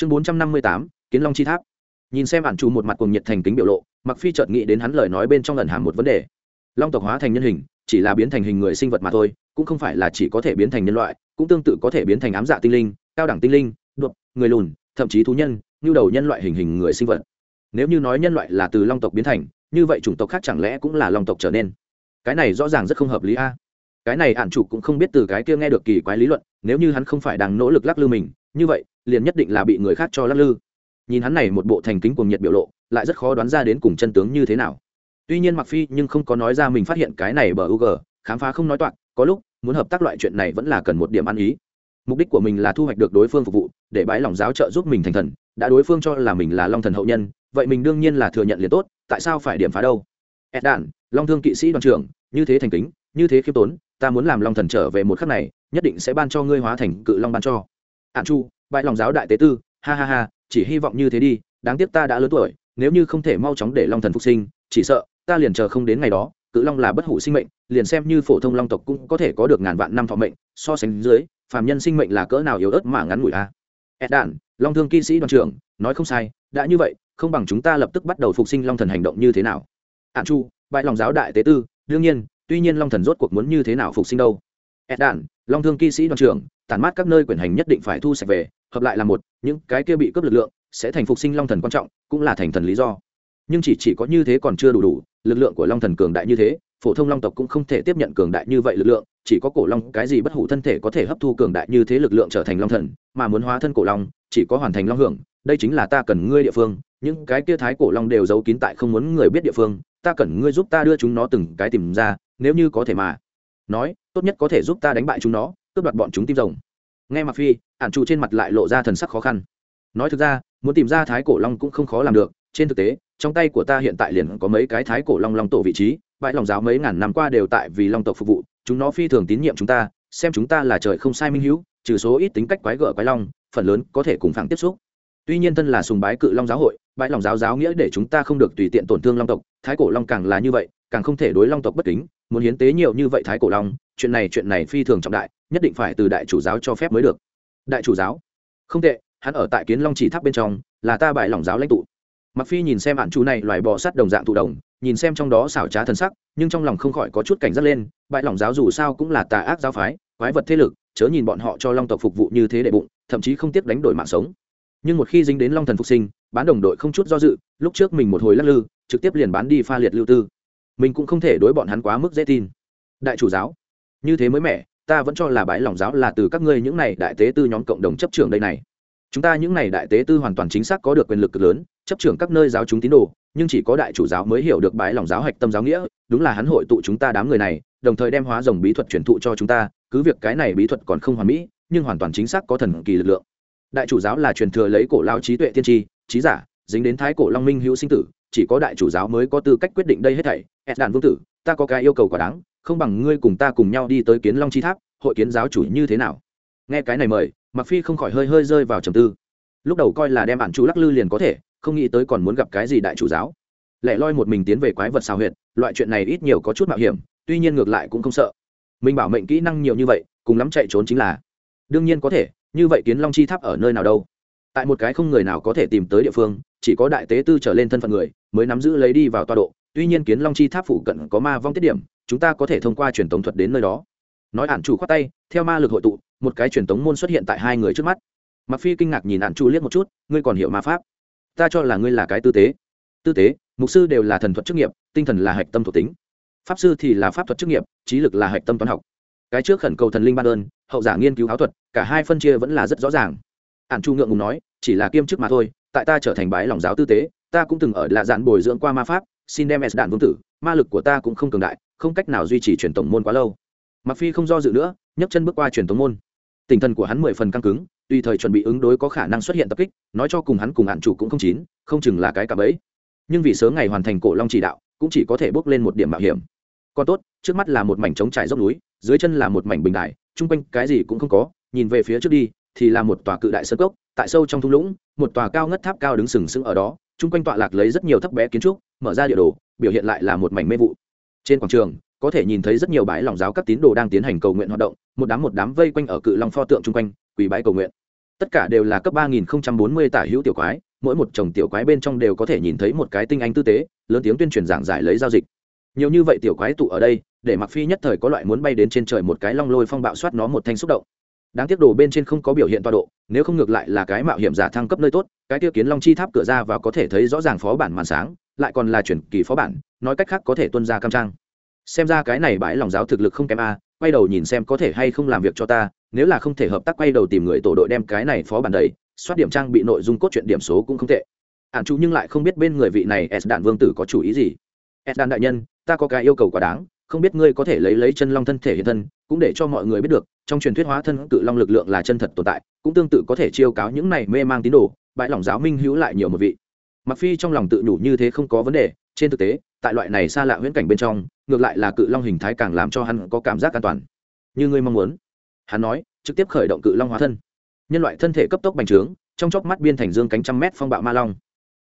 chương bốn trăm năm mươi tám, kiến long chi tháp. Nhìn xem ản chủ một mặt cùng nhiệt thành kính biểu lộ mặc phi chợt nghĩ đến hắn lời nói bên trong lần hàm một vấn đề. Long tộc hóa thành nhân hình, chỉ là biến thành hình người sinh vật mà thôi, cũng không phải là chỉ có thể biến thành nhân loại, cũng tương tự có thể biến thành ám dạ tinh linh, cao đẳng tinh linh, đột, người lùn, thậm chí thú nhân, như đầu nhân loại hình hình người sinh vật. Nếu như nói nhân loại là từ long tộc biến thành, như vậy chủng tộc khác chẳng lẽ cũng là long tộc trở nên? Cái này rõ ràng rất không hợp lý a. Cái này ản chủ cũng không biết từ cái kia nghe được kỳ quái lý luận, nếu như hắn không phải đang nỗ lực lắc lư mình, như vậy liền nhất định là bị người khác cho lắc lư. Nhìn hắn này một bộ thành kính cuồng nhiệt biểu lộ, lại rất khó đoán ra đến cùng chân tướng như thế nào. Tuy nhiên mặc phi nhưng không có nói ra mình phát hiện cái này bờ u g khám phá không nói toạc, có lúc, muốn hợp tác loại chuyện này vẫn là cần một điểm ăn ý. Mục đích của mình là thu hoạch được đối phương phục vụ, để bãi lòng giáo trợ giúp mình thành thần, đã đối phương cho là mình là long thần hậu nhân, vậy mình đương nhiên là thừa nhận liền tốt, tại sao phải điểm phá đâu? Ed đản long thương kỵ sĩ đoàn trưởng, như thế thành kính, như thế khiêm tốn, ta muốn làm long thần trở về một khắc này, nhất định sẽ ban cho ngươi hóa thành cự long ban cho. Ạn chu Bại lòng giáo đại tế tư, ha ha ha, chỉ hy vọng như thế đi, đáng tiếc ta đã lớn tuổi, nếu như không thể mau chóng để long thần phục sinh, chỉ sợ, ta liền chờ không đến ngày đó, cự long là bất hủ sinh mệnh, liền xem như phổ thông long tộc cũng có thể có được ngàn vạn năm thọ mệnh, so sánh dưới, phàm nhân sinh mệnh là cỡ nào yếu ớt mà ngắn ngủi a. Ed đản long thương kỵ sĩ đoàn trưởng, nói không sai, đã như vậy, không bằng chúng ta lập tức bắt đầu phục sinh long thần hành động như thế nào? Ạn chu bại lòng giáo đại tế tư, đương nhiên, tuy nhiên long thần rốt cuộc muốn như thế nào phục sinh đâu? Ed đản long thương kỵ sĩ đoàn trưởng, tản mát các nơi quyền hành nhất định phải thu sạch về hợp lại là một, những cái kia bị cướp lực lượng, sẽ thành phục sinh long thần quan trọng, cũng là thành thần lý do. Nhưng chỉ chỉ có như thế còn chưa đủ đủ, lực lượng của long thần cường đại như thế, phổ thông long tộc cũng không thể tiếp nhận cường đại như vậy lực lượng, chỉ có cổ long, cái gì bất hủ thân thể có thể hấp thu cường đại như thế lực lượng trở thành long thần, mà muốn hóa thân cổ long, chỉ có hoàn thành long hưởng, đây chính là ta cần ngươi địa phương, những cái kia thái cổ long đều giấu kín tại không muốn người biết địa phương, ta cần ngươi giúp ta đưa chúng nó từng cái tìm ra, nếu như có thể mà. Nói, tốt nhất có thể giúp ta đánh bại chúng nó, cướp đoạt bọn chúng tim rồng nghe mặc phi, ản trụ trên mặt lại lộ ra thần sắc khó khăn. Nói thực ra, muốn tìm ra thái cổ long cũng không khó làm được, trên thực tế, trong tay của ta hiện tại liền có mấy cái thái cổ long long tổ vị trí, bãi lòng giáo mấy ngàn năm qua đều tại vì long tộc phục vụ, chúng nó phi thường tín nhiệm chúng ta, xem chúng ta là trời không sai minh hữu, trừ số ít tính cách quái gở quái long, phần lớn có thể cùng phẳng tiếp xúc. Tuy nhiên thân là sùng bái cự long giáo hội, bãi lòng giáo giáo nghĩa để chúng ta không được tùy tiện tổn thương long tộc, thái cổ long càng là như vậy, càng không thể đối long tộc bất kính, muốn hiến tế nhiều như vậy thái cổ long, chuyện này chuyện này phi thường trọng đại nhất định phải từ đại chủ giáo cho phép mới được. Đại chủ giáo? Không tệ, hắn ở tại kiến long chỉ tháp bên trong, là ta bại lòng giáo lãnh tụ. Mặc phi nhìn xem bạn chú này loài bò sắt đồng dạng thụ đồng, nhìn xem trong đó xảo trá thân sắc, nhưng trong lòng không khỏi có chút cảnh giác lên, bại lòng giáo dù sao cũng là tà ác giáo phái, quái vật thế lực, chớ nhìn bọn họ cho long tộc phục vụ như thế để bụng, thậm chí không tiếc đánh đổi mạng sống. Nhưng một khi dính đến long thần phục sinh, bán đồng đội không chút do dự, lúc trước mình một hồi lắc lư, trực tiếp liền bán đi pha liệt lưu tư. Mình cũng không thể đối bọn hắn quá mức dễ tin. Đại chủ giáo? Như thế mới mẻ ta vẫn cho là bãi lòng giáo là từ các ngươi những này đại tế tư nhóm cộng đồng chấp trưởng đây này. Chúng ta những này đại tế tư hoàn toàn chính xác có được quyền lực cực lớn, chấp trưởng các nơi giáo chúng tín đồ, nhưng chỉ có đại chủ giáo mới hiểu được bãi lòng giáo hạch tâm giáo nghĩa, đúng là hắn hội tụ chúng ta đám người này, đồng thời đem hóa dòng bí thuật truyền thụ cho chúng ta, cứ việc cái này bí thuật còn không hoàn mỹ, nhưng hoàn toàn chính xác có thần kỳ lực lượng. Đại chủ giáo là truyền thừa lấy cổ lao trí tuệ tiên tri, trí giả, dính đến thái cổ long minh hữu sinh tử, chỉ có đại chủ giáo mới có tư cách quyết định đây hết thảy. Ed đàn vương tử, ta có cái yêu cầu quả đáng không bằng ngươi cùng ta cùng nhau đi tới kiến long chi tháp, hội kiến giáo chủ như thế nào? Nghe cái này mời mặc phi không khỏi hơi hơi rơi vào trầm tư. Lúc đầu coi là đem bản chủ lắc lư liền có thể, không nghĩ tới còn muốn gặp cái gì đại chủ giáo. Lẻ loi một mình tiến về quái vật xào huyệt, loại chuyện này ít nhiều có chút mạo hiểm, tuy nhiên ngược lại cũng không sợ. Mình bảo mệnh kỹ năng nhiều như vậy, cùng lắm chạy trốn chính là. Đương nhiên có thể, như vậy kiến long chi tháp ở nơi nào đâu? Tại một cái không người nào có thể tìm tới địa phương, chỉ có đại tế tư trở lên thân phận người, mới nắm giữ lấy đi vào tọa độ. Tuy nhiên kiến long chi tháp phụ cận có ma vong tiết điểm chúng ta có thể thông qua truyền tống thuật đến nơi đó. Nói ản chủ khoát tay, theo ma lực hội tụ, một cái truyền tống môn xuất hiện tại hai người trước mắt. Mặc phi kinh ngạc nhìn ản chủ liếc một chút, ngươi còn hiểu ma pháp. Ta cho là ngươi là cái tư tế. Tư tế, mục sư đều là thần thuật chức nghiệp, tinh thần là hạch tâm thuộc tính. Pháp sư thì là pháp thuật chức nghiệp, trí lực là hạch tâm toán học. Cái trước khẩn cầu thần linh ban ơn, hậu giả nghiên cứu áo thuật, cả hai phân chia vẫn là rất rõ ràng. Ản chu ngượng ngùng nói, chỉ là kiêm chức mà thôi, tại ta trở thành bái lòng giáo tư tế, ta cũng từng ở lạ dạn bồi dưỡng qua ma pháp, xin đem s đạn vương tử, ma lực của ta cũng không cường đại không cách nào duy trì truyền tổng môn quá lâu. Mặc phi không do dự nữa nhấc chân bước qua truyền tổng môn. Tinh thần của hắn mười phần căng cứng tùy thời chuẩn bị ứng đối có khả năng xuất hiện tập kích nói cho cùng hắn cùng hạn chủ cũng không chín không chừng là cái cả ấy nhưng vì sớm ngày hoàn thành cổ long chỉ đạo cũng chỉ có thể bước lên một điểm mạo hiểm. Còn tốt trước mắt là một mảnh trống trải dốc núi dưới chân là một mảnh bình đài, chung quanh cái gì cũng không có nhìn về phía trước đi thì là một tòa cự đại sơn cốc tại sâu trong thung lũng một tòa cao ngất tháp cao đứng sừng sững ở đó chung quanh tọa lạc lấy rất nhiều thấp bé kiến trúc mở ra địa đồ biểu hiện lại là một mảnh mê vụ trên quảng trường, có thể nhìn thấy rất nhiều bãi lòng giáo các tín đồ đang tiến hành cầu nguyện hoạt động, một đám một đám vây quanh ở cự long pho tượng chung quanh, quỳ bãi cầu nguyện. Tất cả đều là cấp ba nghìn bốn mươi tả hữu tiểu quái, mỗi một chồng tiểu quái bên trong đều có thể nhìn thấy một cái tinh anh tư tế, lớn tiếng tuyên truyền giảng giải lấy giao dịch. Nhiều như vậy tiểu quái tụ ở đây, để mặc phi nhất thời có loại muốn bay đến trên trời một cái long lôi phong bạo soát nó một thanh xúc động. Đáng tiếc đồ bên trên không có biểu hiện tọa độ, nếu không ngược lại là cái mạo hiểm giả thăng cấp nơi tốt, cái tiêu kiến long chi tháp cửa ra và có thể thấy rõ ràng phó bản màn sáng lại còn là chuyển kỳ phó bản, nói cách khác có thể tuân ra cam trang. Xem ra cái này bãi lòng giáo thực lực không kém a, quay đầu nhìn xem có thể hay không làm việc cho ta, nếu là không thể hợp tác quay đầu tìm người tổ đội đem cái này phó bản đầy soát điểm trang bị nội dung cốt truyện điểm số cũng không tệ. Ạn chủ nhưng lại không biết bên người vị này s đạn vương tử có chủ ý gì. S đạn đại nhân, ta có cái yêu cầu quá đáng, không biết ngươi có thể lấy lấy chân long thân thể hiện thân, cũng để cho mọi người biết được, trong truyền thuyết hóa thân cự long lực lượng là chân thật tồn tại, cũng tương tự có thể chiêu cáo những này mê mang tín đồ, bãi lòng giáo minh hữu lại nhiều một vị mặc phi trong lòng tự nhủ như thế không có vấn đề, trên thực tế, tại loại này xa lạ huyễn cảnh bên trong, ngược lại là cự long hình thái càng làm cho hắn có cảm giác an toàn. Như ngươi mong muốn. Hắn nói, trực tiếp khởi động cự long hóa thân. Nhân loại thân thể cấp tốc bành trướng, trong chóc mắt biên thành dương cánh trăm mét phong bạo ma long.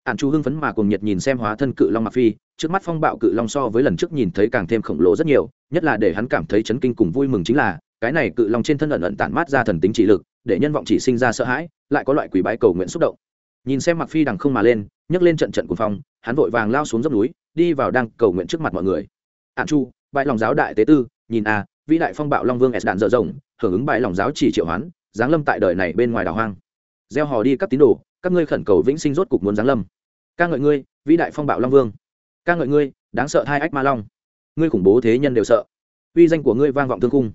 Ản chu hưng phấn mà cùng nhiệt nhìn xem hóa thân cự long mặc phi, trước mắt phong bạo cự long so với lần trước nhìn thấy càng thêm khổng lồ rất nhiều, nhất là để hắn cảm thấy chấn kinh cùng vui mừng chính là, cái này cự long trên thân ẩn ẩn tản mát ra thần tính trị lực, để nhân vọng chỉ sinh ra sợ hãi, lại có loại quỷ bái cầu nguyện xúc động. Nhìn xem mặc phi đằng không mà lên nhấc lên trận trận cuồng phong, hắn vội vàng lao xuống dốc núi, đi vào đang cầu nguyện trước mặt mọi người. Ạn chu bãi lòng giáo đại tế tư, nhìn a vĩ đại phong bạo long vương s đạn dở rộng, hưởng ứng bãi lòng giáo chỉ triệu hoán, giáng lâm tại đời này bên ngoài đảo hoang. Gieo hò đi các tín đồ, các ngươi khẩn cầu vĩnh sinh rốt cục muốn giáng lâm. Ca ngợi ngươi, vĩ đại phong bạo long vương. Ca ngợi ngươi, đáng sợ hai ách ma long. Ngươi khủng bố thế nhân đều sợ. Uy danh của ngươi vang vọng thương cung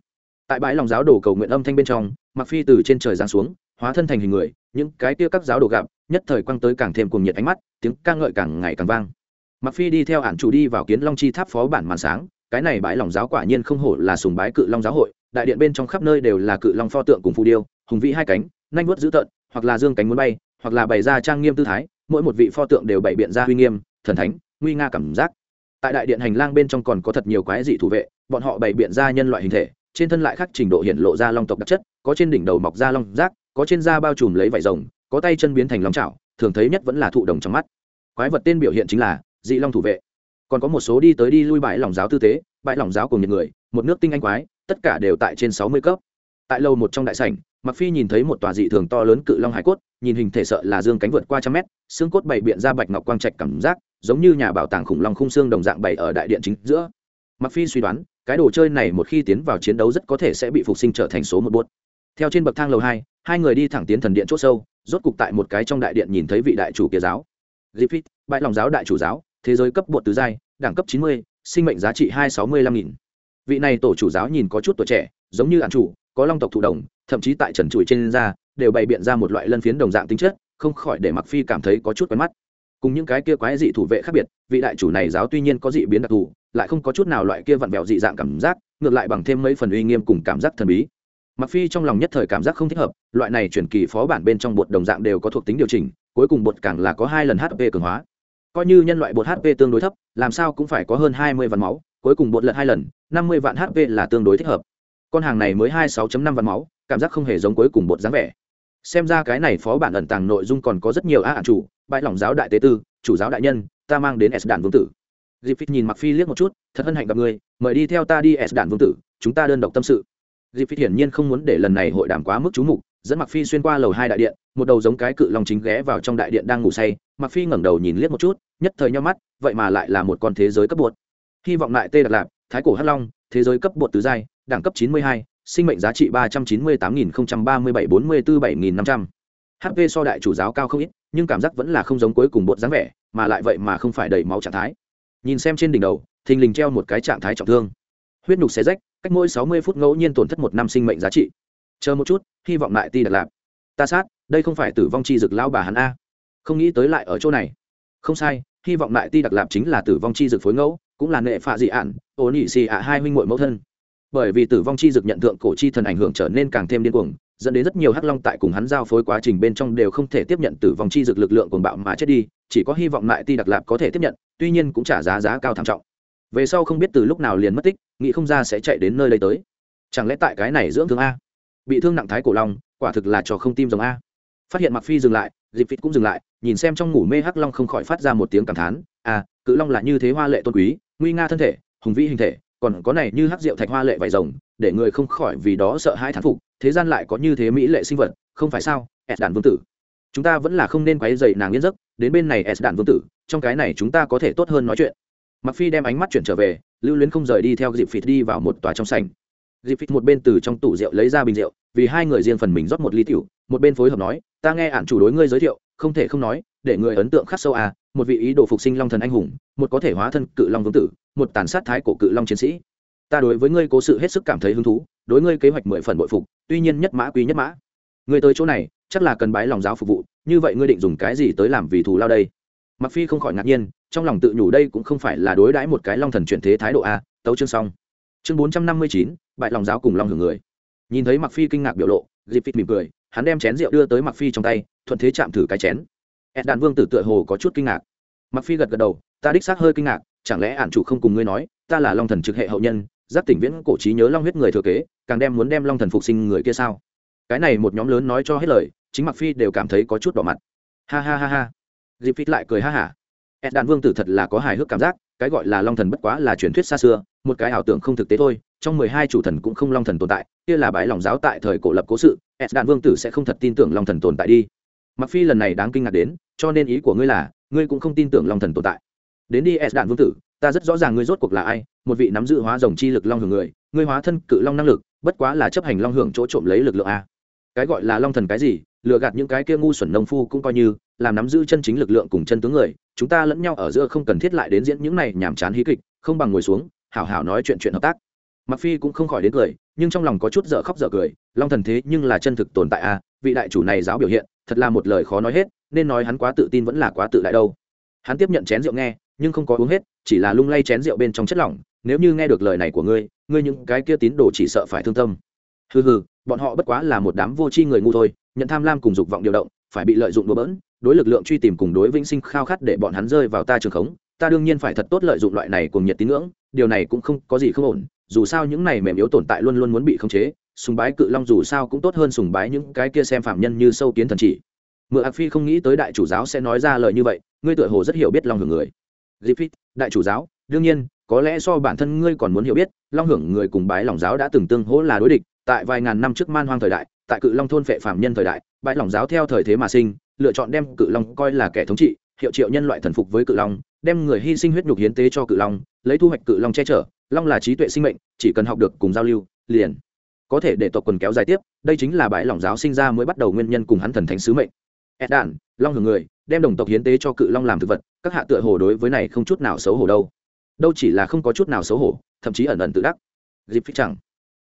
tại bãi lòng giáo đồ cầu nguyện âm thanh bên trong, mặc phi từ trên trời giáng xuống, hóa thân thành hình người, những cái kia các giáo đồ gặp nhất thời quăng tới càng thêm cuồng nhiệt ánh mắt, tiếng ca ngợi càng ngày càng vang. Mặc phi đi theo ản chủ đi vào kiến long chi tháp phó bản màn sáng, cái này bãi lòng giáo quả nhiên không hổ là sùng bái cự long giáo hội, đại điện bên trong khắp nơi đều là cự long pho tượng cùng phù điêu, hùng vĩ hai cánh, nanh vuốt dữ tợn, hoặc là dương cánh muốn bay, hoặc là bày ra trang nghiêm tư thái, mỗi một vị pho tượng đều bày biện ra uy nghiêm, thần thánh, nguy nga cảm giác. Tại đại điện hành lang bên trong còn có thật nhiều quái dị thủ vệ, bọn họ bày biện ra nhân loại hình thể, trên thân lại khác trình độ hiện lộ ra long tộc đặc chất, có trên đỉnh đầu mọc ra long rác, có trên da bao trùm lấy vải rồng có tay chân biến thành long chảo, thường thấy nhất vẫn là thụ đồng trong mắt. Quái vật tên biểu hiện chính là dị long thủ vệ. Còn có một số đi tới đi lui bãi lòng giáo tư tế bãi lòng giáo cùng những người, một nước tinh anh quái, tất cả đều tại trên sáu mươi cấp. Tại lâu một trong đại sảnh mặc phi nhìn thấy một tòa dị thường to lớn cự long hải cốt, nhìn hình thể sợ là dương cánh vượt qua trăm mét, xương cốt bày biện ra bạch ngọc quang trạch cảm giác, giống như nhà bảo tàng khủng long khung xương đồng dạng bày ở đại điện chính giữa. Mặc phi suy đoán, cái đồ chơi này một khi tiến vào chiến đấu rất có thể sẽ bị phục sinh trở thành số một buốt theo trên bậc thang lầu hai hai người đi thẳng tiến thần điện c h ỗ sâu rốt cục tại một cái trong đại điện nhìn thấy vị đại chủ kia giáo. Griffith, bãi lòng giáo đại chủ giáo thế giới cấp bột tứ giai đẳng cấp chín mươi sinh mệnh giá trị hai sáu mươi lăm nghìn. Vị này tổ chủ giáo nhìn có chút tuổi trẻ giống như ạn chủ có long tộc thụ đồng thậm chí tại trần trụi trên da đều bày biện ra một loại lân phiến đồng dạng tính chất không khỏi để mặc phi cảm thấy có chút quen mắt. Cùng những cái kia quái dị thủ vệ khác biệt vị đại chủ này giáo tuy nhiên có dị biến đặc thù lại không có chút nào loại kia vặn vẹo dị dạng cảm giác ngược lại bằng thêm mấy phần uy nghiêm cùng cảm giác thần bí mặc phi trong lòng nhất thời cảm giác không thích hợp, loại này chuyển kỳ phó bản bên trong bột đồng dạng đều có thuộc tính điều chỉnh, cuối cùng bột càng là có hai lần hp cường hóa. Coi như nhân loại bột hp tương đối thấp, làm sao cũng phải có hơn hai mươi vạn máu, cuối cùng bột lật hai lần, năm mươi vạn hp là tương đối thích hợp. Con hàng này mới hai sáu năm vạn máu, cảm giác không hề giống cuối cùng bột dáng vẻ. Xem ra cái này phó bản ẩn tàng nội dung còn có rất nhiều á chủ, bãi lòng giáo đại tế tư, chủ giáo đại nhân, ta mang đến s đàn vương tử. Dịp phít nhìn mặc phi liếc một chút, thật hân hạnh gặp người, mời đi theo ta đi s đàn vương tử, chúng ta đơn độc tâm sự dịp Phi hiển nhiên không muốn để lần này hội đàm quá mức chú mục, dẫn mặc phi xuyên qua lầu hai đại điện, một đầu giống cái cự long chính ghé vào trong đại điện đang ngủ say. Mặc phi ngẩng đầu nhìn liếc một chút, nhất thời nhau mắt, vậy mà lại là một con thế giới cấp bột. Hy vọng lại tê đặc lạp thái cổ hắc long, thế giới cấp bột tứ giai, đẳng cấp chín mươi hai, sinh mệnh giá trị ba trăm chín mươi tám nghìn ba mươi bảy bốn mươi tư bảy nghìn năm trăm. Hp so đại chủ giáo cao không ít, nhưng cảm giác vẫn là không giống cuối cùng bột dáng vẻ, mà lại vậy mà không phải đầy máu trạng thái. Nhìn xem trên đỉnh đầu, thình lình treo một cái trạng thái trọng thương. Huyết nhục xé rách cách mỗi sáu mươi phút ngẫu nhiên tổn thất một năm sinh mệnh giá trị. Chờ một chút, hy vọng lại ti đặc lạp ta sát, đây không phải tử vong chi dực lao bà hắn a. Không nghĩ tới lại ở chỗ này. Không sai, hy vọng lại ti đặc lạp chính là tử vong chi dực phối ngẫu, cũng là nệ phạ dị ạn ổn ỉ xì ạ hai huynh muội mẫu thân. Bởi vì tử vong chi dực nhận thượng cổ chi thần ảnh hưởng trở nên càng thêm điên cuồng, dẫn đến rất nhiều hắc long tại cùng hắn giao phối quá trình bên trong đều không thể tiếp nhận tử vong chi dực lực lượng cuồng bạo mà chết đi, chỉ có hy vọng lại ti đặc lạp có thể tiếp nhận, tuy nhiên cũng trả giá giá cao thảm trọng về sau không biết từ lúc nào liền mất tích, nghĩ không ra sẽ chạy đến nơi đây tới. Chẳng lẽ tại cái này dưỡng thương a? Bị thương nặng thái cổ long, quả thực là trò không tim giống a. Phát hiện mặc phi dừng lại dịp phít cũng dừng lại, nhìn xem trong ngủ mê hắc long không khỏi phát ra một tiếng cảm thán à cự long là như thế hoa lệ tôn quý, nguy nga thân thể, hùng vĩ hình thể, còn có này như hắc rượu thạch hoa lệ vải rồng, để người không khỏi vì đó sợ hãi thán phục, thế gian lại có như thế mỹ lệ sinh vật, không phải sao, s đạn vương tử. Chúng ta vẫn là không nên quấy dậy nàng yên giấc đến bên này s đạn vương tử, trong cái này chúng ta có thể tốt hơn nói chuyện mặc phi đem ánh mắt chuyển trở về, lưu luyến không rời đi theo dịp phịt đi vào một tòa trong sảnh. Dịp phịt một bên từ trong tủ rượu lấy ra bình rượu, vì hai người riêng phần mình rót một ly tiểu, một bên phối hợp nói, ta nghe ản chủ đối ngươi giới thiệu, không thể không nói, để người ấn tượng khắc sâu à một vị ý đồ phục sinh long thần anh hùng, một có thể hóa thân cự long vương tử, một tàn sát thái cổ cự long chiến sĩ. Ta đối với ngươi cố sự hết sức cảm thấy hứng thú, đối ngươi kế hoạch mười phần bội phục, tuy nhiên nhất mã quý nhất mã. Ngươi tới chỗ này, chắc là cần bái lòng giáo phục vụ, như vậy ngươi định dùng cái gì tới làm vì thù lao đây? Mặc phi không khỏi ngạc nhiên, trong lòng tự nhủ đây cũng không phải là đối đãi một cái long thần chuyển thế thái độ a, tấu chương xong. Chương bốn trăm năm mươi chín, bại lòng giáo cùng long hưởng người. Nhìn thấy mặc phi kinh ngạc biểu lộ dịp phịt mỉm cười, hắn đem chén rượu đưa tới mặc phi trong tay, thuận thế chạm thử cái chén. Ed đàn vương tử tựa hồ có chút kinh ngạc. Mặc phi gật gật đầu, ta đích xác hơi kinh ngạc, chẳng lẽ ản chủ không cùng ngươi nói, ta là long thần trực hệ hậu nhân, giáp tỉnh viễn cổ trí nhớ long huyết người thừa kế, càng đem muốn đem long thần phục sinh người kia sao? Cái này một nhóm lớn nói cho hết lời, chính mặc phi đều cảm thấy có chút đỏ mặt. Ha ha ha ha dịp phít lại cười ha hả. Ed đạn vương tử thật là có hài hước cảm giác, cái gọi là long thần bất quá là truyền thuyết xa xưa, một cái ảo tưởng không thực tế thôi, trong mười hai chủ thần cũng không long thần tồn tại, kia là bãi lòng giáo tại thời cổ lập cố sự, ed đạn vương tử sẽ không thật tin tưởng long thần tồn tại đi. Mặc phi lần này đáng kinh ngạc đến, cho nên ý của ngươi là, ngươi cũng không tin tưởng long thần tồn tại. Đến đi ed đạn vương tử, ta rất rõ ràng ngươi rốt cuộc là ai, một vị nắm giữ hóa rồng chi lực long hưởng người, ngươi hóa thân cự long năng lực, bất quá là chấp hành long hưởng chỗ trộm lấy lực lượng a. Cái gọi là long thần cái gì, lừa gạt những cái kia ngu xuẩn nông phu cũng coi như làm nắm giữ chân chính lực lượng cùng chân tướng người, chúng ta lẫn nhau ở giữa không cần thiết lại đến diễn những này nhàm chán hí kịch, không bằng ngồi xuống, hảo hảo nói chuyện chuyện hợp tác. Mặc phi cũng không khỏi đến cười, nhưng trong lòng có chút dở khóc dở cười, long thần thế nhưng là chân thực tồn tại a vị đại chủ này giáo biểu hiện, thật là một lời khó nói hết, nên nói hắn quá tự tin vẫn là quá tự đại đâu. Hắn tiếp nhận chén rượu nghe, nhưng không có uống hết, chỉ là lung lay chén rượu bên trong chất lỏng, nếu như nghe được lời này của ngươi ngươi những cái kia tín đồ chỉ sợ phải thương tâm. Hừ hừ, bọn họ bất quá là một đám vô tri người ngu thôi, nhận tham lam cùng dục vọng điều động, phải bị lợi dụng đùa bỡn đối lực lượng truy tìm cùng đối vĩnh sinh khao khát để bọn hắn rơi vào ta trường khống ta đương nhiên phải thật tốt lợi dụng loại này cùng nhiệt tín ngưỡng điều này cũng không có gì không ổn dù sao những này mềm yếu tồn tại luôn luôn muốn bị khống chế sùng bái cự long dù sao cũng tốt hơn sùng bái những cái kia xem phạm nhân như sâu kiến thần chỉ. Mượn ạc phi không nghĩ tới đại chủ giáo sẽ nói ra lời như vậy ngươi tựa hồ rất hiểu biết long hưởng người. Griffith, đại chủ giáo đương nhiên có lẽ so bản thân ngươi còn muốn hiểu biết long hưởng người cùng bái lòng giáo đã từng tương hỗ là đối địch tại vài ngàn năm trước man hoang thời đại tại cự long thôn phệ phạm nhân thời đại bái lòng giáo theo thời thế mà sinh lựa chọn đem cự long coi là kẻ thống trị, hiệu triệu nhân loại thần phục với cự long, đem người hy sinh huyết nhục hiến tế cho cự long, lấy thu hoạch cự long che chở, long là trí tuệ sinh mệnh, chỉ cần học được cùng giao lưu, liền có thể để tộc quần kéo dài tiếp, đây chính là bãi lòng giáo sinh ra mới bắt đầu nguyên nhân cùng hắn thần thánh sứ mệnh. Ed đản long hưởng người, đem đồng tộc hiến tế cho cự long làm thực vật, các hạ tựa hồ đối với này không chút nào xấu hổ đâu. Đâu chỉ là không có chút nào xấu hổ, thậm chí ẩn ẩn tự đắc. Dịp phích chẳng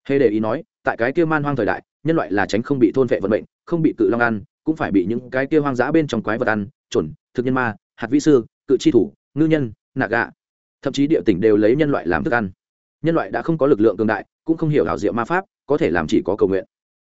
hề để ý nói, tại cái kia man hoang thời đại, nhân loại là tránh không bị thôn vệ vận mệnh, không bị cự long ăn cũng phải bị những cái kia hoang dã bên trong quái vật ăn chuẩn thực nhân ma, hạt vĩ sư, cự chi thủ, ngư nhân nạc gạ. Thậm chí địa tỉnh đều lấy nhân loại làm thức ăn. Nhân loại đã không có lực lượng cường đại, cũng không hiểu hảo diệu ma pháp, có thể làm chỉ có cầu nguyện.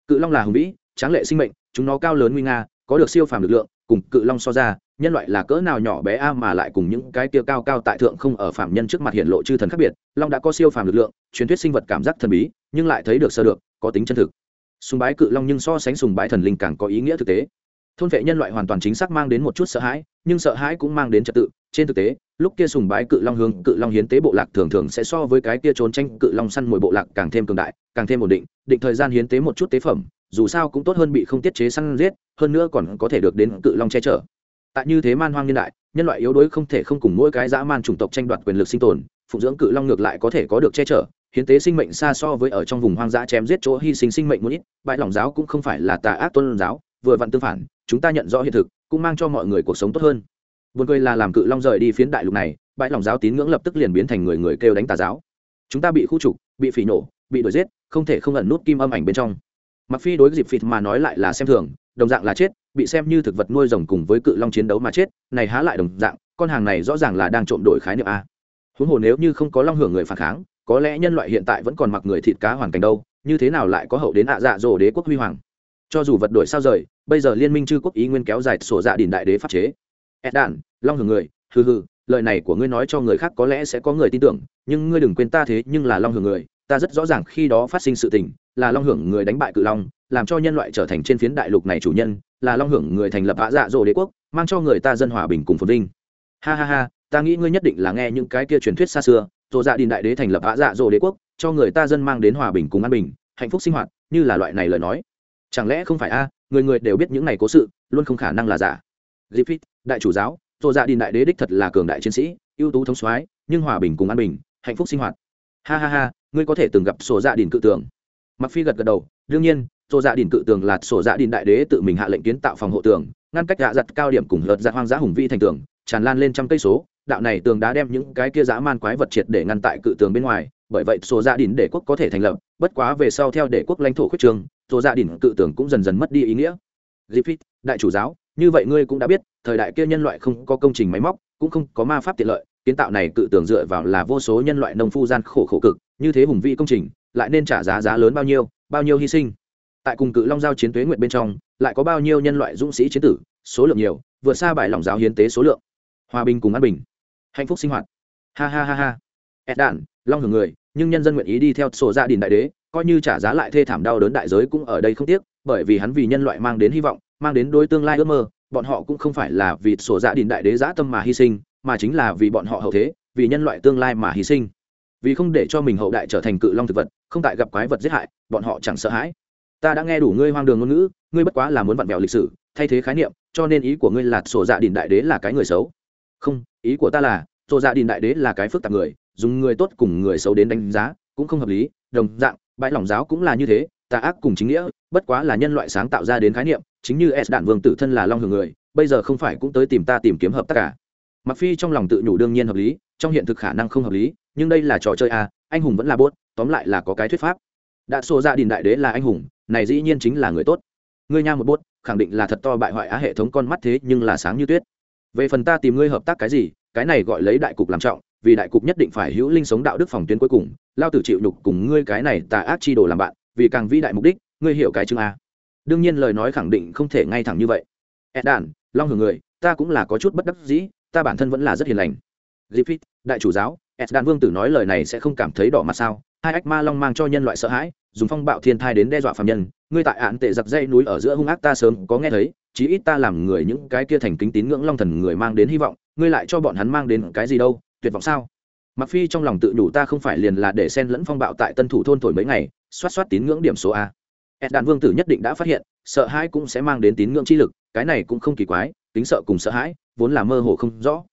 Cự long là hùng vĩ, tráng lệ sinh mệnh, chúng nó cao lớn nguy nga, có được siêu phàm lực lượng, cùng cự long so ra, nhân loại là cỡ nào nhỏ bé a mà lại cùng những cái kia cao cao tại thượng không ở phạm nhân trước mặt hiện lộ chư thần khác biệt, long đã có siêu phàm lực lượng, truyền thuyết sinh vật cảm giác thần bí, nhưng lại thấy được sơ được, có tính chân thực sùng bái cự long nhưng so sánh sùng bái thần linh càng có ý nghĩa thực tế. Thôn vệ nhân loại hoàn toàn chính xác mang đến một chút sợ hãi, nhưng sợ hãi cũng mang đến trật tự. Trên thực tế, lúc kia sùng bái cự long hướng cự long hiến tế bộ lạc thường thường sẽ so với cái kia trốn tranh cự long săn mồi bộ lạc càng thêm cường đại, càng thêm ổn định định thời gian hiến tế một chút tế phẩm, dù sao cũng tốt hơn bị không tiết chế săn giết, hơn nữa còn có thể được đến cự long che chở. Tại như thế man hoang nhân đại, nhân loại yếu đuối không thể không cùng mỗi cái dã man chủng tộc tranh đoạt quyền lực sinh tồn, phụng dưỡng cự long ngược lại có thể có được che chở hiến tế sinh mệnh xa so với ở trong vùng hoang dã chém giết chỗ hy sinh sinh mệnh một ít, bãi lòng giáo cũng không phải là tà ác tôn giáo, vừa vặn tương phản, chúng ta nhận rõ hiện thực, cũng mang cho mọi người cuộc sống tốt hơn. Buồn cười là làm cự long rời đi phiến đại lục này, bãi lòng giáo tín ngưỡng lập tức liền biến thành người người kêu đánh tà giáo. Chúng ta bị khu trục, bị phỉ nổ, bị đuổi giết, không thể không ẩn nút kim âm ảnh bên trong. Mặc phi đối dịp phịt mà nói lại là xem thường, đồng dạng là chết, bị xem như thực vật nuôi rồng cùng với cự long chiến đấu mà chết, này há lại đồng dạng, con hàng này rõ ràng là đang trộm đổi khái niệm a. Huống hồ nếu như không có long hưởng người phản kháng có lẽ nhân loại hiện tại vẫn còn mặc người thịt cá hoàn cảnh đâu, như thế nào lại có hậu đến ạ dạ dỗ đế quốc huy hoàng? Cho dù vật đổi sao rời, bây giờ liên minh chư quốc ý nguyên kéo dài sổ dạ đình đại đế pháp chế. Ed đản long hưởng người, hừ hừ, lời này của ngươi nói cho người khác có lẽ sẽ có người tin tưởng, nhưng ngươi đừng quên ta thế, nhưng là long hưởng người, ta rất rõ ràng khi đó phát sinh sự tình, là long hưởng người đánh bại cự long, làm cho nhân loại trở thành trên phiến đại lục này chủ nhân, là long hưởng người thành lập ạ dạ dỗ đế quốc, mang cho người ta dân hòa bình cùng phồn vinh. Ha ha ha, ta nghĩ ngươi nhất định là nghe những cái kia truyền thuyết xa xưa tổ dạ đình đại đế thành lập ạ dạ dỗ đế quốc, cho người ta dân mang đến hòa bình cùng an bình, hạnh phúc sinh hoạt, như là loại này lời nói. Chẳng lẽ không phải a, người người đều biết những này cố sự, luôn không khả năng là giả. Griffith, đại chủ giáo tổ dạ đình đại đế đích thật là cường đại chiến sĩ, ưu tú thống soái, nhưng hòa bình cùng an bình, hạnh phúc sinh hoạt. Ha ha ha, ngươi có thể từng gặp sổ dạ đình cự tường. Mặc phi gật gật đầu, đương nhiên, sổ dạ đình cự tường là sổ dạ đình đại đế tự mình hạ lệnh kiến tạo phòng hộ tường, ngăn cách dạ giặt cao điểm cùng lợt dạ hoang dã hùng vĩ thành tường, tràn lan lên trăm cây số đạo này tường đá đem những cái kia dã man quái vật triệt để ngăn tại cự tường bên ngoài bởi vậy số gia dạ đình để quốc có thể thành lập bất quá về sau theo để quốc lãnh thổ khuyết trường số gia dạ đình cự tường cũng dần dần mất đi ý nghĩa. Griffith, đại chủ giáo như vậy ngươi cũng đã biết thời đại kia nhân loại không có công trình máy móc cũng không có ma pháp tiện lợi kiến tạo này cự tưởng dựa vào là vô số nhân loại nông phu gian khổ khổ cực như thế hùng vĩ công trình lại nên trả giá giá lớn bao nhiêu bao nhiêu hy sinh. Tại cùng cự long giao chiến tuế nguyện bên trong lại có bao nhiêu nhân loại dũng sĩ chiến tử số lượng nhiều vượt xa bài lòng giáo hiến tế số lượng. Hòa bình cùng an bình hạnh phúc sinh hoạt. Ha ha ha ha. Ed đạn long hưởng người, nhưng nhân dân nguyện ý đi theo sổ dạ gia đình đại đế, coi như trả giá lại thê thảm đau đớn đại giới cũng ở đây không tiếc, bởi vì hắn vì nhân loại mang đến hy vọng, mang đến đối tương lai ước mơ, bọn họ cũng không phải là vì sổ dạ gia đình đại đế giã tâm mà hy sinh, mà chính là vì bọn họ hậu thế, vì nhân loại tương lai mà hy sinh. Vì không để cho mình hậu đại trở thành cự long thực vật, không tại gặp quái vật giết hại, bọn họ chẳng sợ hãi. Ta đã nghe đủ ngươi hoang đường ngôn ngữ, ngươi bất quá là muốn vặn vẹo lịch sử, thay thế khái niệm, cho nên ý của ngươi là sổ dạ đình đại đế là cái người xấu. Không ý của ta là sổ dạ đình đại đế là cái phức tạp người, dùng người tốt cùng người xấu đến đánh giá cũng không hợp lý. Đồng dạng, bãi lỏng giáo cũng là như thế, tà ác cùng chính nghĩa, bất quá là nhân loại sáng tạo ra đến khái niệm, chính như s đạn vương tử thân là long hưởng người, bây giờ không phải cũng tới tìm ta tìm kiếm hợp tác à? cả mặc phi trong lòng tự nhủ đương nhiên hợp lý, trong hiện thực khả năng không hợp lý, nhưng đây là trò chơi à anh hùng vẫn là bốt, tóm lại là có cái thuyết pháp. Đã xô gia dạ đình đại đế là anh hùng, này dĩ nhiên chính là người tốt. Ngươi nha một bốt, khẳng định là thật to bại hoại á hệ thống con mắt thế nhưng là sáng như tuyết về phần ta tìm ngươi hợp tác cái gì cái này gọi lấy đại cục làm trọng vì đại cục nhất định phải hữu linh sống đạo đức phòng tuyến cuối cùng. Lao tử chịu nhục cùng ngươi cái này tà ác chi đồ làm bạn vì càng vĩ đại mục đích ngươi hiểu cái chương a. Đương nhiên lời nói khẳng định không thể ngay thẳng như vậy. Ed đàn long hưởng người ta cũng là có chút bất đắc dĩ ta bản thân vẫn là rất hiền lành. Griffith, đại chủ giáo, Esdan Vương tử nói lời này sẽ không cảm thấy đỏ mặt sao? Hai ách ma long mang cho nhân loại sợ hãi, dùng phong bạo thiên thai đến đe dọa phàm nhân, ngươi tại án tệ giặc dây núi ở giữa hung ác ta sớm có nghe thấy, chí ít ta làm người những cái kia thành kính tín ngưỡng long thần người mang đến hy vọng, ngươi lại cho bọn hắn mang đến cái gì đâu? Tuyệt vọng sao? Mặc Phi trong lòng tự đủ ta không phải liền là để xen lẫn phong bạo tại Tân Thủ thôn thổi mấy ngày, xoát xoát tín ngưỡng điểm số a. Esdan Vương tử nhất định đã phát hiện, sợ hãi cũng sẽ mang đến tín ngưỡng chi lực, cái này cũng không kỳ quái, tính sợ cùng sợ hãi, vốn là mơ hồ không rõ.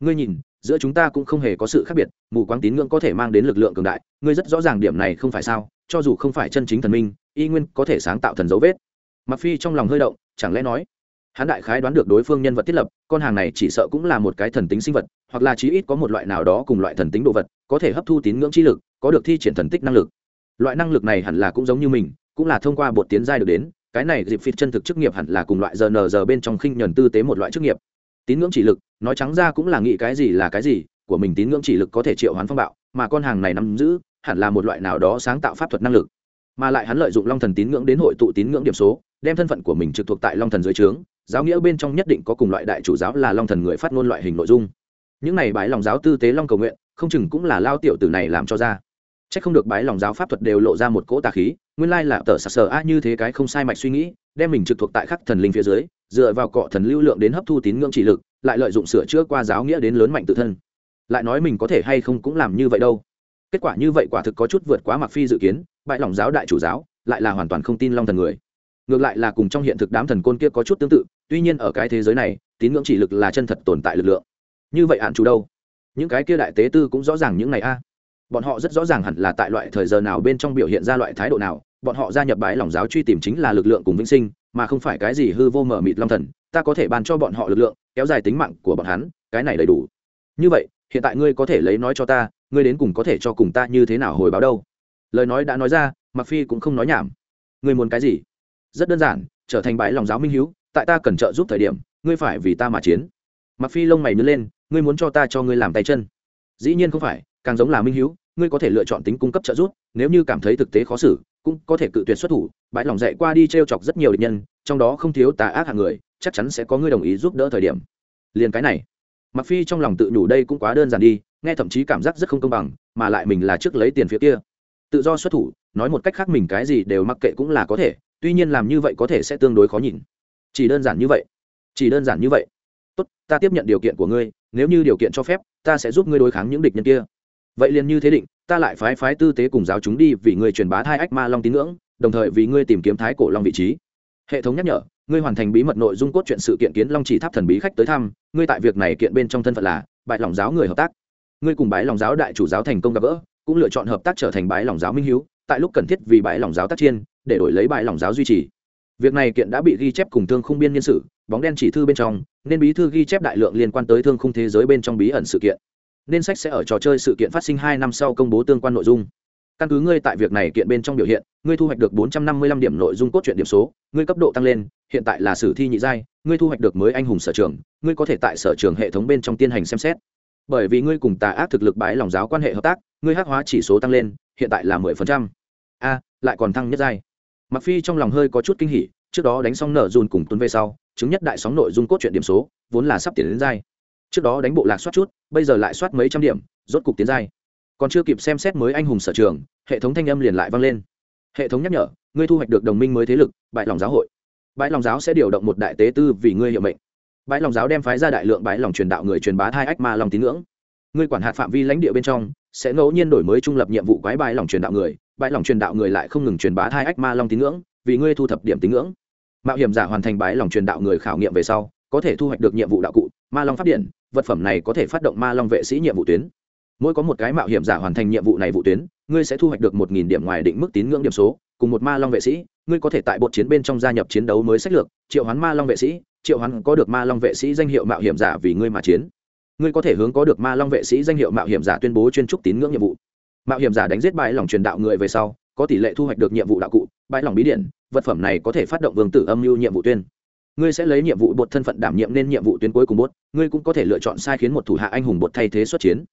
Ngươi nhìn, giữa chúng ta cũng không hề có sự khác biệt mù quáng tín ngưỡng có thể mang đến lực lượng cường đại ngươi rất rõ ràng điểm này không phải sao cho dù không phải chân chính thần minh, y nguyên có thể sáng tạo thần dấu vết. Mặc phi trong lòng hơi động, chẳng lẽ nói, hắn đại khái đoán được đối phương nhân vật thiết lập, con hàng này chỉ sợ cũng là một cái thần tính sinh vật, hoặc là chí ít có một loại nào đó cùng loại thần tính đồ vật, có thể hấp thu tín ngưỡng chi lực, có được thi triển thần tích năng lực. Loại năng lực này hẳn là cũng giống như mình, cũng là thông qua bột tiến giai được đến, cái này dịp phịt chân thực chức nghiệp hẳn là cùng loại giờ nờ giờ bên trong khinh nhuần tư tế một loại chức nghiệp. Tín ngưỡng chỉ lực, nói trắng ra cũng là nghĩ cái gì là cái gì, của mình tín ngưỡng chỉ lực có thể triệu hoán phong bạo, mà con hàng này nắm giữ hẳn là một loại nào đó sáng tạo pháp thuật năng lực. Mà lại hắn lợi dụng long thần tín ngưỡng đến hội tụ tín ngưỡng điểm số, đem thân phận của mình trực thuộc tại long thần dưới trướng. Giáo nghĩa bên trong nhất định có cùng loại đại chủ giáo là long thần người phát ngôn loại hình nội dung. Những này bái lòng giáo tư tế long cầu nguyện, không chừng cũng là lao tiểu tử này làm cho ra. C h ắ c không được bái lòng giáo pháp thuật đều lộ ra một cỗ tà khí, nguyên lai là tờ sặc sờ a như thế cái không sai mạch suy nghĩ, đem mình trực thuộc tại khắc thần linh phía dưới, dựa vào cọ thần lưu lượng đến hấp thu tín ngưỡng chỉ lực, lại lợi dụng sửa chữa qua giáo nghĩa đến lớn mạnh tự thân. Lại nói mình có thể hay không cũng làm như vậy đâu kết quả như vậy quả thực có chút vượt quá mặc phi dự kiến, bại lòng giáo đại chủ giáo, lại là hoàn toàn không tin long thần người. Ngược lại là cùng trong hiện thực đám thần côn kia có chút tương tự, tuy nhiên ở cái thế giới này, tín ngưỡng chỉ lực là chân thật tồn tại lực lượng. Như vậy hạn chủ đâu? Những cái kia đại tế tư cũng rõ ràng những này a. Bọn họ rất rõ ràng hẳn là tại loại thời giờ nào bên trong biểu hiện ra loại thái độ nào, bọn họ gia nhập bãi lòng giáo truy tìm chính là lực lượng cùng vĩnh sinh, mà không phải cái gì hư vô mở mịt long thần, ta có thể ban cho bọn họ lực lượng, kéo dài tính mạng của bọn hắn, cái này đầy đủ. Như vậy, hiện tại ngươi có thể lấy nói cho ta ngươi đến cùng có thể cho cùng ta như thế nào hồi báo đâu? Lời nói đã nói ra mặc phi cũng không nói nhảm. Ngươi muốn cái gì? Rất đơn giản, trở thành bãi lòng giáo minh hiếu, tại ta cần trợ giúp thời điểm, ngươi phải vì ta mà chiến. Mặc phi lông mày nhớ lên, ngươi muốn cho ta cho ngươi làm tay chân. Dĩ nhiên không phải, càng giống là minh hiếu, ngươi có thể lựa chọn tính cung cấp trợ giúp, nếu như cảm thấy thực tế khó xử, cũng có thể cự tuyệt xuất thủ, bãi lòng dạy qua đi trêu chọc rất nhiều địch nhân, trong đó không thiếu tà ác hạng người, chắc chắn sẽ có ngươi đồng ý giúp đỡ thời điểm. Liền cái này. Mặc phi trong lòng tự nhủ đây cũng quá đơn giản đi nghe thậm chí cảm giác rất không công bằng, mà lại mình là trước lấy tiền phía kia. Tự do xuất thủ, nói một cách khác mình cái gì đều mặc kệ cũng là có thể, tuy nhiên làm như vậy có thể sẽ tương đối khó nhìn. Chỉ đơn giản như vậy. Chỉ đơn giản như vậy. Tốt, ta tiếp nhận điều kiện của ngươi, nếu như điều kiện cho phép, ta sẽ giúp ngươi đối kháng những địch nhân kia. Vậy liền như thế định, ta lại phái phái tư tế cùng giáo chúng đi vì ngươi truyền bá thai ách ma long tín ngưỡng, đồng thời vì ngươi tìm kiếm thái cổ long vị trí. Hệ thống nhắc nhở, ngươi hoàn thành bí mật nội dung cốt truyện sự kiện kiến long chỉ tháp thần bí khách tới thăm, ngươi tại việc này kiện bên trong thân phận là, bại lòng giáo người hợp tác ngươi cùng bái lòng giáo đại chủ giáo thành công gặp gỡ, cũng lựa chọn hợp tác trở thành bái lòng giáo minh hiếu, tại lúc cần thiết vì bái lòng giáo tác chiên, để đổi lấy bái lòng giáo duy trì. Việc này kiện đã bị ghi chép cùng thương khung biên nhân sự bóng đen chỉ thư bên trong, nên bí thư ghi chép đại lượng liên quan tới thương khung thế giới bên trong bí ẩn sự kiện. Nên sách sẽ ở trò chơi sự kiện phát sinh hai năm sau công bố tương quan nội dung. Căn cứ ngươi tại việc này kiện bên trong biểu hiện, ngươi thu hoạch được bốn trăm năm mươi lăm điểm nội dung cốt truyện điểm số, ngươi cấp độ tăng lên, hiện tại là sử thi nhị giai, ngươi thu hoạch được mới anh hùng sở trường, ngươi có thể tại sở trường hệ thống bên trong tiên hành xem xét bởi vì ngươi cùng tà ác thực lực bãi lòng giáo quan hệ hợp tác, ngươi hắc hóa chỉ số tăng lên, hiện tại là mười phần trăm. A, lại còn thăng nhất giai. Mặc phi trong lòng hơi có chút kinh hỉ, trước đó đánh xong nở dùn cùng tuấn về sau, chứng nhất đại sóng nội dung cốt truyện điểm số, vốn là sắp tiến đến giai. Trước đó đánh bộ lạc soát chút, bây giờ lại soát mấy trăm điểm, rốt cục tiến giai. Còn chưa kịp xem xét mới anh hùng sở trường, hệ thống thanh âm liền lại vang lên. Hệ thống nhắc nhở, ngươi thu hoạch được đồng minh mới thế lực bãi lòng giáo hội. Bãi lòng giáo sẽ điều động một đại tế tư vì ngươi hiệu mệnh bãi lòng giáo đem phái ra đại lượng bãi lòng truyền đạo người truyền bá thai ách ma lòng tín ngưỡng. Ngươi quản hạt phạm vi lãnh địa bên trong, sẽ ngẫu nhiên đổi mới trung lập nhiệm vụ quái bãi lòng truyền đạo người, bãi lòng truyền đạo người lại không ngừng truyền bá thai ách ma long tín ngưỡng, vì ngươi thu thập điểm tín ngưỡng. Mạo hiểm giả hoàn thành bãi lòng truyền đạo người khảo nghiệm về sau, có thể thu hoạch được nhiệm vụ đạo cụ, ma long phát điện, vật phẩm này có thể phát động ma long vệ sĩ nhiệm vụ tuyến. Mỗi có một cái mạo hiểm giả hoàn thành nhiệm vụ này vụ tuyến, ngươi sẽ thu hoạch được một nghìn điểm ngoài định mức tín ngưỡng điểm số, cùng một ma long vệ sĩ ngươi có thể tại bột chiến bên trong gia nhập chiến đấu mới sách lược, triệu hoán ma long vệ sĩ, triệu hoán có được ma long vệ sĩ danh hiệu mạo hiểm giả vì ngươi mà chiến. Ngươi có thể hướng có được ma long vệ sĩ danh hiệu mạo hiểm giả tuyên bố chuyên trúc tín ngưỡng nhiệm vụ. Mạo hiểm giả đánh giết bãi lòng truyền đạo người về sau, có tỷ lệ thu hoạch được nhiệm vụ đạo cụ, bãi lòng bí điện, vật phẩm này có thể phát động vương tử âm mưu nhiệm vụ tuyên. Ngươi sẽ lấy nhiệm vụ bột thân phận đảm nhiệm nên nhiệm vụ tuyến cuối cùng bột, ngươi cũng có thể lựa chọn sai khiến một thủ hạ anh hùng bột thay thế xuất chiến.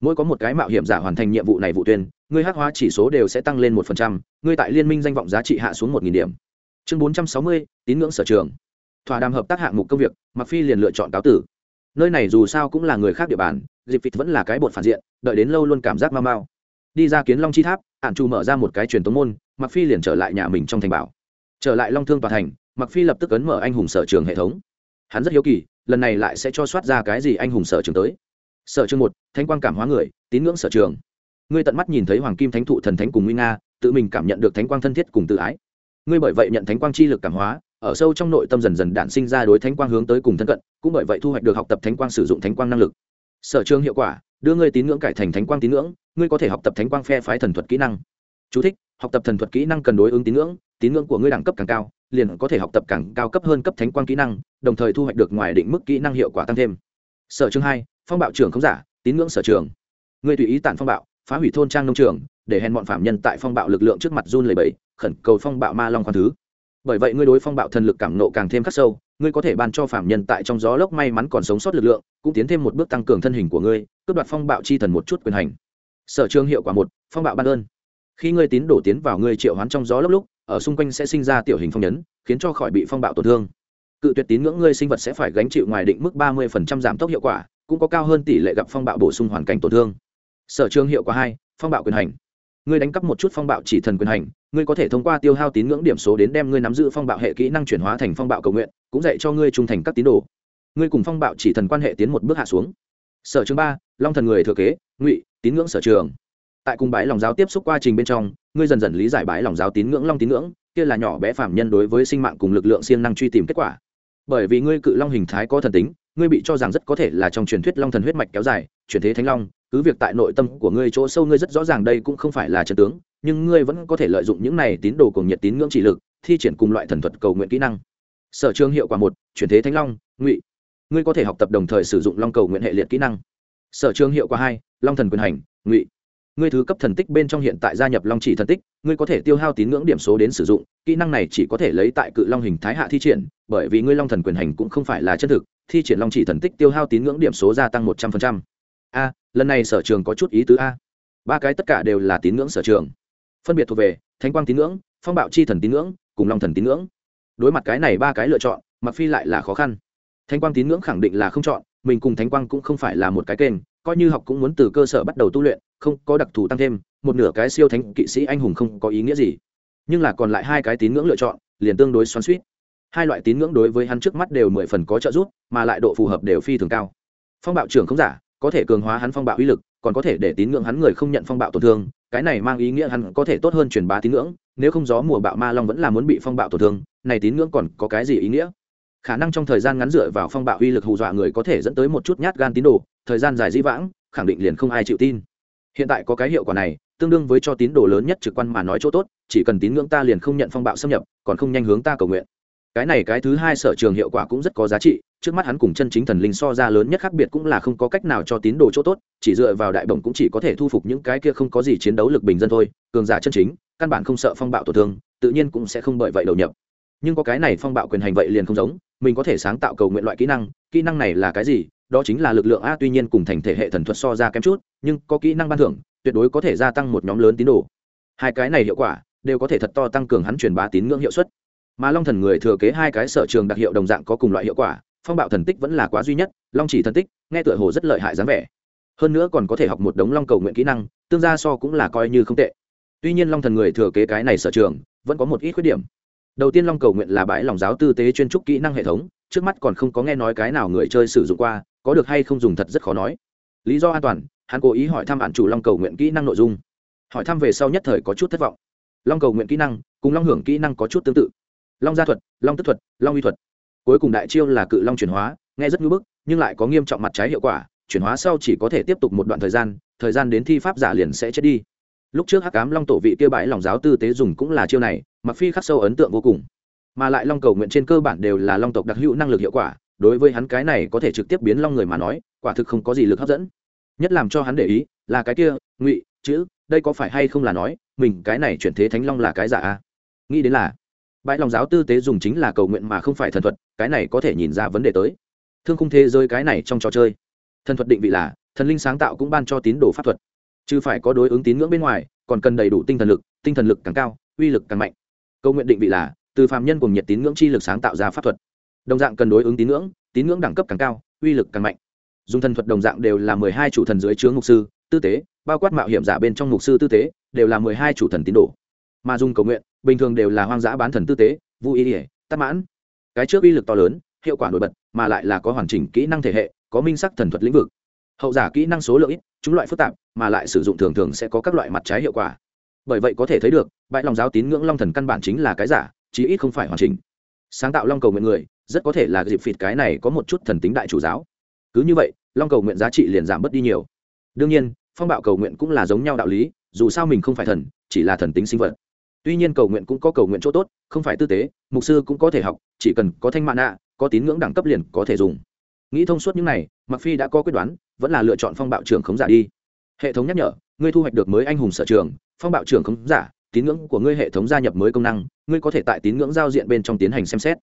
Mỗi có một cái mạo hiểm giả hoàn thành nhiệm vụ này vụ tuyên ngươi hắc hóa chỉ số đều sẽ tăng lên một phần trăm, ngươi tại liên minh danh vọng giá trị hạ xuống một nghìn điểm. Chương bốn trăm sáu mươi, tín ngưỡng sở trường. Thỏa đàm hợp tác hạng mục công việc mặc phi liền lựa chọn cáo tử. Nơi này dù sao cũng là người khác địa bàn diệp vịt vẫn là cái bột phản diện, đợi đến lâu luôn cảm giác mau mau. Đi ra kiến long chi tháp ảnh chu mở ra một cái truyền tống môn mặc phi liền trở lại nhà mình trong thành bảo. Trở lại long thương tòa thành mặc phi lập tức ấn mở anh hùng sở trường hệ thống. Hắn rất hiếu kỳ, lần này lại sẽ cho soát ra cái gì anh hùng sở trường tới. Sở trường một thanh quang cảm hóa người, tín ngưỡng sở trường ngươi tận mắt nhìn thấy hoàng kim thánh thụ thần thánh cùng nguy nga tự mình cảm nhận được thánh quang thân thiết cùng tự ái. Ngươi bởi vậy nhận thánh quang chi lực cảm hóa ở sâu trong nội tâm dần dần đản sinh ra đối thánh quang hướng tới cùng thân cận cũng bởi vậy thu hoạch được học tập thánh quang sử dụng thánh quang năng lực. Sở trường hiệu quả đưa ngươi tín ngưỡng cải thành thánh quang tín ngưỡng ngươi có thể học tập thánh quang phe phái thần thuật kỹ năng. Chú thích, học tập thần thuật kỹ năng cần đối ứng tín ngưỡng tín ngưỡng của ngươi đẳng cấp càng cao liền có thể học tập càng cao cấp hơn cấp thánh quang kỹ năng đồng thời thu hoạch được ngoài định mức kỹ năng hiệu quả tăng thêm. Sở trường hai phong bạo trưởng không giả tín ngưỡng sở trường. Ngươi tùy ý tản phong bạo phá hủy thôn trang nông trường, để hèn bọn phạm nhân tại phong bạo lực lượng trước mặt run lầy bẫy khẩn cầu phong bạo ma long khoan thứ. Bởi vậy ngươi đối phong bạo thần lực cảm nộ càng thêm khắc sâu, ngươi có thể ban cho phạm nhân tại trong gió lốc may mắn còn sống sót lực lượng, cũng tiến thêm một bước tăng cường thân hình của ngươi, cướp đoạt phong bạo chi thần một chút quyền hành. Sở trường hiệu quả một, phong bạo ban ơn. Khi ngươi tín đổ tiến vào ngươi triệu hoán trong gió lốc lúc, ở xung quanh sẽ sinh ra tiểu hình phong nhấn, khiến cho khỏi bị phong bạo tổn thương. Cự tuyệt tín ngưỡng ngươi sinh vật sẽ phải gánh chịu ngoài định mức ba mươi giảm tốc hiệu quả, cũng có cao hơn tỷ lệ gặp phong bạo bổ sung hoàn cảnh tổn thương sở trường hiệu quả hai, phong bạo quyền hành. Ngươi đánh cắp một chút phong bạo chỉ thần quyền hành, ngươi có thể thông qua tiêu hao tín ngưỡng điểm số đến đem ngươi nắm giữ phong bạo hệ kỹ năng chuyển hóa thành phong bạo cầu nguyện, cũng dạy cho ngươi trung thành các tín đồ. Ngươi cùng phong bạo chỉ thần quan hệ tiến một bước hạ xuống. Sở trường ba, long thần người thừa kế, ngụy, tín ngưỡng sở trường. Tại cùng bãi lòng giáo tiếp xúc quá trình bên trong, ngươi dần dần lý giải bãi lòng giáo tín ngưỡng long tín ngưỡng, kia là nhỏ bé phạm nhân đối với sinh mạng cùng lực lượng siêng năng truy tìm kết quả. Bởi vì ngươi cự long hình thái có thần tính, ngươi bị cho rằng rất có thể là trong truyền thuyết long thần huyết mạch kéo dài, chuyển thế thánh long cứ việc tại nội tâm của ngươi chỗ sâu ngươi rất rõ ràng đây cũng không phải là chân tướng, nhưng ngươi vẫn có thể lợi dụng những này tín đồ cùng nhiệt tín ngưỡng chỉ lực, thi triển cùng loại thần thuật cầu nguyện kỹ năng. Sở trường hiệu quả một, chuyển thế thánh long, ngụy. Ngươi có thể học tập đồng thời sử dụng long cầu nguyện hệ liệt kỹ năng. Sở trường hiệu quả hai, long thần quyền hành, ngụy. Ngươi thứ cấp thần tích bên trong hiện tại gia nhập long chỉ thần tích, ngươi có thể tiêu hao tín ngưỡng điểm số đến sử dụng, kỹ năng này chỉ có thể lấy tại cự long hình thái hạ thi triển, bởi vì ngươi long thần quyền hành cũng không phải là chân thực, thi triển long chỉ thần tích tiêu hao tín ngưỡng điểm số gia tăng một trăm phần trăm. a lần này sở trường có chút ý tứ a. Ba cái tất cả đều là tín ngưỡng sở trường. Phân biệt thuộc về thánh quang tín ngưỡng, phong bạo chi thần tín ngưỡng, cùng long thần tín ngưỡng. Đối mặt cái này ba cái lựa chọn mặc phi lại là khó khăn. Thánh quang tín ngưỡng khẳng định là không chọn, mình cùng thánh quang cũng không phải là một cái kênh, coi như học cũng muốn từ cơ sở bắt đầu tu luyện, không có đặc thù tăng thêm, một nửa cái siêu thánh kỵ sĩ anh hùng không có ý nghĩa gì. Nhưng là còn lại hai cái tín ngưỡng lựa chọn, liền tương đối xoắn suýt hai loại tín ngưỡng đối với hắn trước mắt đều mười phần có trợ giúp, mà lại độ phù hợp đều phi thường cao. Phong bạo trưởng không giả có thể cường hóa hắn phong bạo uy lực, còn có thể để tín ngưỡng hắn người không nhận phong bạo tổn thương, cái này mang ý nghĩa hắn có thể tốt hơn truyền bá tín ngưỡng, nếu không gió mùa bạo ma long vẫn là muốn bị phong bạo tổn thương, này tín ngưỡng còn có cái gì ý nghĩa? Khả năng trong thời gian ngắn dựa vào phong bạo uy lực hù dọa người có thể dẫn tới một chút nhát gan tín đồ, thời gian dài dĩ vãng, khẳng định liền không ai chịu tin. Hiện tại có cái hiệu quả này, tương đương với cho tín đồ lớn nhất trực quan mà nói chỗ tốt, chỉ cần tín ngưỡng ta liền không nhận phong bạo xâm nhập, còn không nhanh hướng ta cầu nguyện. Cái này cái thứ hai sở trường hiệu quả cũng rất có giá trị trước mắt hắn cùng chân chính thần linh so ra lớn nhất khác biệt cũng là không có cách nào cho tín đồ chỗ tốt, chỉ dựa vào đại bổng cũng chỉ có thể thu phục những cái kia không có gì chiến đấu lực bình dân thôi, cường giả chân chính, căn bản không sợ phong bạo tổn thương, tự nhiên cũng sẽ không bởi vậy đầu nhập. Nhưng có cái này phong bạo quyền hành vậy liền không giống, mình có thể sáng tạo cầu nguyện loại kỹ năng kỹ năng này là cái gì? Đó chính là lực lượng a tuy nhiên cùng thành thể hệ thần thuật so ra kém chút, nhưng có kỹ năng ban thưởng, tuyệt đối có thể gia tăng một nhóm lớn tín đồ. Hai cái này hiệu quả, đều có thể thật to tăng cường hắn truyền bá tín ngưỡng hiệu suất. Mà long thần người thừa kế hai cái sở trường đặc hiệu đồng dạng có cùng loại hiệu quả phong bạo thần tích vẫn là quá duy nhất, long chỉ thần tích, nghe tựa hồ rất lợi hại dáng vẻ. Hơn nữa còn có thể học một đống long cầu nguyện kỹ năng, tương gia so cũng là coi như không tệ. Tuy nhiên long thần người thừa kế cái này sở trường, vẫn có một ít khuyết điểm. Đầu tiên long cầu nguyện là bãi lòng giáo tư tế chuyên trúc kỹ năng hệ thống, trước mắt còn không có nghe nói cái nào người chơi sử dụng qua, có được hay không dùng thật rất khó nói. Lý do an toàn, hắn cố ý hỏi thăm bạn chủ long cầu nguyện kỹ năng nội dung. Hỏi thăm về sau nhất thời có chút thất vọng. Long cầu nguyện kỹ năng, cùng long hưởng kỹ năng có chút tương tự. Long gia thuật, long tức thuật, long uy thuật cuối cùng đại chiêu là cự long chuyển hóa, nghe rất ngưỡng bức, nhưng lại có nghiêm trọng mặt trái hiệu quả, chuyển hóa sau chỉ có thể tiếp tục một đoạn thời gian thời gian đến thi pháp giả liền sẽ chết đi. Lúc trước hắc cám long tổ vị kia bãi lòng giáo tư tế dùng cũng là chiêu này, mặc phi khắc sâu ấn tượng vô cùng. Mà lại long cầu nguyện trên cơ bản đều là long tộc đặc hữu năng lực hiệu quả, đối với hắn cái này có thể trực tiếp biến long người mà nói, quả thực không có gì lực hấp dẫn. Nhất làm cho hắn để ý là cái kia, ngụy, chữ, đây có phải hay không là nói, mình cái này chuyển thế thánh long là cái giả a? Nghĩ đến là bãi lòng giáo tư tế dùng chính là cầu nguyện mà không phải thần thuật, cái này có thể nhìn ra vấn đề tới. Thương khung thế giới cái này trong trò chơi. Thần thuật định vị là, thần linh sáng tạo cũng ban cho tín đồ pháp thuật. Chứ phải có đối ứng tín ngưỡng bên ngoài, còn cần đầy đủ tinh thần lực, tinh thần lực càng cao, uy lực càng mạnh. Cầu nguyện định vị là, từ phạm nhân cùng nhiệt tín ngưỡng chi lực sáng tạo ra pháp thuật. Đồng dạng cần đối ứng tín ngưỡng tín ngưỡng đẳng cấp càng cao, uy lực càng mạnh. Dùng thần thuật đồng dạng đều là mười hai chủ thần dưới chướng mục sư, tư tế, bao quát mạo hiểm giả bên trong mục sư tư tế, đều là mười hai chủ thần tín đồ. Mà dùng cầu nguyện bình thường đều là hoang dã bán thần tư tế, vu ý ỉa tắc mãn. Cái trước uy lực to lớn, hiệu quả nổi bật, mà lại là có hoàn chỉnh kỹ năng thể hệ, có minh sắc thần thuật lĩnh vực. Hậu giả kỹ năng số lượng ít, chúng loại phức tạp, mà lại sử dụng thường thường sẽ có các loại mặt trái hiệu quả. Bởi vậy có thể thấy được bãi lòng giáo tín ngưỡng long thần căn bản chính là cái giả, chí ít không phải hoàn chỉnh. Sáng tạo long cầu nguyện người, rất có thể là dịp phịt cái này có một chút thần tính đại chủ giáo. Cứ như vậy, long cầu nguyện giá trị liền giảm bớt đi nhiều. Đương nhiên, phong bạo cầu nguyện cũng là giống nhau đạo lý, dù sao mình không phải thần, chỉ là thần tính sinh vật tuy nhiên cầu nguyện cũng có cầu nguyện chỗ tốt, không phải tư tế, mục sư cũng có thể học, chỉ cần có thanh mạn nạ, có tín ngưỡng đẳng cấp liền có thể dùng. Nghĩ thông suốt những này mặc phi đã có quyết đoán, vẫn là lựa chọn phong bạo trưởng khống giả đi. Hệ thống nhắc nhở, ngươi thu hoạch được mới anh hùng sở trường, phong bạo trưởng khống giả, tín ngưỡng của ngươi hệ thống gia nhập mới công năng, ngươi có thể tại tín ngưỡng giao diện bên trong tiến hành xem xét.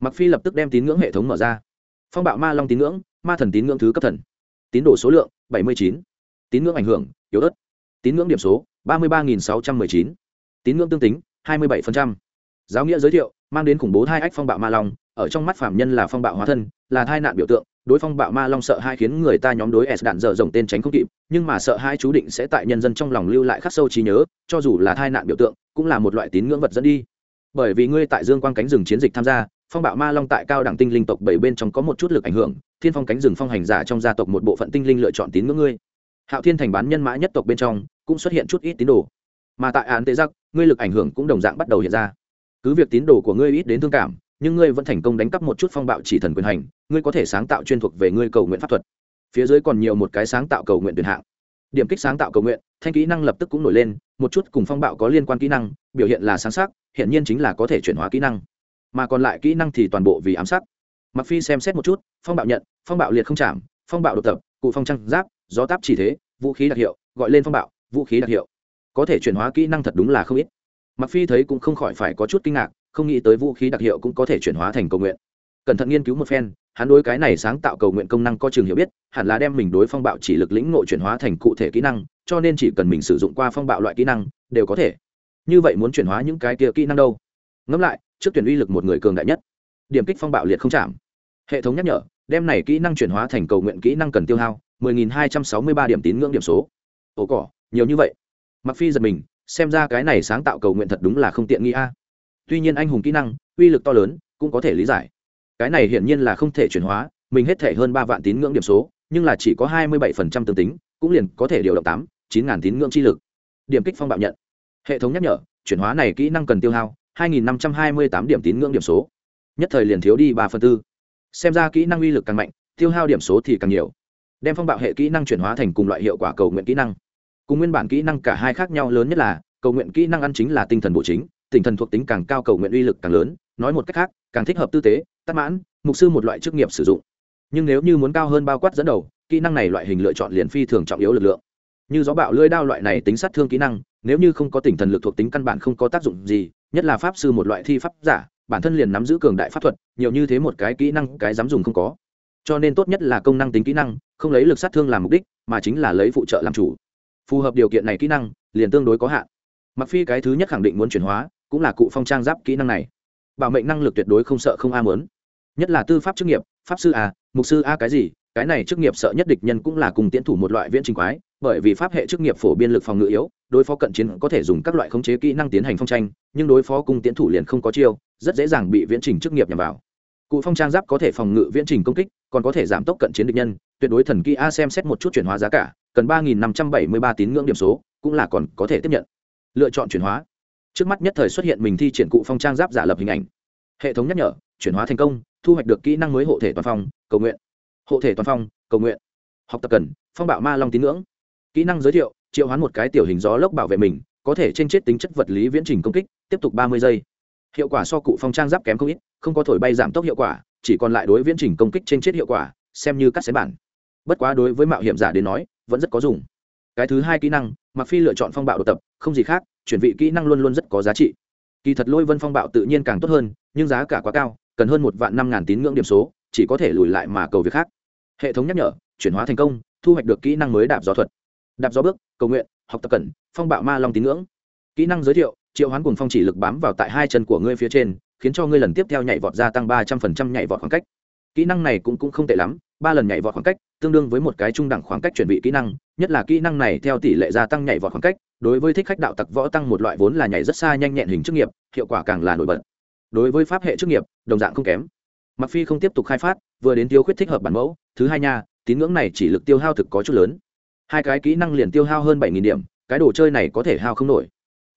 Mặc phi lập tức đem tín ngưỡng hệ thống mở ra. Phong bạo ma long tín ngưỡng, ma thần tín ngưỡng thứ cấp thần. Tín đồ số lượng 79. tín ngưỡng ảnh hưởng, yếu ớt. Tín ngưỡng điểm số 33.619 tín ngưỡng tương tính 27%. giáo nghĩa giới thiệu, mang đến khủng bố hai ách phong bạo ma long, ở trong mắt phạm nhân là phong bạo hóa thân, là thai nạn biểu tượng, đối phong bạo ma long sợ hai khiến người ta nhóm đối s đạn dở rồng tên tránh không kịp, nhưng mà sợ hai chú định sẽ tại nhân dân trong lòng lưu lại khắc sâu trí nhớ, cho dù là thai nạn biểu tượng, cũng là một loại tín ngưỡng vật dẫn đi. Bởi vì ngươi tại dương quang cánh rừng chiến dịch tham gia, phong bạo ma long tại cao đẳng tinh linh tộc bảy bên trong có một chút lực ảnh hưởng, thiên phong cánh rừng phong hành giả trong gia tộc một bộ phận tinh linh lựa chọn tín ngưỡng ngươi. Hạo thiên thành bán nhân mã nhất tộc bên trong, cũng xuất hiện chút ít tín đồ. Mà tại án tế giác ngươi lực ảnh hưởng cũng đồng dạng bắt đầu hiện ra. Cứ việc tín đồ của ngươi ít đến thương cảm, nhưng ngươi vẫn thành công đánh cắp một chút phong bạo chỉ thần quyền hành, ngươi có thể sáng tạo chuyên thuộc về ngươi cầu nguyện pháp thuật. Phía dưới còn nhiều một cái sáng tạo cầu nguyện tuyển hạng. Điểm kích sáng tạo cầu nguyện, thanh kỹ năng lập tức cũng nổi lên, một chút cùng phong bạo có liên quan kỹ năng, biểu hiện là sáng sắc hiện nhiên chính là có thể chuyển hóa kỹ năng. Mà còn lại kỹ năng thì toàn bộ vì ám sát. Mặc phi xem xét một chút, phong bạo nhận, phong bạo liệt không chạm, phong bạo độc tập, cụ phong trăng giáp, gió táp chỉ thế, vũ khí đặc hiệu, gọi lên phong bạo, vũ khí đặc hiệu có thể chuyển hóa kỹ năng thật đúng là không ít. Mặc phi thấy cũng không khỏi phải có chút kinh ngạc, không nghĩ tới vũ khí đặc hiệu cũng có thể chuyển hóa thành cầu nguyện. Cẩn thận nghiên cứu một phen, hắn đối cái này sáng tạo cầu nguyện công năng có trường hiểu biết, hẳn là đem mình đối phong bạo chỉ lực lĩnh ngộ chuyển hóa thành cụ thể kỹ năng, cho nên chỉ cần mình sử dụng qua phong bạo loại kỹ năng, đều có thể. Như vậy muốn chuyển hóa những cái kia kỹ năng đâu? Ngẫm lại, trước tuyển uy lực một người cường đại nhất, điểm kích phong bạo liệt không chạm. Hệ thống nhắc nhở, đem này kỹ năng chuyển hóa thành cầu nguyện kỹ năng cần tiêu hao 10.263 điểm tín ngưỡng điểm số. Ồ cỏ, nhiều như vậy mặc phi giật mình, xem ra cái này sáng tạo cầu nguyện thật đúng là không tiện nghi a. Tuy nhiên anh hùng kỹ năng, uy lực to lớn, cũng có thể lý giải. Cái này hiển nhiên là không thể chuyển hóa, mình hết thể hơn ba vạn tín ngưỡng điểm số, nhưng là chỉ có hai mươi bảy phần trăm tương tính, cũng liền có thể điều động tám, chín ngàn tín ngưỡng chi lực. Điểm kích phong bạo nhận. Hệ thống nhắc nhở, chuyển hóa này kỹ năng cần tiêu hao 2528 điểm tín ngưỡng điểm số. Nhất thời liền thiếu đi ba phần tư. Xem ra kỹ năng uy lực càng mạnh, tiêu hao điểm số thì càng nhiều. Đem phong bạo hệ kỹ năng chuyển hóa thành cùng loại hiệu quả cầu nguyện kỹ năng cùng nguyên bản kỹ năng cả hai khác nhau lớn nhất là, cầu nguyện kỹ năng ăn chính là tinh thần bộ chính, tinh thần thuộc tính càng cao cầu nguyện uy lực càng lớn, nói một cách khác, càng thích hợp tư tế, tắc mãn, mục sư một loại chức nghiệp sử dụng. Nhưng nếu như muốn cao hơn bao quát dẫn đầu, kỹ năng này loại hình lựa chọn liền phi thường trọng yếu lực lượng. Như gió bạo lưỡi đao loại này tính sát thương kỹ năng, nếu như không có tinh thần lực thuộc tính căn bản không có tác dụng gì, nhất là pháp sư một loại thi pháp giả, bản thân liền nắm giữ cường đại pháp thuật, nhiều như thế một cái kỹ năng cái dám dùng không có. Cho nên tốt nhất là công năng tính kỹ năng, không lấy lực sát thương làm mục đích, mà chính là lấy phụ trợ làm chủ phù hợp điều kiện này kỹ năng, liền tương đối có hạn. Mặc phi cái thứ nhất khẳng định muốn chuyển hóa, cũng là cụ phong trang giáp kỹ năng này. Bảo mệnh năng lực tuyệt đối không sợ không a muốn. Nhất là tư pháp chức nghiệp, pháp sư a mục sư a cái gì, cái này chức nghiệp sợ nhất địch nhân cũng là cùng tiến thủ một loại viễn trình quái, bởi vì pháp hệ chức nghiệp phổ biên lực phòng ngự yếu, đối phó cận chiến có thể dùng các loại khống chế kỹ năng tiến hành phong tranh, nhưng đối phó cung tiến thủ liền không có chiêu, rất dễ dàng bị viễn trình chức nghiệp nhằm vào cụ phong trang giáp có thể phòng ngự viễn trình công kích, còn có thể giảm tốc cận chiến địch nhân, tuyệt đối thần kỹ a xem xét một chút chuyển hóa giá cả, cần ba nghìn năm trăm bảy mươi ba tín ngưỡng điểm số, cũng là còn có thể tiếp nhận. Lựa chọn chuyển hóa. Trước mắt nhất thời xuất hiện mình thi triển cụ phong trang giáp giả lập hình ảnh. Hệ thống nhắc nhở, chuyển hóa thành công, thu hoạch được kỹ năng mới hộ thể toàn phong, cầu nguyện. Hộ thể toàn phong, cầu nguyện. Học tập cần, phong bạo ma long tín ngưỡng. Kỹ năng giới thiệu, triệu hoán một cái tiểu hình gió lốc bảo vệ mình, có thể trên chết tính chất vật lý viễn trình công kích, tiếp tục ba mươi giây hiệu quả so cụ phong trang giáp kém không ít, không có thổi bay giảm tốc hiệu quả, chỉ còn lại đối viễn trình công kích trên chết hiệu quả, xem như cắt xén bản. Bất quá đối với mạo hiểm giả đến nói, vẫn rất có dùng. Cái thứ hai kỹ năng mặc phi lựa chọn phong bạo độc tập, không gì khác, chuyển vị kỹ năng luôn luôn rất có giá trị. Kỳ thật lôi vân phong bạo tự nhiên càng tốt hơn, nhưng giá cả quá cao, cần hơn một vạn năm ngàn tín ngưỡng điểm số, chỉ có thể lùi lại mà cầu việc khác. Hệ thống nhắc nhở, chuyển hóa thành công, thu hoạch được kỹ năng mới đạp gió thuật. Đạp gió bước, cầu nguyện, học tập cẩn phong bạo ma long tín ngưỡng. Kỹ năng giới thiệu triệu hoán cùng phong chỉ lực bám vào tại hai chân của ngươi phía trên khiến cho ngươi lần tiếp theo nhảy vọt gia tăng ba trăm phần trăm nhảy vọt khoảng cách. Kỹ năng này cũng, cũng không tệ lắm ba lần nhảy vọt khoảng cách tương đương với một cái trung đẳng khoảng cách chuẩn bị kỹ năng nhất là kỹ năng này theo tỷ lệ gia tăng nhảy vọt khoảng cách đối với thích khách đạo tặc võ tăng một loại vốn là nhảy rất xa nhanh nhẹn hình chức nghiệp hiệu quả càng là nổi bật. Đối với pháp hệ chức nghiệp đồng dạng không kém. Mặc phi không tiếp tục khai phát vừa đến tiêu khuyết thích hợp bản mẫu thứ hai nha tín ngưỡng này chỉ lực tiêu hao thực có chút lớn. Hai cái kỹ năng liền tiêu hao hơn bảy điểm cái đồ chơi này có thể hao không nổi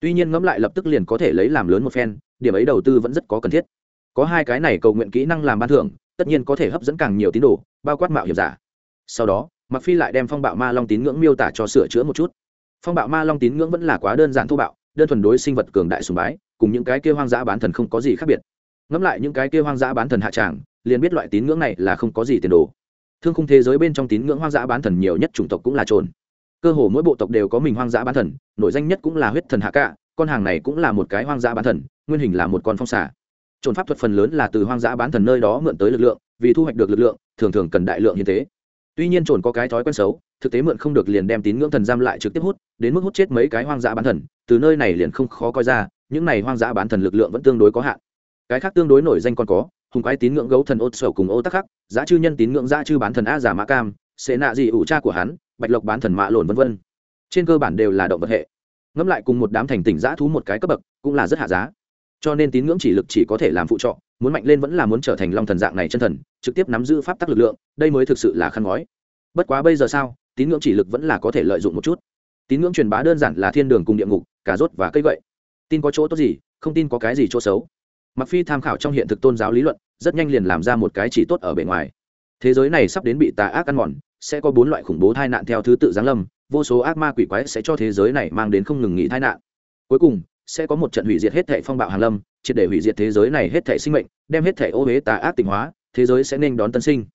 tuy nhiên ngẫm lại lập tức liền có thể lấy làm lớn một phen, điểm ấy đầu tư vẫn rất có cần thiết. Có hai cái này cầu nguyện kỹ năng làm ban thưởng, tất nhiên có thể hấp dẫn càng nhiều tín đồ, bao quát mạo hiểm giả. Sau đó mặc phi lại đem phong bạo ma long tín ngưỡng miêu tả cho sửa chữa một chút. Phong bạo ma long tín ngưỡng vẫn là quá đơn giản thô bạo, đơn thuần đối sinh vật cường đại sùng bái, cùng những cái kia hoang dã bán thần không có gì khác biệt. Ngẫm lại những cái kia hoang dã bán thần hạ tràng, liền biết loại tín ngưỡng này là không có gì tiền đồ. Thương khung thế giới bên trong tín ngưỡng hoang dã bán thần nhiều nhất chủng tộc cũng là trồn cơ hồ mỗi bộ tộc đều có mình hoang dã bán thần, nổi danh nhất cũng là huyết thần hạ cạ, con hàng này cũng là một cái hoang dã bán thần, nguyên hình là một con phong xà. Trồn pháp thuật phần lớn là từ hoang dã bán thần nơi đó mượn tới lực lượng, vì thu hoạch được lực lượng, thường thường cần đại lượng như thế tuy nhiên trồn có cái thói quen xấu, thực tế mượn không được liền đem tín ngưỡng thần giam lại trực tiếp hút, đến mức hút chết mấy cái hoang dã bán thần, từ nơi này liền không khó coi ra, những này hoang dã bán thần lực lượng vẫn tương đối có hạn. Cái khác tương đối nổi danh còn có, hùng quái tín ngưỡng gấu thần ô sầu cùng ô tắc khắc giá chư nhân tín ngưỡng giá chư bán thần a giả mã cam sẽ nạ gì ủ cha của hắn bạch lộc bán thần mạ lồn vân vân. Trên cơ bản đều là động vật hệ. Ngẫm lại cùng một đám thành tỉnh giã thú một cái cấp bậc, cũng là rất hạ giá. Cho nên tín ngưỡng chỉ lực chỉ có thể làm phụ trọ, muốn mạnh lên vẫn là muốn trở thành long thần dạng này chân thần, trực tiếp nắm giữ pháp tắc lực lượng, đây mới thực sự là khăn gói bất quá bây giờ sao, tín ngưỡng chỉ lực vẫn là có thể lợi dụng một chút. Tín ngưỡng truyền bá đơn giản là thiên đường cùng địa ngục, cà rốt và cây gậy. Tin có chỗ tốt gì, không tin có cái gì chỗ xấu. Mặc phi tham khảo trong hiện thực tôn giáo lý luận, rất nhanh liền làm ra một cái chỉ tốt ở bề ngoài. Thế giới này sắp đến bị tà ác ăn mòn sẽ có bốn loại khủng bố tai nạn theo thứ tự giáng lâm, vô số ác ma quỷ quái sẽ cho thế giới này mang đến không ngừng nghỉ tai nạn. Cuối cùng, sẽ có một trận hủy diệt hết thảy phong bạo hàn lâm, triệt để hủy diệt thế giới này hết thảy sinh mệnh, đem hết thảy ô huế tà ác tình hóa, thế giới sẽ nên đón tân sinh.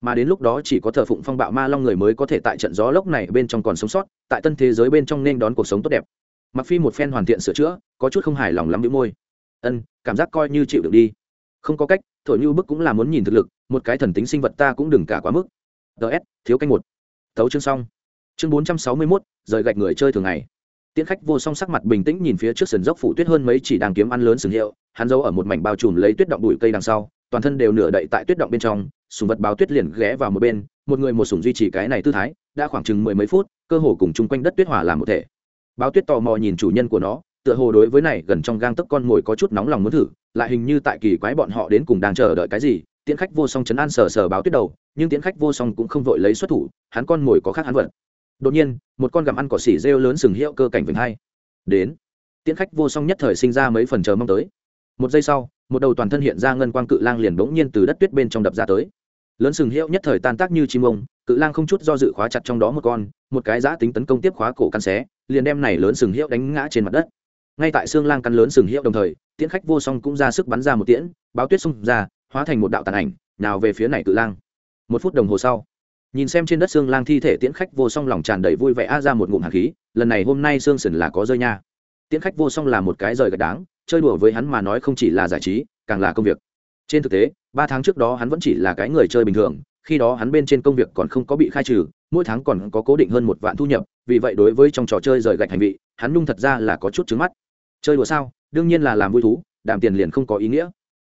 Mà đến lúc đó chỉ có thờ phụng phong bạo ma long người mới có thể tại trận gió lốc này bên trong còn sống sót, tại tân thế giới bên trong nên đón cuộc sống tốt đẹp. Mặc phi một phen hoàn thiện sửa chữa, có chút không hài lòng lắm đĩu môi. Ân, cảm giác coi như chịu được đi. Không có cách, thổi như bức cũng là muốn nhìn thực lực, một cái thần tính sinh vật ta cũng đừng cả quá mức ts thiếu canh một. Thấu chương xong. Chương bốn trăm sáu mươi mốt, rời gạch người chơi thường ngày. Tiễn khách vô song sắc mặt bình tĩnh nhìn phía trước sườn dốc phủ tuyết hơn mấy chỉ đang kiếm ăn lớn sừng hiệu, hắn giấu ở một mảnh bao trùm lấy tuyết động bụi cây đằng sau, toàn thân đều nửa đậy tại tuyết động bên trong, sùng vật báo tuyết liền ghé vào một bên, một người một sùng duy trì cái này tư thái, đã khoảng chừng mười mấy phút, cơ hồ cùng chung quanh đất tuyết hỏa làm một thể. Báo tuyết tò mò nhìn chủ nhân của nó, tựa hồ đối với này gần trong gang tấc con mồi có chút nóng lòng muốn thử, lại hình như tại kỳ quái bọn họ đến cùng đang chờ đợi cái gì tiễn khách vô song chấn an sờ sờ báo tuyết đầu, nhưng tiễn khách vô song cũng không vội lấy xuất thủ, hắn con mồi có khác hắn vật. Đột nhiên, một con gặm ăn cỏ xỉ rêu lớn sừng hiệu cơ cảnh vừng hai. Đến. Tiễn khách vô song nhất thời sinh ra mấy phần chờ mong tới. Một giây sau, một đầu toàn thân hiện ra ngân quang cự lang liền bỗng nhiên từ đất tuyết bên trong đập ra tới. Lớn sừng hiệu nhất thời tan tác như chim ông, cự lang không chút do dự khóa chặt trong đó một con, một cái giã tính tấn công tiếp khóa cổ căn xé, liền đem này lớn sừng hiệu đánh ngã trên mặt đất. Ngay tại xương lang căn lớn sừng hiệu đồng thời, tiễn khách vô song cũng ra sức bắn ra một tiễn, báo tuyết xông ra hóa thành một đạo tàn ảnh, nào về phía này cự lang. Một phút đồng hồ sau, nhìn xem trên đất xương lang thi thể tiễn khách vô song lòng tràn đầy vui vẻ a ra một ngụm hạt khí, lần này hôm nay xương sần là có rơi nha. Tiễn khách vô song là một cái rời gạch đáng, chơi đùa với hắn mà nói không chỉ là giải trí, càng là công việc. Trên thực tế, ba tháng trước đó hắn vẫn chỉ là cái người chơi bình thường, khi đó hắn bên trên công việc còn không có bị khai trừ, mỗi tháng còn có cố định hơn một vạn thu nhập, vì vậy đối với trong trò chơi rời gạch hành vị, hắn nhung thật ra là có chút trứng mắt. Chơi đùa sao? Đương nhiên là làm vui thú, đàm tiền liền không có ý nghĩa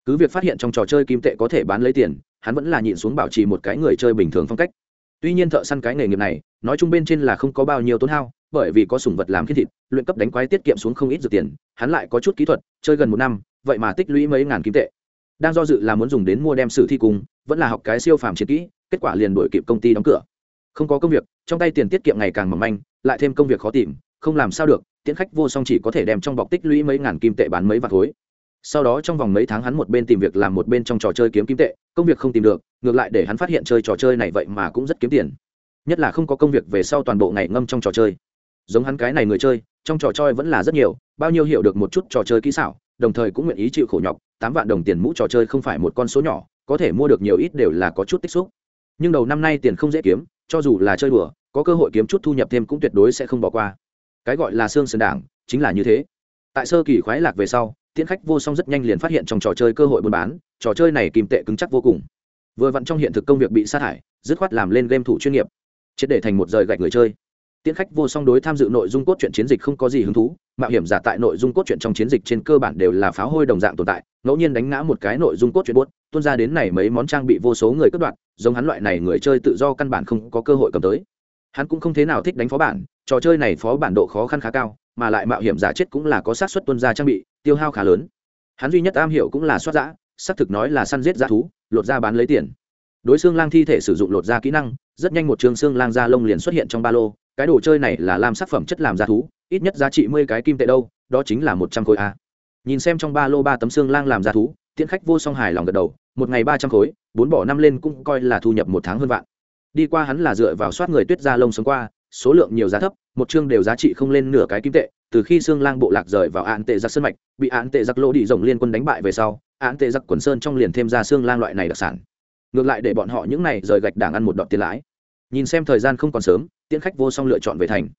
cứ việc phát hiện trong trò chơi kim tệ có thể bán lấy tiền, hắn vẫn là nhịn xuống bảo trì một cái người chơi bình thường phong cách. Tuy nhiên thợ săn cái nghề nghiệp này, nói chung bên trên là không có bao nhiêu tốn hao, bởi vì có sủng vật làm khiết thịt, luyện cấp đánh quái tiết kiệm xuống không ít dược tiền, hắn lại có chút kỹ thuật, chơi gần một năm, vậy mà tích lũy mấy ngàn kim tệ. Đang do dự là muốn dùng đến mua đem sử thi cùng, vẫn là học cái siêu phàm chiến kỹ, kết quả liền đổi kịp công ty đóng cửa. Không có công việc, trong tay tiền tiết kiệm ngày càng mỏng manh, lại thêm công việc khó tìm, không làm sao được, tiễn khách vô song chỉ có thể đem trong bọc tích lũy mấy ngàn kim tệ bán mấy vạt khối sau đó trong vòng mấy tháng hắn một bên tìm việc làm một bên trong trò chơi kiếm kim tệ, công việc không tìm được, ngược lại để hắn phát hiện chơi trò chơi này vậy mà cũng rất kiếm tiền. Nhất là không có công việc về sau toàn bộ ngày ngâm trong trò chơi. Giống hắn cái này người chơi, trong trò chơi vẫn là rất nhiều, bao nhiêu hiểu được một chút trò chơi kỹ xảo, đồng thời cũng nguyện ý chịu khổ nhọc, tám vạn đồng tiền mũ trò chơi không phải một con số nhỏ, có thể mua được nhiều ít đều là có chút tích xúc. Nhưng đầu năm nay tiền không dễ kiếm, cho dù là chơi đùa, có cơ hội kiếm chút thu nhập thêm cũng tuyệt đối sẽ không bỏ qua. Cái gọi là xương sườn đảng, chính là như thế. Tại sơ kỳ khoái lạc về sau tiễn khách vô song rất nhanh liền phát hiện trong trò chơi cơ hội buôn bán, trò chơi này kim tệ cứng chắc vô cùng. Vừa vặn trong hiện thực công việc bị sát hại, dứt khoát làm lên game thủ chuyên nghiệp, triệt để thành một rời gạch người chơi. Tiễn khách vô song đối tham dự nội dung cốt truyện chiến dịch không có gì hứng thú, mạo hiểm giả tại nội dung cốt truyện trong chiến dịch trên cơ bản đều là pháo hôi đồng dạng tồn tại, ngẫu nhiên đánh ngã một cái nội dung cốt truyện buốt, tuôn ra đến này mấy món trang bị vô số người cất đoạn giống hắn loại này người chơi tự do căn bản không có cơ hội cầm tới. Hắn cũng không thế nào thích đánh phó bản, trò chơi này phó bản độ khó khăn khá cao mà lại mạo hiểm giả chết cũng là có xác suất tuân ra trang bị, tiêu hao khá lớn. Hắn duy nhất am hiểu cũng là soát giã, xác thực nói là săn giết g thú, lột ra bán lấy tiền. Đối xương lang thi thể sử dụng lột ra kỹ năng, rất nhanh một trường xương lang da lông liền xuất hiện trong ba lô. Cái đồ chơi này là làm sắc phẩm chất làm ra thú, ít nhất giá trị mười cái kim tệ đâu, đó chính là một trăm khối a. Nhìn xem trong ba lô ba tấm xương lang làm ra thú, tiễn khách vô song hài lòng gật đầu, một ngày ba trăm khối, bốn bỏ năm lên cũng coi là thu nhập một tháng hơn vạn. Đi qua hắn là dựa vào soát người tuyết da lông sống qua số lượng nhiều giá thấp, một chương đều giá trị không lên nửa cái kim tệ, từ khi xương lang bộ lạc rời vào án tệ giặc sân mạch, bị án tệ giặc lỗ đi rồng liên quân đánh bại về sau, án tệ giặc quần sơn trong liền thêm ra xương lang loại này đặc sản. Ngược lại để bọn họ những này rời gạch đảng ăn một đoạn tiền lãi. Nhìn xem thời gian không còn sớm tiên khách vô song lựa chọn về thành.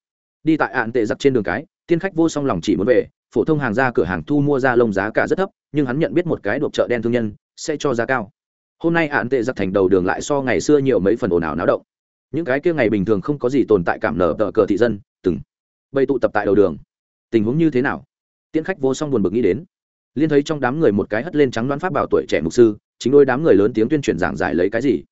Đi tại án tệ giặc trên đường cái tiên khách vô song lòng chỉ muốn về, phổ thông hàng ra cửa hàng thu mua da lông giá cả rất thấp, nhưng hắn nhận biết một cái đột chợ đen thương nhân, sẽ cho giá cao. Hôm nay án tệ giặc thành đầu đường lại so ngày xưa nhiều mấy phần ồn ào náo động những cái kia ngày bình thường không có gì tồn tại cảm nở tờ cờ thị dân, từng bày tụ tập tại đầu đường. Tình huống như thế nào? Tiễn khách vô song buồn bực nghĩ đến. Liên thấy trong đám người một cái hất lên trắng đoán pháp bảo tuổi trẻ mục sư, chính đôi đám người lớn tiếng tuyên truyền giảng giải lấy cái gì?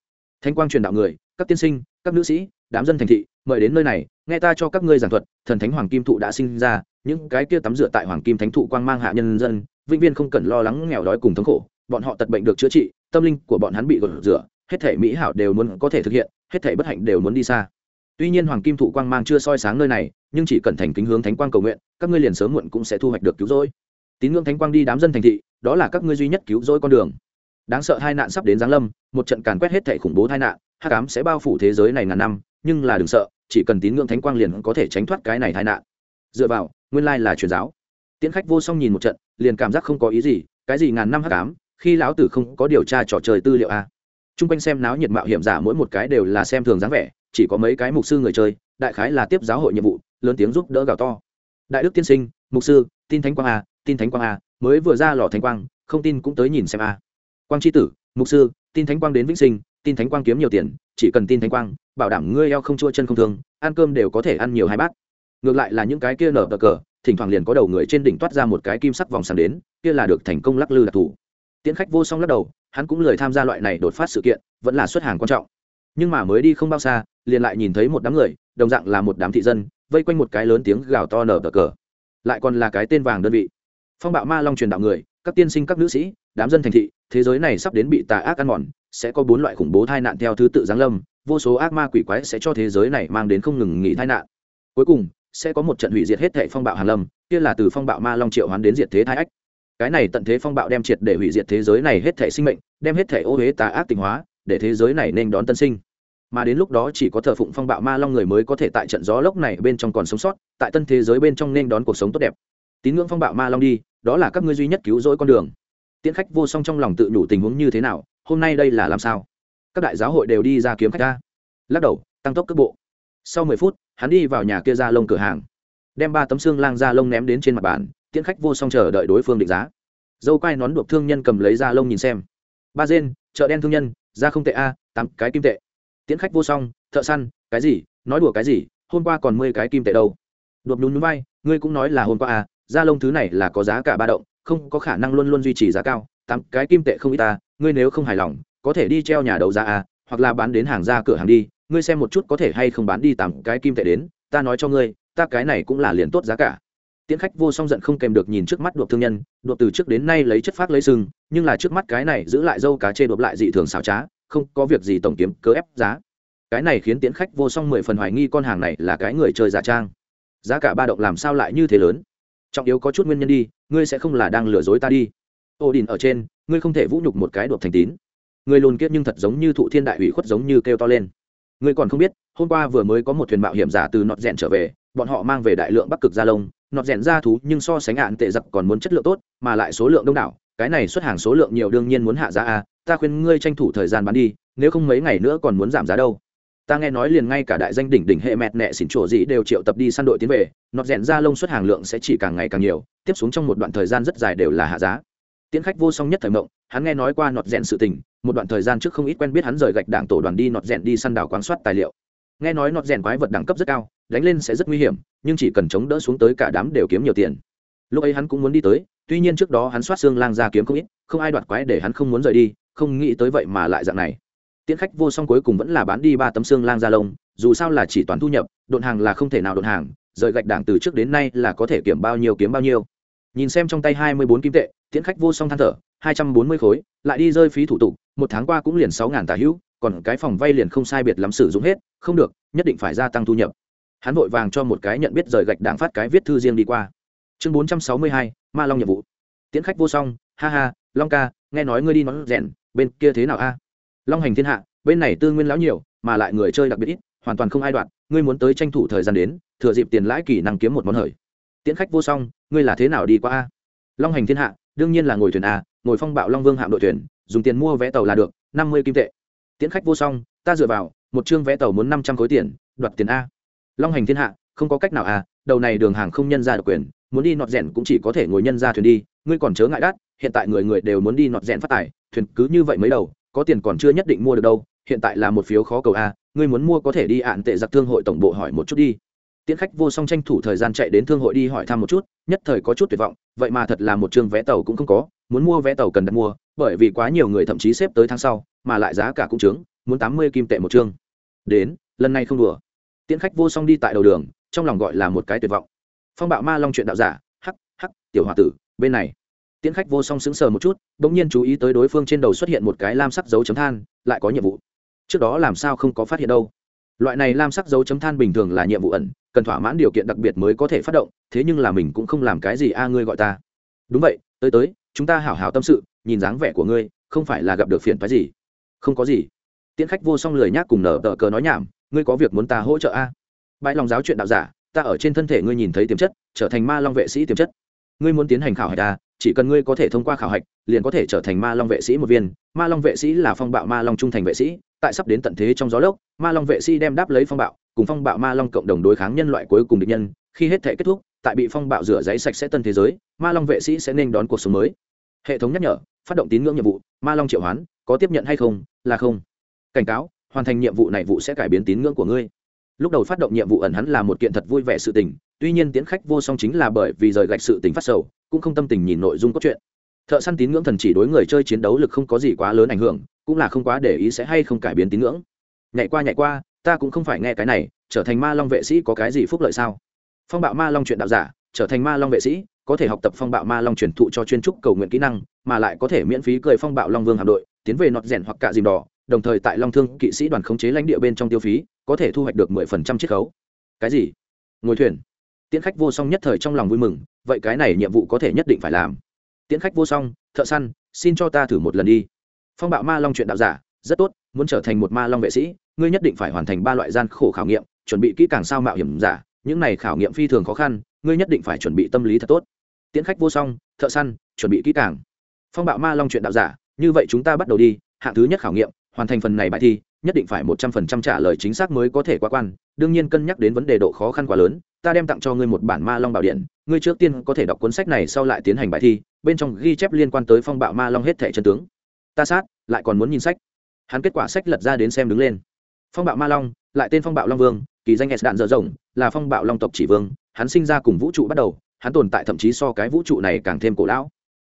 Thanh quang truyền đạo người, các tiên sinh, các nữ sĩ, đám dân thành thị, mời đến nơi này, nghe ta cho các ngươi giảng thuật, thần thánh hoàng kim thụ đã sinh ra, những cái kia tắm rửa tại hoàng kim thánh thụ quang mang hạ nhân dân, vĩnh viên không cần lo lắng nghèo đói cùng thống khổ, bọn họ tật bệnh được chữa trị, tâm linh của bọn hắn bị gột rửa, hết thể mỹ hảo đều muốn có thể thực hiện hết thảy bất hạnh đều muốn đi xa. Tuy nhiên hoàng kim thụ quang mang chưa soi sáng nơi này, nhưng chỉ cần thành kính hướng thánh quang cầu nguyện, các ngươi liền sớm muộn cũng sẽ thu hoạch được cứu rỗi. Tín ngưỡng thánh quang đi đám dân thành thị, đó là các ngươi duy nhất cứu rỗi con đường. Đáng sợ hai nạn sắp đến giáng lâm, một trận càn quét hết thảy khủng bố tai nạn, hắc ám sẽ bao phủ thế giới này ngàn năm, nhưng là đừng sợ, chỉ cần tín ngưỡng thánh quang liền có thể tránh thoát cái này tai nạn. Dựa vào, nguyên lai là truyền giáo. Tiễn khách vô song nhìn một trận, liền cảm giác không có ý gì, cái gì ngàn năm hắc ám, khi lão tử không có điều tra trò chơi tư liệu a chung quanh xem náo nhiệt mạo hiểm giả mỗi một cái đều là xem thường dáng vẻ, chỉ có mấy cái mục sư người chơi, đại khái là tiếp giáo hội nhiệm vụ, lớn tiếng giúp đỡ gào to. Đại đức tiên sinh, mục sư, tin thánh quang a tin thánh quang a mới vừa ra lò thánh quang, không tin cũng tới nhìn xem a quang tri tử, mục sư, tin thánh quang đến vĩnh sinh, tin thánh quang kiếm nhiều tiền, chỉ cần tin thánh quang, bảo đảm ngươi eo không chua chân không thương, ăn cơm đều có thể ăn nhiều hai bát. Ngược lại là những cái kia nở bờ cờ, thỉnh thoảng liền có đầu người trên đỉnh toát ra một cái kim sắc vòng sàn đến, kia là được thành công lắc lư đặc thù. Tiễn khách vô song lắc đầu hắn cũng lười tham gia loại này đột phát sự kiện, vẫn là xuất hàng quan trọng. Nhưng mà mới đi không bao xa, liền lại nhìn thấy một đám người, đồng dạng là một đám thị dân, vây quanh một cái lớn tiếng gào to nở cờ cờ. Lại còn là cái tên vàng đơn vị. Phong bạo ma long truyền đạo người, các tiên sinh, các nữ sĩ, đám dân thành thị, thế giới này sắp đến bị tà ác ăn mòn, sẽ có bốn loại khủng bố tai nạn theo thứ tự giáng lâm, vô số ác ma quỷ quái sẽ cho thế giới này mang đến không ngừng nghỉ tai nạn. Cuối cùng, sẽ có một trận hủy diệt hết thệ phong bạo hàn lâm, kia là từ phong bạo ma long triệu hoán đến diệt thế thái ách cái này tận thế phong bạo đem triệt để hủy diệt thế giới này hết thể sinh mệnh, đem hết thể ô huế tà ác tình hóa, để thế giới này nên đón tân sinh. Mà đến lúc đó chỉ có thờ phụng phong bạo ma long người mới có thể tại trận gió lốc này bên trong còn sống sót, tại tân thế giới bên trong nên đón cuộc sống tốt đẹp. Tín ngưỡng phong bạo ma long đi, đó là các ngươi duy nhất cứu rỗi con đường. Tiễn khách vô song trong lòng tự đủ tình huống như thế nào, hôm nay đây là làm sao? Các đại giáo hội đều đi ra kiếm khách ra. Lắc đầu, tăng tốc cước bộ. Sau mười phút, hắn đi vào nhà kia ra lông cửa hàng. Đem ba tấm xương lang ra lông ném đến trên mặt bàn tiễn khách vô song chờ đợi đối phương định giá. Dâu quai nón đuộc thương nhân cầm lấy ra lông nhìn xem. Ba dên chợ đen thương nhân ra không tệ a, tám cái kim tệ. Tiễn khách vô song, thợ săn, cái gì, nói đùa cái gì, hôm qua còn mười cái kim tệ đâu. Đột nhún nhún vai, ngươi cũng nói là hôm qua à da lông thứ này là có giá cả ba động, không có khả năng luôn luôn duy trì giá cao, tám cái kim tệ không ít ta ngươi nếu không hài lòng, có thể đi treo nhà đấu giá à hoặc là bán đến hàng ra cửa hàng đi, ngươi xem một chút có thể hay không bán đi tám cái kim tệ đến, ta nói cho ngươi, ta cái này cũng là liền tốt giá cả tiễn khách vô song giận không kèm được nhìn trước mắt đột thương nhân đột từ trước đến nay lấy chất phát lấy sừng, nhưng là trước mắt cái này giữ lại dâu cá chê đột lại dị thường xảo trá, không có việc gì tổng kiếm cớ ép giá. Cái này khiến tiễn khách vô song mười phần hoài nghi con hàng này là cái người chơi giả trang. Giá cả ba động làm sao lại như thế lớn? Trọng yếu có chút nguyên nhân đi, ngươi sẽ không là đang lừa dối ta đi. Ô đình ở trên, ngươi không thể vũ nhục một cái đột thành tín. Người lùn kiết nhưng thật giống như thụ thiên đại ủy khuất giống như kêu to lên. Ngươi còn không biết, hôm qua vừa mới có một thuyền mạo hiểm giả từ nọt rèn trở về, bọn họ mang về đại lượng bắc cực gia lông nọt rèn ra thú nhưng so sánh ạn tệ giặc còn muốn chất lượng tốt, mà lại số lượng đông đảo. Cái này xuất hàng số lượng nhiều đương nhiên muốn hạ giá a, ta khuyên ngươi tranh thủ thời gian bán đi, nếu không mấy ngày nữa còn muốn giảm giá đâu. Ta nghe nói liền ngay cả đại danh đỉnh đỉnh hệ mẹt nẹ xỉn chỗ gì đều triệu tập đi săn đội tiến về, nọt rèn ra lông xuất hàng lượng sẽ chỉ càng ngày càng nhiều, tiếp xuống trong một đoạn thời gian rất dài đều là hạ giá. Tiến khách vô song nhất thời mộng, hắn nghe nói qua nọt rèn sự tình, một đoạn thời gian trước không ít quen biết hắn rời gạch đảng tổ đoàn đi nọt rèn đi săn đảo quán soát tài liệu. Nghe nói nọt rèn quái vật đẳng cấp rất cao, đánh lên sẽ rất nguy hiểm nhưng chỉ cần chống đỡ xuống tới cả đám đều kiếm nhiều tiền. Lúc ấy hắn cũng muốn đi tới, tuy nhiên trước đó hắn soát xương lang ra kiếm không ít, không ai đoạt quái để hắn không muốn rời đi, không nghĩ tới vậy mà lại dạng này. Tiễn khách vô song cuối cùng vẫn là bán đi ba tấm xương lang da lông, dù sao là chỉ toán thu nhập, độn hàng là không thể nào độn hàng, rời gạch đảng từ trước đến nay là có thể kiểm bao nhiêu kiếm bao nhiêu. Nhìn xem trong tay hai mươi bốn kim tệ, tiễn khách vô song than thở, hai trăm bốn mươi khối, lại đi rơi phí thủ tục, một tháng qua cũng liền sáu ngàn tà hữu, còn cái phòng vay liền không sai biệt lắm sử dụng hết, không được, nhất định phải gia tăng thu nhập hắn vội vàng cho một cái nhận biết rời gạch đảng phát cái viết thư riêng đi qua. Chương bốn trăm sáu mươi hai, ma long nhiệm vụ. Tiễn khách vô song, ha ha, long ca, nghe nói ngươi đi nón rèn, bên kia thế nào a? Long hành thiên hạ, bên này tư nguyên lão nhiều, mà lại người chơi đặc biệt ít, hoàn toàn không ai đoạn ngươi muốn tới tranh thủ thời gian đến, thừa dịp tiền lãi kỳ năng kiếm một món hời. Tiễn khách vô song, ngươi là thế nào đi qua a? Long hành thiên hạ, đương nhiên là ngồi thuyền a, ngồi phong bạo long vương hạm đội thuyền, dùng tiền mua vé tàu là được, năm mươi kim tệ. Tiễn khách vô song, ta dựa vào, một chương vé tàu muốn năm trăm khối tiền, đoạt tiền a long hành thiên hạ, không có cách nào à? đầu này đường hàng không nhân ra được quyền, muốn đi nọt rèn cũng chỉ có thể ngồi nhân ra thuyền đi, ngươi còn chớ ngại đắt, hiện tại người người đều muốn đi nọt rèn phát tài, thuyền cứ như vậy mới đầu, có tiền còn chưa nhất định mua được đâu, hiện tại là một phiếu khó cầu a ngươi muốn mua có thể đi ạn tệ giặc thương hội tổng bộ hỏi một chút đi tiễn khách vô song tranh thủ thời gian chạy đến thương hội đi hỏi thăm một chút, nhất thời có chút tuyệt vọng, vậy mà thật là một chương vé tàu cũng không có, muốn mua vé tàu cần đặt mua, bởi vì quá nhiều người thậm chí xếp tới tháng sau, mà lại giá cả cũng trướng muốn tám mươi kim tệ một chương đến, lần này không đùa tiễn khách vô song đi tại đầu đường, trong lòng gọi là một cái tuyệt vọng. Phong bạo ma long chuyện đạo giả, hắc hắc, tiểu h tử, bên này. Tiễn khách vô song sững sờ một chút đ ỗ n g nhiên chú ý tới đối phương trên đầu xuất hiện một cái lam sắc dấu chấm than, lại có nhiệm vụ. Trước đó làm sao không có phát hiện đâu. Loại này lam sắc dấu chấm than bình thường là nhiệm vụ ẩn, cần thỏa mãn điều kiện đặc biệt mới có thể phát động, thế nhưng là mình cũng không làm cái gì a, ngươi gọi ta. Đúng vậy, tới tới, chúng ta hảo hảo tâm sự, nhìn dáng vẻ của ngươi, không phải là gặp được phiền phái gì. Không có gì. Tiễn khách vô song lười nhác cùng nở tờ cờ nói nhảm ngươi có việc muốn ta hỗ trợ a? Bãi lòng giáo chuyện đạo giả, ta ở trên thân thể ngươi nhìn thấy tiềm chất, trở thành ma long vệ sĩ tiềm chất. Ngươi muốn tiến hành khảo hạch ta chỉ cần ngươi có thể thông qua khảo hạch, liền có thể trở thành ma long vệ sĩ một viên. Ma long vệ sĩ là phong bạo ma long trung thành vệ sĩ, tại sắp đến tận thế trong gió lốc, ma long vệ sĩ đem đáp lấy phong bạo, cùng phong bạo ma long cộng đồng đối kháng nhân loại cuối cùng địch nhân. Khi hết thể kết thúc, tại bị phong bạo rửa giấy sạch sẽ tân thế giới, ma long vệ sĩ sẽ nên đón cuộc sống mới. Hệ thống nhắc nhở, phát động tín ngưỡng nhiệm vụ, ma long triệu hoán, có tiếp nhận hay không? Là không. Cảnh cáo hoàn thành nhiệm vụ này vụ sẽ cải biến tín ngưỡng của ngươi. Lúc đầu phát động nhiệm vụ ẩn hắn là một kiện thật vui vẻ sự tình, tuy nhiên tiến khách vô song chính là bởi vì rời gạch sự tình phát sầu, cũng không tâm tình nhìn nội dung cốt truyện. Thợ săn tín ngưỡng thần chỉ đối người chơi chiến đấu lực không có gì quá lớn ảnh hưởng, cũng là không quá để ý sẽ hay không cải biến tín ngưỡng. Nhảy qua nhảy qua, ta cũng không phải nghe cái này, trở thành ma long vệ sĩ có cái gì phúc lợi sao? Phong bạo ma long chuyện đạo giả, trở thành ma long vệ sĩ, có thể học tập phong bạo ma long truyền thụ cho chuyên trúc cầu nguyện kỹ năng, mà lại có thể miễn phí cười phong bạo long vương hạm đội tiến về nọt rèn hoặc cả dìm đỏ, đồng thời tại long thương kỵ sĩ đoàn khống chế lãnh địa bên trong tiêu phí, có thể thu hoạch được mười phần trăm chiết khấu. Cái gì? Ngồi thuyền. Tiễn khách vô song nhất thời trong lòng vui mừng, vậy cái này nhiệm vụ có thể nhất định phải làm. Tiễn khách vô song, thợ săn, xin cho ta thử một lần đi. Phong bạo ma long chuyện đạo giả, rất tốt, muốn trở thành một ma long vệ sĩ, ngươi nhất định phải hoàn thành ba loại gian khổ khảo nghiệm, chuẩn bị kỹ càng sao mạo hiểm giả, những này khảo nghiệm phi thường khó khăn, ngươi nhất định phải chuẩn bị tâm lý thật tốt. Tiễn khách vô song, thợ săn, chuẩn bị kỹ càng. Phong bạo ma long chuyện đạo giả như vậy chúng ta bắt đầu đi, hạng thứ nhất khảo nghiệm, hoàn thành phần này bài thi, nhất định phải một trăm phần trăm trả lời chính xác mới có thể qua quan. Đương nhiên cân nhắc đến vấn đề độ khó khăn quá lớn, ta đem tặng cho ngươi một bản ma long bảo điện. Ngươi trước tiên có thể đọc cuốn sách này sau lại tiến hành bài thi, bên trong ghi chép liên quan tới phong bạo ma long hết thẻ chân tướng. Ta sát, lại còn muốn nhìn sách. Hắn kết quả sách lật ra đến xem đứng lên. Phong bạo ma long, lại tên phong bạo long vương, kỳ danh s đạn dở rộng là phong bạo long tộc chỉ vương. Hắn sinh ra cùng vũ trụ bắt đầu, hắn tồn tại thậm chí so cái vũ trụ này càng thêm cổ lão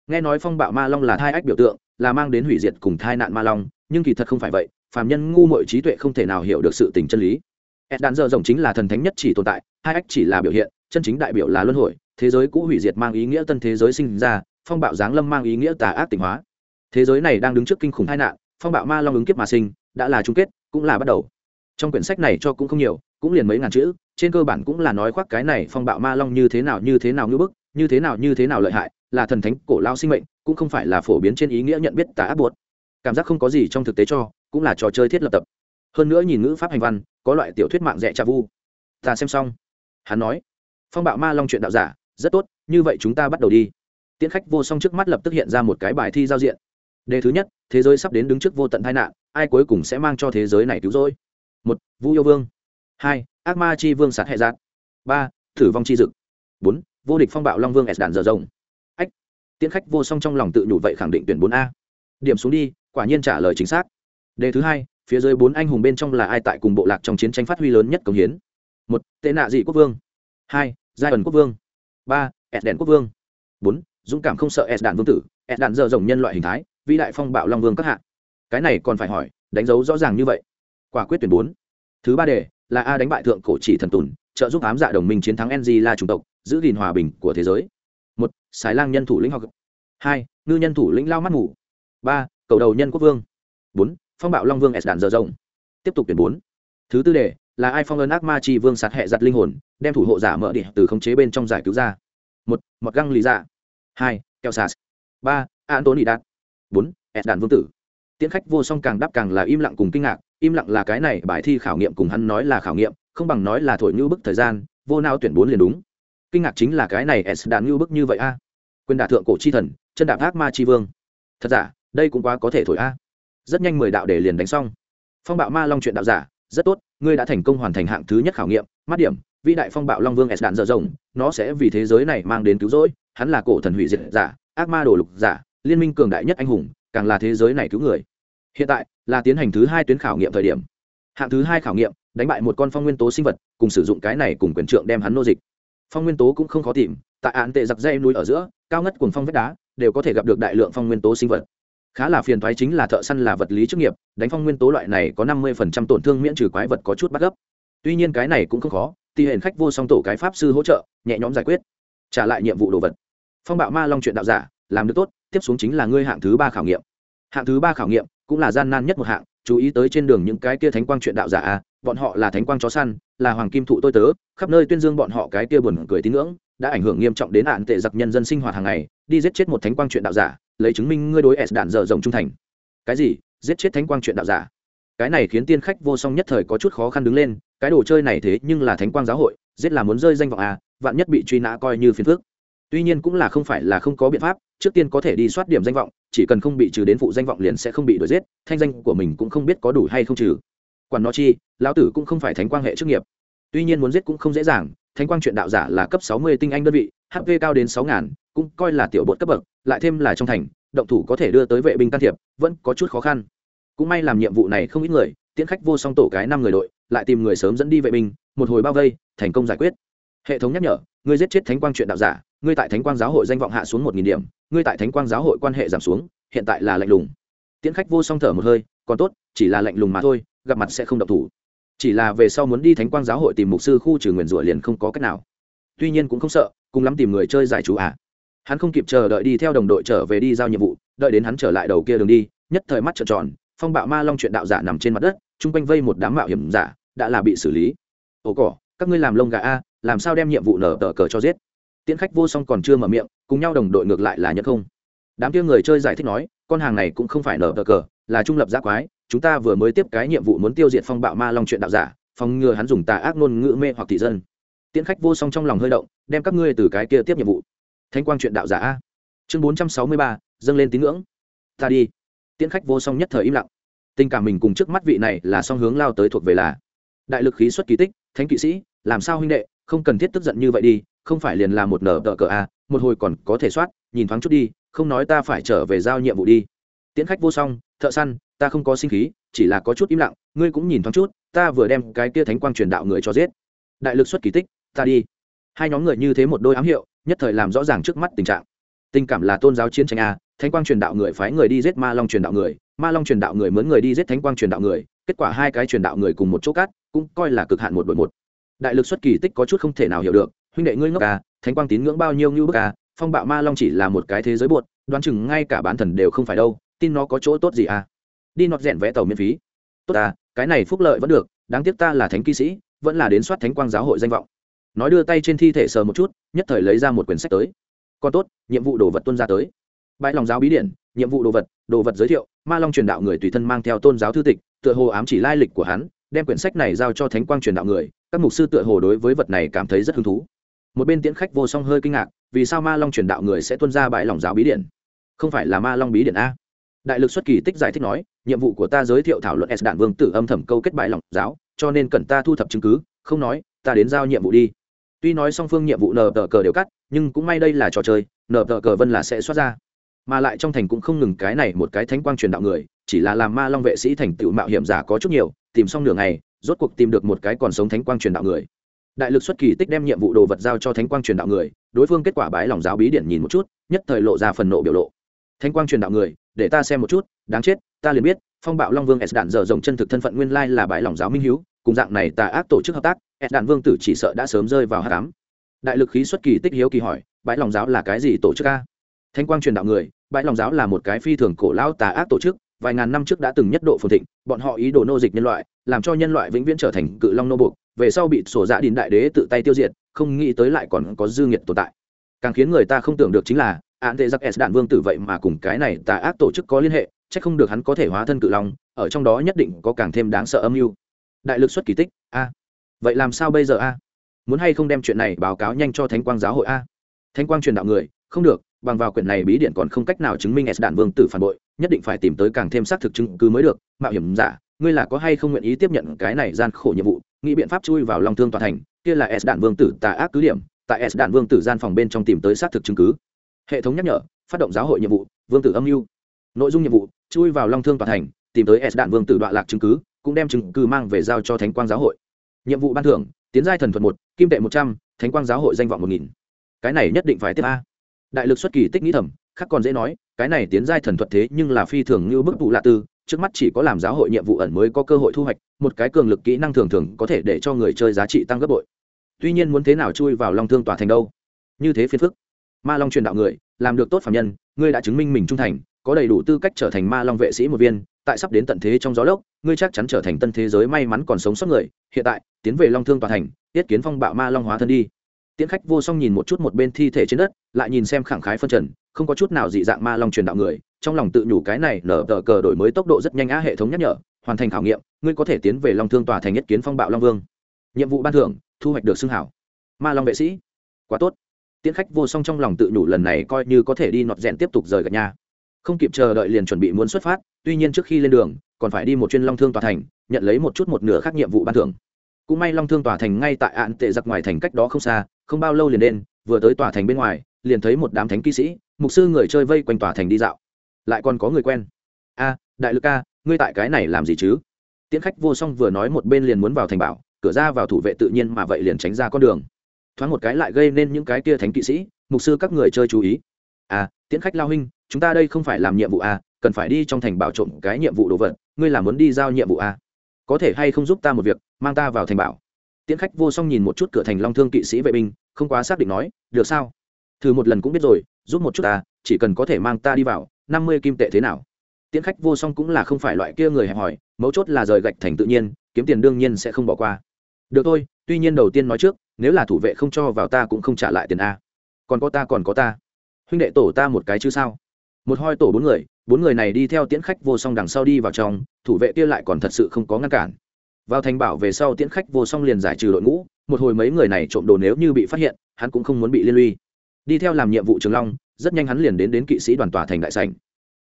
nghe nói phong bạo ma long là thai ách biểu tượng, là mang đến hủy diệt cùng thai nạn ma long, nhưng kỳ thật không phải vậy, phàm nhân ngu muội trí tuệ không thể nào hiểu được sự tình chân lý. Ed đạn dơ rồng chính là thần thánh nhất chỉ tồn tại, hai ách chỉ là biểu hiện, chân chính đại biểu là luân hồi, thế giới cũ hủy diệt mang ý nghĩa tân thế giới sinh ra, phong bạo giáng lâm mang ý nghĩa tà ác tỉnh hóa. Thế giới này đang đứng trước kinh khủng tai nạn, phong bạo ma long ứng kiếp mà sinh, đã là chung kết, cũng là bắt đầu. Trong quyển sách này cho cũng không nhiều, cũng liền mấy ngàn chữ, trên cơ bản cũng là nói khoác cái này phong bạo ma long như thế nào, như thế nào như bức như thế nào như thế nào lợi hại, là thần thánh cổ lao sinh mệnh, cũng không phải là phổ biến trên ý nghĩa nhận biết tà áp buộc. Cảm giác không có gì trong thực tế cho, cũng là trò chơi thiết lập tập. Hơn nữa nhìn ngữ pháp hành văn, có loại tiểu thuyết mạng rẻ trà vu. Ta xem xong. Hắn nói, phong bạo ma long chuyện đạo giả, rất tốt, như vậy chúng ta bắt đầu đi. Tiễn khách vô song trước mắt lập tức hiện ra một cái bài thi giao diện. Đề thứ nhất, thế giới sắp đến đứng trước vô tận tai nạn, ai cuối cùng sẽ mang cho thế giới này cứu rỗi? Một vũ yêu vương. Hai, ác ma chi vương sạt hệ giác. Ba thử vong chi dực. Bốn vô địch phong bạo long vương s đàn dở rồng. Ách, tiễn khách vô song trong lòng tự nhủ vậy khẳng định tuyển bốn a. Điểm xuống đi, quả nhiên trả lời chính xác. Đề thứ hai, phía dưới bốn anh hùng bên trong là ai tại cùng bộ lạc trong chiến tranh phát huy lớn nhất công hiến? Một, tệ nạ dị quốc vương. Hai, giai ẩn quốc vương. Ba, s đèn quốc vương. Bốn, dũng cảm không sợ s đạn vương tử, s đạn dở rồng nhân loại hình thái, vĩ đại phong bạo long vương các hạ. Cái này còn phải hỏi, đánh dấu rõ ràng như vậy. Quả quyết tuyển bốn. Thứ ba đề, là a đánh bại thượng cổ chỉ thần tùn, trợ giúp ám dạ đồng minh chiến thắng ng là chủng tộc giữ gìn hòa bình của thế giới. Một sài lang nhân thủ lĩnh học. Hai, ngư nhân thủ lĩnh lao mắt ngủ ba, cầu đầu nhân quốc vương. Bốn, phong bạo long vương s đàn dở rộng. Tiếp tục tuyển bốn. Thứ tư đề, là ai phong ơn ác ma chi vương sạt hệ giặt linh hồn, đem thủ hộ giả mở địa từ khống chế bên trong giải cứu ra. Một, mọt găng lý dạ. Hai keo sạt ba, antony đạt. Bốn s đàn vương tử. Tiễn khách vô song càng đáp càng là im lặng cùng kinh ngạc, im lặng là cái này bài thi khảo nghiệm cùng hắn nói là khảo nghiệm, không bằng nói là thổi như bức thời gian, vô nao tuyển bốn liền đúng kinh ngạc chính là cái này s đạn như bức như vậy a. Quyền đả thượng cổ chi thần, chân đạp ác ma chi vương. Thật giả, đây cũng quá có thể thổi a. Rất nhanh mười đạo để liền đánh xong. Phong bạo ma long chuyện đạo giả, rất tốt, ngươi đã thành công hoàn thành hạng thứ nhất khảo nghiệm, mắt điểm, vĩ đại phong bạo long vương s đạn dở rộng, nó sẽ vì thế giới này mang đến cứu rỗi, hắn là cổ thần hủy diệt giả, ác ma đồ lục giả, liên minh cường đại nhất anh hùng, càng là thế giới này cứu người. Hiện tại, là tiến hành thứ hai tuyến khảo nghiệm thời điểm. Hạng thứ hai khảo nghiệm, đánh bại một con phong nguyên tố sinh vật, cùng sử dụng cái này cùng quyền trượng đem hắn nô dịch phong nguyên tố cũng không khó tìm, tại án tệ giặc dây núi ở giữa, cao ngất cùng phong vết đá, đều có thể gặp được đại lượng phong nguyên tố sinh vật. Khá là phiền thoái chính là thợ săn là vật lý chức nghiệp, đánh phong nguyên tố loại này có năm mươi phần trăm tổn thương miễn trừ quái vật có chút bắt gấp. Tuy nhiên cái này cũng không khó thì hệ khách vô song tổ cái pháp sư hỗ trợ, nhẹ nhõm giải quyết. Trả lại nhiệm vụ đồ vật. Phong bạo ma long chuyện đạo giả, làm được tốt, tiếp xuống chính là ngươi hạng thứ ba khảo nghiệm. Hạng thứ ba khảo nghiệm cũng là gian nan nhất một hạng, chú ý tới trên đường những cái kia thánh quang chuyện đạo giả a bọn họ là thánh quang chó săn, là hoàng kim thụ tôi tớ, khắp nơi tuyên dương bọn họ cái kia buồn cười tín ngưỡng, đã ảnh hưởng nghiêm trọng đến hạn tệ giặc nhân dân sinh hoạt hàng ngày, đi giết chết một thánh quang chuyện đạo giả, lấy chứng minh ngươi đối s đạn dở rộng trung thành. Cái gì? Giết chết thánh quang chuyện đạo giả? Cái này khiến tiên khách vô song nhất thời có chút khó khăn đứng lên, cái đồ chơi này thế nhưng là thánh quang giáo hội, giết là muốn rơi danh vọng à vạn nhất bị truy nã coi như phiền phước tuy nhiên cũng là không phải là không có biện pháp, trước tiên có thể đi soát điểm danh vọng, chỉ cần không bị trừ đến phụ danh vọng liền sẽ không bị đuổi giết, thanh danh của mình cũng không biết có đủ hay không trừ quản nó chi, lão tử cũng không phải thánh quang hệ chức nghiệp. Tuy nhiên muốn giết cũng không dễ dàng, thánh quang chuyện đạo giả là cấp sáu mươi tinh anh đơn vị hp cao đến sáu ngàn, cũng coi là tiểu bột cấp bậc, lại thêm là trong thành, động thủ có thể đưa tới vệ binh can thiệp, vẫn có chút khó khăn. Cũng may làm nhiệm vụ này không ít người, tiễn khách vô song tổ cái năm người đội, lại tìm người sớm dẫn đi vệ binh, một hồi bao vây, thành công giải quyết. Hệ thống nhắc nhở, ngươi giết chết thánh quang chuyện đạo giả, ngươi tại thánh quang giáo hội danh vọng hạ xuống một nghìn điểm, ngươi tại thánh quang giáo hội quan hệ giảm xuống, hiện tại là lạnh lùng. Tiễn khách vô song thở một hơi, còn tốt, chỉ là lạnh lùng mà thôi gặp mặt sẽ không động thủ. Chỉ là về sau muốn đi thánh quang giáo hội tìm mục sư khu trừ nguyền rủa liền không có cách nào. Tuy nhiên cũng không sợ, cùng lắm tìm người chơi giải chú à hắn không kịp chờ đợi đi theo đồng đội trở về đi giao nhiệm vụ, đợi đến hắn trở lại đầu kia đường đi, nhất thời mắt trợn tròn, phong bạo ma long chuyện đạo giả nằm trên mặt đất, chung quanh vây một đám mạo hiểm giả, đã là bị xử lý. Ồ cỏ, các ngươi làm lông gà a, làm sao đem nhiệm vụ nở tờ cờ cho giết? Tiễn khách vô song còn chưa mở miệng, cùng nhau đồng đội ngược lại là nhất không. Đám kia người chơi giải thích nói, con hàng này cũng không phải nở tờ cờ, là trung lập giác quái chúng ta vừa mới tiếp cái nhiệm vụ muốn tiêu diệt phong bạo ma long chuyện đạo giả, phòng ngừa hắn dùng tà ác ngôn ngữ mê hoặc thị dân. Tiễn khách vô song trong lòng hơi động, đem các ngươi từ cái kia tiếp nhiệm vụ. Thanh quang chuyện đạo giả. A chương bốn trăm sáu mươi ba, dâng lên tín ngưỡng. Ta đi. Tiễn khách vô song nhất thời im lặng. Tình cảm mình cùng trước mắt vị này là song hướng lao tới thuộc về là đại lực khí xuất kỳ tích, thánh kỵ sĩ, làm sao huynh đệ, không cần thiết tức giận như vậy đi, không phải liền là một nở tờ cờ a một hồi còn có thể soát, nhìn thoáng chút đi, không nói ta phải trở về giao nhiệm vụ đi. Tiễn khách vô song, thợ săn ta không có sinh khí, chỉ là có chút im lặng, ngươi cũng nhìn thoáng chút, ta vừa đem cái kia thánh quang truyền đạo người cho giết. Đại lực xuất kỳ tích, ta đi. Hai nhóm người như thế một đôi ám hiệu, nhất thời làm rõ ràng trước mắt tình trạng. Tình cảm là tôn giáo chiến tranh a, thánh quang truyền đạo người phái người đi giết ma long truyền đạo người, ma long truyền đạo người mướn người đi giết thánh quang truyền đạo người, kết quả hai cái truyền đạo người cùng một chỗ cát cũng coi là cực hạn một đội một. Đại lực xuất kỳ tích có chút không thể nào hiểu được, huynh đệ ngươi ngốc à thánh quang tín ngưỡng bao nhiêu như bức à phong bạo ma long chỉ là một cái thế giới buột, đoán chừng ngay cả bán thần đều không phải đâu, tin nó có chỗ tốt gì à đi nọt rèn vẽ tàu miễn phí. Tốt à cái này phúc lợi vẫn được, đáng tiếc ta là thánh kỵ sĩ, vẫn là đến soát thánh quang giáo hội danh vọng. Nói đưa tay trên thi thể sờ một chút, nhất thời lấy ra một quyển sách tới. Còn tốt, nhiệm vụ đồ vật tuân ra tới. Bãi lòng giáo bí điển, nhiệm vụ đồ vật đồ vật giới thiệu, ma long truyền đạo người tùy thân mang theo tôn giáo thư tịch, tựa hồ ám chỉ lai lịch của hắn, đem quyển sách này giao cho thánh quang truyền đạo người, các mục sư tựa hồ đối với vật này cảm thấy rất hứng thú. Một bên tiễn khách vô song hơi kinh ngạc, vì sao ma long truyền đạo người sẽ tuân ra bãi lòng giáo bí điển? Không phải là ma long bí điển a? Đại lực xuất kỳ tích giải thích nói, nhiệm vụ của ta giới thiệu thảo luận s đạn vương tử âm thầm câu kết bại lòng giáo, cho nên cần ta thu thập chứng cứ, không nói, ta đến giao nhiệm vụ đi. Tuy nói song phương nhiệm vụ nờ tờ cờ đều cắt, nhưng cũng may đây là trò chơi, nờ tờ cờ vân là sẽ xuất ra. Mà lại trong thành cũng không ngừng cái này một cái thánh quang truyền đạo người, chỉ là làm ma long vệ sĩ thành tựu mạo hiểm giả có chút nhiều, tìm xong nửa ngày, rốt cuộc tìm được một cái còn sống thánh quang truyền đạo người. Đại lực xuất kỳ tích đem nhiệm vụ đồ vật giao cho thánh quang truyền đạo người, đối phương kết quả bái lòng giáo bí điển nhìn một chút, nhất thời lộ ra phần nộ biểu lộ. Thánh quang truyền đạo người để ta xem một chút, đáng chết, ta liền biết, phong bạo long vương s đạn dở rộng chân thực thân phận nguyên lai là bãi lòng giáo minh hiếu cùng dạng này tà ác tổ chức hợp tác, s đạn vương tử chỉ sợ đã sớm rơi vào hát cám. Đại lực khí xuất kỳ tích hiếu kỳ hỏi bãi lòng giáo là cái gì tổ chức a? Thanh quang truyền đạo người bãi lòng giáo là một cái phi thường cổ lao tà ác tổ chức, vài ngàn năm trước đã từng nhất độ phồn thịnh, bọn họ ý đồ nô dịch nhân loại, làm cho nhân loại vĩnh viễn trở thành cự long nô buộc, về sau bị sổ dạ đình đại đế tự tay tiêu diệt, không nghĩ tới lại còn có dư nghiệt tồn tại. Càng khiến người ta không tưởng được chính là án tệ giặc s đạn vương tử vậy mà cùng cái này tà ác tổ chức có liên hệ c h ắ c không được hắn có thể hóa thân cự long, ở trong đó nhất định có càng thêm đáng sợ âm mưu. Đại lực xuất kỳ tích, a. Vậy làm sao bây giờ, a? Muốn hay không đem chuyện này báo cáo nhanh cho thánh quang giáo hội, a? Thánh quang truyền đạo người, không được, bằng vào quyển này bí điện còn không cách nào chứng minh s đạn vương tử phản bội, nhất định phải tìm tới càng thêm xác thực chứng cứ mới được. Mạo hiểm giả, ngươi là có hay không nguyện ý tiếp nhận cái này gian khổ nhiệm vụ? Nghĩ biện pháp chui vào lòng thương Toàn thành, kia là s đạn vương tử tà ác cứ điểm, tại s đạn vương tử gian phòng bên trong tìm tới xác thực chứng cứ hệ thống nhắc nhở, phát động giáo hội nhiệm vụ, vương tử âm mưu. Nội dung nhiệm vụ, chui vào long thương Toàn thành, tìm tới s đạn vương tử đoạn lạc chứng cứ, cũng đem chứng cứ mang về giao cho thánh quang giáo hội. Nhiệm vụ ban thưởng, tiến giai thần thuật một, kim tệ một trăm, thánh quang giáo hội danh vọng một nghìn. Cái này nhất định phải tiếp a. Đại lực xuất kỳ tích nghĩ thầm khác còn dễ nói, cái này tiến giai thần thuật thế nhưng là phi thường như bức vụ lạ tư, trước mắt chỉ có làm giáo hội nhiệm vụ ẩn mới có cơ hội thu hoạch, một cái cường lực kỹ năng thường thường có thể để cho người chơi giá trị tăng gấp bội. Tuy nhiên muốn thế nào chui vào long thương tòa thành đâu? Như thế phiền phức ma long truyền đạo người, làm được tốt phạm nhân, ngươi đã chứng minh mình trung thành, có đầy đủ tư cách trở thành ma long vệ sĩ một viên, tại sắp đến tận thế trong gió lốc, ngươi chắc chắn trở thành tân thế giới may mắn còn sống sót người, hiện tại, tiến về long thương Toàn thành tiết kiến phong bạo ma long hóa thân đi. Tiễn khách vô song nhìn một chút một bên thi thể trên đất, lại nhìn xem khẳng khái phân trần, không có chút nào dị dạng ma long truyền đạo người, trong lòng tự nhủ cái này nở tờ cờ đổi mới tốc độ rất nhanh á hệ thống nhắc nhở, hoàn thành khảo nghiệm, ngươi có thể tiến về long thương tòa thành nhất kiến phong bạo long vương. Nhiệm vụ ban thưởng, thu hoạch được xưng hảo. Ma long vệ sĩ, quá tốt tiễn khách vô song trong lòng tự nhủ lần này coi như có thể đi nọt rèn tiếp tục rời gạch nhà. Không kịp chờ đợi liền chuẩn bị muốn xuất phát, tuy nhiên trước khi lên đường, còn phải đi một chuyên long thương tòa thành, nhận lấy một chút một nửa khác nhiệm vụ ban thưởng. Cũng may long thương tòa thành ngay tại ạn tệ giặc ngoài thành cách đó không xa, không bao lâu liền đen vừa tới tòa thành bên ngoài, liền thấy một đám thánh kỵ sĩ, mục sư người chơi vây quanh tòa thành đi dạo. Lại còn có người quen. A, đại lực ca ngươi tại cái này làm gì chứ? Tiễn khách vô song vừa nói một bên liền muốn vào thành bảo, cửa ra vào thủ vệ tự nhiên mà vậy liền tránh ra con đường thoáng một cái lại gây nên những cái kia thánh kỵ sĩ, mục sư các người chơi chú ý. À tiễn khách lao huynh chúng ta đây không phải làm nhiệm vụ à cần phải đi trong thành bảo trộm cái nhiệm vụ đồ vật, ngươi là muốn đi giao nhiệm vụ à? Có thể hay không giúp ta một việc, mang ta vào thành bảo. Tiễn khách vô song nhìn một chút cửa thành long thương kỵ sĩ vệ binh, không quá xác định nói, được sao? Thử một lần cũng biết rồi, giúp một chút ta, chỉ cần có thể mang ta đi vào, năm mươi kim tệ thế nào? Tiễn khách vô song cũng là không phải loại kia người hẹp hòi, mấu chốt là rời gạch thành tự nhiên, kiếm tiền đương nhiên sẽ không bỏ qua. Được thôi, tuy nhiên đầu tiên nói trước nếu là thủ vệ không cho vào ta cũng không trả lại tiền a. Còn có ta, còn có ta. Huynh đệ tổ ta một cái chứ sao? Một hoi tổ bốn người bốn người này đi theo tiễn khách vô song đằng sau đi vào trong, thủ vệ kia lại còn thật sự không có ngăn cản. Vào thành bảo về sau tiễn khách vô song liền giải trừ đội ngũ, một hồi mấy người này trộm đồ nếu như bị phát hiện, hắn cũng không muốn bị liên lụy. Đi theo làm nhiệm vụ trường long, rất nhanh hắn liền đến đến kỵ sĩ đoàn tòa thành đại sảnh.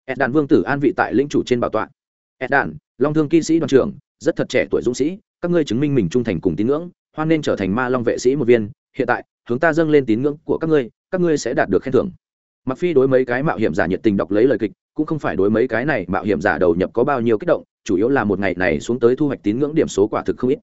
Ed đàn vương tử an vị tại lĩnh chủ trên bảo tọa. Ed đàn long thương kỵ sĩ đoàn trưởng, rất thật trẻ tuổi dũng sĩ, các ngươi chứng minh mình trung thành cùng tín ngưỡng hoan nên trở thành ma long vệ sĩ một viên, hiện tại, hướng ta dâng lên tín ngưỡng của các ngươi các ngươi sẽ đạt được khen thưởng. Mặc phi đối mấy cái mạo hiểm giả nhiệt tình đọc lấy lời kịch, cũng không phải đối mấy cái này mạo hiểm giả đầu nhập có bao nhiêu kích động, chủ yếu là một ngày này xuống tới thu hoạch tín ngưỡng điểm số quả thực không ít.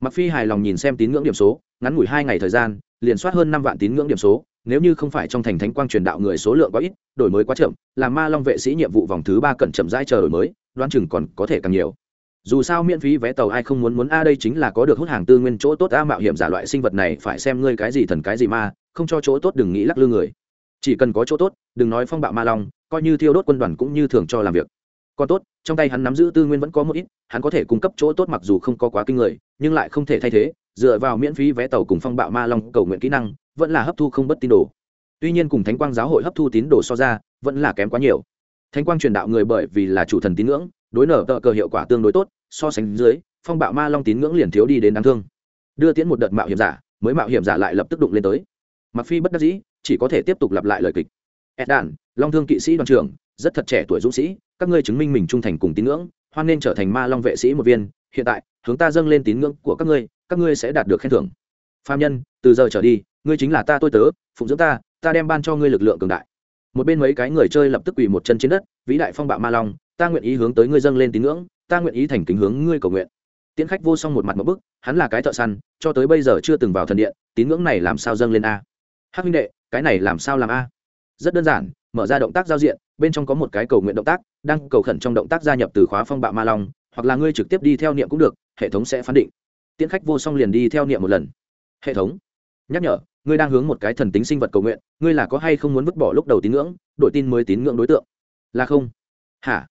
Mặc phi hài lòng nhìn xem tín ngưỡng điểm số, ngắn ngủi hai ngày thời gian, liền soát hơn năm vạn tín ngưỡng điểm số, nếu như không phải trong thành thánh quang truyền đạo người số lượng quá ít, đổi mới quá chậm, làm ma long vệ sĩ nhiệm vụ vòng thứ ba cẩn chậm rãi chờ đổi mới, đoán chừng còn có thể càng nhiều dù sao miễn phí vé tàu ai không muốn muốn a, đây chính là có được hút hàng tư nguyên chỗ tốt a, mạo hiểm giả loại sinh vật này phải xem ngươi cái gì thần cái gì ma, không cho chỗ tốt đừng nghĩ lắc lư người. Chỉ cần có chỗ tốt, đừng nói phong bạo ma long, coi như thiêu đốt quân đoàn cũng như thường cho làm việc. Còn tốt, trong tay hắn nắm giữ tư nguyên vẫn có một ít, hắn có thể cung cấp chỗ tốt mặc dù không có quá kinh người, nhưng lại không thể thay thế, dựa vào miễn phí vé tàu cùng phong bạo ma long cầu nguyện kỹ năng, vẫn là hấp thu không bất tín đồ. Tuy nhiên cùng thánh quang giáo hội hấp thu tín đồ so ra, vẫn là kém quá nhiều. Thánh quang truyền đạo người bởi vì là chủ thần tín ngưỡng đối nở tờ cờ hiệu quả tương đối tốt, so sánh dưới, phong bạo ma long tín ngưỡng liền thiếu đi đến đáng thương. Đưa tiễn một đợt mạo hiểm giả, mới mạo hiểm giả lại lập tức đụng lên tới. Mặc phi bất đắc dĩ, chỉ có thể tiếp tục lặp lại lời kịch. Ed đàn long thương kỵ sĩ đoàn trưởng, rất thật trẻ tuổi dũng sĩ, các ngươi chứng minh mình trung thành cùng tín ngưỡng, hoan nên trở thành ma long vệ sĩ một viên, hiện tại, hướng ta dâng lên tín ngưỡng của các ngươi các ngươi sẽ đạt được khen thưởng. Phạm nhân, từ giờ trở đi, ngươi chính là ta tôi tớ, phụng dưỡng ta ta đem ban cho ngươi lực lượng cường đại. Một bên mấy cái người chơi lập tức quỳ một chân trên đất, vĩ đại phong bạo ma long ta nguyện ý hướng tới ngươi dâng lên tín ngưỡng, ta nguyện ý thành kính hướng ngươi cầu nguyện. Tiễn khách vô song một mặt một bức, hắn là cái thợ săn, cho tới bây giờ chưa từng vào thần điện, tín ngưỡng này làm sao dâng lên a? Hắc huynh đệ, cái này làm sao làm a? Rất đơn giản, mở ra động tác giao diện, bên trong có một cái cầu nguyện động tác, đang cầu khẩn trong động tác gia nhập từ khóa phong bạo ma long, hoặc là ngươi trực tiếp đi theo niệm cũng được, hệ thống sẽ phán định. Tiễn khách vô song liền đi theo niệm một lần. Hệ thống, nhắc nhở, ngươi đang hướng một cái thần tính sinh vật cầu nguyện, ngươi là có hay không muốn vứt bỏ lúc đầu tín ngưỡng, đổi tin mới tín ngưỡng đối tượng? Là không. Hả?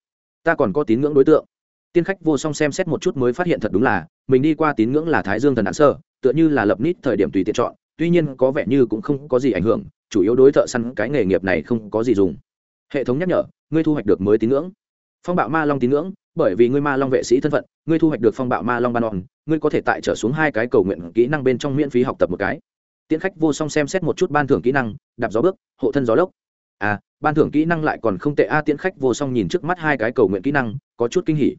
Ta còn có tín ngưỡng đối tượng. Tiên khách vô song xem xét một chút mới phát hiện thật đúng là, mình đi qua tín ngưỡng là thái dương thần đạn sơ, tựa như là lập nít thời điểm tùy tiện chọn, tuy nhiên có vẻ như cũng không có gì ảnh hưởng, chủ yếu đối thợ săn cái nghề nghiệp này không có gì dùng. Hệ thống nhắc nhở, ngươi thu hoạch được mới tín ngưỡng. Phong bạo ma long tín ngưỡng, bởi vì ngươi ma long vệ sĩ thân phận, ngươi thu hoạch được phong bạo ma long ban on ngươi có thể tại trở xuống hai cái cầu nguyện kỹ năng bên trong miễn phí học tập một cái. Tiễn khách vô song xem xét một chút ban thưởng kỹ năng, đạp gió bước, hộ thân gió lốc à ban thưởng kỹ năng lại còn không tệ. A à, tiễn khách vô song nhìn trước mắt hai cái cầu nguyện kỹ năng có chút kinh hỉ.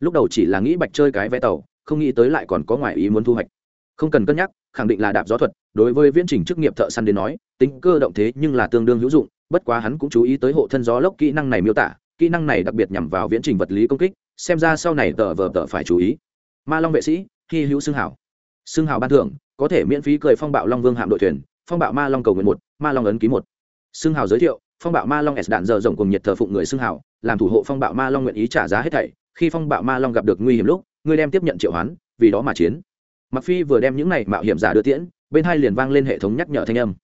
Lúc đầu chỉ là nghĩ bạch chơi cái vé tàu không nghĩ tới lại còn có ngoại ý muốn thu hoạch. Không cần cân nhắc khẳng định là đạp gió thuật đối với viễn trình chức nghiệp thợ săn đến nói tính cơ động thế nhưng là tương đương hữu dụng bất quá hắn cũng chú ý tới hộ thân gió lốc kỹ năng này miêu tả kỹ năng này đặc biệt nhằm vào viễn trình vật lý công kích xem ra sau này tờ vờ tờ phải chú ý. Ma long vệ sĩ hy hữu xương hảo xương hảo ban thưởng có thể miễn phí cười phong bạo long vương hạm đội thuyền phong bạo ma long cầu nguyện một ma long ấn ký một xương hảo giới thiệu, phong bạo ma long s đạn giờ rộng cùng nhiệt thờ phụng người xương hảo làm thủ hộ phong bạo ma long nguyện ý trả giá hết thảy. Khi phong bạo ma long gặp được nguy hiểm lúc ngươi đem tiếp nhận triệu hoán, vì đó mà chiến. Mặc phi vừa đem những này mạo hiểm giả đưa tiễn, bên hai liền vang lên hệ thống nhắc nhở thanh âm.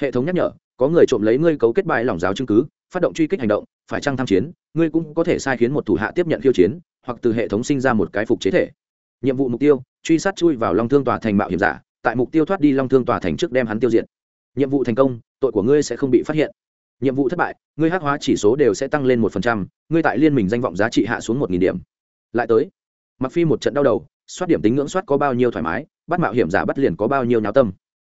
Hệ thống nhắc nhở, có người trộm lấy ngươi cấu kết bài lỏng giáo chứng cứ, phát động truy kích hành động, phải chăng tham chiến, ngươi cũng có thể sai khiến một thủ hạ tiếp nhận khiêu chiến, hoặc từ hệ thống sinh ra một cái phục chế thể. Nhiệm vụ mục tiêu, truy sát chui vào long thương tòa thành mạo hiểm giả, tại mục tiêu thoát đi long thương tòa thành trước đem hắn tiêu diệt. Nhiệm vụ thành công tội của ngươi sẽ không bị phát hiện. Nhiệm vụ thất bại, ngươi hắc hóa chỉ số đều sẽ tăng lên một phần trăm, ngươi tại liên minh danh vọng giá trị hạ xuống một nghìn điểm. Lại tới mặc phi một trận đau đầu, soát điểm tính ngưỡng soát có bao nhiêu thoải mái, bắt mạo hiểm giả bắt liền có bao nhiêu nháo tâm.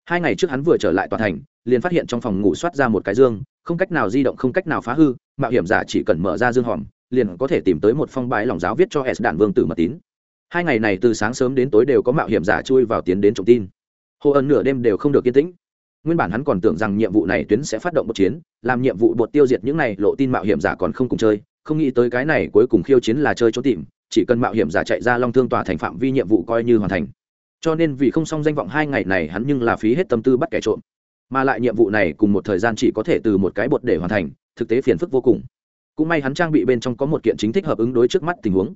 Hai ngày trước hắn vừa trở lại tòa thành, liền phát hiện trong phòng ngủ soát ra một cái dương, không cách nào di động, không cách nào phá hư, mạo hiểm giả chỉ cần mở ra dương hòm, liền có thể tìm tới một phong bãi lòng giáo viết cho s đạn vương tử mật tín. Hai ngày này từ sáng sớm đến tối đều có mạo hiểm giả chui vào tiến đến trộm tin. Hồ ân nửa đêm đều không được yên tĩnh nguyên bản hắn còn tưởng rằng nhiệm vụ này tuyến sẽ phát động một chiến, làm nhiệm vụ bột tiêu diệt những này lộ tin mạo hiểm giả còn không cùng chơi, không nghĩ tới cái này cuối cùng khiêu chiến là chơi trốn tìm, chỉ cần mạo hiểm giả chạy ra long thương tòa thành phạm vi nhiệm vụ coi như hoàn thành. Cho nên vì không xong danh vọng hai ngày này hắn nhưng là phí hết tâm tư bắt kẻ trộm. Mà lại nhiệm vụ này cùng một thời gian chỉ có thể từ một cái bột để hoàn thành, thực tế phiền phức vô cùng. Cũng may hắn trang bị bên trong có một kiện chính thích hợp ứng đối trước mắt tình huống.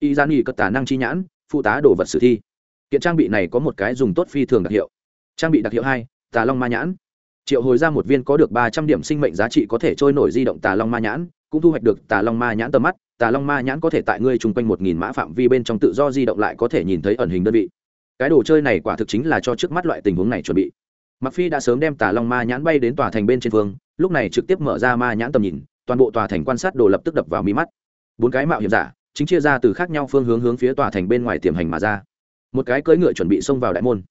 Y gian y cất tả năng chi nhãn, phụ tá đồ vật sử thi. Kiện trang bị này có một cái dùng tốt phi thường đặc hiệu. Trang bị đặc hiệu hai tà long ma nhãn. Triệu hồi ra một viên có được ba trăm điểm sinh mệnh giá trị có thể trôi nổi di động tà long ma nhãn, cũng thu hoạch được tà long ma nhãn tầm mắt. Tà long ma nhãn có thể tại ngươi chung quanh một nghìn mã phạm vi bên trong tự do di động lại có thể nhìn thấy ẩn hình đơn vị. Cái đồ chơi này quả thực chính là cho trước mắt loại tình huống này chuẩn bị. Mặc phi đã sớm đem tà long ma nhãn bay đến tòa thành bên trên phương, lúc này trực tiếp mở ra ma nhãn tầm nhìn, toàn bộ tòa thành quan sát đồ lập tức đập vào mí mắt. Bốn cái mạo hiểm giả, chính chia ra từ khác nhau phương hướng hướng phía tòa thành bên ngoài tiềm hành mà ra. Một cái cưỡi ngựa chuẩn bị xông vào đại môn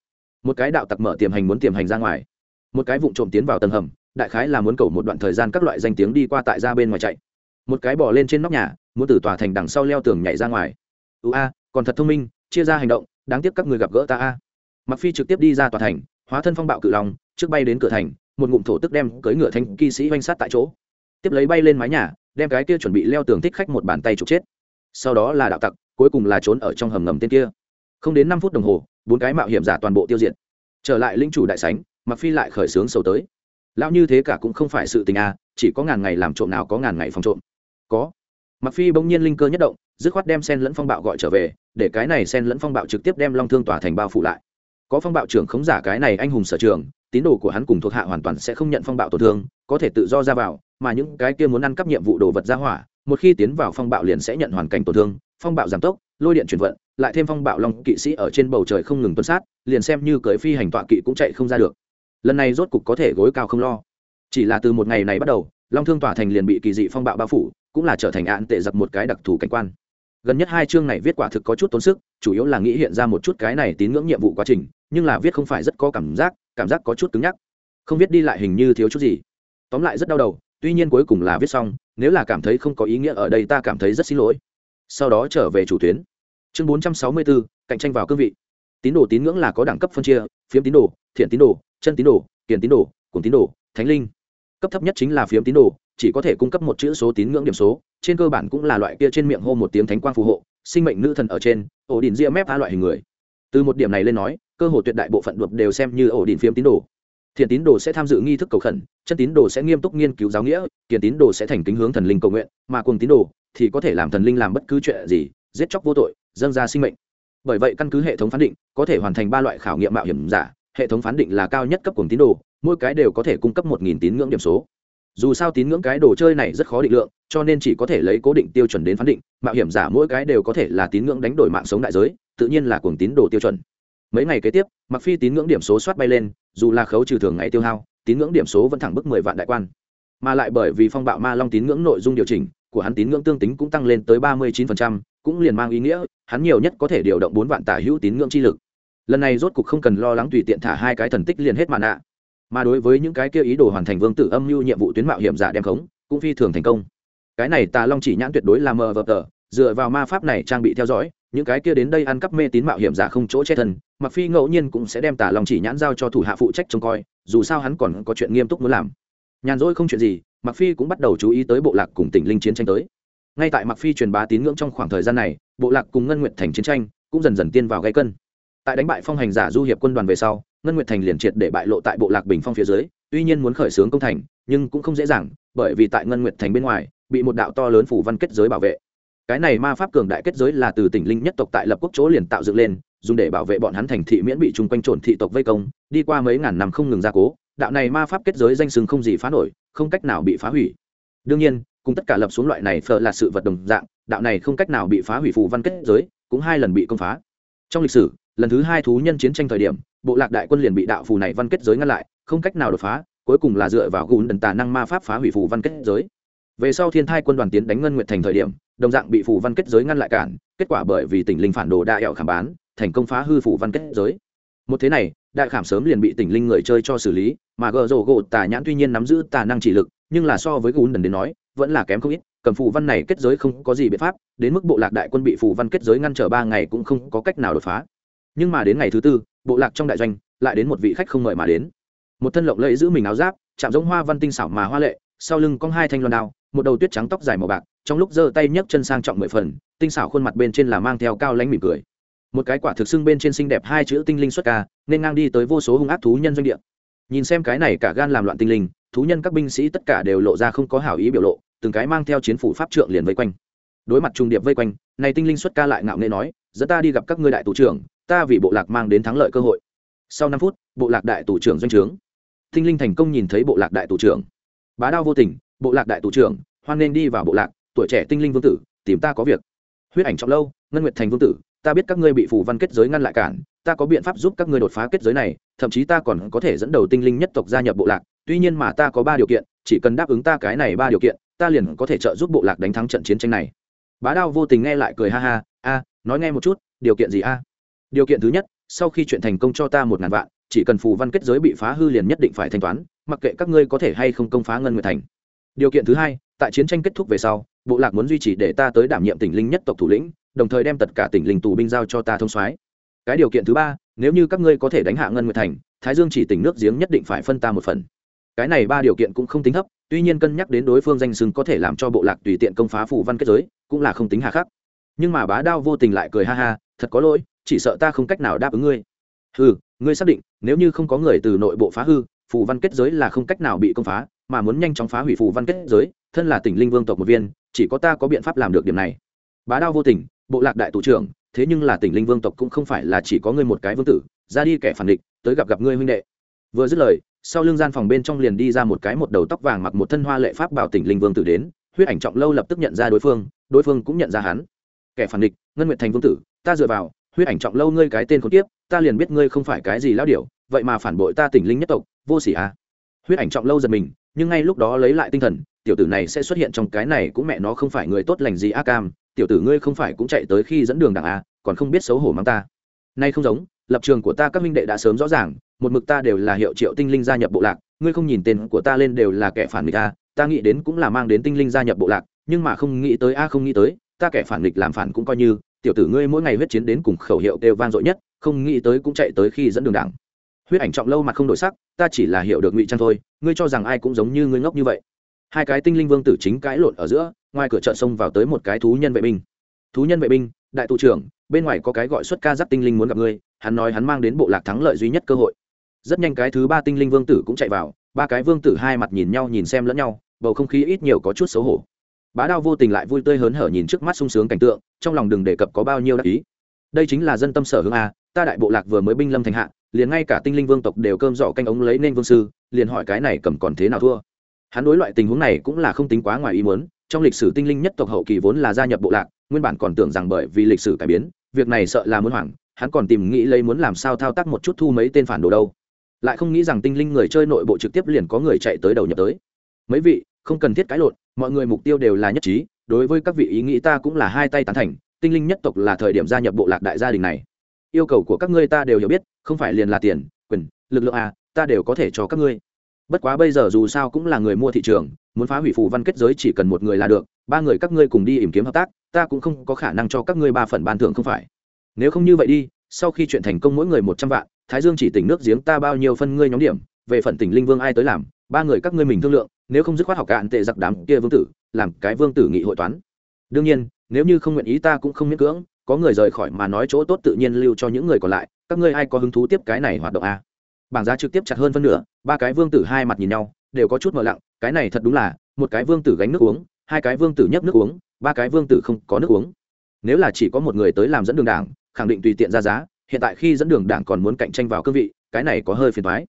một cái đạo tặc mở tiềm hành muốn tiềm hành ra ngoài. Một cái vụ trộm tiến vào tầng hầm, đại khái là muốn cầu một đoạn thời gian các loại danh tiếng đi qua tại ra bên ngoài chạy. Một cái bỏ lên trên nóc nhà, muốn từ tòa thành đằng sau leo tường nhảy ra ngoài. Ưu a, còn thật thông minh, chia ra hành động, đáng tiếc các người gặp gỡ ta a. Mặc phi trực tiếp đi ra tòa thành, hóa thân phong bạo cự long, trước bay đến cửa thành, một ngụm thổ tức đem cưỡi ngựa thanh kỵ sĩ oanh sát tại chỗ. Tiếp lấy bay lên mái nhà, đem cái kia chuẩn bị leo tường thích khách một bàn tay trục chết. Sau đó là đạo tặc, cuối cùng là trốn ở trong hầm ngầm tên kia. Không đến năm phút đồng hồ bốn cái mạo hiểm giả toàn bộ tiêu diệt. Trở lại linh chủ đại sánh mặc phi lại khởi sướng sầu tới. Lão như thế cả cũng không phải sự tình a chỉ có ngàn ngày làm trộm nào có ngàn ngày phòng trộm. Có. Mặc phi bỗng nhiên linh cơ nhất động, dứt khoát đem sen lẫn phong bạo gọi trở về, để cái này sen lẫn phong bạo trực tiếp đem long thương tỏa thành bao phủ lại. Có phong bạo trưởng khống giả cái này anh hùng sở trường, tín đồ của hắn cùng thuộc hạ hoàn toàn sẽ không nhận phong bạo tổn thương, có thể tự do ra vào, mà những cái kia muốn ăn cắp nhiệm vụ đồ vật ra hỏa, một khi tiến vào phong bạo liền sẽ nhận hoàn cảnh tổn thương phong bạo giảm tốc, lôi điện chuyển vận, lại thêm phong bạo long kỵ sĩ ở trên bầu trời không ngừng tuân sát, liền xem như cưỡi phi hành tọa kỵ cũng chạy không ra được. Lần này rốt cục có thể gối cao không lo. Chỉ là từ một ngày này bắt đầu, long thương tỏa thành liền bị kỳ dị phong bạo bao phủ, cũng là trở thành án tệ giặc một cái đặc thù cảnh quan. Gần nhất hai chương này viết quả thực có chút tốn sức, chủ yếu là nghĩ hiện ra một chút cái này tín ngưỡng nhiệm vụ quá trình, nhưng là viết không phải rất có cảm giác cảm giác có chút cứng nhắc. Không viết đi lại hình như thiếu chút gì. Tóm lại rất đau đầu, tuy nhiên cuối cùng là viết xong, nếu là cảm thấy không có ý nghĩa ở đây ta cảm thấy rất xin lỗi sau đó trở về chủ tuyến. Chương bốn trăm sáu mươi bốn, cạnh tranh vào cương vị. Tín đồ tín ngưỡng là có đẳng cấp phân chia, phiếm tín đồ, thiện tín đồ, chân tín đồ, kiền tín đồ cùng tín đồ, thánh linh. Cấp thấp nhất chính là phiếm tín đồ, chỉ có thể cung cấp một chữ số tín ngưỡng điểm số, trên cơ bản cũng là loại kia trên miệng hô một tiếng thánh quang phù hộ, sinh mệnh nữ thần ở trên, ổ đỉnh ria mép a loại hình người. Từ một điểm này lên nói, cơ hội tuyệt đại bộ phận đột đều xem như ổ đỉnh phiếm tín đồ. Thiện tín đồ sẽ tham dự nghi thức cầu khẩn, chân tín đồ sẽ nghiêm túc nghiên cứu giáo nghĩa, kiền tín đồ sẽ thành kính hướng thần linh cầu nguyện, mà cùng tín đồ thì có thể làm thần linh làm bất cứ chuyện gì, giết chóc vô tội, dâng ra sinh mệnh. Bởi vậy căn cứ hệ thống phán định, có thể hoàn thành ba loại khảo nghiệm mạo hiểm giả, hệ thống phán định là cao nhất cấp cùng tín đồ, mỗi cái đều có thể cung cấp một nghìn tín ngưỡng điểm số. Dù sao tín ngưỡng cái đồ chơi này rất khó định lượng, cho nên chỉ có thể lấy cố định tiêu chuẩn đến phán định, mạo hiểm giả mỗi cái đều có thể là tín ngưỡng đánh đổi mạng sống đại giới, tự nhiên là cuồng tín đồ tiêu chuẩn. Mấy ngày kế tiếp mặc phi tín ngưỡng điểm số soát bay lên, dù là khấu trừ thường ngày tiêu hao, tín ngưỡng điểm số vẫn thẳng bức mười vạn đại quan. Mà lại bởi vì phong bạo ma long tín ngưỡng nội dung điều chỉnh của hắn tín ngưỡng tương tính cũng tăng lên tới ba mươi 39%, cũng liền mang ý nghĩa hắn nhiều nhất có thể điều động bốn vạn tả hữu tín ngưỡng chi lực. Lần này rốt cục không cần lo lắng tùy tiện thả hai cái thần tích liền hết màn ạ mà đối với những cái kia ý đồ hoàn thành vương tử âm mưu nhiệm vụ tuyến mạo hiểm giả đem khống cũng phi thường thành công. Cái này tà long chỉ nhãn tuyệt đối là mờ vờ tờ dựa vào ma pháp này trang bị theo dõi những cái kia đến đây ăn cắp mê tín mạo hiểm giả không chỗ che thân mặc phi ngẫu nhiên cũng sẽ đem tà long chỉ nhãn giao cho thủ hạ phụ trách trông coi dù sao hắn còn có chuyện nghiêm túc muốn làm. Nhàn rỗi không chuyện gì mặc phi cũng bắt đầu chú ý tới bộ lạc cùng tỉnh linh chiến tranh tới. Ngay tại mặc phi truyền bá tín ngưỡng trong khoảng thời gian này, bộ lạc cùng ngân Nguyệt thành chiến tranh cũng dần dần tiên vào gây cân. Tại đánh bại phong hành giả du hiệp quân đoàn về sau, ngân nguyệt thành liền triệt để bại lộ tại bộ lạc bình phong phía dưới, tuy nhiên muốn khởi xướng công thành, nhưng cũng không dễ dàng, bởi vì tại ngân nguyệt thành bên ngoài, bị một đạo to lớn phủ văn kết giới bảo vệ. Cái này ma pháp cường đại kết giới là từ tỉnh linh nhất tộc tại lập quốc chỗ liền tạo dựng lên, dùng để bảo vệ bọn hắn thành thị miễn bị chung quanh trộn thị tộc vây công, đi qua mấy ngàn năm không ngừng gia cố đạo này ma pháp kết giới danh sừng không gì phá nổi, không cách nào bị phá hủy. Đương nhiên, cùng tất cả lập xuống loại này phở là sự vật đồng dạng, đạo này không cách nào bị phá hủy phù văn kết giới, cũng hai lần bị công phá. Trong lịch sử, lần thứ hai thú nhân chiến tranh thời điểm, bộ lạc đại quân liền bị đạo phù này văn kết giới ngăn lại, không cách nào đột phá, cuối cùng là dựa vào gùn đần tà năng ma pháp phá hủy phù văn kết giới. Về sau thiên thai quân đoàn tiến đánh ngân nguyệt thành thời điểm, đồng dạng bị phù văn kết giới ngăn lại cản, kết quả bởi vì tỉnh linh phản đồ đa ẹo khảm bán, thành công phá hư phù văn kết giới một thế này, đại khảm sớm liền bị tỉnh linh người chơi cho xử lý, mà gờ rổ gỗ tà nhãn tuy nhiên nắm giữ tà năng chỉ lực, nhưng là so với gùn đần đến nói, vẫn là kém không ít, cầm phù văn này kết giới không có gì biện pháp, đến mức bộ lạc đại quân bị phù văn kết giới ngăn trở ba ngày cũng không có cách nào đột phá. Nhưng mà đến ngày thứ tư, bộ lạc trong đại doanh, lại đến một vị khách không mời mà đến. Một thân lộng lẫy giữ mình áo giáp, chạm giống hoa văn tinh xảo mà hoa lệ, sau lưng có hai thanh loan đao, một đầu tuyết trắng tóc dài màu bạc, trong lúc giơ tay nhấc chân sang trọng mười phần, tinh xảo khuôn mặt bên trên là mang theo cao lánh mỉm cười một cái quả thực xưng bên trên xinh đẹp hai chữ tinh linh xuất ca, nên ngang đi tới vô số hung ác thú nhân doanh địa. Nhìn xem cái này cả gan làm loạn tinh linh, thú nhân các binh sĩ tất cả đều lộ ra không có hảo ý biểu lộ, từng cái mang theo chiến phủ pháp trượng liền vây quanh. Đối mặt trung điệp vây quanh, này tinh linh xuất ca lại ngạo nghễ nói, dẫn ta đi gặp các ngươi đại tù trưởng, ta vì bộ lạc mang đến thắng lợi cơ hội. Sau năm phút, bộ lạc đại tù trưởng doanh trướng. Tinh linh thành công nhìn thấy bộ lạc đại tù trưởng. Bá đao vô tình, bộ lạc đại tù trưởng, hoan nên đi vào bộ lạc, tuổi trẻ tinh linh vương tử, tìm ta có việc. Huyết ảnh trọng lâu, ngân nguyệt thành vương tử ta biết các ngươi bị phù văn kết giới ngăn lại cản, ta có biện pháp giúp các ngươi đột phá kết giới này, thậm chí ta còn có thể dẫn đầu tinh linh nhất tộc gia nhập bộ lạc, tuy nhiên mà ta có ba điều kiện, chỉ cần đáp ứng ta cái này ba điều kiện, ta liền có thể trợ giúp bộ lạc đánh thắng trận chiến tranh này. Bá đao vô tình nghe lại cười ha ha, a, nói nghe một chút, điều kiện gì a? Điều kiện thứ nhất, sau khi chuyện thành công cho ta một ngàn vạn, chỉ cần phù văn kết giới bị phá hư liền nhất định phải thanh toán, mặc kệ các ngươi có thể hay không công phá ngân nguyệt thành. Điều kiện thứ hai, tại chiến tranh kết thúc về sau, bộ lạc muốn duy trì để ta tới đảm nhiệm tỉnh linh nhất tộc thủ lĩnh đồng thời đem tất cả tỉnh linh tù binh giao cho ta thông soái. Cái điều kiện thứ ba, nếu như các ngươi có thể đánh hạ ngân nguyệt thành, thái dương chỉ tỉnh nước giếng nhất định phải phân ta một phần. Cái này ba điều kiện cũng không tính thấp, tuy nhiên cân nhắc đến đối phương danh xưng có thể làm cho bộ lạc tùy tiện công phá phủ văn kết giới, cũng là không tính hà khắc. Nhưng mà bá đao vô tình lại cười ha ha, thật có lỗi, chỉ sợ ta không cách nào đáp ứng ngươi. Ừ ngươi xác định, nếu như không có người từ nội bộ phá hư phù văn kết giới là không cách nào bị công phá, mà muốn nhanh chóng phá hủy phù văn kết giới, thân là tỉnh linh vương tộc một viên, chỉ có ta có biện pháp làm được điểm này. Bá đao vô tình bộ lạc đại tù trưởng, thế nhưng là tỉnh linh vương tộc cũng không phải là chỉ có ngươi một cái vương tử, ra đi kẻ phản địch, tới gặp gặp ngươi huynh đệ. Vừa dứt lời, sau lưng gian phòng bên trong liền đi ra một cái một đầu tóc vàng mặc một thân hoa lệ pháp bảo tỉnh linh vương tử đến, huyết ảnh trọng lâu lập tức nhận ra đối phương đối phương cũng nhận ra hắn. Kẻ phản địch, ngân nguyện thành vương tử, ta dựa vào, huyết ảnh trọng lâu ngươi cái tên khốn kiếp, ta liền biết ngươi không phải cái gì lão điểu, vậy mà phản bội ta tỉnh linh nhất tộc, vô sỉ à. Huyết ảnh trọng lâu giật mình, nhưng ngay lúc đó lấy lại tinh thần, tiểu tử này sẽ xuất hiện trong cái này cũng mẹ nó không phải người tốt lành gì a cam tiểu tử ngươi không phải cũng chạy tới khi dẫn đường đảng a, còn không biết xấu hổ mang ta. Nay không giống, lập trường của ta các minh đệ đã sớm rõ ràng, một mực ta đều là hiệu triệu tinh linh gia nhập bộ lạc, ngươi không nhìn tên của ta lên đều là kẻ phản nghịch ta ta nghĩ đến cũng là mang đến tinh linh gia nhập bộ lạc, nhưng mà không nghĩ tới a, không nghĩ tới, ta kẻ phản nghịch làm phản cũng coi như, tiểu tử ngươi mỗi ngày huyết chiến đến cùng khẩu hiệu kêu vang dội nhất, không nghĩ tới cũng chạy tới khi dẫn đường đảng huyết ảnh trọng lâu mặt không đổi sắc, ta chỉ là hiểu được ngụy trang thôi, ngươi cho rằng ai cũng giống như ngươi ngốc như vậy hai cái tinh linh vương tử chính cãi lộn ở giữa, ngoài cửa chợ xông vào tới một cái thú nhân vệ binh. Thú nhân vệ binh, đại tụ trưởng, bên ngoài có cái gọi xuất ca giáp tinh linh muốn gặp ngươi, hắn nói hắn mang đến bộ lạc thắng lợi duy nhất cơ hội. Rất nhanh cái thứ ba tinh linh vương tử cũng chạy vào, ba cái vương tử hai mặt nhìn nhau nhìn xem lẫn nhau, bầu không khí ít nhiều có chút xấu hổ. Bá đao vô tình lại vui tươi hớn hở nhìn trước mắt sung sướng cảnh tượng, trong lòng đừng đề cập có bao nhiêu đắc ý. Đây chính là dân tâm sở hướng a, ta đại bộ lạc vừa mới binh lâm thành hạ, liền ngay cả tinh linh vương tộc đều cơm dọ canh ống lấy nên vương sư, liền hỏi cái này cầm còn thế nào thua? Hắn đối loại tình huống này cũng là không tính quá ngoài ý muốn, trong lịch sử tinh linh nhất tộc hậu kỳ vốn là gia nhập bộ lạc, nguyên bản còn tưởng rằng bởi vì lịch sử cải biến, việc này sợ là muốn hoảng, hắn còn tìm nghĩ lấy muốn làm sao thao tác một chút thu mấy tên phản đồ đâu. Lại không nghĩ rằng tinh linh người chơi nội bộ trực tiếp liền có người chạy tới đầu nhập tới. Mấy vị, không cần thiết cãi lộn, mọi người mục tiêu đều là nhất trí, đối với các vị ý nghĩ ta cũng là hai tay tán thành, tinh linh nhất tộc là thời điểm gia nhập bộ lạc đại gia đình này. Yêu cầu của các ngươi ta đều hiểu biết, không phải liền là tiền, quyền, lực lượng à ta đều có thể cho các ngươi bất quá bây giờ dù sao cũng là người mua thị trường, muốn phá hủy phù văn kết giới chỉ cần một người là được, ba người các ngươi cùng đi tìm kiếm hợp tác, ta cũng không có khả năng cho các ngươi ba phần ban thưởng không phải nếu không như vậy đi, sau khi chuyện thành công mỗi người một trăm vạn, thái dương chỉ tỉnh nước giếng ta bao nhiêu phân ngươi nhóm điểm, về phần tỉnh linh vương ai tới làm, ba người các ngươi mình thương lượng, nếu không dứt khoát học cạn tệ giặc đám kia vương tử, làm cái vương tử nghị hội toán đương nhiên, nếu như không nguyện ý ta cũng không miễn cưỡng, có người rời khỏi mà nói chỗ tốt tự nhiên lưu cho những người còn lại, các ngươi ai có hứng thú tiếp cái này hoạt động à? Bảng giá trực tiếp chặt hơn phân nửa, ba cái vương tử hai mặt nhìn nhau, đều có chút mờ lặng, cái này thật đúng là, một cái vương tử gánh nước uống, hai cái vương tử nhấp nước uống, ba cái vương tử không có nước uống. Nếu là chỉ có một người tới làm dẫn đường đảng, khẳng định tùy tiện ra giá, hiện tại khi dẫn đường đảng còn muốn cạnh tranh vào cương vị, cái này có hơi phiền thoái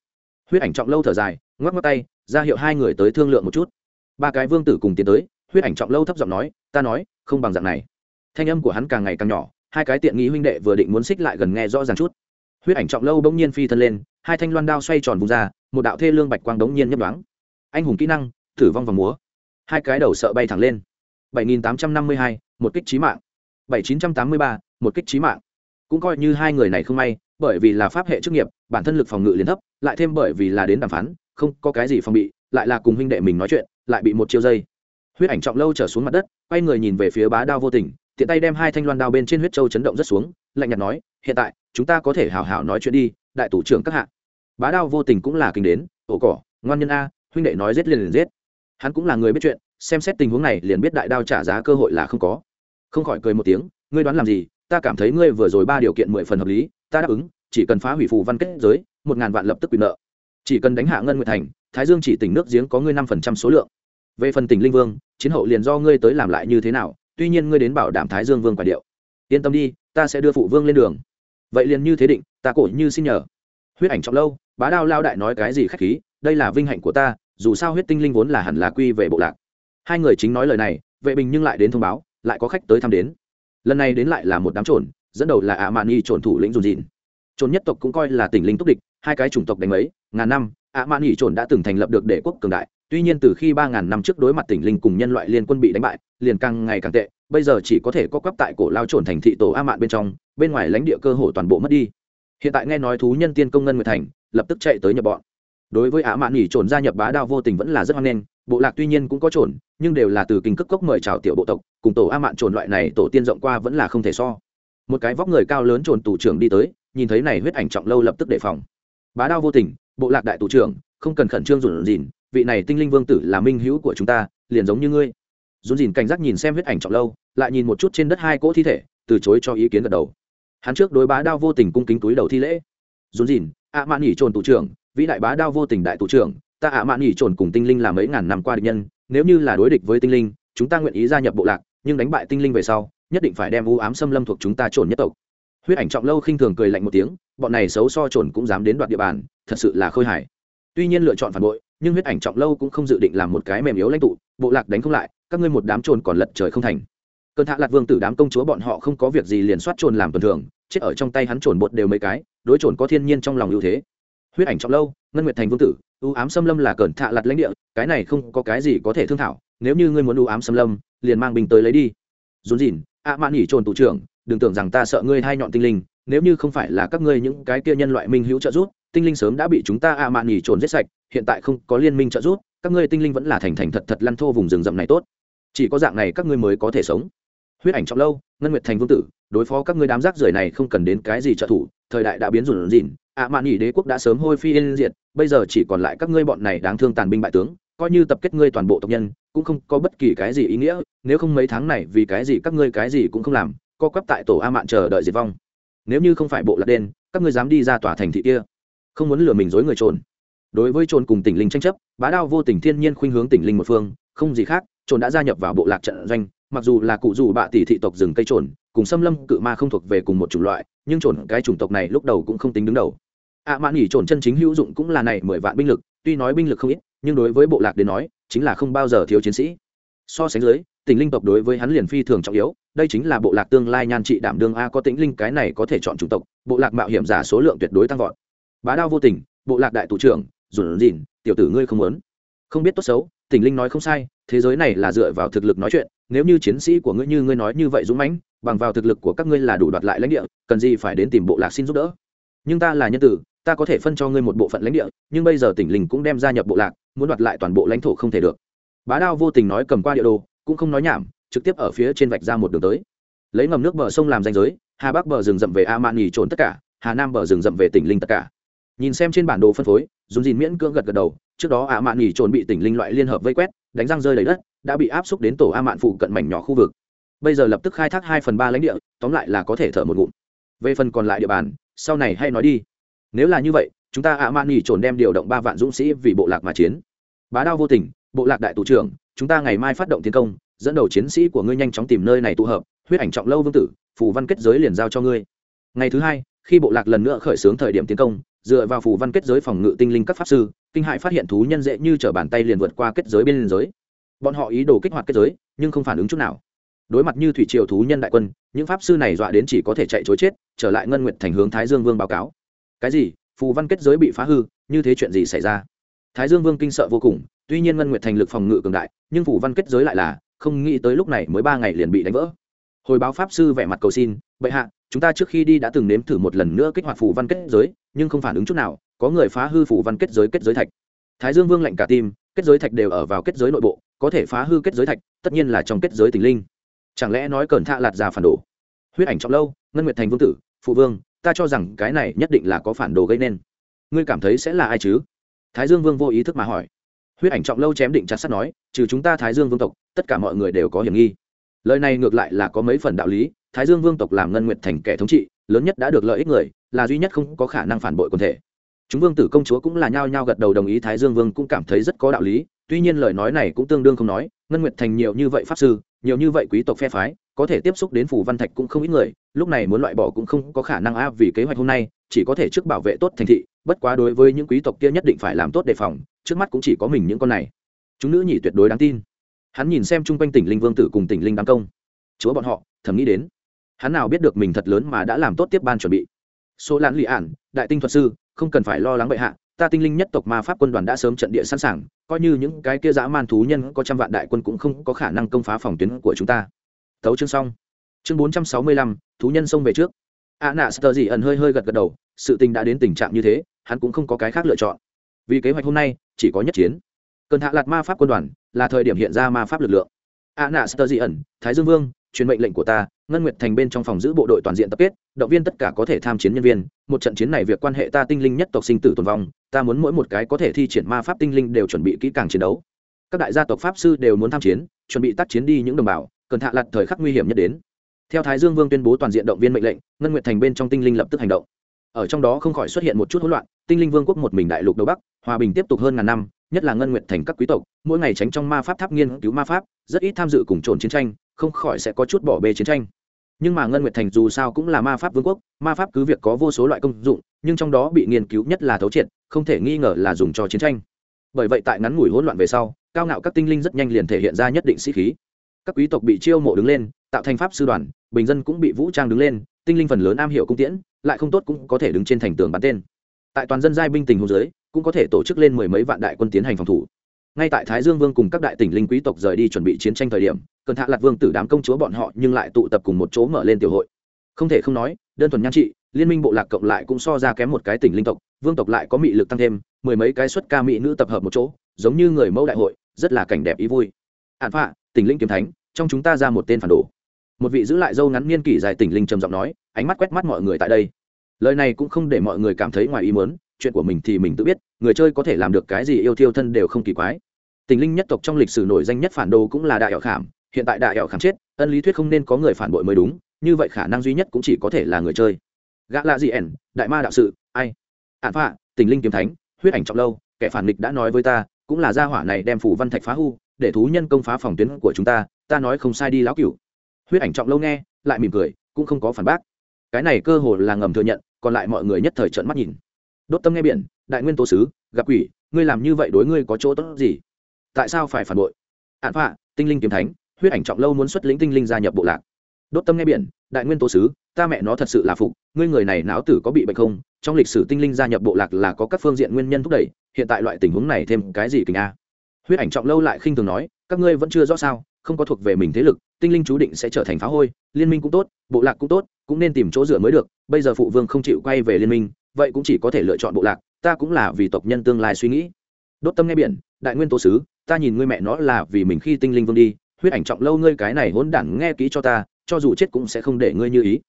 huyết ảnh trọng lâu thở dài, ngoắc ngoắc tay, ra hiệu hai người tới thương lượng một chút. Ba cái vương tử cùng tiến tới, huyết ảnh trọng lâu thấp giọng nói, ta nói, không bằng dạng này. Thanh âm của hắn càng ngày càng nhỏ, hai cái tiện nghi huynh đệ vừa định muốn xích lại gần nghe rõ ràng chút. Huyết ảnh trọng lâu bỗng nhiên phi thân lên hai thanh loan đao xoay tròn vùng ra một đạo thê lương bạch quang đống nhiên nhấp đoáng anh hùng kỹ năng thử vong và múa. Hai cái đầu sợ bay thẳng lên. 7852, một kích trí mạng. 7983, một kích trí mạng. Cũng coi như hai người này không may bởi vì là pháp hệ chức nghiệp bản thân lực phòng ngự liền thấp lại thêm bởi vì là đến đàm phán không có cái gì phòng bị lại là cùng huynh đệ mình nói chuyện lại bị một chiêu dây. Huyết ảnh trọng lâu trở xuống mặt đất quay người nhìn về phía bá đao vô tình tiện tay đem hai thanh loan đao bên trên huyết châu chấn động rất xuống lạnh nhạt nói hiện tại chúng ta có thể hào hào nói chuyện đi đại thủ trưởng các hạ bá đao vô tình cũng là kinh đến, ổ cỏ, ngoan nhân a, huynh đệ nói giết liền liền giết. Hắn cũng là người biết chuyện, xem xét tình huống này liền biết đại đao trả giá cơ hội là không có. Không khỏi cười một tiếng, ngươi đoán làm gì? Ta cảm thấy ngươi vừa rồi ba điều kiện mười phần hợp lý, ta đáp ứng, chỉ cần phá hủy phù văn kết giới, một ngàn vạn lập tức quyền nợ. Chỉ cần đánh hạ ngân nguyệt thành, thái dương chỉ tỉnh nước giếng có ngươi năm phần trăm số lượng. Về phần tỉnh linh vương, chiến hậu liền do ngươi tới làm lại như thế nào, tuy nhiên ngươi đến bảo đảm thái dương vương quả điệu. Yên tâm đi, ta sẽ đưa phụ vương lên đường. Vậy liền như thế định, ta cổ như xin nhờ. Huyết ảnh trọng lâu bá đao lao đại nói cái gì khách khí, đây là vinh hạnh của ta, dù sao huyết tinh linh vốn là hẳn là quy về bộ lạc. Hai người chính nói lời này, vệ bình nhưng lại đến thông báo, lại có khách tới thăm đến. Lần này đến lại là một đám trồn, dẫn đầu là ạ mạn y trồn thủ lĩnh dùn Dịn. trồn nhất tộc cũng coi là tỉnh linh túc địch, hai cái chủng tộc đánh mấy, ngàn năm ạ mạn y trồn đã từng thành lập được đệ quốc cường đại. Tuy nhiên từ khi ba ngàn năm trước đối mặt tỉnh linh cùng nhân loại liên quân bị đánh bại, liền càng ngày càng tệ, bây giờ chỉ có thể có quắp tại cổ lao trộn thành thị tổ a mạn bên trong, bên ngoài lãnh địa cơ hồ toàn bộ mất đi. Hiện tại nghe nói thú nhân tiên công ngân nguyệt thành lập tức chạy tới nhập bọn. Đối với ả mạn nghỉ trồn gia nhập bá đao vô tình vẫn là rất hoan nghênh, bộ lạc tuy nhiên cũng có trồn, nhưng đều là từ kinh cước cốc mời chào tiểu bộ tộc, cùng tổ a mạn trồn loại này tổ tiên rộng qua vẫn là không thể so. Một cái vóc người cao lớn trồn tù trưởng đi tới, nhìn thấy này huyết ảnh trọng lâu lập tức đề phòng. Bá đao vô tình, bộ lạc đại tù trưởng, không cần khẩn trương rủn rỉn, vị này tinh linh vương tử là minh hữu của chúng ta, liền giống như ngươi. Rủn rỉn cảnh giác nhìn xem huyết ảnh trọng lâu, lại nhìn một chút trên đất hai cỗ thi thể, từ chối cho ý kiến gật đầu. Hắn trước đối bá đao vô tình cung kính túi đầu thi lễ. Rủn rỉn ạ mạn nghỉ trồn tù trưởng, vĩ đại bá đao vô tình đại tù trưởng, ta ạ mạn nghỉ trồn cùng tinh linh là mấy ngàn năm qua địch nhân, nếu như là đối địch với tinh linh, chúng ta nguyện ý gia nhập bộ lạc, nhưng đánh bại tinh linh về sau, nhất định phải đem u ám xâm lâm thuộc chúng ta trồn nhất tộc. Huyết ảnh trọng lâu khinh thường cười lạnh một tiếng, bọn này xấu so trồn cũng dám đến đoạt địa bàn, thật sự là khôi hài. Tuy nhiên lựa chọn phản bội, nhưng huyết ảnh trọng lâu cũng không dự định làm một cái mềm yếu lãnh tụ, bộ lạc đánh không lại, các ngươi một đám trồn còn lật trời không thành. Cơn thạ lạc vương tử đám công chúa bọn họ không có việc gì liền soát trồn làm tuần thường chết ở trong tay hắn trồn bột đều mấy cái đối trồn có thiên nhiên trong lòng ưu thế. Huyết ảnh trọng lâu, ngân nguyệt thành vương tử ưu ám xâm lâm là cẩn thạ lặt lãnh địa, cái này không có cái gì có thể thương thảo, nếu như ngươi muốn ưu ám xâm lâm, liền mang bình tới lấy đi. Dùn dìn ạ mạn nghỉ trồn tù trưởng, đừng tưởng rằng ta sợ ngươi hai nhọn tinh linh, nếu như không phải là các ngươi những cái kia nhân loại minh hữu trợ giúp, tinh linh sớm đã bị chúng ta ạ mạn nghỉ trồn giết sạch, hiện tại không có liên minh trợ giúp, các ngươi tinh linh vẫn là thành thành thật thật lăn thô vùng rừng rậm này tốt. Chỉ có dạng này các ngươi mới có thể sống huyết ảnh trọng lâu, ngân nguyệt thành vương tử, đối phó các ngươi đám rác rưởi này không cần đến cái gì trợ thủ, thời đại đã biến rủn rỉn, ạ mạn nghỉ đế quốc đã sớm hôi phi yên diệt, bây giờ chỉ còn lại các ngươi bọn này đáng thương tàn binh bại tướng, coi như tập kết ngươi toàn bộ tộc nhân, cũng không có bất kỳ cái gì ý nghĩa, nếu không mấy tháng này vì cái gì các ngươi cái gì cũng không làm, co quắp tại tổ a mạn chờ đợi diệt vong. Nếu như không phải bộ lạc đen, các ngươi dám đi ra tòa thành thị kia, không muốn lừa mình dối người trồn đối với trồn cùng tỉnh linh tranh chấp, bá đao vô tình thiên nhiên khuynh hướng tỉnh linh một phương, không gì khác trồn đã gia nhập vào bộ lạc trận doanh mặc dù là cụ dù bạ tỷ thị tộc rừng cây trồn cùng xâm lâm cự ma không thuộc về cùng một chủng loại nhưng trồn cái chủng tộc này lúc đầu cũng không tính đứng đầu. Ạ à, mạn nghỉ trồn chân chính hữu dụng cũng là này mười vạn binh lực tuy nói binh lực không ít nhưng đối với bộ lạc đến nói chính là không bao giờ thiếu chiến sĩ. So sánh dưới tình linh tộc đối với hắn liền phi thường trọng yếu đây chính là bộ lạc tương lai nhan trị đảm đương a có tính linh cái này có thể chọn chủng tộc bộ lạc mạo hiểm giả số lượng tuyệt đối tăng vọt. Bá đao vô tình bộ lạc đại thủ trưởng dùn dìn tiểu tử ngươi không muốn. Không biết tốt xấu tình linh nói không sai thế giới này là dựa vào thực lực nói chuyện nếu như chiến sĩ của ngươi như ngươi nói như vậy dũng mãnh, bằng vào thực lực của các ngươi là đủ đoạt lại lãnh địa, cần gì phải đến tìm bộ lạc xin giúp đỡ? Nhưng ta là nhân tử, ta có thể phân cho ngươi một bộ phận lãnh địa, nhưng bây giờ tỉnh linh cũng đem gia nhập bộ lạc, muốn đoạt lại toàn bộ lãnh thổ không thể được. Bá đao vô tình nói cầm qua địa đồ, cũng không nói nhảm, trực tiếp ở phía trên vạch ra một đường tới. Lấy ngầm nước bờ sông làm danh giới, hà bắc bờ rừng rậm về a man nghỉ trốn tất cả, hà nam bờ rừng rậm về tỉnh linh tất cả. Nhìn xem trên bản đồ phân phối dùng dìn miễn cưỡng gật gật đầu, trước đó a man nghỉ trồn bị tỉnh linh loại liên hợp vây quét đánh răng rơi lấy đất, đã bị áp xúc đến tổ a mạn phụ cận mảnh nhỏ khu vực. Bây giờ lập tức khai thác hai phần ba lãnh địa, tóm lại là có thể thở một ngụm. Về phần còn lại địa bàn, sau này hay nói đi. Nếu là như vậy, chúng ta ạ mạn nghỉ trồn đem điều động ba vạn dũng sĩ vì bộ lạc mà chiến. Bá đao vô tình, bộ lạc đại tù trưởng, chúng ta ngày mai phát động tiến công, dẫn đầu chiến sĩ của ngươi nhanh chóng tìm nơi này tụ hợp, huyết ảnh trọng lâu vương tử, phù văn kết giới liền giao cho ngươi. Ngày thứ hai, khi bộ lạc lần nữa khởi xướng thời điểm tiến công dựa vào phù văn kết giới phòng ngự tinh linh các pháp sư, kinh hại phát hiện thú nhân dễ như t bàn tay liền vượt qua kết giới bên liên giới. Bọn họ ý đồ kích hoạt kết giới, nhưng không phản ứng chút nào. Đối mặt như thủy triều thú nhân đại quân, những pháp sư này dọa đến chỉ có thể chạy chối chết, trở lại ngân nguyện thành hướng thái dương vương báo cáo. Cái gì? Phù văn kết giới bị phá hư, như thế chuyện gì xảy ra? Thái dương vương kinh sợ vô cùng, tuy nhiên ngân nguyệt thành lực phòng ngự cường đại, nhưng phù văn kết giới lại là, không nghĩ tới lúc này mới ba ngày liền bị đánh vỡ. Hồi báo pháp sư vẻ mặt cầu xin, bệ hạ chúng ta trước khi đi đã từng nếm thử một lần nữa kích hoạt phù văn kết giới, nhưng không phản ứng chút nào, có người phá hư phù văn kết giới kết giới thạch. Thái dương vương lệnh cả tim, kết giới thạch đều ở vào kết giới nội bộ, có thể phá hư kết giới thạch, tất nhiên là trong kết giới tình linh. Chẳng lẽ nói cẩn thạ lạt già phản đồ? Huyết ảnh trọng lâu, ngân nguyệt thành vương tử, phụ vương, ta cho rằng cái này nhất định là có phản đồ gây nên. Ngươi cảm thấy sẽ là ai chứ? Thái dương vương vô ý thức mà hỏi. Huyết ảnh trọng lâu chém định chặt sắt nói, trừ chúng ta thái dương vương tộc, tất cả mọi người đều có hiểm nghi lời này ngược lại là có mấy phần đạo lý, thái dương vương tộc làm ngân nguyệt thành kẻ thống trị, lớn nhất đã được lợi ích người, là duy nhất không có khả năng phản bội quần thể. Chúng vương tử công chúa cũng là nhao nhao gật đầu đồng ý, thái dương vương cũng cảm thấy rất có đạo lý, tuy nhiên lời nói này cũng tương đương không nói, ngân nguyệt thành nhiều như vậy pháp sư, nhiều như vậy quý tộc phe phái, có thể tiếp xúc đến phủ văn thạch cũng không ít người, lúc này muốn loại bỏ cũng không có khả năng a vì kế hoạch hôm nay, chỉ có thể trước bảo vệ tốt thành thị, bất quá đối với những quý tộc kia nhất định phải làm tốt đề phòng, trước mắt cũng chỉ có mình những con này. Chúng nữ nhị tuyệt đối đáng tin hắn nhìn xem chung quanh tỉnh linh vương tử cùng tỉnh linh đám công. Chúa bọn họ, thầm nghĩ đến, hắn nào biết được mình thật lớn mà đã làm tốt tiếp ban chuẩn bị. Số lãn lị ản, đại tinh thuật sư, không cần phải lo lắng bệ hạ, ta tinh linh nhất tộc ma pháp quân đoàn đã sớm trận địa sẵn sàng, coi như những cái kia dã man thú nhân có trăm vạn đại quân cũng không có khả năng công phá phòng tuyến của chúng ta. Tấu chương xong. Chương bốn trăm sáu mươi lăm, thú nhân xông về trước. A nạ sờ gì ẩn hơi hơi gật gật đầu, sự tình đã đến tình trạng như thế, hắn cũng không có cái khác lựa chọn. Vì kế hoạch hôm nay, chỉ có nhất chiến cần hạ lạt ma pháp quân đoàn là thời điểm hiện ra ma pháp lực lượng. A nạ sơ dị ẩn thái dương vương, truyền mệnh lệnh của ta, ngân nguyệt thành bên trong phòng giữ bộ đội toàn diện tập kết, động viên tất cả có thể tham chiến nhân viên. Một trận chiến này việc quan hệ ta tinh linh nhất tộc sinh tử tồn vong, ta muốn mỗi một cái có thể thi triển ma pháp tinh linh đều chuẩn bị kỹ càng chiến đấu. Các đại gia tộc pháp sư đều muốn tham chiến, chuẩn bị tác chiến đi những đồng bào, cần hạ lặt thời khắc nguy hiểm nhất đến. Theo thái dương vương tuyên bố toàn diện động viên mệnh lệnh, ngân nguyệt thành bên trong tinh linh lập tức hành động. Ở trong đó không khỏi xuất hiện một chút hỗn loạn, tinh linh vương quốc một mình đại lục đông bắc, hòa bình tiếp tục hơn ngàn năm nhất là ngân nguyệt thành các quý tộc, mỗi ngày tránh trong ma pháp tháp nghiên cứu ma pháp, rất ít tham dự cùng trồn chiến tranh, không khỏi sẽ có chút bỏ bê chiến tranh. Nhưng mà ngân nguyệt thành dù sao cũng là ma pháp vương quốc, ma pháp cứ việc có vô số loại công dụng, nhưng trong đó bị nghiên cứu nhất là thấu triệt, không thể nghi ngờ là dùng cho chiến tranh. Bởi vậy tại ngắn ngủi hỗn loạn về sau, cao ngạo các tinh linh rất nhanh liền thể hiện ra nhất định sĩ khí. Các quý tộc bị chiêu mộ đứng lên, tạo thành pháp sư đoàn, bình dân cũng bị vũ trang đứng lên, tinh linh phần lớn am hiểu cung tiễn, lại không tốt cũng có thể đứng trên thành tường bắn tên. Tại toàn dân giai binh tình hồ giới cũng có thể tổ chức lên mười mấy vạn đại quân tiến hành phòng thủ. Ngay tại thái dương vương cùng các đại tỉnh linh quý tộc rời đi chuẩn bị chiến tranh thời điểm cần hạ lạc vương tử đám công chúa bọn họ nhưng lại tụ tập cùng một chỗ mở lên tiểu hội. Không thể không nói, đơn thuần nhan trị, liên minh bộ lạc cộng lại cũng so ra kém một cái tỉnh linh tộc, vương tộc lại có mị lực tăng thêm, mười mấy cái xuất ca mỹ nữ tập hợp một chỗ, giống như người mẫu đại hội, rất là cảnh đẹp ý vui. Hạn phạ, tỉnh linh kiếm thánh, trong chúng ta ra một tên phản đồ. Một vị giữ lại dâu ngắn niên kỷ dài tỉnh linh trầm giọng nói, ánh mắt quét mắt mọi người tại đây. Lời này cũng không để mọi người cảm thấy ngoài ý muốn chuyện của mình thì mình tự biết, người chơi có thể làm được cái gì yêu thiêu thân đều không kỳ quái. Tình linh nhất tộc trong lịch sử nổi danh nhất phản đồ cũng là đại hẹo khảm, hiện tại đại hẹo khảm chết, ân lý thuyết không nên có người phản bội mới đúng, như vậy khả năng duy nhất cũng chỉ có thể là người chơi. Gã lạ gì ẻn, đại ma đạo sự, ai? Ạn phạ, tình linh kiếm thánh, huyết ảnh trọng lâu, kẻ phản nghịch đã nói với ta, cũng là gia hỏa này đem phủ văn thạch phá hư, để thú nhân công phá phòng tuyến của chúng ta ta nói không sai đi lão cửu. Huyết ảnh trọng lâu nghe, lại mỉm cười, cũng không có phản bác. Cái này cơ hồ là ngầm thừa nhận, còn lại mọi người nhất thời trợn mắt nhìn đốt tâm nghe biển, đại nguyên tố sứ, gặp quỷ, ngươi làm như vậy đối ngươi có chỗ tốt gì? Tại sao phải phản bội? Ạn phạ, tinh linh kiếm thánh, huyết ảnh trọng lâu muốn xuất lĩnh tinh linh gia nhập bộ lạc. Đốt tâm nghe biển, đại nguyên tố sứ, ta mẹ nó thật sự là phục, ngươi người này não tử có bị bệnh không? Trong lịch sử tinh linh gia nhập bộ lạc là có các phương diện nguyên nhân thúc đẩy, hiện tại loại tình huống này thêm cái gì kình a? Huyết ảnh trọng lâu lại khinh thường nói, các ngươi vẫn chưa rõ sao, không có thuộc về mình thế lực, tinh linh chú định sẽ trở thành phá hôi, liên minh cũng tốt, bộ lạc cũng tốt, cũng nên tìm chỗ dựa mới được, bây giờ phụ vương không chịu quay về liên minh vậy cũng chỉ có thể lựa chọn bộ lạc, ta cũng là vì tộc nhân tương lai suy nghĩ. Đốt tâm nghe biển, đại nguyên tố sứ, ta nhìn ngươi mẹ nó là vì mình khi tinh linh vương đi, huyết ảnh trọng lâu ngươi cái này hỗn đản nghe kỹ cho ta, cho dù chết cũng sẽ không để ngươi như ý.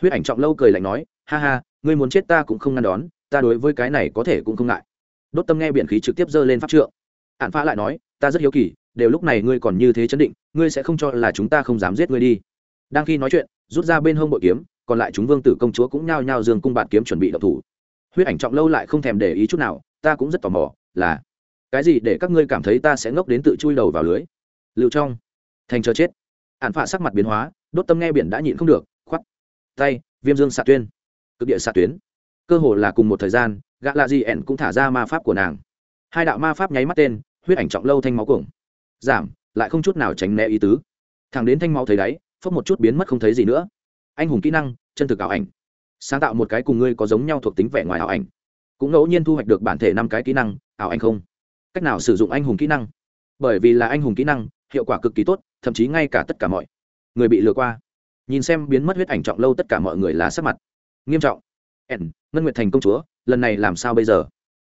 Huyết ảnh trọng lâu cười lạnh nói, ha ha, ngươi muốn chết ta cũng không ngăn đón, ta đối với cái này có thể cũng không ngại. Đốt tâm nghe biển khí trực tiếp giơ lên pháp trượng. Ạn phá lại nói, ta rất hiếu kỳ, đều lúc này ngươi còn như thế chấn định, ngươi sẽ không cho là chúng ta không dám giết ngươi đi. Đang khi nói chuyện, rút ra bên hông bội kiếm, còn lại chúng vương tử công chúa cũng nhao nhao dương cung bạt kiếm chuẩn bị đậu thủ huyết ảnh trọng lâu lại không thèm để ý chút nào, ta cũng rất tò mò, là, cái gì để các ngươi cảm thấy ta sẽ ngốc đến tự chui đầu vào lưới? Lưu trong, thành chờ chết. Ạn phạ sắc mặt biến hóa, đốt tâm nghe biển đã nhịn không được khoắt tay, viêm dương xạ tuyên. Cực địa xạ tuyến. Cơ hồ là cùng một thời gian gã lạ gì ẻn cũng thả ra ma pháp của nàng. Hai đạo ma pháp nháy mắt tên, huyết ảnh trọng lâu thanh máu cuồng. Giảm, lại không chút nào tránh né ý tứ. Thằng đến thanh máu thấy đáy, phốc một chút biến mất không thấy gì nữa. Anh hùng kỹ năng, chân thực ảo ảnh sáng tạo một cái cùng ngươi có giống nhau thuộc tính vẻ ngoài ảo ảnh. Cũng ngẫu nhiên thu hoạch được bản thể năm cái kỹ năng, ảo ảnh không? Cách nào sử dụng anh hùng kỹ năng? Bởi vì là anh hùng kỹ năng, hiệu quả cực kỳ tốt, thậm chí ngay cả tất cả mọi người bị lừa qua. Nhìn xem biến mất huyết ảnh trọng lâu tất cả mọi người lá sắc mặt. Nghiêm trọng. Ẻn ngân nguyệt thành công chúa, lần này làm sao bây giờ?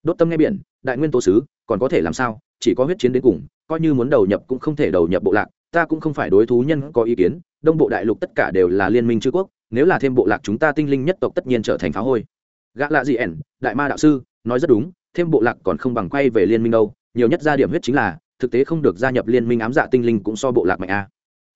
Đốt tâm nghe biển, đại nguyên tố sứ, còn có thể làm sao? Chỉ có huyết chiến đến cùng, coi như muốn đầu nhập cũng không thể đầu nhập bộ lạc. Ta cũng không phải đối thú nhân có ý kiến, đông bộ đại lục tất cả đều là liên minh chư quốc nếu là thêm bộ lạc chúng ta tinh linh nhất tộc tất nhiên trở thành phá hôi. Gã lạ gì ẻn, đại ma đạo sư, nói rất đúng, thêm bộ lạc còn không bằng quay về liên minh đâu, nhiều nhất ra điểm huyết chính là, thực tế không được gia nhập liên minh ám dạ tinh linh cũng so bộ lạc mạnh a.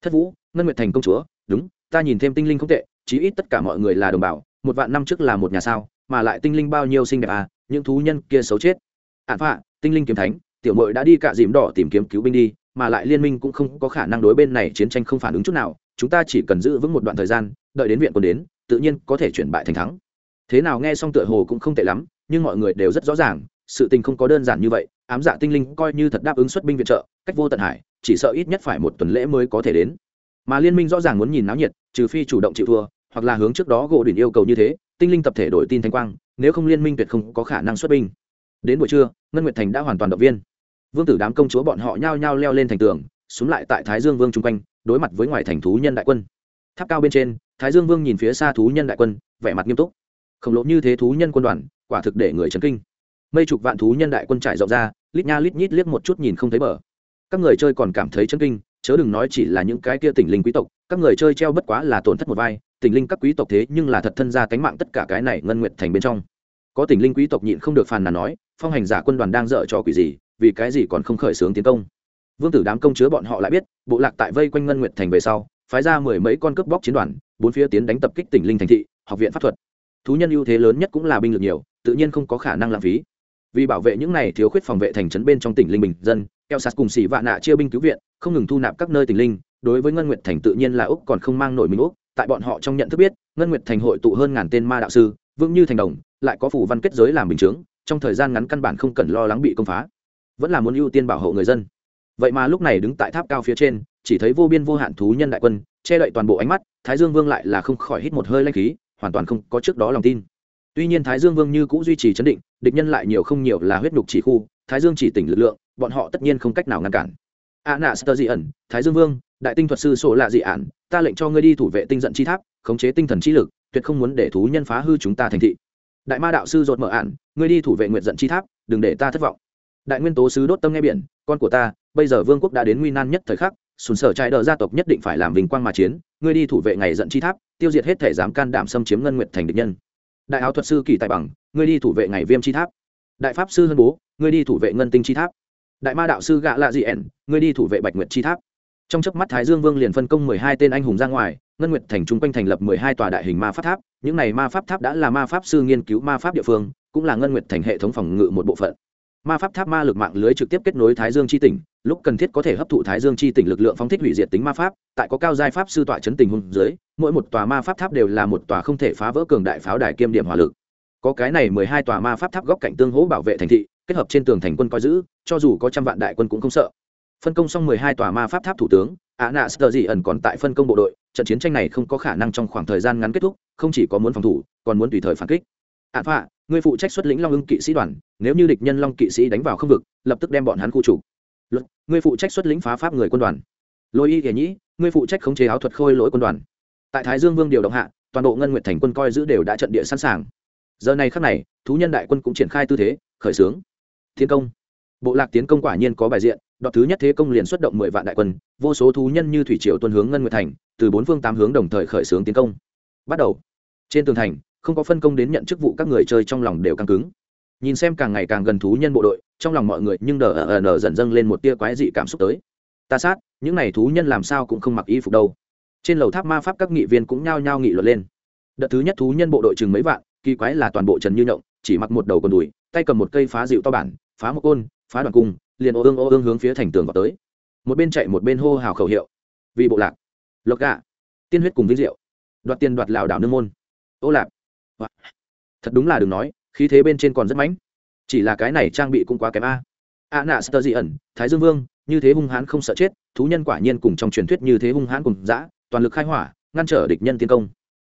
Thất vũ, ngân nguyệt thành công chúa, đúng, ta nhìn thêm tinh linh không tệ, chí ít tất cả mọi người là đồng bào, một vạn năm trước là một nhà sao, mà lại tinh linh bao nhiêu xinh đẹp à những thú nhân kia xấu chết. Ạn phạ, tinh linh kiếm thánh, tiểu mội đã đi cạ dìm đỏ tìm kiếm cứu binh đi, mà lại liên minh cũng không có khả năng đối bên này chiến tranh không phản ứng chút nào chúng ta chỉ cần giữ vững một đoạn thời gian, đợi đến viện quân đến, tự nhiên có thể chuyển bại thành thắng. Thế nào nghe xong tựa hồ cũng không tệ lắm, nhưng mọi người đều rất rõ ràng, sự tình không có đơn giản như vậy, ám dạ tinh linh coi như thật đáp ứng xuất binh viện trợ, cách vô tận hải, chỉ sợ ít nhất phải một tuần lễ mới có thể đến. Mà liên minh rõ ràng muốn nhìn náo nhiệt, trừ phi chủ động chịu thua, hoặc là hướng trước đó gỗ đỉnh yêu cầu như thế, tinh linh tập thể đổi tin thanh quang, nếu không liên minh tuyệt không có khả năng xuất binh. Đến buổi trưa, ngân nguyệt thành đã hoàn toàn động viên. Vương tử đám công chúa bọn họ nhao nhao leo lên thành tường xuống lại tại thái dương vương chung quanh đối mặt với ngoài thành thú nhân đại quân. Tháp cao bên trên, thái dương vương nhìn phía xa thú nhân đại quân, vẻ mặt nghiêm túc. Khổng lồ như thế thú nhân quân đoàn, quả thực để người chấn kinh. Mây chục vạn thú nhân đại quân trải rộng ra, lít nha lít nhít liếc một chút nhìn không thấy bờ. Các người chơi còn cảm thấy chấn kinh, chớ đừng nói chỉ là những cái kia tỉnh linh quý tộc, các người chơi treo bất quá là tổn thất một vai, tỉnh linh các quý tộc thế nhưng là thật thân ra cánh mạng tất cả cái này ngân nguyện thành bên trong. Có tỉnh linh quý tộc nhịn không được phàn nàn nói, phong hành giả quân đoàn đang dở trò quỷ gì, vì cái gì còn không khởi xướng tiến công? Vương tử đám công chứa bọn họ lại biết, bộ lạc tại vây quanh ngân Nguyệt thành về sau, phái ra mười mấy con cướp bóc chiến đoàn, bốn phía tiến đánh tập kích tỉnh linh thành thị, học viện pháp thuật. Thú nhân ưu thế lớn nhất cũng là binh lực nhiều, tự nhiên không có khả năng lãng phí. Vì bảo vệ những này thiếu khuyết phòng vệ thành trấn bên trong tỉnh linh bình dân eo sạt cùng xỉ vạ nạ chia binh cứu viện, không ngừng thu nạp các nơi tỉnh linh. Đối với ngân nguyệt thành tự nhiên là úc còn không mang nổi mình úc. Tại bọn họ trong nhận thức biết, ngân nguyệt thành hội tụ hơn ngàn tên ma đạo sư, vững như thành đồng, lại có phủ văn kết giới làm bình chướng, trong thời gian ngắn căn bản không cần lo lắng bị công phá. Vẫn là muốn ưu tiên bảo hộ người dân vậy mà lúc này đứng tại tháp cao phía trên, chỉ thấy vô biên vô hạn thú nhân đại quân, che đậy toàn bộ ánh mắt, thái dương vương lại là không khỏi hít một hơi lanh khí, hoàn toàn không có trước đó lòng tin. Tuy nhiên thái dương vương như cũng duy trì chấn định, địch nhân lại nhiều không nhiều là huyết nhục chỉ khu, thái dương chỉ tỉnh lực lượng, bọn họ tất nhiên không cách nào ngăn cản. A nạ sơ dị ẩn, thái dương vương, đại tinh thuật sư sổ lạ dị ản, ta lệnh cho ngươi đi thủ vệ tinh giận chi tháp, khống chế tinh thần chi lực, tuyệt không muốn để thú nhân phá hư chúng ta thành thị. Đại ma đạo sư dột mở ản, ngươi đi thủ vệ nguyện giận chi tháp, đừng để ta thất vọng. Đại nguyên tố sứ đốt tâm nghe biển, con của ta bây giờ vương quốc đã đến nguy nan nhất thời khắc, sùn sở trai đờ gia tộc nhất định phải làm vinh quang mà chiến, ngươi đi thủ vệ ngày giận chi tháp, tiêu diệt hết thể dám can đảm xâm chiếm ngân nguyện thành địch nhân. Đại áo thuật sư kỳ tài bằng, ngươi đi thủ vệ ngày viêm chi tháp. Đại pháp sư hân bố, ngươi đi thủ vệ ngân tinh chi tháp. Đại ma đạo sư gạ lạ dị ẻn, ngươi đi thủ vệ bạch nguyệt chi tháp. Trong chớp mắt thái dương vương liền phân công mười hai tên anh hùng ra ngoài, ngân nguyệt thành chung quanh thành lập mười hai tòa đại hình ma pháp tháp, những này ma pháp tháp đã là ma pháp sư nghiên cứu ma pháp địa phương, cũng là ngân nguyệt thành hệ thống phòng ngự một bộ phận ma pháp tháp ma lực mạng lưới trực tiếp kết nối thái dương chi tỉnh, lúc cần thiết có thể hấp thụ thái dương chi tỉnh lực lượng phóng thích hủy diệt tính ma pháp, tại có cao giai pháp sư tọa chấn tình hùng dưới, mỗi một tòa ma pháp tháp đều là một tòa không thể phá vỡ cường đại pháo đài kiêm điểm hỏa lực. Có cái này mười hai tòa ma pháp tháp góc cạnh tương hỗ bảo vệ thành thị, kết hợp trên tường thành quân coi giữ, cho dù có trăm vạn đại quân cũng không sợ. Phân công xong mười hai tòa ma pháp tháp thủ tướng ạ nạ sờ dị ẩn còn tại phân công bộ đội, trận chiến tranh này không có khả năng trong khoảng thời gian ngắn kết thúc, không chỉ có muốn phòng thủ, còn muốn tùy thời phản kích ạn phạ người phụ trách xuất lĩnh long ưng kỵ sĩ đoàn, nếu như địch nhân long kỵ sĩ đánh vào không vực, lập tức đem bọn hắn khu chủ luật người phụ trách xuất lĩnh phá pháp người quân đoàn. Lôi y kể nhĩ người phụ trách khống chế áo thuật khôi lỗi quân đoàn. Tại thái dương vương điều động hạ, toàn bộ ngân nguyện thành quân coi giữ đều đã trận địa sẵn sàng. Giờ này khắc này, thú nhân đại quân cũng triển khai tư thế, khởi xướng. Thiên công. Bộ lạc tiến công quả nhiên có bài diện đoạt thứ nhất thế công liền xuất động mười vạn đại quân, vô số thú nhân như thủy triều tuân hướng ngân nguyệt thành, từ bốn phương tám hướng đồng thời khởi xướng tiến công. Bắt đầu. Trên tường thành không có phân công đến nhận chức vụ các người chơi trong lòng đều căng cứng. Nhìn xem càng ngày càng gần thú nhân bộ đội, trong lòng mọi người nhưng đờ ờ, ờ nở dần dâng lên một tia quái dị cảm xúc tới. Ta sát, những n à y thú nhân làm sao cũng không mặc y phục đâu. Trên lầu tháp ma pháp các nghị viên cũng nhao nhao nghị luận lên. Đợt thứ nhất thú nhân bộ đội chừng mấy vạn, kỳ quái là toàn bộ trần như nhộng, chỉ mặc một đầu còn đùi, tay cầm một cây phá dịu to bản, phá một côn, phá đoàn cung, liền ô ương ô ương hướng phía thành tường vào tới. Một bên chạy một bên hô hào khẩu hiệu. Vì bộ lạc, lộc gạ, tiên huyết cùng vinh diệu. Đoạt tiền đoạt lảo đảo nương môn. Ô lạc thật đúng là đừng nói, khí thế bên trên còn rất mãnh. Chỉ là cái này trang bị cũng quá kém a. A nạ sơ dị ẩn thái dương vương, như thế hung hãn không sợ chết, thú nhân quả nhiên cùng trong truyền thuyết như thế hung hãn cùng dã, toàn lực khai hỏa, ngăn trở địch nhân tiến công.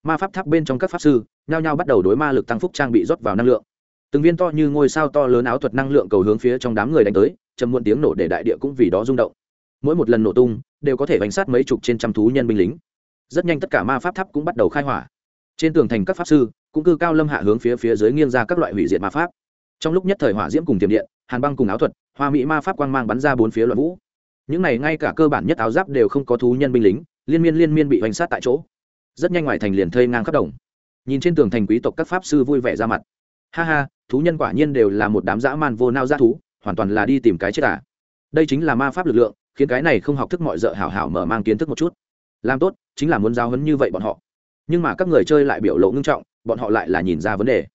Ma pháp tháp bên trong các pháp sư, nhao nhao bắt đầu đối ma lực tăng phúc trang bị rót vào năng lượng. Từng viên to như ngôi sao to lớn áo thuật năng lượng cầu hướng phía trong đám người đánh tới chầm muộn tiếng nổ để đại địa cũng vì đó rung động. Mỗi một lần nổ tung, đều có thể bánh sát mấy chục trên trăm thú nhân binh lính. Rất nhanh tất cả ma pháp tháp cũng bắt đầu khai hỏa. Trên tường thành các pháp sư cũng cư cao lâm hạ hướng phía phía dưới nghiêng ra các loại hủy diệt ma pháp. Trong lúc nhất thời hỏa diễm cùng tiềm điện, hàn băng cùng áo thuật, hoa mỹ ma pháp quang mang bắn ra bốn phía loạn vũ. Những này ngay cả cơ bản nhất áo giáp đều không có thú nhân binh lính, liên miên liên miên bị hoành sát tại chỗ. Rất nhanh ngoài thành liền thây ngang khắp đồng. Nhìn trên tường thành quý tộc các pháp sư vui vẻ ra mặt. Ha ha, thú nhân quả nhiên đều là một đám dã man vô nao dã thú, hoàn toàn là đi tìm cái chết à. đây chính là ma pháp lực lượng, khiến cái này không học thức mọi d ợ hảo hảo mở mang kiến thức một chút. Làm tốt, chính là muốn giao hấn như vậy bọn họ. Nhưng mà các người chơi lại biểu lộ ngưng trọng bọn họ lại là nhìn ra vấn đề.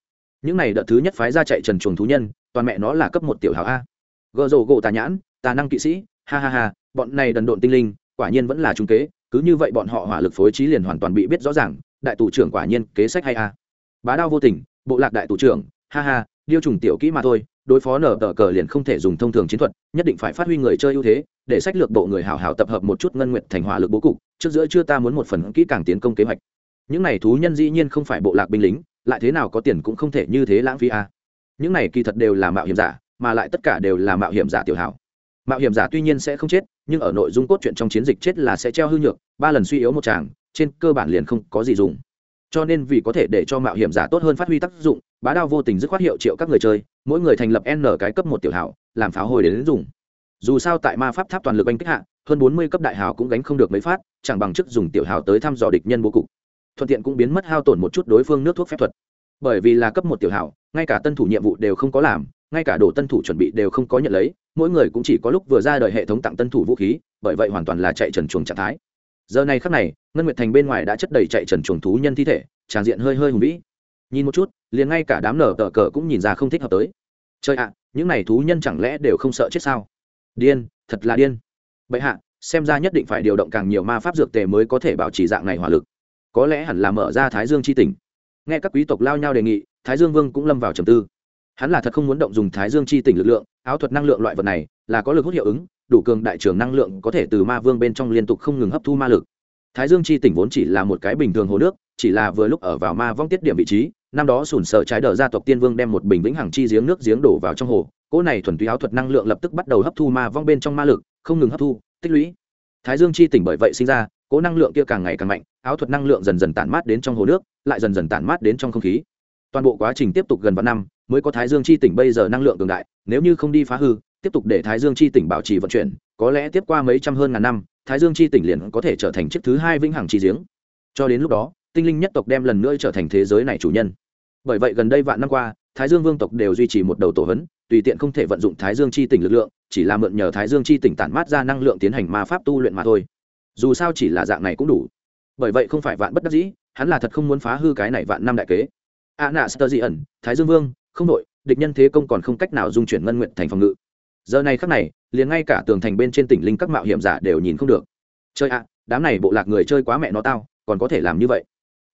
Những này đợt thứ nhất phái ra chạy trần chuồng thú nhân, toàn mẹ nó là cấp một tiểu hảo a. Gợ rổ gỗ tà nhãn, tà năng kỵ sĩ, ha ha ha, bọn này đần độn tinh linh, quả nhiên vẫn là trung kế, cứ như vậy bọn họ hỏa lực phối trí liền hoàn toàn bị biết rõ ràng, đại tù trưởng quả nhiên kế sách hay a. Bá đao vô tình, bộ lạc đại tù trưởng, ha ha, điêu trùng tiểu kỹ mà thôi, đối phó nở tờ cờ liền không thể dùng thông thường chiến thuật, nhất định phải phát huy người chơi ưu thế, để sách lược bộ người hào hào tập hợp một chút ngân nguyện thành hỏa lực bố cục, trước giữa chưa ta muốn một phần kỹ càng tiến công kế hoạch những này thú nhân dĩ nhiên không phải bộ lạc binh lính, lại thế nào có tiền cũng không thể như thế lãng phí a. Những này kỳ thật đều là mạo hiểm giả, mà lại tất cả đều là mạo hiểm giả tiểu hảo. Mạo hiểm giả tuy nhiên sẽ không chết, nhưng ở nội dung cốt truyện trong chiến dịch chết là sẽ treo hư nhược, ba lần suy yếu một chàng trên cơ bản liền không có gì dùng. Cho nên vì có thể để cho mạo hiểm giả tốt hơn phát huy tác dụng, bá đao vô tình dứt khoát hiệu triệu các người chơi, mỗi người thành lập n cái cấp một tiểu hảo, làm pháo hồi đến dùng. Dù sao tại ma pháp tháp toàn lực anh kích hạ, hơn bốn mươi cấp đại hào cũng gánh không được mấy phát, chẳng bằng chức dùng tiểu hào tới thăm dò địch nhân bố cục thuận tiện cũng biến mất hao tổn một chút đối phương nước thuốc phép thuật. Bởi vì là cấp một tiểu hảo, ngay cả tân thủ nhiệm vụ đều không có làm ngay cả đồ tân thủ chuẩn bị đều không có nhận lấy mỗi người cũng chỉ có lúc vừa ra đời hệ thống tặng tân thủ vũ khí bởi vậy hoàn toàn là chạy trần chuồng trạng thái. Giờ này khắc này ngân nguyệt thành bên ngoài đã chất đầy chạy trần chuồng thú nhân thi thể tràng diện hơi hơi hùng vĩ. Nhìn một chút liền ngay cả đám nở tờ cờ cũng nhìn ra không thích hợp tới. Chơi ạ những này thú nhân chẳng lẽ đều không sợ chết sao? Điên thật là điên. Bệ hạ xem ra nhất định phải điều động càng nhiều ma pháp dược tề mới có thể bảo trì dạng này hỏa lực có lẽ hẳn là mở ra thái dương c h i tỉnh. Nghe các quý tộc lao nhau đề nghị, thái dương vương cũng lâm vào trầm tư. Hắn là thật không muốn động dùng thái dương c h i tỉnh lực lượng, áo thuật năng lượng loại vật này, là có lực hút hiệu ứng, đủ cường đại trưởng năng lượng có thể từ ma vương bên trong liên tục không ngừng hấp thu ma lực. Thái dương c h i tỉnh vốn chỉ là một cái bình thường hồ nước, chỉ là vừa lúc ở vào ma vong tiết điểm vị trí, năm đó sủn sợ trái đờ gia tộc tiên vương đem một bình vĩnh hằng chi giếng nước giếng đổ vào trong hồ, cỗ này thuần túy áo thuật năng lượng lập tức bắt đầu hấp thu ma vong bên trong ma lực, không ngừng hấp thu, tích lũy. Thái dương chi tỉnh bởi vậy sinh ra cố năng lượng kia càng ngày càng mạnh, áo thuật năng lượng dần dần tản mát đến trong hồ nước, lại dần dần tản mát đến trong không khí. Toàn bộ quá trình tiếp tục gần vạn năm, mới có thái dương chi tỉnh bây giờ năng lượng cường đại, nếu như không đi phá hư, tiếp tục để thái dương chi tỉnh bảo trì vận chuyển, có lẽ tiếp qua mấy trăm hơn ngàn năm, thái dương chi tỉnh liền có thể trở thành chiếc thứ hai vĩnh hằng chi giếng. Cho đến lúc đó, tinh linh nhất tộc đem lần nữa trở thành thế giới này chủ nhân. Bởi vậy gần đây vạn năm qua, thái dương vương tộc đều duy trì một đầu tổ hấn tùy tiện không thể vận dụng thái dương chi tỉnh lực lượng, chỉ là mượn nhờ thái dương chi tỉnh tản mát ra năng lượng tiến hành ma pháp tu luyện mà thôi dù sao chỉ là dạng này cũng đủ. Bởi vậy không phải vạn bất đắc dĩ, hắn là thật không muốn phá hư cái này vạn năm đại kế. A nạ sơ dị ẩn thái dương vương, không đội địch nhân thế công còn không cách nào dung chuyển ngân nguyện thành phòng ngự. Giờ này khắc này, liền ngay cả tường thành bên trên tỉnh linh các mạo hiểm giả đều nhìn không được. Chơi ạ, đám này bộ lạc người chơi quá mẹ nó tao, còn có thể làm như vậy?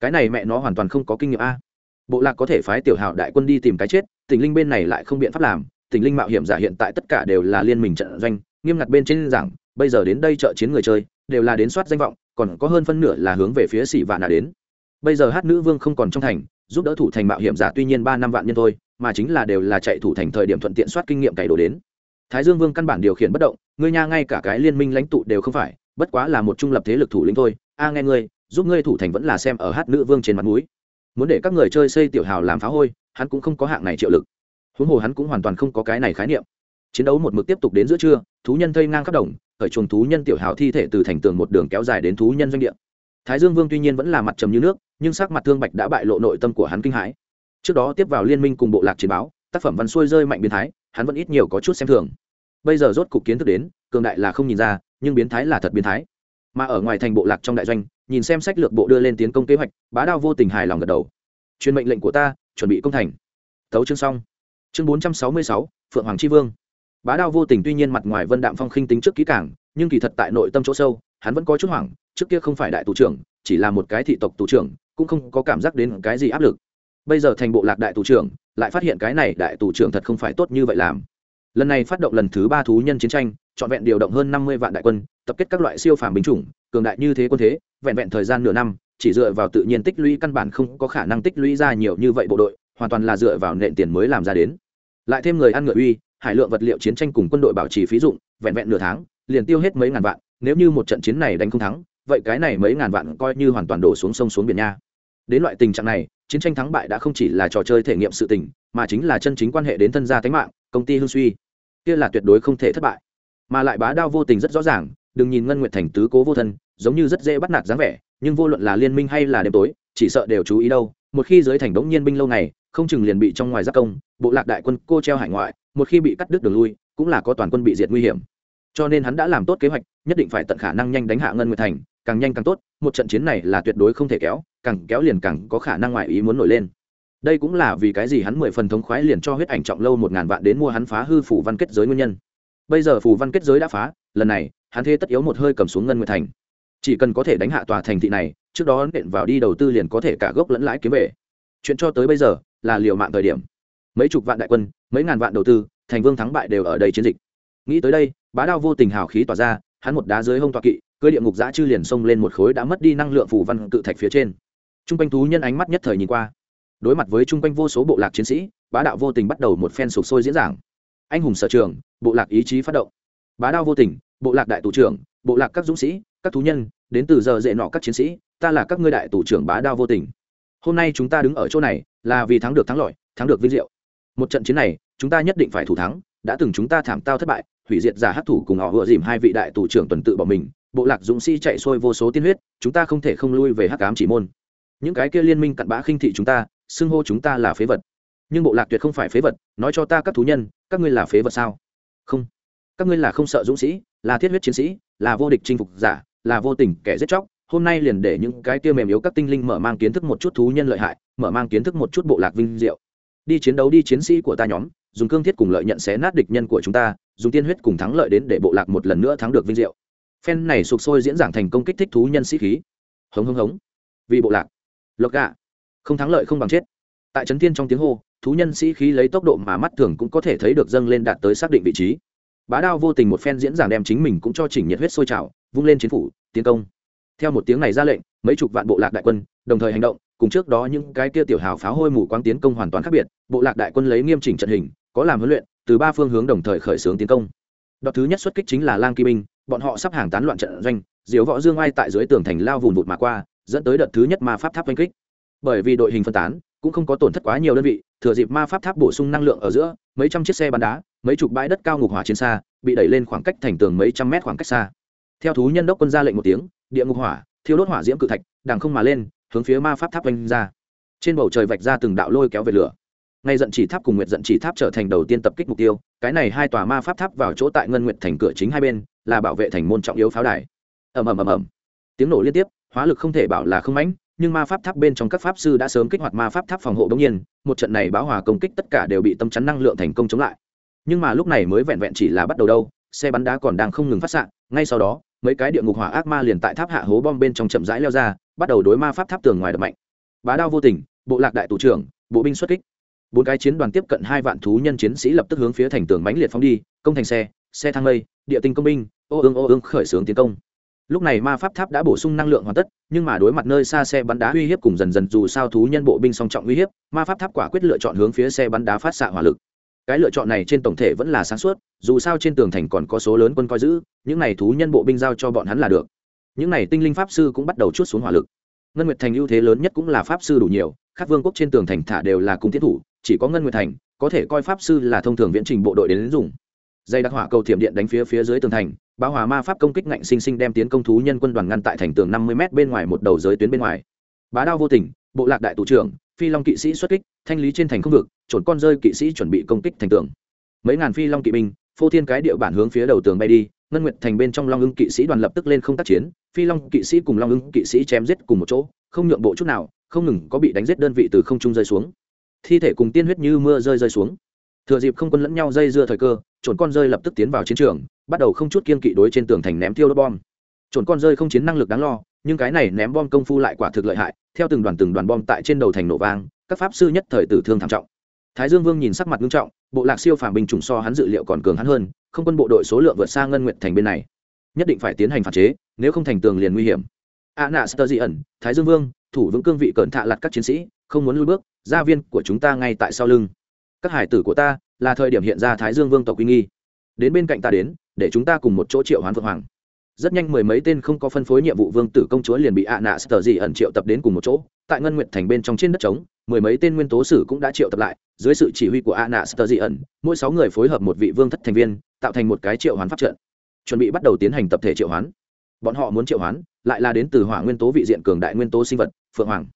Cái này mẹ nó hoàn toàn không có kinh nghiệm a. Bộ lạc có thể phái tiểu hào đại quân đi tìm cái chết, tỉnh linh bên này lại không biện pháp làm, tỉnh linh mạo hiểm giả hiện tại tất cả đều là liên minh trận doanh, nghiêm ngặt bên trên giảng, bây giờ đến đây trợ chiến người chơi đều là đến soát danh vọng, còn có hơn phân nửa là hướng về phía xỉ vạn nà đến. Bây giờ hát nữ vương không còn trong thành, giúp đỡ thủ thành mạo hiểm giả tuy nhiên ba năm vạn nhân thôi, mà chính là đều là chạy thủ thành thời điểm thuận tiện soát kinh nghiệm cày đồ đến. Thái dương vương căn bản điều khiển bất động, ngươi nha ngay cả cái liên minh lãnh tụ đều không phải, bất quá là một trung lập thế lực thủ lĩnh thôi. A, nghe ngươi, giúp ngươi thủ thành vẫn là xem ở hát nữ vương trên mặt núi muốn để các người chơi xây tiểu hào làm phá hôi, hắn cũng không có hạng này triệu lực. Huống hồ hắn cũng hoàn toàn không có cái này khái niệm chiến đấu một mực tiếp tục đến giữa trưa, thú nhân thây ngang khắp đồng, khởi chuồng thú nhân tiểu hào thi thể từ thành tường một đường kéo dài đến thú nhân doanh địa. Thái dương vương tuy nhiên vẫn là mặt trầm như nước, nhưng sắc mặt thương bạch đã bại lộ nội tâm của hắn kinh hãi. Trước đó tiếp vào liên minh cùng bộ lạc chiến báo, tác phẩm văn xuôi rơi mạnh biến thái, hắn vẫn ít nhiều có chút xem thường. Bây giờ rốt cục kiến thức đến, cường đại là không nhìn ra, nhưng biến thái là thật biến thái. Mà ở ngoài thành bộ lạc trong đại doanh, nhìn xem sách lược bộ đưa lên tiến công kế hoạch, bá đao vô tình hài lòng gật đầu. Truyền mệnh lệnh của ta, chuẩn bị công thành. Tấu chương xong. Chương bốn trăm sáu mươi sáu, phượng hoàng tri vương bá đao vô tình tuy nhiên mặt ngoài vân đạm phong khinh tính trước kỹ càng, nhưng kỳ thật tại nội tâm chỗ sâu hắn vẫn có chút hoảng trước kia không phải đại tù trưởng chỉ là một cái thị tộc tù trưởng cũng không có cảm giác đến cái gì áp lực. Bây giờ thành bộ lạc đại tù trưởng lại phát hiện cái này đại tù trưởng thật không phải tốt như vậy làm. Lần này phát động lần thứ ba thú nhân chiến tranh trọn vẹn điều động hơn năm mươi vạn đại quân tập kết các loại siêu phàm binh chủng cường đại như thế quân thế vẹn vẹn thời gian nửa năm chỉ dựa vào tự nhiên tích lũy căn bản không có khả năng tích lũy ra nhiều như vậy bộ đội hoàn toàn là dựa vào nện tiền mới làm ra đến. Lại thêm người ăn ngựa uy hải lượng vật liệu chiến tranh cùng quân đội bảo trì phí dụng, vẹn vẹn nửa tháng, liền tiêu hết mấy ngàn vạn, nếu như một trận chiến này đánh không thắng, vậy cái này mấy ngàn vạn coi như hoàn toàn đổ xuống sông xuống biển nha. Đến loại tình trạng này, chiến tranh thắng bại đã không chỉ là trò chơi thể nghiệm sự tình, mà chính là chân chính quan hệ đến thân gia tính mạng, công ty hương suy. Kia là tuyệt đối không thể thất bại. Mà lại bá đao vô tình rất rõ ràng, đừng nhìn ngân nguyện thành tứ cố vô thân, giống như rất dễ bắt nạt dáng vẻ, nhưng vô luận là liên minh hay là đêm tối, chỉ sợ đều chú ý đâu. Một khi giới thành đống nhiên binh lâu này không chừng liền bị trong ngoài giác công, bộ lạc đại quân cô treo hải ngoại một khi bị cắt đứt đường lui, cũng là có toàn quân bị diệt nguy hiểm. Cho nên hắn đã làm tốt kế hoạch, nhất định phải tận khả năng nhanh đánh hạ ngân nguyệt thành, càng nhanh càng tốt, một trận chiến này là tuyệt đối không thể kéo, càng kéo liền càng có khả năng ngoại ý muốn nổi lên. Đây cũng là vì cái gì hắn mười phần thống khoái liền cho huyết ảnh trọng lâu một ngàn vạn đến mua hắn phá hư phủ văn kết giới nguyên nhân. Bây giờ phủ văn kết giới đã phá, lần này, hắn thế tất yếu một hơi cầm xuống ngân nguyệt thành. Chỉ cần có thể đánh hạ tòa thành thị này, trước đó nện vào đi đầu tư liền có thể cả gốc lẫn lãi kiếm về. Chuyện cho tới bây giờ là liều mạng thời điểm mấy chục vạn đại quân, mấy ngàn vạn đầu tư, thành vương thắng bại đều ở đây chiến dịch. Nghĩ tới đây, bá đao vô tình hào khí tỏa ra, hắn một đá dưới hông tọa kỵ, cưỡi địa ngục giã chư liền xông lên một khối đã mất đi năng lượng phủ văn cự thạch phía trên. T r u n g quanh thú nhân ánh mắt nhất thời nhìn qua. Đối mặt với chung quanh vô số bộ lạc chiến sĩ, bá đạo vô tình bắt đầu một phen sụp sôi diễn giảng. Anh hùng sở trường, bộ lạc ý chí phát động. Bá đạo vô tình, bộ lạc đại tù trưởng, bộ lạc các dũng sĩ, các thú nhân, đến từ giờ dễ nọ các chiến sĩ, ta là các ngươi đại tù trưởng bá đao vô tình. Hôm nay chúng ta đứng ở chỗ này là vì thắng được thắng lợi, thắng được vinh diệu một trận chiến này, chúng ta nhất định phải thủ thắng, đã từng chúng ta thảm tao thất bại, hủy diệt giả hắc thủ cùng họ vừa dìm hai vị đại tù trưởng tuần tự bỏ mình, bộ lạc dũng sĩ chạy xuôi vô số tiên huyết, chúng ta không thể không lui về hắc ám chỉ môn. Những cái kia liên minh cặn bã khinh thị chúng ta, xưng hô chúng ta là phế vật. Nhưng bộ lạc tuyệt không phải phế vật, nói cho ta các thú nhân, các ngươi là phế vật sao? Không. Các ngươi là không sợ dũng sĩ, là thiết huyết chiến sĩ, là vô địch chinh phục giả, là vô tình kẻ giết chóc. Hôm nay liền để những cái tia mềm yếu các tinh linh mở mang kiến thức một chút thú nhân lợi hại, mở mang kiến thức một chút bộ lạc vinh diệu đi chiến đấu đi chiến sĩ của ta nhóm, dùng cương thiết cùng lợi nhận xé nát địch nhân của chúng ta, dùng tiên huyết cùng thắng lợi đến để bộ lạc một lần nữa thắng được vinh diệu. Phen này sụp sôi diễn giảng thành công kích thích thú nhân sĩ khí. Hống hống hống. Vì bộ lạc. Lộc gạ. Không thắng lợi không bằng chết. Tại trấn thiên trong tiếng hô, thú nhân sĩ khí lấy tốc độ mà mắt thường cũng có thể thấy được dâng lên đạt tới xác định vị trí. Bá đao vô tình một phen diễn giảng đem chính mình cũng cho chỉnh nhiệt huyết sôi trào, vung lên chiến phủ, tiến công. Theo một tiếng này ra lệnh, mấy chục vạn bộ lạc đại quân, đồng thời hành động cùng trước đó những cái kia tiểu hào pháo hôi mù quáng tiến công hoàn toàn khác biệt, bộ lạc đại quân lấy nghiêm chỉnh trận hình, có làm huấn luyện, từ ba phương hướng đồng thời khởi xướng tiến công. Đợt thứ nhất xuất kích chính là lang kỳ binh, bọn họ sắp hàng tán loạn trận doanh diếu võ dương ai tại dưới tường thành lao vùn vụt mà qua, dẫn tới đợt thứ nhất ma pháp tháp oanh kích. Bởi vì đội hình phân tán, cũng không có tổn thất quá nhiều đơn vị, thừa dịp ma pháp tháp bổ sung năng lượng ở giữa, mấy trăm chiếc xe bắn đá, mấy chục bãi đất cao ngục hỏa chiến xa, bị đẩy lên khoảng cách thành tường mấy trăm mét khoảng cách xa. Theo thú nhân đốc quân ra lệnh một tiếng, địa ngục hỏa, thiêu đốt hỏa diễm cự thạch, đằng không mà lên hướng phía ma pháp tháp oanh ra. Trên bầu trời vạch ra từng đạo lôi kéo về lửa. Ngay giận chỉ tháp cùng nguyệt giận chỉ tháp trở thành đầu tiên tập kích mục tiêu, cái này hai tòa ma pháp tháp vào chỗ tại ngân nguyệt thành cửa chính hai bên, là bảo vệ thành môn trọng yếu pháo đài. Ầm ầm ầm ầm. Tiếng nổ liên tiếp, hóa lực không thể bảo là không mãnh, nhưng ma pháp tháp bên trong các pháp sư đã sớm kích hoạt ma pháp tháp phòng hộ bỗng nhiên, một trận này báo hòa công kích tất cả đều bị tâm chắn năng lượng thành công chống lại. Nhưng mà lúc này mới vẹn vẹn chỉ là bắt đầu đâu, xe bắn đá còn đang không ngừng phát xạ, ngay sau đó mấy cái địa ngục hỏa ác ma liền tại tháp hạ hố bom bên trong chậm rãi leo ra, bắt đầu đối ma pháp tháp tường ngoài đập mạnh. Bá đao vô tình, bộ lạc đại tù trưởng, bộ binh xuất kích. Bốn cái chiến đoàn tiếp cận hai vạn thú nhân chiến sĩ lập tức hướng phía thành tường mãnh liệt phóng đi, công thành xe xe thang lây, địa tinh công binh, ô ương ô ương khởi xướng tiến công. Lúc này ma pháp tháp đã bổ sung năng lượng hoàn tất, nhưng mà đối mặt nơi xa xe bắn đá uy hiếp cùng dần dần dù sao thú nhân bộ binh song trọng uy hiếp, ma pháp tháp quả quyết lựa chọn hướng phía xe bắn đá phát xạ hỏa lực cái lựa chọn này trên tổng thể vẫn là sáng suốt dù sao trên tường thành còn có số lớn quân coi giữ những này thú nhân bộ binh giao cho bọn hắn là được. Những này tinh linh pháp sư cũng bắt đầu chút xuống hỏa lực. Ngân nguyệt thành ưu thế lớn nhất cũng là pháp sư đủ nhiều các vương quốc trên tường thành thả đều là cung tiến thủ chỉ có ngân nguyệt thành có thể coi pháp sư là thông thường viễn trình bộ đội đến, đến dùng. Dây đặc hỏa cầu thiểm điện đánh phía phía dưới tường thành báo hòa ma pháp công kích ngạnh sinh sinh đem tiến công thú nhân quân đoàn ngăn tại thành tường năm mươi m bên ngoài một đầu giới tuyến bên ngoài. Bá đao vô tình bộ lạc đại tù trưởng, phi long kỵ sĩ xuất kích, thanh lý trên thành không vực trộn con rơi kỵ sĩ chuẩn bị công kích thành tường. Mấy ngàn phi long kỵ binh, phô thiên cái địa bản hướng phía đầu tường bay đi, ngân nguyệt thành bên trong long ưng kỵ sĩ đoàn lập tức lên không tác chiến, phi long kỵ sĩ cùng long ưng kỵ sĩ chém giết cùng một chỗ, không nhượng bộ chút nào, không ngừng có bị đánh giết đơn vị từ không trung rơi xuống. Thi thể cùng tiên huyết như mưa rơi rơi xuống. Thừa dịp không quân lẫn nhau dây dưa thời cơ trộn con rơi lập tức tiến vào chiến trường, bắt đầu không chút kiên kỵ đối trên tường thành ném tiêu đốt bom. Trộn con rơi không chiến năng lực đáng lo nhưng cái này ném bom công phu lại quả thực lợi hại, theo từng đoàn từng đoàn bom tại trên đầu thành nổ vang, các pháp sư nhất thời tử thương thảm trọng. Thái dương vương nhìn sắc mặt nghiêm trọng, bộ lạc siêu phàm binh chủng so hắn dự liệu còn cường hắn hơn, không quân bộ đội số lượng vượt xa ngân nguyện thành bên này. Nhất định phải tiến hành phản chế, nếu không thành tường liền nguy hiểm. A nạ sơ dị ẩn thái dương vương, thủ vững cương vị cẩn thạ lặt các chiến sĩ, không muốn lui bước, gia viên của chúng ta ngay tại sau lưng. Các hải tử của ta, là thời điểm hiện ra thái dương vương tộc uy nghi. Đến bên cạnh ta đến, để chúng ta cùng một chỗ triệu hoán vượng hoàng rất nhanh mười mấy tên không có phân phối nhiệm vụ vương tử công chúa liền bị ạ nạ sờ dị ẩn triệu tập đến cùng một chỗ. Tại ngân nguyện thành bên trong trên đất trống, mười mấy tên nguyên tố sử cũng đã triệu tập lại. Dưới sự chỉ huy của ạ nạ sờ dị ẩn, mỗi sáu người phối hợp một vị vương thất thành viên, tạo thành một cái triệu hoán pháp trận. Chuẩn bị bắt đầu tiến hành tập thể triệu hoán. Bọn họ muốn triệu hoán, lại là đến từ hỏa nguyên tố vị diện cường đại nguyên tố sinh vật, phượng hoàng.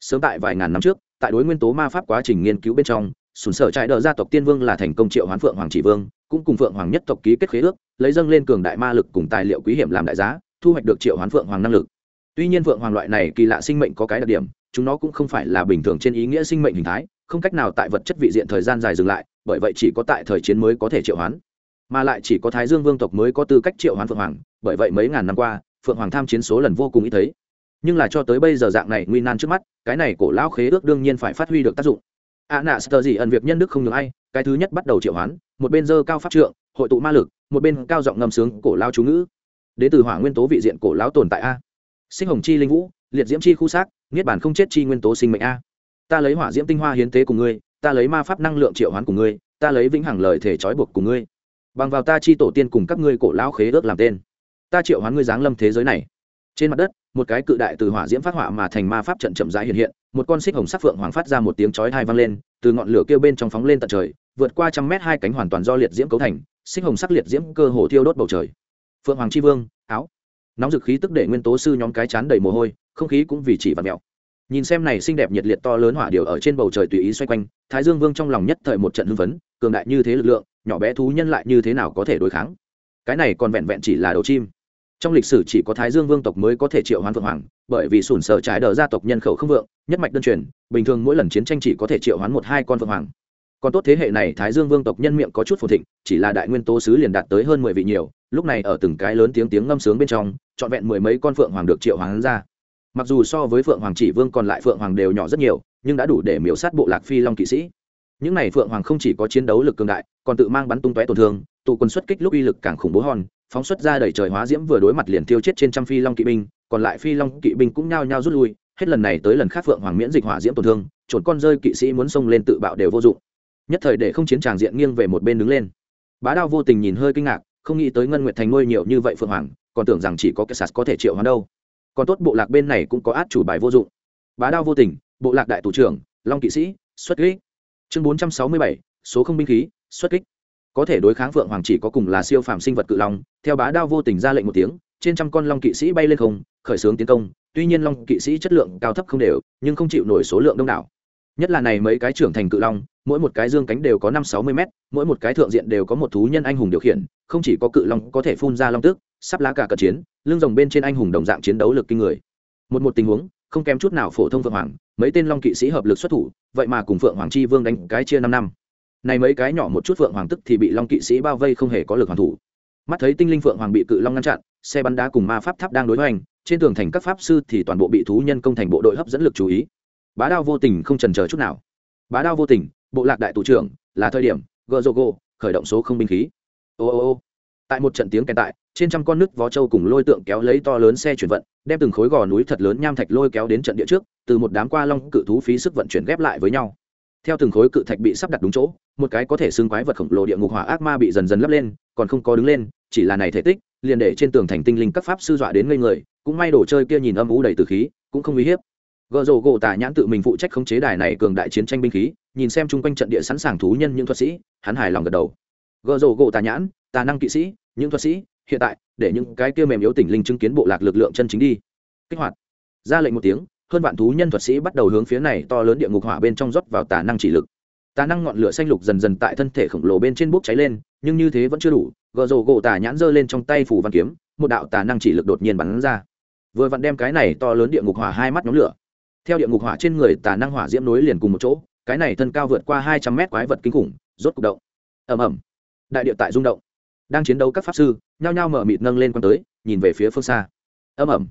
Sớm tại vài ngàn năm trước, tại đối nguyên tố ma pháp quá trình nghiên cứu bên trong sùn sở trại đỡ gia tộc tiên vương là thành công triệu hoán phượng hoàng chỉ vương, cũng cùng phượng hoàng nhất tộc ký kết khế ước, lấy dâng lên cường đại ma lực cùng tài liệu quý hiểm làm đại giá, thu hoạch được triệu hoán phượng hoàng năng lực. Tuy nhiên phượng hoàng loại này kỳ lạ sinh mệnh có cái đặc điểm, chúng nó cũng không phải là bình thường trên ý nghĩa sinh mệnh hình thái, không cách nào tại vật chất vị diện thời gian dài dừng lại, bởi vậy chỉ có tại thời chiến mới có thể triệu hoán. Mà lại chỉ có thái dương vương tộc mới có tư cách triệu hoán phượng hoàng, bởi vậy mấy ngàn năm qua, phượng hoàng tham chiến số lần vô cùng ít thấy. Nhưng là cho tới bây giờ dạng này nguy nan trước mắt, cái này cổ lão khế ước đương nhiên phải phát huy được tác dụng a nạ sờ gì ẩn việc nhân đức không ngừng ai, cái thứ nhất bắt đầu triệu hoán, một bên dơ cao pháp trượng, hội tụ ma lực, một bên cao giọng ngầm sướng cổ lao chú ngữ. Đến từ hỏa nguyên tố vị diện cổ lão tồn tại a. Sinh hồng chi linh vũ, liệt diễm chi khu xác, niết bản không chết chi nguyên tố sinh mệnh a. Ta lấy hỏa diễm tinh hoa hiến tế cùng ngươi, ta lấy ma pháp năng lượng triệu hoán cùng ngươi, ta lấy vĩnh hằng lời thể trói buộc cùng ngươi. Bằng vào ta chi tổ tiên cùng các ngươi cổ lão khế ước làm tên. Ta triệu hoán ngươi giáng lâm thế giới này trên mặt đất, một cái cự đại từ hỏa diễm phát hỏa mà thành ma pháp trận chậm rãi hiện hiện, một con xích hồng sắc phượng hoàng phát ra một tiếng chói thai vang lên, từ ngọn lửa kêu bên trong phóng lên tận trời, vượt qua trăm mét hai cánh hoàn toàn do liệt diễm cấu thành, xích hồng sắc liệt diễm cơ hồ thiêu đốt bầu trời. Phượng hoàng chi vương, áo. Nóng dực khí tức để nguyên tố sư nhóm cái chán đầy mồ hôi, không khí cũng vì chỉ và mèo. Nhìn xem này xinh đẹp nhiệt liệt to lớn hỏa điều ở trên bầu trời tùy ý xoay quanh, thái dương vương trong lòng nhất thời một trận hưng phấn, cường đại như thế lực lượng, nhỏ bé thú nhân lại như thế nào có thể đối kháng? Cái này còn vẹn vẹn chỉ là đầu chim trong lịch sử chỉ có thái dương vương tộc mới có thể triệu hoán phượng hoàng, bởi vì sủn sở trái đờ gia tộc nhân khẩu không vượng, nhất mạch đơn truyền, bình thường mỗi lần chiến tranh chỉ có thể triệu hoán một hai con phượng hoàng. Còn tốt thế hệ này thái dương vương tộc nhân miệng có chút phồn thịnh, chỉ là đại nguyên tố sứ liền đạt tới hơn mười vị nhiều, lúc này ở từng cái lớn tiếng tiếng ngâm sướng bên trong, trọn vẹn mười mấy con phượng hoàng được triệu hoán ra. Mặc dù so với phượng hoàng chỉ vương còn lại phượng hoàng đều nhỏ rất nhiều, nhưng đã đủ để miễu sát bộ lạc phi long kỵ sĩ. Những này phượng hoàng không chỉ có chiến đấu lực cường đại, còn tự mang bắn tung tóe tổn thương, tụ quân xuất kích lúc uy lực càng khủng bố hòn phóng xuất ra đẩy trời hóa diễm vừa đối mặt liền tiêu chết trên trăm phi long kỵ binh, còn lại phi long kỵ binh cũng nhao nhao rút lui, hết lần này tới lần khác phượng hoàng miễn dịch hỏa diễm tổn thương trốn con rơi kỵ sĩ muốn xông lên tự bạo đều vô dụng. Nhất thời để không chiến tràng diện nghiêng về một bên đứng lên. Bá đao vô tình nhìn hơi kinh ngạc, không nghĩ tới ngân nguyệt thành nuôi nhiều như vậy phượng hoàng, còn tưởng rằng chỉ có cái sạt có thể triệu hoán đâu. Còn tốt bộ lạc bên này cũng có át chủ bài vô dụng. Bá đao vô tình, bộ lạc đại thủ trưởng, long kỵ sĩ, xuất kích. Chương bốn trăm sáu mươi bảy, số không binh khí, xuất kích. Có thể đối kháng phượng hoàng chỉ có cùng là siêu phàm sinh vật cự long theo bá đao vô tình ra lệnh một tiếng, trên trăm con long kỵ sĩ bay lên không, khởi xướng tiến công. Tuy nhiên long kỵ sĩ chất lượng cao thấp không đều, nhưng không chịu nổi số lượng đông đảo. Nhất là này mấy cái trưởng thành cự long, mỗi một cái dương cánh đều có năm sáu mươi mét, mỗi một cái thượng diện đều có một thú nhân anh hùng điều khiển, không chỉ có cự long có thể phun ra long tước sắp lá cả cận chiến, lưng rồng bên trên anh hùng đồng dạng chiến đấu lực kinh người. Một một tình huống, không kém chút nào phổ thông phượng hoàng, mấy tên long kỵ sĩ hợp lực xuất thủ, vậy mà cùng phượng hoàng chi vương đánh cái chia năm năm. Này mấy cái nhỏ một chút phượng hoàng tức thì bị long kỵ sĩ bao vây không hề có lực hoàn thủ mắt thấy tinh linh phượng hoàng bị cự long ngăn chặn, xe bắn đá cùng ma pháp tháp đang đối hoành, trên tường thành các pháp sư thì toàn bộ bị thú nhân công thành bộ đội hấp dẫn lực chú ý. Bá đao vô tình không trần chờ chút nào. Bá đao vô tình, bộ lạc đại tù trưởng, là thời điểm gợ rô gô khởi động số không binh khí. Ô ô ô. Tại một trận tiếng kèn tại, trên trăm con nước vó châu cùng lôi tượng kéo lấy to lớn xe chuyển vận, đem từng khối gò núi thật lớn nham thạch lôi kéo đến trận địa trước, từ một đám qua long cự thú phí sức vận chuyển ghép lại với nhau. Theo từng khối cự thạch bị sắp đặt đúng chỗ, một cái có thể xương quái vật khổng lồ địa ngục hỏa ác ma bị dần dần lấp lên còn không có đứng lên, chỉ là này thể tích, liền để trên tường thành tinh linh các pháp sư dọa đến ngây người, cũng may đồ chơi kia nhìn âm u đầy từ khí, cũng không uy hiếp. Gợ rổ gỗ tà nhãn tự mình phụ trách khống chế đài này cường đại chiến tranh binh khí, nhìn xem chung quanh trận địa sẵn sàng thú nhân những thuật sĩ, hắn hài lòng gật đầu. Gợ rổ gỗ tà nhãn, tà năng kỵ sĩ, những thuật sĩ, hiện tại, để những cái kia mềm yếu tỉnh linh chứng kiến bộ lạc lực lượng chân chính đi. Kích hoạt. Ra lệnh một tiếng, hơn vạn thú nhân thuật sĩ bắt đầu hướng phía này to lớn địa ngục hỏa bên trong rót vào tà năng chỉ lực. Tà năng ngọn lửa xanh lục dần dần tại thân thể khổng lồ bên trên bốc cháy lên nhưng như thế vẫn chưa đủ gợ rổ gỗ tà nhãn giơ lên trong tay phủ văn kiếm, một đạo tà năng chỉ lực đột nhiên bắn ra. Vừa vặn đem cái này to lớn địa ngục hỏa hai mắt nhóm lửa. Theo địa ngục hỏa trên người tà năng hỏa diễm nối liền cùng một chỗ, cái này thân cao vượt qua hai trăm mét quái vật kinh khủng, rốt cục động. Ầm ầm. Đại địa tại rung động. Đang chiến đấu các pháp sư, nhao nhao mở mịt nâng lên quan tới, nhìn về phía phương xa. Ầm ầm.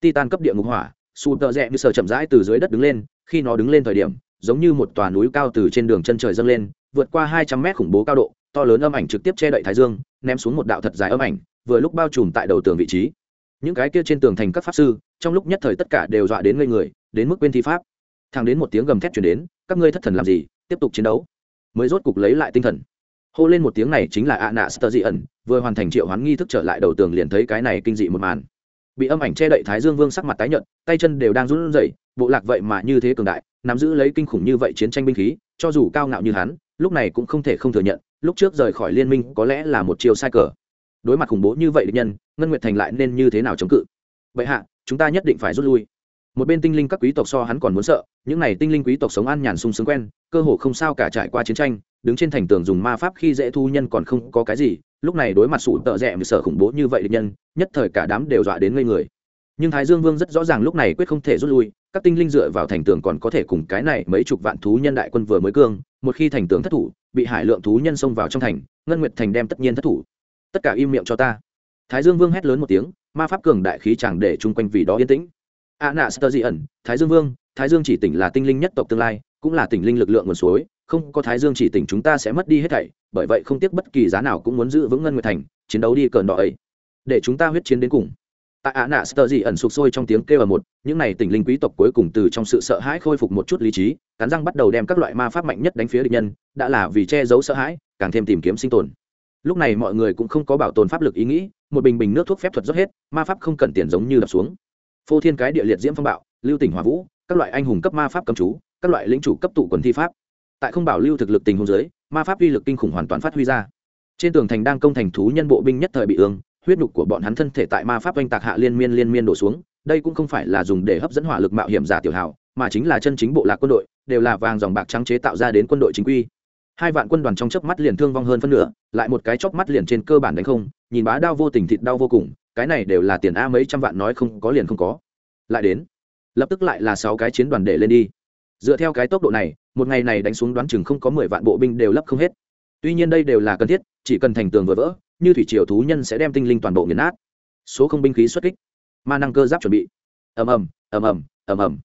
Titan cấp địa ngục hỏa su tợ rẽ như sờ chậm rãi từ dưới đất đứng lên, khi nó đứng lên thời điểm, giống như một tòa núi cao từ trên đường chân trời dâng lên, vượt qua hai trăm mét khủng bố cao độ to lớn âm ảnh trực tiếp che đậy thái dương, ném xuống một đạo thật dài âm ảnh, vừa lúc bao trùm tại đầu tường vị trí. Những cái kia trên tường thành các pháp sư, trong lúc nhất thời tất cả đều dọa đến ngây người, đến mức quên thi pháp. Thang đến một tiếng gầm thét chuyển đến, các ngươi thất thần làm gì, tiếp tục chiến đấu. Mới rốt cục lấy lại tinh thần. Hô lên một tiếng này chính là ạ nạ sơ dị ẩn vừa hoàn thành triệu hoán nghi thức trở lại đầu tường liền thấy cái này kinh dị một màn. Bị âm ảnh che đậy thái dương vương sắc mặt tái nhợt, tay chân đều đang run rẩy, bộ lạc vậy mà như thế cường đại, nắm giữ lấy kinh khủng như vậy chiến tranh binh khí, cho dù cao ngạo như hắn, lúc này cũng không thể không thừa nhận lúc trước rời khỏi liên minh có lẽ là một chiều sai cờ. Đối mặt khủng bố như vậy địch nhân, ngân nguyệt thành lại nên như thế nào chống cự? Vậy hạ, chúng ta nhất định phải rút lui. Một bên tinh linh các quý tộc so hắn còn muốn sợ, những n à y tinh linh quý tộc sống an nhàn sung sướng quen, cơ hồ không sao cả trải qua chiến tranh, đứng trên thành tường dùng ma pháp khi dễ thu nhân còn không có cái gì, lúc này đối mặt sụ tợ rẽ sở khủng bố như vậy địch nhân, nhất thời cả đám đều dọa đến ngây người. Nhưng thái dương vương rất rõ ràng lúc này quyết không thể rút lui, các tinh linh dựa vào thành tường còn có thể cùng cái này mấy chục vạn thú nhân đại quân vừa mới cương một khi thành tướng thất thủ, bị hải lượng thú nhân xông vào trong thành, ngân nguyệt thành đem tất nhiên thất thủ. Tất cả im miệng cho ta. Thái dương vương hét lớn một tiếng, ma pháp cường đại khí chẳng để chung quanh vì đó yên tĩnh. A nạ sơ dị ẩn, thái dương vương, thái dương chỉ tỉnh là tinh linh nhất tộc tương lai, cũng là tỉnh linh lực lượng nguồn suối, không có thái dương chỉ tỉnh chúng ta sẽ mất đi hết thảy, bởi vậy không tiếc bất kỳ giá nào cũng muốn giữ vững ngân nguyệt thành, chiến đấu đi cờn đỏ ấy, để chúng ta huyết chiến đến cùng tại ạ nạ sơ gì ẩn sụp sôi trong tiếng kêu ở một, những này tỉnh linh quý tộc cuối cùng từ trong sự sợ hãi khôi phục một chút lý trí, cắn răng bắt đầu đem các loại ma pháp mạnh nhất đánh phía địch nhân, đã là vì che giấu sợ hãi, càng thêm tìm kiếm sinh tồn. Lúc này mọi người cũng không có bảo tồn pháp lực ý nghĩ, một bình bình nước thuốc phép thuật rót hết, ma pháp không cần tiền giống như đập xuống. Phô thiên cái địa liệt diễm phong bạo, lưu tỉnh hòa vũ, các loại anh hùng cấp ma pháp cầm chú, các loại lĩnh chủ cấp tụ quần thi pháp. Tại không bảo lưu thực lực tình hôn giới ma pháp uy lực kinh khủng hoàn toàn phát huy ra. Trên tường thành đang công thành thú nhân bộ binh nhất thời bị ương huyết nhục của bọn hắn thân thể tại ma pháp oanh tạc hạ liên miên liên miên đổ xuống, đây cũng không phải là dùng để hấp dẫn hỏa lực mạo hiểm giả tiểu hào, mà chính là chân chính bộ lạc quân đội, đều là vàng dòng bạc trắng chế tạo ra đến quân đội chính quy. Hai vạn quân đoàn trong chớp mắt liền thương vong hơn phân nửa, lại một cái chớp mắt liền trên cơ bản đánh không, nhìn bá đao vô tình thịt đau vô cùng, cái này đều là tiền a mấy trăm vạn nói không có liền không có. Lại đến, lập tức lại là sáu cái chiến đoàn để lên đi. Dựa theo cái tốc độ này, một ngày này đánh xuống đoán chừng không có mười vạn bộ binh đều lấp không hết. Tuy nhiên đây đều là cần thiết, chỉ cần thành tường vừa vỡ như thủy triều thú nhân sẽ đem tinh linh toàn bộ nghiền nát. Số không binh khí xuất kích. Ma năng cơ giáp chuẩn bị. Ầm ầm ầm ầm ầm ầm.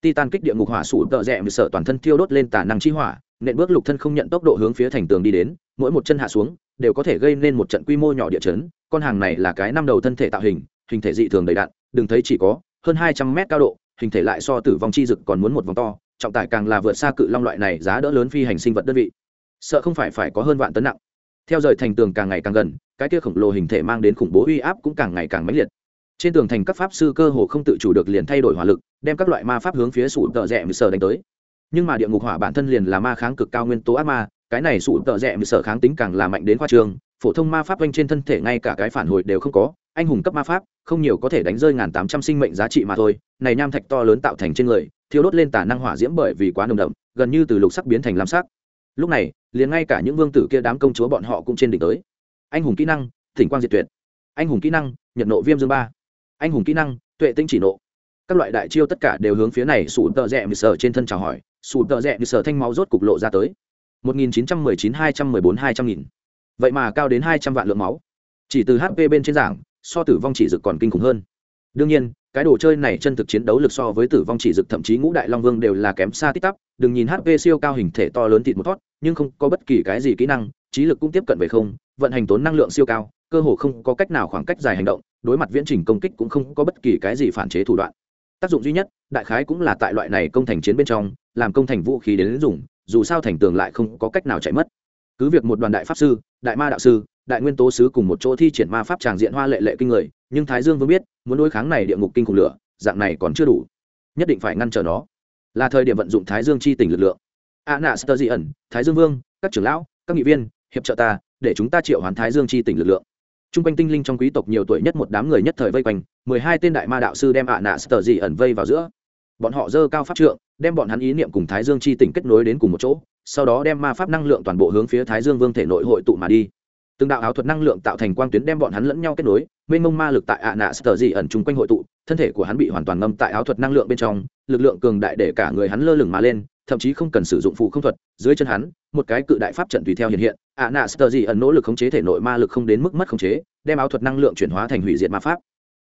Titan kích địa ngục hỏa sủ tợ rẽ sợ toàn thân thiêu đốt lên tả năng chi hỏa, nện bước lục thân không nhận tốc độ hướng phía thành tường đi đến, mỗi một chân hạ xuống, đều có thể gây nên một trận quy mô nhỏ địa chấn. Con hàng này là cái năm đầu thân thể tạo hình hình thể dị thường đầy đạn đừng thấy chỉ có hơn hai trăm mét cao độ, hình thể lại so tử vong chi dực còn muốn một vòng to, trọng tải càng là vượt xa cự long loại này giá đỡ lớn phi hành sinh vật đơn vị. Sợ không phải phải có hơn vạn tấn nặng theo rời thành tường càng ngày càng gần, cái kia khổng lồ hình thể mang đến khủng bố uy áp cũng càng ngày càng mãnh liệt. Trên tường thành các pháp sư cơ hồ không tự chủ được liền thay đổi hỏa lực, đem các loại ma pháp hướng phía sụt tợ rẽ mười sở đánh tới. Nhưng mà địa ngục hỏa bản thân liền là ma kháng cực cao nguyên tố ác ma, cái này sụt tợ rẽ mười sở kháng tính càng là mạnh đến khoa trường, phổ thông ma pháp quanh trên thân thể ngay cả cái phản hồi đều không có, anh hùng cấp ma pháp, không nhiều có thể đánh rơi ngàn tám trăm sinh mệnh giá trị mà thôi, này nham thạch to lớn tạo thành trên người thiếu đốt lên tả năng hỏa diễm bởi vì quá nồng đậm, gần như từ lục sắc biến thành lam sắc lúc này, liền ngay cả những vương tử kia đám công chúa bọn họ cũng trên đỉnh tới. Anh hùng kỹ năng, thỉnh quang diệt tuyệt. Anh hùng kỹ năng, nhật nộ viêm dương ba. Anh hùng kỹ năng, tuệ tinh chỉ nộ. Các loại đại chiêu tất cả đều hướng phía này sụt tợ rẽ mười sở trên thân chào hỏi. Sụt tợ rẽ mười sở thanh máu rốt cục lộ ra tới. một nghìn chín trăm mười chín hai trăm mười bốn hai trăm nghìn. Vậy mà cao đến hai trăm vạn lượng máu. Chỉ từ hp bên trên giảng, so tử vong chỉ dực còn kinh khủng hơn. Đương nhiên cái đồ chơi này chân thực chiến đấu lực so với tử vong chỉ dực thậm chí ngũ đại long vương đều là kém xa tít tắp đừng nhìn hp siêu cao hình thể to lớn thịt một thót, nhưng không có bất kỳ cái gì kỹ năng trí lực cũng tiếp cận về không vận hành tốn năng lượng siêu cao cơ hồ không có cách nào khoảng cách dài hành động đối mặt viễn trình công kích cũng không có bất kỳ cái gì phản chế thủ đoạn. Tác dụng duy nhất đại khái cũng là tại loại này công thành chiến bên trong làm công thành vũ khí đến dùng dù sao thành tường lại không có cách nào chạy mất. Cứ việc một đoàn đại pháp sư đại ma đạo sư đại nguyên tố sứ cùng một chỗ thi triển ma pháp tràng diện hoa lệ lệ kinh người nhưng thái dương vương biết, muốn đối kháng này địa ngục kinh khủng lửa, dạng này còn chưa đủ. Nhất định phải ngăn trở nó. Là thời điểm vận dụng thái dương chi tỉnh lực lượng. A nạ sơ di ẩn, thái dương vương, các trưởng lão, các nghị viên, hiệp trợ ta, để chúng ta triệu hoàn thái dương chi tỉnh lực lượng. T r u n g quanh tinh linh trong quý tộc nhiều tuổi nhất một đám người nhất thời vây quanh, mười hai tên đại ma đạo sư đem ạ nạ sơ di ẩn vây vào giữa. Bọn họ dơ cao pháp trượng, đem bọn hắn ý niệm cùng thái dương chi tỉnh kết nối đến cùng một chỗ, sau đó đem ma pháp năng lượng toàn bộ hướng phía thái dương vương thể nội hội tụ mà đi từng đạo áo thuật năng lượng tạo thành quang tuyến đem bọn hắn lẫn nhau kết nối, mênh mông ma lực tại ạ nạ sờ dị ẩn chung quanh hội tụ, thân thể của hắn bị hoàn toàn ngâm tại áo thuật năng lượng bên trong, lực lượng cường đại để cả người hắn lơ lửng mà lên, thậm chí không cần sử dụng phụ không thuật, dưới chân hắn, một cái cự đại pháp trận tùy theo hiện hiện, ạ nạ sờ dị ẩn nỗ lực khống chế thể nội ma lực không đến mức mất khống chế, đem áo thuật năng lượng chuyển hóa thành hủy diệt ma pháp.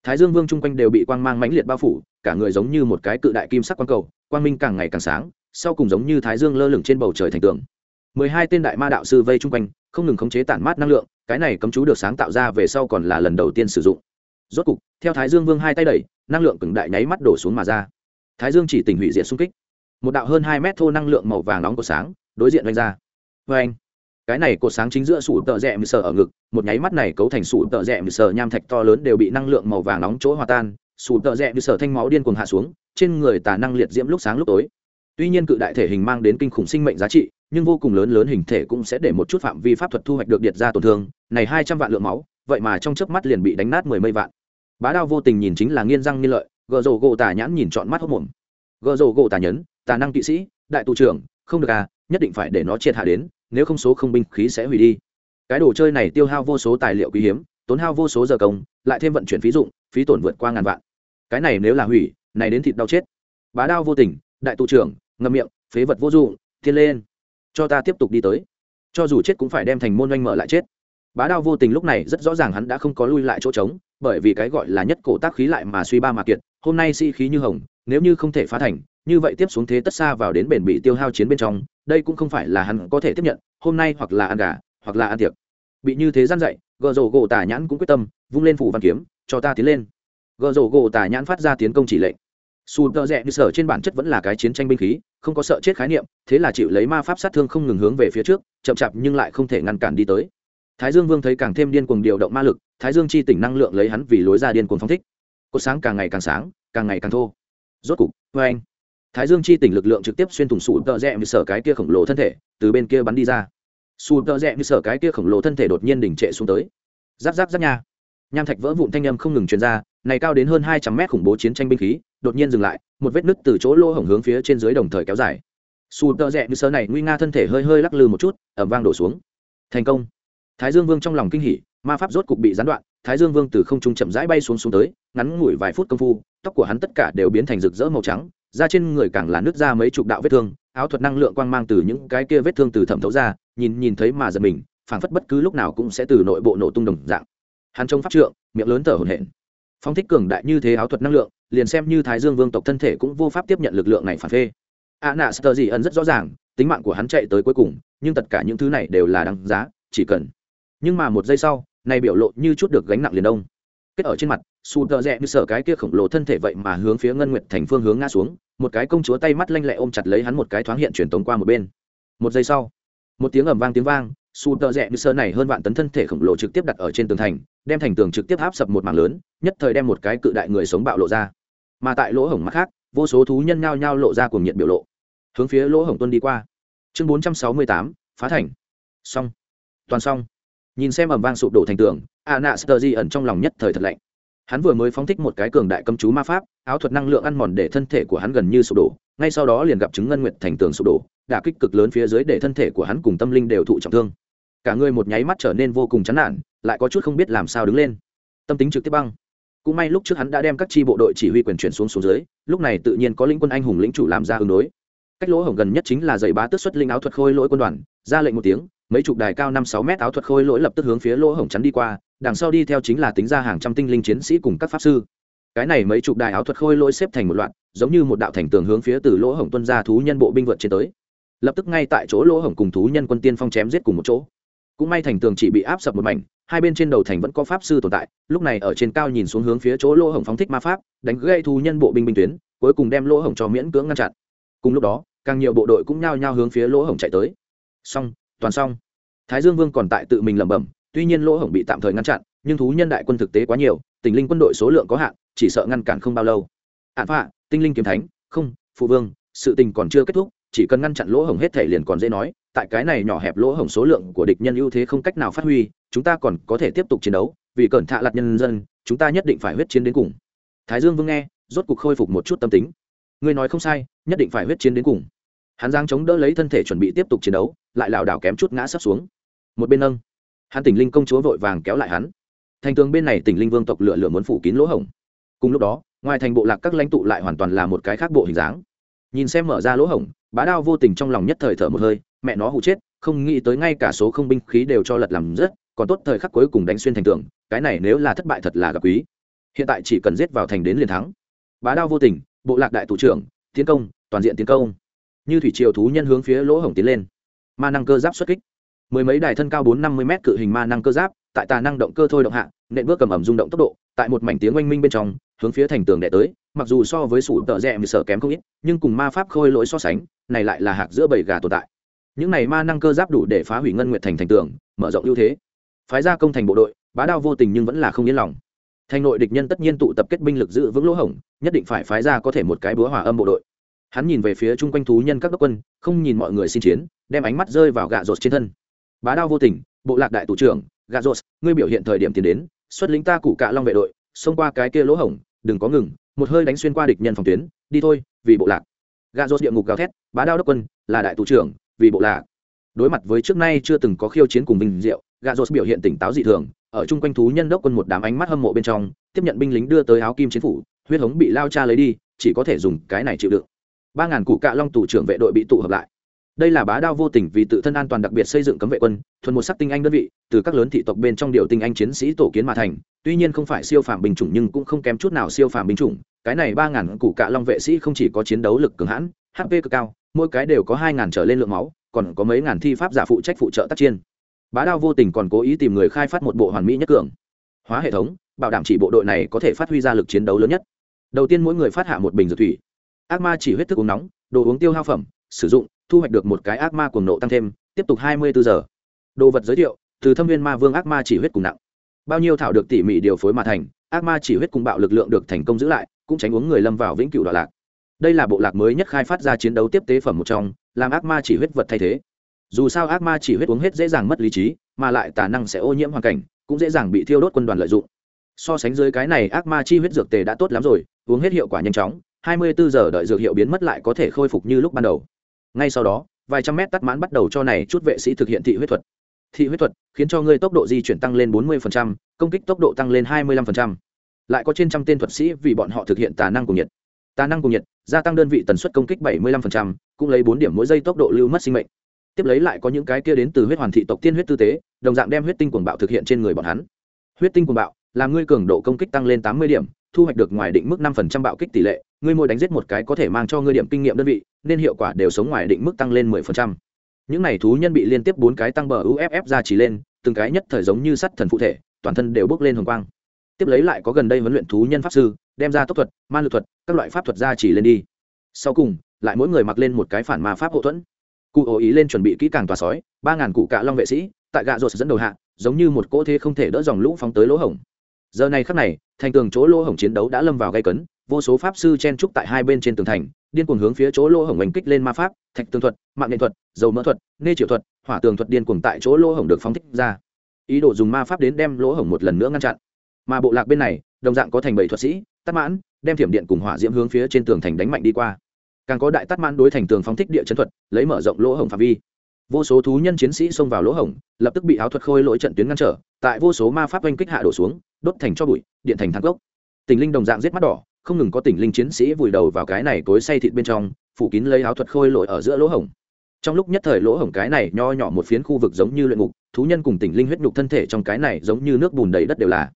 Thái dương vương chung quanh đều bị quang mang mãnh liệt bao phủ, cả người giống như một cái cự đại kim sắc quang cầu, quang minh càng ngày càng sáng, sau cùng giống như thái dương lơ lửng trên bầu trời thành tường. Mười hai tên đại ma đạo sư vây chung quanh không ngừng khống chế tản mát năng lượng, cái này cấm chú được sáng tạo ra về sau còn là lần đầu tiên sử dụng. Rốt cục, theo thái dương vương hai tay đẩy, năng lượng cứng đại nháy mắt đổ xuống mà ra. Thái dương chỉ tình hủy diện xung kích. Một đạo hơn hai mét thô năng lượng màu vàng nóng của sáng, đối diện đánh ra. Vê anh cái này cột sáng chính giữa sủ tợ rẽ mười sờ ở ngực, một nháy mắt này cấu thành sủ tợ rẽ mười sờ nham thạch to lớn đều bị năng lượng màu vàng nóng chỗ hòa tan. Sủ tợ rẽ mười sờ thanh máu điên cuồng hạ xuống, trên người tà năng liệt diễm lúc sáng lúc tối tuy nhiên cự đại thể hình mang đến kinh khủng sinh mệnh giá trị, nhưng vô cùng lớn lớn hình thể cũng sẽ để một chút phạm vi pháp thuật thu hoạch được điệt ra tổn thương. Này hai trăm vạn lượng máu, vậy mà trong chớp mắt liền bị đánh nát mười mấy vạn. Bá đao vô tình nhìn chính là nghiên răng nghiên lợi gợ rổ gỗ tà nhãn nhìn trọn mắt hốc mồm. Gợ rổ gỗ tà nhấn tà năng kỵ sĩ, đại tù trưởng, không được à nhất định phải để nó triệt hạ đến, nếu không số không binh khí sẽ hủy đi. Cái đồ chơi này tiêu hao vô số tài liệu quý hiếm, tốn hao vô số giờ công, lại thêm vận chuyển phí dụng, phí tổn vượt qua ngàn vạn. Cái này nếu là hủy, này đến thịt đau chết. Bá đao vô tình, đại tù trưởng ngậm miệng, phế vật vô dụng, thiên lên. Cho ta tiếp tục đi tới. Cho dù chết cũng phải đem thành môn oanh mở lại chết. Bá đao vô tình lúc này rất rõ ràng hắn đã không có lui lại chỗ trống, bởi vì cái gọi là nhất cổ tác khí lại mà suy ba mà kiệt, hôm nay si-khí như hồng, nếu như không thể phá thành, như vậy tiếp xuống thế tất xa vào đến bền bị tiêu hao chiến bên trong, đây cũng không phải là hắn có thể tiếp nhận, hôm nay hoặc là ăn gà, hoặc là ăn tiệc. Bị như thế gian dậy gợ rổ gỗ tả nhãn cũng quyết tâm, vung lên phủ văn kiếm, cho ta tiến lên. Gợ rổ gỗ Tả nhãn phát ra tiến công chỉ lệnh. Sùn tợ rẽ như sở trên bản chất vẫn là cái chiến tranh binh khí, không có sợ chết khái niệm, thế là chịu lấy ma pháp sát thương không ngừng hướng về phía trước, chậm chạp nhưng lại không thể ngăn cản đi tới. Thái dương vương thấy càng thêm điên cuồng điều động ma lực, thái dương chi tỉnh năng lượng lấy hắn vì lối ra điên cuồng phong thích. Cột sáng càng ngày càng sáng, càng ngày càng thô. Rốt cục vê anh. Thái dương chi tỉnh lực lượng trực tiếp xuyên thủng sụ tợ rẽ như sở cái kia khổng lồ thân thể, từ bên kia bắn đi ra. Sụ tợ rẽ như sở cái kia khổng lồ thân thể đột nhiên đỉnh trệ xuống tới. Giáp giáp giáp nha. Nham thạch vỡ vụn thanh âm không ngừng truyền ra, này cao đến hơn hai trăm mét khủng bố chiến tranh binh khí đột nhiên dừng lại, một vết nứt từ chỗ lỗ hổng hướng phía trên dưới đồng thời kéo dài. Su tợ rẽ như sơ này nguy nga thân thể hơi hơi lắc lư một chút, ẩm vang đổ xuống. Thành công. Thái dương vương trong lòng kinh hỉ, ma pháp rốt cục bị gián đoạn, thái dương vương từ không trung chậm rãi bay xuống xuống tới, ngắn ngủi vài phút công phu, tóc của hắn tất cả đều biến thành rực rỡ màu trắng, da trên người càng là nước ra mấy chục đạo vết thương, áo thuật năng lượng quang mang từ những cái kia vết thương từ thẩm thấu ra, nhìn nhìn thấy mà giật mình, phảng phất bất cứ lúc nào cũng sẽ từ nội bộ nổ tung đồng dạng. Hắn trông pháp trượng, miệng lớn thở hổn hển phong thích cường đại như thế áo thuật năng lượng, liền xem như thái dương vương tộc thân thể cũng vô pháp tiếp nhận lực lượng này phản phê. A nạ sơ gì ẩn rất rõ ràng, tính mạng của hắn chạy tới cuối cùng, nhưng tất cả những thứ này đều là đáng giá, chỉ cần. Nhưng mà một giây sau, này biểu lộ như chút được gánh nặng liền đông. Kết ở trên mặt su tờ rẽ như sở cái kia khổng lồ thân thể vậy mà hướng phía ngân nguyệt thành phương hướng ngã xuống, một cái công chúa tay mắt lanh lẹ ôm chặt lấy hắn một cái thoáng hiện truyền tống qua một bên. Một giây sau, một tiếng ầm vang tiếng vang su tờ rẽ như sơ này hơn vạn tấn thân thể khổng lồ trực tiếp đặt ở trên tường thành đem thành tường trực tiếp áp sập một mảng lớn, nhất thời đem một cái cự đại người sống bạo lộ ra. Mà tại lỗ hổng mắt khác, vô số thú nhân nhao nhao lộ ra cuồng nhiệt biểu lộ. Hướng phía lỗ hổng tuân đi qua. Chương bốn trăm sáu mươi tám, phá thành. Xong. Toàn xong. Nhìn xem ẩm vang sụp đổ thành tường a nạ sơ di ẩn trong lòng nhất thời thật lạnh. Hắn vừa mới phóng thích một cái cường đại cấm chú ma pháp, áo thuật năng lượng ăn mòn để thân thể của hắn gần như sụp đổ, ngay sau đó liền gặp chứng ngân nguyện thành tường sụp đổ, đả kích cực lớn phía dưới để thân thể của hắn cùng tâm linh đều thụ trọng thương cả người một nháy mắt trở nên vô cùng chán nản, lại có chút không biết làm sao đứng lên. Tâm tính trực tiếp băng. Cũng may lúc trước hắn đã đem các tri bộ đội chỉ huy quyền chuyển xuống xuống dưới, lúc này tự nhiên có lĩnh quân anh hùng lĩnh chủ làm ra ứng đối. Cách lỗ hổng gần nhất chính là giày bá tước xuất linh áo thuật khôi lỗi quân đoàn, ra lệnh một tiếng, mấy chục đài cao năm sáu mét áo thuật khôi lỗi lập tức hướng phía lỗ hổng chắn đi qua, đằng sau đi theo chính là tính ra hàng trăm tinh linh chiến sĩ cùng các pháp sư. Cái này mấy chục đài áo thuật khôi lỗi xếp thành một loạt, giống như một đạo thành tường hướng phía từ lỗ hổng tuân ra thú nhân bộ binh vượt trên tới. Lập tức ngay tại chỗ lỗ hổng cùng thú nhân quân tiên phong chém giết cùng một chỗ cũng may thành tường chỉ bị áp sập một mảnh, hai bên trên đầu thành vẫn có pháp sư tồn tại, lúc này ở trên cao nhìn xuống hướng phía chỗ lỗ hổng phóng thích ma pháp, đánh gây thú nhân bộ binh binh tuyến, cuối cùng đem lỗ hổng cho miễn cưỡng ngăn chặn. Cùng lúc đó, càng nhiều bộ đội cũng nhao nhao hướng phía lỗ hổng chạy tới. Xong, toàn xong. Thái dương vương còn tại tự mình lẩm bẩm, tuy nhiên lỗ hổng bị tạm thời ngăn chặn, nhưng thú nhân đại quân thực tế quá nhiều, tình linh quân đội số lượng có hạn, chỉ sợ ngăn cản không bao lâu. Hạn phạ, tinh linh kiếm thánh, không, phụ vương, sự tình còn chưa kết thúc, chỉ cần ngăn chặn lỗ hổng hết thể liền còn dễ nói tại cái này nhỏ hẹp lỗ hổng số lượng của địch nhân ưu thế không cách nào phát huy, chúng ta còn có thể tiếp tục chiến đấu, vì cẩn thạ lặt nhân dân, chúng ta nhất định phải huyết chiến đến cùng. Thái dương vương nghe, rốt cuộc khôi phục một chút tâm tính. Ngươi nói không sai, nhất định phải huyết chiến đến cùng. Hắn giang chống đỡ lấy thân thể chuẩn bị tiếp tục chiến đấu, lại lảo đảo kém chút ngã sắp xuống. Một bên nâng, hắn tỉnh linh công chúa vội vàng kéo lại hắn. Thành tường bên này tỉnh linh vương tộc lựa lửa muốn phủ kín lỗ hổng. Cùng lúc đó, ngoài thành bộ lạc các lãnh tụ lại hoàn toàn là một cái khác bộ hình dáng. Nhìn xem mở ra lỗ hổng bá đao vô tình trong lòng nhất thời thở một hơi, mẹ nó hụ chết, không nghĩ tới ngay cả số không binh khí đều cho lật làm rất còn tốt thời khắc cuối cùng đánh xuyên thành tường, cái này nếu là thất bại thật là gặp quý. Hiện tại chỉ cần giết vào thành đến liền thắng. Bá đao vô tình, bộ lạc đại thủ trưởng, tiến công, toàn diện tiến công. Như thủy triều thú nhân hướng phía lỗ hổng tiến lên. Ma năng cơ giáp xuất kích. Mười mấy đài thân cao bốn năm mươi m cự hình ma năng cơ giáp tại tà năng động cơ thôi động hạ, nện bước cầm ẩm rung động tốc độ, tại một mảnh tiếng oanh minh bên trong, hướng phía thành tường đệ tới, mặc dù so với sủ tợ rẽ mười sợ kém không ít, nhưng cùng ma pháp khôi lỗi so sánh, này lại là hạc giữa bảy gà tồn tại. Những này ma năng cơ giáp đủ để phá hủy ngân nguyệt thành thành tường, mở rộng ưu thế. Phái ra công thành bộ đội, bá đao vô tình nhưng vẫn là không yên lòng. Thành nội địch nhân tất nhiên tụ tập kết binh lực giữ vững lỗ hổng, nhất định phải phái ra có thể một cái búa hỏa âm bộ đội. Hắn nhìn về phía chung quanh thú nhân các đốc quân, không nhìn mọi người xin chiến, đem ánh mắt rơi vào gạ rột trên thân. Bá đao vô tình, bộ lạc đại thủ trưởng gà rột ngươi biểu hiện thời điểm tiến đến, xuất lính ta cụ cạ long vệ đội, xông qua cái kia lỗ hổng, đừng có ngừng, một hơi đánh xuyên qua địch nhân phòng tuyến, đi thôi, vì bộ lạc. Gà rột địa ngục gào thét, bá đao đốc quân, là đại thủ trưởng, vì bộ lạc. Đối mặt với trước nay chưa từng có khiêu chiến cùng vinh diệu gà rột biểu hiện tỉnh táo dị thường, ở chung quanh thú nhân đốc quân một đám ánh mắt hâm mộ bên trong, tiếp nhận binh lính đưa tới áo kim chiến phủ, huyết hống bị lao cha lấy đi, chỉ có thể dùng cái này chịu đựng. Ba ngàn cụ cạ long tù trưởng vệ đội bị tụ hợp lại đây là bá đao vô tình vì tự thân an toàn đặc biệt xây dựng cấm vệ quân, thuần một sắc tinh anh đơn vị, từ các lớn thị tộc bên trong điều tinh anh chiến sĩ tổ kiến mà thành. Tuy nhiên không phải siêu phàm binh chủng nhưng cũng không kém chút nào siêu phàm binh chủng. Cái này ba ngàn cụ cạ long vệ sĩ không chỉ có chiến đấu lực cường hãn hp cực cao, mỗi cái đều có hai ngàn trở lên lượng máu, còn có mấy ngàn thi pháp giả phụ trách phụ trợ tác chiên bá đao vô tình còn cố ý tìm người khai phát một bộ hoàn mỹ nhất cường. Hóa hệ thống, bảo đảm chỉ bộ đội này có thể phát huy ra lực chiến đấu lớn nhất. Đầu tiên mỗi người phát hạ một bình dược thủy. Ác ma chỉ huyết thức uống nóng, đồ uống tiêu hao phẩm, sử dụng thu hoạch được một cái ác ma cuồng nộ tăng thêm, tiếp tục hai mươi bốn giờ. Đồ vật giới thiệu, từ thâm viên ma vương ác ma chỉ huyết cùng nặng. Bao nhiêu thảo được tỉ mỉ điều phối mà thành, ác ma chỉ huyết cùng bạo lực lượng được thành công giữ lại, cũng tránh uống người lâm vào vĩnh cửu đoạn lạc. Đây là bộ lạc mới nhất khai phát ra chiến đấu tiếp tế phẩm một trong, làm ác ma chỉ huyết vật thay thế. Dù sao ác ma chỉ huyết uống hết dễ dàng mất lý trí, mà lại tả năng sẽ ô nhiễm hoàn cảnh, cũng dễ dàng bị thiêu đốt quân đoàn lợi dụng. So sánh dưới cái này, ác ma chi huyết dược tề đã tốt lắm rồi, uống hết hiệu quả nhanh chóng 24 giờ đợi dược hiệu biến mất lại có thể khôi phục như lúc ban đầu ngay sau đó vài trăm mét tắt mãn bắt đầu cho này chút vệ sĩ thực hiện thị huyết thuật. Thị huyết thuật khiến cho ngươi tốc độ di chuyển tăng lên 40%, công kích tốc độ tăng lên 25%. lại có trên trăm tên thuật sĩ vì bọn họ thực hiện tà năng cùng nhiệt. Tà năng cùng nhiệt gia tăng đơn vị tần suất công kích 75%, cũng lấy bốn điểm mỗi giây tốc độ lưu mất sinh mệnh. Tiếp lấy lại có những cái kia đến từ huyết hoàn thị tộc tiên huyết tư tế đồng dạng đem huyết tinh cuồng bạo thực hiện trên người bọn hắn. Huyết tinh cuồng bạo làm ngươi cường độ công kích tăng lên 80 điểm thu hoạch được ngoài định mức 5% bạo kích tỷ lệ ngươi mỗi đánh giết một cái có thể mang cho ngươi điểm kinh nghiệm đơn vị, nên hiệu quả đều sống ngoài định mức tăng lên 10%. những này thú nhân bị liên tiếp bốn cái tăng bờ uff ra chỉ lên, từng cái nhất thời giống như sắt thần phụ thể, toàn thân đều bước lên hồng quang. Tiếp lấy lại có gần đây huấn luyện thú nhân pháp sư, đem ra tốc thuật ma lực thuật, các loại pháp thuật ra chỉ lên đi. Sau cùng, lại mỗi người mặc lên một cái phản ma pháp hậu thuẫn. Cụ ổ ý lên chuẩn bị kỹ càng tòa sói, ba ngàn cụ cạ long vệ sĩ, tại gạ rột dẫn đầu hạ, giống như một cỗ thế không thể đỡ dòng lũ phóng tới lỗ hổng. Giờ này khắc này, thành tường chỗ lỗ hổng chiến đấu đã lâm vào gây cấn vô số pháp sư chen trúc tại hai bên trên tường thành, điên cuồng hướng phía chỗ lỗ hổng oanh kích lên ma pháp, thạch tường thuật, mạng nghệ thuật, dầu mỡ thuật, nê triệu thuật, hỏa tường thuật điên cuồng tại chỗ lỗ hổng được phóng thích ra. Ý đồ dùng ma pháp đến đem lỗ hổng một lần nữa ngăn chặn. Mà bộ lạc bên này, đồng dạng có thành bảy thuật sĩ tắt mãn, đem thiểm điện cùng hỏa diễm hướng phía trên tường thành đánh mạnh đi qua. Càng có đại tắt mãn đối thành tường phóng thích địa chấn thuật, lấy mở rộng lỗ hổng phạm vi. Vô số thú nhân chiến sĩ xông vào lỗ hổng, lập tức bị áo thuật khôi lỗi trận tuyến ngăn trở, tại vô số ma pháp oanh kích hạ đổ xuống, đốt thành cho bụi, điện thành thang gốc. Tình linh đồng dạng giết mắt đỏ không ngừng có tỉnh linh chiến sĩ vùi đầu vào cái này cối say thịt bên trong, phủ kín lấy áo thuật khôi lội ở giữa lỗ hổng. Trong lúc nhất thời lỗ hổng cái này nho nhỏ một phiến khu vực giống như luyện ngục, thú nhân cùng tỉnh linh huyết nhục thân thể trong cái này giống như nước bùn đầy đất đều là.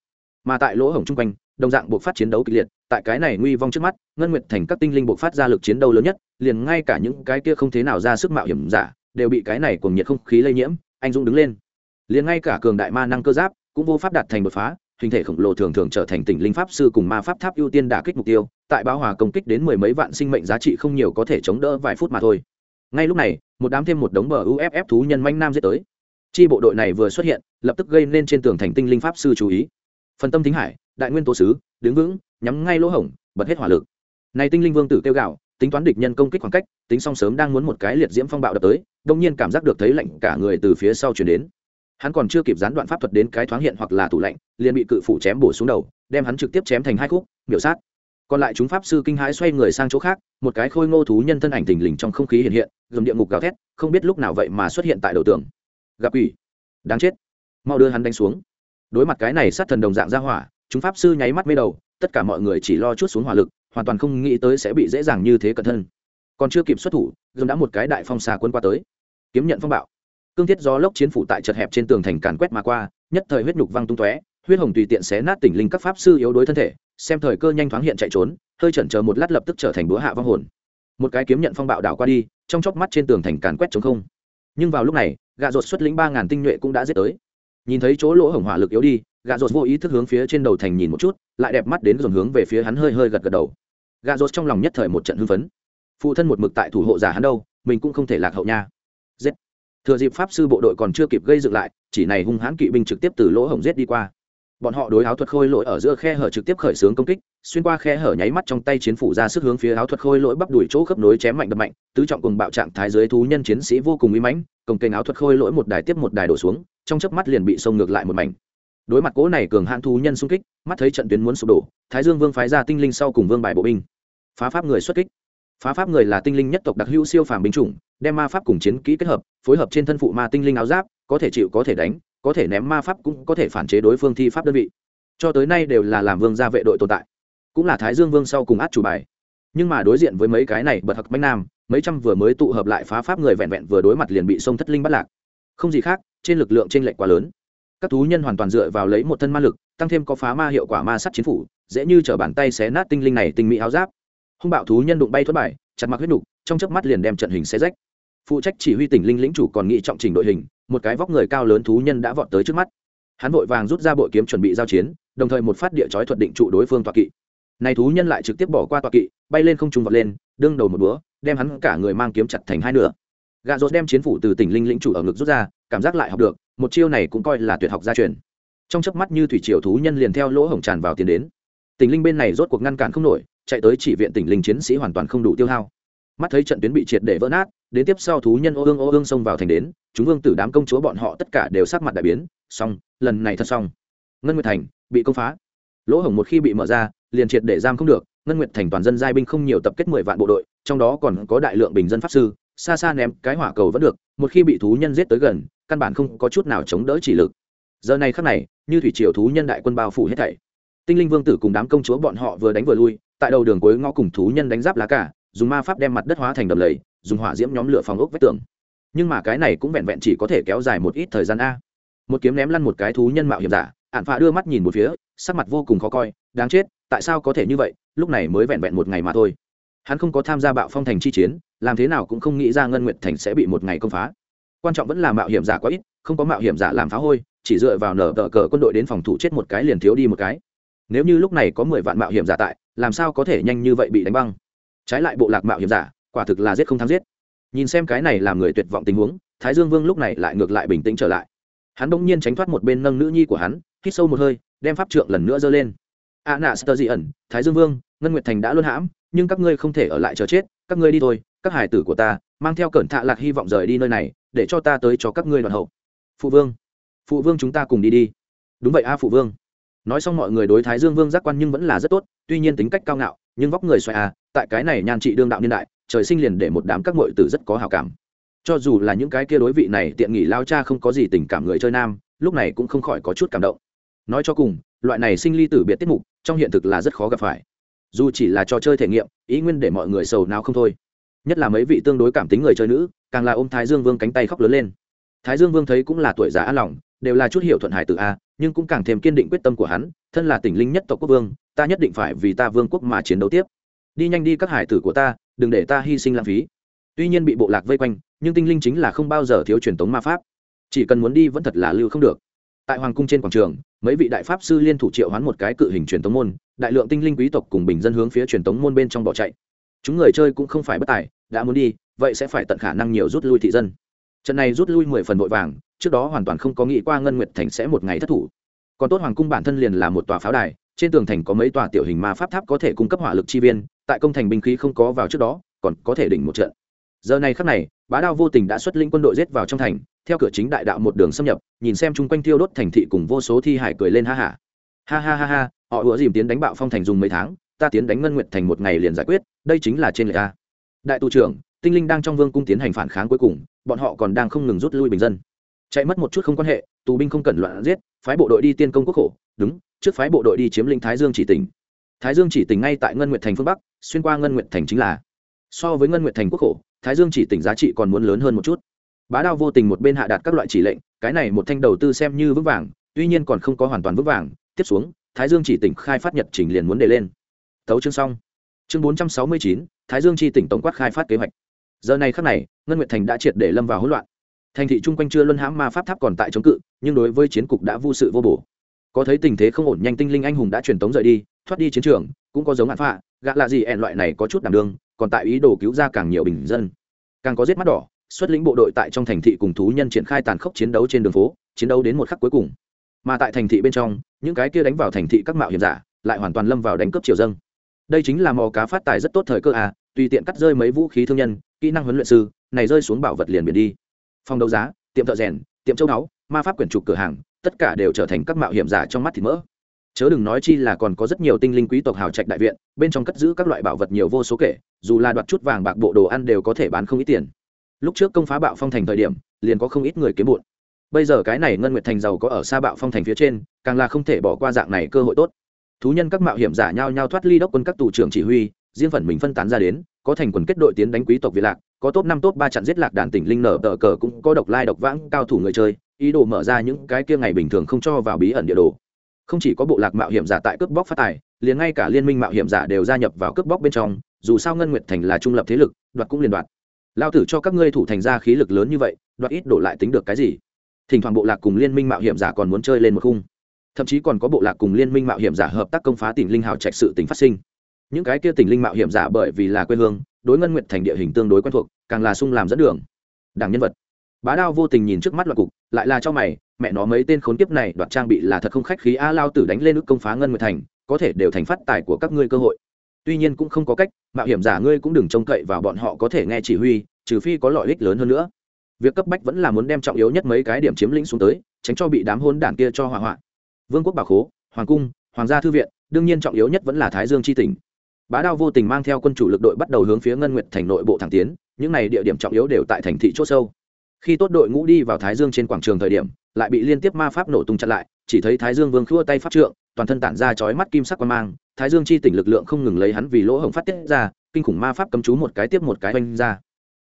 Mà tại lỗ hổng chung quanh, đồng dạng buộc phát chiến đấu kịch liệt, tại cái này nguy vong trước mắt, ngân nguyệt thành các tinh linh buộc phát ra lực chiến đấu lớn nhất, liền ngay cả những cái kia không thế nào ra sức mạo hiểm giả, đều bị cái này cùng nhiệt không khí lây nhiễm, anh dũng đứng lên. Liền ngay cả cường đại ma năng cơ giáp, cũng vô pháp đạt thành đột phá hình thể khổng lồ thường thường trở thành tỉnh linh pháp sư cùng ma pháp tháp ưu tiên đả kích mục tiêu, tại báo hòa công kích đến mười mấy vạn sinh mệnh giá trị không nhiều có thể chống đỡ vài phút mà thôi. Ngay lúc này, một đám thêm một đống bờ uff thú nhân manh nam dễ tới. Chi bộ đội này vừa xuất hiện, lập tức gây nên trên tường thành tinh linh pháp sư chú ý. Phần tâm thính hải, đại nguyên tố sứ, đứng vững, nhắm ngay lỗ hổng, bật hết hỏa lực. Này tinh linh vương tử kêu gạo tính toán địch nhân công kích khoảng cách, tính song sớm đang muốn một cái liệt diễm phong bạo đập tới đông nhiên cảm giác được thấy lạnh cả người từ phía sau chuyển đến hắn còn chưa kịp gián đoạn pháp thuật đến cái thoáng hiện hoặc là tủ lạnh, liền bị cự phủ chém bổ xuống đầu, đem hắn trực tiếp chém thành hai khúc biểu sát. Còn lại chúng pháp sư kinh hãi xoay người sang chỗ khác, một cái khôi ngô thú nhân thân ảnh thình lình trong không khí hiện hiện gầm địa ngục gào thét, không biết lúc nào vậy mà xuất hiện tại đầu tường. Gặp ủy đáng chết. Mau đưa hắn đánh xuống. Đối mặt cái này sát thần đồng dạng ra hỏa, chúng pháp sư nháy mắt mê đầu, tất cả mọi người chỉ lo chút xuống hỏa lực, hoàn toàn không nghĩ tới sẽ bị dễ dàng như thế cẩn thân. Còn chưa kịp xuất thủ gầm đã một cái đại phong xà quân qua tới. Kiếm nhận phong bạo cương thiết gió lốc chiến phủ tại chật hẹp trên tường thành càn quét mà qua, nhất thời huyết nhục văng tung tóe, huyết hồng tùy tiện xé nát tỉnh linh các pháp sư yếu đuối thân thể, xem thời cơ nhanh thoáng hiện chạy trốn, hơi chần chờ một lát lập tức trở thành búa hạ vong hồn. Một cái kiếm nhận phong bạo đảo qua đi, trong chóc mắt trên tường thành càn quét chống không. Nhưng vào lúc này gà rột xuất lĩnh ba ngàn tinh nhuệ cũng đã giết tới. Nhìn thấy chỗ lỗ hổng hỏa lực yếu đi gà rột vô ý thức hướng phía trên đầu thành nhìn một chút, lại đẹp mắt đến dồn hướng về phía hắn hơi hơi gật gật đầu. Gà rột trong lòng nhất thời một trận hưng phấn. Phụ thân một mực tại thủ hộ giả hắn đâu, mình cũng không thể lạc hậu nha thừa dịp pháp sư bộ đội còn chưa kịp gây dựng lại, chỉ này hung hãn kỵ binh trực tiếp từ lỗ hổng giết đi qua. Bọn họ đối áo thuật khôi lỗi ở giữa khe hở trực tiếp khởi xướng công kích, xuyên qua khe hở nháy mắt trong tay chiến phủ ra sức hướng phía áo thuật khôi lỗi bắp đuổi chỗ khớp nối chém mạnh đập mạnh, tứ trọng cùng bạo trạng thái dưới thú nhân chiến sĩ vô cùng uy mãnh công kênh áo thuật khôi lỗi một đài tiếp một đài đổ xuống, trong chớp mắt liền bị xông ngược lại một mảnh. Đối mặt cố này cường hãn thú nhân xung kích, mắt thấy trận tuyến muốn sụp đổ, thái dương vương phái ra tinh linh sau cùng vương bài bộ binh, phá pháp người xuất kích phá pháp người là tinh linh nhất tộc đặc hữu siêu phàm binh chủng, đem ma pháp cùng chiến kỹ kết hợp, phối hợp trên thân phụ ma tinh linh áo giáp, có thể chịu có thể đánh, có thể ném ma pháp cũng có thể phản chế đối phương thi pháp đơn vị. Cho tới nay đều là làm vương gia vệ đội tồn tại, cũng là thái dương vương sau cùng át chủ bài. Nhưng mà đối diện với mấy cái này bật hặc bánh nam, mấy trăm vừa mới tụ hợp lại phá pháp người vẹn vẹn vừa đối mặt liền bị sông thất linh bắt lạc. Không gì khác, trên lực lượng t r ê n lệch quá lớn. Các thú nhân hoàn toàn dựa vào lấy một thân ma lực, tăng thêm có phá ma hiệu quả ma sắt chiến phủ, dễ như t r ở bàn tay xé nát tinh linh này tinh mỹ áo giáp hung bạo thú nhân đụng bay thoát bài, chặt mặc huyết đục trong chớp mắt liền đem trận hình xé rách. Phụ trách chỉ huy tỉnh linh lĩnh chủ còn nghị trọng trình đội hình, một cái vóc người cao lớn thú nhân đã vọt tới trước mắt. Hắn vội vàng rút ra bội kiếm chuẩn bị giao chiến, đồng thời một phát địa chói thuật định trụ đối phương tọa kỵ. Này thú nhân lại trực tiếp bỏ qua tọa kỵ, bay lên không trung vọt lên, đương đầu một búa đem hắn cả người mang kiếm chặt thành hai nửa. Gà rốt đem chiến phủ từ tỉnh linh lĩnh chủ ở ngực rút ra, cảm giác lại học được, một chiêu này cũng coi là tuyệt học gia truyền. Trong chớp mắt như thủy triều thú nhân liền theo lỗ hổng tràn vào tiến đến. Tỉnh linh bên này rốt cuộc ngăn cản không nổi chạy tới chỉ viện tỉnh linh chiến sĩ hoàn toàn không đủ tiêu hao. Mắt thấy trận tuyến bị triệt để vỡ nát, đến tiếp sau thú nhân ô ương ô ương xông vào thành đến, chúng vương tử đám công chúa bọn họ tất cả đều sắc mặt đại biến, xong, lần này thật xong. Ngân nguyệt thành bị công phá. Lỗ hổng một khi bị mở ra, liền triệt để giam không được, ngân nguyệt thành toàn dân giai binh không nhiều tập kết mười vạn bộ đội, trong đó còn có đại lượng bình dân pháp sư, xa xa ném cái hỏa cầu vẫn được, một khi bị thú nhân giết tới gần, căn bản không có chút nào chống đỡ chỉ lực. Giờ này khắc này, như thủy triều thú nhân đại quân bao phủ hết thảy. Tinh linh vương tử cùng đám công chúa bọn họ vừa đánh vừa lui tại đầu đường cuối ngõ cùng thú nhân đánh giáp lá cả, dùng ma pháp đem mặt đất hóa thành đầm lầy, dùng hỏa diễm nhóm lửa phòng ốc vách tường. Nhưng mà cái này cũng vẹn vẹn chỉ có thể kéo dài một ít thời gian a. Một kiếm ném lăn một cái thú nhân mạo hiểm giả ạn phạ đưa mắt nhìn một phía, sắc mặt vô cùng khó coi, đáng chết, tại sao có thể như vậy, lúc này mới vẹn vẹn một ngày mà thôi. Hắn không có tham gia bạo phong thành chi chiến, làm thế nào cũng không nghĩ ra ngân nguyện thành sẽ bị một ngày công phá. Quan trọng vẫn là mạo hiểm giả quá ít, không có mạo hiểm giả làm phá hôi, chỉ dựa vào nở tờ cờ quân đội đến phòng thủ chết một cái liền thiếu đi một cái. Nếu như lúc này có mười vạn mạo hiểm giả tại làm sao có thể nhanh như vậy bị đánh băng? Trái lại bộ lạc mạo hiểm giả, quả thực là giết không thắng giết. Nhìn xem cái này làm người tuyệt vọng tình huống, thái dương vương lúc này lại ngược lại bình tĩnh trở lại. Hắn bỗng nhiên tránh thoát một bên nâng nữ nhi của hắn, hít sâu một hơi, đem pháp trượng lần nữa giơ lên. A nạ sơ dị ẩn, thái dương vương, ngân nguyệt thành đã luôn hãm, nhưng các ngươi không thể ở lại chờ chết, các ngươi đi thôi, các hải tử của ta mang theo cẩn thạ lạc hy vọng rời đi nơi này, để cho ta tới cho các ngươi đoàn hậu. Phụ vương phụ vương chúng ta cùng đi đi. Đúng vậy a, phụ vương nói xong mọi người đối thái dương vương giác quan nhưng vẫn là rất tốt, tuy nhiên tính cách cao ngạo, nhưng vóc người xoay a à, tại cái này nhan trị đương đạo niên đại, trời sinh liền để một đám các mội tử rất có hào cảm. Cho dù là những cái kia đối vị này tiện nghỉ lao cha không có gì tình cảm người chơi nam, lúc này cũng không khỏi có chút cảm động. Nói cho cùng, loại này sinh ly tử biệt tiết mục, trong hiện thực là rất khó gặp phải. Dù chỉ là trò chơi thể nghiệm, ý nguyên để mọi người sầu nào không thôi. Nhất là mấy vị tương đối cảm tính người chơi nữ, càng là ôm thái dương vương cánh tay khóc lớn lên. Thái dương vương thấy cũng là tuổi già an lòng, đều là chút hiểu thuận hải từ a nhưng cũng càng thêm kiên định quyết tâm của hắn, thân là tỉnh linh nhất tộc quốc vương, ta nhất định phải vì ta vương quốc mà chiến đấu tiếp. Đi nhanh đi các hải tử của ta, đừng để ta hy sinh lãng phí. Tuy nhiên bị bộ lạc vây quanh, nhưng tinh linh chính là không bao giờ thiếu truyền thống ma pháp. Chỉ cần muốn đi vẫn thật là lưu không được. Tại hoàng cung trên quảng trường, mấy vị đại pháp sư liên thủ triệu hoán một cái cự hình truyền thống môn, đại lượng tinh linh quý tộc cùng bình dân hướng phía truyền thống môn bên trong bỏ chạy. Chúng người chơi cũng không phải bất tài, đã muốn đi, vậy sẽ phải tận khả năng nhiều rút lui thị dân. Trận này rút lui mười phần vội vàng trước đó hoàn toàn không có nghĩ qua ngân nguyệt thành sẽ một ngày thất thủ. Còn tốt hoàng cung bản thân liền là một tòa pháo đài, trên tường thành có mấy tòa tiểu hình ma pháp tháp có thể cung cấp hỏa lực chi viên, tại công thành binh khí không có vào trước đó, còn có thể đỉnh một trận. Giờ này khắc này, bá đao vô tình đã xuất lĩnh quân đội giết vào trong thành, theo cửa chính đại đạo một đường xâm nhập, nhìn xem chung quanh tiêu đốt thành thị cùng vô số thi hải cười lên ha hả ha. ha ha ha ha, họ ủa dìm tiến đánh bạo phong thành dùng mấy tháng, ta tiến đánh ngân nguyệt thành một ngày liền giải quyết, đây chính là trên lệ a. Đại tù trưởng, tinh linh đang trong vương cung tiến hành phản kháng cuối cùng, bọn họ còn đang không ngừng rút lui bình dân chạy mất một chút không quan hệ, tù binh không cần loạn giết, phái bộ đội đi tiên công quốc khổ, đúng, trước phái bộ đội đi chiếm lĩnh thái dương chỉ tỉnh. Thái dương chỉ tỉnh ngay tại ngân nguyện thành phương bắc, xuyên qua ngân nguyện thành chính là. So với ngân nguyện thành quốc khổ, thái dương chỉ tỉnh giá trị còn muốn lớn hơn một chút. Bá đao vô tình một bên hạ đạt các loại chỉ lệnh, cái này một thanh đầu tư xem như vững vàng, tuy nhiên còn không có hoàn toàn vững vàng. Tiếp xuống, thái dương chỉ tỉnh khai phát nhật trình liền muốn đề lên. Thấu chương xong. Chương bốn trăm sáu mươi chín, thái dương chi tỉnh tổng quát khai phát kế hoạch. Giờ này khắc này, ngân nguyệt thành đã triệt để lâm vào hỗn loạn thành thị chung quanh chưa luân hãm ma pháp tháp còn tại chống cự, nhưng đối với chiến cục đã vô sự vô bổ. Có thấy tình thế không ổn nhanh tinh linh anh hùng đã truyền tống rời đi, thoát đi chiến trường, cũng có giống hạn phạ gạ lạ gì ẹn loại này có chút đảm đương, còn tại ý đồ cứu ra càng nhiều bình dân. Càng có giết mắt đỏ, xuất lĩnh bộ đội tại trong thành thị cùng thú nhân triển khai tàn khốc chiến đấu trên đường phố, chiến đấu đến một khắc cuối cùng. Mà tại thành thị bên trong, những cái kia đánh vào thành thị các mạo hiểm giả, lại hoàn toàn lâm vào đánh cướp triều dân. đây chính là mò cá phát tài rất tốt thời cơ à tùy tiện cắt rơi mấy vũ khí thương nhân, kỹ năng huấn luyện sư, này rơi xuống bảo vật liền biển đi phòng đấu giá, tiệm thợ rèn, tiệm châu báu, ma pháp quyển trục cửa hàng, tất cả đều trở thành các mạo hiểm giả trong mắt thịt mỡ. Chớ đừng nói chi là còn có rất nhiều tinh linh quý tộc hào trạch đại viện, bên trong cất giữ các loại bảo vật nhiều vô số kể, dù là đoạt chút vàng bạc bộ đồ ăn đều có thể bán không ít tiền. Lúc trước công phá bạo phong thành thời điểm, liền có không ít người kiếm bụn. Bây giờ cái này ngân nguyệt thành giàu có ở xa bạo phong thành phía trên, càng là không thể bỏ qua dạng này cơ hội tốt. Thú nhân các mạo hiểm giả nhau nhau thoát ly đốc quân các tù trưởng chỉ huy, riêng phần mình phân tán ra đến, có thành quần kết đội tiến đánh quý tộc việt lạc có top năm, top ba trận giết lạc đàn tỉnh linh nở tờ cờ cũng có độc lai độc vãng cao thủ người chơi. Ý đồ mở ra những cái kia ngày bình thường không cho vào bí ẩn địa đồ. Không chỉ có bộ lạc mạo hiểm giả tại cướp bóc phát tài, liền ngay cả liên minh mạo hiểm giả đều gia nhập vào cướp bóc bên trong, dù sao ngân nguyệt thành là trung lập thế lực, đoạt cũng liên đoạt. Lao tử cho các ngươi thủ thành ra khí lực lớn như vậy, đoạt ít đổ lại tính được cái gì? Thỉnh thoảng bộ lạc cùng liên minh mạo hiểm giả còn muốn chơi lên một khung. Thậm chí còn có bộ lạc cùng liên minh mạo hiểm giả hợp tác công phá tỉnh linh hào trạch sự tỉnh phát sinh. Những cái kia tỉnh linh mạo hiểm giả bởi vì là quê hương đối ngân nguyện thành địa hình tương đối quen thuộc, càng là sung làm dẫn đường. Đảng nhân vật. Bá đao vô tình nhìn trước mắt loạt cục, lại là cho mày, mẹ nó mấy tên khốn kiếp này đoạt trang bị là thật không khách khí a, lao tử đánh lên ức công phá ngân nguyện thành, có thể đều thành phát tài của các ngươi cơ hội. Tuy nhiên cũng không có cách, mạo hiểm giả ngươi cũng đừng trông cậy vào bọn họ có thể nghe chỉ huy, trừ phi có lợi ích lớn hơn nữa. Việc cấp bách vẫn là muốn đem trọng yếu nhất mấy cái điểm chiếm lĩnh xuống tới, tránh cho bị đám hôn đảng kia cho hỏa hoạn. Vương quốc bảo khố, hoàng cung, hoàng gia thư viện, đương nhiên trọng yếu nhất vẫn là thái dương tri tỉnh bá đao vô tình mang theo quân chủ lực đội bắt đầu hướng phía ngân Nguyệt thành nội bộ thẳng tiến, những này địa điểm trọng yếu đều tại thành thị c h ỗ sâu. Khi tốt đội ngũ đi vào thái dương trên quảng trường thời điểm, lại bị liên tiếp ma pháp nổ tung chặn lại, chỉ thấy thái dương vương khua tay pháp trượng, toàn thân tản ra chói mắt kim sắc quan mang, thái dương chi tỉnh lực lượng không ngừng lấy hắn vì lỗ hổng phát tiết ra, kinh khủng ma pháp cấm chú một cái tiếp một cái oanh ra.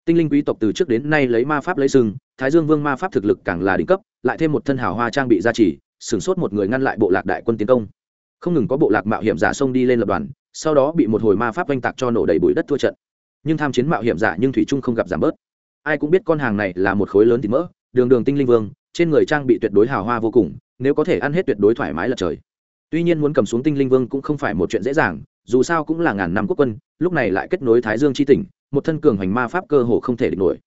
Tinh linh quý tộc từ trước đến nay lấy ma pháp lấy sừng, thái dương vương ma pháp thực lực càng là đỉnh cấp, lại thêm một thân hào hoa trang bị gia trì sửng sốt một người ngăn lại bộ lạc đại quân tiến công. Không ngừng có bộ lạc mạo hiểm giả xông đi lên lập đoàn sau đó bị một hồi ma pháp oanh tạc cho nổ đầy bụi đất thua trận. Nhưng tham chiến mạo hiểm giả nhưng thủy trung không gặp giảm bớt. Ai cũng biết con hàng này là một khối lớn thịt mỡ, đường đường tinh linh vương, trên người trang bị tuyệt đối hào hoa vô cùng, nếu có thể ăn hết tuyệt đối thoải mái là trời. Tuy nhiên muốn cầm xuống tinh linh vương cũng không phải một chuyện dễ dàng, dù sao cũng là ngàn năm quốc quân, lúc này lại kết nối thái dương c h i tỉnh, một thân cường hành ma pháp cơ hồ không thể địch nổi.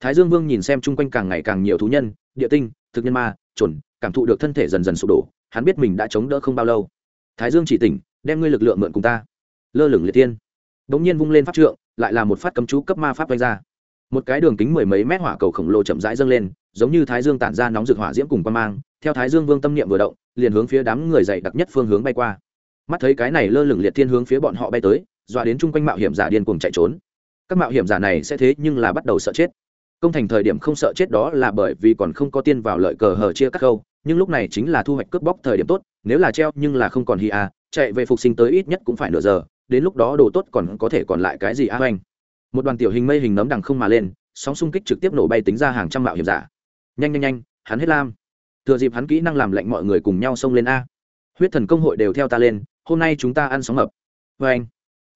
Thái dương vương nhìn xem chung quanh càng ngày càng nhiều thú nhân, địa tinh, thực nhân ma chuẩn cảm thụ được thân thể dần dần sụp đổ, hắn biết mình đã chống đỡ không bao lâu. Thái dương chỉ tỉnh, đem ngươi lực lượng mượn cùng ta lơ lửng liệt tiên. Bỗng nhiên vung lên pháp trượng, lại là một phát cấm chú cấp ma pháp vanh ra. Một cái đường kính mười mấy mét hỏa cầu khổng lồ chậm rãi dâng lên, giống như thái dương tản ra nóng rực hỏa diễm cùng quan mang, theo thái dương vương tâm niệm vừa động, liền hướng phía đám người dày đặc nhất phương hướng bay qua. Mắt thấy cái này lơ lửng liệt thiên hướng phía bọn họ bay tới, dọa đến chung quanh mạo hiểm giả điên cuồng chạy trốn. Các mạo hiểm giả này sẽ thế nhưng là bắt đầu sợ chết. Công thành thời điểm không sợ chết đó là bởi vì còn không có tiên vào lợi cờ hờ chia các khâu nhưng lúc này chính là thu hoạch cướp bóc thời điểm tốt, nếu là treo nhưng là không còn hi a à, chạy về phục sinh tới ít nhất cũng phải nửa giờ đến lúc đó đồ tốt còn có thể còn lại cái gì a à một đoàn tiểu hình mây hình nấm đằng không mà lên, sóng xung kích trực tiếp nổ bay tính ra hàng trăm mạo hiểm giả. Nhanh nhanh nhanh, hắn hết lam. Thừa dịp hắn kỹ năng làm lệnh mọi người cùng nhau xông lên a. Huyết thần công hội đều theo ta lên, hôm nay chúng ta ăn sóng mập vê anh,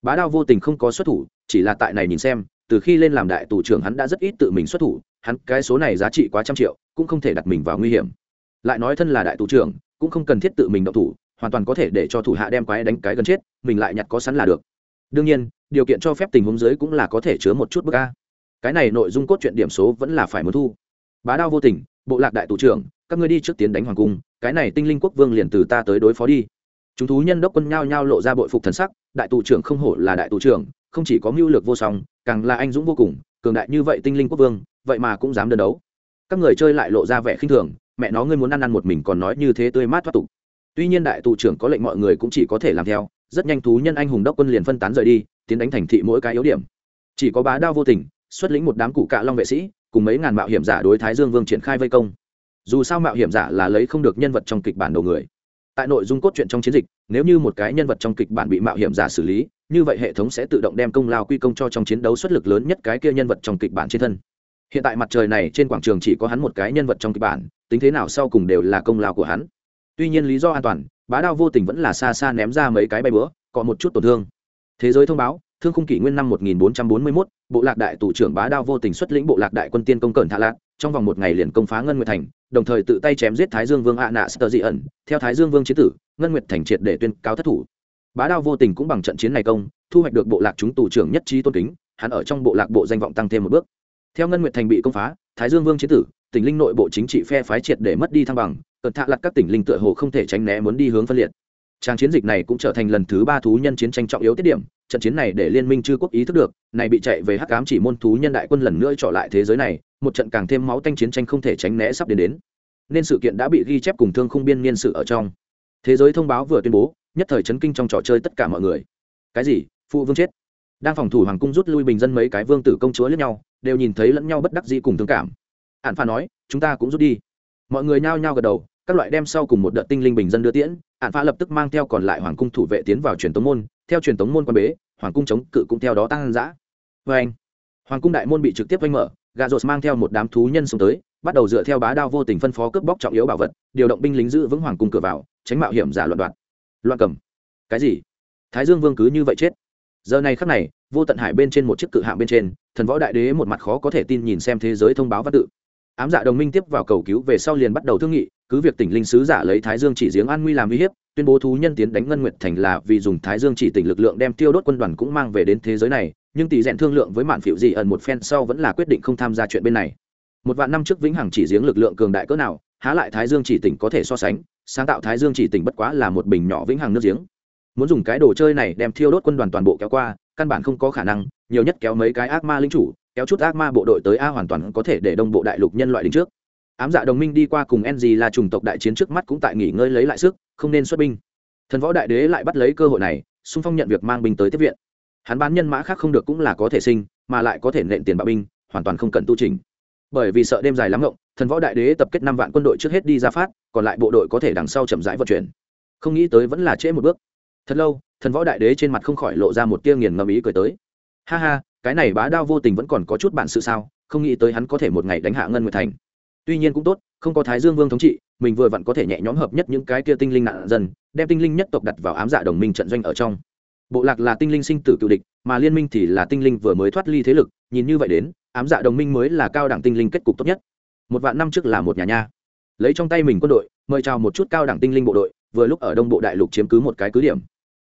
bá đao vô tình không có xuất thủ, chỉ là tại này nhìn xem, từ khi lên làm đại tù trưởng hắn đã rất ít tự mình xuất thủ, hắn cái số này giá trị quá trăm triệu, cũng không thể đặt mình vào nguy hiểm. Lại nói thân là đại tù trưởng, cũng không cần thiết tự mình động thủ hoàn toàn có thể để cho thủ hạ đem quái đánh cái gần chết, mình lại nhặt có sẵn là được. Đương nhiên, điều kiện cho phép tình huống dưới cũng là có thể chứa một chút bức a. Cái này nội dung cốt truyện điểm số vẫn là phải muốn thu. Bá đao vô tình, bộ lạc đại tù trưởng, các ngươi đi trước tiến đánh hoàng cung, cái này tinh linh quốc vương liền từ ta tới đối phó đi. Chúng thú nhân đốc quân nhao nhao lộ ra bội phục thần sắc, đại tù trưởng không hổ là đại tù trưởng, không chỉ có mưu lược vô song, càng là anh dũng vô cùng, cường đại như vậy tinh linh quốc vương, vậy mà cũng dám đơn đấu. Các người chơi lại lộ ra vẻ khinh thường, mẹ nó ngươi muốn ăn ăn một mình còn nói như thế tươi mát thoát tục tuy nhiên đại tù trưởng có lệnh mọi người cũng chỉ có thể làm theo, rất nhanh thú nhân anh hùng đốc quân liền phân tán rời đi, tiến đánh thành thị mỗi cái yếu điểm. Chỉ có bá đao vô tình, xuất lĩnh một đám cụ cạ long vệ sĩ, cùng mấy ngàn mạo hiểm giả đối thái dương vương triển khai vây công. Dù sao mạo hiểm giả là lấy không được nhân vật trong kịch bản đầu người. Tại nội dung cốt truyện trong chiến dịch, nếu như một cái nhân vật trong kịch bản bị mạo hiểm giả xử lý, như vậy hệ thống sẽ tự động đem công lao quy công cho trong chiến đấu xuất lực lớn nhất cái kia nhân vật trong kịch bản trên thân. Hiện tại mặt trời này trên quảng trường chỉ có hắn một cái nhân vật trong kịch bản, tính thế nào sau cùng đều là công lao của hắn tuy nhiên lý do an toàn bá đao vô tình vẫn là xa xa ném ra mấy cái bay bữa có một chút tổn thương. Thế giới thông báo thương khung kỷ nguyên năm 1441, bộ lạc đại tù trưởng bá đao vô tình xuất lĩnh bộ lạc đại quân tiên công cẩn thạ lạc trong vòng một ngày liền công phá ngân nguyệt thành đồng thời tự tay chém giết thái dương vương ạ nạ sơ dị ẩn theo thái dương vương chế tử ngân nguyệt thành triệt để tuyên cáo thất thủ. Bá đao vô tình cũng bằng trận chiến này công thu hoạch được bộ lạc chúng tù trưởng nhất trí tôn kính hắn ở trong bộ lạc bộ danh vọng tăng thêm một bước. Theo ngân nguyệt thành bị công phá thái dương vương chế tử, tỉnh linh nội bộ chính trị phe phái triệt để mất đi thăng bằng, cẩn thạ lặt các tỉnh linh tựa hồ không thể tránh né muốn đi hướng phân liệt. Trang chiến dịch này cũng trở thành lần thứ ba thú nhân chiến tranh trọng yếu tiết điểm, trận chiến này để liên minh chư quốc ý thức được, này bị chạy về hắc ám chỉ môn thú nhân đại quân lần nữa trở lại thế giới này, một trận càng thêm máu tanh chiến tranh không thể tránh né sắp đến đến. Nên sự kiện đã bị ghi chép cùng thương khung biên niên sự ở trong. Thế giới thông báo vừa tuyên bố, nhất thời chấn kinh trong trò chơi tất cả mọi người. Cái gì? Phụ vương chết. Đang phòng thủ hoàng cung rút lui bình dân mấy cái vương tử công chúa lẫn nhau đều nhìn thấy lẫn nhau bất đắc dĩ cùng thương cảm. Ạn pha nói, chúng ta cũng rút đi. Mọi người nhao nhao gật đầu, các loại đem sau cùng một đợt tinh linh bình dân đưa tiễn ạn pha lập tức mang theo còn lại hoàng cung thủ vệ tiến vào truyền tống môn, theo truyền tống môn quan bế, hoàng cung chống cự cũng theo đó tăng giã vê anh, hoàng cung đại môn bị trực tiếp vanh mở gà rột mang theo một đám thú nhân xuống tới, bắt đầu dựa theo bá đao vô tình phân phó cướp bóc trọng yếu bảo vật, điều động binh lính giữ vững hoàng cung cửa vào, tránh mạo hiểm giả loạn đoạn loạn cầm. Cái gì? Thái dương vương cứ như vậy chết giờ này khắc này, vô tận hải bên trên một chiếc cự hạng bên trên, thần võ đại đế một mặt khó có thể tin nhìn xem thế giới thông báo văn tự. Ám dạ đồng minh tiếp vào cầu cứu về sau liền bắt đầu thương nghị, cứ việc tỉnh linh sứ giả lấy thái dương chỉ giếng an nguy làm uy hiếp, tuyên bố thú nhân tiến đánh ngân nguyệt thành là vì dùng thái dương chỉ tỉnh lực lượng đem tiêu đốt quân đoàn cũng mang về đến thế giới này, nhưng tỷ rèn thương lượng với mạn phiệu dị ẩn một phen sau vẫn là quyết định không tham gia chuyện bên này. Một vạn năm trước vĩnh hằng chỉ giếng lực lượng cường đại cỡ nào, há lại thái dương chỉ tỉnh có thể so sánh, sáng tạo thái dương chỉ tỉnh bất quá là một bình nhỏ vĩnh hằng nước giếng muốn dùng cái đồ chơi này đem thiêu đốt quân đoàn toàn bộ kéo qua, căn bản không có khả năng, nhiều nhất kéo mấy cái ác ma linh chủ, kéo chút ác ma bộ đội tới a hoàn toàn có thể để đông bộ đại lục nhân loại đứng trước. Ám dạ đồng minh đi qua cùng ng là chủng tộc đại chiến trước mắt cũng tại nghỉ ngơi lấy lại sức, không nên xuất binh. Thần võ đại đế lại bắt lấy cơ hội này, xung phong nhận việc mang binh tới tiếp viện. Hắn bán nhân mã khác không được cũng là có thể sinh, mà lại có thể nện tiền bạo binh, hoàn toàn không cần tu trình. Bởi vì sợ đêm dài lắm ngộng, thần võ đại đế tập kết năm vạn quân đội trước hết đi ra phát, còn lại bộ đội có thể đằng sau chậm rãi vận chuyển. Không nghĩ tới vẫn là trễ một bước thật lâu, thần võ đại đế trên mặt không khỏi lộ ra một tia nghiền ngẫm ý cười tới. Ha ha, cái này bá đao vô tình vẫn còn có chút bản sự sao? Không nghĩ tới hắn có thể một ngày đánh hạ ngân nguyệt thành. Tuy nhiên cũng tốt, không có thái dương vương thống trị, mình vừa vặn có thể nhẹ nhõm hợp nhất những cái kia tinh linh nạn dân, đem tinh linh nhất tộc đặt vào ám dạ đồng minh trận doanh ở trong. Bộ lạc là tinh linh sinh tử cựu địch, mà liên minh thì là tinh linh vừa mới thoát ly thế lực, nhìn như vậy đến, ám dạ đồng minh mới là cao đẳng tinh linh kết cục tốt nhất. Một vạn năm trước là một nhà nha. Lấy trong tay mình quân đội, mời chào một chút cao đẳng tinh linh bộ đội, vừa lúc ở đông bộ đại lục chiếm cứ một cái cứ điểm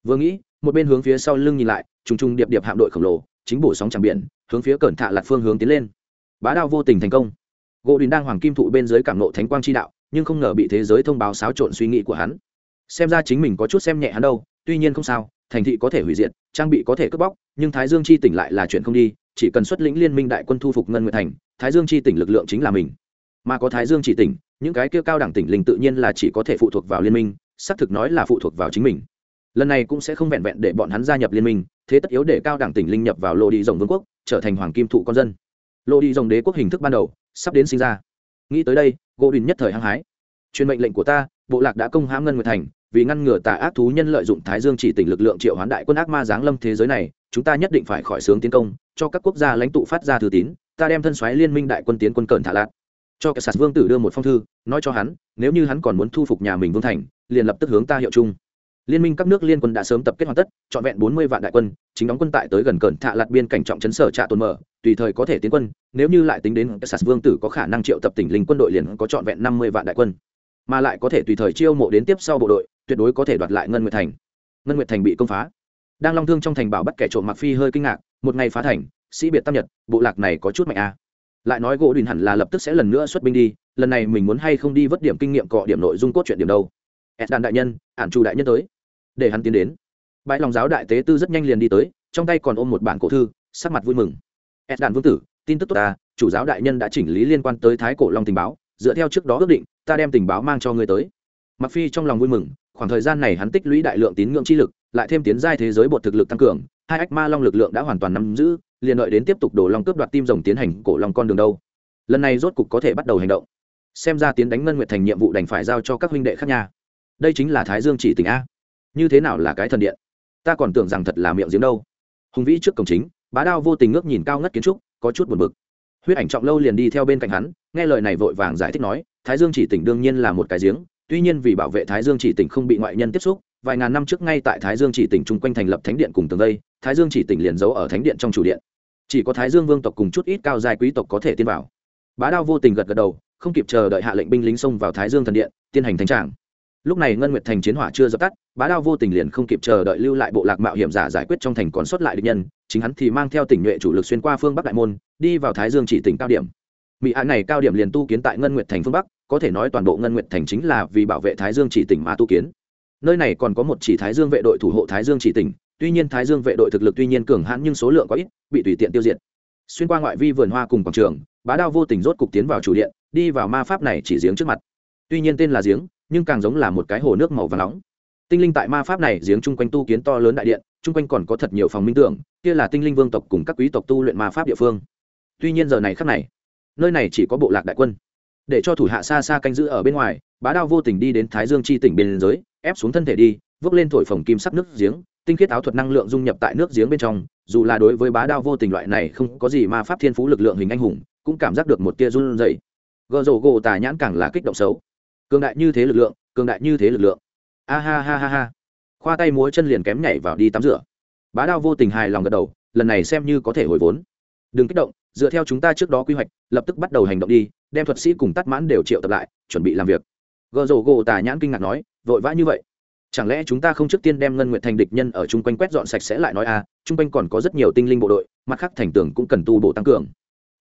vừa nghĩ, một bên hướng phía sau lưng nhìn lại, trùng trùng điệp điệp hạm đội khổng lồ, chính bổ sóng tràng biển, hướng phía cẩn thạ lạt phương hướng tiến lên. Bá đao vô tình thành công. Gỗ đình đang hoàng kim thụ bên dưới cảm nộ thánh quang chi đạo, nhưng không ngờ bị thế giới thông báo xáo trộn suy nghĩ của hắn. Xem ra chính mình có chút xem nhẹ hắn đâu, tuy nhiên không sao, thành thị có thể hủy diệt, trang bị có thể cướp bóc, nhưng thái dương chi tỉnh lại là chuyện không đi, chỉ cần xuất lĩnh liên minh đại quân thu phục ngân nguyện thành, thái dương chi tỉnh lực lượng chính là mình. Mà có thái dương chỉ tỉnh, những cái kia cao đẳng tỉnh linh tự nhiên là chỉ có thể phụ thuộc vào liên minh, xác thực nói là phụ thuộc vào chính mình lần này cũng sẽ không vẹn vẹn để bọn hắn gia nhập liên minh, thế tất yếu để cao đẳng tỉnh linh nhập vào lô đi rồng vương quốc, trở thành hoàng kim thụ con dân. Lô đi rồng đế quốc hình thức ban đầu sắp đến sinh ra. Nghĩ tới đây gỗ đình nhất thời hăng hái. Truyền mệnh lệnh của ta, bộ lạc đã công hãm ngân nguyệt thành, vì ngăn ngừa tà ác thú nhân lợi dụng thái dương chỉ tỉnh lực lượng triệu hoán đại quân ác ma giáng lâm thế giới này, chúng ta nhất định phải khỏi sướng tiến công, cho các quốc gia lãnh tụ phát ra thư tín, ta đem thân xoáy liên minh đại quân tiến quân cờn thả lạc cho cả sạt vương tử đưa một phong thư, nói cho hắn, nếu như hắn còn muốn thu phục nhà mình vương thành, liền lập tức hướng ta hiệu chung liên minh các nước liên quân đã sớm tập kết hoàn tất, trọn vẹn bốn mươi vạn đại quân, chính đóng quân tại tới gần cờn thạ lạt biên cảnh trọng chấn sở trạ tồn mở, tùy thời có thể tiến quân, nếu như lại tính đến sạt vương tử có khả năng triệu tập tỉnh lính quân đội liền có trọn vẹn năm mươi vạn đại quân. Mà lại có thể tùy thời chiêu mộ đến tiếp sau bộ đội, tuyệt đối có thể đoạt lại ngân nguyệt thành. Ngân nguyệt thành bị công phá. Đang long thương trong thành bảo bắt kẻ trộm mặc phi hơi kinh ngạc, một ngày phá thành, sĩ biệt tam nhật, bộ lạc này có chút mạnh a. À. lại nói gỗ đình hẳn là lập tức sẽ lần nữa xuất binh đi, lần này mình muốn hay không đi vất điểm kinh nghiệm cọ điểm nội dung cốt truyện điểm đâu. Ed đàn đại nhân ản chủ đại nhân tới để hắn tiến đến. Bãi lòng giáo đại tế tư rất nhanh liền đi tới, trong tay còn ôm một bản cổ thư, sắc mặt vui mừng. Ed đàn vương tử, tin tức tốt ta, chủ giáo đại nhân đã chỉnh lý liên quan tới thái cổ long tình báo, dựa theo trước đó ước định, ta đem tình báo mang cho ngươi tới. Mặc phi trong lòng vui mừng, khoảng thời gian này hắn tích lũy đại lượng tín ngưỡng chi lực, lại thêm tiến giai thế giới bột thực lực tăng cường, hai ách ma long lực lượng đã hoàn toàn nắm giữ, liền đợi đến tiếp tục đổ long cướp đoạt tim rồng tiến hành cổ long con đường đâu. Lần này rốt cục có thể bắt đầu hành động. Xem ra tiến đánh ngân nguyệt thành nhiệm vụ đành phải giao cho các huynh đệ khác nhà. đây chính là thái dương chỉ tỉnh a như thế nào là cái thần điện? Ta còn tưởng rằng thật là miệng giếng đâu. Hùng vĩ trước cổng chính, bá đao vô tình ngước nhìn cao ngất kiến trúc, có chút buồn bực. Huyết ảnh trọng lâu liền đi theo bên cạnh hắn, nghe lời này vội vàng giải thích nói, thái dương chỉ tỉnh đương nhiên là một cái giếng, tuy nhiên vì bảo vệ thái dương chỉ tỉnh không bị ngoại nhân tiếp xúc, vài ngàn năm trước ngay tại thái dương chỉ tỉnh chung quanh thành lập thánh điện cùng tường vây thái dương chỉ tỉnh liền giấu ở thánh điện trong chủ điện. Chỉ có thái dương vương tộc cùng chút ít cao giai quý tộc có thể tiến vào. Bá đao vô tình gật gật đầu, không kịp chờ đợi hạ lệnh binh lính xông vào thái dương thần điện, tiến hành thánh tràng lúc này ngân nguyệt thành chiến hỏa chưa dập tắt, bá đao vô tình liền không kịp chờ đợi lưu lại bộ lạc mạo hiểm giả giải quyết trong thành còn sót lại địch nhân, chính hắn thì mang theo tỉnh nhuệ chủ lực xuyên qua phương bắc đại môn, đi vào thái dương chỉ tỉnh cao điểm. Mỹ hạ này cao điểm liền tu kiến tại ngân nguyệt thành phương bắc, có thể nói toàn bộ ngân nguyệt thành chính là vì bảo vệ thái dương chỉ tỉnh mà tu kiến. Nơi này còn có một chỉ thái dương vệ đội thủ hộ thái dương chỉ tỉnh, tuy nhiên thái dương vệ đội thực lực tuy nhiên cường hãn nhưng số lượng có ít, bị tùy tiện tiêu diệt. Xuyên qua ngoại vi vườn hoa cùng quảng trường, bá đao vô tình rốt cục tiến vào chủ điện, đi vào ma pháp này chỉ giếng trước mặt. Tuy nhiên tên là giếng nhưng càng giống là một cái hồ nước màu vàng nóng. Tinh linh tại ma pháp này giếng chung quanh tu kiến to lớn đại điện, chung quanh còn có thật nhiều phòng minh tưởng, kia là tinh linh vương tộc cùng các quý tộc tu luyện ma pháp địa phương. Tuy nhiên giờ này khắc này, nơi này chỉ có bộ lạc đại quân. Để cho thủ hạ xa xa canh giữ ở bên ngoài, bá đao vô tình đi đến thái dương chi tỉnh biên giới ép xuống thân thể đi, vốc lên thổi phồng kim sắc nước giếng, tinh khiết áo thuật năng lượng dung nhập tại nước giếng bên trong, dù là đối với bá đao vô tình loại này không có gì ma pháp thiên phú lực lượng hình anh hùng, cũng cảm giác được một tia run rẩy. Gờ rổ gỗ tà nhãn càng là kích động xấu cường đại như thế lực lượng, cường đại như thế lực lượng. A ha ha ha ha. Khoa tay múa chân liền kém nhảy vào đi tắm rửa. Bá đao vô tình hài lòng gật đầu, lần này xem như có thể hồi vốn. Đừng kích động, dựa theo chúng ta trước đó quy hoạch, lập tức bắt đầu hành động đi, đem thuật sĩ cùng tắt mãn đều triệu tập lại, chuẩn bị làm việc. Gợ rổ gỗ tà nhãn kinh ngạc nói, vội vã như vậy. Chẳng lẽ chúng ta không trước tiên đem ngân nguyện thành địch nhân ở chung quanh quét dọn sạch sẽ lại nói à chung quanh còn có rất nhiều tinh linh bộ đội, mặt khác thành tường cũng cần tu bổ tăng cường.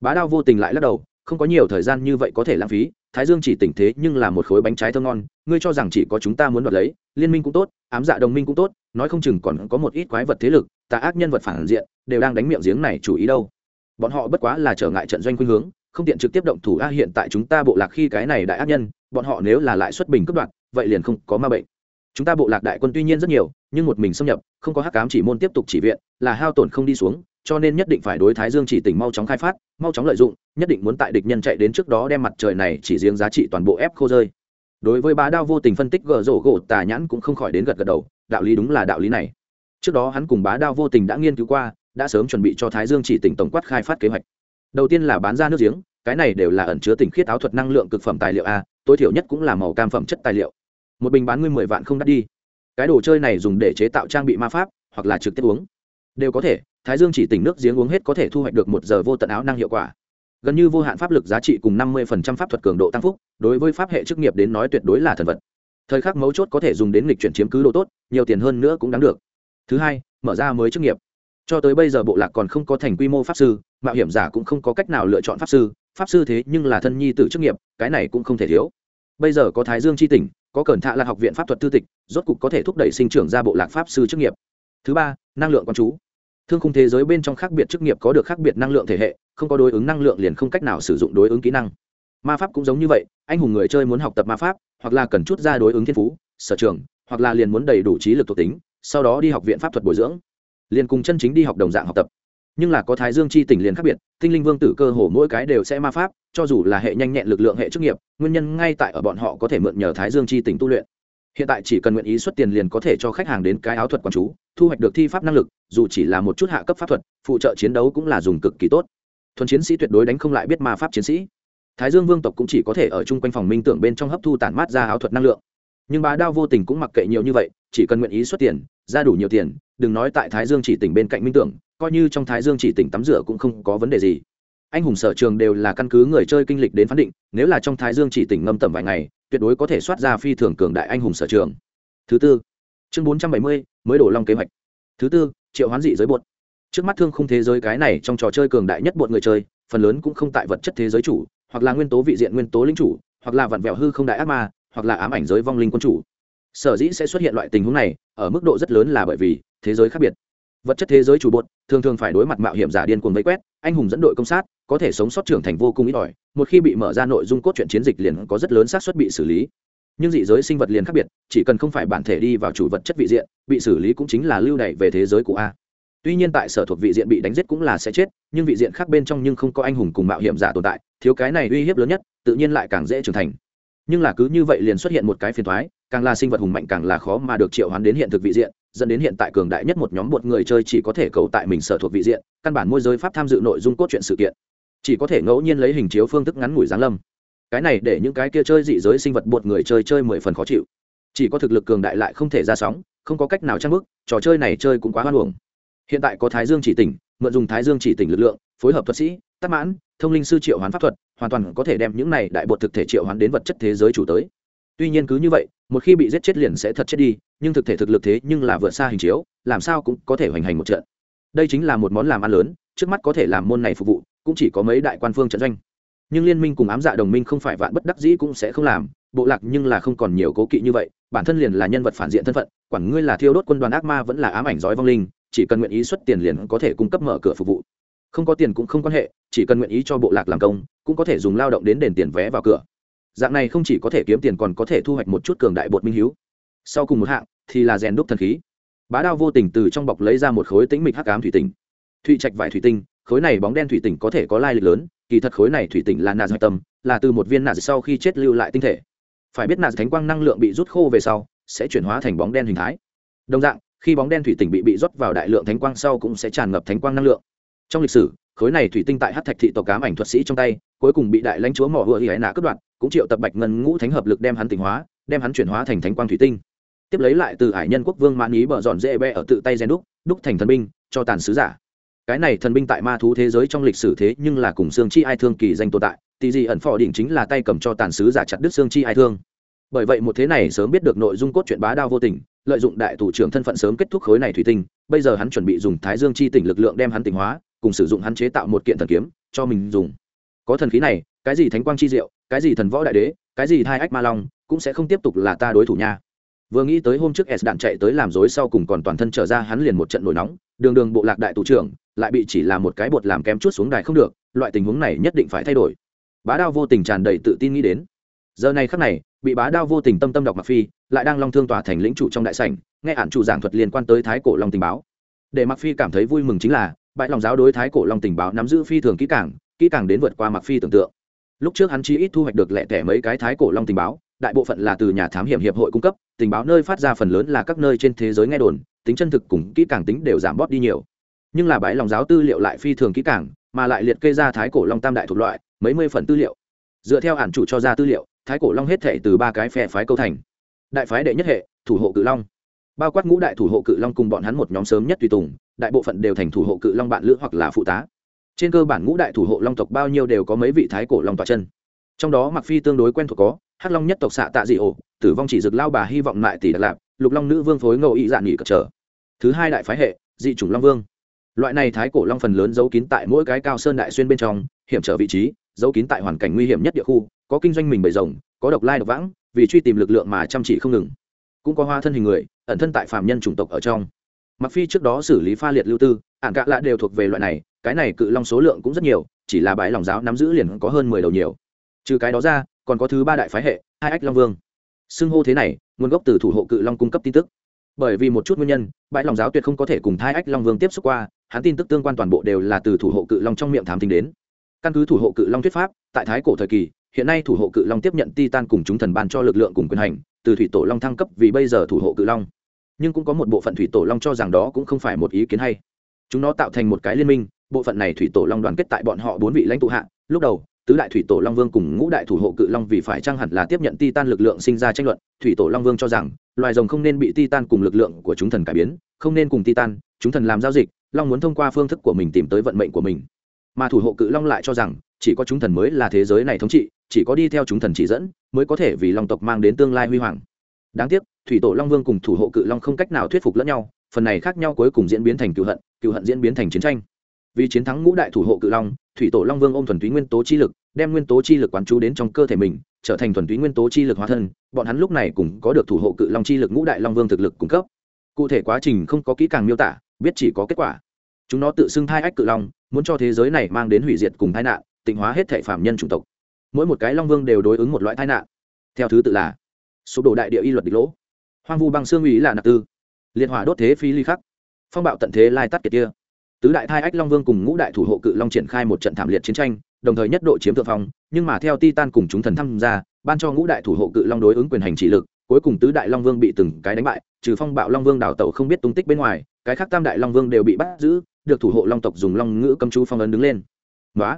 Bá đao vô tình lại lắc đầu, không có nhiều thời gian như vậy có thể lãng phí thái dương chỉ tỉnh thế nhưng là một khối bánh trái thơ ngon, ngươi cho rằng chỉ có chúng ta muốn đoạt lấy, liên minh cũng tốt, ám dạ đồng minh cũng tốt, nói không chừng còn có một ít quái vật thế lực, tà ác nhân vật phản diện, đều đang đánh miệng giếng này chủ ý đâu. Bọn họ bất quá là trở ngại trận doanh khuynh hướng, không tiện trực tiếp động thủ a, hiện tại chúng ta bộ lạc khi cái này đại ác nhân, bọn họ nếu là lại xuất bình cấp đoạn vậy liền không có ma bệnh. Chúng ta bộ lạc đại quân tuy nhiên rất nhiều, nhưng một mình xâm nhập, không có hắc cám chỉ môn tiếp tục chỉ viện, là hao tổn không đi xuống cho nên nhất định phải đối thái dương chỉ tỉnh mau chóng khai phát, mau chóng lợi dụng, nhất định muốn tại địch nhân chạy đến trước đó đem mặt trời này chỉ riêng giá trị toàn bộ ép khô rơi. Đối với bá đao vô tình phân tích gờ rổ gỗ, tà nhãn cũng không khỏi đến gật gật đầu, đạo lý đúng là đạo lý này. Trước đó hắn cùng bá đao vô tình đã nghiên cứu qua, đã sớm chuẩn bị cho thái dương chỉ tỉnh tổng quát khai phát kế hoạch. Đầu tiên là bán ra nước giếng, cái này đều là ẩn chứa tình khiết áo thuật năng lượng cực phẩm tài liệu a, tối thiểu nhất cũng là màu cam phẩm chất tài liệu. Một bình bán ngươi mười vạn không đắt đi. Cái đồ chơi này dùng để chế tạo trang bị ma pháp, hoặc là trực tiếp uống. Đều có thể thái dương chỉ tỉnh nước giếng uống hết có thể thu hoạch được một giờ vô tận áo năng hiệu quả. Gần như vô hạn pháp lực giá trị cùng năm mươi pháp thuật cường độ tăng phúc, đối với pháp hệ chức nghiệp đến nói tuyệt đối là thần vật. Thời khắc mấu chốt có thể dùng đến lịch chuyển chiếm cứ độ tốt, nhiều tiền hơn nữa cũng đáng được. Thứ hai, mở ra mới chức nghiệp. Cho tới bây giờ bộ lạc còn không có thành quy mô pháp sư, mạo hiểm giả cũng không có cách nào lựa chọn pháp sư pháp sư thế nhưng là thân nhi t chức nghiệp, cái này cũng không thể thiếu. Bây giờ có thái dương c h i tỉnh, có cẩn thạ là học viện pháp thuật thư tịch, rốt cục có thể thúc đẩy sinh trưởng ra bộ lạc pháp sư chức nghiệp. Thứ ba, năng lượng con chú thương khung thế giới bên trong khác biệt chức nghiệp có được khác biệt năng lượng thể hệ, không có đối ứng năng lượng liền không cách nào sử dụng đối ứng kỹ năng. Ma pháp cũng giống như vậy, anh hùng người chơi muốn học tập ma pháp, hoặc là cần chút ra đối ứng thiên phú, sở trường, hoặc là liền muốn đầy đủ trí lực thuộc tính, sau đó đi học viện pháp thuật bồi dưỡng. Liền cùng chân chính đi học đồng dạng học tập. Nhưng là có thái dương chi tỉnh liền khác biệt, tinh linh vương tử cơ hồ mỗi cái đều sẽ ma pháp, cho dù là hệ nhanh nhẹn lực lượng hệ chức nghiệp, nguyên nhân ngay tại ở bọn họ có thể mượn nhờ thái dương chi tỉnh tu luyện. Hiện tại chỉ cần nguyện ý xuất tiền liền có thể cho khách hàng đến cái áo thuật quản chú, thu hoạch được thi pháp năng lực dù chỉ là một chút hạ cấp pháp thuật, phụ trợ chiến đấu cũng là dùng cực kỳ tốt. Thuần chiến sĩ tuyệt đối đánh không lại biết ma pháp chiến sĩ. Thái dương vương tộc cũng chỉ có thể ở chung quanh phòng minh tưởng bên trong hấp thu tản mát ra áo thuật năng lượng. Nhưng bá đao vô tình cũng mặc kệ nhiều như vậy, chỉ cần nguyện ý xuất tiền, ra đủ nhiều tiền, đừng nói tại thái dương chỉ tỉnh bên cạnh minh tưởng, coi như trong thái dương chỉ tỉnh tắm rửa cũng không có vấn đề gì. Anh hùng sở trường đều là căn cứ người chơi kinh lịch đến phán định, nếu là trong thái dương chỉ tỉnh ngâm tầm vài ngày, tuyệt đối có thể soát ra phi thường cường đại anh hùng sở trường. Thứ tư, chương bốn trăm bảy mươi, mới đổ long kế hoạch. Thứ tư triệu hoán dị giới bột. Trước mắt thương không thế giới cái này trong trò chơi cường đại nhất bột người chơi, phần lớn cũng không tại vật chất thế giới chủ, hoặc là nguyên tố vị diện, nguyên tố linh chủ, hoặc là vặn vẹo hư không đại ác ma, hoặc là ám ảnh giới vong linh quân chủ. Sở dĩ sẽ xuất hiện loại tình huống này, ở mức độ rất lớn là bởi vì thế giới khác biệt. Vật chất thế giới chủ bột, thường thường phải đối mặt mạo hiểm giả điên cuồng vây quét, anh hùng dẫn đội công sát, có thể sống sót trưởng thành vô cùng ít ỏi, một khi bị mở ra nội dung cốt truyện chiến dịch liền có rất lớn xác suất bị xử lý nhưng dị giới sinh vật liền khác biệt, chỉ cần không phải bản thể đi vào chủ vật chất vị diện, bị xử lý cũng chính là lưu đày về thế giới của a. Tuy nhiên tại sở thuộc vị diện bị đánh giết cũng là sẽ chết, nhưng vị diện khác bên trong nhưng không có anh hùng cùng mạo hiểm giả tồn tại, thiếu cái này uy hiếp lớn nhất, tự nhiên lại càng dễ trưởng thành. Nhưng là cứ như vậy liền xuất hiện một cái phiền thoái càng là sinh vật hùng mạnh càng là khó mà được triệu hoán đến hiện thực vị diện, dẫn đến hiện tại cường đại nhất một nhóm một người chơi chỉ có thể cầu tại mình sở thuộc vị diện, căn bản môi giới pháp tham dự nội dung cốt truyện sự kiện, chỉ có thể ngẫu nhiên lấy hình chiếu phương thức ngắn ngủi giáng lâm cái này để những cái kia chơi dị giới sinh vật bột người chơi chơi mười phần khó chịu. Chỉ có thực lực cường đại lại không thể ra sóng, không có cách nào trang bức trò chơi này chơi cũng quá hoan hồng hiện tại có thái dương chỉ tỉnh, mượn dùng thái dương chỉ tỉnh lực lượng, phối hợp thuật sĩ, tắc mãn, thông linh sư triệu hoán pháp thuật, hoàn toàn có thể đem những này đại bột thực thể triệu hoán đến vật chất thế giới chủ tới. Tuy nhiên cứ như vậy, một khi bị giết chết liền sẽ thật chết đi, nhưng thực thể thực lực thế nhưng là vượt xa hình chiếu, làm sao cũng có thể hoành hành một trận. Đây chính là một món làm ăn lớn, trước mắt có thể làm môn này phục vụ, cũng chỉ có mấy đại quan phương trận doanh nhưng liên minh cùng ám dạ đồng minh không phải vạn bất đắc dĩ cũng sẽ không làm, bộ lạc nhưng là không còn nhiều cố kỵ như vậy, bản thân liền là nhân vật phản diện thân phận, quản ngươi là thiêu đốt quân đoàn ác ma vẫn là ám ảnh giói vong linh, chỉ cần nguyện ý xuất tiền liền có thể cung cấp mở cửa phục vụ. Không có tiền cũng không quan hệ, chỉ cần nguyện ý cho bộ lạc làm công, cũng có thể dùng lao động đến đền tiền vé vào cửa. Dạng này không chỉ có thể kiếm tiền còn có thể thu hoạch một chút cường đại bột minh hiếu. Sau cùng một hạng thì là rèn đúc thần khí. Bá đao vô tình từ trong bọc lấy ra một khối tĩnh mịch hắc ám thủy tinh. Thụy trạch vải thủy tinh, khối này bóng đen thủy tinh có thể có lai lịch lớn kỳ thật khối này thủy tinh là nạt tâm, là từ một viên nạt sau khi chết lưu lại tinh thể. Phải biết nạt thánh quang năng lượng bị rút khô về sau, sẽ chuyển hóa thành bóng đen hình thái. Đồng dạng, khi bóng đen thủy tinh bị bị rót vào đại lượng thánh quang sau cũng sẽ tràn ngập thánh quang năng lượng. Trong lịch sử, khối này thủy tinh tại hát thạch thị tộc cám ảnh thuật sĩ trong tay, cuối cùng bị đại lãnh chúa mỏ hựa hỉ hải nạ cướp đoạt, cũng triệu tập bạch ngân ngũ thánh hợp lực đem hắn tỉnh hóa, đem hắn chuyển hóa thành thánh quang thủy tinh. Tiếp lấy lại từ hải nhân quốc vương mãn ý bở dọn dễ bẹ ở tự tay gen đúc đúc thành thần binh, cho tàn sứ giả cái này thần binh tại ma thú thế giới trong lịch sử thế nhưng là cùng xương chi ai thương kỳ danh tồn tại tỷ gì ẩn phò đỉnh chính là tay cầm cho tàn sứ giả chặt đứt xương chi ai thương. Bởi vậy một thế này sớm biết được nội dung cốt truyện bá đao vô tình, lợi dụng đại thủ trưởng thân phận sớm kết thúc khối này thủy tinh, bây giờ hắn chuẩn bị dùng thái dương chi tỉnh lực lượng đem hắn tỉnh hóa, cùng sử dụng hắn chế tạo một kiện thần kiếm, cho mình dùng. Có thần khí này, cái gì thánh quang chi diệu, cái gì thần võ đại đế, cái gì thai ách ma long, cũng sẽ không tiếp tục là ta đối thủ nha. Vừa nghĩ tới hôm trước s đạn chạy tới làm dối sau cùng còn toàn thân trở ra hắn liền một trận nổi nóng, đường đường bộ lạc đại thủ trưởng lại bị chỉ là một cái bột làm kém chút xuống đài không được, loại tình huống này nhất định phải thay đổi. Bá đao vô tình tràn đầy tự tin nghĩ đến. Giờ này khắc này, bị bá đao vô tình tâm tâm đọc mặc phi, lại đang long thương tòa thành lĩnh chủ trong đại sảnh, nghe ản chủ giảng thuật liên quan tới thái cổ long tình báo. Để mặc phi cảm thấy vui mừng chính là, bại lòng giáo đối thái cổ long tình báo nắm giữ phi thường kỹ càng kỹ càng đến vượt qua mặc phi tưởng tượng. Lúc trước hắn chi ít thu hoạch được lẹ tẻ mấy cái thái cổ long tình báo, đại bộ phận là từ nhà thám hiểm hiệp hội cung cấp, tình báo nơi phát ra phần lớn là các nơi trên thế giới nghe đồn, tính chân thực cùng kỹ càng tính đều giảm bóp đi nhiều nhưng là bãi lòng giáo tư liệu lại phi thường kỹ càng, mà lại liệt kê ra thái cổ long tam đại thuộc loại, mấy mươi phần tư liệu. Dựa theo ản chủ cho ra tư liệu, thái cổ long hết thể từ ba cái phe phái câu thành. Đại phái đệ nhất hệ, thủ hộ cự long. Bao quát ngũ đại thủ hộ cự long cùng bọn hắn một nhóm sớm nhất tùy tùng, đại bộ phận đều thành thủ hộ cự long bạn lữ hoặc là phụ tá. Trên cơ bản ngũ đại thủ hộ long tộc bao nhiêu đều có mấy vị thái cổ long tọa chân. Trong đó mặc phi tương đối quen thuộc có, hắc long nhất tộc xạ tạ dị ổ, tử vong chỉ dực lao bà hy vọng lại tỷ đặc lạp, lục long nữ vương phối ngẫu ý dạn nghỉ cật trở. Thứ hai đại phái hệ, dị chủng long vương loại này thái cổ long phần lớn giấu kín tại mỗi cái cao sơn đại xuyên bên trong, hiểm trở vị trí, giấu kín tại hoàn cảnh nguy hiểm nhất địa khu, có kinh doanh mình bầy rồng, có độc lai độc vãng, vì truy tìm lực lượng mà chăm chỉ không ngừng. Cũng có hoa thân hình người, ẩn thân tại phạm nhân chủng tộc ở trong. Mặc phi trước đó xử lý pha liệt lưu tư, ản cạ lạ đều thuộc về loại này, cái này cự long số lượng cũng rất nhiều, chỉ là bãi lòng giáo nắm giữ liền có hơn mười đầu nhiều. Trừ cái đó ra, còn có thứ ba đại phái hệ, hai ách long vương. Xưng hô thế này, nguồn gốc từ thủ hộ cự long cung cấp tin tức. Bởi vì một chút nguyên nhân, bãi lòng giáo tuyệt không có thể cùng thai ách long vương tiếp xúc qua hắn tin tức tương quan toàn bộ đều là từ thủ hộ cự long trong miệng thám tính đến. Căn cứ thủ hộ cự long thuyết pháp, tại thái cổ thời kỳ, hiện nay thủ hộ cự long tiếp nhận titan cùng chúng thần ban cho lực lượng cùng quyền hành, từ thủy tổ long thăng cấp vì bây giờ thủ hộ cự long. Nhưng cũng có một bộ phận thủy tổ long cho rằng đó cũng không phải một ý kiến hay. Chúng nó tạo thành một cái liên minh, bộ phận này thủy tổ long đoàn kết tại bọn họ bốn vị lãnh tụ hạ. Lúc đầu, tứ đại thủy tổ long vương cùng ngũ đại thủ hộ cự long vì phải chăng hẳn là tiếp nhận titan lực lượng sinh ra tranh luận. Thủy tổ long vương cho rằng, loài rồng không nên bị titan cùng lực lượng của chúng thần cải biến, không nên cùng titan, chúng thần làm giao dịch long muốn thông qua phương thức của mình tìm tới vận mệnh của mình. Mà thủ hộ cự long lại cho rằng, chỉ có chúng thần mới là thế giới này thống trị, chỉ có đi theo chúng thần chỉ dẫn, mới có thể vì long tộc mang đến tương lai huy hoàng. Đáng tiếc, thủy tổ long vương cùng thủ hộ cự long không cách nào thuyết phục lẫn nhau, phần này khác nhau cuối cùng diễn biến thành cựu hận cựu hận diễn biến thành chiến tranh. Vì chiến thắng ngũ đại thủ hộ cự long, thủy tổ long vương ôm thuần túy nguyên tố chi lực, đem nguyên tố chi lực quán chú đến trong cơ thể mình, trở thành thuần túy nguyên tố chi lực hóa thân, bọn hắn lúc này cũng có được thủ hộ cự long chi lực ngũ đại long vương thực lực cung cấp. Cụ thể quá trình không có kỹ càng miêu tả, biết chỉ có kết quả chúng nó tự xưng thai ách cự long, muốn cho thế giới này mang đến hủy diệt cùng tai nạn, tịnh hóa hết thể phạm nhân chủng tộc. Mỗi một cái long vương đều đối ứng một loại tai nạn. Theo thứ tự là, sụp đổ đại địa y luật địch lỗ. Hoang vu băng xương ủy là nạp tư. Liệt hỏa đốt thế phi ly khắc. Phong bạo tận thế lai tắt kiệt kia. Tứ đại thai ách long vương cùng ngũ đại thủ hộ cự long triển khai một trận thảm liệt chiến tranh, đồng thời nhất độ chiếm thượng phong, nhưng mà theo titan cùng chúng thần tham gia, ban cho ngũ đại thủ hộ cự long đối ứng quyền hành trị lực, cuối cùng tứ đại long vương bị từng cái đánh bại, trừ phong bạo long vương đào tẩu không biết tung tích bên ngoài, cái khác tam đại long vương đều bị bắt giữ được thủ hộ long tộc dùng long ngữ cấm chú phong ấn đứng lên. Nói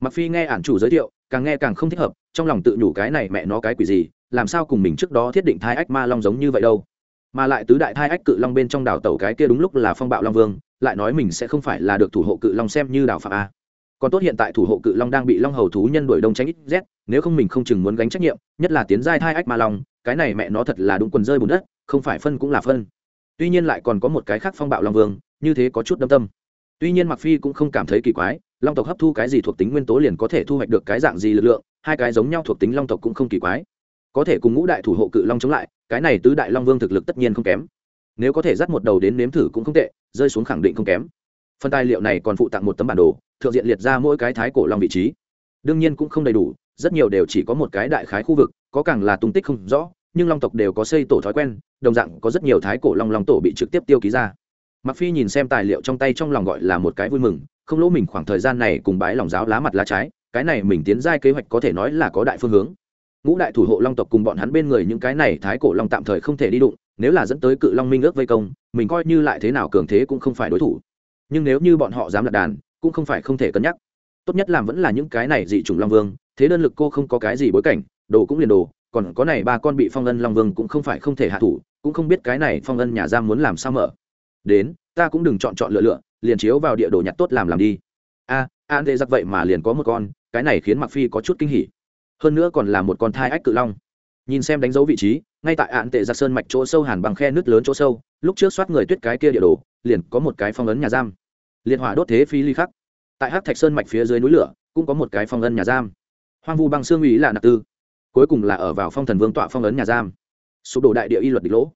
mặc phi nghe ản chủ giới thiệu, càng nghe càng không thích hợp, trong lòng tự nhủ cái này mẹ nó cái quỷ gì, làm sao cùng mình trước đó thiết định thai ách ma long giống như vậy đâu. Mà lại tứ đại thai ách cự long bên trong đảo tàu cái kia đúng lúc là phong bạo long vương, lại nói mình sẽ không phải là được thủ hộ cự long xem như đảo phạm a. Còn tốt hiện tại thủ hộ cự long đang bị long hầu thú nhân đuổi đông tránh ít z nếu không mình không chừng muốn gánh trách nhiệm, nhất là tiến giai thai ách ma long, cái này mẹ nó thật là đúng quần rơi bùn đất, không phải phân cũng là phân. Tuy nhiên lại còn có một cái khác phong bạo long vương, như thế có chút đâm tâm tuy nhiên mặc phi cũng không cảm thấy kỳ quái, long tộc hấp thu cái gì thuộc tính nguyên tố liền có thể thu hoạch được cái dạng gì lực lượng, hai cái giống nhau thuộc tính long tộc cũng không kỳ quái. Có thể cùng ngũ đại thủ hộ cự long chống lại, cái này tứ đại long vương thực lực tất nhiên không kém. Nếu có thể dắt một đầu đến nếm thử cũng không tệ, rơi xuống khẳng định không kém. Phần tài liệu này còn phụ tặng một tấm bản đồ, thượng diện liệt ra mỗi cái thái cổ long vị trí. Đương nhiên cũng không đầy đủ, rất nhiều đều chỉ có một cái đại khái khu vực, có càng là tung tích không rõ, nhưng long tộc đều có xây tổ thói quen, đồng dạng có rất nhiều thái cổ long long tổ bị trực tiếp tiêu ký ra mặc phi nhìn xem tài liệu trong tay trong lòng gọi là một cái vui mừng, không lỗ mình khoảng thời gian này cùng bái lòng giáo lá mặt lá trái, cái này mình tiến giai kế hoạch có thể nói là có đại phương hướng. Ngũ đại thủ hộ long tộc cùng bọn hắn bên người những cái này thái cổ long tạm thời không thể đi đụng, nếu là dẫn tới cự long minh ước vây công, mình coi như lại thế nào cường thế cũng không phải đối thủ. Nhưng nếu như bọn họ dám lật đàn, cũng không phải không thể cân nhắc. Tốt nhất làm vẫn là những cái này dị chủng long vương, thế đơn lực cô không có cái gì bối cảnh, đồ cũng liền đồ, còn có này ba con bị phong ân long vương cũng không phải không thể hạ thủ, cũng không biết cái này phong ân nhà giam muốn làm sao mở đến, ta cũng đừng chọn chọn lựa lựa, liền chiếu vào địa đồ nhặt tốt làm làm đi. A an tê giặc vậy mà liền có một con, cái này khiến mặc phi có chút kinh hỉ. Hơn nữa còn là một con thai ách cự long. Nhìn xem đánh dấu vị trí, ngay tại ạn tệ giặc sơn mạch chỗ sâu hàn bằng khe nước lớn chỗ sâu, lúc trước soát người tuyết cái kia địa đồ, liền có một cái phong ấn nhà giam. Liệt hỏa đốt thế phi ly khắc. Tại hắc thạch sơn mạch phía dưới núi lửa, cũng có một cái phong ấn nhà giam. Hoang vu băng xương ủy là nạp tư. Cuối cùng là ở vào phong thần vương tọa phong ấn nhà giam. Sụp đổ đại địa y luật địch lỗ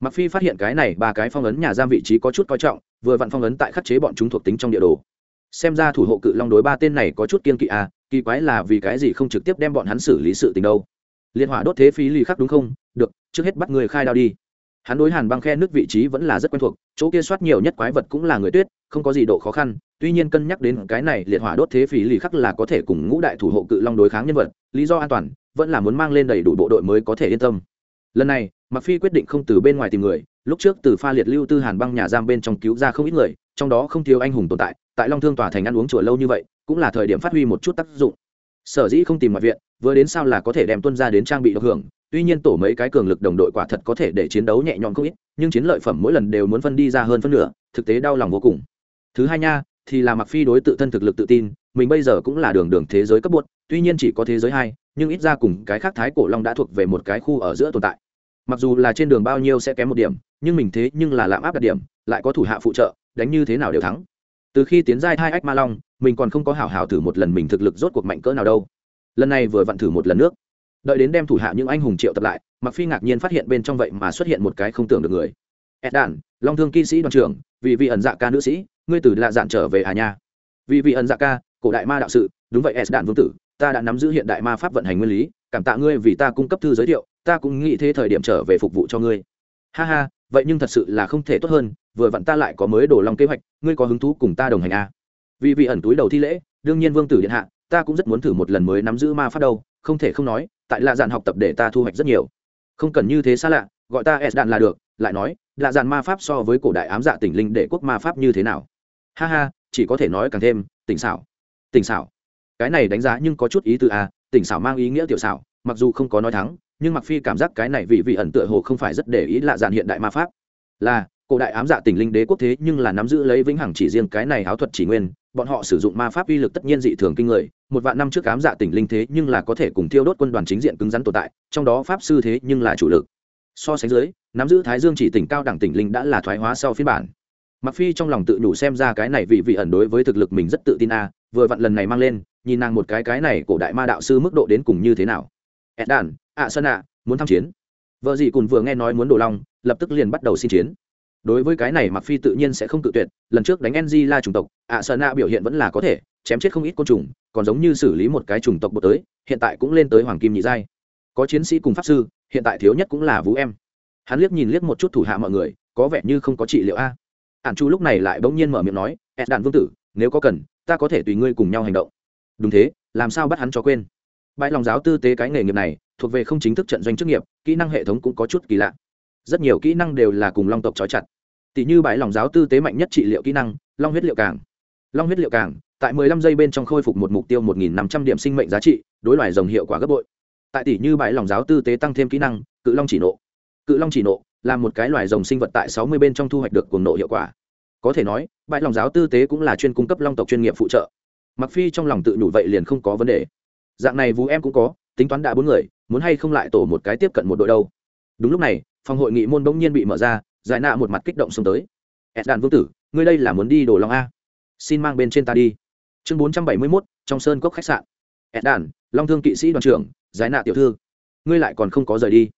mặc phi phát hiện cái này ba cái phong ấn nhà giam vị trí có chút coi trọng, vừa vặn phong ấn tại khắc chế bọn chúng thuộc tính trong địa đồ. Xem ra thủ hộ cự long đối ba tên này có chút kiên kỵ à kỳ quái là vì cái gì không trực tiếp đem bọn hắn xử lý sự tình đâu. Liên hỏa đốt thế phí lì khắc đúng không? Được, trước hết bắt người khai đao đi. Hắn đối hàn băng khe nước vị trí vẫn là rất quen thuộc, chỗ kia soát nhiều nhất quái vật cũng là người tuyết, không có gì độ khó khăn, tuy nhiên cân nhắc đến cái này liệt hỏa đốt thế phí lì khắc là có thể cùng ngũ đại thủ hộ cự long đối kháng nhân vật, lý do an toàn, vẫn là muốn mang lên đầy đủ bộ đội mới có thể yên tâm lần này mặc phi quyết định không từ bên ngoài tìm người, lúc trước từ pha liệt lưu tư hàn băng nhà giam bên trong cứu ra không ít người, trong đó không thiếu anh hùng tồn tại tại long thương tòa thành ăn uống chùa lâu như vậy, cũng là thời điểm phát huy một chút tác dụng. Sở dĩ không tìm mọi viện, vừa đến sao là có thể đem tuân ra đến trang bị độc hưởng, tuy nhiên tổ mấy cái cường lực đồng đội quả thật có thể để chiến đấu nhẹ nhõm không ít, nhưng chiến lợi phẩm mỗi lần đều muốn phân đi ra hơn phân nửa, thực tế đau lòng vô cùng. Thứ hai nha, thì là mặc phi đối tự thân thực lực tự tin, mình bây giờ cũng là đường đường thế giới cấp bột, tuy nhiên chỉ có thế giới hai, nhưng ít ra cùng cái khác thái cổ long đã thuộc về một cái khu ở giữa tồn tại mặc dù là trên đường bao nhiêu sẽ kém một điểm, nhưng mình thế nhưng là lạm áp đặc điểm, lại có thủ hạ phụ trợ, đánh như thế nào đều thắng. Từ khi tiến giai hai ách ma long, mình còn không có hảo hảo thử một lần mình thực lực rốt cuộc mạnh cỡ nào đâu. Lần này vừa vặn thử một lần nước. Đợi đến đem thủ hạ những anh hùng triệu tập lại mặc phi ngạc nhiên phát hiện bên trong vậy mà xuất hiện một cái không tưởng được người. Ed đản, long thương kỵ sĩ đoàn trưởng, vì vị ẩn dạ ca nữ sĩ, ngươi từ lạ dạn trở về hà nha? Vì vị ẩn dạ ca, cổ đại ma đạo sự, đúng vậy ed đản vương tử, ta đã nắm giữ hiện đại ma pháp vận hành nguyên lý, cảm tạ ngươi vì ta cung cấp thư giới thiệu ta cũng nghĩ thế thời điểm trở về phục vụ cho ngươi. Ha ha vậy nhưng thật sự là không thể tốt hơn vừa vặn ta lại có mới đổ lòng kế hoạch ngươi có hứng thú cùng ta đồng hành à. vì vị ẩn túi đầu thi lễ đương nhiên vương tử điện hạ ta cũng rất muốn thử một lần mới nắm giữ ma pháp đâu không thể không nói tại lạ dạn học tập để ta thu hoạch rất nhiều. Không cần như thế xa lạ gọi ta s đạn là được lại nói lạ dạn ma pháp so với cổ đại ám dạ tỉnh linh để quốc ma pháp như thế nào? Ha ha chỉ có thể nói càng thêm tỉnh xảo. Tỉnh xảo. Cái này đánh giá nhưng có chút ý từ a à, tỉnh xảo mang ý nghĩa tiểu xảo mặc dù không có nói thắng nhưng mặc phi cảm giác cái này vị vị ẩn tựa hồ không phải rất để ý lạ dạn hiện đại ma pháp. Là, cổ đại ám dạ tình linh đế quốc thế nhưng là nắm giữ lấy vĩnh hằng chỉ riêng cái này áo thuật chỉ nguyên, bọn họ sử dụng ma pháp uy lực tất nhiên dị thường kinh người, một vạn năm trước ám dạ tình linh thế nhưng là có thể cùng thiêu đốt quân đoàn chính diện cứng rắn tồn tại, trong đó pháp sư thế nhưng là chủ lực. So sánh dưới, nắm giữ thái dương chỉ tỉnh cao đẳng tỉnh linh đã là thoái hóa sau phiên bản. Mặc phi trong lòng tự nhủ xem ra cái này vị vị ẩn đối với thực lực mình rất tự tin a, vừa vặn lần này mang lên, nhìn nàng một cái cái này cổ đại ma đạo sư mức độ đến cùng như thế nào. Ed đàn ạ sơn ạ, muốn tham chiến. Vợ dì cùn vừa nghe nói muốn đổ long lập tức liền bắt đầu xin chiến. Đối với cái này mặc phi tự nhiên sẽ không tự tuyệt, lần trước đánh ng la chủng tộc, ạ, sơn ạ biểu hiện vẫn là có thể, chém chết không ít côn trùng, còn giống như xử lý một cái chủng tộc bộ tới, hiện tại cũng lên tới hoàng kim nhị giai. Có chiến sĩ cùng pháp sư, hiện tại thiếu nhất cũng là vũ em. Hắn liếc nhìn liếc một chút thủ hạ mọi người, có vẻ như không có trị liệu a. Ản chu lúc này lại bỗng nhiên mở miệng nói ed đạn vương tử, nếu có cần, ta có thể tùy ngươi cùng nhau hành động. Đúng thế, làm sao bắt hắn cho quên? Bãi lòng giáo tư tế cái nghề nghiệp này thuộc về không chính thức trận doanh chức nghiệp, kỹ năng hệ thống cũng có chút kỳ lạ. Rất nhiều kỹ năng đều là cùng long tộc trói chặt. Tỷ như bãi lòng giáo tư tế mạnh nhất trị liệu kỹ năng, long huyết liệu càng. Long huyết liệu càng, tại 15 giây bên trong khôi phục một mục tiêu 1.500 điểm sinh mệnh giá trị, đối loại rồng hiệu quả gấp bội. Tại tỷ như bãi lòng giáo tư tế tăng thêm kỹ năng, cự long chỉ nộ. Cự long chỉ nộ là một cái loài rồng sinh vật tại 60 bên trong thu hoạch được cuồng nộ hiệu quả. Có thể nói, bãi lòng giáo tư tế cũng là chuyên cung cấp long tộc chuyên nghiệp phụ trợ. Mặc phi trong lòng tự nhủ vậy liền không có vấn đề. Dạng này vũ em cũng có, tính toán đã bốn người muốn hay không lại tổ một cái tiếp cận một đội đâu. Đúng lúc này, phòng hội nghị môn bỗng nhiên bị mở ra, giải nạ một mặt kích động xông tới. Ed đàn vương tử, ngươi đây là muốn đi đồ long a? Xin mang bên trên ta đi. Chương bốn trăm bảy mươi mốt, trong sơn cốc khách sạn. Ed đàn long thương kỵ sĩ đoàn trưởng, giải nạ tiểu thư, ngươi lại còn không có rời đi.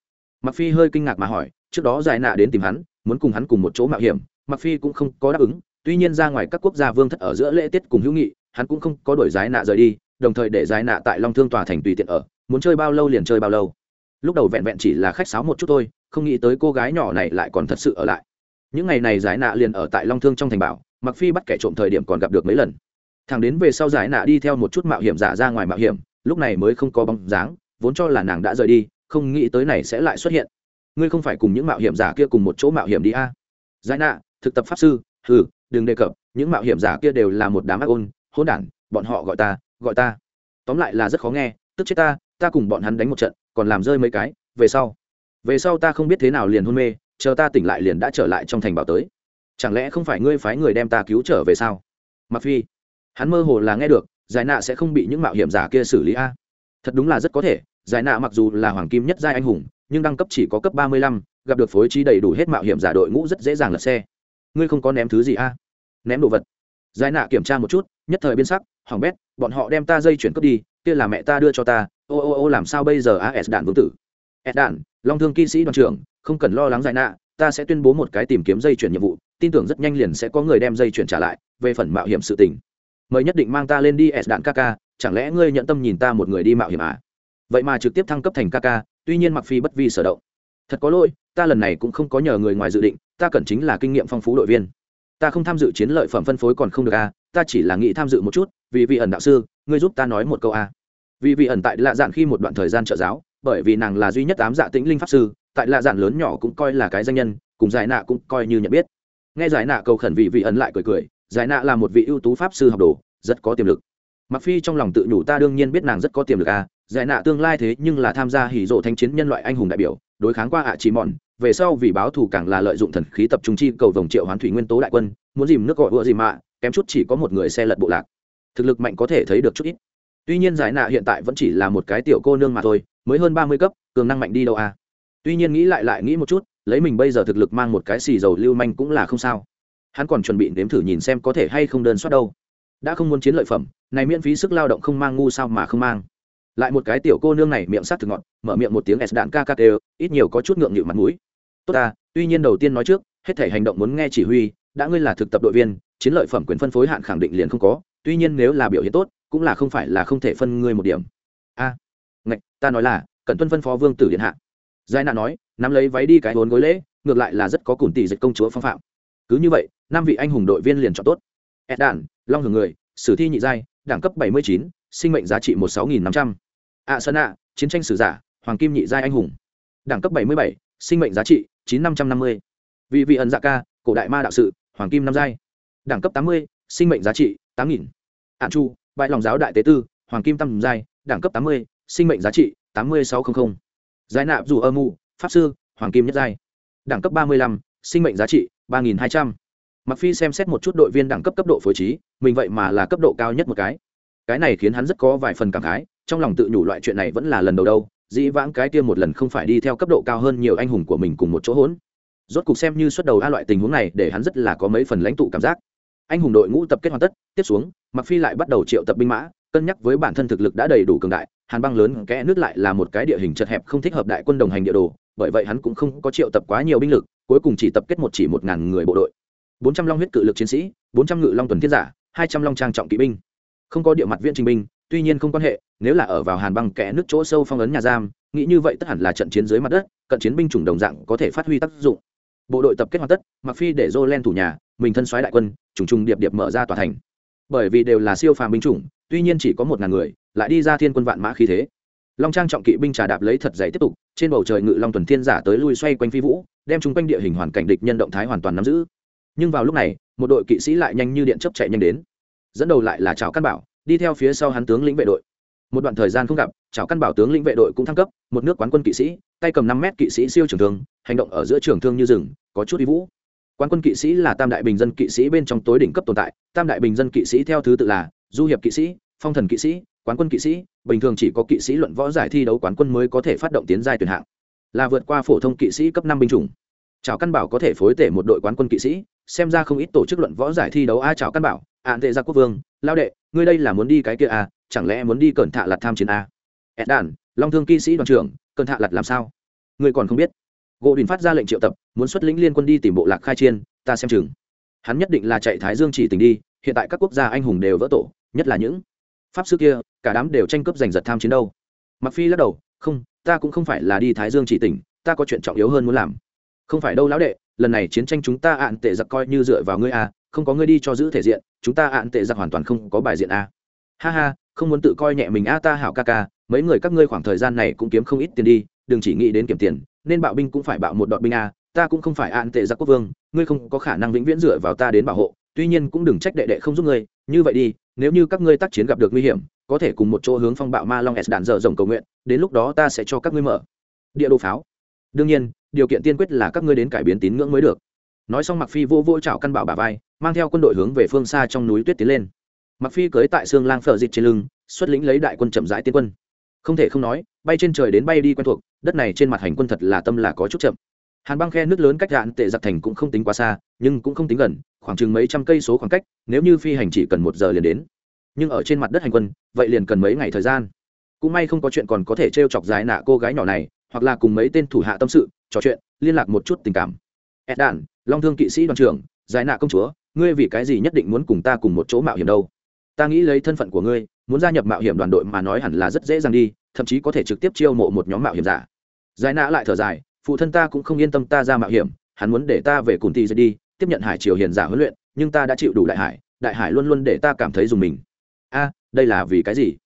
Mặc phi hơi kinh ngạc mà hỏi, trước đó giải nạ đến tìm hắn, muốn cùng hắn cùng một chỗ mạo hiểm mặc phi cũng không có đáp ứng, tuy nhiên ra ngoài các quốc gia vương thất ở giữa lễ tiết cùng hữu nghị, hắn cũng không có đổi giải nạ rời đi, đồng thời để giải nạ tại long thương tòa thành tùy tiện ở muốn chơi bao lâu liền chơi bao lâu. Lúc đầu vẹn vẹn chỉ là khách sáo một chút thôi, không nghĩ tới cô gái nhỏ này lại còn thật sự ở lại. Những ngày này giải nạ liền ở tại long thương trong thành bảo mặc phi bắt kẻ trộm thời điểm còn gặp được mấy lần. Thằng đến về sau giải nạ đi theo một chút mạo hiểm giả ra ngoài mạo hiểm, lúc này mới không có bóng dáng, vốn cho là nàng đã rời đi, không nghĩ tới này sẽ lại xuất hiện. Ngươi không phải cùng những mạo hiểm giả kia cùng một chỗ mạo hiểm đi a à? giải nạ, thực tập pháp sư, hừ, đừng đề cập, những mạo hiểm giả kia đều là một đám ác ôn, hỗn đản, bọn họ gọi ta gọi ta. Tóm lại là rất khó nghe, tức chết ta ta cùng bọn hắn đánh một trận, còn làm rơi mấy cái, về sau. Về sau ta không biết thế nào liền hôn mê, chờ ta tỉnh lại liền đã trở lại trong thành bảo tới. Chẳng lẽ không phải ngươi phái người đem ta cứu trở về sao? Mặc phi, hắn mơ hồ là nghe được, giải nạ sẽ không bị những mạo hiểm giả kia xử lý a. Thật đúng là rất có thể, giải nạ mặc dù là hoàng kim nhất giai anh hùng, nhưng đăng cấp chỉ có cấp ba mươi lăm, gặp được phối trí đầy đủ hết mạo hiểm giả đội ngũ rất dễ dàng lật xe. Ngươi không có ném thứ gì a? Ném đồ vật giải nạ kiểm tra một chút, nhất thời biên sắc hỏng bét, bọn họ đem ta dây chuyển cướp đi, kia là mẹ ta đưa cho ta, ô ô ô, làm sao bây giờ as đạn vương tử? S đạn, long thương kỵ sĩ đoàn trưởng, không cần lo lắng giải nạ, ta sẽ tuyên bố một cái tìm kiếm dây chuyển nhiệm vụ, tin tưởng rất nhanh liền sẽ có người đem dây chuyển trả lại, về phần mạo hiểm sự tình. Mời nhất định mang ta lên đi, s đạn kk chẳng lẽ ngươi nhận tâm nhìn ta một người đi mạo hiểm à? Vậy mà trực tiếp thăng cấp thành kk tuy nhiên mặc phi bất vi sở động. Thật có lỗi, ta lần này cũng không có nhờ người ngoài dự định, ta cần chính là kinh nghiệm phong phú đội viên ta không tham dự chiến lợi phẩm phân phối còn không được a à, ta chỉ là nghĩ tham dự một chút vì vị ẩn đạo sư ngươi giúp ta nói một câu a à. vì vị ẩn tại lạ dạn khi một đoạn thời gian trợ giáo bởi vì nàng là duy nhất ám dạ tĩnh linh pháp sư tại lạ dạn lớn nhỏ cũng coi là cái danh nhân cùng giải nạ cũng coi như nhận biết nghe giải nạ cầu khẩn vị vị ẩn lại cười cười giải nạ là một vị ưu tú pháp sư học đồ rất có tiềm lực mặc phi trong lòng tự nhủ ta đương nhiên biết nàng rất có tiềm lực à giải nạ tương lai thế nhưng là tham gia hỉ rộ thanh chiến nhân loại anh hùng đại biểu đối kháng qua ạ à chỉ mòn về sau vì báo thù càng là lợi dụng thần khí tập trung chi cầu vòng triệu hoán thủy nguyên tố đại quân, muốn dìm nước gọi ựa dìm mạ kém chút chỉ có một người xe lật bộ lạc. Thực lực mạnh có thể thấy được chút ít. Tuy nhiên giải nạ hiện tại vẫn chỉ là một cái tiểu cô nương mà thôi, mới hơn ba mươi cấp, cường năng mạnh đi đâu à? Tuy nhiên nghĩ lại lại nghĩ một chút, lấy mình bây giờ thực lực mang một cái xì dầu lưu manh cũng là không sao. Hắn còn chuẩn bị nếm thử nhìn xem có thể hay không đơn soát đâu. Đã không muốn chiến lợi phẩm, này miễn phí sức lao động không mang ngu sao mà không mang. Lại một cái tiểu cô nương này miệng sát thực ngọt, mở miệng một tiếng s đạn kkt ít nhiều có chút ngượng nghịu mặt mũi tốt ta tuy nhiên đầu tiên nói trước hết thể hành động muốn nghe chỉ huy đã ngươi là thực tập đội viên chiến lợi phẩm quyền phân phối hạn khẳng định liền không có tuy nhiên nếu là biểu hiện tốt cũng là không phải là không thể phân ngươi một điểm. A à, ngạch ta nói là cần tuân phân phó vương tử điện hạ. Giai nạn nói nắm lấy váy đi cái vốn gối lễ ngược lại là rất có cùn tỷ dịch công chúa phong phạm. Cứ như vậy năm vị anh hùng đội viên liền chọn tốt. Ed đản long hưởng người sử thi nhị giai đẳng cấp bảy mươi chín sinh mệnh giá trị một sáu nghìn năm trăm. A sơn a chiến tranh sử giả hoàng kim nhị giai anh hùng đẳng cấp bảy mươi bảy sinh mệnh giá trị chín năm trăm năm mươi. Vị vị ẩn dạ ca, cổ đại ma đạo sự, hoàng kim năm giai. Đẳng cấp tám mươi, sinh mệnh giá trị tám nghìn. Hạn chu, bãi lòng giáo đại tế tư, hoàng kim tam giai, đẳng cấp tám mươi, sinh mệnh giá trị tám mươi sáu trăm linh giải nạp dù ơ mu pháp sư, hoàng kim nhất giai. Đẳng cấp ba mươi lăm, sinh mệnh giá trị ba nghìn hai trăm. Mặc phi xem xét một chút đội viên đẳng cấp cấp độ phối trí, mình vậy mà là cấp độ cao nhất một cái. Cái này khiến hắn rất có vài phần cảm khái, trong lòng tự nhủ loại chuyện này vẫn là lần đầu đâu dĩ vãng cái kia một lần không phải đi theo cấp độ cao hơn nhiều anh hùng của mình cùng một chỗ hỗn. Rốt cục xem như xuất đầu a loại tình huống này để hắn rất là có mấy phần lãnh tụ cảm giác. Anh hùng đội ngũ tập kết hoàn tất, tiếp xuống mặc phi lại bắt đầu triệu tập binh mã, cân nhắc với bản thân thực lực đã đầy đủ cường đại, hàn băng lớn kẽ nước lại là một cái địa hình chật hẹp không thích hợp đại quân đồng hành địa đồ, bởi vậy hắn cũng không có triệu tập quá nhiều binh lực, cuối cùng chỉ tập kết một chỉ một ngàn người bộ đội. Bốn trăm long huyết cự lực chiến sĩ, bốn trăm ngự long tuần thiên giả, hai trăm long trang trọng kỵ binh. Không có địa mặt viện trình binh tuy nhiên không quan hệ, nếu là ở vào hàn băng kẽ nước chỗ sâu phong ấn nhà giam, nghĩ như vậy tất hẳn là trận chiến dưới mặt đất, cận chiến binh chủng đồng dạng có thể phát huy tác dụng. Bộ đội tập kết hoàn tất mặc phi để dô len thủ nhà, mình thân xoáy đại quân, trùng trùng điệp điệp mở ra tòa thành. Bởi vì đều là siêu phàm binh chủng, tuy nhiên chỉ có một ngàn người, lại đi ra thiên quân vạn mã khí thế. Long trang trọng kỵ binh trà đạp lấy thật dày tiếp tục, trên bầu trời ngự long tuần thiên giả tới lui xoay quanh phi vũ, đem chúng quanh địa hình hoàn cảnh địch nhân động thái hoàn toàn nắm giữ. Nhưng vào lúc này, một đội kỵ sĩ lại nhanh như điện chấp chạy nhanh đến. Dẫn đầu lại là trào căn bảo đi theo phía sau hắn tướng lĩnh vệ đội. Một đoạn thời gian không gặp, chảo căn bảo tướng lĩnh vệ đội cũng thăng cấp, một nước quán quân kỵ sĩ, tay cầm năm mét kỵ sĩ siêu trường thương, hành động ở giữa trường thương như rừng, có chút uy vũ. Quán quân kỵ sĩ là tam đại bình dân kỵ sĩ bên trong tối đỉnh cấp tồn tại, tam đại bình dân kỵ sĩ theo thứ tự là du hiệp kỵ sĩ, phong thần kỵ sĩ, quán quân kỵ sĩ, bình thường chỉ có kỵ sĩ luận võ giải thi đấu quán quân mới có thể phát động tiến giai tuyển hạng. Là vượt qua phổ thông kỵ sĩ cấp năm binh chủng. Chào căn bảo có thể phối tể một đội quán quân kỵ sĩ xem ra không ít tổ chức luận võ giải thi đấu a chào căn bảo ạn tệ gia quốc vương, lao đệ, ngươi đây là muốn đi cái kia a chẳng lẽ muốn đi cẩn thạ lặt tham chiến a? Ed đàn long thương kỵ sĩ đoàn trưởng, cẩn thạ lặt làm sao? Ngươi còn không biết. Gỗ đình phát ra lệnh triệu tập, muốn xuất lĩnh liên quân đi tìm bộ lạc khai chiên ta xem chừng. Hắn nhất định là chạy thái dương chỉ tình đi, hiện tại các quốc gia anh hùng đều vỡ tổ, nhất là những pháp sư kia, cả đám đều tranh cướp giành giật tham chiến đâu. Mặc phi lắc đầu, không, ta cũng không phải là đi thái dương chỉ tỉnh, ta có chuyện trọng yếu hơn muốn làm. Không phải đâu, lão đệ lần này chiến tranh chúng ta ạn tệ giặc coi như dựa vào ngươi à không có ngươi đi cho giữ thể diện, chúng ta ạn tệ giặc hoàn toàn không có bài diện a ha ha, không muốn tự coi nhẹ mình a ta hảo ca ca, mấy người các ngươi khoảng thời gian này cũng kiếm không ít tiền đi, đừng chỉ nghĩ đến kiếm tiền, nên bạo binh cũng phải bạo một đội binh a ta cũng không phải ạn tệ giặc quốc vương, ngươi không có khả năng vĩnh viễn dựa vào ta đến bảo hộ, tuy nhiên cũng đừng trách đệ đệ không giúp ngươi, như vậy đi, nếu như các ngươi tác chiến gặp được nguy hiểm, có thể cùng một chỗ hướng phong bạo ma long s đạn dở rồng cầu nguyện, đến lúc đó ta sẽ cho các ngươi mở. Địa đồ pháo đương nhiên, điều kiện tiên quyết là các ngươi đến cải biến tín ngưỡng mới được. Nói xong mặc phi vô vô chảo căn bảo bà vai, mang theo quân đội hướng về phương xa trong núi tuyết tiến lên. Mặc phi cưới tại xương lang phở dịch trên lưng, xuất lĩnh lấy đại quân chậm rãi tiến quân. Không thể không nói, bay trên trời đến bay đi quen thuộc, đất này trên mặt hành quân thật là tâm là có chút chậm. Hàn băng khe nước lớn cách đạn tệ giặc thành cũng không tính quá xa, nhưng cũng không tính gần, khoảng chừng mấy trăm cây số khoảng cách, nếu như phi hành chỉ cần một giờ liền đến. Nhưng ở trên mặt đất hành quân, vậy liền cần mấy ngày thời gian. Cũng may không có chuyện còn có thể t r e o chọc dài nạ cô gái nhỏ này hoặc là cùng mấy tên thủ hạ tâm sự, trò chuyện, liên lạc một chút tình cảm. Ed đản long thương kỵ sĩ đoàn trưởng, giải nạ công chúa, ngươi vì cái gì nhất định muốn cùng ta cùng một chỗ mạo hiểm đâu? Ta nghĩ lấy thân phận của ngươi, muốn gia nhập mạo hiểm đoàn đội mà nói hẳn là rất dễ dàng đi, thậm chí có thể trực tiếp chiêu mộ một nhóm mạo hiểm giả. Giải nạ lại thở dài, phụ thân ta cũng không yên tâm ta ra mạo hiểm, hắn muốn để ta về cùng tì đi, tiếp nhận hải triều hiền giả huấn luyện, nhưng ta đã chịu đủ đại hải đại hải luôn luôn để ta cảm thấy dùng mình. A, đây là vì cái gì?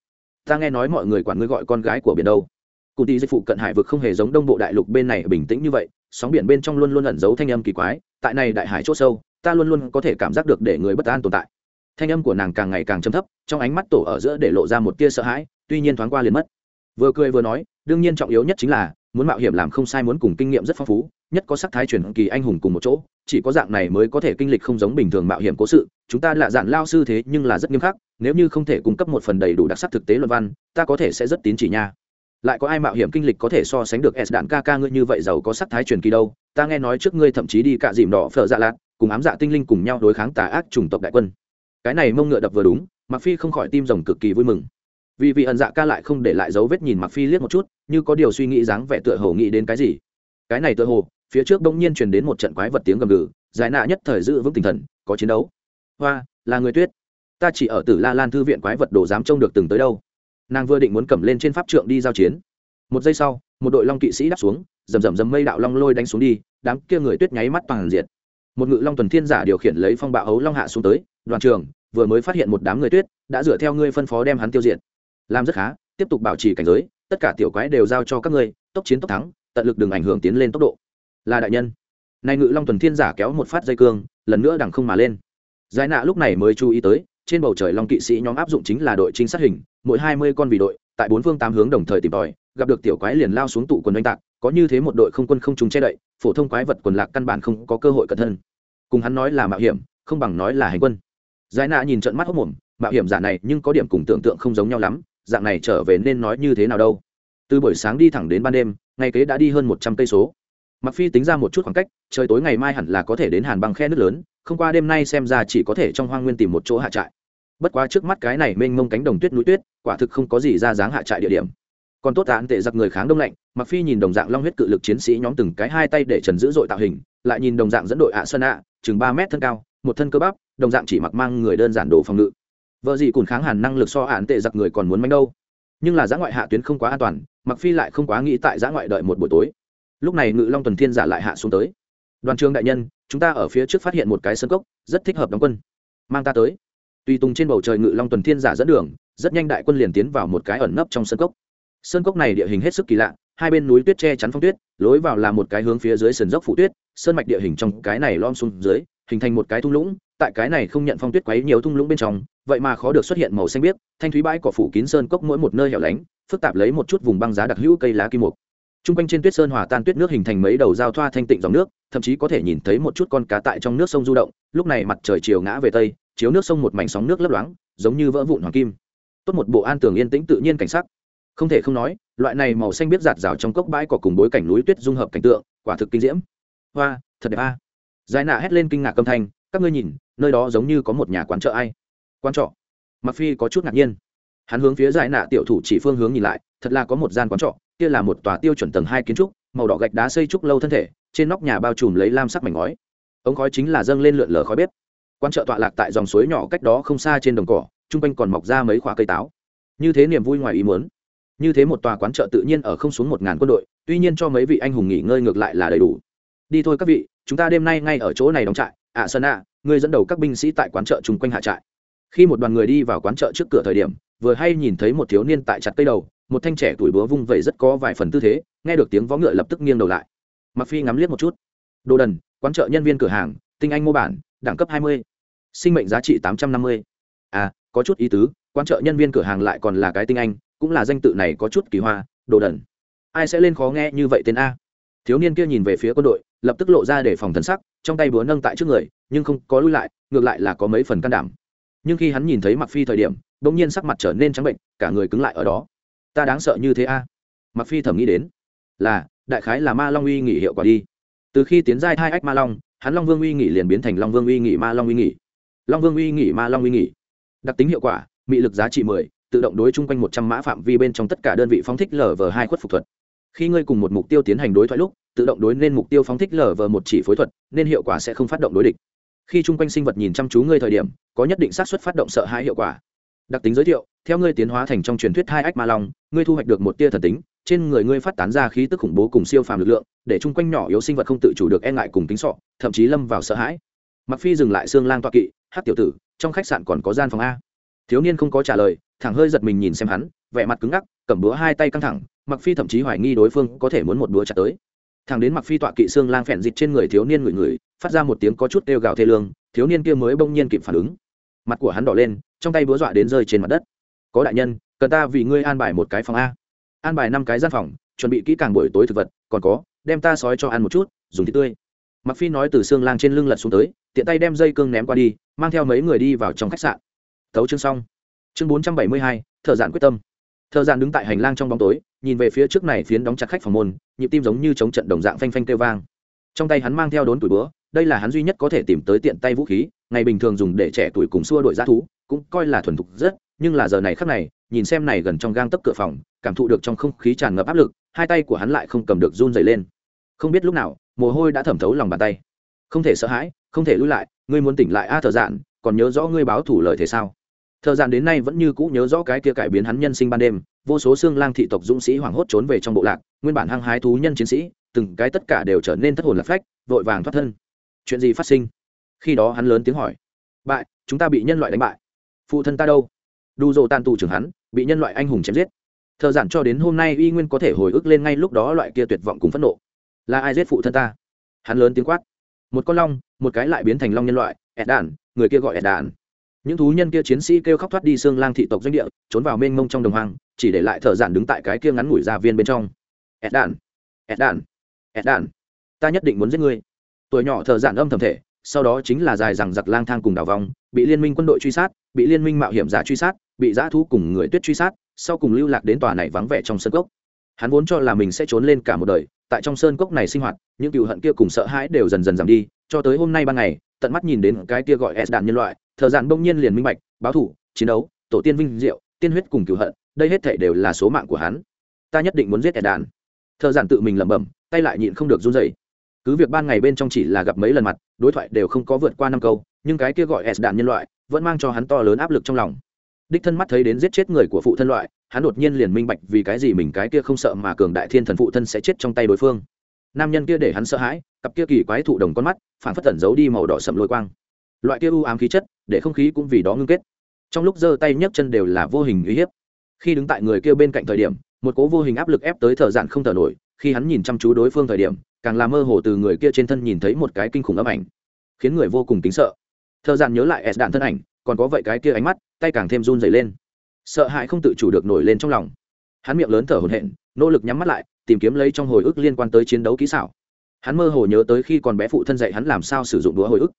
Ta nghe nói mọi người quản ngươi gọi con gái của biển đâu cụ tì dịch phụ cận hải vực không hề giống đông bộ đại lục bên này bình tĩnh như vậy, sóng biển bên trong luôn luôn ẩn giấu thanh âm kỳ quái, tại này đại hải c h ỗ sâu, ta luôn luôn có thể cảm giác được để người bất an tồn tại. Thanh âm của nàng càng ngày càng châm thấp, trong ánh mắt tổ ở giữa để lộ ra một tia sợ hãi, tuy nhiên thoáng qua liền mất. Vừa cười vừa nói, đương nhiên trọng yếu nhất chính là, muốn mạo hiểm làm không sai muốn cùng kinh nghiệm rất phong phú, nhất có sắc thái truyền kỳ anh hùng cùng một chỗ, chỉ có dạng này mới có thể kinh lịch không giống bình thường mạo hiểm cố sự, chúng ta là dạng lao sư thế nhưng là rất nghiêm khắc, nếu như không thể cung cấp một phần đầy đủ đặc sắc thực tế luận văn, ta có thể sẽ rất tín chỉ nha lại có ai mạo hiểm kinh lịch có thể so sánh được s đạn ca ca ngươi như vậy giàu có sắc thái truyền kỳ đâu? Ta nghe nói trước ngươi thậm chí đi cạ dìm đỏ phở dạ lạc, cùng ám dạ tinh linh cùng nhau đối kháng tà ác chủng tộc đại quân. Cái này mông ngựa đập vừa đúng mặc phi không khỏi tim rồng cực kỳ vui mừng. Vì vị ẩn dạ ca lại không để lại dấu vết nhìn mặc phi liếc một chút, như có điều suy nghĩ dáng vẻ tựa hồ nghĩ đến cái gì. Cái này tựa hồ, phía trước bỗng nhiên truyền đến một trận quái vật tiếng gầm gừ, giải nạ nhất thời giữ vững tinh thần, có chiến đấu. Hoa, là người tuyết. Ta chỉ ở tử la lan thư viện quái vật đồ dám trông được từng tới đâu nàng vừa định muốn cầm lên trên pháp trượng đi giao chiến. Một giây sau, một đội long kỵ sĩ đáp xuống, rầm rầm rầm mây đạo long lôi đánh xuống đi, đám kia người tuyết nháy mắt toàn diệt. Một ngự long tuần thiên giả điều khiển lấy phong bạo ấu long hạ xuống tới, đoàn trường, vừa mới phát hiện một đám người tuyết, đã dựa theo ngươi phân phó đem hắn tiêu diệt. Làm rất khá, tiếp tục bảo trì cảnh giới, tất cả tiểu quái đều giao cho các ngươi, tốc chiến tốc thắng, tận lực đừng ảnh hưởng tiến lên tốc độ. Là đại nhân. Nay ngự long tuần thiên giả kéo một phát dây cương, lần nữa đằng không mà lên. Giải nạ lúc này mới chú ý tới trên bầu trời long kỵ sĩ nhóm áp dụng chính là đội trinh sát hình, mỗi hai mươi con vị đội, tại bốn phương tám hướng đồng thời tìm tòi, gặp được tiểu quái liền lao xuống tụ quần oanh tạc, có như thế một đội không quân không trùng che đậy, phổ thông quái vật quần lạc căn bản không có cơ hội cẩn thân cùng hắn nói là mạo hiểm, không bằng nói là hành quân. Giải nạ nhìn trận mắt hốc mồm, mạo hiểm giả này nhưng có điểm cùng tưởng tượng không giống nhau lắm, dạng này trở về nên nói như thế nào đâu. Từ buổi sáng đi thẳng đến ban đêm, ngày kế đã đi hơn một trăm cây số. Mặc phi tính ra một chút khoảng cách, trời tối ngày mai hẳn là có thể đến hàn băng khe nước lớn không qua đêm nay xem ra chỉ có thể trong hoang nguyên tìm một chỗ hạ trại. Bất quá trước mắt cái này mênh mông cánh đồng tuyết núi tuyết, quả thực không có gì ra dáng hạ trại địa điểm. Còn tốt án tệ giặc người kháng đông lạnh mặc phi nhìn đồng dạng long huyết cự lực chiến sĩ nhóm từng cái hai tay để trần dữ dội tạo hình, lại nhìn đồng dạng dẫn đội ạ sơn ạ, chừng ba mét thân cao, một thân cơ bắp, đồng dạng chỉ mặc mang người đơn giản đồ phòng ngự. Vợ gì cùng kháng hàn năng lực so án tệ giặc người còn muốn manh đâu. Nhưng là giã ngoại hạ tuyến không quá an toàn mặc phi lại không quá nghĩ tại giã ngoại đợi một buổi tối. Lúc này ngự long tuần thiên giả lại hạ xuống tới. Đoàn trường đại nhân chúng ta ở phía trước phát hiện một cái sân cốc, rất thích hợp đóng quân. Mang ta tới. Tùy tùng trên bầu trời ngự long tuần thiên giả dẫn đường, rất nhanh đại quân liền tiến vào một cái ẩn nấp trong sân cốc. Sơn cốc này địa hình hết sức kỳ lạ, hai bên núi tuyết che chắn phong tuyết, lối vào là một cái hướng phía dưới sườn dốc phủ tuyết, sơn mạch địa hình trong cái này lom xuống dưới, hình thành một cái thung lũng, tại cái này không nhận phong tuyết quấy nhiều thung lũng bên trong, vậy mà khó được xuất hiện màu xanh biếc, thanh thúy bãi cỏ phủ kín sơn cốc mỗi một nơi hẻo lánh, phức tạp lấy một chút vùng băng giá đặc hữu cây lá kim mục. Trung quanh trên tuyết sơn hòa tan tuyết nước hình thành mấy đầu giao thoa thanh tịnh dòng nước, thậm chí có thể nhìn thấy một chút con cá tại trong nước sông du động, lúc này mặt trời chiều ngã về tây, chiếu nước sông một mảnh sóng nước lấp loáng, giống như vỡ vụn hoàng kim. Tốt một bộ an tường yên tĩnh tự nhiên cảnh sắc. Không thể không nói, loại này màu xanh biết giạt rào trong cốc bãi cỏ cùng bối cảnh núi tuyết dung hợp cảnh tượng, quả thực kinh diễm. Hoa, thật đẹp a. Giải nạ hét lên kinh ngạc âm thanh, các ngươi nhìn, nơi đó giống như có một nhà quán chợ ai. Quán trọ. Mặc Phi có chút ngạc nhiên. Hắn hướng phía giải nạ tiểu thủ chỉ phương hướng nhìn lại, thật là có một gian quán trọ, kia là một tòa tiêu chuẩn tầng hai kiến trúc màu đỏ gạch đá xây trúc lâu thân thể trên nóc nhà bao trùm lấy lam sắc mảnh ngói. Ống khói chính là dâng lên lượn lờ khói bếp. Quan chợ tọa lạc tại dòng suối nhỏ cách đó không xa trên đồng cỏ chung quanh còn mọc ra mấy khoả cây táo. Như thế niềm vui ngoài ý muốn. Như thế một tòa quán chợ tự nhiên ở không xuống một ngàn quân đội tuy nhiên cho mấy vị anh hùng nghỉ ngơi ngược lại là đầy đủ. Đi thôi các vị chúng ta đêm nay ngay ở chỗ này đóng trại. Ạ à, sơn ạ người dẫn đầu các binh sĩ tại quán chợ chung quanh hạ trại. Khi một đoàn người đi vào quán chợ trước cửa thời điểm vừa hay nhìn thấy một thiếu niên tại chặt cây đầu một thanh trẻ tuổi búa vung vẩy rất có vài phần tư thế, nghe được tiếng vó ngựa lập tức nghiêng đầu lại. Mặc phi ngắm liếc một chút. Đồ đần, quán chợ nhân viên cửa hàng, tinh anh mô bản, đẳng cấp 20. sinh mệnh giá trị 850. à có chút ý tứ, quán chợ nhân viên cửa hàng lại còn là cái tinh anh, cũng là danh tự này có chút kỳ hoa, đồ đần. Ai sẽ lên khó nghe như vậy tên a? Thiếu niên kia nhìn về phía quân đội, lập tức lộ ra để phòng thần sắc, trong tay búa nâng tại trước người, nhưng không có lui lại, ngược lại là có mấy phần can đảm. Nhưng khi hắn nhìn thấy mặc phi thời điểm bỗng nhiên sắc mặt trở nên trắng bệnh, cả người cứng lại ở đó ta đáng sợ như thế a. Mặc phi Thẩm nghĩ đến. Là, đại khái là ma long uy nghỉ hiệu quả đi. Từ khi tiến giai hai ách ma long, hắn long vương uy nghỉ liền biến thành long vương uy nghỉ ma long uy nghỉ. Long vương uy nghỉ ma long uy nghỉ. Đặc tính hiệu quả, mị lực giá trị mười, tự động đối chung quanh một trăm mã phạm vi bên trong tất cả đơn vị phóng thích lở vờ hai khuất phục thuật. Khi ngươi cùng một mục tiêu tiến hành đối thoại lúc, tự động đối nên mục tiêu phóng thích lở vờ một chỉ phối thuật, nên hiệu quả sẽ không phát động đối địch. Khi chung quanh sinh vật nhìn chăm chú ngươi thời điểm, có nhất định xác suất phát động sợ hãi hiệu quả đặc tính giới thiệu, theo ngươi tiến hóa thành trong truyền thuyết hai ách ma long, ngươi thu hoạch được một tia thần tính, trên người ngươi phát tán ra khí tức khủng bố cùng siêu phàm lực lượng, để chung quanh nhỏ yếu sinh vật không tự chủ được e ngại cùng tính sọ thậm chí lâm vào sợ hãi. Mặc phi dừng lại xương lang toa kỵ hát tiểu tử, trong khách sạn còn có gian phòng a? Thiếu niên không có trả lời, thẳng hơi giật mình nhìn xem hắn, vẻ mặt cứng ngắc, cầm búa hai tay căng thẳng mặc phi thậm chí hoài nghi đối phương có thể muốn một búa chặt tới. Thằng đến mặc phi tọa kỵ xương lang phèn dịch trên người thiếu niên người người phát ra một tiếng có chút kêu gào thê lương, thiếu niên kia mới bỗng nhiên kịp phản ứng. Mặt của hắn đỏ lên trong tay búa dọa đến rơi trên mặt đất. Có đại nhân cần ta vì ngươi an bài một cái phòng a. An bài năm cái gian phòng chuẩn bị kỹ càng buổi tối thực vật còn có đem ta sói cho ăn một chút dùng thịt tươi. Mặc phi nói từ xương lang trên lưng lật xuống tới tiện tay đem dây cương ném qua đi mang theo mấy người đi vào trong khách sạn. Thấu chương xong. Chương 472, thợ giản quyết tâm. Thợ giản đứng tại hành lang trong bóng tối nhìn về phía trước này phiến đóng chặt khách phòng môn nhịp tim giống như chống trận đồng dạng phanh phanh kêu vang. Trong tay hắn mang theo đốn tuổi búa đây là hắn duy nhất có thể tìm tới tiện tay vũ khí ngày bình thường dùng để trẻ tuổi cùng xua đổi g thú, cũng coi là thuần thục rất, nhưng là giờ này khắc này, nhìn xem này gần trong gang tấp cửa phòng, cảm thụ được trong không khí tràn ngập áp lực, hai tay của hắn lại không cầm được run dày lên. Không biết lúc nào, mồ hôi đã thẩm thấu lòng bàn tay. Không thể sợ hãi, không thể lui lại, ngươi muốn tỉnh lại a à, thợ dạn, còn nhớ rõ ngươi báo thủ lời thế sao? Thợ dạn đến nay vẫn như cũ nhớ rõ cái kia cải biến hắn nhân sinh ban đêm, vô số xương lang thị tộc dũng sĩ hoảng hốt trốn về trong bộ lạc, nguyên bản hăng hái thú nhân chiến sĩ, từng cái tất cả đều trở nên thất hồn lạc phách, vội vàng thoát thân. Chuyện gì phát sinh? Khi đó hắn lớn tiếng hỏi, bại, chúng ta bị nhân loại đánh bại. Phụ thân ta đâu? Đu dộ tàn tù trưởng hắn, bị nhân loại anh hùng chém giết. Thợ giản cho đến hôm nay y nguyên có thể hồi ức lên ngay lúc đó loại kia tuyệt vọng cùng phẫn nộ. Là ai giết phụ thân ta? Hắn lớn tiếng quát, một con long, một cái lại biến thành long nhân loại, ẹt đàn người kia gọi ẹt đàn những thú nhân kia chiến sĩ kêu khóc thoát đi xương lang thị tộc doanh địa, trốn vào mênh mông trong đồng hoang, chỉ để lại thợ giản đứng tại cái kia ngắn ngủi ra viên bên trong. Ẹt đàn ẹt đàn ẹt đàn ta nhất định muốn giết ngươi. Tuổi nhỏ thợ giản âm thầm thể sau đó chính là dài rằng giặc lang thang cùng đào vòng bị liên minh quân đội truy sát, bị liên minh mạo hiểm giả truy sát, bị giã thú cùng người tuyết truy sát, sau cùng lưu lạc đến tòa này vắng vẻ trong sơn cốc. Hắn vốn cho là mình sẽ trốn lên cả một đời, tại trong sơn cốc này sinh hoạt, những cựu hận kia cùng sợ hãi đều dần dần giảm đi, cho tới hôm nay ban ngày, tận mắt nhìn đến cái kia gọi s đạn nhân loại thợ giản bỗng nhiên liền minh bạch, báo thủ, chiến đấu, tổ tiên vinh diệu, tiên huyết cùng cựu hận, đây hết thể đều là số mạng của hắn. Ta nhất định muốn giết s đạn thợ giản tự mình lẩm bẩm, tay lại nhịn không được run dày cứ việc ban ngày bên trong chỉ là gặp mấy lần mặt, đối thoại đều không có vượt qua năm câu, nhưng cái kia gọi s đạn nhân loại vẫn mang cho hắn to lớn áp lực trong lòng. Đích thân mắt thấy đến giết chết người của phụ thân loại, hắn đột nhiên liền minh bạch vì cái gì mình cái kia không sợ mà cường đại thiên thần phụ thân sẽ chết trong tay đối phương. Nam nhân kia để hắn sợ hãi, cặp kia kỳ quái thụ đồng con mắt, phản phất tẩn giấu đi màu đỏ sậm lôi quang. Loại kia u ám khí chất, để không khí cũng vì đó ngưng kết. Trong lúc giơ tay nhấc chân đều là vô hình uy hiếp. Khi đứng tại người kia bên cạnh thời điểm, một cố vô hình áp lực ép tới thở dạn không thở nổi, khi hắn nhìn chăm chú đối phương thời điểm càng là mơ hồ từ người kia trên thân nhìn thấy một cái kinh khủng âm ảnh, khiến người vô cùng kính sợ. Thợ dạn nhớ lại s đạn thân ảnh, còn có vậy cái kia ánh mắt, tay càng thêm run dày lên. Sợ hãi không tự chủ được nổi lên trong lòng. Hắn miệng lớn thở hổn hển, nỗ lực nhắm mắt lại, tìm kiếm lấy trong hồi ức liên quan tới chiến đấu kỹ xảo. Hắn mơ hồ nhớ tới khi còn bé phụ thân dạy hắn làm sao sử dụng đũa hồi ức.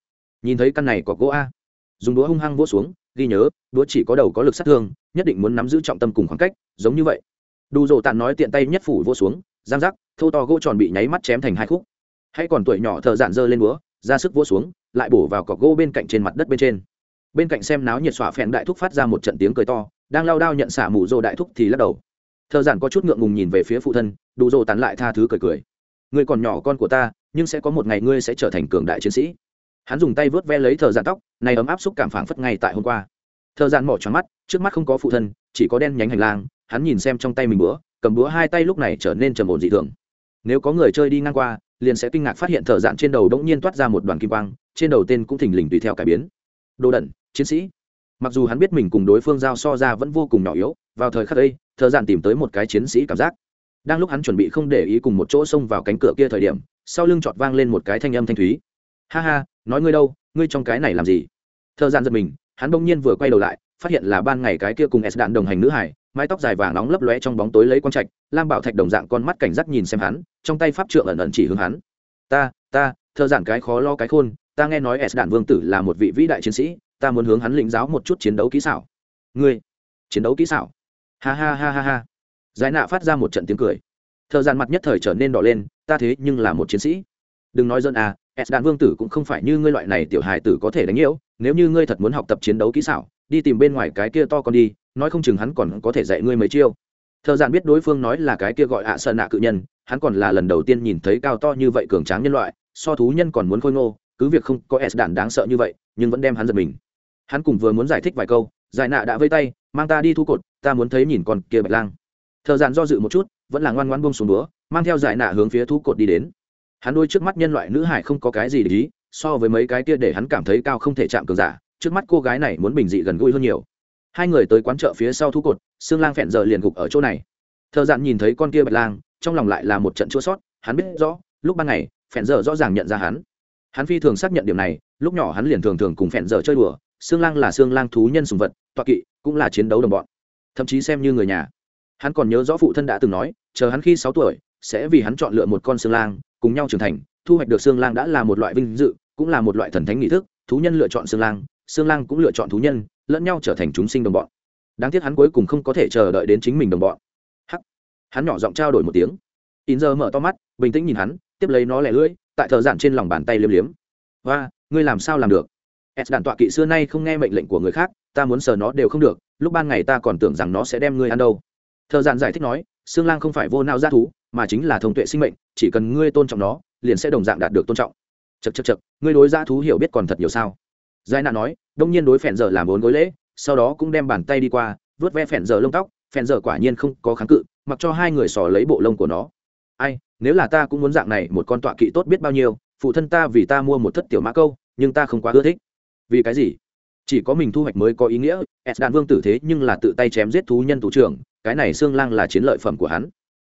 Nhìn thấy căn này có gỗ a. Dùng đũa hung hăng vỗ xuống, ghi nhớ, đũa chỉ có đầu có lực sát thương, nhất định muốn nắm giữ trọng tâm cùng khoảng cách, giống như vậy. Đủ rộ tàn nói tiện tay nhất phủ vỗ xuống giang giác thô to gỗ tròn bị nháy mắt chém thành hai khúc. Hay còn tuổi nhỏ thợ dạn dơ lên búa, ra sức vỗ xuống, lại bổ vào cọc gỗ bên cạnh trên mặt đất bên trên. Bên cạnh xem náo nhiệt xỏa phèn đại thúc phát ra một trận tiếng cười to, đang lao đao nhận xả mù rô đại thúc thì lắc đầu. Thợ dạn có chút ngượng ngùng nhìn về phía phụ thân, đủ rồ tàn lại tha thứ cười cười. Ngươi còn nhỏ con của ta, nhưng sẽ có một ngày ngươi sẽ trở thành cường đại chiến sĩ. Hắn dùng tay vớt ve lấy thợ dạn tóc, này ấm áp xúc cảm phảng phất ngay tại hôm qua. Thợ dạn mỏ tròn mắt, trước mắt không có phụ thân, chỉ có đen nhánh hành lang, hắn nhìn xem trong tay mình búa cầm búa hai tay lúc này trở nên trầm ổn dị thường. Nếu có người chơi đi ngang qua, liền sẽ kinh ngạc phát hiện thợ dạn trên đầu đống nhiên toát ra một đoàn kim quang, trên đầu tên cũng thình lình tùy theo cải biến. Đồ đẩn, chiến sĩ. Mặc dù hắn biết mình cùng đối phương giao so ra vẫn vô cùng nhỏ yếu, vào thời khắc ấy, thợ dạn tìm tới một cái chiến sĩ cảm giác. Đang lúc hắn chuẩn bị không để ý cùng một chỗ xông vào cánh cửa kia thời điểm, sau lưng chọt vang lên một cái thanh âm thanh thúy. Ha ha, nói ngươi đâu, ngươi trong cái này làm gì? Thợ dạn giật mình, hắn bỗng nhiên vừa quay đầu lại, phát hiện là ban ngày cái kia cùng s đạn đồng hành nữ hải mái tóc dài vàng nóng lấp lóe trong bóng tối lấy quang trạch, lam bảo thạch đồng dạng con mắt cảnh giác nhìn xem hắn, trong tay pháp trượng ẩn ẩn chỉ hướng hắn. Ta ta, thợ giản cái khó lo cái khôn, ta nghe nói s đạn vương tử là một vị vĩ đại chiến sĩ, ta muốn hướng hắn lĩnh giáo một chút chiến đấu kỹ xảo. Ngươi, chiến đấu kỹ xảo? Ha ha ha ha ha. Giải nạ phát ra một trận tiếng cười. Thợ giản mặt nhất thời trở nên đỏ lên, ta thế nhưng là một chiến sĩ. Đừng nói dân à s đạn vương tử cũng không phải như ngươi loại này tiểu hài tử có thể đánh nhiễu nếu như ngươi thật muốn học tập chiến đấu kỹ xảo, đi tìm bên ngoài cái kia to con đi nói không chừng hắn còn có thể dạy ngươi mấy chiêu. Thợ giản biết đối phương nói là cái kia gọi ạ sợ nạ cự nhân, hắn còn là lần đầu tiên nhìn thấy cao to như vậy cường tráng nhân loại, so thú nhân còn muốn khôi ngô, cứ việc không có s đàn đáng sợ như vậy, nhưng vẫn đem hắn giật mình. Hắn cùng vừa muốn giải thích vài câu, giải nạ đã vây tay, mang ta đi thu cột, ta muốn thấy nhìn con kia bạch lang. Thợ giản do dự một chút, vẫn là ngoan ngoan bông xuống búa, mang theo giải nạ hướng phía thu cột đi đến. Hắn đôi trước mắt nhân loại nữ hải không có cái gì để ý, so với mấy cái kia để hắn cảm thấy cao không thể chạm cường giả, trước mắt cô gái này muốn bình dị gần gũi hơn nhiều hai người tới quán chợ phía sau thu cột xương lang phẹn giờ liền gục ở chỗ này. Thợ dạn nhìn thấy con kia bạch lang, trong lòng lại là một trận chua sót, hắn biết rõ, lúc ban ngày, phẹn giờ rõ ràng nhận ra hắn. Hắn phi thường xác nhận điểm này, lúc nhỏ hắn liền thường thường cùng phẹn giờ chơi đùa xương lang là xương lang thú nhân sùng vật toạ kỵ, cũng là chiến đấu đồng bọn. Thậm chí xem như người nhà. Hắn còn nhớ rõ phụ thân đã từng nói, chờ hắn khi sáu tuổi, sẽ vì hắn chọn lựa một con xương lang, cùng nhau trưởng thành, thu hoạch được xương lang đã là một loại vinh dự, cũng là một loại thần thánh nghị thức, thú nhân lựa chọn xương lang Sương lang cũng lựa chọn thú nhân lẫn nhau trở thành chúng sinh đồng bọn. Đáng tiếc hắn cuối cùng không có thể chờ đợi đến chính mình đồng bọn. Hắc. Hắn nhỏ giọng trao đổi một tiếng. In giờ mở to mắt bình tĩnh nhìn hắn tiếp lấy nó lẻ lưỡi tại thờ giản trên lòng bàn tay liếm liếm. "Oa, ngươi làm sao làm được? S đàn tọa kỵ xưa nay không nghe mệnh lệnh của người khác ta muốn sờ nó đều không được lúc ban ngày ta còn tưởng rằng nó sẽ đem ngươi ăn đâu. Thờ giản giải thích nói Sương lang không phải vô não gia thú mà chính là thông tuệ sinh mệnh chỉ cần ngươi tôn trọng nó liền sẽ đồng dạng đạt được tôn trọng. Chậc chậc chậc, ngươi đối gia thú hiểu biết còn thật nhiều sao? Giải Nạ nói đông nhiên đối phèn giờ làm bốn gối lễ sau đó cũng đem bàn tay đi qua vớt ve phèn giờ lông tóc phèn giờ quả nhiên không có kháng cự mặc cho hai người sò lấy bộ lông của nó ai nếu là ta cũng muốn dạng này một con tọa kỵ tốt biết bao nhiêu phụ thân ta vì ta mua một thất tiểu mã câu nhưng ta không quá ưa thích vì cái gì chỉ có mình thu hoạch mới có ý nghĩa s đạn vương tử thế nhưng là tự tay chém giết thú nhân thủ trưởng cái này xương lang là chiến lợi phẩm của hắn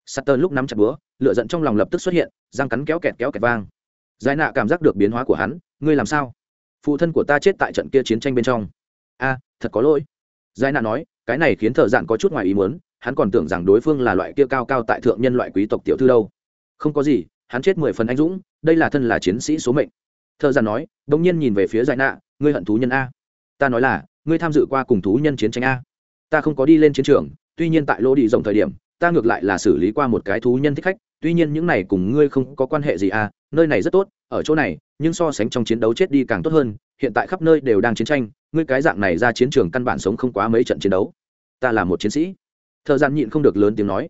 Sutter lúc nắm chặt búa, lửa giận trong lòng lập tức xuất hiện, răng cắn kéo kẹt kéo kẹt vang. Giải nạ cảm giác được biến hóa của hắn, ngươi làm sao? Phụ thân của ta chết tại trận kia chiến tranh bên trong. A, thật có lỗi. Giải nạ nói, cái này khiến thợ dạn có chút ngoài ý muốn, hắn còn tưởng rằng đối phương là loại kia cao cao tại thượng nhân loại quý tộc tiểu thư đâu. Không có gì, hắn chết mười phần anh dũng, đây là thân là chiến sĩ số mệnh. Thợ dạn nói, đột nhiên nhìn về phía Giải nạ, ngươi hận thú nhân a? Ta nói là, ngươi tham dự qua cùng thú nhân chiến tranh a? Ta không có đi lên chiến trường, tuy nhiên tại lỗ đi rộng thời điểm, ta ngược lại là xử lý qua một cái thú nhân thích khách tuy nhiên những này cùng ngươi không có quan hệ gì à nơi này rất tốt ở chỗ này, nhưng so sánh trong chiến đấu chết đi càng tốt hơn, hiện tại khắp nơi đều đang chiến tranh, ngươi cái dạng này ra chiến trường căn bản sống không quá mấy trận chiến đấu. Ta là một chiến sĩ. Thợ gian nhịn không được lớn tiếng nói.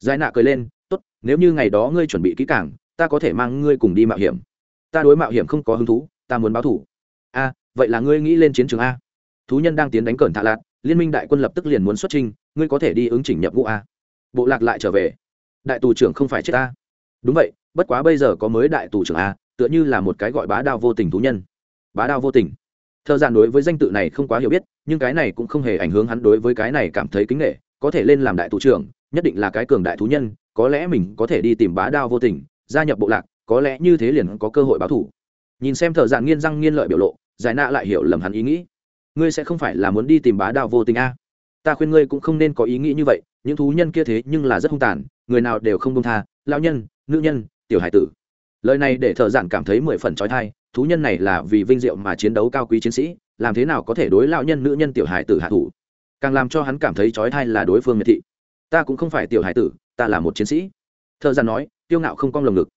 Giải nạ cười lên, tốt, nếu như ngày đó ngươi chuẩn bị kỹ càng, ta có thể mang ngươi cùng đi mạo hiểm. Ta đối mạo hiểm không có hứng thú, ta muốn báo thủ. A, vậy là ngươi nghĩ lên chiến trường a? Thú nhân đang tiến đánh cẩn thạ lạc, liên minh đại quân lập tức liền muốn xuất trình ngươi có thể đi ứng chỉnh nhập ngũ a. Bộ lạc lại trở về. Đại tù trưởng không phải chết ta. Đúng vậy, bất quá bây giờ có mới đại tù trưởng a tựa như là một cái gọi bá đao vô tình thú nhân. Bá đao vô tình. Thợ giản đối với danh tự này không quá hiểu biết, nhưng cái này cũng không hề ảnh hưởng hắn đối với cái này cảm thấy kính nghệ, có thể lên làm đại thủ trưởng, nhất định là cái cường đại thú nhân, có lẽ mình có thể đi tìm bá đao vô tình, gia nhập bộ lạc, có lẽ như thế liền có cơ hội báo thủ. Nhìn xem thợ giản nghiên răng nghiên lợi biểu lộ, giải nạ lại hiểu lầm hắn ý nghĩ. Ngươi sẽ không phải là muốn đi tìm bá đao vô tình a? Ta khuyên ngươi cũng không nên có ý nghĩ như vậy, những thú nhân kia thế nhưng là rất hung tàn, người nào đều không công tha lao nhân, nữ nhân, tiểu hải tử lời này để thợ giản cảm thấy mười phần trói thai, thú nhân này là vì vinh diệu mà chiến đấu cao quý chiến sĩ, làm thế nào có thể đối lao nhân nữ nhân tiểu hải tử hạ thủ? Càng làm cho hắn cảm thấy trói thai là đối phương miệt thị. Ta cũng không phải tiểu hải tử, ta là một chiến sĩ. Thợ giản nói tiêu ngạo không cong lồng ngực.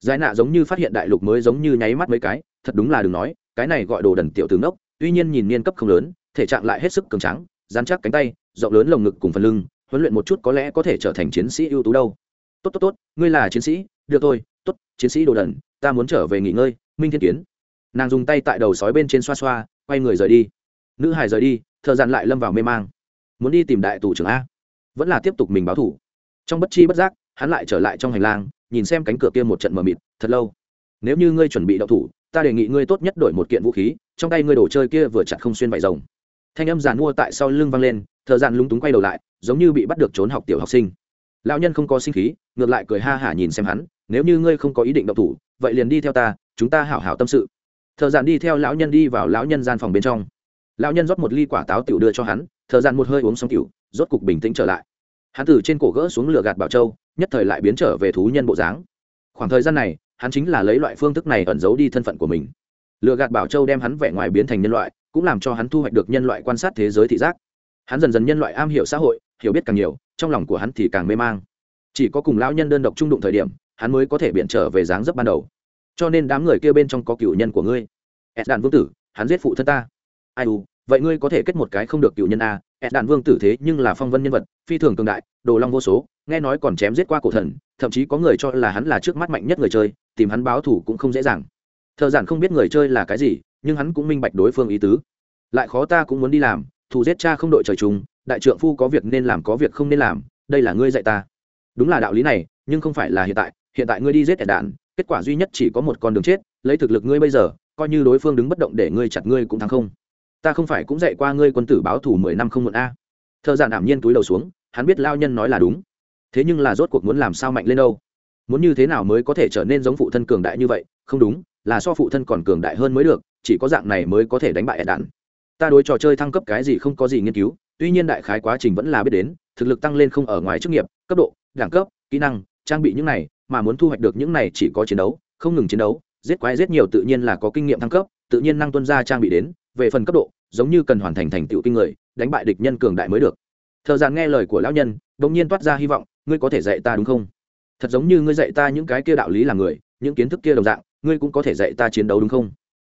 Giải nạ giống như phát hiện đại lục mới giống như nháy mắt mấy cái, thật đúng là đừng nói, cái này gọi đồ đần tiểu tướng đốc tuy nhiên nhìn niên cấp không lớn, thể trạng lại hết sức cường trắng dán chắc cánh tay, rộng lớn lồng ngực cùng phần lưng, huấn luyện một chút có lẽ có thể trở thành chiến sĩ ưu tú đâu. Tốt tốt tốt, ngươi là chiến sĩ, được thôi chiến sĩ đồ đần, ta muốn trở về nghỉ ngơi, minh thiên kiến. Nàng dùng tay tại đầu sói bên trên xoa xoa, quay người rời đi. Nữ hải rời đi, thợ dặn lại lâm vào mê mang. Muốn đi tìm đại tù trưởng a. Vẫn là tiếp tục mình báo thủ. Trong bất chi bất giác, hắn lại trở lại trong hành lang, nhìn xem cánh cửa kia một trận mờ mịt, thật lâu. Nếu như ngươi chuẩn bị đậu thủ, ta đề nghị ngươi tốt nhất đổi một kiện vũ khí, trong tay ngươi đồ chơi kia vừa chặt không xuyên vải rồng. Thanh âm giàn mua tại sau lưng vang lên, thợ dặn lúng túng quay đầu lại, giống như bị bắt được trốn học tiểu học sinh. Lão nhân không có sinh khí, ngược lại cười ha hả nhìn xem hắn nếu như ngươi không có ý định động thủ, vậy liền đi theo ta, chúng ta hảo hảo tâm sự. Thợ dàn đi theo lão nhân đi vào lão nhân gian phòng bên trong. Lão nhân rót một ly quả táo tiểu đưa cho hắn, thợ dàn một hơi uống xong tiểu, rốt cục bình tĩnh trở lại. Hắn từ trên cổ gỡ xuống lửa gạt bảo châu, nhất thời lại biến trở về thú nhân bộ dáng. Khoảng thời gian này, hắn chính là lấy loại phương thức này ẩn giấu đi thân phận của mình. Lựa gạt bảo châu đem hắn vẻ ngoài biến thành nhân loại, cũng làm cho hắn thu hoạch được nhân loại quan sát thế giới thị giác. Hắn dần dần nhân loại am hiểu xã hội, hiểu biết càng nhiều, trong lòng của hắn thì càng mê mang. Chỉ có cùng lão nhân đơn độc trung đụng thời điểm hắn mới có thể biện trở về dáng dấp ban đầu. Cho nên đám người kia bên trong có cựu nhân của ngươi. Ed đàn vương tử, hắn giết phụ thân ta. Ai u, vậy ngươi có thể kết một cái không được cựu nhân a. Ed đàn vương tử thế nhưng là phong vân nhân vật, phi thường cường đại, đồ long vô số, nghe nói còn chém giết qua cổ thần, thậm chí có người cho là hắn là trước mắt mạnh nhất người chơi, tìm hắn báo thủ cũng không dễ dàng. Thợ giản không biết người chơi là cái gì, nhưng hắn cũng minh bạch đối phương ý tứ. Lại khó ta cũng muốn đi làm, thù giết cha không đội trời chung, đại trượng phu có việc nên làm có việc không nên làm, đây là ngươi dạy ta. Đúng là đạo lý này, nhưng không phải là hiện tại hiện tại ngươi đi giết ẻ đạn, kết quả duy nhất chỉ có một con đường chết, lấy thực lực ngươi bây giờ, coi như đối phương đứng bất động để ngươi chặt ngươi cũng thắng không. Ta không phải cũng dạy qua ngươi quân tử báo thủ mười năm không muộn a. Thợ giản ảm nhiên túi đầu xuống, hắn biết lao nhân nói là đúng. Thế nhưng là rốt cuộc muốn làm sao mạnh lên đâu? Muốn như thế nào mới có thể trở nên giống phụ thân cường đại như vậy? Không đúng, là so phụ thân còn cường đại hơn mới được, chỉ có dạng này mới có thể đánh bại ẻ đạn. Ta đối trò chơi thăng cấp cái gì không có gì nghiên cứu, tuy nhiên đại khái quá trình vẫn là biết đến, thực lực tăng lên không ở ngoài chức nghiệp, cấp độ, đẳng cấp, kỹ năng, trang bị những này mà muốn thu hoạch được những này chỉ có chiến đấu, không ngừng chiến đấu, giết quái giết nhiều tự nhiên là có kinh nghiệm thăng cấp, tự nhiên năng tuân ra trang bị đến, về phần cấp độ, giống như cần hoàn thành thành tựu kinh người, đánh bại địch nhân cường đại mới được. Thợ giàn nghe lời của lão nhân đ ỗ n g nhiên toát ra hy vọng, ngươi có thể dạy ta đúng không? Thật giống như ngươi dạy ta những cái kia đạo lý là người, những kiến thức kia đồng dạng, ngươi cũng có thể dạy ta chiến đấu đúng không?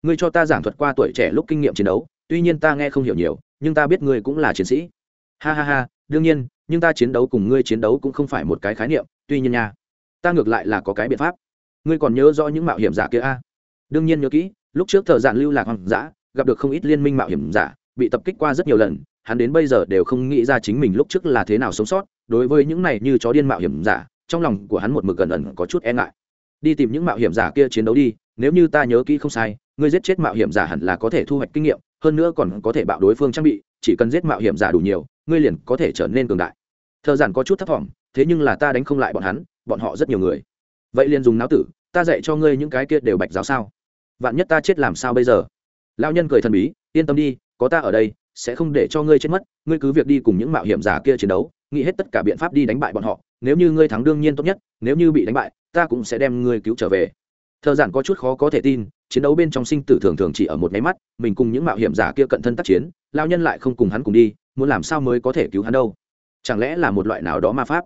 Ngươi cho ta giảng thuật qua tuổi trẻ lúc kinh nghiệm chiến đấu, tuy nhiên ta nghe không hiểu nhiều, nhưng ta biết ngươi cũng là chiến sĩ. Ha ha ha, đương nhiên, nhưng ta chiến đấu cùng ngươi chiến đấu cũng không phải một cái khái niệm, tuy nhiên nha ta ngược lại là có cái biện pháp. Ngươi còn nhớ rõ những mạo hiểm giả kia a? À? đương nhiên nhớ kỹ, lúc trước thợ giản lưu lạc hoàng dã, gặp được không ít liên minh mạo hiểm giả, bị tập kích qua rất nhiều lần, hắn đến bây giờ đều không nghĩ ra chính mình lúc trước là thế nào sống sót, đối với những này như chó điên mạo hiểm giả, trong lòng của hắn một mực gần ẩn có chút e ngại. Đi tìm những mạo hiểm giả kia chiến đấu đi, nếu như ta nhớ kỹ không sai, ngươi giết chết mạo hiểm giả hẳn là có thể thu hoạch kinh nghiệm, hơn nữa còn có thể bạo đối phương trang bị, chỉ cần giết mạo hiểm giả đủ nhiều, ngươi liền có thể trở nên cường đại. Thợ giản có chút thấp thỏm, thế nhưng là ta đánh không lại bọn hắn bọn họ rất nhiều người. Vậy liền dùng não tử, ta dạy cho ngươi những cái kia đều bạch giáo sao. Vạn nhất ta chết làm sao bây giờ? Lao nhân cười thần bí, yên tâm đi, có ta ở đây, sẽ không để cho ngươi chết mất, ngươi cứ việc đi cùng những mạo hiểm giả kia chiến đấu, nghĩ hết tất cả biện pháp đi đánh bại bọn họ, nếu như ngươi thắng đương nhiên tốt nhất, nếu như bị đánh bại, ta cũng sẽ đem ngươi cứu trở về. Thợ giản có chút khó có thể tin, chiến đấu bên trong sinh tử thường thường chỉ ở một máy mắt, mình cùng những mạo hiểm giả kia cận thân tác chiến lao nhân lại không cùng hắn cùng đi, muốn làm sao mới có thể cứu hắn đâu? Chẳng lẽ là một loại nào đó ma pháp?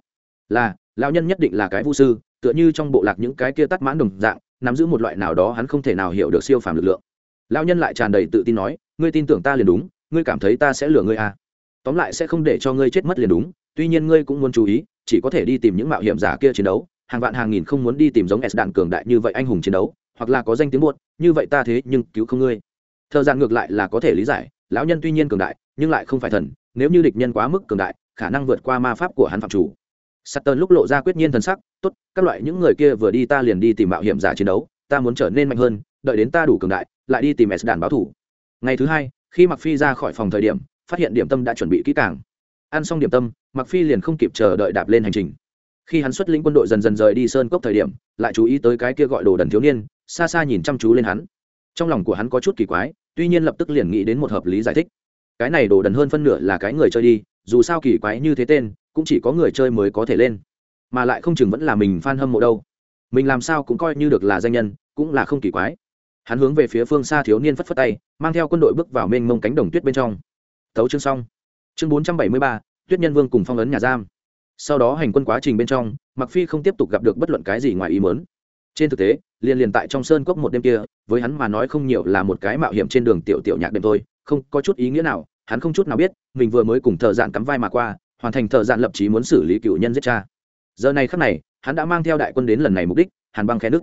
Là Lão nhân nhất định là cái vu sư, tựa như trong bộ lạc những cái kia tắt mãn đồng dạng, nắm giữ một loại nào đó hắn không thể nào hiểu được siêu phàm lực lượng. Lão nhân lại tràn đầy tự tin nói, ngươi tin tưởng ta liền đúng, ngươi cảm thấy ta sẽ lừa ngươi à. tóm lại sẽ không để cho ngươi chết mất liền đúng, tuy nhiên ngươi cũng muốn chú ý, chỉ có thể đi tìm những mạo hiểm giả kia chiến đấu, hàng vạn hàng nghìn không muốn đi tìm giống s đạn cường đại như vậy anh hùng chiến đấu, hoặc là có danh tiếng buốt như vậy ta thế nhưng cứu không ngươi. Thợ gian ngược lại là có thể lý giải, lão nhân tuy nhiên cường đại, nhưng lại không phải thần, nếu như địch nhân quá mức cường đại, khả năng vượt qua ma pháp của hắn phạm chủ. Sutton lúc lộ ra quyết nhiên thần sắc, tốt, các loại những người kia vừa đi ta liền đi tìm mạo hiểm giả chiến đấu, ta muốn trở nên mạnh hơn, đợi đến ta đủ cường đại, lại đi tìm S đàn báo thủ. Ngày thứ hai, khi Mặc Phi ra khỏi phòng thời điểm, phát hiện điểm tâm đã chuẩn bị kỹ càng. Ăn xong điểm tâm, Mặc Phi liền không kịp chờ đợi đạp lên hành trình. Khi hắn xuất lĩnh quân đội dần dần rời đi sơn cốc thời điểm, lại chú ý tới cái kia gọi đồ đần thiếu niên, xa xa nhìn chăm chú lên hắn. Trong lòng của hắn có chút kỳ quái, tuy nhiên lập tức liền nghĩ đến một hợp lý giải thích. Cái này đồ đần hơn phân nửa là cái người chơi đi, dù sao kỳ quái như thế tên, cũng chỉ có người chơi mới có thể lên. Mà lại không chừng vẫn là mình f hâm mộ đâu. Mình làm sao cũng coi như được là danh nhân, cũng là không kỳ quái. Hắn hướng về phía phương xa thiếu niên phất phất tay, mang theo quân đội bước vào mênh mông cánh đồng tuyết bên trong. Thấu chương xong. Chương bốn trăm bảy mươi ba, tuyết nhân vương cùng phong ấn nhà giam. Sau đó hành quân quá trình bên trong mặc phi không tiếp tục gặp được bất luận cái gì ngoài ý mớn trên thực tế liền liền tại trong sơn cốc một đêm kia, với hắn mà nói không nhiều là một cái mạo hiểm trên đường tiểu tiểu nhạc đêm thôi, không có chút ý nghĩa nào, hắn không chút nào biết, mình vừa mới cùng thợ dạn cắm vai mà qua hoàn thành thợ dạn lập chí muốn xử lý cựu nhân giết cha. Giờ này khắc này, hắn đã mang theo đại quân đến lần này mục đích, hàn băng khe nước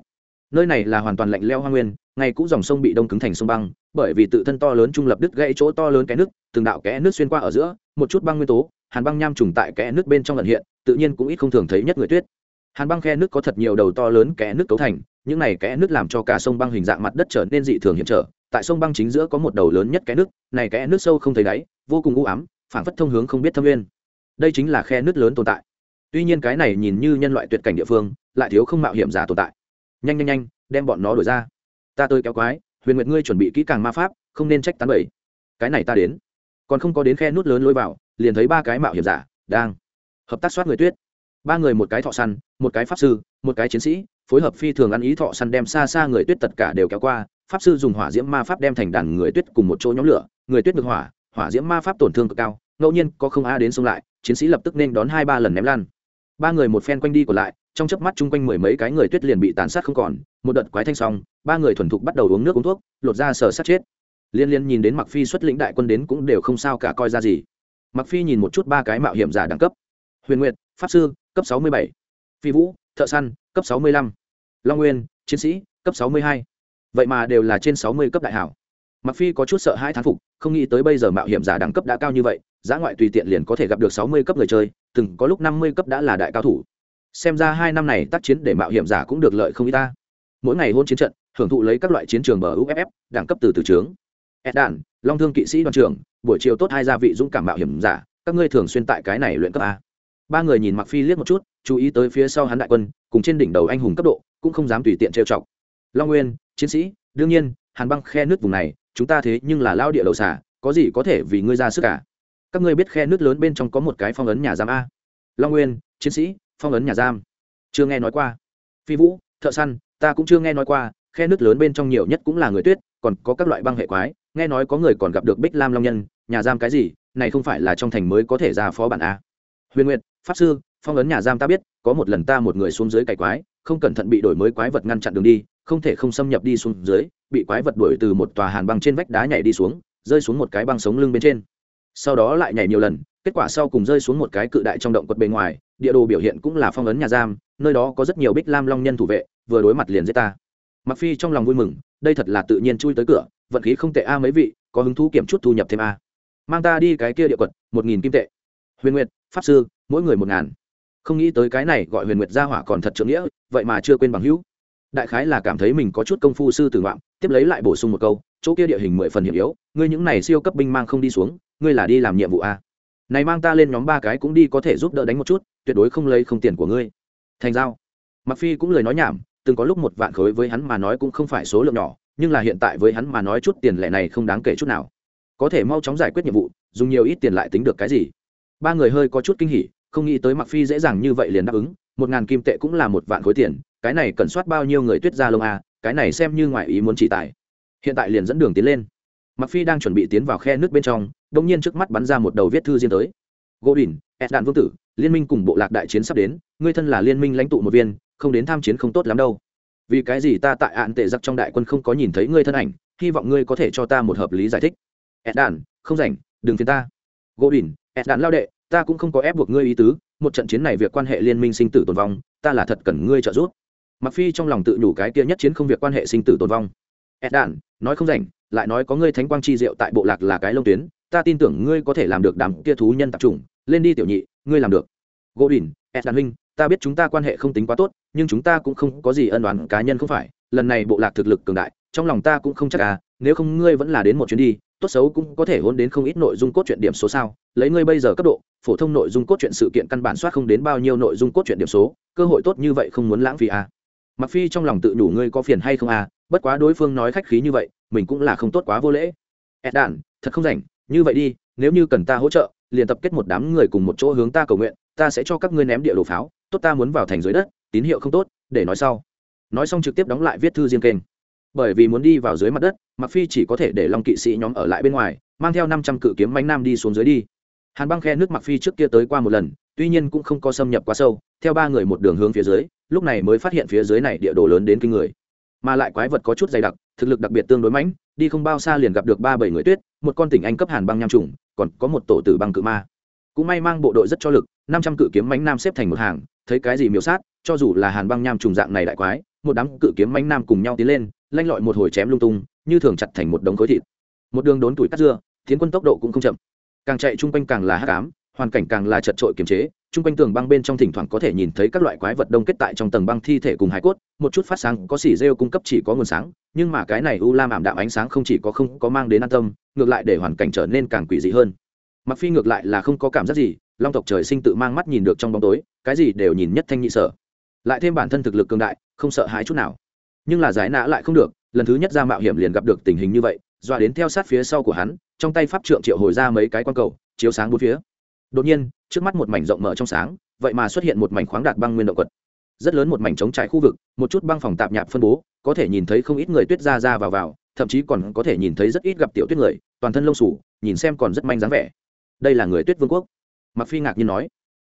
nơi này là hoàn toàn lạnh leo hoa nguyên, ngay cũ dòng sông bị đông cứng thành sông băng, bởi vì tự thân to lớn trung lập đứt gãy chỗ to lớn cái nước từng đạo kẽ nước xuyên qua ở giữa, một chút băng nguyên tố, hàn băng nham trùng tại kẽ nước bên trong lần hiện, tự nhiên cũng ít không thường thấy nhất người tuyết. Hàn băng khe nước có thật nhiều đầu to lớn kẽ nước cấu thành, những này kẽ nước làm cho cả sông băng hình dạng mặt đất trở nên dị thường hiểm trở. Tại sông băng chính giữa có một đầu lớn nhất kẽ nước này kẽ nước sâu không thấy đáy, vô cùng u ám, phảng phất thông hướng không biết thâm nguyên đây chính là khe nứt lớn tồn tại. Tuy nhiên cái này nhìn như nhân loại tuyệt cảnh địa phương, lại thiếu không mạo hiểm giả tồn tại. Nhanh nhanh nhanh, đem bọn nó đổi ra. Ta tôi kéo quái, huyền nguyệt ngươi chuẩn bị kỹ càng ma pháp, không nên trách tán bẩy cái này ta đến. Còn không có đến khe nút lớn lôi vào, liền thấy ba cái mạo hiểm giả đang hợp tác soát người tuyết. Ba người một cái thọ săn, một cái pháp sư, một cái chiến sĩ, phối hợp phi thường ăn ý thọ săn đem xa xa người tuyết tất cả đều kéo qua. Pháp sư dùng hỏa diễm ma pháp đem thành đàn người tuyết cùng một chỗ nhóm lửa. Người tuyết ngược hỏa hỏa diễm ma pháp tổn thương cực cao, ngẫu nhiên có không a đến xông lại chiến sĩ lập tức nên đón hai ba lần ném lan ba người một phen quanh đi còn lại, trong chớp mắt chung quanh mười mấy cái người tuyết liền bị tàn sát không còn, một đợt quái thanh xong, ba người thuần thục bắt đầu uống nước uống thuốc, lột ra sờ sát chết liên liên nhìn đến mặc phi xuất lĩnh đại quân đến cũng đều không sao cả coi ra gì mặc phi nhìn một chút ba cái mạo hiểm giả đẳng cấp huyền nguyệt, pháp sư, cấp 67. phi vũ, thợ săn, cấp 65. long nguyên, chiến sĩ, cấp 62. vậy mà đều là trên 60 cấp đại hảo mặc phi có chút sợ hai thán phục, không nghĩ tới bây giờ mạo hiểm giả đẳng cấp đã cao như vậy, giá ngoại tùy tiện liền có thể gặp được 60 cấp người chơi, từng có lúc 50 cấp đã là đại cao thủ. Xem ra hai năm này tác chiến để mạo hiểm giả cũng được lợi không ít ta. Mỗi ngày hôn chiến trận, hưởng thụ lấy các loại chiến trường bờ đẳng cấp từ từ trướng. Ed long thương kỵ sĩ đoàn trưởng, buổi chiều tốt hai gia vị dũng cảm mạo hiểm giả, các ngươi thường xuyên tại cái này luyện cấp a. Ba người nhìn mặc phi liếc một chút, chú ý tới phía sau hắn đại quân, cùng trên đỉnh đầu anh hùng cấp độ, cũng không dám tùy tiện trêu chọc. Long nguyên, chiến sĩ, đương nhiên, hàn băng khe nước vùng này chúng ta thế nhưng là lao địa đầu xả có gì có thể vì ngươi ra sức cả? Các ngươi biết khe nước lớn bên trong có một cái phong ấn nhà giam a. Long nguyên, chiến sĩ, phong ấn nhà giam. Chưa nghe nói qua. Phi vũ, thợ săn, ta cũng chưa nghe nói qua, khe nước lớn bên trong nhiều nhất cũng là người tuyết, còn có các loại băng hệ quái. Nghe nói có người còn gặp được bích lam long nhân, nhà giam cái gì? Này không phải là trong thành mới có thể ra phó bản a. Huyền nguyệt, pháp sư, phong ấn nhà giam ta biết, có một lần ta một người xuống dưới cày quái, không cẩn thận bị đổi mới quái vật ngăn chặn đường đi không thể không xâm nhập đi xuống dưới, bị quái vật đuổi từ một tòa hàn băng trên vách đá nhảy đi xuống, rơi xuống một cái băng sống lưng bên trên. Sau đó lại nhảy nhiều lần, kết quả sau cùng rơi xuống một cái cự đại trong động quật bề ngoài, địa đồ biểu hiện cũng là phong ấn nhà giam, nơi đó có rất nhiều bích lam long nhân thủ vệ, vừa đối mặt liền giết ta. Mặc phi trong lòng vui mừng, đây thật là tự nhiên chui tới cửa, vận khí không tệ a mấy vị, có hứng thú kiểm chút thu nhập thêm a. Mang ta đi cái kia địa quật, một nghìn kim tệ. Huyền nguyệt, pháp sư, mỗi người một ngàn. Không nghĩ tới cái này gọi huyền nguyệt gia hỏa còn thật trưởng nghĩa, vậy mà chưa quên bằng hữu đại khái là cảm thấy mình có chút công phu sư tử ngoạm, tiếp lấy lại bổ sung một câu, chỗ kia địa hình mười phần hiểm yếu, ngươi những này siêu cấp binh mang không đi xuống, ngươi là đi làm nhiệm vụ a này mang ta lên nhóm ba cái cũng đi có thể giúp đỡ đánh một chút, tuyệt đối không lấy không tiền của ngươi. Thành giao. Mặc phi cũng lời nói nhảm, từng có lúc một vạn khối với hắn mà nói cũng không phải số lượng nhỏ, nhưng là hiện tại với hắn mà nói chút tiền lẻ này không đáng kể chút nào. Có thể mau chóng giải quyết nhiệm vụ, dùng nhiều ít tiền lại tính được cái gì? Ba người hơi có chút kinh hỉ, không nghĩ tới mặc phi dễ dàng như vậy liền đáp ứng, một ngàn kim tệ cũng là một vạn khối tiền cái này cần soát bao nhiêu người tuyết ra lông a, cái này xem như ngoại ý muốn chỉ tài. Hiện tại liền dẫn đường tiến lên. Mặc phi đang chuẩn bị tiến vào khe nước bên trong đông nhiên trước mắt bắn ra một đầu viết thư riêng tới. Gỗ đỉnh ed đạn vương tử, liên minh cùng bộ lạc đại chiến sắp đến, ngươi thân là liên minh lãnh tụ một viên, không đến tham chiến không tốt lắm đâu. Vì cái gì ta tại ạn tệ giặc trong đại quân không có nhìn thấy ngươi thân ảnh, hy vọng ngươi có thể cho ta một hợp lý giải thích. Ed đạn không rảnh, đừng phiền ta. Gỗ đỉnh ed đạn lao đệ, ta cũng không có ép buộc ngươi ý tứ, một trận chiến này việc quan hệ liên minh sinh tử tồn vong, ta là thật cần ngươi trợ giúp mặc phi trong lòng tự nhủ cái kia nhất chiến không việc quan hệ sinh tử tồn vong. Ed đản nói không rảnh, lại nói có ngươi thánh quang chi diệu tại bộ lạc là cái lông tuyến, ta tin tưởng ngươi có thể làm được đám kia thú nhân tập trung lên đi tiểu nhị, ngươi làm được. Gỗ đỉnh ed đản huynh, ta biết chúng ta quan hệ không tính quá tốt, nhưng chúng ta cũng không có gì ân đoán cá nhân không phải. Lần này bộ lạc thực lực cường đại, trong lòng ta cũng không chắc à nếu không ngươi vẫn là đến một chuyến đi, tốt xấu cũng có thể hôn đến không ít nội dung cốt truyện điểm số sao. Lấy ngươi bây giờ cấp độ, phổ thông nội dung cốt truyện sự kiện căn bản soát không đến bao nhiêu nội dung cốt truyện điểm số, cơ hội tốt như vậy không muốn lãng phí à mặc phi trong lòng tự đủ ngươi có phiền hay không à bất quá đối phương nói khách khí như vậy, mình cũng là không tốt quá vô lễ. Ed đản, thật không rảnh, như vậy đi, nếu như cần ta hỗ trợ, liền tập kết một đám người cùng một chỗ hướng ta cầu nguyện, ta sẽ cho các ngươi ném địa đồ pháo, tốt ta muốn vào thành dưới đất, tín hiệu không tốt, để nói sau. Nói xong trực tiếp đóng lại viết thư riêng kênh. Bởi vì muốn đi vào dưới mặt đất mặc phi chỉ có thể để long kỵ sĩ nhóm ở lại bên ngoài, mang theo năm trăm cự kiếm mánh nam đi xuống dưới đi. Hàn băng khe nước mặc phi trước kia tới qua một lần, tuy nhiên cũng không có xâm nhập quá sâu, theo ba người một đường hướng phía dưới lúc này mới phát hiện phía dưới này địa đồ lớn đến kinh người. Mà lại quái vật có chút dày đặc, thực lực đặc biệt tương đối mãnh, đi không bao xa liền gặp được ba bảy người tuyết, một con tỉnh anh cấp hàn băng nham trùng, còn có một tổ tử băng cự ma. Cũng may mang bộ đội rất cho lực, năm trăm cự kiếm mánh nam xếp thành một hàng, thấy cái gì miêu sát, cho dù là hàn băng nham trùng dạng này đại quái, một đám cự kiếm mánh nam cùng nhau tiến lên, lanh lọi một hồi chém lung tung, như thường chặt thành một đống khối thịt. Một đường đốn tuổi cắt dưa, tiến quân tốc độ cũng không chậm. Càng chạy chung quanh càng là hắc ám hoàn cảnh càng là chật trội kiềm chế, chung quanh tường băng bên trong thỉnh thoảng có thể nhìn thấy các loại quái vật đông kết tại trong tầng băng thi thể cùng hải cốt, một chút phát sáng có xỉ rêu cung cấp chỉ có nguồn sáng, nhưng mà cái này u lam ảm đạm ánh sáng không chỉ có không có mang đến an tâm, ngược lại để hoàn cảnh trở nên càng quỷ dị hơn. Mặc phi ngược lại là không có cảm giác gì, long tộc trời sinh tự mang mắt nhìn được trong bóng tối, cái gì đều nhìn nhất thanh nhị sở. Lại thêm bản thân thực lực cường đại, không sợ hãi chút nào. Nhưng là giải nã lại không được, lần thứ nhất ra mạo hiểm liền gặp được tình hình như vậy, dọa đến theo sát phía sau của hắn, trong tay pháp trượng triệu hồi ra mấy cái quan cầu, chiếu sáng bốn phía đột nhiên, trước mắt một mảnh rộng mở trong sáng, vậy mà xuất hiện một mảnh khoáng đạt băng nguyên động quật. Rất lớn một mảnh trống trải khu vực, một chút băng phòng tạp nhạp phân bố, có thể nhìn thấy không ít người tuyết ra ra vào vào, thậm chí còn có thể nhìn thấy rất ít gặp tiểu tuyết người, toàn thân lông sủ nhìn xem còn rất manh dáng vẻ. Đây là người tuyết vương quốc. Mặc phi ngạc nhiên nói.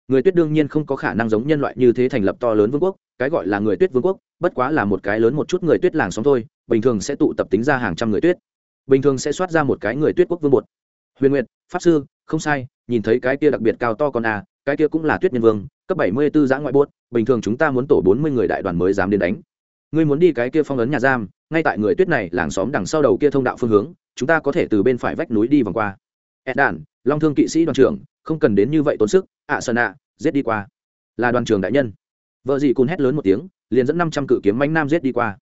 Người tuyết đương nhiên không có khả năng giống nhân loại như thế thành lập to lớn vương quốc, cái gọi là người tuyết vương quốc, bất quá là một cái lớn một chút người tuyết làng xóm thôi, bình thường sẽ tụ tập tính ra hàng trăm người tuyết. Bình thường sẽ soát ra một cái người tuyết quốc vương bột. Huyền nguyệt, pháp sư, không sai nhìn thấy cái kia đặc biệt cao to con a, cái kia cũng là tuyết nhân vương, cấp bảy mươi 74 giã ngoại buốt, bình thường chúng ta muốn tổ bốn mươi người đại đoàn mới dám đến đánh. Ngươi muốn đi cái kia phong ấn nhà giam, ngay tại người tuyết này làng xóm đằng sau đầu kia thông đạo phương hướng, chúng ta có thể từ bên phải vách núi đi vòng qua. Ed đản, long thương kỵ sĩ đoàn trưởng, không cần đến như vậy tốn sức, ạ, sơn ạ, giết đi qua. Là đoàn trưởng đại nhân. Vợ dị cùn hét lớn một tiếng, liền dẫn năm trăm cự kiếm mánh nam giết đi qua.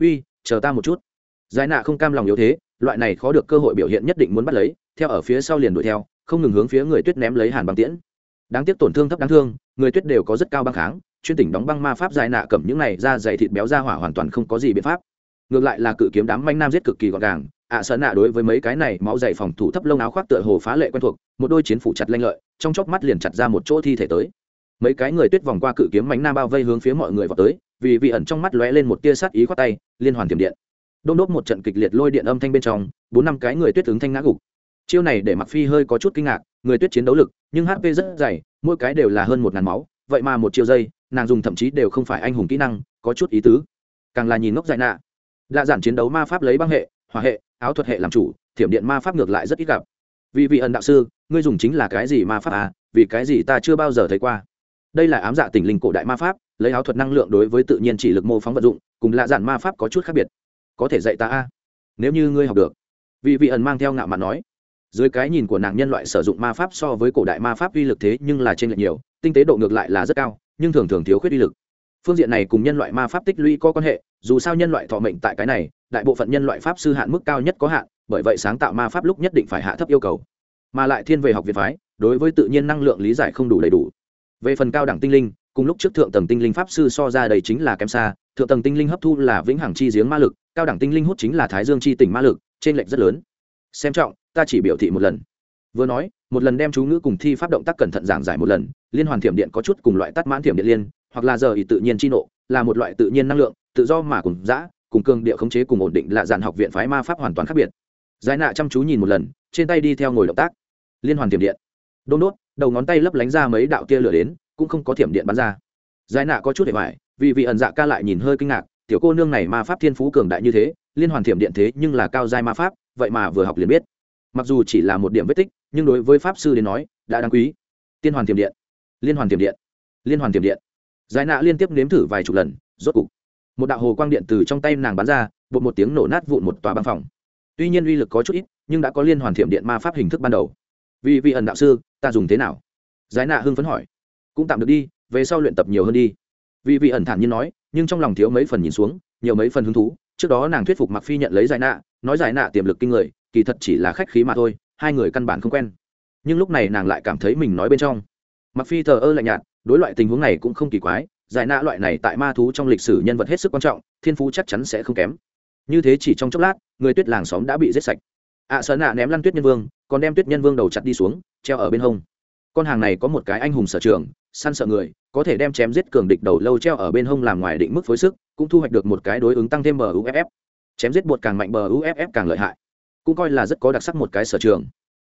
Uy, chờ ta một chút. Giải nạ không cam lòng yếu thế, loại này khó được cơ hội biểu hiện nhất định muốn bắt lấy, theo ở phía sau liền đuổi theo không ngừng hướng phía người tuyết ném lấy hàn băng tiễn. Đáng tiếc tổn thương thấp đáng thương người tuyết đều có rất cao băng kháng chuyên tỉnh đóng băng ma pháp dài nạ cầm những này ra dày thịt béo ra hỏa hoàn toàn không có gì biện pháp. Ngược lại là cự kiếm đám manh nam giết cực kỳ gọn gàng ạ à, sợ nạ đối với mấy cái này máu dày phòng thủ thấp lông áo khoác tựa hồ phá lệ quen thuộc một đôi chiến phủ chặt lanh lợi trong chóc mắt liền chặt ra một chỗ thi thể tới. Mấy cái người tuyết vòng qua cự kiếm mánh nam bao vây hướng phía mọi người vào tới vì vị ẩn trong mắt lóe lên một tia sát ý khoát tay liên hoàn tiềm điện. Đôn đốt một trận kịch liệt lôi điện âm thanh bên trong bốn năm cái người tuyết ứng thanh ngã gục chiêu này để mặc phi hơi có chút kinh ngạc, người tuyết chiến đấu lực, nhưng hp rất dày, mỗi cái đều là hơn một ngàn máu, vậy mà một chiêu giây nàng dùng thậm chí đều không phải anh hùng kỹ năng, có chút ý tứ. Càng là nhìn ngốc dại nạ. Lạ giản chiến đấu ma pháp lấy băng hệ, hỏa hệ, áo thuật hệ làm chủ, thiểm điện ma pháp ngược lại rất ít gặp. Vì vị ẩn đạo sư, ngươi dùng chính là cái gì ma pháp à vì cái gì ta chưa bao giờ thấy qua. Đây là ám dạ tình linh cổ đại ma pháp, lấy áo thuật năng lượng đối với tự nhiên chỉ lực mô phóng vật dụng, cùng lạ giản ma pháp có chút khác biệt. Có thể dạy ta a nếu như ngươi học được. Vì vị ẩn mang theo ngạo mà nói dưới cái nhìn của nàng nhân loại sử dụng ma pháp so với cổ đại ma pháp uy lực thế nhưng là trên lệch nhiều, tinh tế độ ngược lại là rất cao, nhưng thường thường thiếu khuyết uy lực. Phương diện này cùng nhân loại ma pháp tích lũy có quan hệ, dù sao nhân loại thọ mệnh tại cái này, đại bộ phận nhân loại pháp sư hạn mức cao nhất có hạn, bởi vậy sáng tạo ma pháp lúc nhất định phải hạ thấp yêu cầu. Mà lại thiên về học viện phái, đối với tự nhiên năng lượng lý giải không đủ đầy đủ. Về phần cao đẳng tinh linh, cùng lúc trước thượng tầng tinh linh pháp sư so ra đầy chính là kém xa, thượng tầng tinh linh hấp thu là vĩnh hằng chi giếng ma lực, cao đẳng tinh linh hút chính là thái dương chi tỉnh ma lực trên lệnh rất lớn. Xem trọng ta chỉ biểu thị một lần. Vừa nói, một lần đem chú ngữ cùng thi pháp động tác cẩn thận giảng giải một lần, liên hoàn thiểm điện có chút cùng loại tắt mãn thiểm điện liên, hoặc là giờ ý tự nhiên chi nộ, là một loại tự nhiên năng lượng, tự do mà cùng giã cùng cường địa khống chế cùng ổn định là dàn học viện phái ma pháp hoàn toàn khác biệt. Giải nạ chăm chú nhìn một lần, trên tay đi theo ngồi động tác. Liên hoàn thiểm điện. Đôn đốt, đầu ngón tay lấp lánh ra mấy đạo tia lửa đến, cũng không có thiểm điện bắn ra. Giải nạ có chút để hoài, vì vị ẩn dạ ca lại nhìn hơi kinh ngạc, tiểu cô nương này ma pháp thiên phú cường đại như thế, liên hoàn thiểm điện thế nhưng là cao giai ma pháp, vậy mà vừa học liền biết mặc dù chỉ là một điểm vết tích, nhưng đối với pháp sư đến nói, đã đáng quý. Tiên hoàn tiềm điện. Liên hoàn tiềm điện. Liên hoàn tiềm điện. Giải nạ liên tiếp nếm thử vài chục lần, rốt cục. Một đạo hồ quang điện từ trong tay nàng bắn ra, bột một tiếng nổ nát vụn một tòa băng phòng. Tuy nhiên uy lực có chút ít, nhưng đã có liên hoàn thiểm điện ma pháp hình thức ban đầu. Vì vị ẩn đạo sư, ta dùng thế nào? Giải nạ hưng phấn hỏi. Cũng tạm được đi, về sau luyện tập nhiều hơn đi. Vì vị ẩn thản nhiên nói, nhưng trong lòng thiếu mấy phần nhìn xuống, nhiều mấy phần hứng thú. Trước đó nàng thuyết phục mặc phi nhận lấy giải nạ, nói giải nạ tiềm lực kinh người kỳ thật chỉ là khách khí mà thôi hai người căn bản không quen. Nhưng lúc này nàng lại cảm thấy mình nói bên trong. Mặc phi thờ ơ lạnh nhạt đối loại tình huống này cũng không kỳ quái giải nạ loại này tại ma thú trong lịch sử nhân vật hết sức quan trọng thiên phú chắc chắn sẽ không kém. Như thế chỉ trong chốc lát người tuyết làng xóm đã bị giết sạch. Ạ à, sơn nạ ném lăn tuyết nhân vương còn đem tuyết nhân vương đầu chặt đi xuống treo ở bên hông. Con hàng này có một cái anh hùng sở trường săn sợ người có thể đem chém giết cường địch đầu lâu treo ở bên hông làm ngoài định mức phối sức cũng thu hoạch được một cái đối ứng tăng thêm bờ uff chém giết bột càng mạnh bờ uff càng lợi hại cũng coi là rất có đặc sắc một cái sở trường.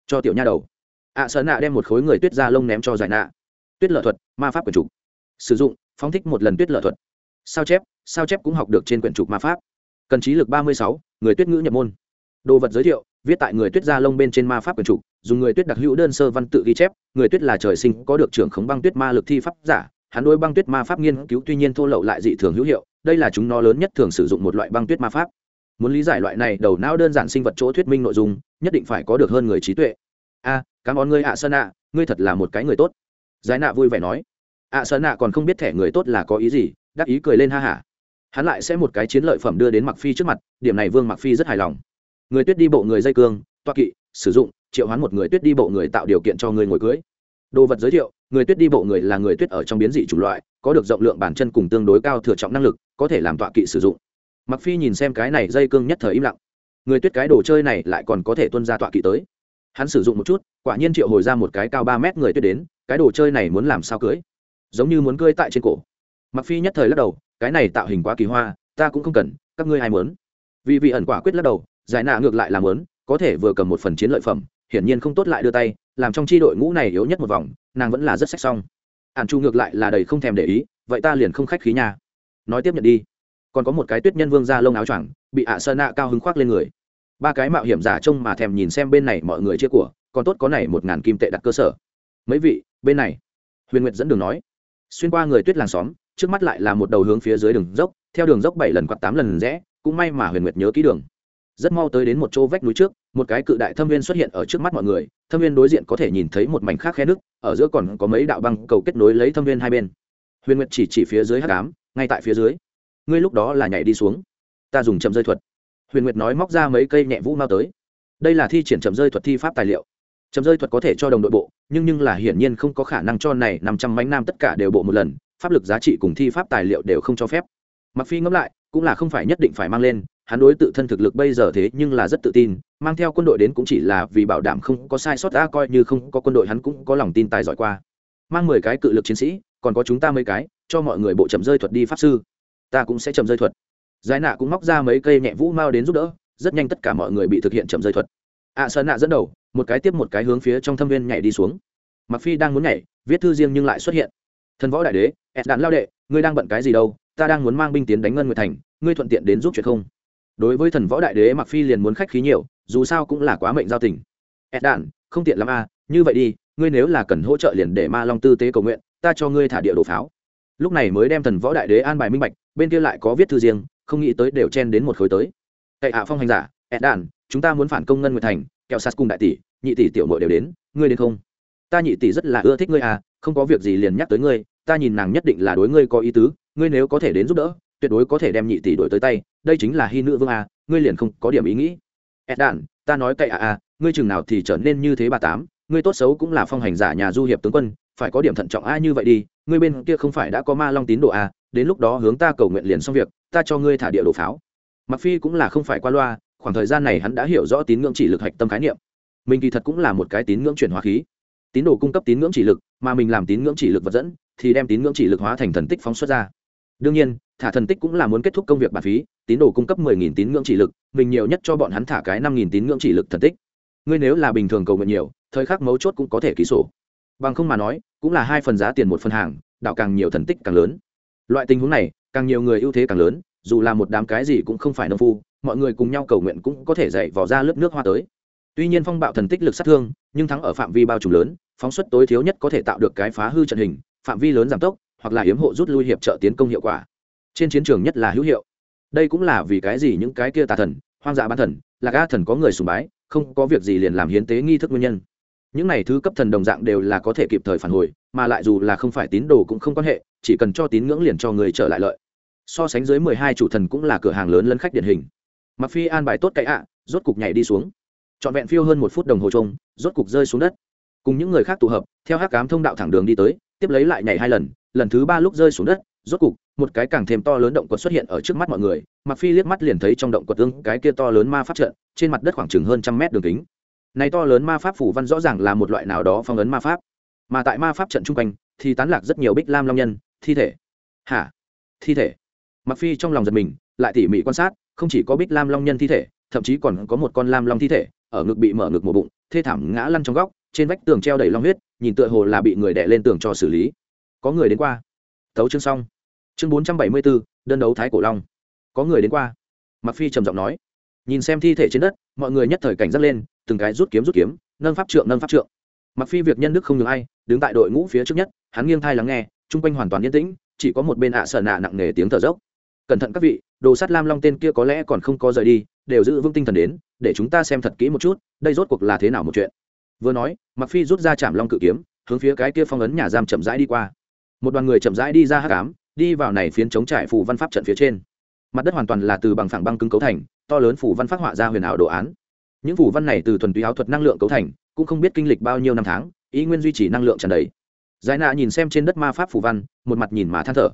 Cho tiểu nha đầu. Ạ à, sợ nạ đem một khối người tuyết ra lông ném cho giải nạ. Tuyết lợi thuật ma pháp quyển trục. Sử dụng phóng thích một lần tuyết lợi thuật. Sao chép sao chép cũng học được trên quyển trục ma pháp. Cần trí lực ba mươi sáu người tuyết ngữ nhập môn. Đồ vật giới thiệu viết tại người tuyết da lông bên trên ma pháp quyển trục dùng người tuyết đặc hữu đơn sơ văn tự ghi chép người tuyết là trời sinh có được trưởng khống băng tuyết ma lực thi pháp giả hắn đôi băng tuyết ma pháp nghiên cứu tuy nhiên thô lậu lại dị thường hữu hiệu đây là chúng nó lớn nhất thường sử dụng một loại băng tuyết ma pháp muốn lý giải loại này đầu não đơn giản sinh vật chỗ thuyết minh nội dung, nhất định phải có được hơn người trí tuệ. A, cảm ơn ngươi ạ sơn ạ ngươi thật là một cái người tốt. Giải nạ vui vẻ nói. Ạ sơn ạ còn không biết thẻ người tốt là có ý gì, đắc ý cười lên ha hả. Hắn lại sẽ một cái chiến lợi phẩm đưa đến mặc phi trước mặt, điểm này vương mặc phi rất hài lòng. Người tuyết đi bộ người dây cương, toa kỵ, sử dụng, triệu hoán một người tuyết đi bộ người tạo điều kiện cho người ngồi cưới. Đồ vật giới thiệu, người tuyết đi bộ người là người tuyết ở trong biến dị chủng loại, có được rộng lượng bản chân cùng tương đối cao thừa trọng năng lực, có thể làm tọa kỵ sử dụng mặc phi nhìn xem cái này dây cương nhất thời im lặng. Người tuyết cái đồ chơi này lại còn có thể tuân ra tọa kỵ tới. Hắn sử dụng một chút, quả nhiên triệu hồi ra một cái cao ba mét người tuyết đến, cái đồ chơi này muốn làm sao cưới? Giống như muốn cưới tại trên cổ. Mặc phi nhất thời lắc đầu, cái này tạo hình quá kỳ hoa, ta cũng không cần, các ngươi ai muốn? Vì vị ẩn quả quyết lắc đầu, giải nạ ngược lại làm lớn có thể vừa cầm một phần chiến lợi phẩm, hiển nhiên không tốt lại đưa tay, làm trong chi đội ngũ này yếu nhất một vòng, nàng vẫn là rất sách xong. Ản chu ngược lại là đầy không thèm để ý, vậy ta liền không khách khí nhà nói tiếp nhận đi còn có một cái tuyết nhân vương ra lông áo choàng, bị ạ sơn nạ cao hứng khoác lên người. Ba cái mạo hiểm giả trông mà thèm nhìn xem bên này mọi người chia của, còn tốt có này một ngàn kim tệ đặt cơ sở. Mấy vị, bên này. Huyền nguyệt dẫn đường nói. Xuyên qua người tuyết làng xóm, trước mắt lại là một đầu hướng phía dưới đường dốc, theo đường dốc bảy lần quạt tám lần rẽ, cũng may mà huyền nguyệt nhớ kỹ đường. Rất mau tới đến một chỗ vách núi trước, một cái cự đại thâm viên xuất hiện ở trước mắt mọi người, thâm viên đối diện có thể nhìn thấy một mảnh khác khe nước, ở giữa còn có mấy đạo băng cầu kết nối lấy thâm viên hai bên. Huyền nguyệt chỉ chỉ phía dưới hát cám ngay tại phía dưới ngươi lúc đó là nhảy đi xuống. Ta dùng chậm rơi thuật. Huyền nguyệt nói móc ra mấy cây nhẹ vũ mao tới. Đây là thi triển chậm rơi thuật thi pháp tài liệu. Chậm rơi thuật có thể cho đồng đội bộ, nhưng nhưng là hiển nhiên không có khả năng cho này năm trăm mánh nam tất cả đều bộ một lần, pháp lực giá trị cùng thi pháp tài liệu đều không cho phép. Mặc phi ngẫm lại, cũng là không phải nhất định phải mang lên, hắn đối tự thân thực lực bây giờ thế nhưng là rất tự tin, mang theo quân đội đến cũng chỉ là vì bảo đảm không có sai sót đã coi như không có quân đội hắn cũng có lòng tin tài giỏi qua. Mang mười cái cự lực chiến sĩ, còn có chúng ta mấy cái, cho mọi người bộ chậm rơi thuật đi pháp sư ta cũng sẽ chậm rơi thuật. Giải nạ cũng móc ra mấy cây nhẹ vũ mao đến giúp đỡ rất nhanh tất cả mọi người bị thực hiện chậm rơi thuật. Ạ à, sơn nạ dẫn đầu một cái tiếp một cái hướng phía trong thâm viên nhảy đi xuống. Mặc phi đang muốn nhảy viết thư riêng nhưng lại xuất hiện. Thần võ đại đế ẹt đạn lao đệ ngươi đang bận cái gì đâu? Ta đang muốn mang binh tiến đánh ngân nguyệt thành ngươi thuận tiện đến giúp chuyện không? Đối với thần võ đại đế mặc phi liền muốn khách khí nhiều dù sao cũng là quá mệnh giao tình. Ẹt đạn không tiện lắm a à, như vậy đi ngươi nếu là cần hỗ trợ liền để ma long tư tế cầu nguyện ta cho ngươi thả địa đồ pháo. Lúc này mới đem thần võ đại đế an bài minh bạch bên kia lại có viết thư riêng, không nghĩ tới đều chen đến một khối tới. Cậy hạ phong hành giả ẹt đàn, chúng ta muốn phản công ngân nguyệt thành, kẹo sạt cùng đại tỷ, nhị tỷ tiểu mội đều đến, ngươi đến không? Ta nhị tỷ rất là ưa thích ngươi à không có việc gì liền nhắc tới ngươi, ta nhìn nàng nhất định là đối ngươi có ý tứ, ngươi nếu có thể đến giúp đỡ, tuyệt đối có thể đem nhị tỷ đổi tới tay, đây chính là hy nữ vương à ngươi liền không có điểm ý nghĩ. Ed đàn, ta nói cậy à à ngươi chừng nào thì trở nên như thế bà tám, ngươi tốt xấu cũng là phong hành giả nhà du hiệp tướng quân, phải có điểm thận trọng a như vậy đi, ngươi bên kia không phải đã có ma long tín đồ à đến lúc đó hướng ta cầu nguyện liền xong việc, ta cho ngươi thả địa đồ pháo. Mặc phi cũng là không phải qua loa, khoảng thời gian này hắn đã hiểu rõ tín ngưỡng chỉ lực hạch tâm khái niệm. Mình kỳ thật cũng là một cái tín ngưỡng chuyển hóa khí. Tín đồ cung cấp tín ngưỡng chỉ lực, mà mình làm tín ngưỡng chỉ lực vật dẫn, thì đem tín ngưỡng chỉ lực hóa thành thần tích phóng xuất ra. Đương nhiên, thả thần tích cũng là muốn kết thúc công việc bản phí, tín đồ cung cấp mười nghìn tín ngưỡng chỉ lực, mình nhiều nhất cho bọn hắn thả cái năm nghìn tín ngưỡng chỉ lực thần tích. Ngươi nếu là bình thường cầu nguyện nhiều, thời khắc mấu chốt cũng có thể ký sổ. Bằng không mà nói, cũng là hai phần giá tiền một phần hàng đạo càng nhiều thần tích càng lớn loại tình huống này, càng nhiều người ưu thế càng lớn, dù là một đám cái gì cũng không phải nông phu, mọi người cùng nhau cầu nguyện cũng có thể dạy vỏ ra lớp nước hoa tới. Tuy nhiên phong bạo thần tích lực sát thương, nhưng thắng ở phạm vi bao trùm lớn, phóng xuất tối thiếu nhất có thể tạo được cái phá hư trận hình, phạm vi lớn giảm tốc, hoặc là hiếm hộ rút lui hiệp trợ tiến công hiệu quả. Trên chiến trường nhất là hữu hiệu. Đây cũng là vì cái gì những cái kia tà thần, hoang dã bán thần, là ga thần có người sùng bái, không có việc gì liền làm hiến tế nghi thức nguyên nhân những này thứ cấp thần đồng dạng đều là có thể kịp thời phản hồi, mà lại dù là không phải tín đồ cũng không quan hệ, chỉ cần cho tín ngưỡng liền cho người trở lại lợi. So sánh dưới mười hai chủ thần cũng là cửa hàng lớn lân khách điển hình. Mặc phi an bài tốt cậy ạ, rốt cục nhảy đi xuống. Trọn vẹn phiêu hơn một phút đồng hồ trông, rốt cục rơi xuống đất. Cùng những người khác tụ hợp, theo hắc cám thông đạo thẳng đường đi tới, tiếp lấy lại nhảy hai lần lần thứ ba lúc rơi xuống đất, rốt cục, một cái càng thêm to lớn động quật xuất hiện ở trước mắt mọi người mặc phi liếc mắt liền thấy trong động quật tương cái kia to lớn ma pháp trận, trên mặt đất khoảng chừng hơn trăm mét đường kính này to lớn ma pháp phủ văn rõ ràng là một loại nào đó phong ấn ma pháp. Mà tại ma pháp trận trung quanh, thì tán lạc rất nhiều bích lam long nhân, thi thể. Hả? Thi thể? Mặc phi trong lòng giật mình, lại tỉ mỉ quan sát, không chỉ có bích lam long nhân thi thể, thậm chí còn có một con lam long thi thể, ở ngực bị mở ngực một bụng, thê thảm ngã lăn trong góc, trên vách tường treo đầy long huyết, nhìn tựa hồ là bị người đè lên tường cho xử lý. Có người đến qua. Thấu chương xong. Chương bốn trăm bảy mươi bốn, đơn đấu thái cổ long. Có người đến qua. Mặc phi trầm giọng nói. Nhìn xem thi thể trên đất mọi người nhất thời cảnh giác lên, từng cái rút kiếm rút kiếm, nâng pháp trượng nâng pháp trượng. Mặc phi việc nhân đức không ngừng ai, đứng tại đội ngũ phía trước nhất, hắn nghiêng thai lắng nghe, chung quanh hoàn toàn yên tĩnh, chỉ có một bên ạ à sợ nạ nặng nề tiếng thở dốc. Cẩn thận các vị, đồ sắt lam long tên kia có lẽ còn không có rời đi, đều giữ vững tinh thần đến, để chúng ta xem thật kỹ một chút, đây rốt cuộc là thế nào một chuyện. Vừa nói, mặc phi rút ra chạm long cự kiếm, hướng phía cái kia phong ấn nhà giam chậm rãi đi qua. Một đoàn người chậm rãi đi ra hắc ám, đi vào này phiến chống trải phù văn pháp trận phía trên. Mặt đất hoàn toàn là từ bằng phẳng băng cứng cấu thành to lớn phù văn phát họa ra huyền ảo đồ án. Những phù văn này từ thuần túy áo thuật năng lượng cấu thành, cũng không biết kinh lịch bao nhiêu năm tháng, ý nguyên duy trì năng lượng tràn đầy. Giải nạ nhìn xem trên đất ma pháp phù văn, một mặt nhìn mà than thở.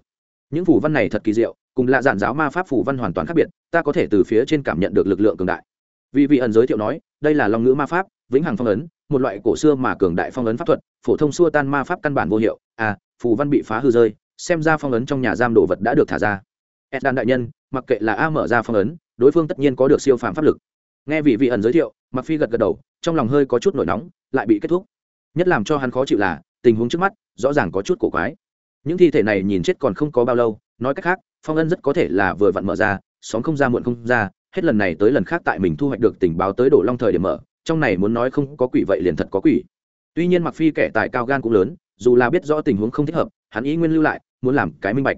Những phù văn này thật kỳ diệu, cùng lạ giản giáo ma pháp phù văn hoàn toàn khác biệt, ta có thể từ phía trên cảm nhận được lực lượng cường đại. Vì vị ẩn giới thiệu nói, đây là long ngữ ma pháp, vĩnh hằng phong ấn, một loại cổ xưa mà cường đại phong ấn pháp thuật, phổ thông xua tan ma pháp căn bản vô hiệu. À phù văn bị phá hư rơi, xem ra phong ấn trong nhà giam đồ vật đã được thả ra. Eddan đại nhân, mặc kệ là a mở ra phong ấn đối phương tất nhiên có được siêu phàm pháp lực. Nghe vị vị ẩn giới thiệu mặc phi gật gật đầu, trong lòng hơi có chút nổi nóng, lại bị kết thúc. Nhất làm cho hắn khó chịu là, tình huống trước mắt, rõ ràng có chút cổ quái. Những thi thể này nhìn chết còn không có bao lâu, nói cách khác, phong ân rất có thể là vừa vặn mở ra, sóng không ra muộn không ra, hết lần này tới lần khác tại mình thu hoạch được tình báo tới đổ long thời điểm mở, trong này muốn nói không có quỷ vậy liền thật có quỷ. Tuy nhiên mặc phi kẻ tài cao gan cũng lớn, dù là biết rõ tình huống không thích hợp, hắn ý nguyên lưu lại, muốn làm cái minh bạch.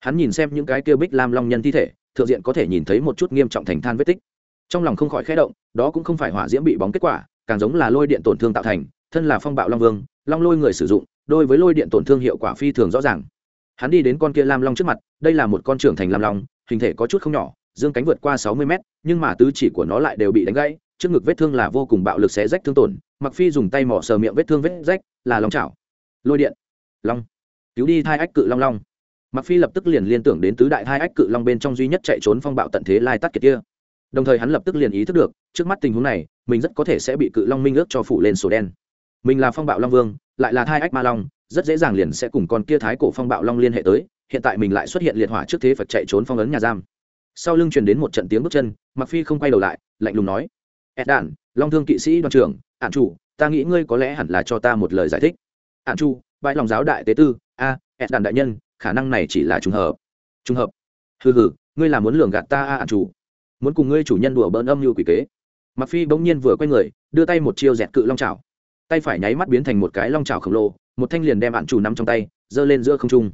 Hắn nhìn xem những cái kia bích lam long nhân thi thể thượng diện có thể nhìn thấy một chút nghiêm trọng thành than vết tích. Trong lòng không khỏi khẽ động, đó cũng không phải hỏa diễm bị bóng kết quả, càng giống là lôi điện tổn thương tạo thành, thân là phong bạo long vương, long lôi người sử dụng, đối với lôi điện tổn thương hiệu quả phi thường rõ ràng. Hắn đi đến con kia lam long trước mặt, đây là một con trưởng thành lam long, hình thể có chút không nhỏ, dương cánh vượt qua sáu mươi mét, nhưng mà tứ chỉ của nó lại đều bị đánh gãy, trước ngực vết thương là vô cùng bạo lực xé rách thương tổn mặc phi dùng tay mỏ sờ miệng vết thương vết rách, là long chảo. Lôi điện. Long. Cứu đi thai ách cự long long mặc phi lập tức liền liên tưởng đến tứ đại hai ách cự long bên trong duy nhất chạy trốn phong bạo tận thế lai tắt kiệt kia. Đồng thời hắn lập tức liền ý thức được trước mắt tình huống này mình rất có thể sẽ bị cự long minh ước cho phủ lên sổ đen. Mình là phong bạo long vương lại là thai ách ma long rất dễ dàng liền sẽ cùng con kia thái cổ phong bạo long liên hệ tới hiện tại mình lại xuất hiện liệt hỏa trước thế phật chạy trốn phong ấn nhà giam. Sau lưng truyền đến một trận tiếng bước chân mặc phi không quay đầu lại lạnh lùng nói ed đản long thương kỵ sĩ đoàn trưởng ạn chủ ta nghĩ ngươi có lẽ hẳn là cho ta một lời giải thích. Ạn chu bãi lòng giáo đại tế tư a à, ed đản đại nhân khả năng này chỉ là trùng hợp. Trùng hợp? Hừ hừ, ngươi là muốn lường gạt ta a ạn chủ. Muốn cùng ngươi chủ nhân đùa bỡn âm như quỷ kế. Mặc phi bỗng nhiên vừa quay người, đưa tay một chiêu dẹt cự long chảo. Tay phải nháy mắt biến thành một cái long chảo khổng lồ, một thanh liền đem ạn chủ nắm trong tay, giơ lên giữa không trung.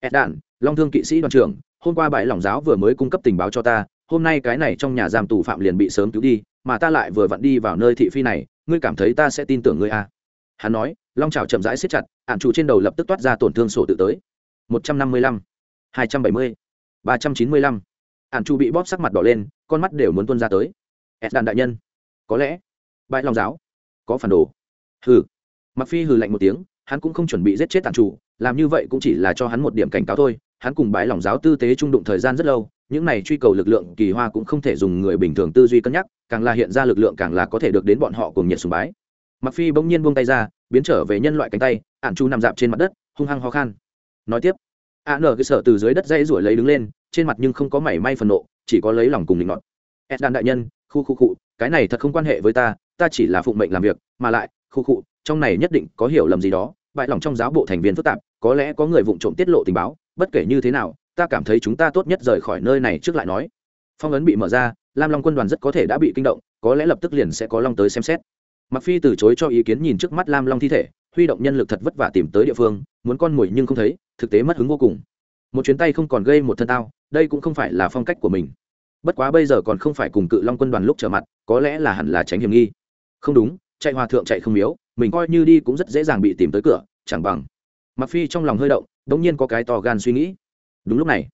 Ed đạn, long thương kỵ sĩ đoàn trưởng, hôm qua bãi lòng giáo vừa mới cung cấp tình báo cho ta, hôm nay cái này trong nhà giam tù phạm liền bị sớm cứu đi, mà ta lại vừa vặn đi vào nơi thị phi này, ngươi cảm thấy ta sẽ tin tưởng ngươi à? hắn nói, long chảo chậm rãi siết chặt, ạn chủ trên đầu lập tức toát ra tổn thương sổ tự tới một trăm năm mươi lăm, hai trăm bảy mươi, ba trăm chín mươi lăm. Ạn chu bị bóp sắc mặt đỏ lên, con mắt đều muốn tuân ra tới. Ed đàn đại nhân, có lẽ bãi lòng giáo có phản đồ. Hừ. Mặc phi hừ lạnh một tiếng, hắn cũng không chuẩn bị giết chết ạn chủ làm như vậy cũng chỉ là cho hắn một điểm cảnh cáo thôi. Hắn cùng bãi lòng giáo tư tế trung đụng thời gian rất lâu, những này truy cầu lực lượng kỳ hoa cũng không thể dùng người bình thường tư duy cân nhắc, càng là hiện ra lực lượng càng là có thể được đến bọn họ cùng nhiệt sùng bái. Mặc phi bỗng nhiên buông tay ra, biến trở về nhân loại cánh tay ạn chu nằm dạp trên mặt đất, hung hăng ho khan nói tiếp. A nở cái sợ từ dưới đất dây ruổi lấy đứng lên, trên mặt nhưng không có mảy may phần nộ, chỉ có lấy lòng cùng định ngọt ed đàn đại nhân, khu khu cụ cái này thật không quan hệ với ta ta chỉ là phụng mệnh làm việc, mà lại, khu cụ trong này nhất định có hiểu lầm gì đó, bại lòng trong giáo bộ thành viên phức tạp, có lẽ có người vụng trộm tiết lộ tình báo, bất kể như thế nào, ta cảm thấy chúng ta tốt nhất rời khỏi nơi này trước lại nói. Phong ấn bị mở ra, lam long quân đoàn rất có thể đã bị kinh động, có lẽ lập tức liền sẽ có long tới xem xét. Mặc phi từ chối cho ý kiến nhìn trước mắt lam long thi thể, huy động nhân lực thật vất vả tìm tới địa phương, muốn con mồi nhưng không thấy thực tế mất hứng vô cùng. Một chuyến tay không còn gây một thân tao, đây cũng không phải là phong cách của mình. Bất quá bây giờ còn không phải cùng cự long quân đoàn lúc trở mặt, có lẽ là hẳn là tránh hiểm nghi. Không đúng, chạy hòa thượng chạy không miếu, mình coi như đi cũng rất dễ dàng bị tìm tới cửa, chẳng bằng. Mặc phi trong lòng hơi động, đống nhiên có cái to gan suy nghĩ. Đúng lúc này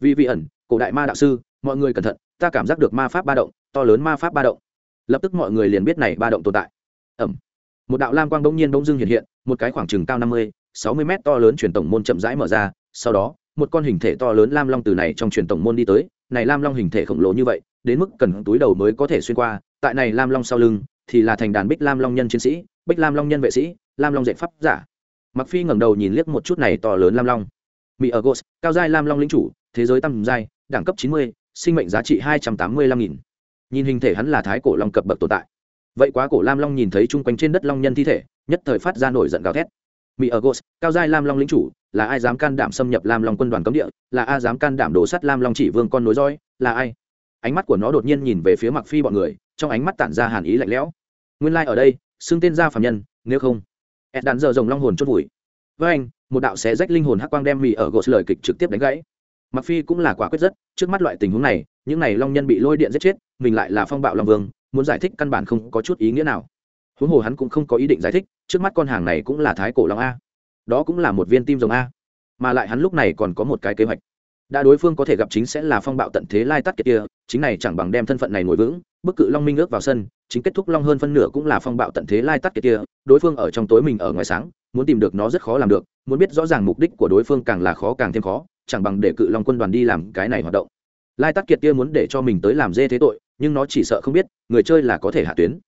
vì vị ẩn, cổ đại ma đạo sư, mọi người cẩn thận, ta cảm giác được ma pháp ba động, to lớn ma pháp ba động. Lập tức mọi người liền biết này ba động tồn tại. Ẩm. Một đạo lam quang bỗng nhiên bỗng dưng hiện hiện, một cái khoảng chừng cao năm mươi sáu mươi mét to lớn truyền tổng môn chậm rãi mở ra, sau đó, một con hình thể to lớn lam long từ này trong truyền tổng môn đi tới. Này lam long hình thể khổng lồ như vậy, đến mức cần túi đầu mới có thể xuyên qua. Tại này lam long sau lưng, thì là thành đàn bích lam long nhân chiến sĩ, bích lam long nhân vệ sĩ, lam long dạy pháp giả. Mặc phi ngẩng đầu nhìn liếc một chút này to lớn lam long. Mỹ ở gos, cao giai lam long lĩnh chủ, thế giới tăng giai, đẳng cấp chín mươi, sinh mệnh giá trị hai trăm tám mươi lăm nghìn. Nhìn hình thể hắn là thái cổ long cập bậc tồn tại. Vậy quá cổ lam long nhìn thấy chung quanh trên đất long nhân thi thể, nhất thời phát ra nổi giận gào thét mỹ ở gos cao giai lam long lĩnh chủ, là ai dám can đảm xâm nhập lam long quân đoàn cấm địa, là ai dám can đảm đổ sắt lam long chỉ vương con nối roi là ai? Ánh mắt của nó đột nhiên nhìn về phía mặc phi bọn người, trong ánh mắt tản ra hàn ý lạnh lẽo. Nguyên lai like ở đây, xưng tên gia phạm nhân, nếu không, ed đạn giờ rồng long hồn chốt vùi. Với anh, một đạo xé rách linh hồn hắc quang đem mì ở gột lời kịch trực tiếp đánh gãy. Mặc phi cũng là quả quyết rất, trước mắt loại tình huống này, những này long nhân bị lôi điện giết chết, mình lại là phong bạo long vương, muốn giải thích căn bản không có chút ý nghĩa nào. Huống hồ hắn cũng không có ý định giải thích trước mắt con hàng này cũng là thái cổ long a. Đó cũng là một viên tim rồng a. Mà lại hắn lúc này còn có một cái kế hoạch. Đã đối phương có thể gặp chính sẽ là phong bạo tận thế lai tắt kiệt kia, chính này chẳng bằng đem thân phận này ngồi vững, bức cự long minh ước vào sân, chính kết thúc long hơn phân nửa cũng là phong bạo tận thế lai tắt kiệt kia, đối phương ở trong tối mình ở ngoài sáng, muốn tìm được nó rất khó làm được, muốn biết rõ ràng mục đích của đối phương càng là khó càng thêm khó, chẳng bằng để cự long quân đoàn đi làm cái này hoạt động. Lai tắt kiệt kia muốn để cho mình tới làm dê thế tội, nhưng nó chỉ sợ không biết, người chơi là có thể hạ tuyến.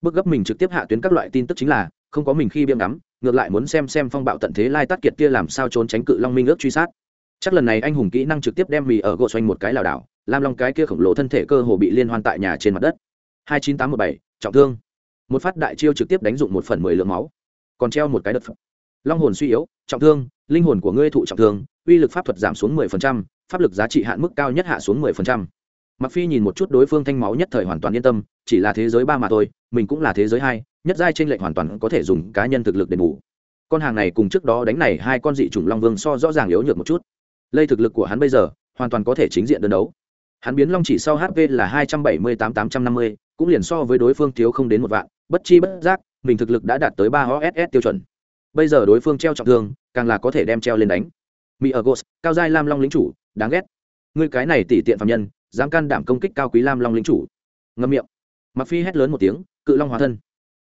Bước gấp mình trực tiếp hạ tuyến các loại tin tức chính là không có mình khi biêm ngắm, ngược lại muốn xem xem phong bạo tận thế lai tắt kiệt kia làm sao trốn tránh cự long minh ước truy sát. Chắc lần này anh hùng kỹ năng trực tiếp đem mì ở gỗ xoanh một cái lảo đảo lam long cái kia khổng lồ thân thể cơ hồ bị liên hoan tại nhà trên mặt đất. hai chín tám một bảy, trọng thương. Một phát đại chiêu trực tiếp đánh dụng một phần mười lượng máu. Còn treo một cái đợt long hồn suy yếu, trọng thương, linh hồn của ngươi thụ trọng thương, uy lực pháp thuật giảm xuống mười phần trăm, pháp lực giá trị hạn mức cao nhất hạ xuống mười phần trăm. Mặc phi nhìn một chút đối phương thanh máu nhất thời hoàn toàn yên tâm, chỉ là thế giới ba mà thôi, mình cũng là thế giới hai nhất giai trên lệnh hoàn toàn có thể dùng cá nhân thực lực để bù. Con hàng này cùng trước đó đánh này hai con dị chủng long vương so rõ ràng yếu nhược một chút. Lây thực lực của hắn bây giờ, hoàn toàn có thể chính diện đơn đấu. Hắn biến long chỉ sau hp là hai trăm bảy mươi tám tám trăm năm mươi, cũng liền so với đối phương thiếu không đến một vạn, bất chi bất giác, mình thực lực đã đạt tới ba oss tiêu chuẩn. Bây giờ đối phương treo trọng thương, càng là có thể đem treo lên đánh. Mỹ ở gos cao giai lam long lính chủ, đáng ghét. Ngươi cái này tỉ tiện phạm nhân, dám can đảm công kích cao quý lam long lính chủ. Ngâm miệng. Mặc phi hét lớn một tiếng, cự long hóa thân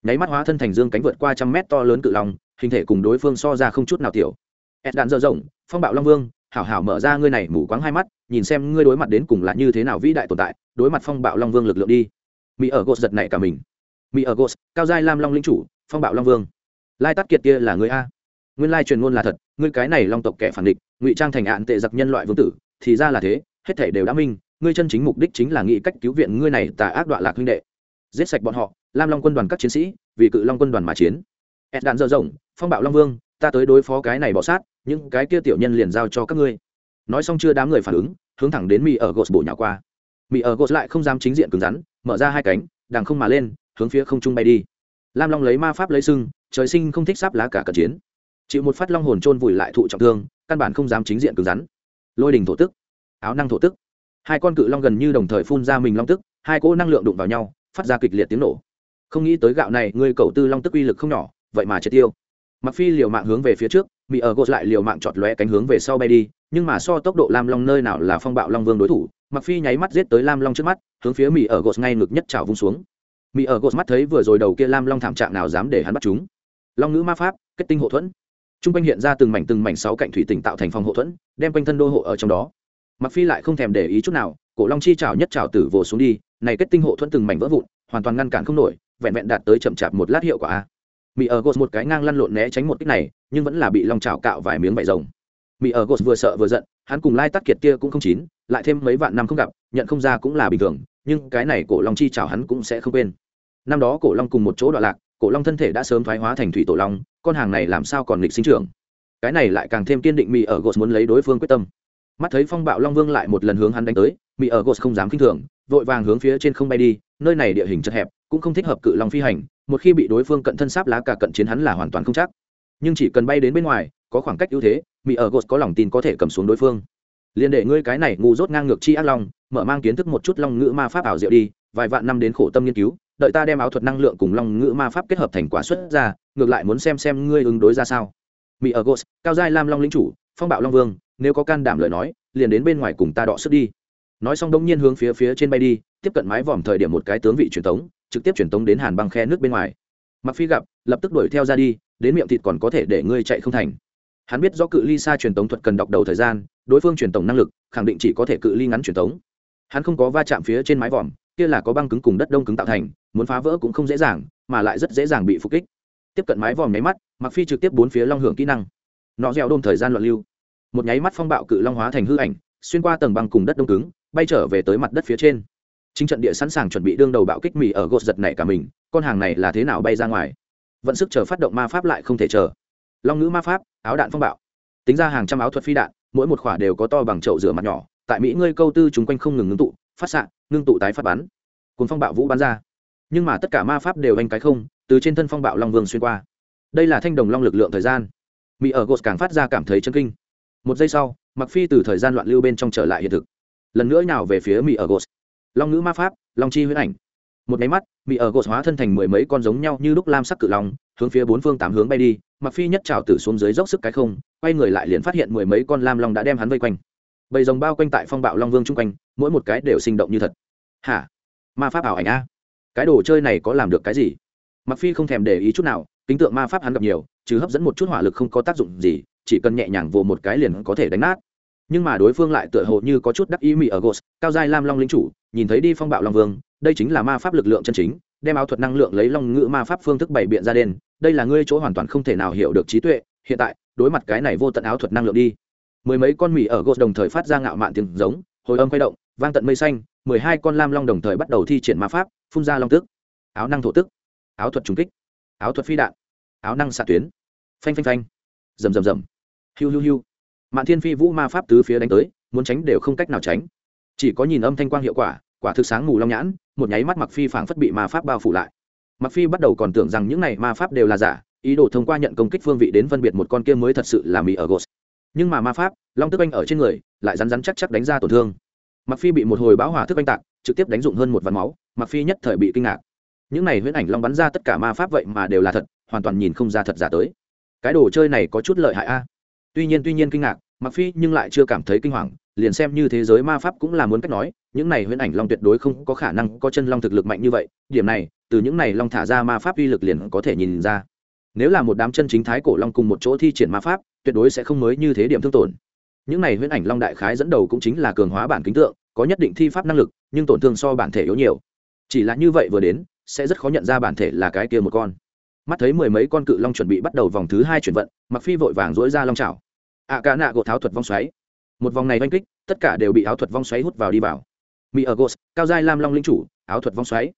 nháy mắt hóa thân thành dương cánh vượt qua trăm mét to lớn cự long, hình thể cùng đối phương so ra không chút nào tiểu. Ed đạn dơ rộng, phong bạo long vương, hảo hảo mở ra ngươi này, mù quáng hai mắt, nhìn xem ngươi đối mặt đến cùng là như thế nào vĩ đại tồn tại, đối mặt phong bạo long vương lực lượng đi. Mỹ ở gos giật này cả mình. Mỹ ở gos cao giai lam long linh chủ, phong bạo long vương. Lai tắt kiệt kia là người a. Nguyên lai truyền ngôn là thật, ngươi cái này long tộc kẻ phản địch, ngụy trang thành ạn tệ giặc nhân loại vương tử, thì ra là thế, hết thể đều đã minh, ngươi chân chính mục đích chính là nghĩ cách cứu viện ngươi này tà ác đoạn lạc huynh đệ. Giết sạch bọn họ lam long quân đoàn các chiến sĩ, vì cự long quân đoàn mà chiến. Ed đạn dở rộng, phong bạo long vương, ta tới đối phó cái này bỏ sát, những cái kia tiểu nhân liền giao cho các ngươi. Nói xong chưa đám người phản ứng, hướng thẳng đến mỹ ở gos bổ nhỏ qua. Mỹ ở gos lại không dám chính diện cứng rắn, mở ra hai cánh, đằng không mà lên, hướng phía không trung bay đi. Lam long lấy ma pháp lấy sưng trời sinh không thích sáp lá cả cận chiến. Chịu một phát long hồn trôn vùi lại thụ trọng thương, căn bản không dám chính diện cứng rắn. Lôi đình thổ tức, áo năng thổ tức. Hai con cự long gần như đồng thời phun ra mình long tức, hai cỗ năng lượng đụng vào nhau, phát ra kịch liệt tiếng nổ không nghĩ tới gạo này, ngươi cầu tư long tức uy lực không nhỏ, vậy mà triệt tiêu. Mặc phi liều mạng hướng về phía trước, mỹ ở gột lại liều mạng chọt lóe cánh hướng về sau bay đi, nhưng mà so tốc độ lam long nơi nào là phong bạo long vương đối thủ mặc phi nháy mắt giết tới lam long trước mắt, hướng phía mỹ ở gột ngay ngực nhất trào vung xuống. Mỹ ở gột mắt thấy vừa rồi đầu kia lam long thảm trạng nào dám để hắn bắt chúng. Long ngữ ma pháp, kết tinh hộ thuẫn. Trung quanh hiện ra từng mảnh từng mảnh sáu cạnh thủy tỉnh tạo thành phòng hộ thuẫn, đem quanh thân đô hộ ở trong đó. Mặc phi lại không thèm để ý chút nào, cổ long chi trào nhất trào tử vồ xuống đi, này kết tinh hộ thuẫn từng mảnh vỡ vụn, hoàn toàn ngăn cản không nổi vẹn vẹn đạt tới chậm chạp một lát hiệu quả a. Mỹ ở gos một cái ngang lăn lộn né tránh một kích này, nhưng vẫn là bị long trào cạo vài miếng vải rồng. Mỹ ở gos vừa sợ vừa giận, hắn cùng lai tắc kiệt kia cũng không chín, lại thêm mấy vạn năm không gặp, nhận không ra cũng là bình thường, nhưng cái này cổ long chi chào hắn cũng sẽ không quên. Năm đó cổ long cùng một chỗ đoạn lạc, cổ long thân thể đã sớm thoái hóa thành thủy tổ long, con hàng này làm sao còn nghịch sinh trưởng? Cái này lại càng thêm kiên định mỹ ở gos muốn lấy đối phương quyết tâm. Mắt thấy phong bạo long vương lại một lần hướng hắn đánh tới mỹ ở gos không dám kinh thường, vội vàng hướng phía trên không bay đi, nơi này địa hình chật hẹp cũng không thích hợp cự long phi hành, một khi bị đối phương cận thân sáp lá cả cận chiến hắn là hoàn toàn không chắc. Nhưng chỉ cần bay đến bên ngoài, có khoảng cách ưu thế mỹ ở gos có lòng tin có thể cầm xuống đối phương. Liền để ngươi cái này ngu dốt ngang ngược chi ác long, mở mang kiến thức một chút long ngữ ma pháp ảo diệu đi, vài vạn năm đến khổ tâm nghiên cứu, đợi ta đem áo thuật năng lượng cùng long ngữ ma pháp kết hợp thành quả xuất ra, ngược lại muốn xem xem ngươi ứng đối ra sao. Mỹ ở gos cao giai lam long lính chủ, phong bạo long vương, nếu có can đảm lời nói, liền đến bên ngoài cùng ta đọ sức đi. Nói xong đông nhiên hướng phía phía trên bay đi, tiếp cận mái vòm thời điểm một cái tướng vị truyền thống trực tiếp truyền tống đến hàn băng khe nước bên ngoài. Mặc phi gặp, lập tức đuổi theo ra đi, đến miệng thịt còn có thể để ngươi chạy không thành. Hắn biết do cự ly xa truyền tống thuật cần đọc đầu thời gian, đối phương truyền tổng năng lực, khẳng định chỉ có thể cự ly ngắn truyền tống. Hắn không có va chạm phía trên mái vòm, kia là có băng cứng cùng đất đông cứng tạo thành, muốn phá vỡ cũng không dễ dàng, mà lại rất dễ dàng bị phục kích. Tiếp cận mái vòm nháy mắt mặc phi trực tiếp bốn phía long hưởng kỹ năng. Nọ dẻo đôm thời gian loạn lưu. Một nháy mắt phong bạo cự long hóa thành hư ảnh, xuyên qua tầng băng cùng đất đông cứng, bay trở về tới mặt đất phía trên chính trận địa sẵn sàng chuẩn bị đương đầu bạo kích mì ở gột giật này cả mình, con hàng này là thế nào bay ra ngoài? Vận sức chờ phát động ma pháp lại không thể chờ. Long ngữ ma pháp, áo đạn phong bạo. Tính ra hàng trăm áo thuật phi đạn, mỗi một khỏa đều có to bằng chậu rửa mặt nhỏ, tại mỹ ngươi câu tư chúng quanh không ngừng ngưng tụ, phát xạ, ngưng tụ tái phát bắn. Cùng phong bạo vũ bắn ra. Nhưng mà tất cả ma pháp đều anh cái không, từ trên thân phong bạo long vương xuyên qua. Đây là thanh đồng long lực lượng thời gian. Mỹ ở gột càng phát ra cảm thấy chân kinh. Một giây sau mặc phi từ thời gian loạn lưu bên trong trở lại hiện thực. Lần nữa nào về phía mỹ ở gột long ngữ ma pháp, long chi huyễn ảnh. Một máy mắt, bị ở gột hóa thân thành mười mấy con giống nhau như lúc lam sắc cự long, hướng phía bốn phương tám hướng bay đi, mặc phi nhất trào tử xuống dưới dốc sức cái không, quay người lại liền phát hiện mười mấy con lam long đã đem hắn vây quanh. Bầy rồng bao quanh tại phong bạo long vương chung quanh, mỗi một cái đều sinh động như thật. Hả? Ma pháp ảo ảnh a. Cái đồ chơi này có làm được cái gì? Mặc phi không thèm để ý chút nào, kính tượng ma pháp hắn gặp nhiều chứ hấp dẫn một chút hỏa lực không có tác dụng gì, chỉ cần nhẹ nhàng vồ một cái liền có thể đánh nát. Nhưng mà đối phương lại tựa hồ như có chút đắc ý mị ở gos cao giai lam long lính chủ nhìn thấy đi phong bạo long vương, đây chính là ma pháp lực lượng chân chính, đem áo thuật năng lượng lấy long ngữ ma pháp phương thức bày biện ra đen, đây là ngươi chỗ hoàn toàn không thể nào hiểu được trí tuệ, hiện tại, đối mặt cái này vô tận áo thuật năng lượng đi. Mười mấy con mì ở gos đồng thời phát ra ngạo mạn tiếng giống, hồi âm quay động, vang tận mây xanh, mười hai con lam long đồng thời bắt đầu thi triển ma pháp, phun ra long tức. Áo năng thổ tức, áo thuật trùng kích, áo thuật phi đạn, áo năng xạ tuyến. Phanh phanh phanh. Rầm rầm rầm. Hiu hiu hiu. Mạn thiên phi vũ ma pháp tứ phía đánh tới, muốn tránh đều không cách nào tránh. Chỉ có nhìn âm thanh quang hiệu quả quả thực sáng mù long nhãn, một nháy mắt mặc phi phảng phất bị ma pháp bao phủ lại. Mặc phi bắt đầu còn tưởng rằng những này ma pháp đều là giả, ý đồ thông qua nhận công kích phương vị đến phân biệt một con kia mới thật sự là mỹ ở gos nhưng mà ma pháp, long tức anh ở trên người, lại rắn rắn chắc chắc đánh ra tổn thương. Mặc phi bị một hồi bão hỏa thức anh tạc, trực tiếp đánh dụng hơn một vạt máu mặc phi nhất thời bị kinh ngạc. Những này huyễn ảnh long bắn ra tất cả ma pháp vậy mà đều là thật, hoàn toàn nhìn không ra thật giả tới. Cái đồ chơi này có chút lợi hại a. Tuy nhiên tuy nhiên kinh ngạc mặc phi nhưng lại chưa cảm thấy kinh hoàng liền xem như thế giới ma pháp cũng là muốn cách nói những này huyễn ảnh long tuyệt đối không có khả năng có chân long thực lực mạnh như vậy điểm này từ những này long thả ra ma pháp uy lực liền có thể nhìn ra. Nếu là một đám chân chính thái cổ long cùng một chỗ thi triển ma pháp tuyệt đối sẽ không mới như thế điểm thương tổn. Những này huyễn ảnh long đại khái dẫn đầu cũng chính là cường hóa bản kính tượng có nhất định thi pháp năng lực nhưng tổn thương so bản thể yếu nhiều. Chỉ là như vậy vừa đến sẽ rất khó nhận ra bản thể là cái kia một con. Mắt thấy mười mấy con cự long chuẩn bị bắt đầu vòng thứ hai chuyển vận mặc phi vội vàng dỗi ra long trào ạ à, nạ gột tháo thuật vong xoáy một vòng này oanh kích, tất cả đều bị áo thuật vong xoáy hút vào đi vào. Mỹ ở gos cao giai lam long linh chủ, áo thuật vong xoáy.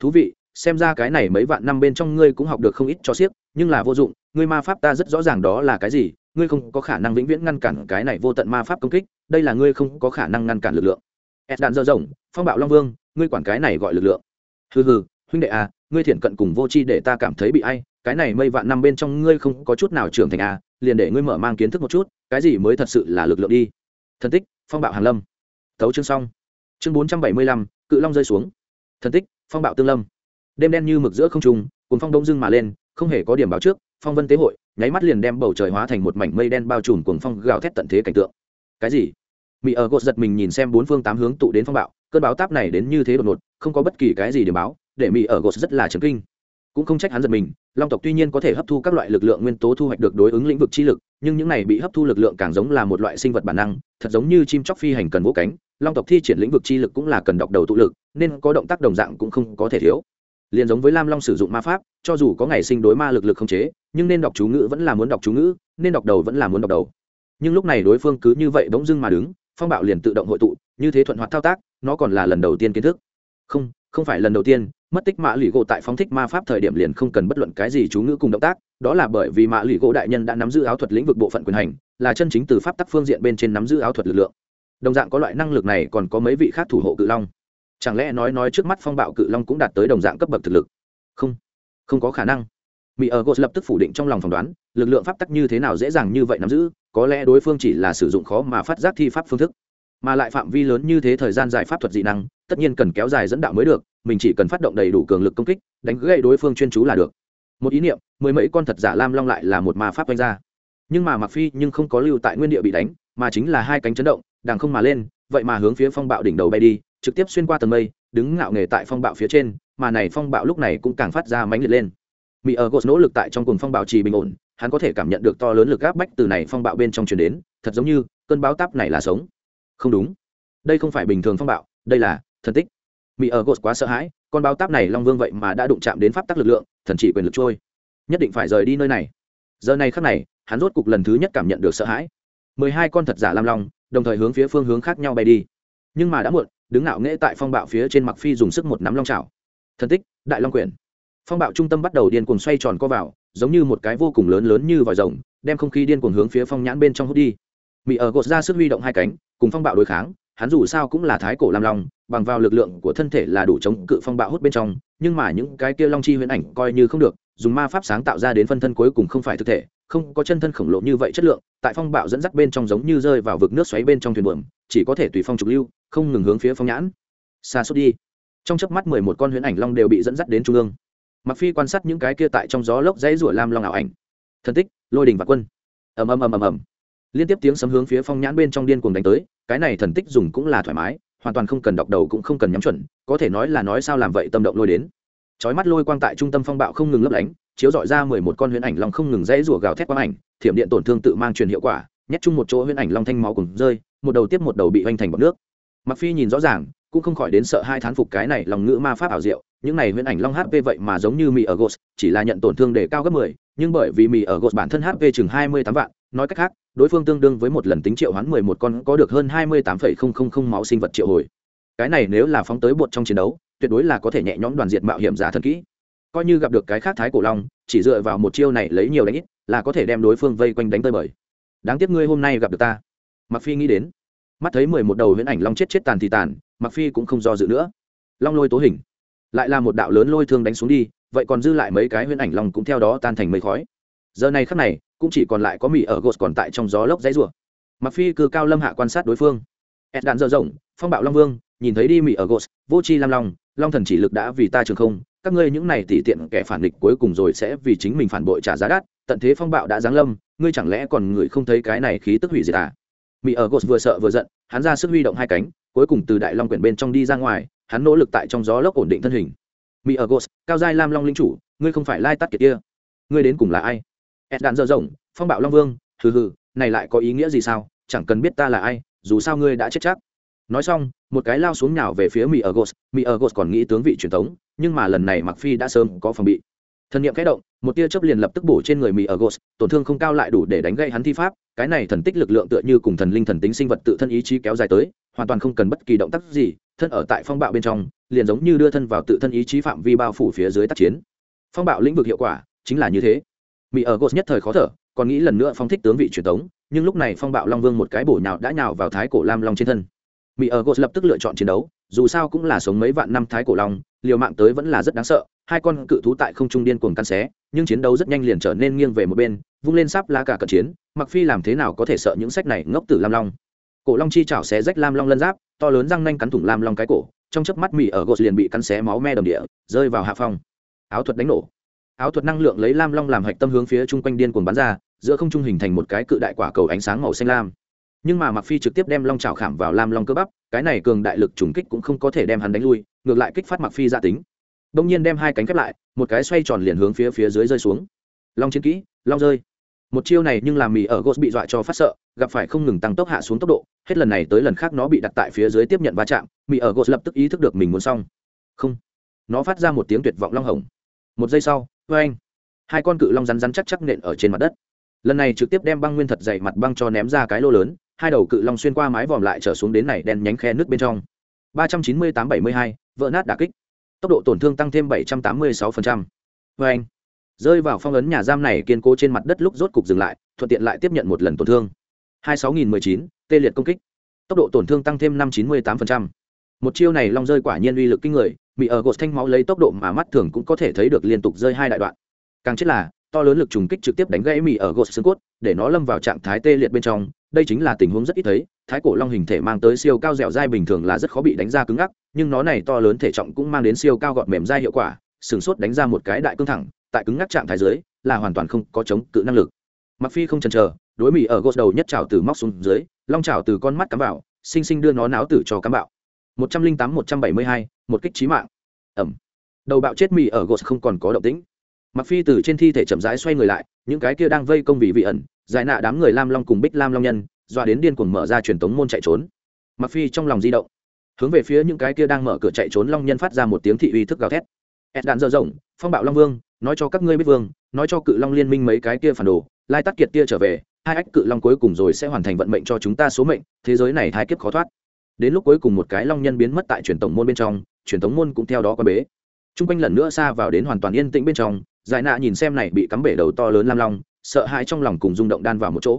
Thú vị, xem ra cái này mấy vạn năm bên trong ngươi cũng học được không ít cho xiếc nhưng là vô dụng, ngươi ma pháp ta rất rõ ràng đó là cái gì, ngươi không có khả năng vĩnh viễn ngăn cản cái này vô tận ma pháp công kích, đây là ngươi không có khả năng ngăn cản lực lượng. Ed đạn dơ rồng, phong bạo long vương, ngươi quản cái này gọi lực lượng. Hừ hừ, huynh đệ à ngươi thiện cận cùng vô tri để ta cảm thấy bị ai, cái này mây vạn năm bên trong ngươi không có chút nào trưởng thành à liền để ngươi mở mang kiến thức một chút, cái gì mới thật sự là lực lượng đi thần tích, phong bạo hàn lâm. Tấu chương xong. Chương bốn trăm bảy mươi lăm, cự long rơi xuống. Thần tích, phong bạo tương lâm. Đêm đen như mực giữa không trung cùng phong đông dưng mà lên, không hề có điểm báo trước, phong vân tế hội, nháy mắt liền đem bầu trời hóa thành một mảnh mây đen bao trùm cuồng phong gào thét tận thế cảnh tượng. Cái gì? Mỹ ở gột giật mình nhìn xem bốn phương tám hướng tụ đến phong bạo, cơn báo táp này đến như thế đột ngột, không có bất kỳ cái gì để báo, để mỹ ở gột rất là chấn kinh cũng không trách hắn giật mình, long tộc tuy nhiên có thể hấp thu các loại lực lượng nguyên tố thu hoạch được đối ứng lĩnh vực chi lực, nhưng những này bị hấp thu lực lượng càng giống là một loại sinh vật bản năng, thật giống như chim chóc phi hành cần vỗ cánh. Long tộc thi triển lĩnh vực chi lực cũng là cần đọc đầu tụ lực, nên có động tác đồng dạng cũng không có thể thiếu. Liền giống với lam long sử dụng ma pháp, cho dù có ngày sinh đối ma lực lực không chế, nhưng nên đọc chú ngữ vẫn là muốn đọc chú ngữ, nên đọc đầu vẫn là muốn đọc đầu. Nhưng lúc này đối phương cứ như vậy bỗng dưng mà đứng, phong bạo liền tự động hội tụ, như thế thuận hoạt thao tác, nó còn là lần đầu tiên kiến thức. Không không phải lần đầu tiên mất tích mã lì gỗ tại phóng thích ma pháp thời điểm liền không cần bất luận cái gì chú ngữ cùng động tác, đó là bởi vì mã lì gỗ đại nhân đã nắm giữ áo thuật lĩnh vực bộ phận quyền hành, là chân chính từ pháp tắc phương diện bên trên nắm giữ áo thuật lực lượng. Đồng dạng có loại năng lực này còn có mấy vị khác thủ hộ cự long. Chẳng lẽ nói nói trước mắt phong bạo cự long cũng đạt tới đồng dạng cấp bậc thực lực? Không không có khả năng. Mỹ ở gos lập tức phủ định trong lòng phỏng đoán, lực lượng pháp tắc như thế nào dễ dàng như vậy nắm giữ, có lẽ đối phương chỉ là sử dụng khó mà phát giác thi pháp phương thức, mà lại phạm vi lớn như thế thời gian dài pháp thuật dị năng tất nhiên cần kéo dài dẫn đạo mới được, mình chỉ cần phát động đầy đủ cường lực công kích, đánh gậy đối phương chuyên chú là được. Một ý niệm, mười mấy con thật giả lam long lại là một ma pháp oanh ra. Nhưng mà mặc phi nhưng không có lưu tại nguyên địa bị đánh, mà chính là hai cánh chấn động, đằng không mà lên, vậy mà hướng phía phong bạo đỉnh đầu bay đi, trực tiếp xuyên qua tầng mây, đứng ngạo nghề tại phong bạo phía trên, mà này phong bạo lúc này cũng càng phát ra mãnh liệt lên. Mỹ ở gos nỗ lực tại trong cùng phong bạo trì bình ổn, hắn có thể cảm nhận được to lớn lực áp bách từ này phong bạo bên trong truyền đến, thật giống như cơn bão táp này là sống. Không đúng. Đây không phải bình thường phong bạo, đây là thần tích. Mỹ ở gột quá sợ hãi, con báo táp này long vương vậy mà đã đụng chạm đến pháp tắc lực lượng, thần chỉ quyền lực trôi. Nhất định phải rời đi nơi này. Giờ này khắc này, hắn rốt cục lần thứ nhất cảm nhận được sợ hãi. Mười hai con thật giả lam long, đồng thời hướng phía phương hướng khác nhau bay đi. Nhưng mà đã muộn, đứng ngạo nghễ tại phong bạo phía trên mặc phi dùng sức một nắm long trào thần tích, đại long quyển. Phong bạo trung tâm bắt đầu điên cuồng xoay tròn co vào, giống như một cái vô cùng lớn lớn như vòi rồng, đem không khí điên cuồng hướng phía phong nhãn bên trong hút đi. Mỹ ở gột ra sức huy động hai cánh, cùng phong bạo đối kháng hắn dù sao cũng là thái cổ lam long, bằng vào lực lượng của thân thể là đủ chống cự phong bạo hút bên trong, nhưng mà những cái kia long chi huyễn ảnh coi như không được, dùng ma pháp sáng tạo ra đến phân thân cuối cùng không phải thực thể, không có chân thân khổng lồ như vậy chất lượng, tại phong bạo dẫn dắt bên trong giống như rơi vào vực nước xoáy bên trong thuyền buồm, chỉ có thể tùy phong trục lưu, không ngừng hướng phía phong nhãn. Xa suốt đi. Trong chớp mắt mười một con huyễn ảnh long đều bị dẫn dắt đến trung ương. Mặc phi quan sát những cái kia tại trong gió lốc dãy rủa lam long ảo ảnh. Thân tích, lôi đình và quân. Ầm ầm ầm ầm ầm. Liên tiếp tiếng sấm hướng phía phong nhãn bên trong điên cuồng đánh tới cái này thần tích dùng cũng là thoải mái hoàn toàn không cần đọc đầu cũng không cần nhắm chuẩn có thể nói là nói sao làm vậy tâm động lôi đến. Chói mắt lôi quang tại trung tâm phong bạo không ngừng lấp lánh chiếu dọi ra mười một con huyễn ảnh long không ngừng rẽ rủa gào thét quang ảnh thiểm điện tổn thương tự mang truyền hiệu quả nhét chung một chỗ huyễn ảnh long thanh máu cùng rơi một đầu tiếp một đầu bị hoành thành bọt nước. Mặc phi nhìn rõ ràng cũng không khỏi đến sợ hai thán phục cái này lòng ngữ ma pháp ảo diệu những này huyễn ảnh long hp vậy mà giống như mì ở gos chỉ là nhận tổn thương để cao gấp 10, nhưng bởi vì mì ở gos bản thân hp chừng 28 vạn nói cách khác đối phương tương đương với một lần tính triệu hoán 11 con có được hơn 28,000 máu sinh vật triệu hồi. Cái này nếu là phóng tới bột trong chiến đấu tuyệt đối là có thể nhẹ nhõm đoàn diệt mạo hiểm giả thần kỹ. Coi như gặp được cái khác thái cổ long chỉ dựa vào một chiêu này lấy nhiều đánh ít là có thể đem đối phương vây quanh đánh tơi bời. Đáng tiếc ngươi hôm nay gặp được ta. Mặc phi nghĩ đến. Mắt thấy mười một đầu huyễn ảnh long chết chết tàn thì tàn mặc phi cũng không do dự nữa. Long lôi tố hình. Lại là một đạo lớn lôi thương đánh xuống đi vậy còn dư lại mấy cái huyễn ảnh long cũng theo đó tan thành mây khói giờ này khắc này, cũng chỉ còn lại có mỹ ở gột còn tại trong gió lốc dãy rủa. Mặc phi cư cao lâm hạ quan sát đối phương. Ed đạn dơ rộng, phong bạo long vương, nhìn thấy đi mỹ ở gột, vô chi lam long long thần chỉ lực đã vì ta trường không, các ngươi những này tỉ tiện kẻ phản địch cuối cùng rồi sẽ vì chính mình phản bội trả giá đắt, tận thế phong bạo đã giáng lâm, ngươi chẳng lẽ còn người không thấy cái này khí tức hủy diệt à? Mỹ ở gột vừa sợ vừa giận, hắn ra sức huy động hai cánh, cuối cùng từ đại long quyển bên trong đi ra ngoài, hắn nỗ lực tại trong gió lốc ổn định thân hình. Mỹ ở gột, cao giai lam long linh chủ, ngươi không phải lai tắt kiệt kia. Ngươi đến cùng là ai? Ed đạn dơ rộng, phong bạo long vương, hừ hừ, này lại có ý nghĩa gì sao? Chẳng cần biết ta là ai, dù sao ngươi đã chết chắc. Nói xong, một cái lao xuống nhào về phía mỹ ở gos mỹ ở gos còn nghĩ tướng vị truyền thống, nhưng mà lần này mặc phi đã sớm có phòng bị. Thần niệm kẽ động, một tia chớp liền lập tức bổ trên người mỹ ở gos tổn thương không cao lại đủ để đánh gây hắn thi pháp. Cái này thần tích lực lượng tựa như cùng thần linh thần tính sinh vật tự thân ý chí kéo dài tới, hoàn toàn không cần bất kỳ động tác gì, thân ở tại phong bạo bên trong, liền giống như đưa thân vào tự thân ý chí phạm vi bao phủ phía dưới tác chiến. Phong bạo lĩnh vực hiệu quả chính là như thế mỹ ở gos nhất thời khó thở, còn nghĩ lần nữa phong thích tướng vị truyền thống, nhưng lúc này phong bạo long vương một cái bổ nhào đã nhào vào thái cổ lam long trên thân. Mỹ ở gos lập tức lựa chọn chiến đấu, dù sao cũng là sống mấy vạn năm thái cổ long, liều mạng tới vẫn là rất đáng sợ, hai con cự thú tại không trung điên cuồng căn xé, nhưng chiến đấu rất nhanh liền trở nên nghiêng về một bên, vung lên sắp lá cả cận chiến mặc phi làm thế nào có thể sợ những sách này ngốc tử lam long? Cổ long chi chảo xé rách lam long lân giáp, to lớn răng nanh cắn thủng lam long cái cổ, trong chớp mắt mỹ ở gos liền bị cắn xé máu me đầm địa, rơi vào hạ phong. Áo thuật đánh nổ áo thuật năng lượng lấy lam long làm hạch tâm hướng phía chung quanh điên cuồng bắn ra, giữa không trung hình thành một cái cự đại quả cầu ánh sáng màu xanh lam. Nhưng mà mặc phi trực tiếp đem long trào khảm vào lam long cơ bắp, cái này cường đại lực trùng kích cũng không có thể đem hắn đánh lui, ngược lại kích phát mặc phi gia tính. Đông nhiên đem hai cánh khép lại, một cái xoay tròn liền hướng phía phía dưới rơi xuống. Long chiến kỹ, long rơi. Một chiêu này nhưng làm mì ở gos bị dọa cho phát sợ, gặp phải không ngừng tăng tốc hạ xuống tốc độ, hết lần này tới lần khác nó bị đặt tại phía dưới tiếp nhận va chạm, mì ở gos lập tức ý thức được mình muốn xong. Không. Nó phát ra một tiếng tuyệt vọng long hồng. Một giây sau vê anh. Hai con cự long rắn rắn chắc chắc nện ở trên mặt đất. Lần này trực tiếp đem băng nguyên thật dày mặt băng cho ném ra cái lô lớn, hai đầu cự long xuyên qua mái vòm lại trở xuống đến này đen nhánh khe nước bên trong. Ba trăm chín mươi tám bảy mươi hai, vỡ nát đà kích. Tốc độ tổn thương tăng thêm bảy trăm tám mươi sáu vê vâng anh. Rơi vào phong ấn nhà giam này kiên cố trên mặt đất lúc rốt cục dừng lại, thuận tiện lại tiếp nhận một lần tổn thương. Hai sáu nghìn mười chín, tê liệt công kích. Tốc độ tổn thương tăng thêm năm chín mươi tám một chiêu này long rơi quả nhiên uy lực kinh người bị ở gột thanh máu lấy tốc độ mà mắt thường cũng có thể thấy được liên tục rơi hai đại đoạn. Càng chết là, to lớn lực trùng kích trực tiếp đánh gãy mì ở gột xương cốt, để nó lâm vào trạng thái tê liệt bên trong. Đây chính là tình huống rất ít thấy, thái cổ long hình thể mang tới siêu cao dẻo dai bình thường là rất khó bị đánh ra cứng ngắc, nhưng nó này to lớn thể trọng cũng mang đến siêu cao gọt mềm dai hiệu quả, sừng sốt đánh ra một cái đại cương thẳng, tại cứng ngắc trạng thái dưới, là hoàn toàn không có chống cự năng lực. Mặc phi không chần chờ, đối mì ở gột đầu nhất trào từ móc xuống dưới, long trào từ con mắt cắm vào sinh sinh đưa nó náo tử cho cắm bạo một trăm linh tám, một trăm bảy mươi hai, một kích trí mạng. Ẩm. Đầu bạo chết mì ở gos không còn có động tĩnh. Mặc phi từ trên thi thể chậm rãi xoay người lại, những cái kia đang vây công vì vị ẩn, giải nạ đám người lam long cùng bích lam long nhân, dọa đến điên cuồng mở ra truyền tống môn chạy trốn. Mặc phi trong lòng di động. Hướng về phía những cái kia đang mở cửa chạy trốn long nhân phát ra một tiếng thị uy thức gào thét. Ed đạn dơ rộng, phong bạo long vương, nói cho các ngươi biết vương, nói cho cự long liên minh mấy cái kia phản đồ, lai tắt kiệt kia trở về, hai ách cự long cuối cùng rồi sẽ hoàn thành vận mệnh cho chúng ta số mệnh, thế giới này hai kiếp khó thoát đến lúc cuối cùng một cái long nhân biến mất tại truyền tổng môn bên trong, truyền thống môn cũng theo đó quan bế. T r u n g quanh lần nữa xa vào đến hoàn toàn yên tĩnh bên trong, giải nạ nhìn xem này bị cắm bể đầu to lớn lam long, sợ hãi trong lòng cùng rung động đan vào một chỗ.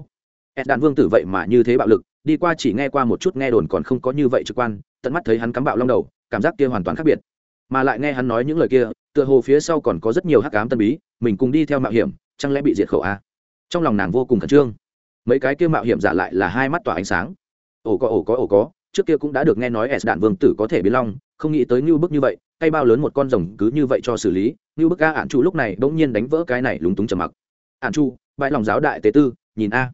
Ed đạn vương tử vậy mà như thế bạo lực, đi qua chỉ nghe qua một chút nghe đồn còn không có như vậy trực quan, tận mắt thấy hắn cắm bạo long đầu, cảm giác kia hoàn toàn khác biệt. Mà lại nghe hắn nói những lời kia, tựa hồ phía sau còn có rất nhiều hắc cám tân bí, mình cùng đi theo mạo hiểm, chẳng lẽ bị diệt khẩu a? Trong lòng nàng vô cùng khẩn trương. Mấy cái kia mạo hiểm giả lại là hai mắt tỏa ánh sáng. Ổ có ổ có ổ có trước kia cũng đã được nghe nói s đạn vương tử có thể biến long, không nghĩ tới như bức như vậy cây bao lớn một con rồng cứ như vậy cho xử lý như bức ca ạn chu lúc này bỗng nhiên đánh vỡ cái này lúng túng trầm mặc. Ạn chu, bãi lòng giáo đại tế tư, nhìn a.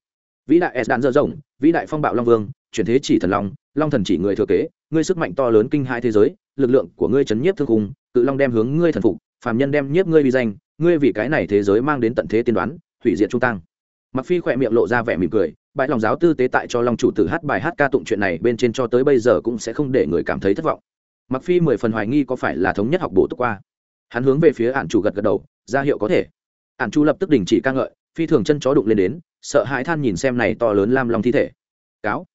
Vĩ đại s đạn dơ rồng, vĩ đại phong bạo long vương, chuyển thế chỉ thần long long thần chỉ người thừa kế, ngươi sức mạnh to lớn kinh hai thế giới, lực lượng của ngươi chấn nhiếp thương hùng cự long đem hướng ngươi thần phục, phàm nhân đem nhiếp ngươi vi danh, ngươi vì cái này thế giới mang đến tận thế tiên đoán, hủy diệt trung tăng mặc phi khỏe miệng lộ ra vẻ mỉm cười, bãi lòng giáo tư tế tại cho long chủ tử hát bài hát ca tụng chuyện này bên trên cho tới bây giờ cũng sẽ không để người cảm thấy thất vọng. Mặc phi mười phần hoài nghi có phải là thống nhất học bổ túc qua. Hắn hướng về phía ản chủ gật gật đầu, ra hiệu có thể. Ản chủ lập tức đình chỉ ca ngợi, phi thường chân chó đụng lên đến, sợ hãi than nhìn xem này to lớn lam long thi thể. Cáo.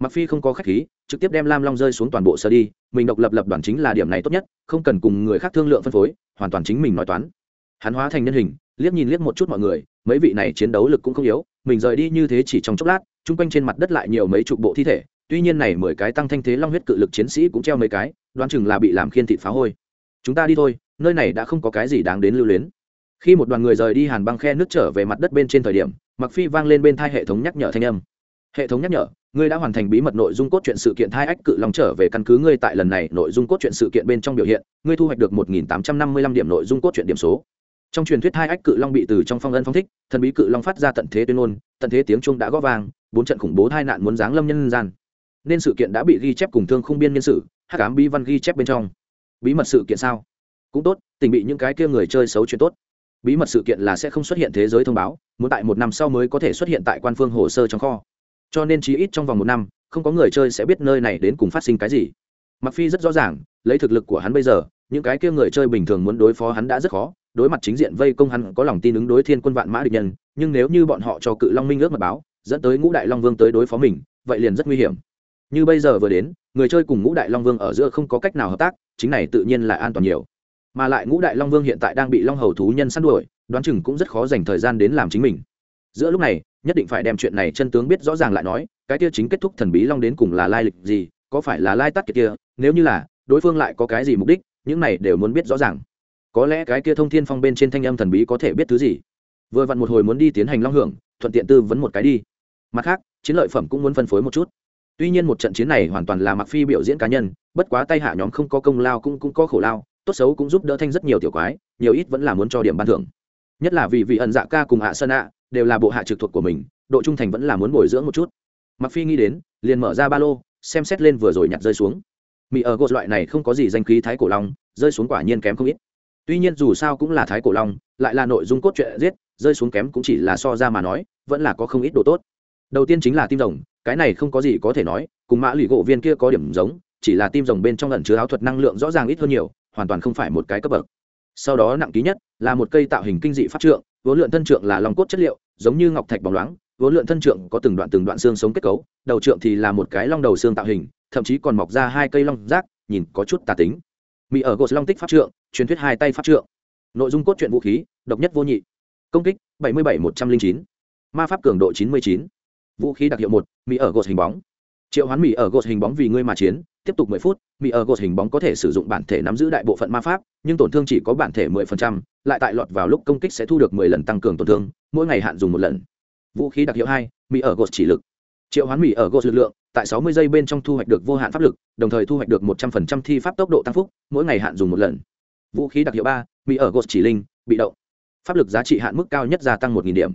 Mặc phi không có khách khí, trực tiếp đem lam long rơi xuống toàn bộ sơ đi, mình độc lập lập đoàn chính là điểm này tốt nhất, không cần cùng người khác thương lượng phân phối, hoàn toàn chính mình nói toán. Hắn hóa thành nhân hình, liếc nhìn liếc một chút mọi người mấy vị này chiến đấu lực cũng không yếu, mình rời đi như thế chỉ trong chốc lát, chung quanh trên mặt đất lại nhiều mấy chục bộ thi thể, tuy nhiên này mười cái tăng thanh thế long huyết cự lực chiến sĩ cũng treo mấy cái, đoán chừng là bị làm khiên thịt phá hôi. Chúng ta đi thôi, nơi này đã không có cái gì đáng đến lưu luyến. Khi một đoàn người rời đi hàn băng khe nước trở về mặt đất bên trên thời điểm mặc phi vang lên bên thai hệ thống nhắc nhở thanh âm. Hệ thống nhắc nhở, ngươi đã hoàn thành bí mật nội dung cốt truyện sự kiện thai ách cự long trở về căn cứ ngươi tại lần này nội dung cốt truyện sự kiện bên trong biểu hiện, ngươi thu hoạch được một nghìn tám trăm năm mươi lăm điểm nội dung cốt truyện điểm số trong truyền thuyết hai ách cự long bị từ trong phong ân phong thích, thần bí cự long phát ra tận thế tuyên ngôn, tận thế tiếng trung đã góp vàng bốn trận khủng bố tai nạn muốn giáng lâm nhân gian. Nên sự kiện đã bị ghi chép cùng thương không biên nhân sự, hắc ám bí văn ghi chép bên trong. Bí mật sự kiện sao? Cũng tốt, tình bị những cái kia người chơi xấu chuyện tốt. Bí mật sự kiện là sẽ không xuất hiện thế giới thông báo, muốn tại một năm sau mới có thể xuất hiện tại quan phương hồ sơ trong kho. Cho nên chí ít trong vòng một năm, không có người chơi sẽ biết nơi này đến cùng phát sinh cái gì. Mặc phi rất rõ ràng, lấy thực lực của hắn bây giờ, những cái kia người chơi bình thường muốn đối phó hắn đã rất khó đối mặt chính diện vây công hắn có lòng tin ứng đối thiên quân vạn mã địch nhân, nhưng nếu như bọn họ cho cự long minh ước mật báo, dẫn tới ngũ đại long vương tới đối phó mình, vậy liền rất nguy hiểm. Như bây giờ vừa đến, người chơi cùng ngũ đại long vương ở giữa không có cách nào hợp tác, chính này tự nhiên là an toàn nhiều. Mà lại ngũ đại long vương hiện tại đang bị long hầu thú nhân săn đuổi, đoán chừng cũng rất khó dành thời gian đến làm chính mình. Giữa lúc này, nhất định phải đem chuyện này chân tướng biết rõ ràng lại nói, cái kia chính kết thúc thần bí long đến cùng là lai lịch gì, có phải là lai tắt kia nếu như là, đối phương lại có cái gì mục đích, những này đều muốn biết rõ ràng có lẽ cái kia thông thiên phong bên trên thanh âm thần bí có thể biết thứ gì. Vừa vặn một hồi muốn đi tiến hành long hưởng, thuận tiện tư vấn một cái đi. Mặt khác, chiến lợi phẩm cũng muốn phân phối một chút. Tuy nhiên một trận chiến này hoàn toàn là mặc phi biểu diễn cá nhân, bất quá tay hạ nhóm không có công lao cũng cũng có khổ lao, tốt xấu cũng giúp đỡ thanh rất nhiều tiểu quái, nhiều ít vẫn là muốn cho điểm ban thưởng. Nhất là vì vị ẩn dạ ca cùng hạ sơn ạ, đều là bộ hạ trực thuộc của mình, độ trung thành vẫn là muốn bồi dưỡng một chút. Mặc phi nghĩ đến, liền mở ra ba lô, xem xét lên vừa rồi nhặt rơi xuống. Mỹ ở gột loại này không có gì danh khí thái cổ long, rơi xuống quả nhiên kém không ít tuy nhiên dù sao cũng là thái cổ long, lại là nội dung cốt truyện giết, rơi xuống kém cũng chỉ là so ra mà nói, vẫn là có không ít đồ tốt. Đầu tiên chính là tim rồng, cái này không có gì có thể nói, cùng mã lụy gỗ viên kia có điểm giống, chỉ là tim rồng bên trong lần chứa áo thuật năng lượng rõ ràng ít hơn nhiều, hoàn toàn không phải một cái cấp bậc. Sau đó nặng ký nhất, là một cây tạo hình kinh dị pháp trượng, vốn lượn thân trượng là lòng cốt chất liệu, giống như ngọc thạch bóng loáng, vốn lượn thân trượng có từng đoạn từng đoạn xương sống kết cấu, đầu trượng thì là một cái long đầu xương tạo hình, thậm chí còn mọc ra hai cây long rác, nhìn có chút tà tính mỹ ở gos long tích pháp trượng, truyền thuyết hai tay pháp trượng. Nội dung cốt truyện vũ khí, độc nhất vô nhị. Công kích, bảy mươi bảy một trăm linh chín. Ma pháp cường độ chín mươi chín. Vũ khí đặc hiệu một, mỹ ở gos hình bóng. Triệu hoán mỹ ở gos hình bóng vì ngươi mà chiến, tiếp tục mười phút, mỹ ở gos hình bóng có thể sử dụng bản thể nắm giữ đại bộ phận ma pháp, nhưng tổn thương chỉ có bản thể mười phần trăm, lại tại lọt vào lúc công kích sẽ thu được mười lần tăng cường tổn thương, mỗi ngày hạn dùng một lần. Vũ khí đặc hiệu hai, mỹ ở gos chỉ lực triệu hoán mỹ ở gos lực lượng, tại sáu mươi giây bên trong thu hoạch được vô hạn pháp lực, đồng thời thu hoạch được một trăm phần trăm thi pháp tốc độ tăng phúc, mỗi ngày hạn dùng một lần. Vũ khí đặc hiệu ba, mỹ ở gos chỉ linh, bị động. Pháp lực giá trị hạn mức cao nhất gia tăng 1.000 điểm.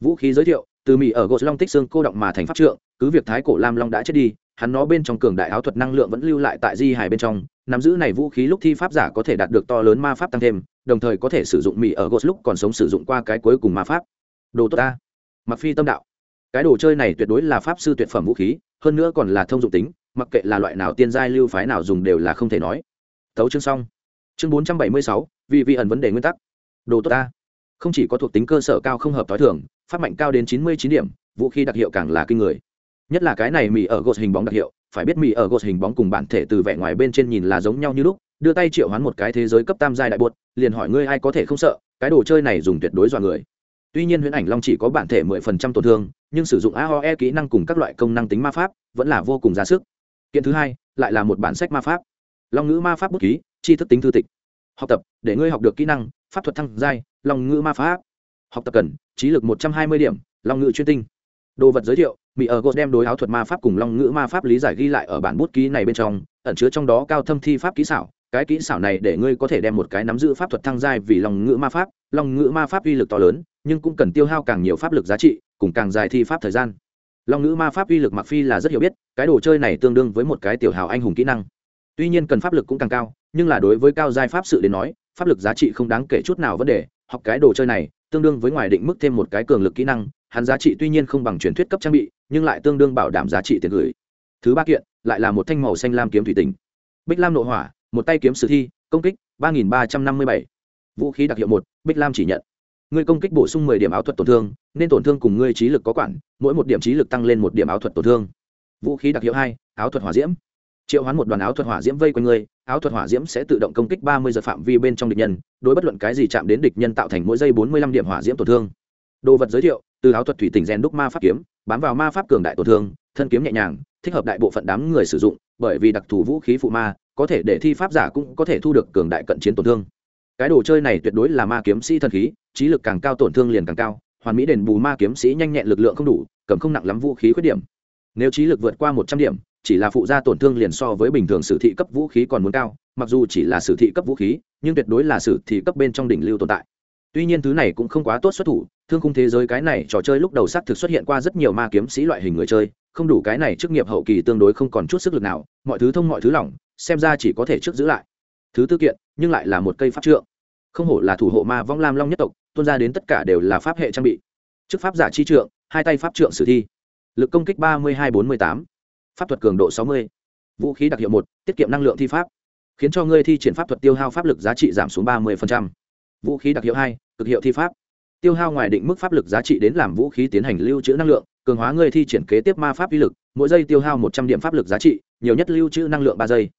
Vũ khí giới thiệu, từ mỹ ở gos long tích xương cô động mà thành pháp trượng, cứ việc thái cổ lam long đã chết đi, hắn nó bên trong cường đại áo thuật năng lượng vẫn lưu lại tại di hải bên trong, nắm giữ này vũ khí lúc thi pháp giả có thể đạt được to lớn ma pháp tăng thêm, đồng thời có thể sử dụng mỹ ở gos lúc còn sống sử dụng qua cái cuối cùng ma pháp. Đồ tốt ta. Mặc phi tâm đạo cái đồ chơi này tuyệt đối là pháp sư tuyệt phẩm vũ khí, hơn nữa còn là thông dụng tính, mặc kệ là loại nào tiên giai lưu phái nào dùng đều là không thể nói. Tấu chương xong. Chương bốn trăm bảy mươi sáu, vì vi ẩn vấn đề nguyên tắc. Đồ tốt ta. Không chỉ có thuộc tính cơ sở cao không hợp t h i thường phát mạnh cao đến chín mươi chín điểm, vũ khí đặc hiệu càng là kinh người. Nhất là cái này mì ở gột hình bóng đặc hiệu, phải biết mì ở gột hình bóng cùng bản thể từ vẻ ngoài bên trên nhìn là giống nhau như lúc, đưa tay triệu hoán một cái thế giới cấp tam giai đại bột liền hỏi ngươi ai có thể không sợ, cái đồ chơi này dùng tuyệt đối dọa người. Tuy nhiên huyễn ảnh long chỉ có bản thể mười phần trăm tổn thương nhưng sử dụng aoe kỹ năng cùng các loại công năng tính ma pháp vẫn là vô cùng ra sức. Kiện thứ hai, lại là một bản sách ma pháp. Long ngữ ma pháp bút ký, tri thức tính thư tịch. Học tập, để ngươi học được kỹ năng, pháp thuật thăng giai, long ngữ ma pháp. Học tập cần, trí lực một trăm hai mươi điểm, long ngữ chuyên tinh. Đồ vật giới thiệu, mỹ ở gột đem đối áo thuật ma pháp cùng long ngữ ma pháp lý giải ghi lại ở bản bút ký này bên trong, ẩn chứa trong đó cao thâm thi pháp kỹ xảo. Cái kỹ xảo này để ngươi có thể đem một cái nắm giữ pháp thuật thăng giai vì long ngữ ma pháp. Long ngữ ma pháp uy lực to lớn, nhưng cũng cần tiêu hao càng nhiều pháp lực giá trị cùng càng dài thi pháp thời gian. Long ngữ ma pháp uy lực mặc phi là rất hiểu biết, cái đồ chơi này tương đương với một cái tiểu hào anh hùng kỹ năng. Tuy nhiên cần pháp lực cũng càng cao, nhưng là đối với cao giai pháp sự đến nói, pháp lực giá trị không đáng kể chút nào vấn đề, học cái đồ chơi này, tương đương với ngoài định mức thêm một cái cường lực kỹ năng, hắn giá trị tuy nhiên không bằng truyền thuyết cấp trang bị, nhưng lại tương đương bảo đảm giá trị tiền gửi. Thứ ba kiện, lại là một thanh màu xanh lam kiếm thủy tinh. Bích lam nội hỏa, một tay kiếm sử thi, công kích ba nghìn ba trăm năm mươi bảy. Vũ khí đặc hiệu một, bích lam chỉ nhận ngươi công kích bổ sung mười điểm áo thuật tổn thương nên tổn thương cùng ngươi trí lực có quản mỗi một điểm trí lực tăng lên một điểm áo thuật tổn thương. Vũ khí đặc hiệu hai áo thuật hỏa diễm. Triệu hoán một đoàn áo thuật hỏa diễm vây quanh ngươi, áo thuật hỏa diễm sẽ tự động công kích ba mươi giờ phạm vi bên trong địch nhân đối bất luận cái gì chạm đến địch nhân tạo thành mỗi giây bốn mươi lăm điểm hỏa diễm tổn thương. Đồ vật giới thiệu từ áo thuật thủy tỉnh rèn đúc ma pháp kiếm bám vào ma pháp cường đại tổn thương thân kiếm nhẹ nhàng thích hợp đại bộ phận đám người sử dụng bởi vì đặc thù vũ khí phụ ma có thể để thi pháp giả cũng có thể thu được cường đại cận chiến tổn thương cái đồ chơi này tuyệt đối là ma kiếm sĩ thần khí, trí lực càng cao tổn thương liền càng cao, hoàn mỹ đền bù ma kiếm sĩ nhanh nhẹn lực lượng không đủ, cầm không nặng lắm vũ khí khuyết điểm. Nếu trí lực vượt qua một trăm điểm, chỉ là phụ gia tổn thương liền so với bình thường sử thị cấp vũ khí còn muốn cao, mặc dù chỉ là sử thị cấp vũ khí, nhưng tuyệt đối là sử thị cấp bên trong đỉnh lưu tồn tại. Tuy nhiên thứ này cũng không quá tốt xuất thủ, thương khung thế giới cái này trò chơi lúc đầu xác thực xuất hiện qua rất nhiều ma kiếm sĩ loại hình người chơi, không đủ cái này chức nghiệp hậu kỳ tương đối không còn chút sức lực nào, mọi thứ thông mọi thứ lỏng, xem ra chỉ có thể trước giữ lại thứ tư kiện, nhưng lại là một cây pháp trượng. Không hổ là thủ hộ ma vong lam long nhất tộc, tuôn ra đến tất cả đều là pháp hệ trang bị. Chức pháp giả chi trượng, hai tay pháp trượng sử thi. Lực công kích ba mươi hai bốn mươi tám. Pháp thuật cường độ sáu mươi. Vũ khí đặc hiệu một, tiết kiệm năng lượng thi pháp. Khiến cho ngươi thi triển pháp thuật tiêu hao pháp lực giá trị giảm xuống ba mươi vũ khí đặc hiệu hai, cực hiệu thi pháp. Tiêu hao ngoài định mức pháp lực giá trị đến làm vũ khí tiến hành lưu trữ năng lượng, cường hóa ngươi thi triển kế tiếp ma pháp uy lực, mỗi giây tiêu hao một trăm điểm pháp lực giá trị, nhiều nhất lưu trữ năng lượng ba giây.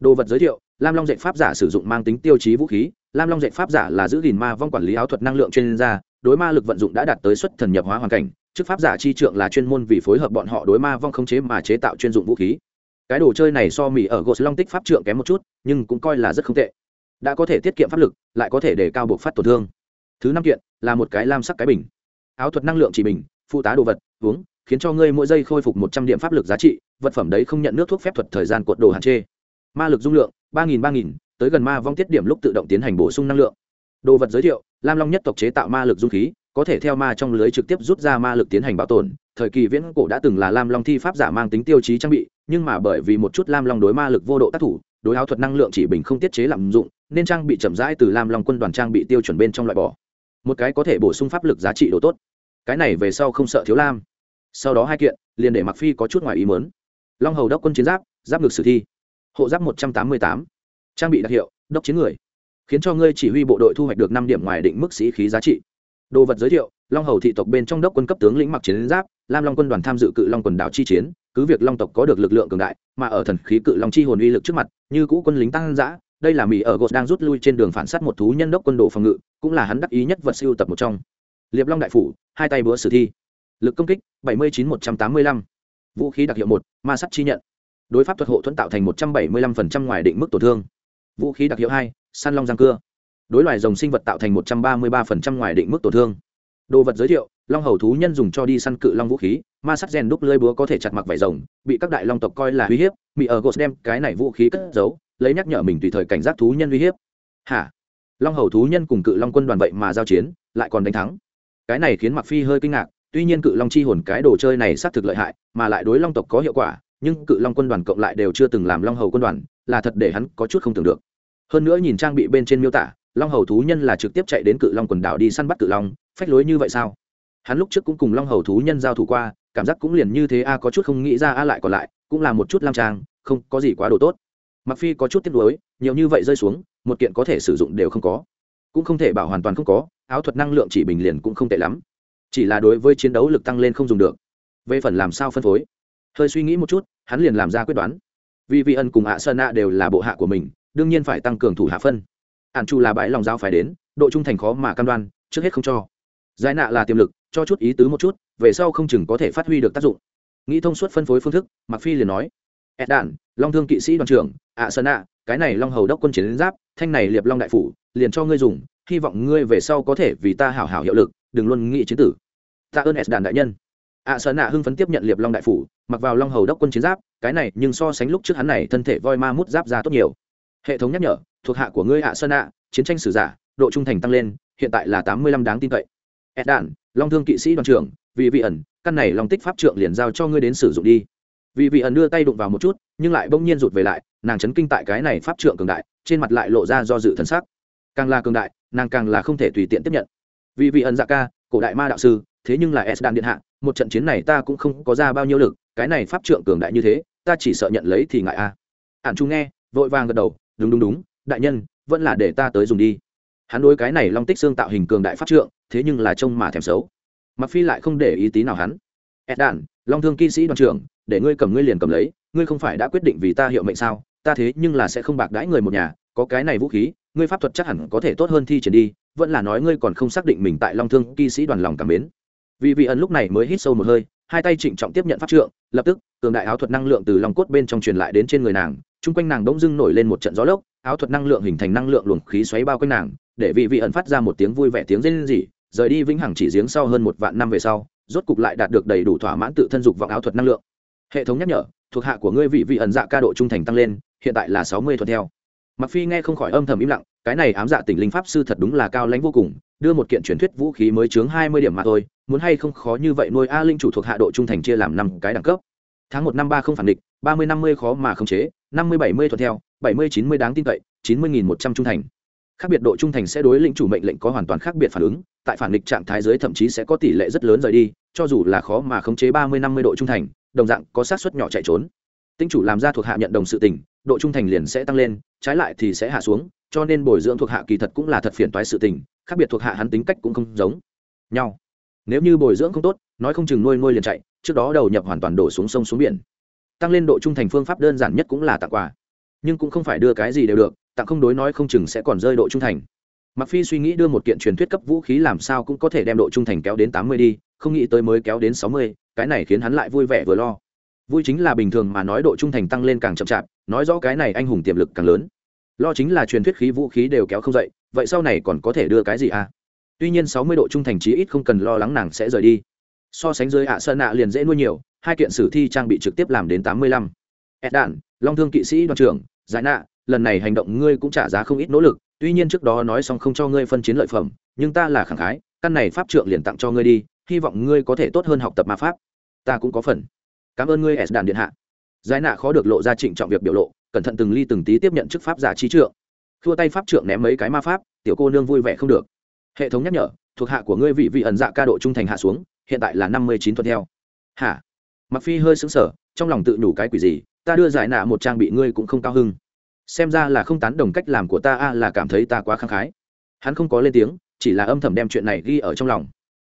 Đồ vật giới thiệu lam long dạy pháp giả sử dụng mang tính tiêu chí vũ khí, lam long dạy pháp giả là giữ gìn ma vong quản lý áo thuật năng lượng chuyên gia, đối ma lực vận dụng đã đạt tới xuất thần nhập hóa hoàn cảnh, chức pháp giả chi trượng là chuyên môn vì phối hợp bọn họ đối ma vong không chế mà chế tạo chuyên dụng vũ khí. Cái đồ chơi này so mỹ ở gos long tích pháp trượng kém một chút, nhưng cũng coi là rất không tệ. Đã có thể tiết kiệm pháp lực, lại có thể để cao buộc phát tổn thương. Thứ năm kiện, là một cái lam sắc cái bình. Áo thuật năng lượng chỉ bình, phụ tá đồ vật, uống, khiến cho ngươi mỗi giây khôi phục một trăm điểm pháp lực giá trị, vật phẩm đấy không nhận nước thuốc phép thuật thời gian cuộn đồ hạn chế. Ma lực dung lượng ba nghìn ba nghìn, tới gần ma vong tiết điểm lúc tự động tiến hành bổ sung năng lượng. Đồ vật giới thiệu, lam long nhất tộc chế tạo ma lực dung khí, có thể theo ma trong lưới trực tiếp rút ra ma lực tiến hành bảo tồn. Thời kỳ viễn cổ đã từng là lam long thi pháp giả mang tính tiêu chí trang bị, nhưng mà bởi vì một chút lam long đối ma lực vô độ tác thủ, đối áo thuật năng lượng chỉ bình không tiết chế lạm dụng, nên trang bị chậm rãi từ lam long quân đoàn trang bị tiêu chuẩn bên trong loại bỏ. Một cái có thể bổ sung pháp lực giá trị đồ tốt. Cái này về sau không sợ thiếu lam. Sau đó hai kiện, liền để mặc phi có chút ngoài ý mớn long hầu đốc quân chiến giáp giáp ngực sử thi hộ giáp một trăm tám mươi tám. Trang bị đặc hiệu, đốc chiến người. Khiến cho ngươi chỉ huy bộ đội thu hoạch được năm điểm ngoài định mức sĩ khí giá trị. Đồ vật giới thiệu, long hầu thị tộc bên trong đốc quân cấp tướng lĩnh mặc chiến giáp, lam long quân đoàn tham dự cự long quần đảo chi chiến, cứ việc long tộc có được lực lượng cường đại, mà ở thần khí cự long chi hồn uy lực trước mặt, như cũ quân lính tăng giã đây là mỹ ở gột đang rút lui trên đường phản sát một thú nhân đốc quân đồ phòng ngự, cũng là hắn đắc ý nhất vật siêu tập một trong. Liệp long đại phủ, hai tay búa sử thi. Lực công kích, bảy mươi chín một trăm tám mươi lăm. Vũ khí đặc hiệu một, ma sắt chi nhận đối pháp thuật hộ thuẫn tạo thành một trăm bảy mươi lăm phần trăm ngoài định mức tổn thương. Vũ khí đặc hiệu hai săn long giang cưa. Đối loài rồng sinh vật tạo thành một trăm ba mươi ba phần trăm ngoài định mức tổn thương. Đồ vật giới thiệu, long hầu thú nhân dùng cho đi săn cự long vũ khí, ma sắt rèn đúc lơi búa có thể chặt mặc vải rồng, bị các đại long tộc coi là uy hiếp bị ở gos đem cái này vũ khí cất giấu, lấy nhắc nhở mình tùy thời cảnh giác thú nhân uy hiếp. Hả? Long hầu thú nhân cùng cự long quân đoàn vậy mà giao chiến, lại còn đánh thắng. Cái này khiến mặc phi hơi kinh ngạc, tuy nhiên cự long chi hồn cái đồ chơi này xác thực lợi hại, mà lại đối long tộc có hiệu quả nhưng cự long quân đoàn cộng lại đều chưa từng làm long hầu quân đoàn, là thật để hắn có chút không tưởng được. Hơn nữa nhìn trang bị bên trên miêu tả, long hầu thú nhân là trực tiếp chạy đến cự long quần đảo đi săn bắt cự long, phách lối như vậy sao? Hắn lúc trước cũng cùng long hầu thú nhân giao thủ qua, cảm giác cũng liền như thế, a có chút không nghĩ ra a lại còn lại, cũng là một chút lam trang, không có gì quá đồ tốt. Mặc phi có chút tiếc nuối, nhiều như vậy rơi xuống, một kiện có thể sử dụng đều không có. Cũng không thể bảo hoàn toàn không có, áo thuật năng lượng chỉ bình liền cũng không tệ lắm. Chỉ là đối với chiến đấu lực tăng lên không dùng được. Về phần làm sao phân phối hơi suy nghĩ một chút, hắn liền làm ra quyết đoán. Vì vị ân cùng ạ sơn nạ đều là bộ hạ của mình, đương nhiên phải tăng cường thủ hạ phân. Ạn chu là bãi lòng giao phải đến, độ trung thành khó mà cam đoan, trước hết không cho. Giải nạ là tiềm lực, cho chút ý tứ một chút, về sau không chừng có thể phát huy được tác dụng. Nghĩ thông suốt phân phối phương thức mặc phi liền nói ed đản long thương kỵ sĩ đoàn trưởng, ạ sơn nạ cái này long hầu đốc quân chiến giáp, thanh này liệp long đại phủ, liền cho ngươi dùng, hy vọng ngươi về sau có thể vì ta hảo hảo hiệu lực, đừng luôn nghĩ chiến tử. Tạ ơn ed đàn đại nhân ạ sợ nạ hưng phấn tiếp nhận liệp long đại phủ, mặc vào long hầu đốc quân chiến giáp, cái này nhưng so sánh lúc trước hắn này thân thể voi ma mút giáp ra tốt nhiều. Hệ thống nhắc nhở, thuộc hạ của ngươi ạ sơn ạ chiến tranh sử giả, độ trung thành tăng lên, hiện tại là tám mươi lăm đáng tin cậy. Ed đạn, long thương kỵ sĩ đoàn trưởng, vì vị ẩn, căn này long tích pháp trượng liền giao cho ngươi đến sử dụng đi. Vì vị ẩn đưa tay đụng vào một chút, nhưng lại bỗng nhiên rụt về lại, nàng chấn kinh tại cái này pháp trượng cường đại, trên mặt lại lộ ra do dự thần sắc. Càng là cường đại, nàng càng là không thể tùy tiện tiếp nhận. Vì vị ẩn dạ ca, cổ đại ma đạo sư thế nhưng là s đạn điện hạ, một trận chiến này ta cũng không có ra bao nhiêu lực, cái này pháp trượng cường đại như thế, ta chỉ sợ nhận lấy thì ngại a à. ạn chu nghe, vội vàng gật đầu, đúng đúng đúng, đại nhân, vẫn là để ta tới dùng đi. Hắn đối cái này long tích xương tạo hình cường đại pháp trượng, thế nhưng là trông mà thèm xấu. Mặc phi lại không để ý tí nào hắn. Ed đản long thương kỵ sĩ đoàn trưởng, để ngươi cầm ngươi liền cầm lấy, ngươi không phải đã quyết định vì ta hiệu mệnh sao? Ta thế nhưng là sẽ không bạc đãi người một nhà, có cái này vũ khí, ngươi pháp thuật chắc hẳn có thể tốt hơn thi triển đi, vẫn là nói ngươi còn không xác định mình tại long thương kỵ sĩ đoàn lòng cảm mến vì vị ẩn lúc này mới hít sâu một hơi, hai tay trịnh trọng tiếp nhận pháp trượng, lập tức, cường đại áo thuật năng lượng từ lòng cốt bên trong truyền lại đến trên người nàng, chung quanh nàng bỗng dưng nổi lên một trận gió lốc, áo thuật năng lượng hình thành năng lượng luồng khí xoáy bao quanh nàng, để vị vị ẩn phát ra một tiếng vui vẻ tiếng rên rỉ, rời đi vĩnh hằng chỉ giếng sau hơn một vạn năm về sau, rốt cục lại đạt được đầy đủ thỏa mãn tự thân dục vọng áo thuật năng lượng. Hệ thống nhắc nhở, thuộc hạ của ngươi vị vị ẩn dạ ca độ trung thành tăng lên, hiện tại là sáu mươi thuận theo. Mặc phi nghe không khỏi âm thầm im lặng, cái này ám dạ tỉnh linh pháp sư thật đúng là cao lãnh vô cùng đưa một kiện truyền thuyết vũ khí mới chướng hai mươi điểm mà thôi, muốn hay không khó như vậy nuôi a linh chủ thuộc hạ độ trung thành chia làm năm cái đẳng cấp. Tháng một năm ba không phản địch, ba mươi năm mươi khó mà khống chế, năm mươi bảy mươi thuận theo, bảy mươi chín mươi đáng tin cậy, chín mươi nghìn một trăm trung thành. Khác biệt độ trung thành sẽ đối lĩnh chủ mệnh lệnh có hoàn toàn khác biệt phản ứng, tại phản địch trạng thái dưới thậm chí sẽ có tỷ lệ rất lớn rời đi, cho dù là khó mà khống chế ba mươi năm mươi độ trung thành, đồng dạng có sát suất nhỏ chạy trốn. Tinh chủ làm ra thuộc hạ nhận đồng sự tình, độ trung thành liền sẽ tăng lên, trái lại thì sẽ hạ xuống, cho nên bồi dưỡng thuộc hạ kỳ thật cũng là thật phiền toái sự tình khác biệt thuộc hạ hắn tính cách cũng không giống nhau. Nếu như bồi dưỡng không tốt, nói không chừng nuôi nuôi liền chạy, trước đó đầu nhập hoàn toàn đổ xuống sông xuống biển. Tăng lên độ trung thành phương pháp đơn giản nhất cũng là tặng quà. Nhưng cũng không phải đưa cái gì đều được, tặng không đối nói không chừng sẽ còn rơi độ trung thành. Mặc phi suy nghĩ đưa một kiện truyền thuyết cấp vũ khí làm sao cũng có thể đem độ trung thành kéo đến tám mươi đi, không nghĩ tới mới kéo đến sáu mươi, cái này khiến hắn lại vui vẻ vừa lo. Vui chính là bình thường mà nói độ trung thành tăng lên càng chậm chạp, nói rõ cái này anh hùng tiềm lực càng lớn lo chính là truyền thuyết khí vũ khí đều kéo không dậy, vậy sau này còn có thể đưa cái gì à? Tuy nhiên sáu mươi độ trung thành chí ít không cần lo lắng nàng sẽ rời đi. So sánh dưới ạ sơn nạ liền dễ nuôi nhiều, hai kiện sử thi trang bị trực tiếp làm đến tám mươi lăm. Ed đạn, long thương kỵ sĩ đoàn trưởng, giải nạ, lần này hành động ngươi cũng trả giá không ít nỗ lực, tuy nhiên trước đó nói xong không cho ngươi phân chiến lợi phẩm, nhưng ta là khẳng khái, căn này pháp trượng liền tặng cho ngươi đi, hy vọng ngươi có thể tốt hơn học tập ma pháp. Ta cũng có phần. Cảm ơn ngươi s đàn điện hạ. Giải nạ khó được lộ ra trịnh trọng việc biểu lộ cẩn thận từng ly từng tí tiếp nhận chức pháp giả trí trượng. Thua tay pháp trượng ném mấy cái ma pháp, tiểu cô nương vui vẻ không được. Hệ thống nhắc nhở, thuộc hạ của ngươi vị vị ẩn dạ ca độ trung thành hạ xuống, hiện tại là năm mươi chín tuần theo. Hả? Mặc phi hơi sững sờ, trong lòng tự nhủ cái quỷ gì, ta đưa giải nạ một trang bị ngươi cũng không cao hưng. Xem ra là không tán đồng cách làm của ta, a, là cảm thấy ta quá khăng khái. Hắn không có lên tiếng, chỉ là âm thầm đem chuyện này ghi ở trong lòng.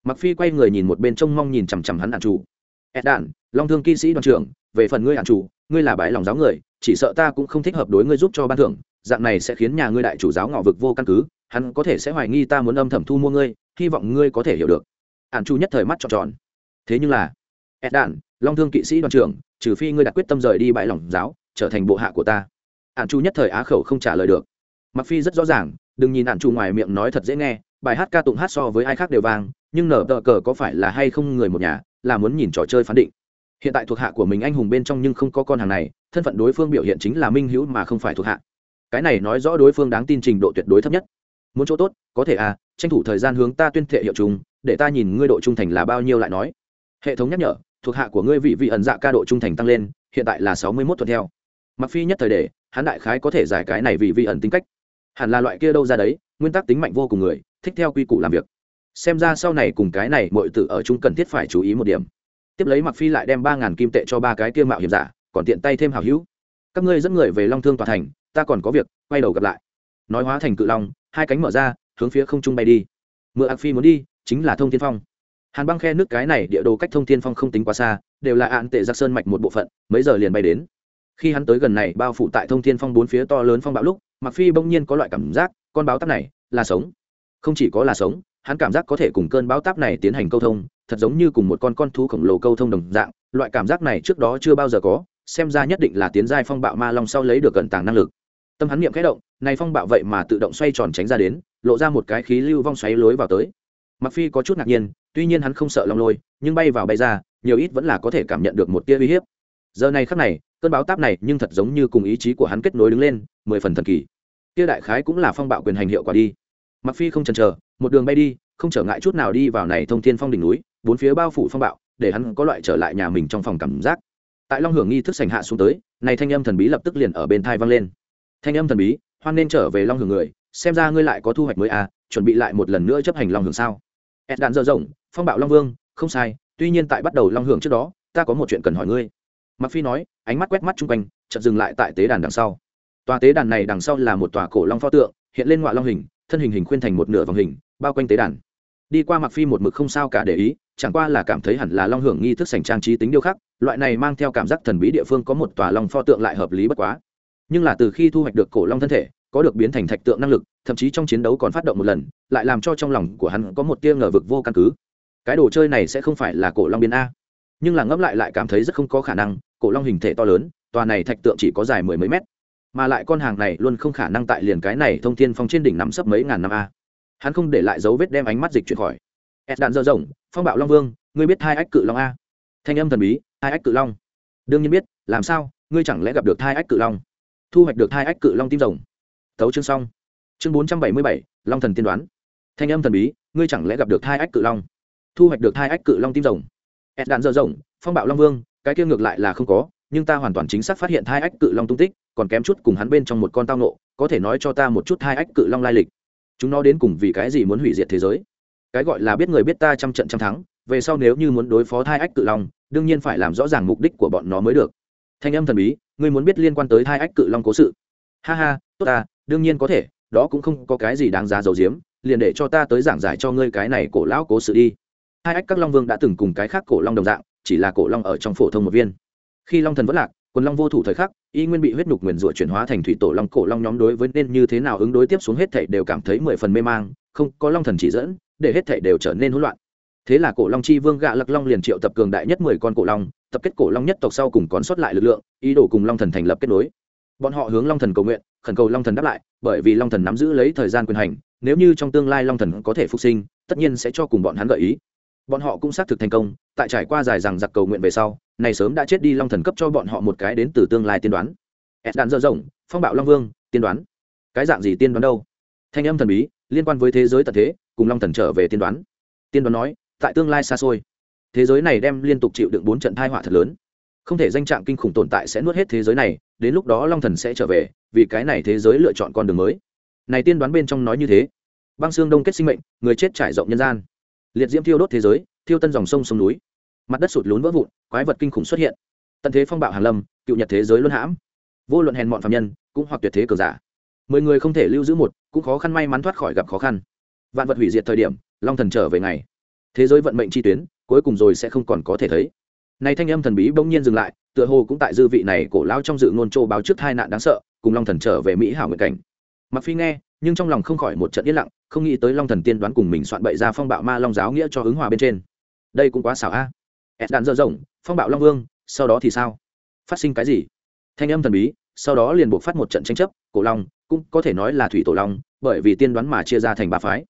Mặc phi quay người nhìn một bên trông mong nhìn chằm chằm hắn ạn chủ. Ed đạn long thương kỵ sĩ đoàn trưởng, về phần ngươi ạn chủ ngươi là bãi lòng giáo người, chỉ sợ ta cũng không thích hợp đối ngươi giúp cho ban thưởng, dạng này sẽ khiến nhà ngươi đại chủ giáo ngọ vực vô căn cứ, hắn có thể sẽ hoài nghi ta muốn âm thầm thu mua ngươi, hy vọng ngươi có thể hiểu được. Ạn chủ nhất thời mắt tròn tròn. Thế nhưng là ed đạn, long thương kỵ sĩ đoàn trưởng, trừ phi ngươi đặt quyết tâm rời đi bãi lòng giáo, trở thành bộ hạ của ta. Ạn chu nhất thời á khẩu không trả lời được. Mặc phi rất rõ ràng, đừng nhìn ạn chu ngoài miệng nói thật dễ nghe, bài hát ca tụng hát so với ai khác đều vang, nhưng nở tờ cờ có phải là hay không người một nhà, là muốn nhìn trò chơi phán định hiện tại thuộc hạ của mình anh hùng bên trong nhưng không có con hàng này, thân phận đối phương biểu hiện chính là minh hữu mà không phải thuộc hạ. Cái này nói rõ đối phương đáng tin trình độ tuyệt đối thấp nhất. Muốn chỗ tốt, có thể à tranh thủ thời gian hướng ta tuyên thệ hiệu chúng, để ta nhìn ngươi độ trung thành là bao nhiêu lại nói. Hệ thống nhắc nhở, thuộc hạ của ngươi vị vị ẩn dạ ca độ trung thành tăng lên, hiện tại là sáu mươi mốt tuần theo. Mặc phi nhất thời để hắn đại khái có thể giải cái này vì vị ẩn tính cách. Hẳn là loại kia đâu ra đấy, nguyên tắc tính mạnh vô cùng người, thích theo quy củ làm việc. Xem ra sau này cùng cái này mọi tử ở chung cần thiết phải chú ý một điểm tiếp lấy mặc phi lại đem ba ngàn kim tệ cho ba cái kia mạo hiểm giả, còn tiện tay thêm hảo hữu. Các ngươi dẫn người về long thương tòa thành, ta còn có việc, quay đầu gặp lại. Nói hóa thành cự long, hai cánh mở ra, hướng phía không trung bay đi. Mượn ạc phi muốn đi, chính là thông thiên phong. Hàn băng khe nước cái này địa đồ cách thông thiên phong không tính quá xa, đều là ạn tệ giặc sơn mạch một bộ phận, mấy giờ liền bay đến. Khi hắn tới gần này, bao phủ tại thông thiên phong bốn phía to lớn phong bạo lúc mặc phi bỗng nhiên có loại cảm giác, con báo tắc này là sống. Không chỉ có là sống hắn cảm giác có thể cùng cơn bão táp này tiến hành câu thông, thật giống như cùng một con con thú khổng lồ câu thông đồng dạng, loại cảm giác này trước đó chưa bao giờ có, xem ra nhất định là tiến giai phong bạo ma long sau lấy được gần tàng năng lực. Tâm hắn niệm khẽ động, này phong bạo vậy mà tự động xoay tròn tránh ra đến, lộ ra một cái khí lưu vong xoáy lối vào tới. Mặc phi có chút ngạc nhiên, tuy nhiên hắn không sợ long lôi, nhưng bay vào bay ra, nhiều ít vẫn là có thể cảm nhận được một tia uy hiếp. Giờ này khắc này, cơn báo táp này nhưng thật giống như cùng ý chí của hắn kết nối đứng lên, mười phần thần kỳ. Kia đại khái cũng là phong bạo quyền hành hiệu quả đi. Mặc phi không chần chờ một đường bay đi, không trở ngại chút nào đi vào này thông thiên phong đỉnh núi, bốn phía bao phủ phong bạo, để hắn có loại trở lại nhà mình trong phòng cảm giác. Tại long hưởng nghi thức sành hạ xuống tới, này thanh âm thần bí lập tức liền ở bên thai vang lên. Thanh âm thần bí, hoan nên trở về long hưởng người, xem ra ngươi lại có thu hoạch mới à chuẩn bị lại một lần nữa chấp hành long hưởng sao? Ed đạn dơ rộng, phong bạo long vương, không sai, tuy nhiên tại bắt đầu long hưởng trước đó, ta có một chuyện cần hỏi ngươi. Mặc phi nói, ánh mắt quét mắt chung quanh, chợt dừng lại tại tế đàn đằng sau. Tòa tế đàn này đằng sau là một tòa cổ long pho tượng, hiện lên ngoại long hình, thân hình hình khuyên thành một nửa vòng hình bao quanh tế đàn. Đi qua mặc phi một mực không sao cả để ý, chẳng qua là cảm thấy hẳn là long hưởng nghi thức sành trang trí tính điêu khắc, loại này mang theo cảm giác thần bí địa phương có một tòa long pho tượng lại hợp lý bất quá. Nhưng là từ khi thu hoạch được cổ long thân thể, có được biến thành thạch tượng năng lực, thậm chí trong chiến đấu còn phát động một lần, lại làm cho trong lòng của hắn có một tia ngờ vực vô căn cứ. Cái đồ chơi này sẽ không phải là cổ long biến a. Nhưng là ngẫm lại lại cảm thấy rất không có khả năng, cổ long hình thể to lớn, tòa này thạch tượng chỉ có dài mười mấy mét. Mà lại con hàng này luôn không khả năng tại liền cái này thông thiên phong trên đỉnh nằm sấp mấy ngàn năm a hắn không để lại dấu vết đem ánh mắt dịch chuyển khỏi. Ed đạn dơ rồng phong bạo long vương, ngươi biết hai ách cự long a? Thanh âm thần bí hai ách cự long. Đương nhiên biết, làm sao, ngươi chẳng lẽ gặp được hai ách cự long? Thu hoạch được hai ách cự long tim rồng. Tấu chương xong. Chương bốn trăm bảy mươi bảy, long thần tiên đoán. Thanh âm thần bí, ngươi chẳng lẽ gặp được hai ách cự long? Thu hoạch được hai ách cự long tim rồng. Ed đạn dơ rồng phong bạo long vương, cái kia ngược lại là không có, nhưng ta hoàn toàn chính xác phát hiện hai ách cự long tung tích, còn kém chút cùng hắn bên trong một con tao nộ có thể nói cho ta một chút hai ách cự long lai lịch chúng nó đến cùng vì cái gì muốn hủy diệt thế giới. Cái gọi là biết người biết ta trăm trận trăm thắng, về sau nếu như muốn đối phó thai ách cự long, đương nhiên phải làm rõ ràng mục đích của bọn nó mới được. Thanh âm thần bí, ngươi muốn biết liên quan tới thai ách cự long cố sự. Ha ha, tốt ta, đương nhiên có thể, đó cũng không có cái gì đáng giá dầu diếm liền để cho ta tới giảng giải cho ngươi cái này cổ lão cố sự đi. Hai ách các long vương đã từng cùng cái khác cổ long đồng dạng, chỉ là cổ long ở trong phổ thông một viên. Khi long thần vất lạc quần long vô thủ thời khắc, y nguyên bị huyết nhục nguyền rủa chuyển hóa thành thủy tổ long cổ long nhóm đối với nên như thế nào ứng đối tiếp xuống hết thảy đều cảm thấy mười phần mê mang, không có long thần chỉ dẫn, để hết thảy đều trở nên hỗn loạn. Thế là cổ long chi vương gạ lặc long liền triệu tập cường đại nhất mười con cổ long, tập kết cổ long nhất tộc sau cùng còn sót lại lực lượng, ý đồ cùng long thần thành lập kết nối. Bọn họ hướng long thần cầu nguyện, khẩn cầu long thần đáp lại, bởi vì long thần nắm giữ lấy thời gian quyền hành, nếu như trong tương lai long thần có thể phục sinh, tất nhiên sẽ cho cùng bọn hắn gợi ý bọn họ cũng xác thực thành công, tại trải qua dài rằng giặc cầu nguyện về sau, này sớm đã chết đi long thần cấp cho bọn họ một cái đến từ tương lai tiên đoán. Ed đạn dơ rộng phong bạo long vương, tiên đoán. Cái dạng gì tiên đoán đâu? Thanh âm thần bí, liên quan với thế giới tận thế, cùng long thần trở về tiên đoán. Tiên đoán nói, tại tương lai xa xôi. Thế giới này đem liên tục chịu đựng bốn trận thai họa thật lớn. Không thể danh trạng kinh khủng tồn tại sẽ nuốt hết thế giới này, đến lúc đó long thần sẽ trở về, vì cái này thế giới lựa chọn con đường mới. Này tiên đoán bên trong nói như thế. Băng xương đông kết sinh mệnh, người chết trải rộng nhân gian liệt diễm thiêu đốt thế giới, thiêu tân dòng sông sông núi. Mặt đất sụt lún vỡ vụn, quái vật kinh khủng xuất hiện. Tận thế phong bạo hàn lâm, cựu nhật thế giới luân hãm. Vô luận hèn mọn phạm nhân, cũng hoặc tuyệt thế cờ giả. Mười người không thể lưu giữ một, cũng khó khăn may mắn thoát khỏi gặp khó khăn. Vạn vật hủy diệt thời điểm, long thần trở về ngày. Thế giới vận mệnh chi tuyến, cuối cùng rồi sẽ không còn có thể thấy. Này thanh âm thần bí bỗng nhiên dừng lại, tựa hồ cũng tại dư vị này cổ lao trong dự ngôn châu báo trước hai nạn đáng sợ, cùng long thần trở về mỹ hảo nguyện cảnh. Mặc phi nghe nhưng trong lòng không khỏi một trận yên lặng, không nghĩ tới long thần tiên đoán cùng mình soạn bậy ra phong bạo ma long giáo nghĩa cho ứng hòa bên trên. Đây cũng quá xảo a. Ed đạn dơ rộng, phong bạo long vương, sau đó thì sao? Phát sinh cái gì? Thanh âm thần bí, sau đó liền buộc phát một trận tranh chấp, cổ long, cũng có thể nói là thủy tổ long, bởi vì tiên đoán mà chia ra thành ba phái.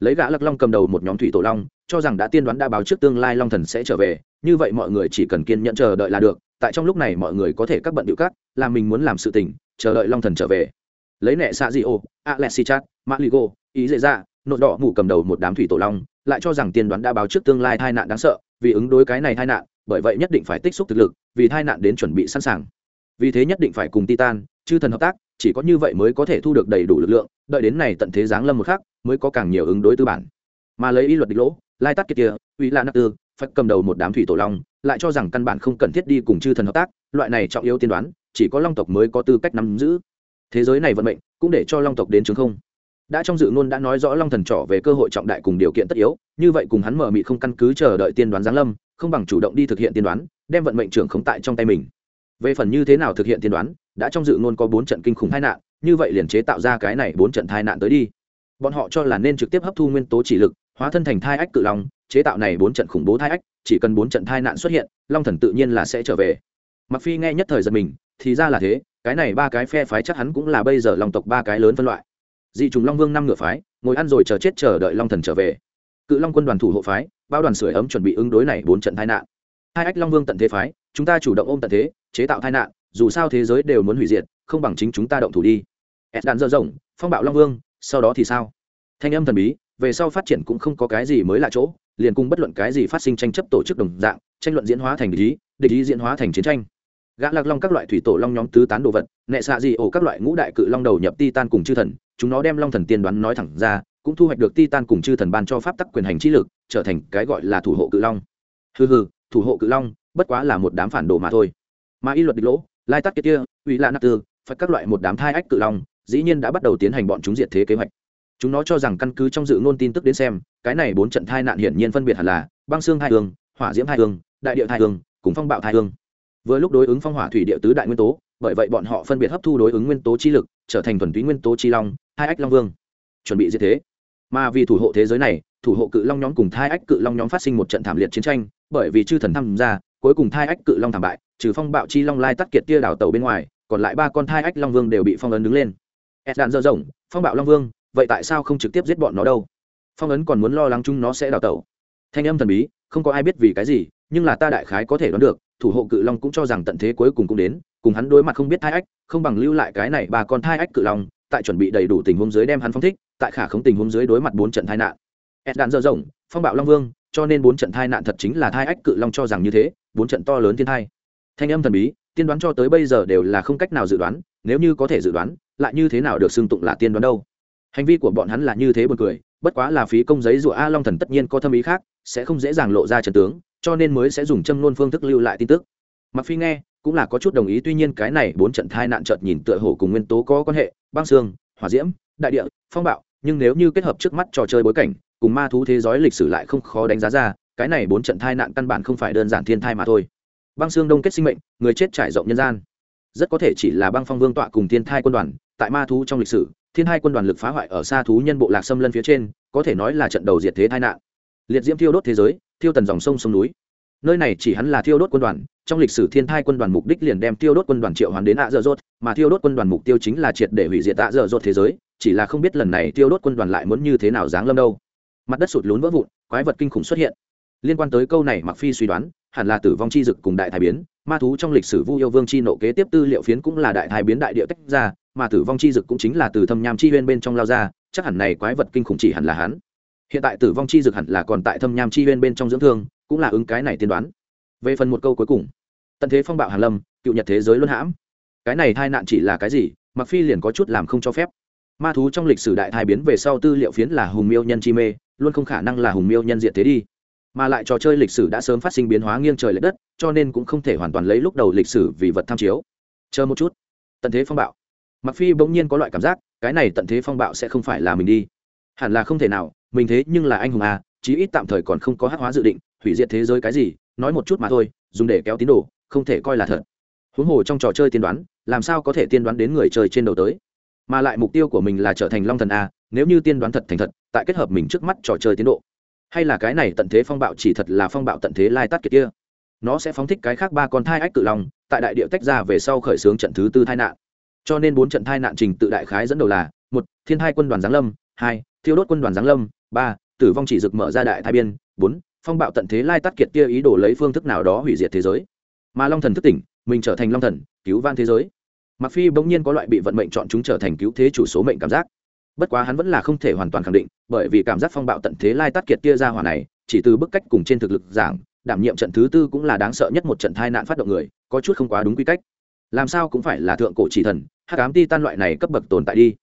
Lấy gã lắc long cầm đầu một nhóm thủy tổ long, cho rằng đã tiên đoán đã báo trước tương lai long thần sẽ trở về, như vậy mọi người chỉ cần kiên nhẫn chờ đợi là được, tại trong lúc này mọi người có thể các bận điệu cắt làm mình muốn làm sự tình, chờ đợi long thần trở về lấy nẹ xạ di ô alexichat maligo ý dễ dạ, nội đỏ mù cầm đầu một đám thủy tổ long lại cho rằng tiên đoán đã báo trước tương lai tai nạn đáng sợ vì ứng đối cái này tai nạn bởi vậy nhất định phải tích xúc thực lực vì tai nạn đến chuẩn bị sẵn sàng. Vì thế nhất định phải cùng titan chư thần hợp tác chỉ có như vậy mới có thể thu được đầy đủ lực lượng đợi đến này tận thế giáng lâm một khác mới có càng nhiều ứng đối tư bản. Mà lấy ý luật địch lỗ lai tắc kia kia uy la nắc tư phật cầm đầu một đám thủy tổ long lại cho rằng căn bản không cần thiết đi cùng chư thần hợp tác loại này trọng yếu tiên đoán chỉ có long tộc mới có tư cách nắm giữ thế giới này vận mệnh cũng để cho long tộc đến chứng không. Đã trong dự ngôn đã nói rõ long thần trỏ về cơ hội trọng đại cùng điều kiện tất yếu, như vậy cùng hắn mở mị không căn cứ chờ đợi tiên đoán giáng lâm, không bằng chủ động đi thực hiện tiên đoán, đem vận mệnh trưởng khống tại trong tay mình. Về phần như thế nào thực hiện tiên đoán, đã trong dự ngôn có bốn trận kinh khủng tai nạn, như vậy liền chế tạo ra cái này bốn trận tai nạn tới đi. Bọn họ cho là nên trực tiếp hấp thu nguyên tố chỉ lực, hóa thân thành thai ách cự long, chế tạo này bốn trận khủng bố thai ách, chỉ cần bốn trận thai nạn xuất hiện, long thần tự nhiên là sẽ trở về. Mặc phi nghe nhất thời giật mình, thì ra là thế cái này ba cái phe phái chắc hắn cũng là bây giờ long tộc ba cái lớn phân loại. Dị trùng long vương năm ngựa phái, ngồi ăn rồi chờ chết chờ đợi long thần trở về. Cự long quân đoàn thủ hộ phái, bao đoàn sửa ấm chuẩn bị ứng đối này bốn trận tai nạn. Hai ách long vương tận thế phái, chúng ta chủ động ôm tận thế, chế tạo tai nạn, dù sao thế giới đều muốn hủy diệt, không bằng chính chúng ta động thủ đi. Ed đạn dơ rộng phong bạo long vương, sau đó thì sao? Thanh âm thần bí, về sau phát triển cũng không có cái gì mới lạ chỗ, liền cùng bất luận cái gì phát sinh tranh chấp tổ chức đồng dạng, tranh luận diễn hóa thành địch ý địch ý diễn hóa thành chiến tranh gã lạc long các loại thủy tổ long nhóm tứ tán đồ vật, nệ xạ dị ổ các loại ngũ đại cự long đầu nhập ti tan cùng chư thần, chúng nó đem long thần tiên đoán nói thẳng ra, cũng thu hoạch được ti tan cùng chư thần ban cho pháp tắc quyền hành trí lực, trở thành cái gọi là thủ hộ cự long. Hừ hừ, thủ hộ cự long, bất quá là một đám phản đồ mà thôi. Mà y luật địch lỗ, lai tắc kia kia, uy lạ nạp tư phải các loại một đám thai ách cự long, dĩ nhiên đã bắt đầu tiến hành bọn chúng diệt thế kế hoạch. Chúng nó cho rằng căn cứ trong dự ngôn tin tức đến xem, cái này bốn trận thai nạn hiển nhiên phân biệt hẳn là băng xương hai hương hỏa diễm hai hương đại địa hai hương cùng phong bạo hai hương vừa lúc đối ứng phong hỏa thủy địa tứ đại nguyên tố, bởi vậy bọn họ phân biệt hấp thu đối ứng nguyên tố chi lực, trở thành thuần túy nguyên tố chi long, hai ách long vương. Chuẩn bị như thế. Mà vì thủ hộ thế giới này, thủ hộ cự long nhóm cùng thai ách cự long nhóm phát sinh một trận thảm liệt chiến tranh, bởi vì chư thần tham gia, cuối cùng thai ách cự long thảm bại, trừ phong bạo chi long lai tắt kiệt tia đảo tàu bên ngoài, còn lại ba con thai ách long vương đều bị phong ấn đứng lên. Ed đạn dơ rộng, phong bạo long vương, vậy tại sao không trực tiếp giết bọn nó đâu? Phong ấn còn muốn lo lắng chúng nó sẽ đào tẩu thanh âm thần bí, không có ai biết vì cái gì, nhưng là ta đại khái có thể đoán được thủ hộ cự long cũng cho rằng tận thế cuối cùng cũng đến, cùng hắn đối mặt không biết thai ách, không bằng lưu lại cái này ba con thai ách cự long, tại chuẩn bị đầy đủ tình huống dưới đem hắn phong thích, tại khả không tình huống dưới đối mặt bốn trận tai nạn. Ed đạn dơ rộng, phong bạo long vương, cho nên bốn trận tai nạn thật chính là thai ách cự long cho rằng như thế, bốn trận to lớn thiên thai. Thanh âm thần bí, tiên đoán cho tới bây giờ đều là không cách nào dự đoán, nếu như có thể dự đoán, lại như thế nào được xưng tụng là tiên đoán đâu? Hành vi của bọn hắn là như thế buồn cười, bất quá là phí công giấy rủa a long thần tất nhiên có thâm ý khác, sẽ không dễ dàng lộ ra trận tướng cho nên mới sẽ dùng châm nôn phương thức lưu lại tin tức. Mặc phi nghe, cũng là có chút đồng ý, tuy nhiên cái này bốn trận thai nạn chợt nhìn tựa hồ cùng nguyên tố có quan hệ, băng xương, hỏa diễm, đại địa, phong bạo, nhưng nếu như kết hợp trước mắt trò chơi bối cảnh, cùng ma thú thế giới lịch sử lại không khó đánh giá ra, cái này bốn trận thai nạn căn bản không phải đơn giản thiên thai mà thôi. Băng xương đông kết sinh mệnh, người chết trải rộng nhân gian. Rất có thể chỉ là băng phong vương tọa cùng thiên thai quân đoàn, tại ma thú trong lịch sử, thiên hai quân đoàn lực phá hoại ở xa thú nhân bộ lạc xâm lân phía trên, có thể nói là trận đầu diệt thế tai nạn liệt diễm thiêu đốt thế giới, thiêu tần dòng sông sông núi. Nơi này chỉ hắn là thiêu đốt quân đoàn, trong lịch sử thiên thai quân đoàn mục đích liền đem thiêu đốt quân đoàn triệu hoàn đến ạ dở dốt mà thiêu đốt quân đoàn mục tiêu chính là triệt để hủy diệt ạ dở dốt thế giới, chỉ là không biết lần này thiêu đốt quân đoàn lại muốn như thế nào giáng lâm đâu. Mặt đất sụt lún vỡ vụn, quái vật kinh khủng xuất hiện. Liên quan tới câu này mặc phi suy đoán, hẳn là tử vong chi dực cùng đại thái biến, ma thú trong lịch sử vu yêu vương chi nộ kế tiếp tư liệu phiến cũng là đại thái biến đại địa tách ra, mà tử vong chi dực cũng chính là từ thâm nham chi huyên bên trong lao ra, chắc hẳn này quái vật kinh khủng chỉ hẳn là hắn hiện tại tử vong chi dực hẳn là còn tại thâm nham chi huyên bên trong dưỡng thương, cũng là ứng cái này tiên đoán. Về phần một câu cuối cùng. Tận thế phong bạo hàn lâm, cựu nhật thế giới luân hãm. Cái này tai nạn chỉ là cái gì mặc phi liền có chút làm không cho phép. Ma thú trong lịch sử đại thai biến về sau tư liệu phiến là hùng miêu nhân chi mê, luôn không khả năng là hùng miêu nhân diện thế đi. Mà lại trò chơi lịch sử đã sớm phát sinh biến hóa nghiêng trời lệch đất, cho nên cũng không thể hoàn toàn lấy lúc đầu lịch sử vì vật tham chiếu. Chờ một chút. Tận thế phong bạo. Mặc phi bỗng nhiên có loại cảm giác, cái này tận thế phong bạo sẽ không phải là mình đi. Hẳn là không thể nào mình thế nhưng là anh hùng à chí ít tạm thời còn không có hắc hóa dự định, hủy diệt thế giới cái gì, nói một chút mà thôi, dùng để kéo tín đồ, không thể coi là thật. Huống hồ trong trò chơi tiên đoán, làm sao có thể tiên đoán đến người chơi trên đầu tới? Mà lại mục tiêu của mình là trở thành long thần a, nếu như tiên đoán thật thành thật, tại kết hợp mình trước mắt trò chơi tiến độ. Hay là cái này tận thế phong bạo chỉ thật là phong bạo tận thế lai tắt kiệt kia. Nó sẽ phóng thích cái khác ba con thai ách cự long, tại đại địa tách ra về sau khởi xướng trận thứ tư tai nạn. Cho nên bốn trận thai nạn trình tự đại khái dẫn đầu là, một, thiên hai quân đoàn giáng lâm, hai, thiêu đốt quân đoàn giáng lâm ba, tử vong chỉ dực mở ra đại thái biên. Bốn, phong bạo tận thế lai tắt kiệt kia ý đồ lấy phương thức nào đó hủy diệt thế giới. Mà long thần thức tỉnh, mình trở thành long thần, cứu van thế giới. Mặc phi bỗng nhiên có loại bị vận mệnh chọn chúng trở thành cứu thế chủ số mệnh cảm giác. Bất quá hắn vẫn là không thể hoàn toàn khẳng định, bởi vì cảm giác phong bạo tận thế lai tắt kiệt kia ra hỏa này, chỉ từ bức cách cùng trên thực lực giảng, đảm nhiệm trận thứ tư cũng là đáng sợ nhất một trận tai nạn phát động người, có chút không quá đúng quy cách. Làm sao cũng phải là thượng cổ chỉ thần, hắc ám ti tan loại này cấp bậc tồn tại đi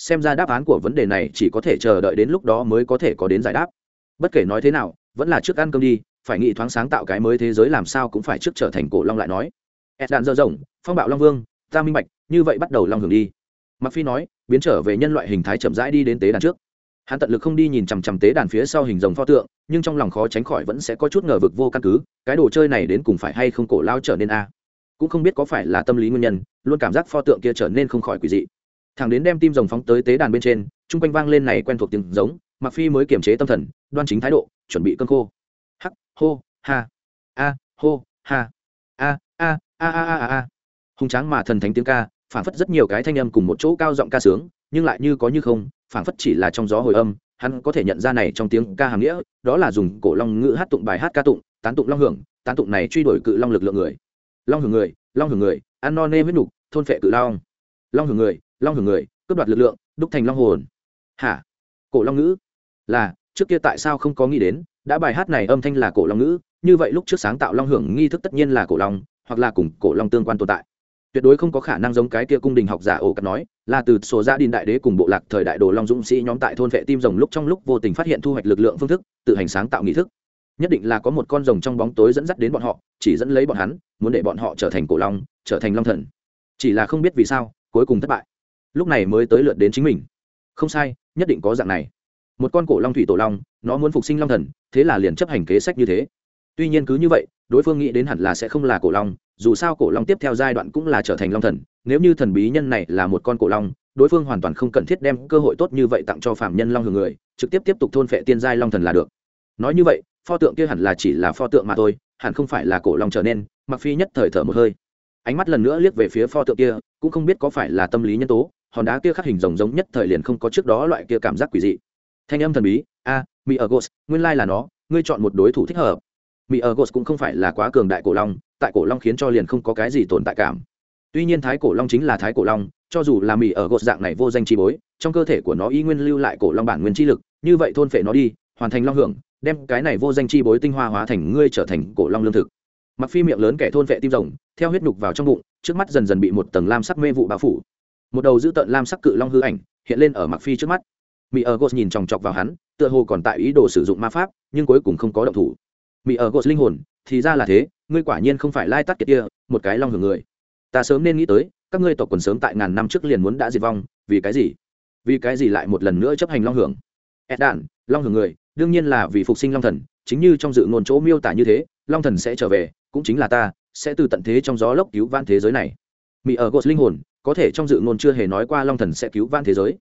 xem ra đáp án của vấn đề này chỉ có thể chờ đợi đến lúc đó mới có thể có đến giải đáp. Bất kể nói thế nào, vẫn là trước ăn cơm đi, phải nghĩ thoáng sáng tạo cái mới thế giới làm sao cũng phải trước trở thành cổ long lại nói. Ed đạn dơ rộng phong bạo long vương, ta minh bạch, như vậy bắt đầu long hưởng đi. Mặc phi nói, biến trở về nhân loại hình thái chậm rãi đi đến tế đàn trước. Hắn tận lực không đi nhìn chằm chằm tế đàn phía sau hình rồng pho tượng, nhưng trong lòng khó tránh khỏi vẫn sẽ có chút ngờ vực vô căn cứ, cái đồ chơi này đến cùng phải hay không cổ lao trở nên a? Cũng không biết có phải là tâm lý nguyên nhân, luôn cảm giác pho tượng kia trở nên không khỏi quỷ dị thằng đến đem tim rồng phóng tới tế đàn bên trên, chung quanh vang lên này quen thuộc tiếng giống mặc phi mới kiểm chế tâm thần, đoan chính thái độ, chuẩn bị cơn khô. Hắc, hô, ha, a, hô, ha, a a a a a a. Hùng tráng mà thần thánh tiếng ca, phảng phất rất nhiều cái thanh âm cùng một chỗ cao giọng ca sướng, nhưng lại như có như không, phảng phất chỉ là trong gió hồi âm, hắn có thể nhận ra này trong tiếng ca hàm nghĩa, đó là dùng cổ long ngữ hát tụng bài hát ca tụng, tán tụng long hưởng, tán tụng này truy đuổi cự long lực lượng người. Long hưởng người, long hưởng người, ăn no nê huyết nục, thôn phệ cự long. Long hưởng người long hưởng người, cướp đoạt lực lượng, đúc thành long hồn. Hả? Cổ long ngữ? Là, trước kia tại sao không có nghĩ đến, đã bài hát này âm thanh là cổ long ngữ, như vậy lúc trước sáng tạo long hưởng nghi thức tất nhiên là cổ long, hoặc là cùng cổ long tương quan tồn tại. Tuyệt đối không có khả năng giống cái kia cung đình học giả ổ cắt nói, là từ số gia đình đại đế cùng bộ lạc thời đại đồ long dũng sĩ nhóm tại thôn vệ tim rồng lúc trong lúc vô tình phát hiện thu hoạch lực lượng phương thức, tự hành sáng tạo nghi thức. Nhất định là có một con rồng trong bóng tối dẫn dắt đến bọn họ, chỉ dẫn lấy bọn hắn, muốn để bọn họ trở thành cổ long, trở thành long thần. Chỉ là không biết vì sao, cuối cùng thất bại lúc này mới tới lượt đến chính mình. Không sai, nhất định có dạng này. Một con cổ long thủy tổ long, nó muốn phục sinh long thần, thế là liền chấp hành kế sách như thế. Tuy nhiên cứ như vậy, đối phương nghĩ đến hẳn là sẽ không là cổ long, dù sao cổ long tiếp theo giai đoạn cũng là trở thành long thần, nếu như thần bí nhân này là một con cổ long, đối phương hoàn toàn không cần thiết đem cơ hội tốt như vậy tặng cho phạm nhân long hưởng người, trực tiếp tiếp tục thôn phệ tiên giai long thần là được. Nói như vậy, pho tượng kia hẳn là chỉ là pho tượng mà thôi, hẳn không phải là cổ long trở nên, mặc phi nhất thời thở một hơi. Ánh mắt lần nữa liếc về phía pho tượng kia, cũng không biết có phải là tâm lý nhân tố hòn đá kia khắc hình rồng giống nhất thời liền không có trước đó loại kia cảm giác quỷ dị. Thanh âm thần bí, a mi ở gos, nguyên lai là nó, ngươi chọn một đối thủ thích hợp. Mi ở gos cũng không phải là quá cường đại cổ long, tại cổ long khiến cho liền không có cái gì tồn tại cảm. Tuy nhiên thái cổ long chính là thái cổ long, cho dù là mì ở gột dạng này vô danh chi bối, trong cơ thể của nó y nguyên lưu lại cổ long bản nguyên chi lực, như vậy thôn phệ nó đi, hoàn thành long hưởng, đem cái này vô danh chi bối tinh hoa hóa thành ngươi trở thành cổ long lương thực. Mặc phi miệng lớn kẻ thôn vệ tim rồng, theo huyết nhục vào trong bụng, trước mắt dần dần bị một tầng lam sắc mê vụ bao phủ một đầu giữ tận lam sắc cự long hư ảnh hiện lên ở mặc phi trước mắt mỹ ở gos nhìn chòng chọc vào hắn tựa hồ còn tại ý đồ sử dụng ma pháp nhưng cuối cùng không có động thủ mỹ ở gos linh hồn thì ra là thế ngươi quả nhiên không phải lai tắt kiệt kia một cái long hưởng người ta sớm nên nghĩ tới các ngươi tộc quần sớm tại ngàn năm trước liền muốn đã diệt vong vì cái gì vì cái gì lại một lần nữa chấp hành long hưởng ed đạn long hưởng người đương nhiên là vì phục sinh long thần chính như trong dự ngôn chỗ miêu tả như thế long thần sẽ trở về cũng chính là ta sẽ từ tận thế trong gió lốc cứu van thế giới này mỹ ở gos linh hồn có thể trong dự ngôn chưa hề nói qua long thần sẽ cứu vãn thế giới.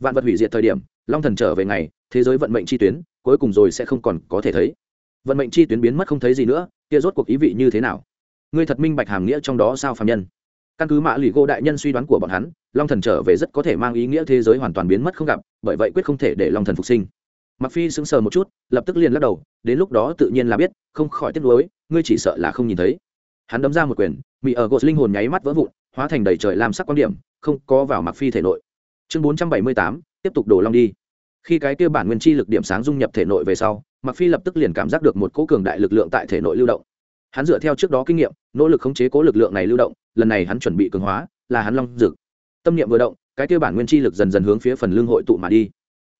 Vạn vật hủy diệt thời điểm, long thần trở về ngày, thế giới vận mệnh chi tuyến, cuối cùng rồi sẽ không còn có thể thấy. Vận mệnh chi tuyến biến mất không thấy gì nữa, kia rốt cuộc ý vị như thế nào? Ngươi thật minh bạch hàm nghĩa trong đó sao phạm nhân? Căn cứ mã lụy gô đại nhân suy đoán của bọn hắn, long thần trở về rất có thể mang ý nghĩa thế giới hoàn toàn biến mất không gặp, bởi vậy quyết không thể để long thần phục sinh. Mặc phi sững sờ một chút, lập tức liền lắc đầu, đến lúc đó tự nhiên là biết, không khỏi tiếc nuối, ngươi chỉ sợ là không nhìn thấy. Hắn đấm ra một quyền, mị ở gột linh hồn nháy mắt vỡ vụn hóa thành đầy trời làm sắc quan điểm không có vào mặc phi thể nội. Chương 478, tiếp tục đổ long đi. Khi cái kia bản nguyên chi lực điểm sáng dung nhập thể nội về sau mặc phi lập tức liền cảm giác được một cỗ cường đại lực lượng tại thể nội lưu động. Hắn dựa theo trước đó kinh nghiệm nỗ lực khống chế cố lực lượng này lưu động lần này hắn chuẩn bị cường hóa là hắn long dực tâm niệm vừa động cái kia bản nguyên chi lực dần dần hướng phía phần lưng hội tụ mà đi.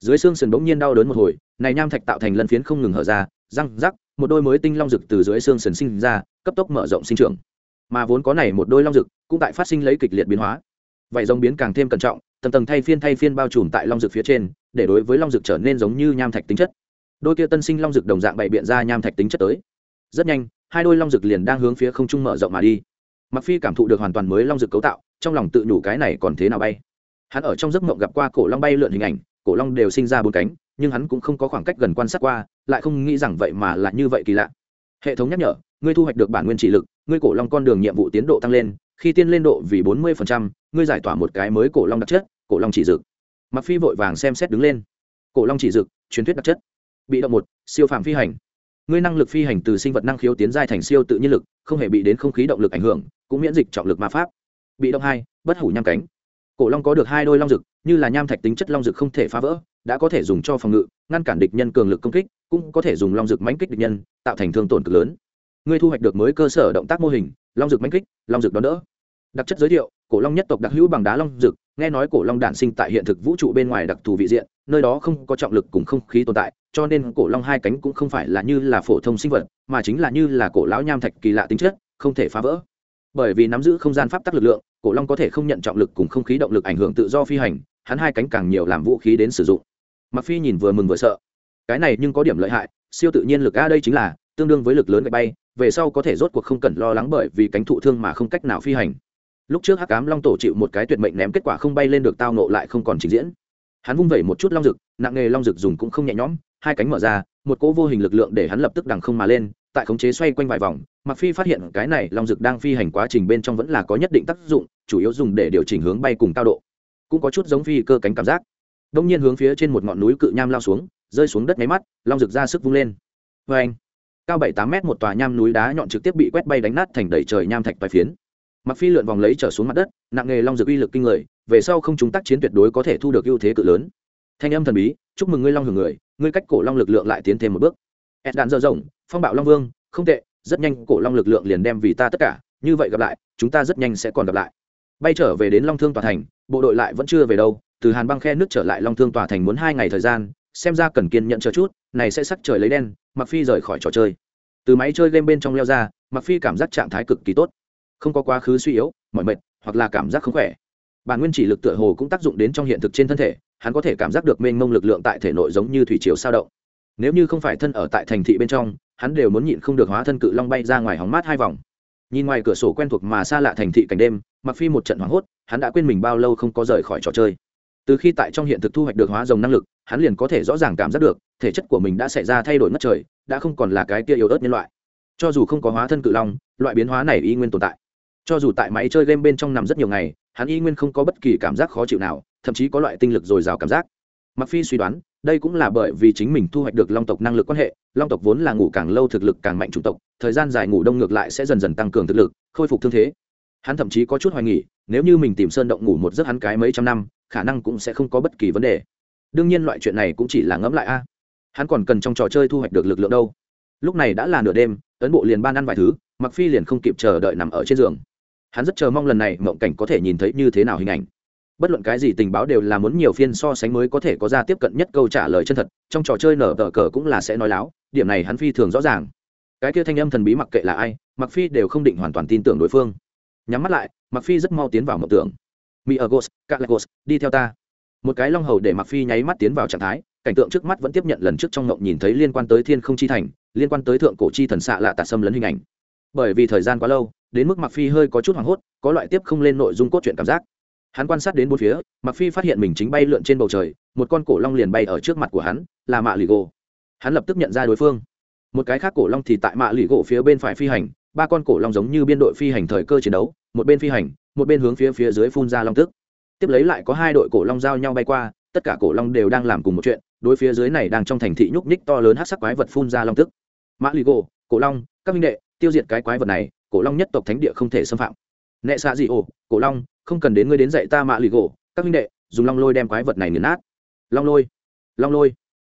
Dưới xương sườn bỗng nhiên đau đớn một hồi này nham thạch tạo thành lân phiến không ngừng hở ra răng rắc một đôi mới tinh long rực từ dưới xương sườn sinh ra cấp tốc mở rộng sinh trưởng mà vốn có này một đôi long rực cũng tại phát sinh lấy kịch liệt biến hóa. Vậy rồng biến càng thêm cẩn trọng, tầng tầng thay phiên thay phiên bao trùm tại long rực phía trên, để đối với long rực trở nên giống như nham thạch tính chất. Đôi kia tân sinh long rực đồng dạng bày biện ra nham thạch tính chất tới. Rất nhanh, hai đôi long rực liền đang hướng phía không trung mở rộng mà đi. Mặc phi cảm thụ được hoàn toàn mới long rực cấu tạo, trong lòng tự nhủ cái này còn thế nào bay. Hắn ở trong giấc mộng gặp qua cổ long bay lượn hình ảnh, cổ long đều sinh ra bốn cánh, nhưng hắn cũng không có khoảng cách gần quan sát qua, lại không nghĩ rằng vậy mà là như vậy kỳ lạ. Hệ thống nhắc nhở ngươi thu hoạch được bản nguyên trị lực, ngươi cổ long con đường nhiệm vụ tiến độ tăng lên, khi tiên lên độ vì bốn mươi ngươi giải tỏa một cái mới cổ long đặc chất, cổ long chỉ dực mặc phi vội vàng xem xét đứng lên. Cổ long chỉ dực truyền thuyết đặc chất. Bị động một, siêu phạm phi hành. Ngươi năng lực phi hành từ sinh vật năng khiếu tiến giai thành siêu tự nhiên lực, không hề bị đến không khí động lực ảnh hưởng, cũng miễn dịch trọng lực ma pháp. Bị động hai, bất hủ nham cánh. Cổ long có được hai đôi long rực như là nham thạch tính chất long rực không thể phá vỡ, đã có thể dùng cho phòng ngự, ngăn cản địch nhân cường lực công kích, cũng có thể dùng long rực mãnh kích địch nhân, tạo thành thương tổn cực lớn ngươi thu hoạch được mới cơ sở động tác mô hình, long dược manh kích, long Dược đón đỡ. Đặc chất giới thiệu, cổ long nhất tộc đặc hữu bằng đá long Dược. nghe nói cổ long đản sinh tại hiện thực vũ trụ bên ngoài đặc thù vị diện, nơi đó không có trọng lực cùng không khí tồn tại, cho nên cổ long hai cánh cũng không phải là như là phổ thông sinh vật, mà chính là như là cổ lão nham thạch kỳ lạ tính chất, không thể phá vỡ. Bởi vì nắm giữ không gian pháp tắc lực lượng, cổ long có thể không nhận trọng lực cùng không khí động lực ảnh hưởng tự do phi hành, hắn hai cánh càng nhiều làm vũ khí đến sử dụng. Mặc phi nhìn vừa mừng vừa sợ. Cái này nhưng có điểm lợi hại, siêu tự nhiên lực a đây chính là tương đương với lực lớn gạch bay về sau có thể rốt cuộc không cần lo lắng bởi vì cánh thụ thương mà không cách nào phi hành. Lúc trước hắc cám long tổ chịu một cái tuyệt mệnh ném kết quả không bay lên được tao nộ lại không còn trình diễn. Hắn vung vẩy một chút long rực nặng nghề long rực dùng cũng không nhẹ nhõm, hai cánh mở ra, một cỗ vô hình lực lượng để hắn lập tức đằng không mà lên, tại khống chế xoay quanh vài vòng mặc phi phát hiện cái này long rực đang phi hành quá trình bên trong vẫn là có nhất định tác dụng, chủ yếu dùng để điều chỉnh hướng bay cùng cao độ. Cũng có chút giống phi cơ cánh cảm giác. Đông nhiên hướng phía trên một ngọn núi cự nham lao xuống, rơi xuống đất máy mắt, long rực ra sức vung lên. Vê anh cao bảy tám mét một tòa nham núi đá nhọn trực tiếp bị quét bay đánh nát thành đầy trời nham thạch toài phiến. Mặc phi lượn vòng lấy trở xuống mặt đất, nặng nghề long dược uy lực kinh người, về sau không chúng tác chiến tuyệt đối có thể thu được ưu thế cự lớn. Thanh âm thần bí, chúc mừng ngươi long hưởng người, ngươi cách cổ long lực lượng lại tiến thêm một bước. Ed đạn dơ rộng, phong bạo long vương, không tệ, rất nhanh cổ long lực lượng liền đem vì ta tất cả, như vậy gặp lại, chúng ta rất nhanh sẽ còn gặp lại. Bay trở về đến long thương tòa thành, bộ đội lại vẫn chưa về đâu, từ hàn băng khe nước trở lại long thương tòa thành muốn hai ngày thời gian xem ra cần kiên nhận chờ chút, này sẽ sắc trời lấy đen mặc phi rời khỏi trò chơi. Từ máy chơi game bên trong leo ra mặc phi cảm giác trạng thái cực kỳ tốt. Không có quá khứ suy yếu, mỏi mệt, hoặc là cảm giác không khỏe. Bản nguyên chỉ lực tựa hồ cũng tác dụng đến trong hiện thực trên thân thể, hắn có thể cảm giác được mênh mông lực lượng tại thể nội giống như thủy triều sao động. Nếu như không phải thân ở tại thành thị bên trong, hắn đều muốn nhịn không được hóa thân cự long bay ra ngoài hóng mát hai vòng. Nhìn ngoài cửa sổ quen thuộc mà xa lạ thành thị cảnh đêm mặc phi một trận hoảng hốt, hắn đã quên mình bao lâu không có rời khỏi trò chơi từ khi tại trong hiện thực thu hoạch được hóa rồng năng lực, hắn liền có thể rõ ràng cảm giác được, thể chất của mình đã xảy ra thay đổi mất trời, đã không còn là cái kia yếu ớt nhân loại. Cho dù không có hóa thân cự long, loại biến hóa này y nguyên tồn tại. Cho dù tại máy chơi game bên trong nằm rất nhiều ngày, hắn y nguyên không có bất kỳ cảm giác khó chịu nào, thậm chí có loại tinh lực dồi dào cảm giác. Mặc phi suy đoán, đây cũng là bởi vì chính mình thu hoạch được long tộc năng lực quan hệ, long tộc vốn là ngủ càng lâu thực lực càng mạnh chủng tộc, thời gian dài ngủ đông ngược lại sẽ dần dần tăng cường thực lực, khôi phục thương thế. Hắn thậm chí có chút hoài nghỉ nếu như mình tìm sơn động ngủ một giấc hắn cái mấy trăm năm khả năng cũng sẽ không có bất kỳ vấn đề. Đương nhiên loại chuyện này cũng chỉ là ngẫm lại a. Hắn còn cần trong trò chơi thu hoạch được lực lượng đâu. Lúc này đã là nửa đêm, ấn bộ liền ban ăn vài thứ mặc phi liền không kịp chờ đợi nằm ở trên giường. Hắn rất chờ mong lần này mộng cảnh có thể nhìn thấy như thế nào hình ảnh. Bất luận cái gì tình báo đều là muốn nhiều phiên so sánh mới có thể có ra tiếp cận nhất câu trả lời chân thật, trong trò chơi nở tờ cờ cũng là sẽ nói láo, điểm này hắn phi thường rõ ràng. Cái kia thanh âm thần bí mặc kệ là ai mặc phi đều không định hoàn toàn tin tưởng đối phương. Nhắm mắt lại mặc phi rất mau tiến vào mộng tưởng mỹ ở gos calagos đi theo ta. Một cái long hầu để mặc phi nháy mắt tiến vào trạng thái, cảnh tượng trước mắt vẫn tiếp nhận lần trước trong ngộng nhìn thấy liên quan tới thiên không chi thành, liên quan tới thượng cổ chi thần xạ lạ tạ xâm lấn hình ảnh. Bởi vì thời gian quá lâu, đến mức mặc phi hơi có chút hoảng hốt, có loại tiếp không lên nội dung cốt truyện cảm giác. Hắn quan sát đến bốn phía mặc phi phát hiện mình chính bay lượn trên bầu trời, một con cổ long liền bay ở trước mặt của hắn, là mạ lì gỗ. Hắn lập tức nhận ra đối phương. Một cái khác cổ long thì tại mạ lì gỗ phía bên phải phi hành, ba con cổ long giống như biên đội phi hành thời cơ chiến đấu, một bên phi hành một bên hướng phía phía dưới phun ra long tức. Tiếp lấy lại có hai đội cổ long giao nhau bay qua, tất cả cổ long đều đang làm cùng một chuyện, đối phía dưới này đang trong thành thị nhúc nhích to lớn hát sắc quái vật phun ra long tức. Mã lì gỗ cổ long, các minh đệ, tiêu diệt cái quái vật này, cổ long nhất tộc thánh địa không thể xâm phạm. Nệ xạ dị ổ, cổ long, không cần đến ngươi đến dạy ta mạ lì gỗ các minh đệ, dùng long lôi đem quái vật này nghiền nát. Long lôi long lôi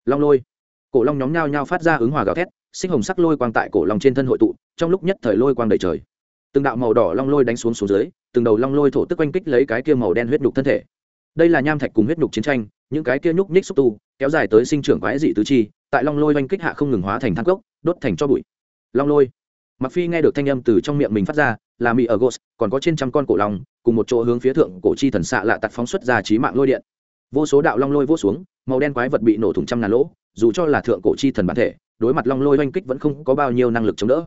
long lôi. Cổ long nhóm nhao nhao phát ra ứng hòa gào thét, sinh hồng sắc lôi quang tại cổ long trên thân hội tụ, trong lúc nhất thời lôi quang đầy trời từng đạo màu đỏ long lôi đánh xuống xuống dưới, từng đầu long lôi thổ tức oanh kích lấy cái kia màu đen huyết nhục thân thể. Đây là nham thạch cùng huyết nhục chiến tranh, những cái kia nhúc nhích xúc tu, kéo dài tới sinh trưởng quái dị tứ chi, tại long lôi oanh kích hạ không ngừng hóa thành thang cốc, đốt thành cho bụi. Long lôi. Mặc phi nghe được thanh âm từ trong miệng mình phát ra, là mỹ ở gos còn có trên trăm con cổ long, cùng một chỗ hướng phía thượng cổ chi thần xạ lạ tạt phóng xuất ra trí mạng lôi điện. Vô số đạo long lôi vô xuống, màu đen quái vật bị nổ thủng trăm ngàn lỗ, dù cho là thượng cổ chi thần bản thể, đối mặt long lôi oanh kích vẫn không có bao nhiêu năng lực chống đỡ.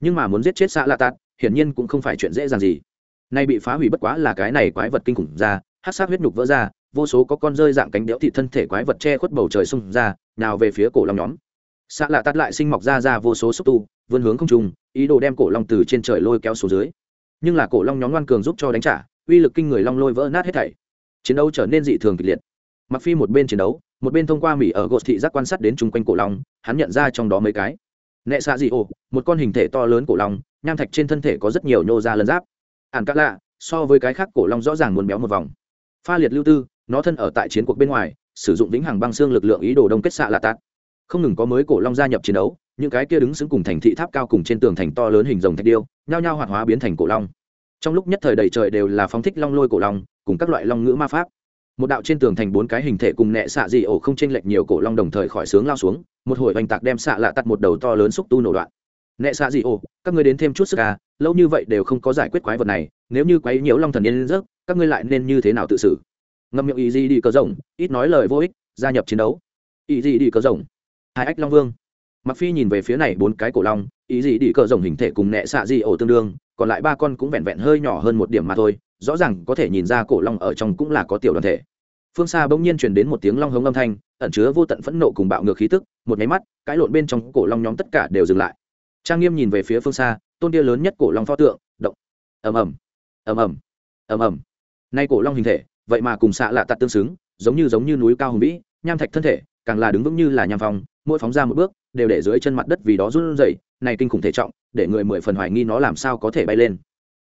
Nhưng mà muốn giết chết xạ lạ tạt hiển nhiên cũng không phải chuyện dễ dàng gì. Nay bị phá hủy bất quá là cái này quái vật kinh khủng ra, hát sát huyết nhục vỡ ra, vô số có con rơi dạng cánh đẽo thị thân thể quái vật che khuất bầu trời xung ra, nào về phía cổ long nhóm. Xạ lạ tắt lại sinh mọc ra ra vô số xúc tu, vươn hướng không trùng ý đồ đem cổ long từ trên trời lôi kéo xuống dưới. Nhưng là cổ long nhóm ngoan cường giúp cho đánh trả, uy lực kinh người long lôi vỡ nát hết thảy. Chiến đấu trở nên dị thường kịch liệt. Mặc phi một bên chiến đấu, một bên thông qua mỹ ở gột thị giác quan sát đến chung quanh cổ long, hắn nhận ra trong đó mấy cái. Nẹ xạ dị ồ một con hình thể to lớn cổ long nham thạch trên thân thể có rất nhiều nhô ra lân giáp. Ản cát lạ, so với cái khác cổ long rõ ràng muốn béo một vòng. Pha liệt lưu tư, nó thân ở tại chiến cuộc bên ngoài, sử dụng vĩnh hằng băng xương lực lượng ý đồ đông kết xạ lạ tạt. Không ngừng có mới cổ long gia nhập chiến đấu, những cái kia đứng xứng cùng thành thị tháp cao cùng trên tường thành to lớn hình rồng thạch điêu, nhao nhao hoạt hóa biến thành cổ long. Trong lúc nhất thời đầy trời đều là phóng thích long lôi cổ long, cùng các loại long ngữ ma pháp. Một đạo trên tường thành bốn cái hình thể cùng nẹ xạ dị ổ không chênh lệch nhiều cổ long đồng thời khỏi sướng lao xuống, một hồi oanh tạc đem xạ lạ tắt một đầu to lớn xúc tu nổ đoạn nệ xạ dị ô các ngươi đến thêm chút sức à lâu như vậy đều không có giải quyết quái vật này, nếu như quái nhiễu long thần yên rớt các ngươi lại nên như thế nào tự xử? Ngâm miệng ý gì đi cờ rồng, ít nói lời vô ích, gia nhập chiến đấu. Ý gì đi cờ rồng, hai ách long vương. Mặc phi nhìn về phía này bốn cái cổ long, ý gì đi cờ rồng hình thể cùng nệ xạ dị ô tương đương, còn lại ba con cũng vẹn vẹn hơi nhỏ hơn một điểm mà thôi, rõ ràng có thể nhìn ra cổ long ở trong cũng là có tiểu đoàn thể. Phương xa bỗng nhiên truyền đến một tiếng long hống âm thanh, ẩn chứa vô tận phẫn nộ cùng bạo ngược khí tức, một máy mắt, cái lộn bên trong cổ long nhóm tất cả đều dừng lại trang nghiêm nhìn về phía phương xa, tôn tia lớn nhất cổ long pho tượng, động. Ầm ầm. Ầm ầm. Ầm ầm. Nay cổ long hình thể, vậy mà cùng xạ lạ tạt tương xứng, giống như giống như núi cao hùng vĩ, nham thạch thân thể, càng là đứng vững như là nham phong, mỗi phóng ra một bước, đều để dưới chân mặt đất vì đó run rẩy, này kinh khủng thể trọng, để người mười phần hoài nghi nó làm sao có thể bay lên.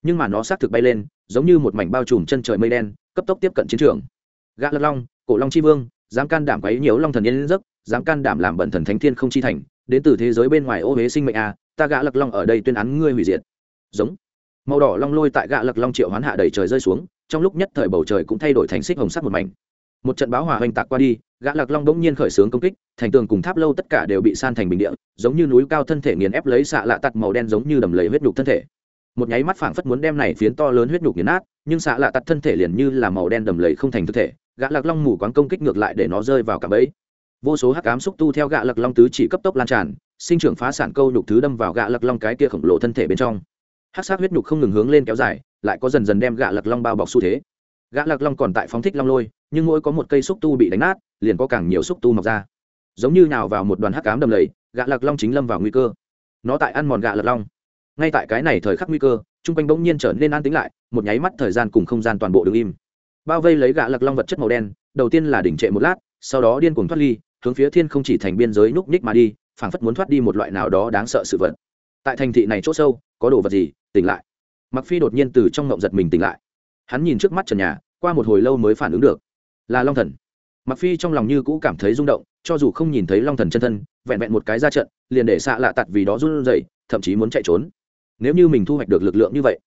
Nhưng mà nó xác thực bay lên, giống như một mảnh bao trùm chân trời mây đen, cấp tốc tiếp cận chiến trường. Gã lật long, cổ long chi vương, dám can đảm quấy nhiều long thần yên giấc, dám can đảm làm bẩn thần thánh thiên không chi thành, đến từ thế giới bên ngoài ô huế sinh mệnh a ta gã lật long ở đây tuyên án ngươi hủy diệt. Giống. Màu đỏ long lôi tại gã lật long triệu hoán hạ đầy trời rơi xuống, trong lúc nhất thời bầu trời cũng thay đổi thành xích hồng sắc một mảnh. Một trận báo hỏa hoành tạc qua đi, gã lạc long bỗng nhiên khởi xướng công kích, thành tường cùng tháp lâu tất cả đều bị san thành bình địa, giống như núi cao thân thể nghiền ép lấy xạ lạ tặc màu đen giống như đầm lầy huyết nhục thân thể. Một nháy mắt phảng phất muốn đem này phiến to lớn huyết nhục nghiền nát, nhưng xạ lạ tặc thân thể liền như là màu đen đầm lầy không thành thực thể, gã lạc long mù quáng công kích ngược lại để nó rơi vào cả bẫy. Vô số hắc ám xúc tu theo gã lạc long tứ chỉ cấp tốc lan tràn sinh trưởng phá sản câu nhục thứ đâm vào gã lặc long cái kia khổng lồ thân thể bên trong. Hắc sát huyết nhục không ngừng hướng lên kéo dài, lại có dần dần đem gã lặc long bao bọc xu thế. Gã lặc long còn tại phóng thích long lôi, nhưng mỗi có một cây xúc tu bị đánh nát, liền có càng nhiều xúc tu mọc ra. Giống như nào vào một đoàn hắc ám đầm lầy, gã lặc long chính lâm vào nguy cơ. Nó tại ăn mòn gã lặc long. Ngay tại cái này thời khắc nguy cơ chung quanh bỗng nhiên trở nên an tĩnh lại, một nháy mắt thời gian cùng không gian toàn bộ đứng im. Bao vây lấy gã lặc long vật chất màu đen, đầu tiên là đỉnh trệ một lát, sau đó điên cuồng thoát ly, hướng phía thiên không chỉ thành biên giới núp ních mà đi phảng phất muốn thoát đi một loại nào đó đáng sợ sự vật. Tại thành thị này chỗ sâu, có đồ vật gì? Tỉnh lại. Mặc phi đột nhiên từ trong ngộng giật mình tỉnh lại. Hắn nhìn trước mắt trần nhà, qua một hồi lâu mới phản ứng được. Là long thần. Mặc phi trong lòng như cũ cảm thấy rung động, cho dù không nhìn thấy long thần chân thân, vẹn vẹn một cái ra trận, liền để xạ lạ tặt vì đó run rẩy, thậm chí muốn chạy trốn. Nếu như mình thu hoạch được lực lượng như vậy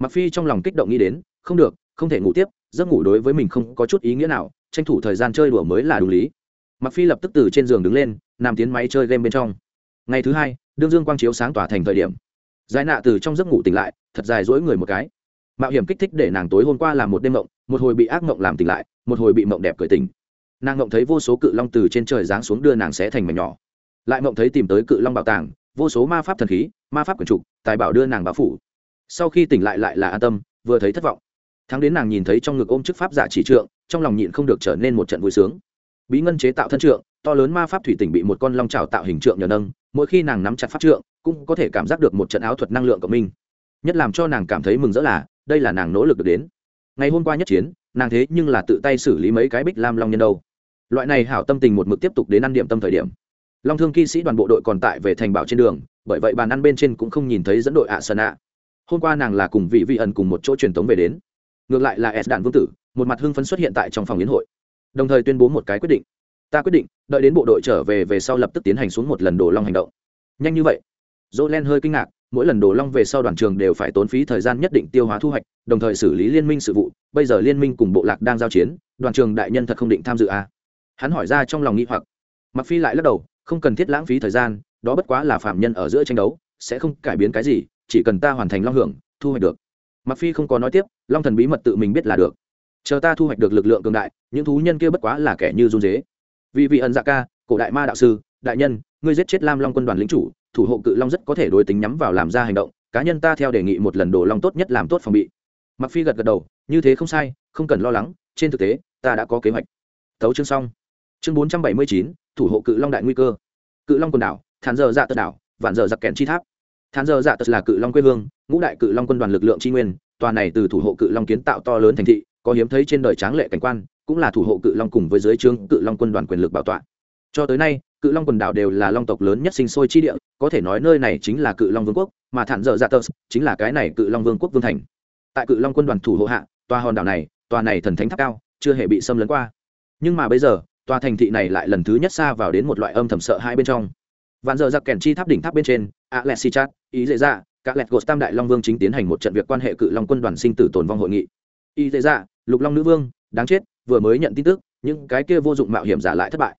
mặc phi trong lòng kích động nghĩ đến, không được, không thể ngủ tiếp, giấc ngủ đối với mình không có chút ý nghĩa nào, tranh thủ thời gian chơi đùa mới là đúng lý. Mặc phi lập tức từ trên giường đứng lên nằm tiến máy chơi game bên trong. Ngày thứ hai, đương dương quang chiếu sáng tỏa thành thời điểm. Giải nạ từ trong giấc ngủ tỉnh lại, thật dài dỗi người một cái. Mạo hiểm kích thích để nàng tối hôm qua làm một đêm mộng, một hồi bị ác mộng làm tỉnh lại, một hồi bị mộng đẹp cởi tỉnh. Nàng mộng thấy vô số cự long từ trên trời giáng xuống đưa nàng xé thành mảnh nhỏ. Lại mộng thấy tìm tới cự long bảo tàng, vô số ma pháp thần khí, ma pháp quần trục, tài bảo đưa nàng báo phủ. Sau khi tỉnh lại lại là an tâm, vừa thấy thất vọng. Thắng đến nàng nhìn thấy trong ngực ôm chức pháp giả chỉ trượng, trong lòng nhịn không được trở nên một trận vui sướng. Bí ngân chế tạo thân trượng to lớn ma pháp thủy tỉnh bị một con long trào tạo hình trượng nhờ nâng, mỗi khi nàng nắm chặt pháp trượng, cũng có thể cảm giác được một trận áo thuật năng lượng của mình. Nhất làm cho nàng cảm thấy mừng rỡ là, đây là nàng nỗ lực được đến. Ngày hôm qua nhất chiến, nàng thế nhưng là tự tay xử lý mấy cái bích lam long nhân đâu. Loại này hảo tâm tình một mực tiếp tục đến ăn điểm tâm thời điểm. Long thương kỵ sĩ đoàn bộ đội còn tại về thành bảo trên đường, bởi vậy bàn ăn bên trên cũng không nhìn thấy dẫn đội ạ sơn ạ. Hôm qua nàng là cùng vị vị ẩn cùng một chỗ truyền tống về đến. Ngược lại là s đạn vương tử, một mặt hưng phấn xuất hiện tại trong phòng yến hội. Đồng thời tuyên bố một cái quyết định ta quyết định, đợi đến bộ đội trở về về sau lập tức tiến hành xuống một lần đồ long hành động. Nhanh như vậy? Dỗ len hơi kinh ngạc, mỗi lần đồ long về sau đoàn trường đều phải tốn phí thời gian nhất định tiêu hóa thu hoạch, đồng thời xử lý liên minh sự vụ. Bây giờ liên minh cùng bộ lạc đang giao chiến, đoàn trường đại nhân thật không định tham dự à. hắn hỏi ra trong lòng nghĩ hoặc. Mặc phi lại lắc đầu, không cần thiết lãng phí thời gian, đó bất quá là phạm nhân ở giữa tranh đấu, sẽ không cải biến cái gì, chỉ cần ta hoàn thành long hưởng, thu hoạch được. Mặc phi không có nói tiếp, long thần bí mật tự mình biết là được. Chờ ta thu hoạch được lực lượng cường đại, những thú nhân kia bất quá là kẻ như run dế vì vị ẩn dạ ca cổ đại ma đạo sư đại nhân ngươi giết chết lam long quân đoàn lính chủ thủ hộ cự long rất có thể đối tính nhắm vào làm ra hành động cá nhân ta theo đề nghị một lần đổ long tốt nhất làm tốt phòng bị. Mặc phi gật gật đầu như thế không sai không cần lo lắng trên thực tế ta đã có kế hoạch. Thấu chương xong. Chương 479, thủ hộ cự long đại nguy cơ. Cự long quần đảo thản giờ dạ tật đảo vạn giờ giặc kèn chi tháp. Thản giờ dạ tật là cự long quê hương ngũ đại cự long quân đoàn lực lượng tri nguyên tòa này từ thủ hộ cự long kiến tạo to lớn thành thị có hiếm thấy trên đời tráng lệ cảnh quan cũng là thủ hộ cự long cùng với dưới trướng cự long quân đoàn quyền lực bảo tọa. Cho tới nay, cự long quần đảo đều là long tộc lớn nhất sinh sôi chi địa, có thể nói nơi này chính là cự long vương quốc, mà thản dở dạ tơ chính là cái này cự long vương quốc vương thành. Tại cự long quân đoàn thủ hộ hạ, tòa hòn đảo này, tòa này thần thánh tháp cao, chưa hề bị xâm lấn qua. Nhưng mà bây giờ, tòa thành thị này lại lần thứ nhất xa vào đến một loại âm thầm sợ hai bên trong. Vạn giờ giặc dạ kèn chi tháp đỉnh tháp bên trên alexi chat ý dễ dạ các lẹt gột tam đại long vương chính tiến hành một trận việc quan hệ cự long quân đoàn sinh tử tồn vong hội nghị. Ý dễ dạ lục long nữ vương, đáng chết vừa mới nhận tin tức, những cái kia vô dụng mạo hiểm giả lại thất bại.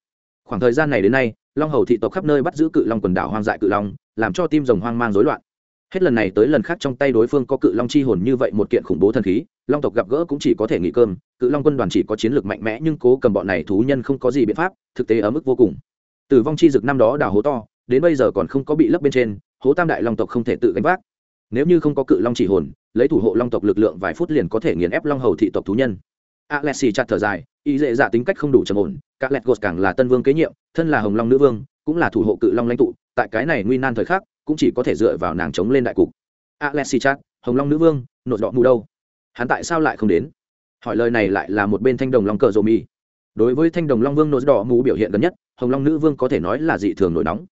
Khoảng thời gian này đến nay, long hầu thị tộc khắp nơi bắt giữ cự long quần đảo hoang dại cự long, làm cho tim rồng hoang mang rối loạn. Hết lần này tới lần khác trong tay đối phương có cự long chi hồn như vậy một kiện khủng bố thần khí, long tộc gặp gỡ cũng chỉ có thể nghỉ cơm, cự long quân đoàn chỉ có chiến lược mạnh mẽ nhưng cố cầm bọn này thú nhân không có gì biện pháp, thực tế ở mức vô cùng. Tử vong chi dực năm đó đào hố to, đến bây giờ còn không có bị lấp bên trên, hố tam đại long tộc không thể tự gánh vác. Nếu như không có cự long chỉ hồn, lấy thủ hộ long tộc lực lượng vài phút liền có thể nghiền ép long hầu thị tộc thú nhân alexi chặt thở dài, ý dễ dạ tính cách không đủ trầm ổn các lẹt gột càng là tân vương kế nhiệm, thân là hồng long nữ vương, cũng là thủ hộ cự long lãnh tụ, tại cái này nguy nan thời khắc, cũng chỉ có thể dựa vào nàng chống lên đại cục. Alexi chat hồng long nữ vương nột đỏ mù đâu? Hắn tại sao lại không đến? Hỏi lời này lại là một bên thanh đồng long cờ rô mi đối với thanh đồng long vương nột đỏ mù biểu hiện gần nhất, hồng long nữ vương có thể nói là dị thường nổi nóng.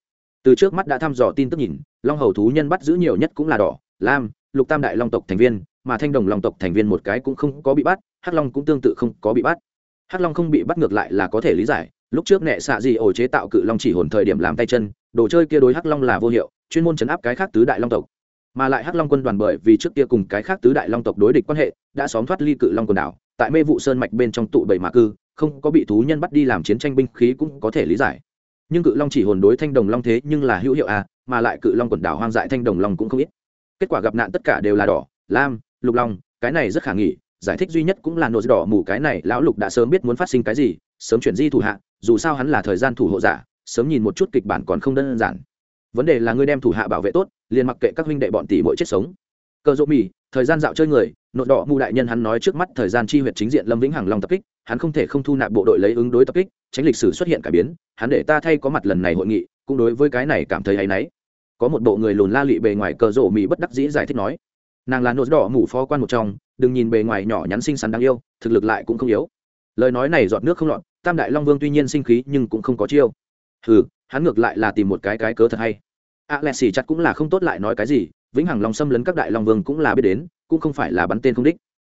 Từ trước mắt đã thăm dò tin tức nhìn, long hầu thú nhân bắt giữ nhiều nhất cũng là đỏ, lam, lục tam đại long tộc thành viên mà thanh đồng long tộc thành viên một cái cũng không có bị bắt, hắc long cũng tương tự không có bị bắt. Hắc long không bị bắt ngược lại là có thể lý giải. Lúc trước nệ xạ gì ổ chế tạo cự long chỉ hồn thời điểm làm tay chân, đồ chơi kia đối hắc long là vô hiệu, chuyên môn chấn áp cái khác tứ đại long tộc. Mà lại hắc long quân đoàn bởi vì trước kia cùng cái khác tứ đại long tộc đối địch quan hệ, đã xóm thoát ly cự long quần đảo, tại mê vụ sơn mạch bên trong tụ bảy mạ cư, không có bị thú nhân bắt đi làm chiến tranh binh khí cũng có thể lý giải. Nhưng cự long chỉ hồn đối thanh đồng long thế nhưng là hữu hiệu à mà lại cự long quần đảo hoang dại thanh đồng long cũng không ít. Kết quả gặp nạn tất cả đều là đỏ, lam lục long, cái này rất khả nghỉ giải thích duy nhất cũng là nỗi đỏ mù cái này, lão lục đã sớm biết muốn phát sinh cái gì, sớm chuyển di thủ hạ, dù sao hắn là thời gian thủ hộ giả, sớm nhìn một chút kịch bản còn không đơn giản. Vấn đề là ngươi đem thủ hạ bảo vệ tốt, liền mặc kệ các huynh đệ bọn tỷ mỗi chết sống. Cờ rộ mì, thời gian dạo chơi người nội đỏ mù đại nhân hắn nói trước mắt thời gian chi huyệt chính diện lâm vĩnh hằng long tập kích, hắn không thể không thu nạp bộ đội lấy ứng đối tập kích, tránh lịch sử xuất hiện cải biến, hắn để ta thay có mặt lần này hội nghị, cũng đối với cái này cảm thấy hay náy. Có một bộ người lùn la lị bề ngoài cờ rộ mì bất đắc dĩ giải thích nói nàng là nốt đỏ mủ phó quan một trong đừng nhìn bề ngoài nhỏ nhắn xinh xắn đáng yêu thực lực lại cũng không yếu. Lời nói này giọt nước không lọt tam đại long vương tuy nhiên sinh khí nhưng cũng không có chiêu. Hừ, hắn ngược lại là tìm một cái cái cớ thật hay. A lẹ xỉ chặt cũng là không tốt lại nói cái gì vĩnh hằng long xâm lấn các đại long vương cũng là biết đến cũng không phải là bắn tên không đích.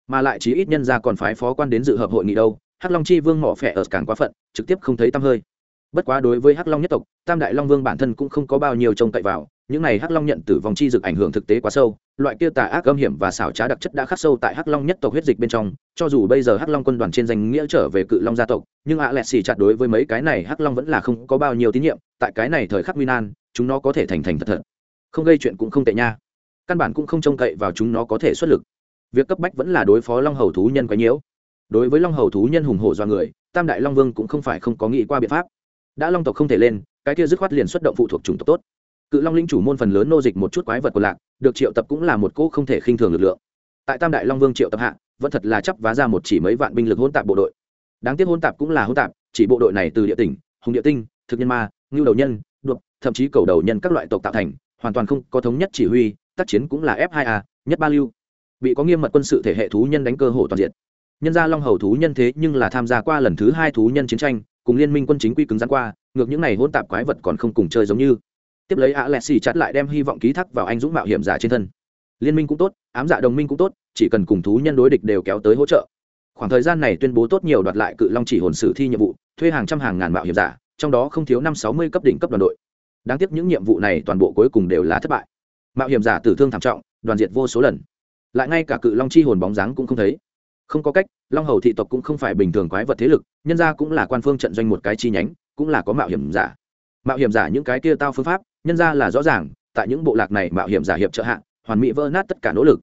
Mà lại chí ít nhân ra còn phái phó quan đến dự hợp hội nghị đâu hắc long chi vương mỏ phẻ ở càng quá phận trực tiếp không thấy tăm hơi bất quá đối với hắc long nhất tộc, tam đại long vương bản thân cũng không có bao nhiêu trông cậy vào, những này hắc long nhận tử vong chi dực ảnh hưởng thực tế quá sâu, loại kia tà ác âm hiểm và xảo trá đặc chất đã khắc sâu tại hắc long nhất tộc huyết dịch bên trong, cho dù bây giờ hắc long quân đoàn trên danh nghĩa trở về cự long gia tộc, nhưng ạ à lẹt xì chặt đối với mấy cái này hắc long vẫn là không có bao nhiêu tín nhiệm, tại cái này thời khắc nguy nan, chúng nó có thể thành thành thật thật. Không gây chuyện cũng không tệ nha. Căn bản cũng không trông cậy vào chúng nó có thể xuất lực. Việc cấp bách vẫn là đối phó long hầu thú nhân quấy nhiễu đối với long hầu thú nhân hùng hổ do người, tam đại long vương cũng không phải không có nghĩ qua biện pháp đã long tộc không thể lên, cái kia dứt khoát liền xuất động phụ thuộc chủng tộc tốt. Cự long linh chủ môn phần lớn nô dịch một chút quái vật của lạc, được triệu tập cũng là một cỗ không thể khinh thường lực lượng. Tại tam đại long vương triệu tập hạ, vẫn thật là chấp vá ra một chỉ mấy vạn binh lực hôn tạp bộ đội. Đáng tiếc hôn tạp cũng là hôn tạp, chỉ bộ đội này từ địa tỉnh, hùng địa tinh, thực nhân ma, ngưu đầu nhân đuộc thậm chí cầu đầu nhân các loại tộc tạo thành, hoàn toàn không có thống nhất chỉ huy, tác chiến cũng là f 2 a, nhất ba lưu. Bị có nghiêm mật quân sự thể hệ thú nhân đánh cơ hồ toàn diện. Nhân gia long hầu thú nhân thế nhưng là tham gia qua lần thứ hai thú nhân chiến tranh cùng liên minh quân chính quy cứng rắn qua, ngược những này hôn tạp quái vật còn không cùng chơi giống như. Tiếp lấy Alexi chặt lại đem hy vọng ký thác vào anh dũng mạo hiểm giả trên thân. Liên minh cũng tốt, ám dạ đồng minh cũng tốt, chỉ cần cùng thú nhân đối địch đều kéo tới hỗ trợ. Khoảng thời gian này tuyên bố tốt nhiều đoạt lại cự long chỉ hồn sử thi nhiệm vụ, thuê hàng trăm hàng ngàn mạo hiểm giả, trong đó không thiếu năm sáu mươi cấp đỉnh cấp đoàn đội. Đáng tiếc những nhiệm vụ này toàn bộ cuối cùng đều là thất bại. Mạo hiểm giả tử thương thảm trọng, đoàn diệt vô số lần. Lại ngay cả cự long chi hồn bóng dáng cũng không thấy. Không có cách long hầu thị tộc cũng không phải bình thường quái vật thế lực nhân ra cũng là quan phương trận doanh một cái chi nhánh cũng là có mạo hiểm giả. Mạo hiểm giả những cái kia tao phương pháp nhân ra là rõ ràng tại những bộ lạc này mạo hiểm giả hiệp trợ hạng, hoàn mỹ vỡ nát tất cả nỗ lực.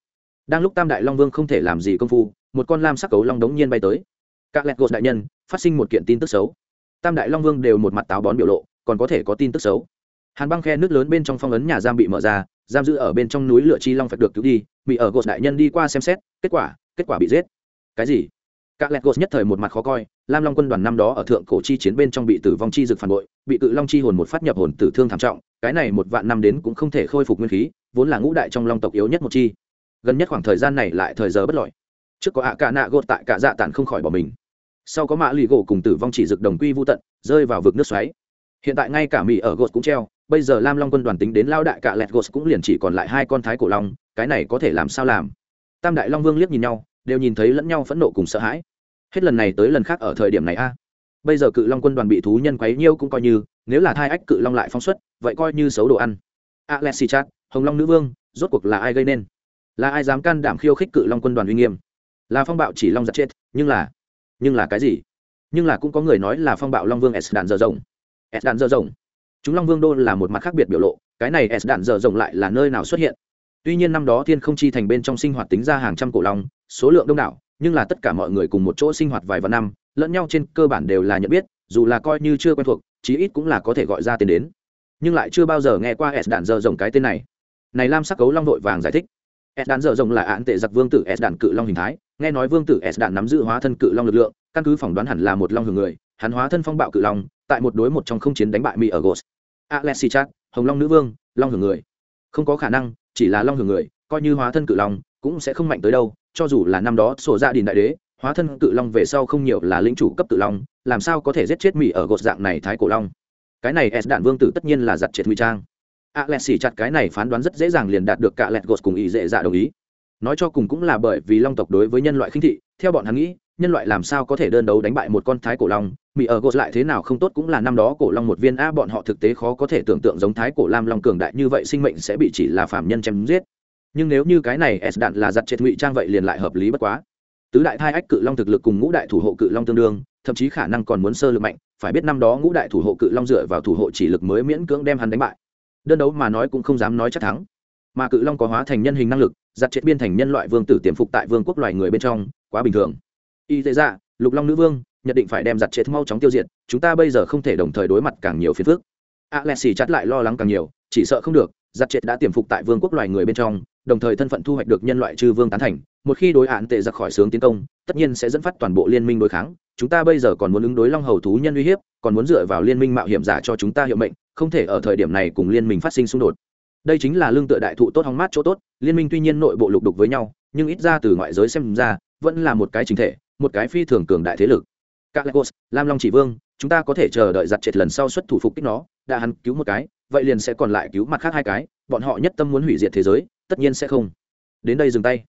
Đang lúc tam đại long vương không thể làm gì công phu một con lam sắc cấu long đống nhiên bay tới. Các lẹt gột đại nhân phát sinh một kiện tin tức xấu. Tam đại long vương đều một mặt táo bón biểu lộ còn có thể có tin tức xấu. Hàn băng khe nước lớn bên trong phong ấn nhà giam bị mở ra giam giữ ở bên trong núi lửa chi long phải được cứu đi bị ở gột đại nhân đi qua xem xét kết quả kết quả bị giết. Cái gì? Các lẹt gột nhất thời một mặt khó coi, lam long quân đoàn năm đó ở thượng cổ chi chiến bên trong bị tử vong chi dược phản bội, bị cự long chi hồn một phát nhập hồn tử thương thảm trọng, cái này một vạn năm đến cũng không thể khôi phục nguyên khí, vốn là ngũ đại trong long tộc yếu nhất một chi. Gần nhất khoảng thời gian này lại thời giờ bất lợi. Trước có ạ cả nạ gột tại cả dạ tản không khỏi bỏ mình. Sau có mã lì gỗ cùng tử vong chỉ dược đồng quy vu tận, rơi vào vực nước xoáy. Hiện tại ngay cả mì ở gột cũng treo, bây giờ lam long quân đoàn tính đến lao đại cả lẹt gột cũng liền chỉ còn lại hai con thái cổ long, cái này có thể làm sao làm? Tam đại long vương liếc nhìn nhau đều nhìn thấy lẫn nhau phẫn nộ cùng sợ hãi. Hết lần này tới lần khác ở thời điểm này a. Bây giờ cự long quân đoàn bị thú nhân quấy nhiêu cũng coi như, nếu là thai ách cự long lại phóng xuất, vậy coi như xấu đồ ăn. Alexi chat hồng long nữ vương, rốt cuộc là ai gây nên? Là ai dám can đảm khiêu khích cự long quân đoàn uy nghiêm? Là phong bạo chỉ long giật chết, nhưng là nhưng là cái gì? Nhưng là cũng có người nói là phong bạo long vương s đạn dở rộng s đạn dở rộng chúng long vương đô là một mặt khác biệt biểu lộ, cái này s đạn dở rộng lại là nơi nào xuất hiện? Tuy nhiên năm đó thiên không chi thành bên trong sinh hoạt tính ra hàng trăm cổ long số lượng đông đảo, nhưng là tất cả mọi người cùng một chỗ sinh hoạt vài vạn năm, lẫn nhau trên cơ bản đều là nhận biết, dù là coi như chưa quen thuộc, chí ít cũng là có thể gọi ra tên đến. Nhưng lại chưa bao giờ nghe qua s đạn dơ rồng cái tên này. Này lam sắc cấu long đội vàng giải thích. S đạn dơ rồng là án tệ giặc vương tử s đạn cự long hình thái, nghe nói vương tử s đạn nắm giữ hóa thân cự long lực lượng, căn cứ phỏng đoán hẳn là một long hưởng người, hắn hóa thân phong bạo cự long, tại một đối một trong không chiến đánh bại mỹ ở gos alexi chat hồng long nữ vương, long hưởng người. Không có khả năng, chỉ là long hưởng người coi như hóa thân cự long cũng sẽ không mạnh tới đâu, cho dù là năm đó sổ dạ ra đình đại đế, hóa thân cự long về sau không nhiều là lĩnh chủ cấp cự long, làm sao có thể giết chết mỹ ở gột dạng này thái cổ long? Cái này s đạn vương tử tất nhiên là giặt triệt nguy trang. A lẹt xỉ chặt cái này phán đoán rất dễ dàng liền đạt được cả lẹt gột cùng ý dễ dạ đồng ý. Nói cho cùng cũng là bởi vì long tộc đối với nhân loại khinh thị, theo bọn hắn nghĩ, nhân loại làm sao có thể đơn đấu đánh bại một con thái cổ long mỹ ở gột lại thế nào không tốt cũng là năm đó cổ long một viên a bọn họ thực tế khó có thể tưởng tượng giống thái cổ lam long cường đại như vậy, sinh mệnh sẽ bị chỉ là phạm nhân chém giết nhưng nếu như cái này s đạn là giặt triệt ngụy trang vậy liền lại hợp lý bất quá. Tứ đại thai ách cự long thực lực cùng ngũ đại thủ hộ cự long tương đương, thậm chí khả năng còn muốn sơ lực mạnh, phải biết năm đó ngũ đại thủ hộ cự long dựa vào thủ hộ chỉ lực mới miễn cưỡng đem hắn đánh bại. Đơn đấu mà nói cũng không dám nói chắc thắng. Mà cự long có hóa thành nhân hình năng lực, giặt chết biên thành nhân loại vương tử tiềm phục tại vương quốc loài người bên trong, quá bình thường. Y tế ra dạ, lục long nữ vương, nhất định phải đem giặt chết mau chóng tiêu diệt, chúng ta bây giờ không thể đồng thời đối mặt càng nhiều phiền phức. Alexi chặt lại lo lắng càng nhiều, chỉ sợ không được giặt trệ đã tiềm phục tại vương quốc loài người bên trong, đồng thời thân phận thu hoạch được nhân loại chư vương tán thành. Một khi đối hạn tệ giặc khỏi sướng tiến công, tất nhiên sẽ dẫn phát toàn bộ liên minh đối kháng. Chúng ta bây giờ còn muốn ứng đối long hầu thú nhân uy hiếp, còn muốn dựa vào liên minh mạo hiểm giả cho chúng ta hiệu mệnh, không thể ở thời điểm này cùng liên minh phát sinh xung đột. Đây chính là lương tựa đại thụ tốt hóng mát chỗ tốt, liên minh tuy nhiên nội bộ lục đục với nhau, nhưng ít ra từ ngoại giới xem ra, vẫn là một cái chính thể, một cái phi thường cường đại thế lực. Các lagos, lam long chỉ vương, chúng ta có thể chờ đợi giặt triệt lần sau xuất thủ phục kích nó, đã hắn cứu một cái vậy liền sẽ còn lại cứu mặt khác hai cái, bọn họ nhất tâm muốn hủy diệt thế giới, tất nhiên sẽ không. Đến đây dừng tay.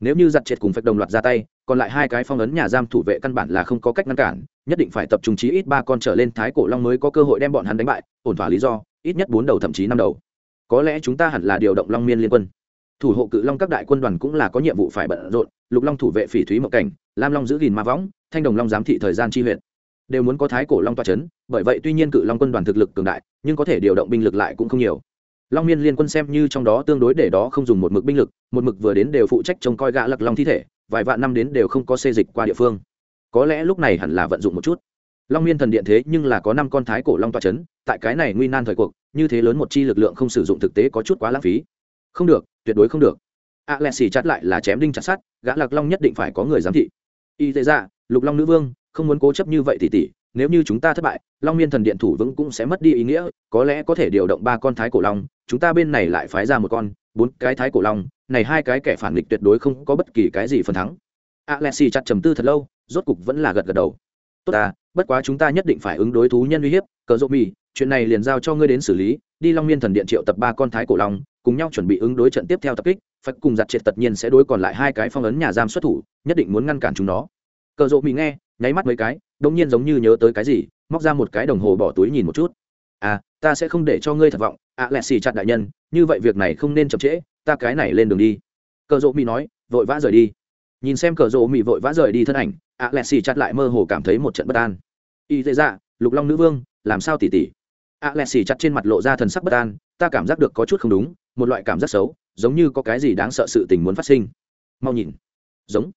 Nếu như giặt triệt cùng phạch đồng loạt ra tay, còn lại hai cái phong ấn nhà giam thủ vệ căn bản là không có cách ngăn cản, nhất định phải tập trung chí ít ba con trở lên thái cổ long mới có cơ hội đem bọn hắn đánh bại, ổn thỏa lý do, ít nhất bốn đầu thậm chí năm đầu. Có lẽ chúng ta hẳn là điều động long miên liên quân. Thủ hộ cự long các đại quân đoàn cũng là có nhiệm vụ phải bận rộn, lục long thủ vệ phỉ thúy mộng cảnh, lam long giữ gìn ma võng, thanh đồng long giám thị thời gian chi huyện đều muốn có thái cổ long toa chấn, bởi vậy tuy nhiên cự long quân đoàn thực lực cường đại nhưng có thể điều động binh lực lại cũng không nhiều. Long miên liên quân xem như trong đó tương đối để đó không dùng một mực binh lực một mực vừa đến đều phụ trách trông coi gã lặc long thi thể vài vạn năm đến đều không có xê dịch qua địa phương. Có lẽ lúc này hẳn là vận dụng một chút. Long miên thần điện thế nhưng là có năm con thái cổ long toa c h ấ n tại cái này nguy nan thời cuộc như thế lớn một chi lực lượng không sử dụng thực tế có chút quá lãng phí. Không được tuyệt đối không được. A lẹ xì chặt lại là chém đinh chặt sát gã lạc long nhất định phải có người giám thị. Y tế ra dạ, lục long nữ vương không muốn cố chấp như vậy tỉ tỉ nếu như chúng ta thất bại long miên thần điện thủ vững cũng sẽ mất đi ý nghĩa có lẽ có thể điều động ba con thái cổ long chúng ta bên này lại phái ra một con bốn cái thái cổ long này hai cái kẻ phản nghịch tuyệt đối không có bất kỳ cái gì phần thắng Alexi chặt trầm tư thật lâu, rốt cục vẫn là gật gật đầu. Tốt à, bất quá chúng ta nhất định phải ứng đối thú nhân uy hiếp, cờ rộ mì, chuyện này liền giao cho ngươi đến xử lý, đi Long Miên thần điện triệu tập ba con thái cổ long, cùng nhau chuẩn bị ứng đối trận tiếp theo tập kích, Phật cùng giặt triệt tất nhiên sẽ đối còn lại hai cái phong ấn nhà giam xuất thủ, nhất định muốn ngăn cản chúng nó. Cờ rộ mì nghe, nháy mắt mấy cái, đông nhiên giống như nhớ tới cái gì, móc ra một cái đồng hồ bỏ túi nhìn một chút. À, ta sẽ không để cho ngươi thất vọng, Alexi chặt đại nhân, như vậy việc này không nên chậm trễ, ta cái này lên đường đi. Cờ rộ mỹ nói, vội vã rời đi. Nhìn xem cờ rộ mị vội vã rời đi thân ảnh ạ lẹ xì chặt lại mơ hồ cảm thấy một trận bất an. Y dễ dạ lục long nữ vương làm sao tỉ tỉ? ạ lẹ xì chặt trên mặt lộ ra thần sắc bất an ta cảm giác được có chút không đúng một loại cảm giác xấu giống như có cái gì đáng sợ sự tình muốn phát sinh. Mau nhìn. Giống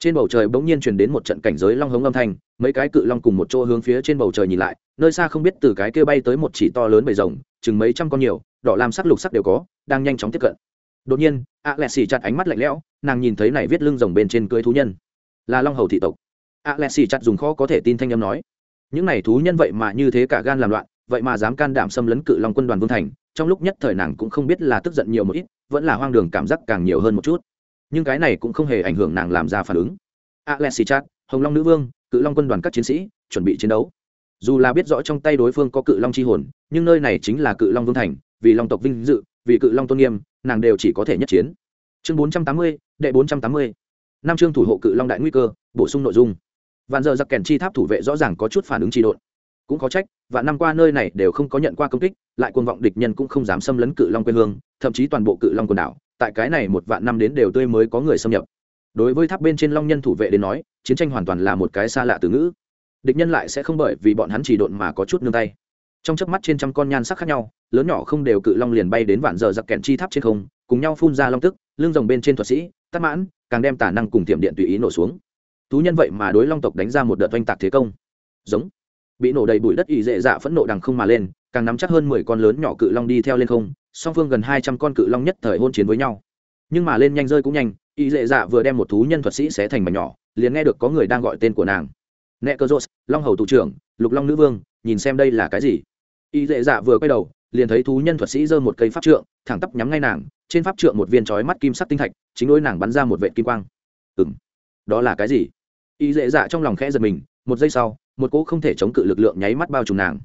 trên bầu trời bỗng nhiên truyền đến một trận cảnh giới long hống âm thanh, mấy cái cự long cùng một chỗ hướng phía trên bầu trời nhìn lại, nơi xa không biết từ cái kia bay tới một chỉ to lớn bầy rồng, chừng mấy trăm con nhiều, đỏ lam sắc lục sắc đều có, đang nhanh chóng tiếp cận. Đột nhiên ạ lẹ xì chặt ánh mắt lạnh lẽo, nàng nhìn thấy này viết lưng rồng bên trên cưới thú nhân. Là long hầu thị tộc. Ạ lẹ xì chặt dùng khó có thể tin thanh âm nói. Những này thú nhân vậy mà như thế cả gan làm loạn, vậy mà dám can đảm xâm lấn cự long quân đoàn vương thành, trong lúc nhất thời nàng cũng không biết là tức giận nhiều một ít, vẫn là hoang đường cảm giác càng nhiều hơn một chút nhưng cái này cũng không hề ảnh hưởng nàng làm ra phản ứng. A lẹ hồng long nữ vương, cự long quân đoàn các chiến sĩ, chuẩn bị chiến đấu. Dù là biết rõ trong tay đối phương có cự long chi hồn, nhưng nơi này chính là cự long vương thành, vì long tộc vinh dự, vì cự long tôn nghiêm, nàng đều chỉ có thể nhất chiến. Chương bốn trăm tám mươi, đệ bốn trăm tám mươi. Năm chương thủ hộ cự long đại nguy cơ, bổ sung nội dung. Vạn giờ giặc kèn chi tháp thủ vệ rõ ràng có chút phản ứng trị độn. Cũng có trách và năm qua nơi này đều không có nhận qua công kích, lại quân vọng địch nhân cũng không dám xâm lấn cự long quê hương, thậm chí toàn bộ cự long quần đảo tại cái này một vạn năm đến đều tươi mới có người xâm nhập. Đối với tháp bên trên long nhân thủ vệ đến nói, chiến tranh hoàn toàn là một cái xa lạ từ ngữ. Địch nhân lại sẽ không bởi vì bọn hắn chỉ độn mà có chút nương tay. Trong chớp mắt trên trăm con nhan sắc khác nhau, lớn nhỏ không đều cự long liền bay đến vạn giờ giặc kẹn chi tháp trên không, cùng nhau phun ra long tức, lưng rồng bên trên thuật sĩ tắc mãn, càng đem tả năng cùng tiệm điện tùy ý nổ xuống. Thú nhân vậy mà đối long tộc đánh ra một đợt oanh tạc thế công. Giống. Bị nổ đầy bụi đất ỉ dệ dạ phẫn nộ đằng không mà lên, càng nắm chắc hơn mười con lớn nhỏ cự long đi theo lên không song phương gần hai trăm con cự long nhất thời hôn chiến với nhau. Nhưng mà lên nhanh rơi cũng nhanh, Y dệ dạ vừa đem một thú nhân thuật sĩ xé thành mảnh nhỏ, liền nghe được có người đang gọi tên của nàng. Nẹ cơ rốt, long hầu thủ trưởng, lục long nữ vương, nhìn xem đây là cái gì? Y dệ dạ vừa quay đầu, liền thấy thú nhân thuật sĩ giơ một cây pháp trượng, thẳng tắp nhắm ngay nàng, trên pháp trượng một viên trói mắt kim sắc tinh thạch, chính đôi nàng bắn ra một vệ kim quang. Ừ m đó là cái gì? Y dệ dạ trong lòng khẽ giật mình, một giây sau, một cỗ không thể chống cự lực lượng nháy mắt bao trùm nàng.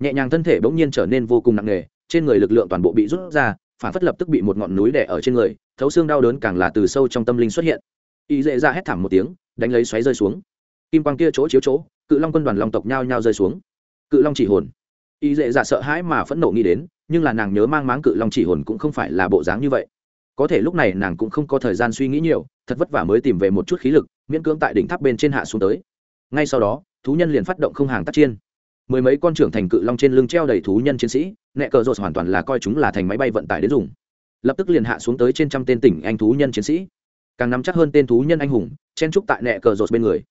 Nhẹ nhàng thân thể bỗng nhiên trở nên vô cùng nặng nề trên người lực lượng toàn bộ bị rút ra, phản phất lập tức bị một ngọn núi đè ở trên người, thấu xương đau đớn càng là từ sâu trong tâm linh xuất hiện. Y dễ ra dạ hét thảm một tiếng, đánh lấy xoáy rơi xuống. Kim quang kia chỗ chiếu chỗ, cự long quân đoàn long tộc nhao nhao rơi xuống. Cự long chỉ hồn. Y dễ dạ sợ hãi mà phẫn nộ nghĩ đến, nhưng là nàng nhớ mang máng cự long chỉ hồn cũng không phải là bộ dáng như vậy. Có thể lúc này nàng cũng không có thời gian suy nghĩ nhiều, thật vất vả mới tìm về một chút khí lực, miễn cưỡng tại đỉnh tháp bên trên hạ xuống tới. Ngay sau đó, thú nhân liền phát động không hàng tác chiên mười mấy con trưởng thành cự long trên lưng treo đầy thú nhân chiến sĩ, nẹ cờ rột hoàn toàn là coi chúng là thành máy bay vận tải đến dùng. Lập tức liền hạ xuống tới trên trăm tên tỉnh anh thú nhân chiến sĩ. Càng nắm chắc hơn tên thú nhân anh hùng, chen trúc tại nẹ cờ rột bên người.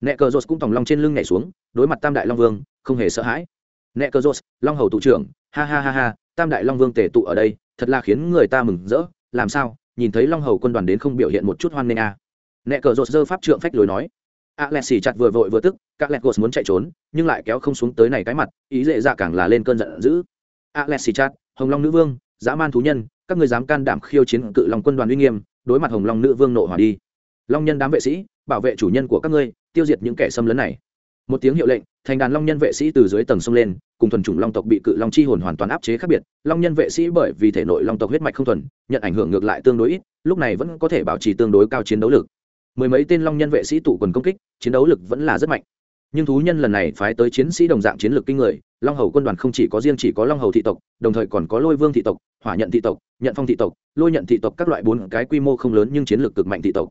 Nẹ cờ rột cũng tòng long trên lưng nhảy xuống, đối mặt tam đại long vương, không hề sợ hãi. Nẹ cờ rột, long hầu tụ trưởng, ha ha ha ha, tam đại long vương tề tụ ở đây, thật là khiến người ta mừng rỡ. Làm sao? Nhìn thấy long hầu quân đoàn đến không biểu hiện một chút hoan nghênh à. nẹ cờ rột giơ pháp trượng phách lối nói a lẹ xì chặt vừa vội vừa tức, các lẹ gột muốn chạy trốn, nhưng lại kéo không xuống tới này cái mặt, ý dễ dạ càng là lên cơn giận dữ. A lẹ xì chặt, hồng long nữ vương, dã man thú nhân, các người dám can đảm khiêu chiến cự long quân đoàn uy nghiêm, đối mặt hồng long nữ vương nộ hỏa đi. Long nhân đám vệ sĩ, bảo vệ chủ nhân của các ngươi, tiêu diệt những kẻ xâm lấn này. Một tiếng hiệu lệnh, thành đàn long nhân vệ sĩ từ dưới tầng sông lên, cùng thuần chủng long tộc bị cự long chi hồn hoàn toàn áp chế khác biệt. Long nhân vệ sĩ bởi vì thể nội long tộc huyết mạch không thuần, nhận ảnh hưởng ngược lại tương đối ít, lúc này vẫn có thể bảo trì tương đối cao chiến đấu lực mười mấy tên long nhân vệ sĩ tụ quần công kích, chiến đấu lực vẫn là rất mạnh. Nhưng thú nhân lần này phái tới chiến sĩ đồng dạng chiến lược kinh người, long hầu quân đoàn không chỉ có riêng chỉ có long hầu thị tộc, đồng thời còn có lôi vương thị tộc, hỏa nhận thị tộc, nhận phong thị tộc, lôi nhận thị tộc các loại bốn cái quy mô không lớn nhưng chiến lược cực mạnh thị tộc.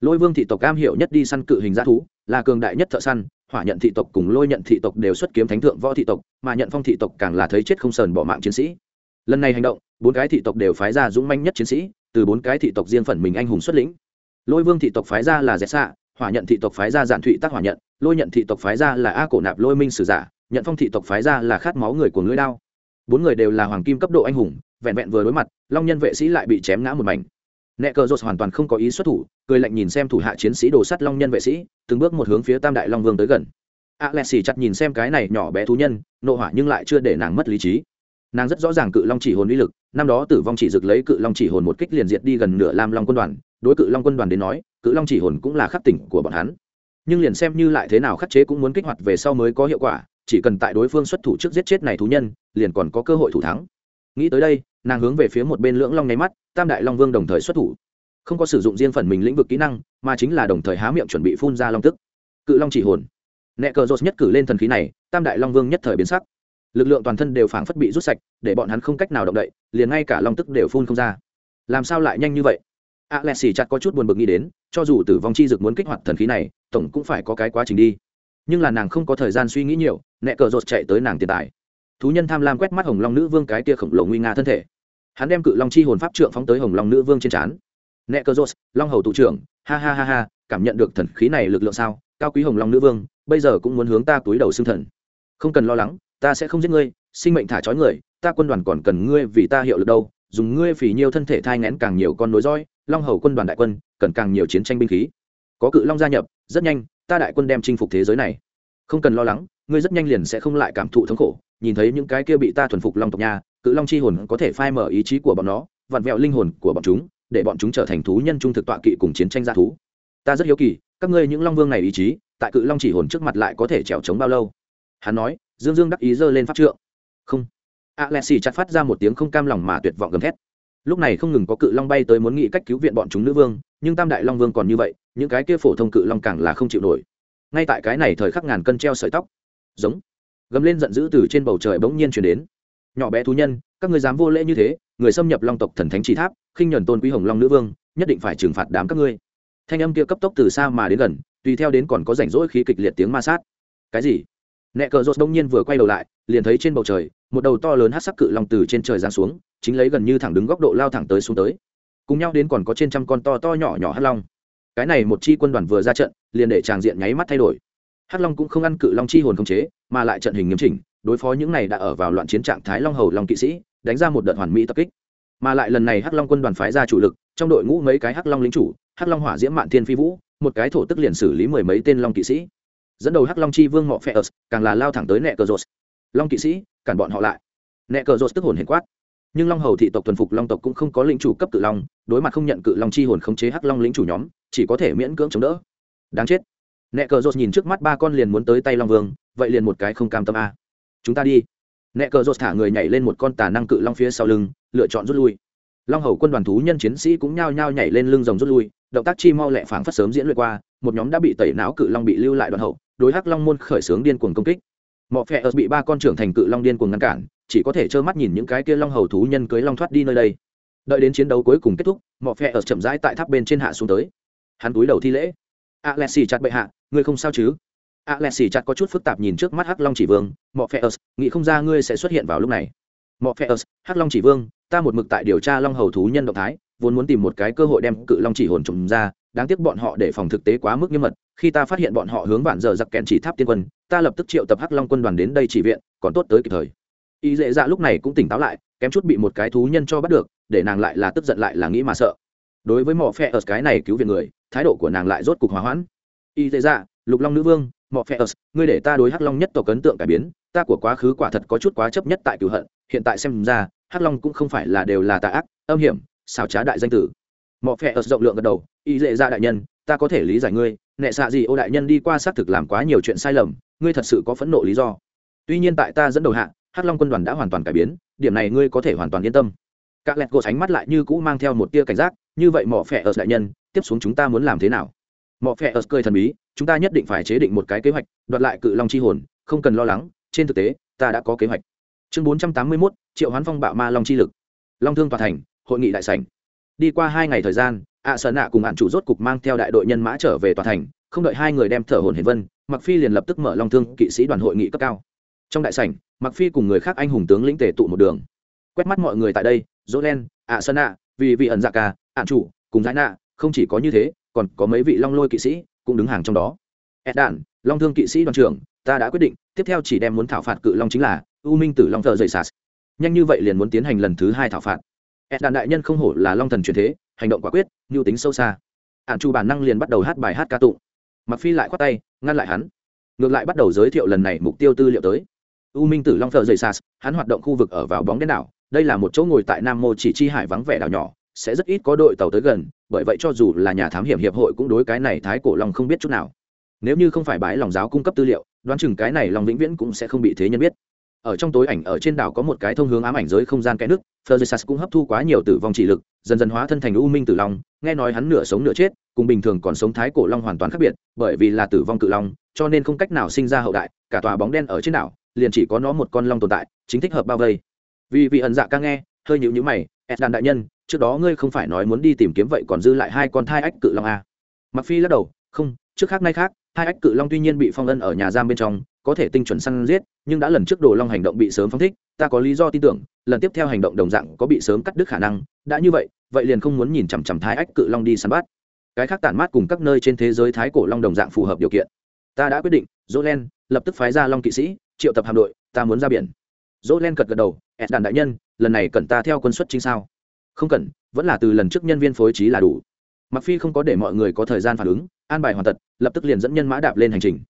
Lôi vương thị tộc cam hiệu nhất đi săn cự hình g thú, là cường đại nhất thợ săn, hỏa nhận thị tộc cùng lôi nhận thị tộc đều xuất kiếm thánh thượng võ thị tộc, mà nhận phong thị tộc càng là thấy chết không sờn bỏ mạng chiến sĩ. Lần này hành động, bốn cái thị tộc đều phái ra dũng manh nhất chiến sĩ, từ bốn cái thị tộc riêng phần mình anh hùng xuất lĩnh lôi vương thị tộc phái ra là dẹt xạ hỏa nhận thị tộc phái ra giản thụy tác hỏa nhận, lôi nhận thị tộc phái ra là a cổ nạp lôi minh sử giả, nhận phong thị tộc phái ra là khát máu người của lưỡi đao. Bốn người đều là hoàng kim cấp độ anh hùng, vẹn vẹn vừa đối mặt, long nhân vệ sĩ lại bị chém ngã một mảnh. Nẹ cờ rột hoàn toàn không có ý xuất thủ, cười lạnh nhìn xem thủ hạ chiến sĩ đồ sắt long nhân vệ sĩ, từng bước một hướng phía tam đại long vương tới gần. A lẹ xì chặt nhìn xem cái này nhỏ bé thú nhân, nộ hỏa nhưng lại chưa để nàng mất lý trí. Nàng rất rõ ràng cự long chỉ hồn uy lực, năm đó tử vong chỉ rực lấy cự long chỉ hồn một kích liền diệt đi gần nửa lam long quân đoàn đối cự long quân đoàn đến nói, cự long chỉ hồn cũng là khắc tỉnh của bọn hắn. Nhưng liền xem như lại thế nào khắc chế cũng muốn kích hoạt về sau mới có hiệu quả, chỉ cần tại đối phương xuất thủ trước giết chết này thú nhân, liền còn có cơ hội thủ thắng. Nghĩ tới đây, nàng hướng về phía một bên lưỡng long nháy mắt, tam đại long vương đồng thời xuất thủ. Không có sử dụng riêng phần mình lĩnh vực kỹ năng, mà chính là đồng thời há miệng chuẩn bị phun ra long tức. Cự long chỉ hồn. Nẹ cờ rột nhất cử lên thần khí này, tam đại long vương nhất thời biến sắc. Lực lượng toàn thân đều phảng phất bị rút sạch, để bọn hắn không cách nào động đậy, liền ngay cả long tức đều phun không ra. Làm sao lại nhanh như vậy? A lẹ xì chặt có chút buồn bực nghĩ đến, cho dù tử vong chi dực muốn kích hoạt thần khí này, tổng cũng phải có cái quá trình đi. Nhưng là nàng không có thời gian suy nghĩ nhiều, nẹ cờ rột chạy tới nàng tiền tài. Thú nhân tham lam quét mắt hồng long nữ vương cái tia khổng lồ nguy nga thân thể. Hắn đem cự long chi hồn pháp trượng phóng tới hồng long nữ vương trên trán. Nẹ cờ rột, long hầu tụ trưởng, ha ha ha ha, cảm nhận được thần khí này lực lượng sao, cao quý hồng long nữ vương, bây giờ cũng muốn hướng ta túi đầu xương thần. Không cần lo lắng, ta sẽ không giết ngươi, sinh mệnh thả trói người, ta quân đoàn còn cần ngươi vì ta hiệu lực đâu dùng ngươi phỉ nhiều thân thể thai ngén càng nhiều con nối roi, long hầu quân đoàn đại quân, cần càng nhiều chiến tranh binh khí. Có cự long gia nhập, rất nhanh, ta đại quân đem chinh phục thế giới này. Không cần lo lắng, ngươi rất nhanh liền sẽ không lại cảm thụ thống khổ, nhìn thấy những cái kia bị ta thuần phục long tộc nhà cự long chi hồn có thể phai mở ý chí của bọn nó, vặn vẹo linh hồn của bọn chúng, để bọn chúng trở thành thú nhân trung thực tọa kỵ cùng chiến tranh gia thú. Ta rất hiếu kỳ, các ngươi những long vương này ý chí, tại cự long chỉ hồn trước mặt lại có thể trèo trống bao lâu? Hắn nói, dương dương đắc ý giơ lên pháp trượng. Không a lẹ xì chặt phát ra một tiếng không cam lòng mà tuyệt vọng gầm thét. Lúc này không ngừng có cự long bay tới muốn nghĩ cách cứu viện bọn chúng nữ vương, nhưng tam đại long vương còn như vậy, những cái kia phổ thông cự long càng là không chịu nổi. Ngay tại cái này thời khắc ngàn cân treo sợi tóc. Giống. Gầm lên giận dữ từ trên bầu trời bỗng nhiên chuyển đến. Nhỏ bé thú nhân, các người dám vô lễ như thế, người xâm nhập long tộc thần thánh trí tháp, khinh nhuần tôn quý hồng long nữ vương, nhất định phải trừng phạt đám các ngươi. Thanh âm kia cấp tốc từ xa mà đến gần, tùy theo đến còn có rảnh rỗi khí kịch liệt tiếng ma sát. Cái gì? Nẹ cờ rột đông nhiên vừa quay đầu lại, liền thấy trên bầu trời một đầu to lớn hát sắc cự long từ trên trời giáng xuống, chính lấy gần như thẳng đứng góc độ lao thẳng tới xuống tới. Cùng nhau đến còn có trên trăm con to to nhỏ nhỏ hát long. Cái này một chi quân đoàn vừa ra trận, liền để tràng diện nháy mắt thay đổi. Hát long cũng không ăn cự long chi hồn không chế, mà lại trận hình nghiêm chỉnh, đối phó những này đã ở vào loạn chiến trạng thái long hầu long kỵ sĩ, đánh ra một đợt hoàn mỹ tập kích. Mà lại lần này hắc long quân đoàn phái ra chủ lực, trong đội ngũ mấy cái hắc long lính chủ hắc long hỏa diễm mạn thiên phi vũ, một cái thổ tức liền xử lý mười mấy tên long kỵ sĩ. Dẫn đầu hắc long chi vương ngọ phe ớt, càng là lao thẳng tới nẹ cờ rột. Long kỵ sĩ cản bọn họ lại. Nẹ cờ rột tức hồn hiền quát. Nhưng long hầu thị tộc thuần phục long tộc cũng không có lĩnh chủ cấp cự long, đối mặt không nhận cự long chi hồn khống chế hắc long lĩnh chủ nhóm, chỉ có thể miễn cưỡng chống đỡ. Đáng chết. Nẹ cờ rột nhìn trước mắt ba con liền muốn tới tay long vương, vậy liền một cái không cam tâm a. Chúng ta đi. Nẹ cờ rột thả người nhảy lên một con tà năng cự long phía sau lưng, lựa chọn rút lui. Long hầu quân đoàn thú nhân chiến sĩ cũng nhao nhao nhảy lên lưng rồng rút lui, động tác chi mau lẹ phảng phất sớm diễn luyện qua, một nhóm đã bị tẩy não cự long bị lưu lại đoạn hậu, đối hắc long môn khởi xướng điên cuồng công kích mọ phe ớt bị ba con trưởng thành cự long điên cuồng ngăn cản, chỉ có thể trơ mắt nhìn những cái kia long hầu thú nhân cưới long thoát đi nơi đây. Đợi đến chiến đấu cuối cùng kết thúc, mọ phe ớt chậm rãi tại tháp bên trên hạ xuống tới. Hắn túi đầu thi lễ. Alexi chặt bệ hạ, ngươi không sao chứ? Alexi chặt có chút phức tạp nhìn trước mắt hắc long chỉ vương, mọ phe ớt nghĩ không ra ngươi sẽ xuất hiện vào lúc này. Mọ phe ớt hắc long chỉ vương, ta một mực tại điều tra long hầu thú nhân động thái, vốn muốn tìm một cái cơ hội đem cự long chỉ hồn trùng ra, đáng tiếc bọn họ để phòng thực tế quá mức nghiêm mật, khi ta phát hiện bọn họ hướng vạn giờ giặc kẹn chỉ tháp tiên quân ta lập tức triệu tập hắc long quân đoàn đến đây chỉ viện, còn tốt tới kịp thời. Y dễ dạ lúc này cũng tỉnh táo lại, kém chút bị một cái thú nhân cho bắt được, để nàng lại là tức giận lại là nghĩ mà sợ. Đối với mỏ phe ở cái này cứu viện người, thái độ của nàng lại rốt cục hòa hoãn. Y dễ dạ lục long nữ vương mỏ phe ở ngươi để ta đối hắc long nhất tộc ấn tượng cải biến, ta của quá khứ quả thật có chút quá chấp nhất tại cửu hận, hiện tại xem ra, hắc long cũng không phải là đều là tà ác, âm hiểm, xảo trá đại danh tử. Mỏ phe ở rộng lượng gật đầu, y dễ dạ đại nhân, ta có thể lý giải ngươi, nệ xạ gì ô đại nhân đi qua xác thực làm quá nhiều chuyện sai lầm ngươi thật sự có phẫn nộ lý do. Tuy nhiên tại ta dẫn đầu hạ hắc long quân đoàn đã hoàn toàn cải biến điểm này ngươi có thể hoàn toàn yên tâm. Các lẹt gột ánh mắt lại như cũ mang theo một tia cảnh giác như vậy mỏ phẻ ở đại nhân tiếp xuống chúng ta muốn làm thế nào? Mỏ phẻ ở cười thần bí chúng ta nhất định phải chế định một cái kế hoạch đoạt lại cự long chi hồn không cần lo lắng trên thực tế ta đã có kế hoạch. Chương bốn trăm tám mươi 481, triệu hoán phong bạo ma long chi lực. Long thương tòa thành hội nghị đại sảnh. Đi qua hai ngày thời gian ạ sợ nạ cùng ạn chủ rốt cục mang theo đại đội nhân mã trở về tòa thành không đợi hai người đem thở hồn hiền vân mặc phi liền lập tức mở long thương kỵ sĩ đoàn hội nghị cấp cao. Trong đại sảnh mặc phi cùng người khác anh hùng tướng lĩnh tề tụ một đường. Quét mắt mọi người tại đây dỗ len ạ sơn ạ vì vị ẩn dạ ca ạn chủ, cùng giải nạ không chỉ có như thế, còn có mấy vị long lôi kỵ sĩ cũng đứng hàng trong đó. Ed đạn long thương kỵ sĩ đoàn trưởng, ta đã quyết định, tiếp theo chỉ đem muốn thảo phạt cự long chính là u minh tử long thợ dậy sạt. Nhanh như vậy liền muốn tiến hành lần thứ hai thảo phạt. Ed đạn đại nhân không hổ là long thần truyền thế, hành động quả quyết, mưu tính sâu xa. Ạn chủ bản năng liền bắt đầu hát bài hát ca tụng mặc phi lại khoát tay, ngăn lại hắn. Ngược lại bắt đầu giới thiệu lần này mục tiêu tư liệu tới. U minh tử long thợ dậy sas hắn hoạt động khu vực ở vào bóng đen đảo. Đây là một chỗ ngồi tại nam mô chỉ chi hải vắng vẻ đảo nhỏ, sẽ rất ít có đội tàu tới gần, bởi vậy cho dù là nhà thám hiểm hiệp hội cũng đối cái này thái cổ long không biết chút nào. Nếu như không phải bái lòng giáo cung cấp tư liệu, đoán chừng cái này long vĩnh viễn cũng sẽ không bị thế nhân biết ở trong tối ảnh ở trên đảo có một cái thông hướng ám ảnh giới không gian cái nước Fergus cũng hấp thu quá nhiều tử vong chỉ lực, dần dần hóa thân thành u minh tử long, nghe nói hắn nửa sống nửa chết, cùng bình thường còn sống thái cổ long hoàn toàn khác biệt, bởi vì là tử vong cự long, cho nên không cách nào sinh ra hậu đại, cả tòa bóng đen ở trên đảo, liền chỉ có nó một con long tồn tại, chính thích hợp bao vây vì vị ẩn dạ ca nghe, hơi nhịu nhữ mày ed đàn đại nhân, trước đó ngươi không phải nói muốn đi tìm kiếm vậy còn dư lại hai con thai ách cự long à. mặc phi lắc đầu, không, trước khác nay khác hai ách cự long tuy nhiên bị phong ân ở nhà giam bên trong có thể tinh chuẩn săn giết, nhưng đã lần trước đồ long hành động bị sớm phong thích, ta có lý do tin tưởng, lần tiếp theo hành động đồng dạng có bị sớm cắt đứt khả năng, đã như vậy vậy liền không muốn nhìn chằm chằm thái ách cự long đi săn bắt. Cái khác tản mát cùng các nơi trên thế giới thái cổ long đồng dạng phù hợp điều kiện. Ta đã quyết định dỗ len lập tức phái ra long kỵ sĩ, triệu tập hạm đội, ta muốn ra biển. Dỗ len cật gật đầu ed đàn đại nhân, lần này cần ta theo quân xuất chính sao? Không cần, vẫn là từ lần trước nhân viên phối trí là đủ. Mặc phi không có để mọi người có thời gian phản ứng, an bài hoàn tật lập tức liền dẫn nhân mã đạp lên hành trình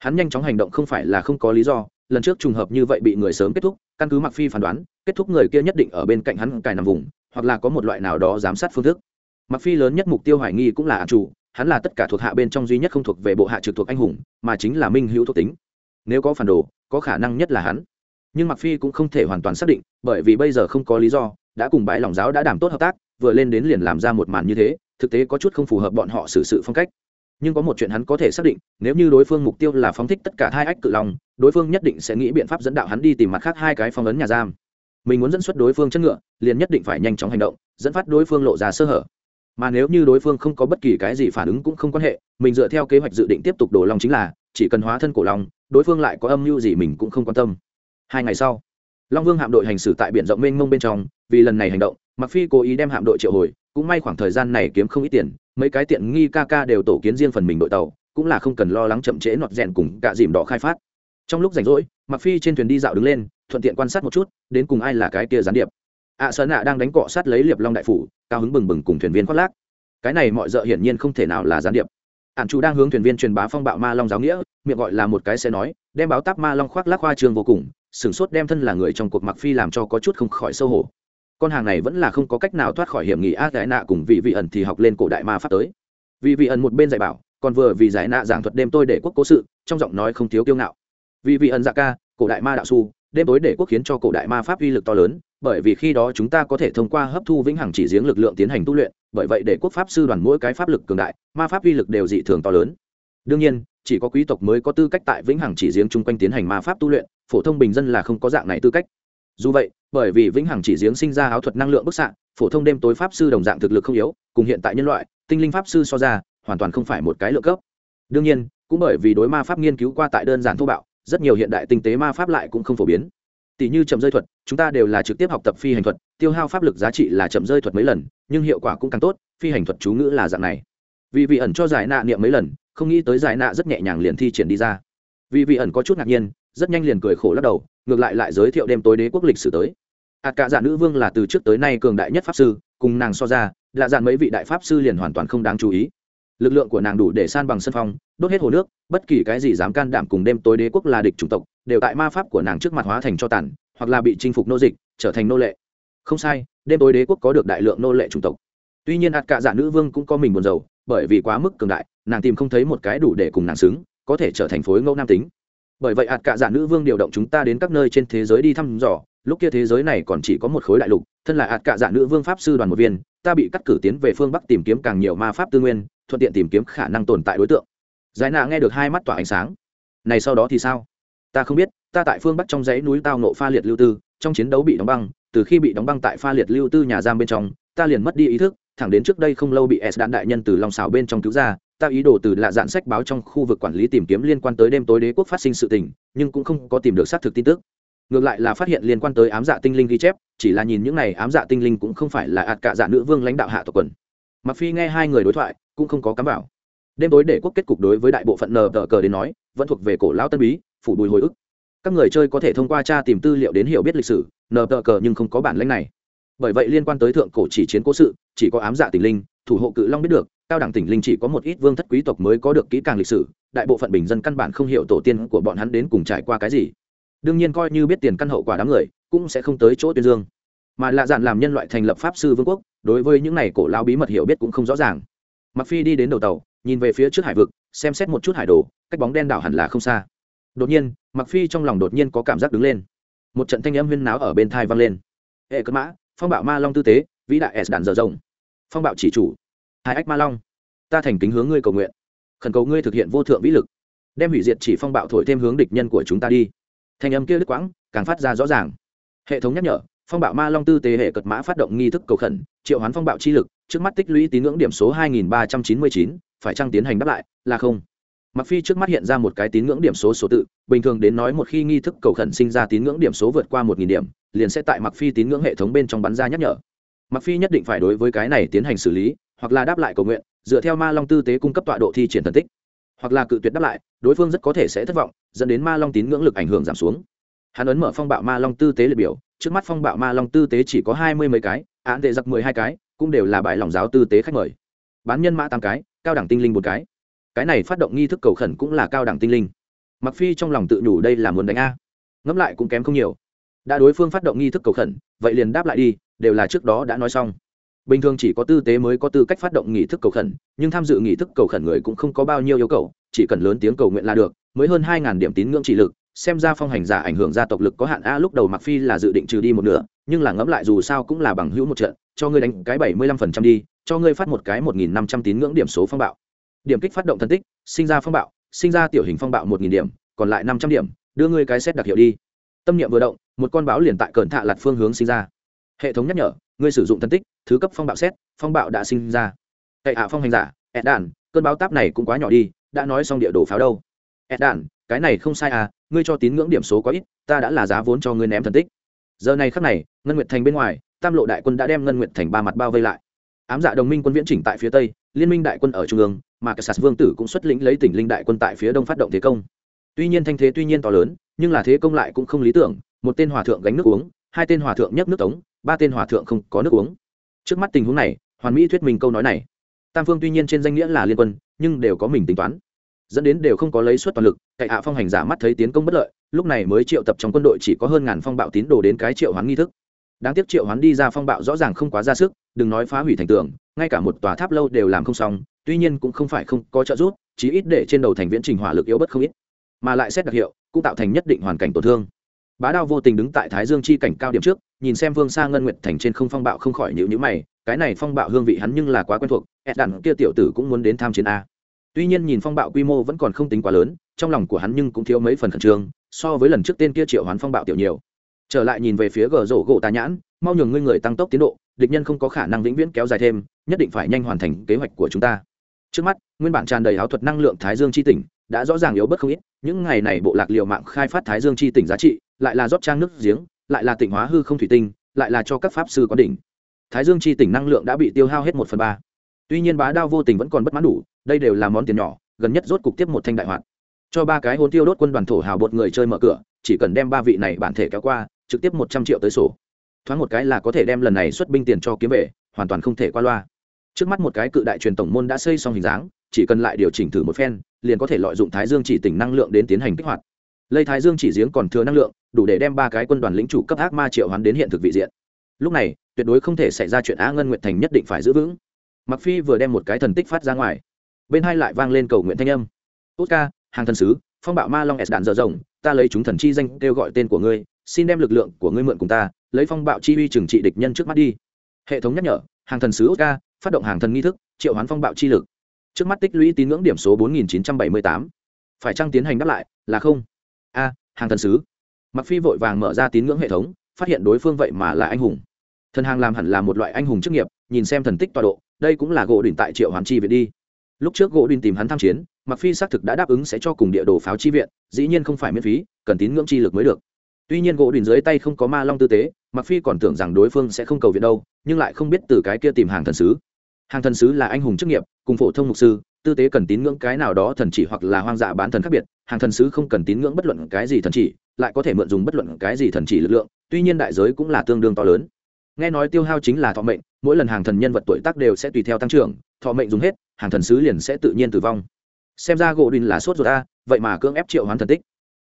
hắn nhanh chóng hành động không phải là không có lý do, lần trước trùng hợp như vậy bị người sớm kết thúc, căn cứ mặc phi phán đoán, kết thúc người kia nhất định ở bên cạnh hắn cài nằm vùng, hoặc là có một loại nào đó giám sát phương thức. Mặc phi lớn nhất mục tiêu hoài nghi cũng là ả chủ, hắn là tất cả thuộc hạ bên trong duy nhất không thuộc về bộ hạ trực thuộc anh hùng, mà chính là minh hữu thuộc tính. Nếu có phản đồ, có khả năng nhất là hắn. Nhưng mặc phi cũng không thể hoàn toàn xác định, bởi vì bây giờ không có lý do, đã cùng bãi lòng giáo đã đảm tốt hợp tác, vừa lên đến liền làm ra một màn như thế, thực tế có chút không phù hợp bọn họ xử sự phong cách nhưng có một chuyện hắn có thể xác định, nếu như đối phương mục tiêu là phóng thích tất cả hai ách cự long, đối phương nhất định sẽ nghĩ biện pháp dẫn đạo hắn đi tìm mặt khác hai cái phong ấn nhà giam. Mình muốn dẫn xuất đối phương chất ngựa, liền nhất định phải nhanh chóng hành động, dẫn phát đối phương lộ ra sơ hở. Mà nếu như đối phương không có bất kỳ cái gì phản ứng cũng không quan hệ, mình dựa theo kế hoạch dự định tiếp tục đổ lòng chính là, chỉ cần hóa thân cổ long, đối phương lại có âm mưu gì mình cũng không quan tâm. Hai ngày sau long vương hạm đội hành xử tại biển rộng mênh mông bên trong vì lần này hành động mặc phi cố ý đem hạm đội triệu hồi cũng may khoảng thời gian này kiếm không ít tiền mấy cái tiện nghi ca ca đều tổ kiến riêng phần mình đội tàu cũng là không cần lo lắng chậm trễ nọt rèn cùng cả dìm đỏ khai phát. Trong lúc rảnh rỗi mặc phi trên thuyền đi dạo đứng lên thuận tiện quan sát một chút đến cùng ai là cái kia gián điệp. Ạ à, sơn à đang đánh cọ sát lấy liệp long đại phủ cao hứng bừng bừng cùng thuyền viên khoác lác. Cái này mọi dợ hiển nhiên không thể nào là gián điệp. Ản chủ đang hướng thuyền viên truyền bá phong bạo ma long giáo nghĩa miệng gọi là một cái sẽ nói đem báo táp ma long khoác lác khoa trường vô cùng sửng sốt đem thân là người trong cuộc mặc phi làm cho có chút không khỏi sâu hổ. Con hàng này vẫn là không có cách nào thoát khỏi hiểm nghị a giải nạ cùng vị vị ẩn thì học lên cổ đại ma pháp tới. Vị vị ẩn một bên dạy bảo, còn vừa vì giải nạ giảng thuật đêm tôi để quốc cố sự, trong giọng nói không thiếu kiêu ngạo. Vị vị ẩn dạ ca, cổ đại ma đạo su, đêm tối để quốc khiến cho cổ đại ma pháp uy lực to lớn, bởi vì khi đó chúng ta có thể thông qua hấp thu vĩnh hằng chỉ giếng lực lượng tiến hành tu luyện, bởi vậy để quốc pháp sư đoàn mỗi cái pháp lực cường đại, ma pháp uy lực đều dị thường to lớn. Đương nhiên, chỉ có quý tộc mới có tư cách tại vĩnh hằng chỉ giếng chung quanh tiến hành ma pháp tu luyện phổ thông bình dân là không có dạng này tư cách. Dù vậy, bởi vì vĩnh hằng chỉ giếng sinh ra áo thuật năng lượng bức xạ, phổ thông đêm tối pháp sư đồng dạng thực lực không yếu, cùng hiện tại nhân loại, tinh linh pháp sư so ra, hoàn toàn không phải một cái lượng cấp. Đương nhiên, cũng bởi vì đối ma pháp nghiên cứu qua tại đơn giản thô bạo, rất nhiều hiện đại tinh tế ma pháp lại cũng không phổ biến. Tỷ như chậm rơi thuật, chúng ta đều là trực tiếp học tập phi hành thuật, tiêu hao pháp lực giá trị là chậm rơi thuật mấy lần, nhưng hiệu quả cũng càng tốt, phi hành thuật chú ngữ là dạng này. Vì vị ẩn cho giải nạ niệm mấy lần, không nghĩ tới giải nạ rất nhẹ nhàng liền thi triển đi ra. Vì vị ẩn có chút ngạc nhiên rất nhanh liền cười khổ lắc đầu, ngược lại lại giới thiệu đêm tối đế quốc lịch sử tới. Ạt cả dạ nữ vương là từ trước tới nay cường đại nhất pháp sư, cùng nàng so ra là dạn mấy vị đại pháp sư liền hoàn toàn không đáng chú ý. Lực lượng của nàng đủ để san bằng sân phong, đốt hết hồ nước, bất kỳ cái gì dám can đảm cùng đêm tối đế quốc là địch chủng tộc, đều tại ma pháp của nàng trước mặt hóa thành cho tàn, hoặc là bị chinh phục nô dịch, trở thành nô lệ. Không sai, đêm tối đế quốc có được đại lượng nô lệ chủng tộc. Tuy nhiên ạt cả dạ nữ vương cũng có mình buồn rầu, bởi vì quá mức cường đại, nàng tìm không thấy một cái đủ để cùng nàng xứng, có thể trở thành phối ngẫu nam tính bởi vậy ạt cả dạ nữ vương điều động chúng ta đến các nơi trên thế giới đi thăm dò. Lúc kia thế giới này còn chỉ có một khối đại lục, thân là ạt cả dạ nữ vương pháp sư đoàn một viên, ta bị cắt cử tiến về phương bắc tìm kiếm càng nhiều ma pháp tư nguyên, thuận tiện tìm kiếm khả năng tồn tại đối tượng. Giải nạ nghe được hai mắt tỏa ánh sáng. Này sau đó thì sao? Ta không biết, ta tại phương bắc trong dãy núi tao nộ pha liệt lưu tư, trong chiến đấu bị đóng băng, từ khi bị đóng băng tại pha liệt lưu tư nhà giam bên trong, ta liền mất đi ý thức thẳng đến trước đây không lâu bị s đạn đại nhân từ lòng xào bên trong cứu ra, ta ý đồ từ lạ dạn sách báo trong khu vực quản lý tìm kiếm liên quan tới đêm tối đế quốc phát sinh sự tình, nhưng cũng không có tìm được xác thực tin tức. Ngược lại là phát hiện liên quan tới ám dạ tinh linh ghi chép, chỉ là nhìn những này ám dạ tinh linh cũng không phải là ạt cả dạ nữ vương lãnh đạo hạ tộc quần. Mặc phi nghe hai người đối thoại, cũng không có cắm vào. Đêm tối để quốc kết cục đối với đại bộ phận nờ tờ cờ đến nói, vẫn thuộc về cổ lão tân bí, phủ bùi hồi ức. Các người chơi có thể thông qua tra tìm tư liệu đến hiểu biết lịch sử, nờ tờ cờ nhưng không có bản lãnh này. Bởi vậy liên quan tới thượng cổ chỉ chiến cố sự chỉ có ám dạ tỉnh linh, thủ hộ cự long biết được, cao đẳng tỉnh linh chỉ có một ít vương thất quý tộc mới có được kỹ càng lịch sử, đại bộ phận bình dân căn bản không hiểu tổ tiên của bọn hắn đến cùng trải qua cái gì. Đương nhiên coi như biết tiền căn hậu quả đám người, cũng sẽ không tới chỗ tuyên dương. Mà lạ dạn làm nhân loại thành lập pháp sư vương quốc, đối với những này cổ lao bí mật hiểu biết cũng không rõ ràng. Mặc phi đi đến đầu tàu, nhìn về phía trước hải vực, xem xét một chút hải đồ, cách bóng đen đảo hẳn là không xa. Đột nhiên mặc phi trong lòng đột nhiên có cảm giác đứng lên. Một trận thanh âm huyên náo ở bên thai vang lên. Hệ cất mã, phong bạo ma long tư tế, vĩ đại s đạn dở rộng phong bạo chỉ chủ. Hai ách ma long ta thành kính hướng ngươi cầu nguyện. Khẩn cầu ngươi thực hiện vô thượng vĩ lực đem hủy diệt chỉ phong bạo thổi thêm hướng địch nhân của chúng ta đi. Thanh âm kia đứt quãng càng phát ra rõ ràng. Hệ thống nhắc nhở phong bạo ma long tư tế hệ cật mã phát động nghi thức cầu khẩn triệu hoán phong bạo chi lực trước mắt tích lũy tín ngưỡng điểm số 2399, phải chăng tiến hành đáp lại là không. Mặc phi trước mắt hiện ra một cái tín ngưỡng điểm số số tự bình thường đến nói một khi nghi thức cầu khẩn sinh ra tín ngưỡng điểm số vượt qua một nghìn điểm liền sẽ tại mặc phi tín ngưỡng hệ thống bên trong bắn ra nhắc nhở mặc phi nhất định phải đối với cái này tiến hành xử lý, hoặc là đáp lại cầu nguyện, dựa theo ma long tư tế cung cấp tọa độ thi triển thần tích. Hoặc là cự tuyệt đáp lại, đối phương rất có thể sẽ thất vọng, dẫn đến ma long tín ngưỡng lực ảnh hưởng giảm xuống. Hắn ấn mở phong bạo ma long tư tế liệt biểu, trước mắt phong bạo ma long tư tế chỉ có hai mươi mấy cái, án tệ giặc mười hai cái, cũng đều là bài lòng giáo tư tế khách mời. Bán nhân mã tám cái, cao đẳng tinh linh một cái. Cái này phát động nghi thức cầu khẩn cũng là cao đẳng tinh linh. Mặc phi trong lòng tự nhủ đây là muốn đánh a. Ngẫm lại cũng kém không nhiều đã đối phương phát động nghi thức cầu khẩn, vậy liền đáp lại đi, đều là trước đó đã nói xong. Bình thường chỉ có tư tế mới có tư cách phát động nghi thức cầu khẩn, nhưng tham dự nghi thức cầu khẩn người cũng không có bao nhiêu yêu cầu, chỉ cần lớn tiếng cầu nguyện là được, mới hơn hai điểm tín ngưỡng chỉ lực, xem ra phong hành giả ảnh hưởng gia tộc lực có hạn a, lúc đầu mặc phi là dự định trừ đi một nửa, nhưng là ngẫm lại dù sao cũng là bằng hữu một trận, cho ngươi đánh cái bảy mươi lăm phần trăm đi, cho ngươi phát một cái một nghìn năm trăm tín ngưỡng điểm số phong bạo. Điểm kích phát động thân tích, sinh ra phong bạo, sinh ra tiểu hình phong bạo một nghìn điểm, còn lại năm trăm điểm, đưa ngươi cái xét đặc hiệu đi. Tâm niệm vừa động một con báo liền tại cẩn thạ lặt phương hướng sinh ra. Hệ thống nhắc nhở, ngươi sử dụng thân tích, thứ cấp phong bạo xét, phong bạo đã sinh ra. Hệ hạ phong hành giả ed đàn cơn báo táp này cũng quá nhỏ đi, đã nói xong địa đồ pháo đâu. Ed đàn cái này không sai à ngươi cho tín ngưỡng điểm số quá ít, ta đã là giá vốn cho ngươi ném thần tích. Giờ này khắc này, ngân nguyệt thành bên ngoài, tam lộ đại quân đã đem ngân nguyệt thành ba mặt bao vây lại. Ám dạ đồng minh quân viễn chỉnh tại phía tây, liên minh đại quân ở trung ương, mà cả sạt vương tử cũng xuất lĩnh lấy tỉnh linh đại quân tại phía đông phát động thế công. Tuy nhiên thanh thế tuy nhiên to lớn, nhưng là thế công lại cũng không lý tưởng một tên hòa thượng gánh nước uống, hai tên hòa thượng nhấc nước tống ba tên hòa thượng không có nước uống. Trước mắt tình huống này, hoàn mỹ thuyết mình câu nói này. Tam phương tuy nhiên trên danh nghĩa là liên quân, nhưng đều có mình tính toán. Dẫn đến đều không có lấy suất toàn lực cậy hạ phong hành giả mắt thấy tiến công bất lợi, lúc này mới triệu tập trong quân đội chỉ có hơn ngàn phong bạo tín đồ đến cái triệu hoán nghi thức. Đáng tiếc triệu hoán đi ra phong bạo rõ ràng không quá ra sức, đừng nói phá hủy thành tường, ngay cả một tòa tháp lâu đều làm không xong, tuy nhiên cũng không phải không có trợ giúp, chí ít để trên đầu thành viễn trình hỏa lực yếu bất không ít. Mà lại xét đặc hiệu, cũng tạo thành nhất định hoàn cảnh tổn thương bá đao vô tình đứng tại thái dương chi cảnh cao điểm trước, nhìn xem vương xa ngân nguyệt thành trên không phong bạo không khỏi nhịu nhữ mày, cái này phong bạo hương vị hắn nhưng là quá quen thuộc ed đàn kia tiểu tử cũng muốn đến tham chiến a. Tuy nhiên nhìn phong bạo quy mô vẫn còn không tính quá lớn, trong lòng của hắn nhưng cũng thiếu mấy phần khẩn trương, so với lần trước tên kia triệu hoán phong bạo tiểu nhiều. Trở lại nhìn về phía gờ rổ gỗ tà nhãn, mau nhường ngươi người tăng tốc tiến độ, địch nhân không có khả năng vĩnh viễn kéo dài thêm, nhất định phải nhanh hoàn thành kế hoạch của chúng ta. Trước mắt, nguyên bản tràn đầy áo thuật năng lượng thái dương chi tỉnh, đã rõ ràng yếu bất không ít, những ngày này bộ lạc liệu mạng khai phát thái dương chi tỉnh giá trị lại là rót trang nước giếng, lại là tịnh hóa hư không thủy tinh, lại là cho các pháp sư có đỉnh. Thái dương chi tỉnh năng lượng đã bị tiêu hao hết một phần ba. Tuy nhiên bá đao vô tình vẫn còn bất mãn đủ, đây đều là món tiền nhỏ, gần nhất rốt cục tiếp một thanh đại hoạt. Cho ba cái hôn tiêu đốt quân đoàn thổ hào bột người chơi mở cửa, chỉ cần đem ba vị này bản thể kéo qua, trực tiếp một trăm triệu tới sổ. Thoáng một cái là có thể đem lần này xuất binh tiền cho kiếm về, hoàn toàn không thể qua loa. Trước mắt một cái cự đại truyền tổng môn đã xây xong hình dáng, chỉ cần lại điều chỉnh thử một phen, liền có thể lợi dụng thái dương chỉ tỉnh năng lượng đến tiến hành kích hoạt lây thái dương chỉ giếng còn thừa năng lượng, đủ để đem ba cái quân đoàn lĩnh chủ cấp ác ma triệu hoán đến hiện thực vị diện. Lúc này, tuyệt đối không thể xảy ra chuyện á ngân nguyện thành nhất định phải giữ vững. Mặc phi vừa đem một cái thần tích phát ra ngoài. Bên hai lại vang lên cầu nguyện thanh âm. Tốt ca, hàng thần sứ, phong bạo ma long s đạn dở rộng, ta lấy chúng thần chi danh kêu gọi tên của ngươi, xin đem lực lượng của ngươi mượn cùng ta, lấy phong bạo chi uy trừng trị địch nhân trước mắt đi. Hệ thống nhắc nhở, hàng thần sứ oscar, phát động hàng thần nghi thức, triệu hoán phong bạo chi lực. Trước mắt tích lũy tín ngưỡng điểm số bốn nghìn chín trăm bảy mươi tám. Phải trăng tiến hành đáp lại là không? A, hàng thần sứ. Mặc phi vội vàng mở ra tín ngưỡng hệ thống, phát hiện đối phương vậy mà là anh hùng. Thần hàng làm hẳn là một loại anh hùng chức nghiệp, nhìn xem thần tích tọa độ, đây cũng là gỗ đình tại triệu hoàn chi viện đi. Lúc trước gỗ đình tìm hắn tham chiến mặc phi xác thực đã đáp ứng sẽ cho cùng địa đồ pháo chi viện, dĩ nhiên không phải miễn phí, cần tín ngưỡng chi lực mới được. Tuy nhiên gỗ đình dưới tay không có ma long tư tế mặc phi còn tưởng rằng đối phương sẽ không cầu viện đâu, nhưng lại không biết từ cái kia tìm hàng thần sứ. Hàng thần sứ là anh hùng chức nghiệp, cùng phổ thông mục sư, tư tế cần tín ngưỡng cái nào đó thần chỉ hoặc là hoang dã bán thần khác biệt hàng thần sứ không cần tín ngưỡng bất luận cái gì thần chỉ, lại có thể mượn dùng bất luận cái gì thần chỉ lực lượng, tuy nhiên đại giới cũng là tương đương to lớn. Nghe nói tiêu hao chính là thọ mệnh, mỗi lần hàng thần nhân vật tuổi tác đều sẽ tùy theo tăng trưởng, thọ mệnh dùng hết, hàng thần sứ liền sẽ tự nhiên tử vong. Xem ra gỗ đình là sốt ruột a, vậy mà cưỡng ép triệu hoán thần tích.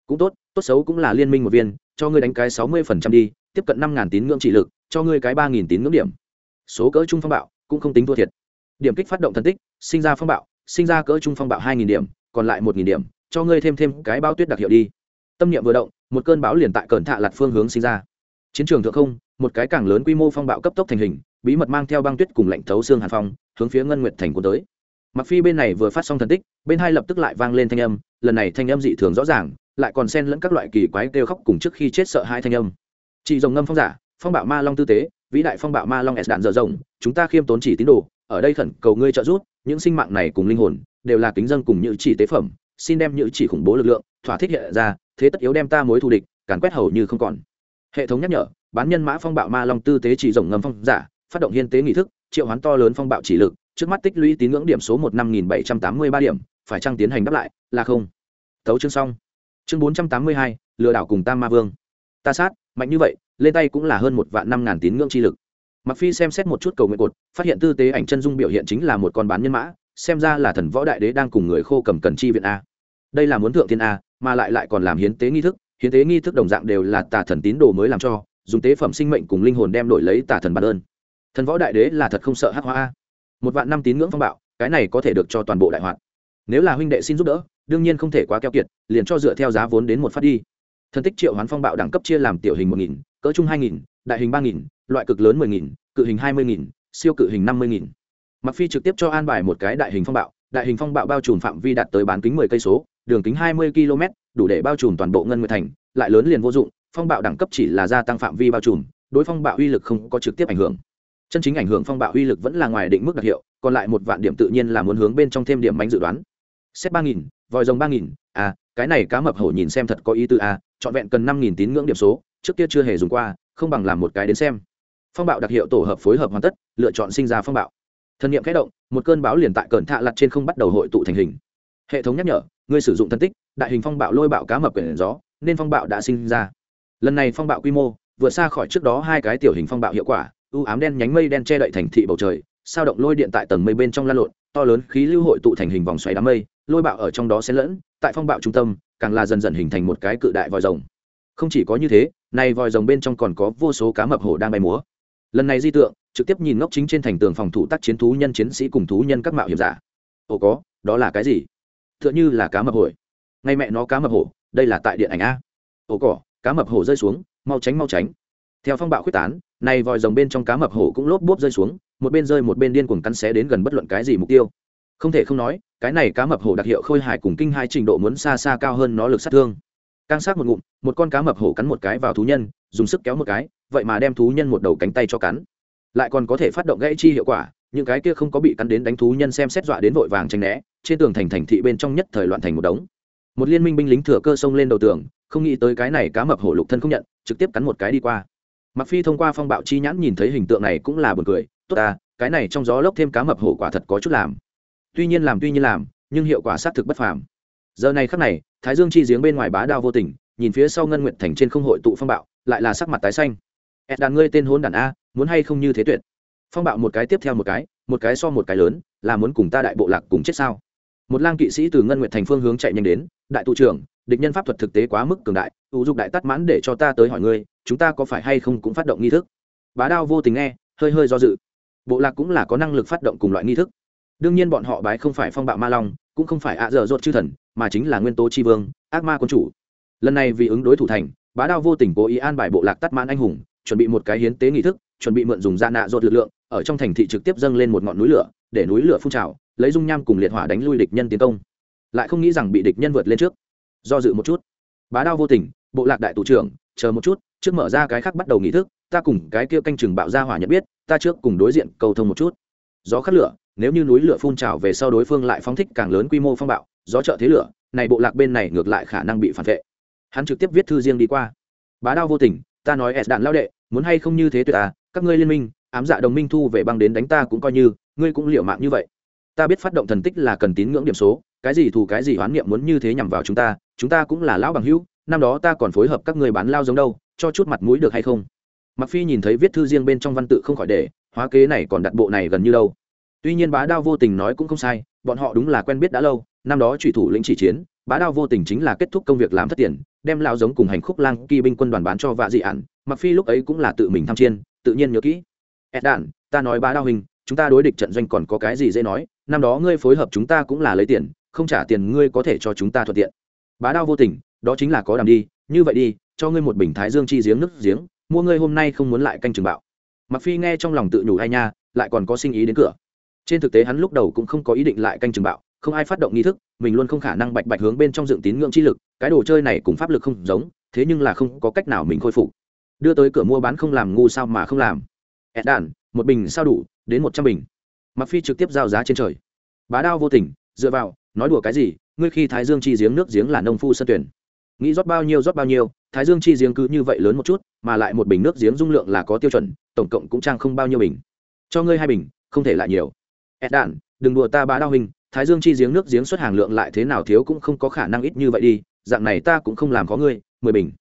Cũng tốt tốt xấu cũng là liên minh một viên, cho ngươi đánh cái sáu mươi phần trăm đi, tiếp cận năm ngàn tín ngưỡng trị lực, cho ngươi cái ba nghìn tín ngưỡng điểm. Số cỡ trung phong bạo, cũng không tính thua thiệt. Điểm kích phát động thần tích, sinh ra phong bạo, sinh ra cỡ trung phong bạo hai nghìn điểm, còn lại một nghìn điểm cho ngươi thêm thêm cái bao tuyết đặc hiệu đi. Tâm niệm vừa động, một cơn bão liền tại cẩn thạ lặt phương hướng sinh ra. Chiến trường thượng không, một cái càng lớn quy mô phong bạo cấp tốc thành hình, bí mật mang theo băng tuyết cùng lạnh thấu xương hàn phong, hướng phía ngân nguyệt thành cuốn tới. Mặc phi bên này vừa phát xong thần tích, bên hai lập tức lại vang lên thanh âm, lần này thanh âm dị thường rõ ràng, lại còn xen lẫn các loại kỳ quái kêu khóc cùng trước khi chết sợ hai thanh âm. Chị rồng ngâm phong giả, phong bạo ma long tư tế, vĩ đại phong bạo ma long s đạn dở rồng chúng ta khiêm tốn chỉ tín đồ, ở đây khẩn cầu ngươi trợ giúp, những sinh mạng này cùng linh hồn, đều là kính dân cùng như chỉ tế phẩm xin đem những chỉ khủng bố lực lượng, thỏa thích hiện ra, thế tất yếu đem ta mối thù địch, càn quét hầu như không còn. Hệ thống nhắc nhở, bán nhân mã phong bạo ma long tư tế chỉ rồng ngâm phong giả, phát động hiên tế nghị thức, triệu hoán to lớn phong bạo chỉ lực, trước mắt tích lũy tín ngưỡng điểm số một năm nghìn bảy trăm tám mươi ba điểm, phải trăng tiến hành đáp lại, là không. Thấu chương xong. Chương bốn trăm tám mươi hai, lừa đảo cùng tam ma vương. Ta sát, mạnh như vậy, lên tay cũng là hơn một vạn năm ngàn tín ngưỡng chi lực. Mặc phi xem xét một chút cầu nguyện cột, phát hiện tư tế ảnh chân dung biểu hiện chính là một con bán nhân mã xem ra là thần võ đại đế đang cùng người khô cầm cần chi viện a. Đây là muốn thượng thiên a, mà lại lại còn làm hiến tế nghi thức, hiến tế nghi thức đồng dạng đều là tà thần tín đồ mới làm cho, dùng tế phẩm sinh mệnh cùng linh hồn đem đổi lấy tà thần bản ơn. Thần võ đại đế là thật không sợ hắc hoa a. Một vạn năm tín ngưỡng phong bạo, cái này có thể được cho toàn bộ đại hoạt. Nếu là huynh đệ xin giúp đỡ, đương nhiên không thể quá keo kiệt, liền cho dựa theo giá vốn đến một phát đi. Thần tích triệu hoán phong bạo đẳng cấp chia làm tiểu hình một nghìn, cỡ trung hai nghìn, đại hình ba nghìn, loại cực lớn mười nghìn, cự hình hai mươi nghìn, siêu cự hình năm mươi nghìn mặc phi trực tiếp cho an bài một cái đại hình phong bạo, đại hình phong bạo bao trùm phạm vi đạt tới bán kính mười cây số, đường kính hai mươi km đủ để bao trùm toàn bộ ngân nguyệt thành, lại lớn liền vô dụng, phong bạo đẳng cấp chỉ là gia tăng phạm vi bao trùm, đối phong bạo uy lực không có trực tiếp ảnh hưởng. Chân chính ảnh hưởng phong bạo uy lực vẫn là ngoài định mức đặc hiệu, còn lại một vạn điểm tự nhiên là muốn hướng bên trong thêm điểm bánh dự đoán. Xét ba nghìn, vòi rồng ba nghìn à cái này cá mập hổ nhìn xem thật có ý tư à trọn vẹn cần năm nghìn tín ngưỡng điểm số, trước kia chưa hề dùng qua, không bằng làm một cái đến xem. Phong bạo đặc hiệu tổ hợp phối hợp hoàn tất, lựa chọn sinh ra phong bạo thần nghiệm khẽ động, một cơn bão liền tại cẩn thạ lặt trên không bắt đầu hội tụ thành hình. Hệ thống nhắc nhở ngươi sử dụng thân tích, đại hình phong bạo lôi bạo cá mập quyển gió, nên phong bạo đã sinh ra. Lần này phong bạo quy mô, vượt xa khỏi trước đó hai cái tiểu hình phong bạo hiệu quả, u ám đen nhánh mây đen che đậy thành thị bầu trời, sao động lôi điện tại tầng mây bên trong lan lộn, to lớn khí lưu hội tụ thành hình vòng xoáy đám mây, lôi bạo ở trong đó xen lẫn, tại phong bạo trung tâm, càng là dần dần hình thành một cái cự đại vòi rồng. Không chỉ có như thế nay vòi rồng bên trong còn có vô số cá mập hổ đang bay múa. Lần này di tượng trực tiếp nhìn ngốc chính trên thành tường phòng thủ tác chiến thú nhân chiến sĩ cùng thú nhân các mạo hiểm giả. Ồ có, đó là cái gì? T h ư ợ n h ư là cá mập hồi ngay mẹ nó cá mập hổ, đây là tại điện ảnh a. Ồ cỏ cá mập hổ rơi xuống, mau tránh mau tránh. Theo phong bạo quyết tán nay vòi rồng bên trong cá mập hổ cũng lốp bốp rơi xuống, một bên rơi một bên điên cuồng cắn xé đến gần bất luận cái gì mục tiêu. Không thể không nói, cái này cá mập hổ đặc hiệu khôi hài cùng kinh hai trình độ muốn xa xa cao hơn nó lực sát thương. Căng sát một ngụm, một con cá mập hổ cắn một cái vào thú nhân, dùng sức kéo một cái, vậy mà đem thú nhân một đầu cánh tay cho cắn lại còn có thể phát động gãy chi hiệu quả, những cái kia không có bị cắn đến đánh thú nhân xem xét dọa đến vội vàng tranh né, trên tường thành thành thị bên trong nhất thời loạn thành một đống. Một liên minh binh lính thừa cơ xông lên đầu tường, không nghĩ tới cái này cá mập hổ lục thân không nhận, trực tiếp cắn một cái đi qua. Mặc phi thông qua phong bạo chi nhãn nhìn thấy hình tượng này cũng là buồn cười, tốt à cái này trong gió lốc thêm cá mập hổ quả thật có chút làm. Tuy nhiên làm tuy nhiên làm, nhưng hiệu quả xác thực bất phàm. Giờ này khắc này, thái dương chi giếng bên ngoài bá đao vô tình, nhìn phía sau ngân nguyện thành trên không hội tụ phong bạo, lại là sắc mặt tái xanh ed đàn ngươi tên hôn đàn a, muốn hay không như thế tuyệt? Phong bạo một cái tiếp theo một cái một cái so một cái lớn, là muốn cùng ta đại bộ lạc cùng chết sao? Một lang kỵ sĩ từ ngân nguyện thành phương hướng chạy nhanh đến, đại tụ trưởng, địch nhân pháp thuật thực tế quá mức cường đại ủ dục đại tắt mãn để cho ta tới hỏi ngươi, chúng ta có phải hay không cũng phát động nghi thức? Bá đao vô tình nghe, hơi hơi do dự. Bộ lạc cũng là có năng lực phát động cùng loại nghi thức. Đương nhiên bọn họ bái không phải phong bạo ma long, cũng không phải ạ dở dột chư thần, mà chính là nguyên tố tri vương, ác ma quân chủ. Lần này vì ứng đối thủ thành, bá đao vô tình cố ý an bài bộ lạc tắt mãn anh hùng chuẩn bị một cái hiến tế nghi thức, chuẩn bị mượn dùng da nạ dột lực lượng, ở trong thành thị trực tiếp dâng lên một ngọn núi lửa, để núi lửa phun trào, lấy dung nham cùng liệt hỏa đánh lui địch nhân tiến công. Lại không nghĩ rằng bị địch nhân vượt lên trước. Do dự một chút. Bá đao vô tình, bộ lạc đại tù trưởng, chờ một chút, trước mở ra cái khác bắt đầu nghi thức, ta cùng cái kia canh chừng bạo ra hỏa nhận biết, ta trước cùng đối diện cầu thông một chút. Gió khắc lửa, nếu như núi lửa phun trào về sau đối phương lại phóng thích càng lớn quy mô phong bạo, gió trợ thế lửa, này bộ lạc bên này ngược lại khả năng bị phản vệ. Hắn trực tiếp viết thư riêng đi qua. Bá đao vô tình ta nói s đạn lao đệ, muốn hay không như thế tuyệt à các ngươi liên minh, ám dạ đồng minh thu về băng đến đánh ta cũng coi như, ngươi cũng liệu mạng như vậy. Ta biết phát động thần tích là cần tín ngưỡng điểm số, cái gì thù cái gì hoán niệm muốn như thế nhằm vào chúng ta chúng ta cũng là lão bằng hữu, năm đó ta còn phối hợp các người bán lao giống đâu, cho chút mặt mũi được hay không? Mặc phi nhìn thấy viết thư riêng bên trong văn tự không khỏi để, hóa kế này còn đặt bộ này gần như đâu. Tuy nhiên bá đao vô tình nói cũng không sai, bọn họ đúng là quen biết đã lâu, năm đó trụy thủ lĩnh chỉ chiến bá đao vô tình chính là kết thúc công việc làm thất tiền, đem lao giống cùng hành khúc lang kỳ binh quân đoàn bán cho vạ dị ản mặc phi lúc ấy cũng là tự mình tham chiên, tự nhiên nhớ kỹ. Ed đạn, ta nói bá đao hình, chúng ta đối địch trận doanh còn có cái gì dễ nói, năm đó ngươi phối hợp chúng ta cũng là lấy tiền, không trả tiền ngươi có thể cho chúng ta thuận tiện. Bá đao vô tình, đó chính là có đàm đi, như vậy đi, cho ngươi một bình thái dương chi giếng nước giếng, mua ngươi hôm nay không muốn lại canh trường bạo. Mặc phi nghe trong lòng tự nhủ hay nha, lại còn có sinh ý đến cửa. Trên thực tế hắn lúc đầu cũng không có ý định lại canh trường bạo không ai phát động nghi thức, mình luôn không khả năng bạch bạch hướng bên trong dựng tín ngưỡng chi lực, cái đồ chơi này cùng pháp lực không giống, thế nhưng là không có cách nào mình khôi phục. Đưa tới cửa mua bán không làm ngu sao mà không làm. Ed đàn một bình sao đủ, đến một trăm bình. Mặc phi trực tiếp giao giá trên trời. Bá đao vô tình, dựa vào, nói đùa cái gì, ngươi khi thái dương chi giếng nước giếng là nông phu sân tuyển. Nghĩ rót bao nhiêu rót bao nhiêu, thái dương chi giếng cứ như vậy lớn một chút, mà lại một bình nước giếng dung lượng là có tiêu chuẩn, tổng cộng cũng trang không bao nhiêu bình. Cho ngươi hai bình, không thể lại nhiều. Ed đạn đừng đùa ta bá đao hình thái dương chi giếng nước giếng xuất hàng lượng lại thế nào thiếu cũng không có khả năng ít như vậy đi, dạng này ta cũng không làm có ngươi, mười bình.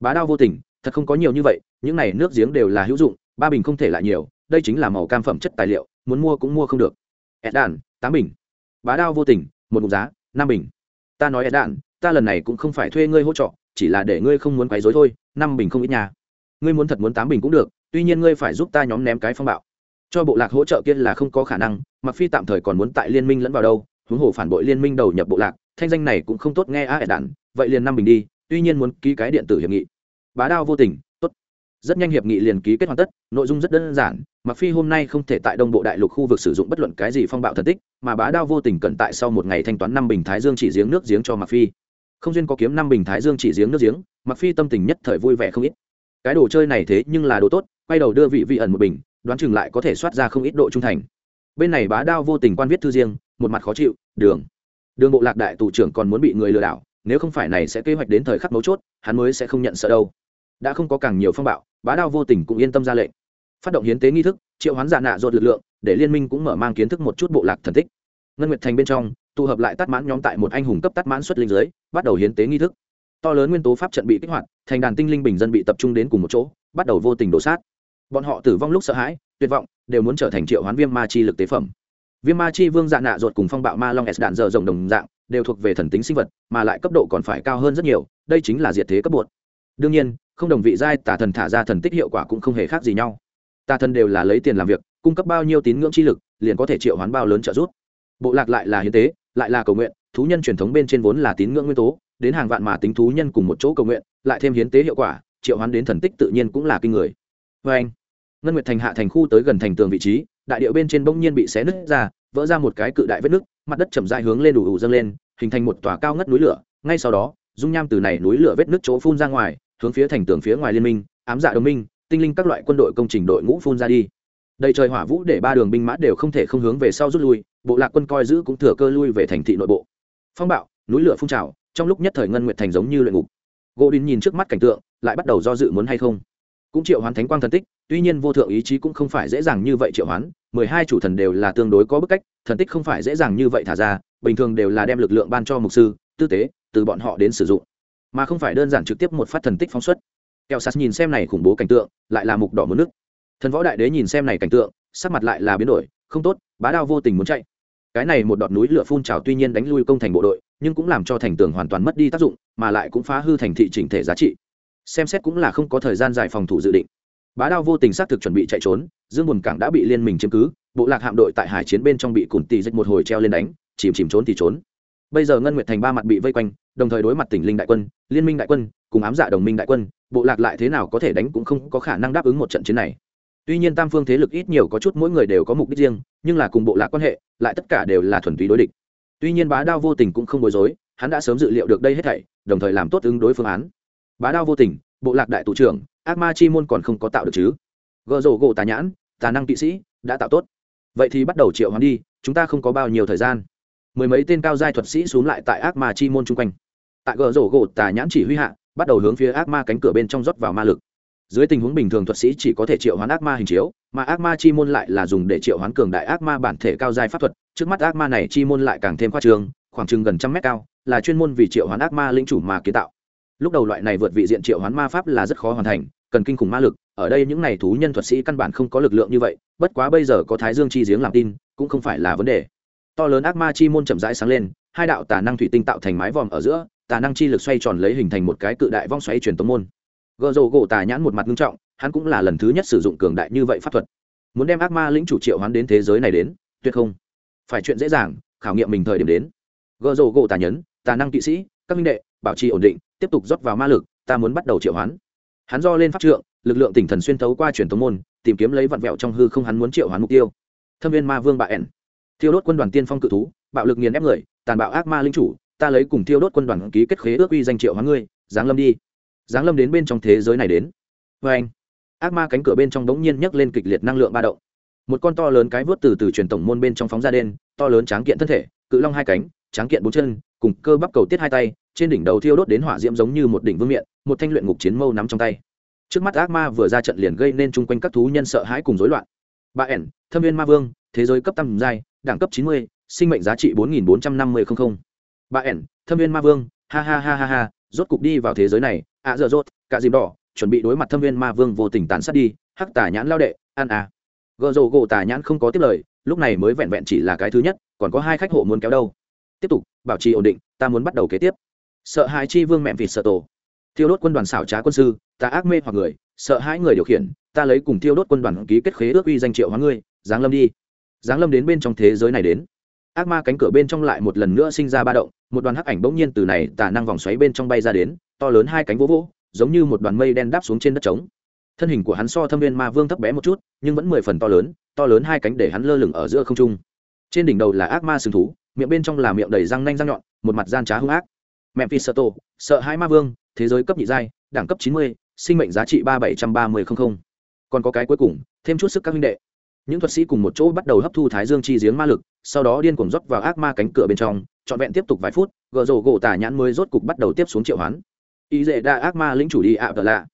Bá đao vô tình, thật không có nhiều như vậy, những này nước giếng đều là hữu dụng, ba bình không thể lại nhiều, đây chính là màu cam phẩm chất tài liệu, muốn mua cũng mua không được. Ed đàn tám bình. Bá đao vô tình, một mục giá, năm bình. Ta nói ed đàn ta lần này cũng không phải thuê ngươi hỗ trợ, chỉ là để ngươi không muốn quấy rối thôi, năm bình không ít nhà ngươi muốn thật muốn tám bình cũng được, tuy nhiên ngươi phải giúp ta nhóm ném cái phong bạo. Cho bộ lạc hỗ trợ kia là không có khả năng mặc phi tạm thời còn muốn tại liên minh lẫn vào đâu, huống hồ phản bội liên minh đầu nhập bộ lạc, thanh danh này cũng không tốt nghe a ẻ đạn, vậy liền năm bình đi, tuy nhiên muốn ký cái điện tử hiệp nghị. Bá đao vô tình, tốt. Rất nhanh hiệp nghị liền ký kết hoàn tất, nội dung rất đơn giản mặc phi hôm nay không thể tại đông bộ đại lục khu vực sử dụng bất luận cái gì phong bạo thần tích, mà bá đao vô tình cần tại sau một ngày thanh toán năm bình thái dương chỉ giếng nước giếng cho mặc phi. Không duyên có kiếm năm bình thái dương chỉ giếng nước giếng mặc phi tâm tình nhất thời vui vẻ không ít. Cái đồ chơi này thế nhưng là đồ tốt, quay đầu đưa vị vị ẩn một bình, đoán chừng lại có thể soát ra không ít độ trung thành bên này bá đao vô tình quan viết thư riêng, một mặt khó chịu, đường đường bộ lạc đại tù trưởng còn muốn bị người lừa đảo, nếu không phải này sẽ kế hoạch đến thời khắc mấu chốt, hắn mới sẽ không nhận sợ đâu. Đã không có càng nhiều phong bạo, bá đao vô tình cũng yên tâm ra lệnh. Phát động hiến tế nghi thức, triệu hoán giả nạ dột lực lượng, để liên minh cũng mở mang kiến thức một chút bộ lạc thần tích. Ngân nguyệt thành bên trong, tụ hợp lại tắt mãn nhóm tại một anh hùng cấp tắt mãn xuất linh giới bắt đầu hiến tế nghi thức. To lớn nguyên tố pháp trận bị kích hoạt, thành đàn tinh linh bình dân bị tập trung đến cùng một chỗ, bắt đầu vô tình đổ sát bọn họ tử vong lúc sợ hãi, tuyệt vọng, đều muốn trở thành triệu hoán viêm ma chi lực tế phẩm. Viêm ma chi vương dạ nạ ruột cùng phong bạo ma long s đạn dở rộng đồng dạng, đều thuộc về thần tính sinh vật, mà lại cấp độ còn phải cao hơn rất nhiều, đây chính là diệt thế cấp bột. Đương nhiên, không đồng vị giai tà thần thả ra thần tích hiệu quả cũng không hề khác gì nhau. Tà thần đều là lấy tiền làm việc, cung cấp bao nhiêu tín ngưỡng chi lực, liền có thể triệu hoán bao lớn trợ giúp. Bộ lạc lại là hiến tế, lại là cầu nguyện, thú nhân truyền thống bên trên vốn là tín ngưỡng nguyên tố, đến hàng vạn mà tính thú nhân cùng một chỗ cầu nguyện, lại thêm hiến tế hiệu quả, triệu hoán đến thần tích tự nhiên cũng là kinh người. Vê anh ngân nguyệt thành hạ thành khu tới gần thành tường vị trí, đại điệu bên trên bỗng nhiên bị xé nứt ra, vỡ ra một cái cự đại vết nứt, mặt đất chậm dại hướng lên đủ đủ dâng lên, hình thành một tòa cao ngất núi lửa. Ngay sau đó, dung nham từ này núi lửa vết nứt chỗ phun ra ngoài, hướng phía thành tường phía ngoài liên minh, ám dạ đồng minh, tinh linh các loại quân đội công trình đội ngũ phun ra đi. Đầy trời hỏa vũ để ba đường binh mã đều không thể không hướng về sau rút lui, bộ lạc quân coi giữ cũng thừa cơ lui về thành thị nội bộ. Phong bạo, núi lửa phun trào, trong lúc nhất thời ngân nguyệt thành giống như luyện ngục. Gỗ Đinh nhìn trước mắt cảnh tượng, lại bắt đầu do dự muốn hay không cũng triệu hoán thánh quang thần tích, tuy nhiên vô thượng ý chí cũng không phải dễ dàng như vậy triệu hoán, mười hai chủ thần đều là tương đối có bức cách, thần tích không phải dễ dàng như vậy thả ra, bình thường đều là đem lực lượng ban cho mục sư, tư tế, từ bọn họ đến sử dụng. Mà không phải đơn giản trực tiếp một phát thần tích phóng xuất. Kẹo sạt nhìn xem này khủng bố cảnh tượng, lại là mục đỏ mất nước. Thần võ đại đế nhìn xem này cảnh tượng, sắc mặt lại là biến đổi, không tốt, bá đao vô tình muốn chạy. Cái này một đọt núi lửa phun trào tuy nhiên đánh lui công thành bộ đội, nhưng cũng làm cho thành tường hoàn toàn mất đi tác dụng, mà lại cũng phá hư thành thị chỉnh thể giá trị xem xét cũng là không có thời gian dài phòng thủ dự định. Bá đao vô tình xác thực chuẩn bị chạy trốn, dương buồn cảng đã bị liên minh chiếm cứ, bộ lạc hạm đội tại hải chiến bên trong bị cùn tì dịch một hồi treo lên đánh, chìm chìm trốn thì trốn. Bây giờ ngân nguyệt thành ba mặt bị vây quanh, đồng thời đối mặt tỉnh linh đại quân, liên minh đại quân, cùng ám dạ đồng minh đại quân, bộ lạc lại thế nào có thể đánh cũng không có khả năng đáp ứng một trận chiến này. Tuy nhiên tam phương thế lực ít nhiều có chút mỗi người đều có mục đích riêng, nhưng là cùng bộ lạc quan hệ, lại tất cả đều là thuần túy đối địch. Tuy nhiên bá đao vô tình cũng không bối rối, hắn đã sớm dự liệu được đây hết thảy, đồng thời làm tốt ứng đối phương án bá đao vô tình, bộ lạc đại tụ trưởng, ác ma chi môn còn không có tạo được chứ? Gợ rổ gỗ tà nhãn, tà năng kỵ sĩ, đã tạo tốt. Vậy thì bắt đầu triệu hoán đi, chúng ta không có bao nhiêu thời gian. Mười mấy tên cao giai thuật sĩ xuống lại tại ác ma chi môn chung quanh. Tại gợ rổ gỗ tà nhãn chỉ huy hạ, bắt đầu hướng phía ác ma cánh cửa bên trong rót vào ma lực. Dưới tình huống bình thường thuật sĩ chỉ có thể triệu hoán ác ma hình chiếu, mà ác ma chi môn lại là dùng để triệu hoán cường đại ác ma bản thể cao giai pháp thuật. Trước mắt ác ma này chi môn lại càng thêm khoa trường khoảng chừng gần trăm mét cao, là chuyên môn vì triệu hoán ác ma linh chủ mà kiến tạo lúc đầu loại này vượt vị diện triệu hoán ma pháp là rất khó hoàn thành, cần kinh khủng ma lực, ở đây những này thú nhân thuật sĩ căn bản không có lực lượng như vậy, bất quá bây giờ có thái dương chi giếng làm tin, cũng không phải là vấn đề. To lớn ác ma chi môn chậm rãi sáng lên, hai đạo tà năng thủy tinh tạo thành mái vòm ở giữa, tà năng chi lực xoay tròn lấy hình thành một cái cự đại vong xoáy truyền tống môn. Gợ rồ gỗ tà nhãn một mặt nghiêm trọng, hắn cũng là lần thứ nhất sử dụng cường đại như vậy pháp thuật. Muốn đem ác ma lĩnh chủ triệu hoán đến thế giới này đến, tuyệt không. Phải chuyện dễ dàng, khảo nghiệm mình thời điểm đến. Gợ rồ gỗ tà nhấn tà năng kỵ sĩ, các minh đệ, bảo trì ổn định tiếp tục rót vào ma lực, ta muốn bắt đầu triệu hoán. Hắn do lên pháp trượng, lực lượng tỉnh thần xuyên thấu qua truyền thống môn, tìm kiếm lấy vặn vẹo trong hư không hắn muốn triệu hoán mục tiêu. Thâm viên ma vương bà ẻn. Thiêu đốt quân đoàn tiên phong cự thú, bạo lực nghiền ép người, tàn bạo ác ma linh chủ, ta lấy cùng thiêu đốt quân đoàn ký kết khế ước uy danh triệu hoán ngươi, giáng lâm đi. Giáng lâm đến bên trong thế giới này đến. Vê anh, ác ma cánh cửa bên trong đống nhiên nhấc lên kịch liệt năng lượng ba động. Một con to lớn cái vớt từ từ truyền tổng môn bên trong phóng ra đen to lớn tráng kiện thân thể, cự long hai cánh, tráng kiện bốn chân, cùng cơ bắp cầu tiết hai tay trên đỉnh đầu thiêu đốt đến hỏa diễm giống như một đỉnh vương miện, một thanh luyện ngục chiến mâu nắm trong tay. Trước mắt ác ma vừa ra trận liền gây nên chung quanh các thú nhân sợ hãi cùng rối loạn. Ba ẻn, thâm viên ma vương, thế giới cấp tam giai, đẳng cấp chín mươi, sinh mệnh giá trị bốn nghìn bốn trăm năm mươi không ba ẻn, thâm viên ma vương, ha ha ha ha ha, rốt cục đi vào thế giới này. Ạ à giờ rốt, cả dìm đỏ, chuẩn bị đối mặt thâm viên ma vương vô tình tàn sát đi. Hắc tà nhãn lao đệ, ăn à. Gợ rồ gỗ tà nhãn không có tiếp lời, lúc này mới vẹn vẹn chỉ là cái thứ nhất, còn có hai khách hộ muốn kéo đâu. Tiếp tục, bảo trì ổn định, ta muốn bắt đầu kế tiếp sợ hãi chi vương mẹ vịt sợ tổ. Thiêu đốt quân đoàn xảo trá quân sư, ta ác mê hoặc người, sợ hãi người điều khiển, ta lấy cùng thiêu đốt quân đoàn ký kết khế ước uy danh triệu hóa ngươi, giáng lâm đi. Giáng lâm đến bên trong thế giới này đến. Ác ma cánh cửa bên trong lại một lần nữa sinh ra ba động, một đoàn hắc ảnh bỗng nhiên từ này tà năng vòng xoáy bên trong bay ra đến, to lớn hai cánh vỗ vỗ, giống như một đoàn mây đen đáp xuống trên đất trống. Thân hình của hắn so thâm viên ma vương thấp bé một chút, nhưng vẫn mười phần to lớn to lớn hai cánh để hắn lơ lửng ở giữa không trung. Trên đỉnh đầu là ác ma sừng thú, miệng bên trong là miệng đầy răng nanh răng nhọn, một mặt gian trá hung ác mẹ phi sợ tổ sợ hai ma vương, thế giới cấp nhị giai, đẳng cấp chín mươi, sinh mệnh giá trị ba bảy trăm ba mươi không còn có cái cuối cùng, thêm chút sức các minh đệ. Những thuật sĩ cùng một chỗ bắt đầu hấp thu thái dương chi giếng ma lực, sau đó điên cuồng rót vào ác ma cánh cửa bên trong, trọn vẹn tiếp tục vài phút, gờ rồ gỗ tả nhãn mới rốt cục bắt đầu tiếp xuống triệu hoán. Ý dễ đa ác ma lĩnh chủ đi ạ tờ lạ.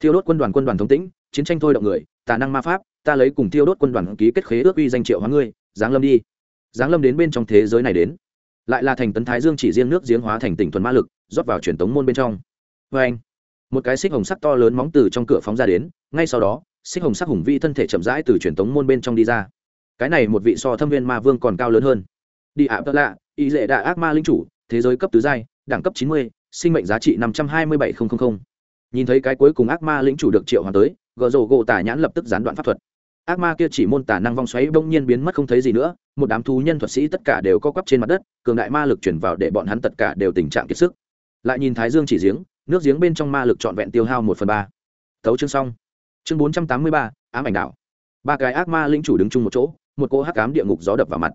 Thiêu đốt quân đoàn quân đoàn thống tĩnh, chiến tranh thôi động người, tà năng ma pháp, ta lấy cùng thiêu đốt quân đoàn ký kết khế ước uy danh triệu hóa ngươi, giáng lâm đi. Giáng lâm đến bên trong thế giới này đến lại là thành tấn thái dương chỉ riêng nước giếng hóa thành tỉnh thuần ma lực, rót vào truyền tống môn bên trong. Vê anh, một cái xích hồng sắc to lớn móng từ trong cửa phóng ra đến, ngay sau đó, xích hồng sắc hùng vi thân thể chậm rãi từ truyền tống môn bên trong đi ra. Cái này một vị so thâm viên ma vương còn cao lớn hơn. Đi ạ tợ lạ ý lệ đạ ác ma linh chủ, thế giới cấp tứ giai, đẳng cấp chín mươi, sinh mệnh giá trị năm trăm hai mươi bảy nghìn nhìn thấy cái cuối cùng ác ma lĩnh chủ được triệu hoàng tới gợ rổ gỗ tả nhãn lập tức gián đoạn pháp thuật ác ma kia chỉ môn tả năng vong xoáy bỗng nhiên biến mất không thấy gì nữa, một đám thú nhân thuật sĩ tất cả đều co quắp trên mặt đất, cường đại ma lực chuyển vào để bọn hắn tất cả đều tình trạng kiệt sức. Lại nhìn thái dương chỉ giếng, nước giếng bên trong ma lực trọn vẹn tiêu hao một phần ba. Thấu chương xong. Chương bốn trăm tám mươi ba, ám ảnh đạo ba cái ác ma linh chủ đứng chung một chỗ, một cô hắc ám địa ngục gió đập vào mặt.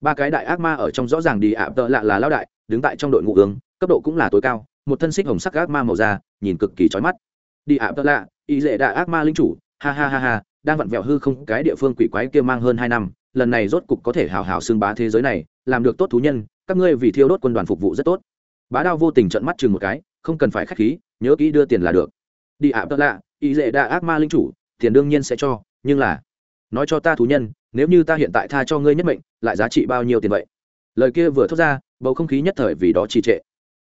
Ba cái đại ác ma ở trong rõ ràng đi ạ, tợ lạ là lao đại, đứng tại trong đội ngũ ứng cấp độ cũng là tối cao, một thân xích hồng sắc ác ma màu da, nhìn cực kỳ chói mắt. Đi ạ, tợ lạ ý lệ đại ác ma linh chủ, ha ha ha ha đang vặn vẹo hư không, cái địa phương quỷ quái kia mang hơn hai năm, lần này rốt cục có thể hào hào xưng bá thế giới này, làm được tốt thú nhân, các ngươi vì thiêu đốt quân đoàn phục vụ rất tốt. Bá đao vô tình trận mắt chừng một cái, không cần phải k h á c h khí, nhớ kỹ đưa tiền là được. Đi ạ tật lạ, ý dễ đa ác ma linh chủ, tiền đương nhiên sẽ cho, nhưng là, nói cho ta thú nhân, nếu như ta hiện tại tha cho ngươi nhất mệnh, lại giá trị bao nhiêu tiền vậy? Lời kia vừa thốt ra, bầu không khí nhất thời vì đó trì trệ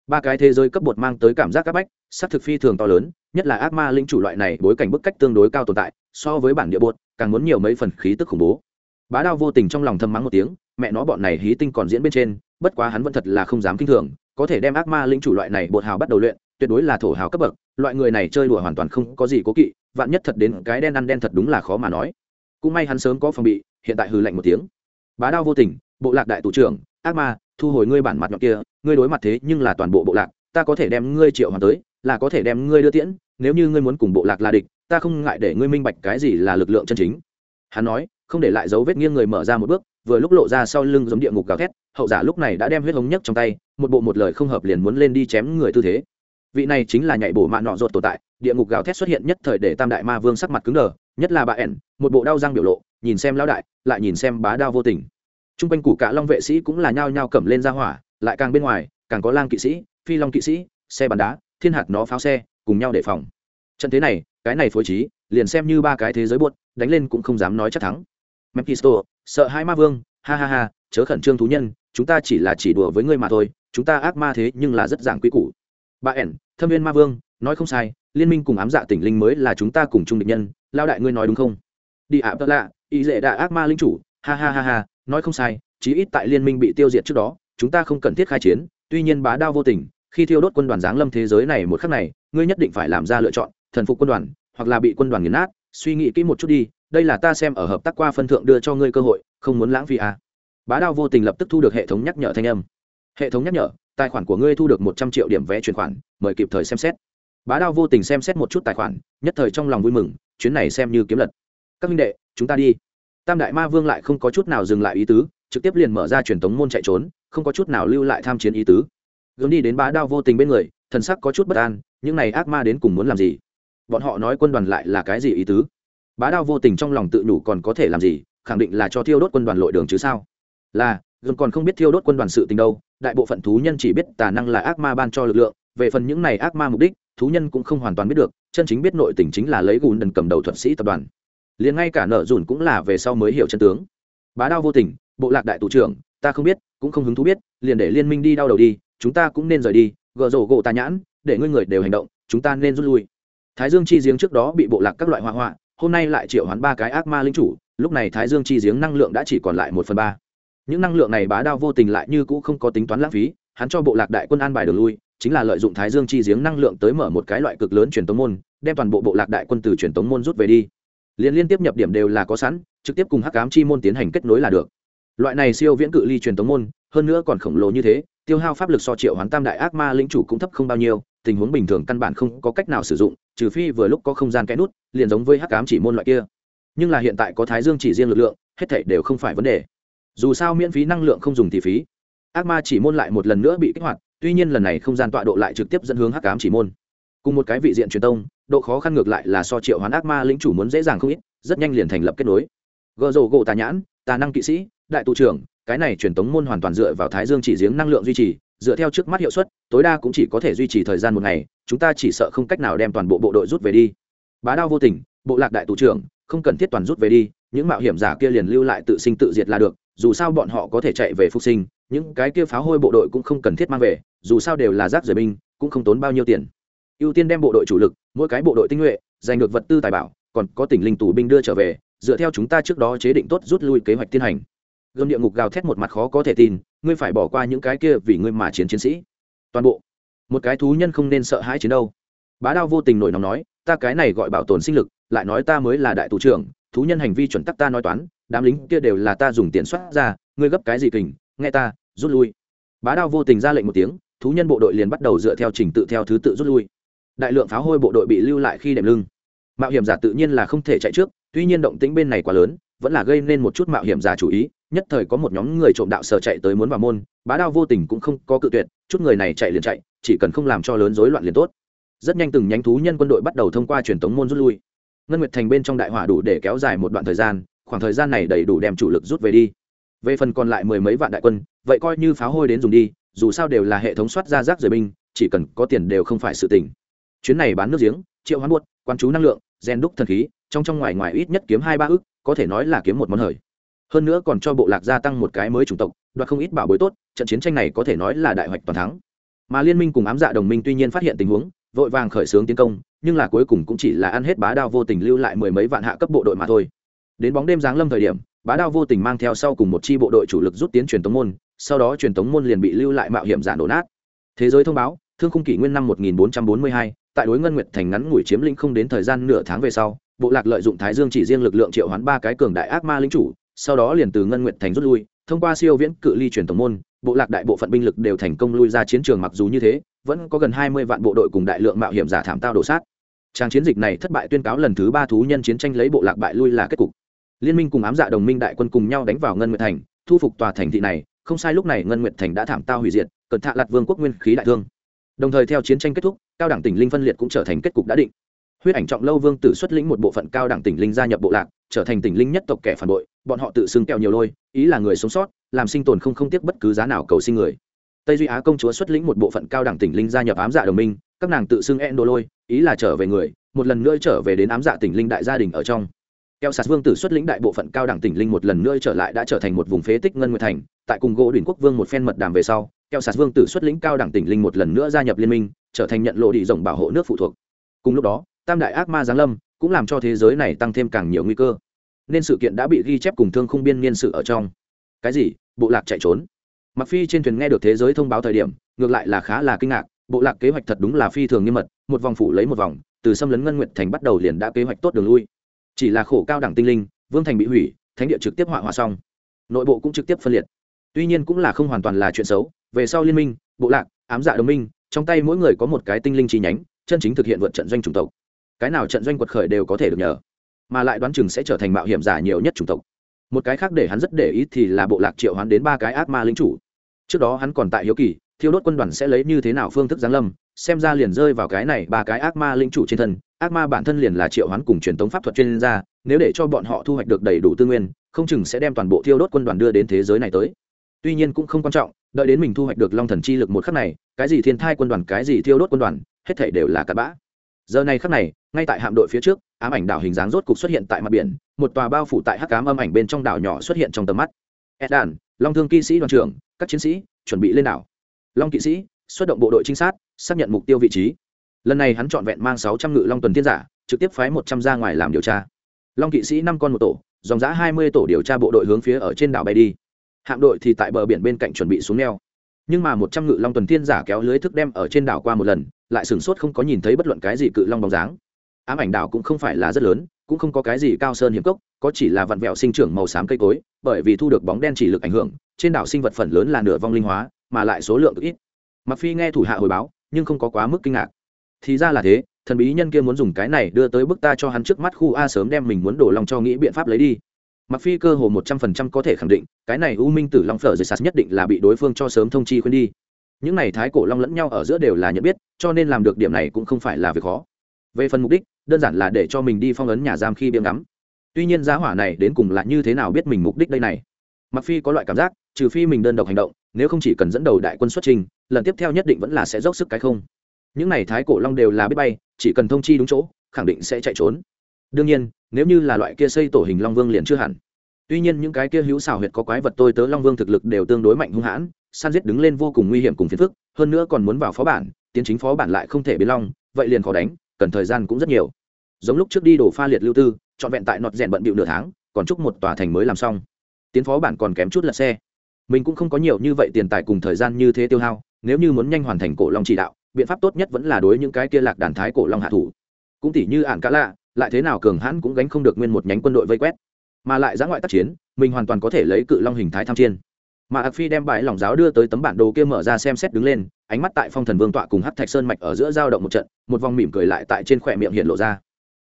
ba cái thế giới cấp bột mang tới cảm giác áp bách sắc thực phi thường to lớn, nhất là ác ma linh chủ loại này, bối cảnh bức cách tương đối cao tồn tại, so với bản địa bột, càng muốn nhiều mấy phần khí tức khủng bố. Bá đao vô tình trong lòng thầm mắng một tiếng, mẹ nó bọn này hí tinh còn diễn bên trên, bất quá hắn vẫn thật là không dám kinh thường, có thể đem ác ma linh chủ loại này bột hào bắt đầu luyện, tuyệt đối là thổ hào cấp bậc, loại người này chơi đùa hoàn toàn không có gì cố kỵ, vạn nhất thật đến cái đen ăn đen thật đúng là khó mà nói. Cũng may hắn sớm có phòng bị, hiện tại hừ lạnh một tiếng. Bá đao vô tình, bộ lạc đại thủ trưởng, ác ma thu hồi ngươi bản mặt nhọn kia, ngươi đối mặt thế nhưng là toàn bộ bộ lạc, ta có thể đem ngươi triệu hoàng tới, là có thể đem ngươi đưa tiễn, nếu như ngươi muốn cùng bộ lạc là địch, ta không ngại để ngươi minh bạch cái gì là lực lượng chân chính. Hắn nói, không để lại dấu vết nghiêng người mở ra một bước, vừa lúc lộ ra sau lưng giống địa ngục gào thét, hậu giả lúc này đã đem huyết hống nhất trong tay, một bộ một lời không hợp liền muốn lên đi chém người tư thế. Vị này chính là nhảy bổ mạ nọ ruột tồn tại, địa ngục gào thét xuất hiện nhất thời để tam đại ma vương sắc mặt cứng đờ, nhất là bà ẻn, một bộ đau răng biểu lộ, nhìn xem lão đại, lại nhìn xem bá đao vô tình t r u n g quanh củ cả long vệ sĩ cũng là nhao nhao cầm lên ra hỏa, lại càng bên ngoài, càng có lang kỵ sĩ, phi long kỵ sĩ, xe bắn đá, thiên hạt nó pháo xe, cùng nhau đề phòng. Trận thế này, cái này phối trí, liền xem như ba cái thế giới buốt, đánh lên cũng không dám nói chắc thắng. Mephisto, sợ hai ma vương, ha ha ha, chớ khẩn trương thú nhân, chúng ta chỉ là chỉ đùa với ngươi mà thôi, chúng ta ác ma thế nhưng là rất giảng quy củ. Bà ẻn, thâm viên ma vương, nói không sai, liên minh cùng ám dạ tỉnh linh mới là chúng ta cùng chung địch nhân lao đại ngươi nói đúng không? Đi ạ tợ lạ ý dễ đạ ác ma linh chủ, ha ha ha ha nói không sai, chí ít tại liên minh bị tiêu diệt trước đó, chúng ta không cần thiết khai chiến, tuy nhiên bá đao vô tình, khi thiêu đốt quân đoàn giáng lâm thế giới này một khắc này, ngươi nhất định phải làm ra lựa chọn, thần phục quân đoàn, hoặc là bị quân đoàn nghiền nát, suy nghĩ kỹ một chút đi, đây là ta xem ở hợp tác qua phân thượng đưa cho ngươi cơ hội, không muốn lãng phí à. bá đao vô tình lập tức thu được hệ thống nhắc nhở thanh âm. Hệ thống nhắc nhở, tài khoản của ngươi thu được một trăm triệu điểm vé chuyển khoản, mời kịp thời xem xét. Bá đao vô tình xem xét một chút tài khoản, nhất thời trong lòng vui mừng, chuyến này xem như kiếm lật. Các minh đệ, chúng ta đi tam đại ma vương lại không có chút nào dừng lại ý tứ, trực tiếp liền mở ra truyền tống môn chạy trốn, không có chút nào lưu lại tham chiến ý tứ. Gớm đi đến bá đao vô tình bên người, thần sắc có chút bất an, những này ác ma đến cùng muốn làm gì? Bọn họ nói quân đoàn lại là cái gì ý tứ? Bá đao vô tình trong lòng tự nhủ còn có thể làm gì, khẳng định là cho thiêu đốt quân đoàn lội đường chứ sao? Là gần còn không biết thiêu đốt quân đoàn sự tình đâu, đại bộ phận thú nhân chỉ biết tà năng là ác ma ban cho lực lượng, về phần những này ác ma mục đích, thú nhân cũng không hoàn toàn biết được, chân chính biết nội tình chính là lấy gùn đần cầm đầu thuật sĩ tập đoàn liền ngay cả nợ dùn cũng là về sau mới hiểu chân tướng. Bá đao vô tình, bộ lạc đại tù trưởng, ta không biết, cũng không hứng thú biết, liền để liên minh đi đau đầu đi, chúng ta cũng nên rời đi, gờ rổ gỗ tà nhãn, để ngươi người đều hành động, chúng ta nên rút lui. Thái dương chi giếng trước đó bị bộ lạc các loại hoa hoa hôm nay lại triệu hoán ba cái ác ma linh chủ, lúc này thái dương chi giếng năng lượng đã chỉ còn lại một phần ba. Những năng lượng này bá đao vô tình lại như cũ không có tính toán lãng phí, hắn cho bộ lạc đại quân an bài đường lui, chính là lợi dụng thái dương chi giếng năng lượng tới mở một cái loại cực lớn truyền tống môn, đem toàn bộ bộ lạc đại quân từ truyền tống môn rút về đi liên liên tiếp nhập điểm đều là có sẵn, trực tiếp cùng hắc cám chi môn tiến hành kết nối là được. Loại này siêu viễn cự ly truyền tống môn, hơn nữa còn khổng lồ như thế, tiêu hao pháp lực so triệu hoán tam đại ác ma lĩnh chủ cũng thấp không bao nhiêu, tình huống bình thường căn bản không có cách nào sử dụng, trừ phi vừa lúc có không gian cái nút, liền giống với hắc cám chỉ môn loại kia. Nhưng là hiện tại có thái dương chỉ riêng lực lượng, hết thảy đều không phải vấn đề. Dù sao miễn phí năng lượng không dùng thì phí. Ác ma chỉ môn lại một lần nữa bị kích hoạt, tuy nhiên lần này không gian tọa độ lại trực tiếp dẫn hướng hắc cám chỉ môn. Cùng một cái vị diện truyền tông độ khó khăn ngược lại là so triệu hoán ác ma lĩnh chủ muốn dễ dàng không ít, rất nhanh liền thành lập kết nối. Gợ rồ gỗ tà nhãn, tà năng kỵ sĩ, đại tụ trưởng, cái này truyền tống môn hoàn toàn dựa vào thái dương chỉ giếng năng lượng duy trì, dựa theo trước mắt hiệu suất, tối đa cũng chỉ có thể duy trì thời gian một ngày, chúng ta chỉ sợ không cách nào đem toàn bộ bộ đội rút về đi. Bá đao vô tình, bộ lạc đại tụ trưởng, không cần thiết toàn rút về đi, những mạo hiểm giả kia liền lưu lại tự sinh tự diệt là được, dù sao bọn họ có thể chạy về phục sinh, những cái kia phá hôi bộ đội cũng không cần thiết mang về, dù sao đều là rác rời binh, cũng không tốn bao nhiêu tiền. Ưu tiên đem bộ đội chủ lực mỗi cái bộ đội tinh nhuệ, giành được vật tư tài bảo, còn có tỉnh linh tù binh đưa trở về, dựa theo chúng ta trước đó chế định tốt rút lui kế hoạch tiến hành. Gươm địa ngục gào thét một mặt khó có thể tin, ngươi phải bỏ qua những cái kia vì ngươi mà chiến chiến sĩ. Toàn bộ. Một cái thú nhân không nên sợ hãi chiến đâu. Bá đao vô tình nổi nóng nói, ta cái này gọi bảo tồn sinh lực, lại nói ta mới là đại tù trưởng, thú nhân hành vi chuẩn tắc ta nói toán, đám lính kia đều là ta dùng tiền soát ra, ngươi gấp cái gì kình, nghe ta, rút lui. Bá đao vô tình ra lệnh một tiếng, thú nhân bộ đội liền bắt đầu dựa theo trình tự theo thứ tự rút lui đại lượng pháo hôi bộ đội bị lưu lại khi đệm lưng. Mạo hiểm giả tự nhiên là không thể chạy trước, tuy nhiên động tĩnh bên này quá lớn, vẫn là gây nên một chút mạo hiểm giả chủ ý, nhất thời có một nhóm người trộm đạo sở chạy tới muốn vào môn, bá đao vô tình cũng không có cự tuyệt, chút người này chạy liền chạy, chỉ cần không làm cho lớn rối loạn liền tốt. Rất nhanh từng nhánh thú nhân quân đội bắt đầu thông qua truyền thống môn rút lui. Ngân nguyệt thành bên trong đại hỏa đủ để kéo dài một đoạn thời gian, khoảng thời gian này đầy đủ đem chủ lực rút về đi. Về phần còn lại mười mấy vạn đại quân, vậy coi như pháo hôi đến dùng đi, dù sao đều là hệ thống soát ra rác rời binh, chỉ cần có tiền đều không phải sự tình chuyến này bán nước giếng triệu hoán buốt quan chú năng lượng gen đúc thần khí trong trong ngoài ngoài ít nhất kiếm hai ba ức có thể nói là kiếm một món hời. Hơn nữa còn cho bộ lạc gia tăng một cái mới chủng tộc đoạt không ít bảo bối tốt trận chiến tranh này có thể nói là đại hoạch toàn thắng. Mà liên minh cùng ám dạ đồng minh tuy nhiên phát hiện tình huống vội vàng khởi xướng tiến công nhưng là cuối cùng cũng chỉ là ăn hết bá đao vô tình lưu lại mười mấy vạn hạ cấp bộ đội mà thôi. Đến bóng đêm giáng lâm thời điểm bá đao vô tình mang theo sau cùng một chi bộ đội chủ lực rút tiến truyền tống môn sau đó truyền tống môn liền bị lưu lại mạo hiểm giả nổ nát. Thế giới thông báo thương khung kỷ nguyên năm 1442, tại đối ngân nguyệt thành ngắn ngủi chiếm lĩnh không đến thời gian nửa tháng về sau, bộ lạc lợi dụng thái dương chỉ riêng lực lượng triệu hoán ba cái cường đại ác ma lính chủ, sau đó liền từ ngân nguyệt thành rút lui, thông qua siêu viễn cự ly truyền tổng môn, bộ lạc đại bộ phận binh lực đều thành công lui ra chiến trường mặc dù như thế, vẫn có gần hai mươi vạn bộ đội cùng đại lượng mạo hiểm giả thảm tao đổ sát. Trang chiến dịch này thất bại tuyên cáo lần thứ ba thú nhân chiến tranh lấy bộ lạc bại lui là kết cục. Liên minh cùng ám dạ đồng minh đại quân cùng nhau đánh vào ngân nguyệt thành, thu phục tòa thành thị này, không sai lúc này ngân nguyệt thành đã thảm tao hủy diệt, cẩn thạ lạt vương quốc nguyên khí đại thương. Đồng thời theo chiến tranh kết thúc cao đẳng tỉnh linh phân liệt cũng trở thành kết cục đã định. Huyết ảnh trọng lâu vương tử xuất lĩnh một bộ phận cao đẳng tỉnh linh gia nhập bộ lạc, trở thành tỉnh linh nhất tộc kẻ phản bội, bọn họ tự xưng kẹo nhiều lôi, ý là người sống sót, làm sinh tồn không không tiếc bất cứ giá nào cầu sinh người. Tây duy á công chúa xuất lĩnh một bộ phận cao đẳng tỉnh linh gia nhập ám dạ đồng minh, các nàng tự xưng en đô lôi, ý là trở về người, một lần nữa trở về đến ám dạ tỉnh linh đại gia đình ở trong. Keo sạt vương tử xuất lĩnh đại bộ phận cao đẳng tỉnh linh một lần nữa trở lại đã trở thành một vùng phế tích ngân nguyệt thành, tại cùng gỗ đỉnh quốc vương một phen mật đàm về sau keo sạt vương tử xuất lĩnh cao đẳng tỉnh linh một lần nữa gia nhập liên minh trở thành nhận lộ đi rộng bảo hộ nước phụ thuộc. Cùng lúc đó, tam đại ác ma giáng lâm cũng làm cho thế giới này tăng thêm càng nhiều nguy cơ. Nên sự kiện đã bị ghi chép cùng thương khung biên niên sự ở trong. Cái gì? Bộ lạc chạy trốn. Mặc phi trên thuyền nghe được thế giới thông báo thời điểm, ngược lại là khá là kinh ngạc, bộ lạc kế hoạch thật đúng là phi thường nghiêm mật, một vòng phủ lấy một vòng, từ xâm lấn ngân nguyệt thành bắt đầu liền đã kế hoạch tốt đường lui. Chỉ là khổ cao đẳng tinh linh, vương thành bị hủy, thánh địa trực tiếp họa hòa xong. Nội bộ cũng trực tiếp phân liệt. Tuy nhiên cũng là không hoàn toàn là chuyện xấu, về sau liên minh, bộ lạc, ám dạ đồng minh trong tay mỗi người có một cái tinh linh chi nhánh, chân chính thực hiện vượt trận doanh chủng tộc. Cái nào trận doanh quật khởi đều có thể được nhờ, mà lại đoán chừng sẽ trở thành mạo hiểm giả nhiều nhất chủng tộc. Một cái khác để hắn rất để ý thì là bộ lạc triệu hoán đến ba cái ác ma lính chủ. Trước đó hắn còn tại hiếu kỳ, thiêu đốt quân đoàn sẽ lấy như thế nào phương thức giáng lâm, xem ra liền rơi vào cái này ba cái ác ma linh chủ trên thân. Ác ma bản thân liền là triệu hoán cùng truyền thống pháp thuật chuyên gia, nếu để cho bọn họ thu hoạch được đầy đủ tư nguyên, không chừng sẽ đem toàn bộ thiêu đốt quân đoàn đưa đến thế giới này tới tuy nhiên cũng không quan trọng, đợi đến mình thu hoạch được long thần chi lực một khắc này, cái gì thiên thai quân đoàn, cái gì thiêu đốt quân đoàn, hết thể đều là cặp bã. Giờ này khắc này, ngay tại hạm đội phía trước, ám ảnh đảo hình dáng rốt cục xuất hiện tại mặt biển, một tòa bao phủ tại hắc cám âm ảnh bên trong đảo nhỏ xuất hiện trong tầm mắt. Edan, long thương kỵ sĩ đoàn trưởng, các chiến sĩ, chuẩn bị lên đảo. Long kỵ sĩ, xuất động bộ đội trinh sát, xác nhận mục tiêu vị trí. Lần này hắn trọn vẹn mang sáu trăm ngự long tuần thiên giả, trực tiếp phái một trăm ra ngoài làm điều tra. Long kỵ sĩ năm con một tổ, dòng giã hai mươi tổ điều tra bộ đội hướng phía ở trên đảo bay đi hạm đội thì tại bờ biển bên cạnh chuẩn bị xuống neo. Nhưng mà một trăm ngự long tuần thiên giả kéo lưới thức đem ở trên đảo qua một lần, lại sửng sốt không có nhìn thấy bất luận cái gì cự long bóng dáng. Ám ảnh đảo cũng không phải là rất lớn, cũng không có cái gì cao sơn hiểm cốc, có chỉ là vặn vẹo sinh trưởng màu xám cây cối, bởi vì thu được bóng đen chỉ lực ảnh hưởng, trên đảo sinh vật phần lớn là nửa vong linh hóa, mà lại số lượng cực ít. Mặc phi nghe thủ hạ hồi báo, nhưng không có quá mức kinh ngạc. Thì ra là thế, thần bí nhân kia muốn dùng cái này đưa tới bức ta cho hắn trước mắt khu a sớm đem mình muốn đổ lòng cho nghĩ biện pháp lấy đi mặc phi cơ hồ một trăm phần trăm có thể khẳng định, cái này u minh tử long phở dây sạt nhất định là bị đối phương cho sớm thông chi khuyên đi. Những này thái cổ long lẫn nhau ở giữa đều là nhận biết, cho nên làm được điểm này cũng không phải là việc khó. Về phần mục đích, đơn giản là để cho mình đi phong ấn nhà giam khi biếm ngắm. Tuy nhiên giá hỏa này đến cùng là như thế nào biết mình mục đích đây này? Mặc phi có loại cảm giác, trừ phi mình đơn độc hành động, nếu không chỉ cần dẫn đầu đại quân xuất trình, lần tiếp theo nhất định vẫn là sẽ dốc sức cái không. Những này thái cổ long đều là biết bay, chỉ cần thông chi đúng chỗ, khẳng định sẽ chạy trốn đương nhiên, nếu như là loại kia xây tổ hình long vương liền chưa hẳn. Tuy nhiên những cái kia hữu xảo huyệt có quái vật tôi tớ long vương thực lực đều tương đối mạnh hung hãn san giết đứng lên vô cùng nguy hiểm cùng phiền phức, hơn nữa còn muốn vào phó bản, tiến chính phó bản lại không thể biến long, vậy liền khó đánh, cần thời gian cũng rất nhiều. Giống lúc trước đi đổ pha liệt lưu tư, trọn vẹn tại nọt rèn bận bịu nửa tháng, còn chúc một tòa thành mới làm xong. Tiến phó bản còn kém chút lật xe. Mình cũng không có nhiều như vậy tiền tài cùng thời gian như thế tiêu hao, nếu như muốn nhanh hoàn thành cổ long chỉ đạo, biện pháp tốt nhất vẫn là đối những cái kia lạc đàn thái cổ long hạ thủ. Cũng tỉ như ản cá lạ lại thế nào cường hãn cũng gánh không được nguyên một nhánh quân đội vây quét. Mà lại giã ngoại tác chiến, mình hoàn toàn có thể lấy cự long hình thái tham chiên mà ạc phi đem bài lòng giáo đưa tới tấm bản đồ kia mở ra xem xét đứng lên, ánh mắt tại phong thần vương tọa cùng hát thạch sơn mạch ở giữa giao động một trận, một vòng mỉm cười lại tại trên khỏe miệng hiện lộ ra.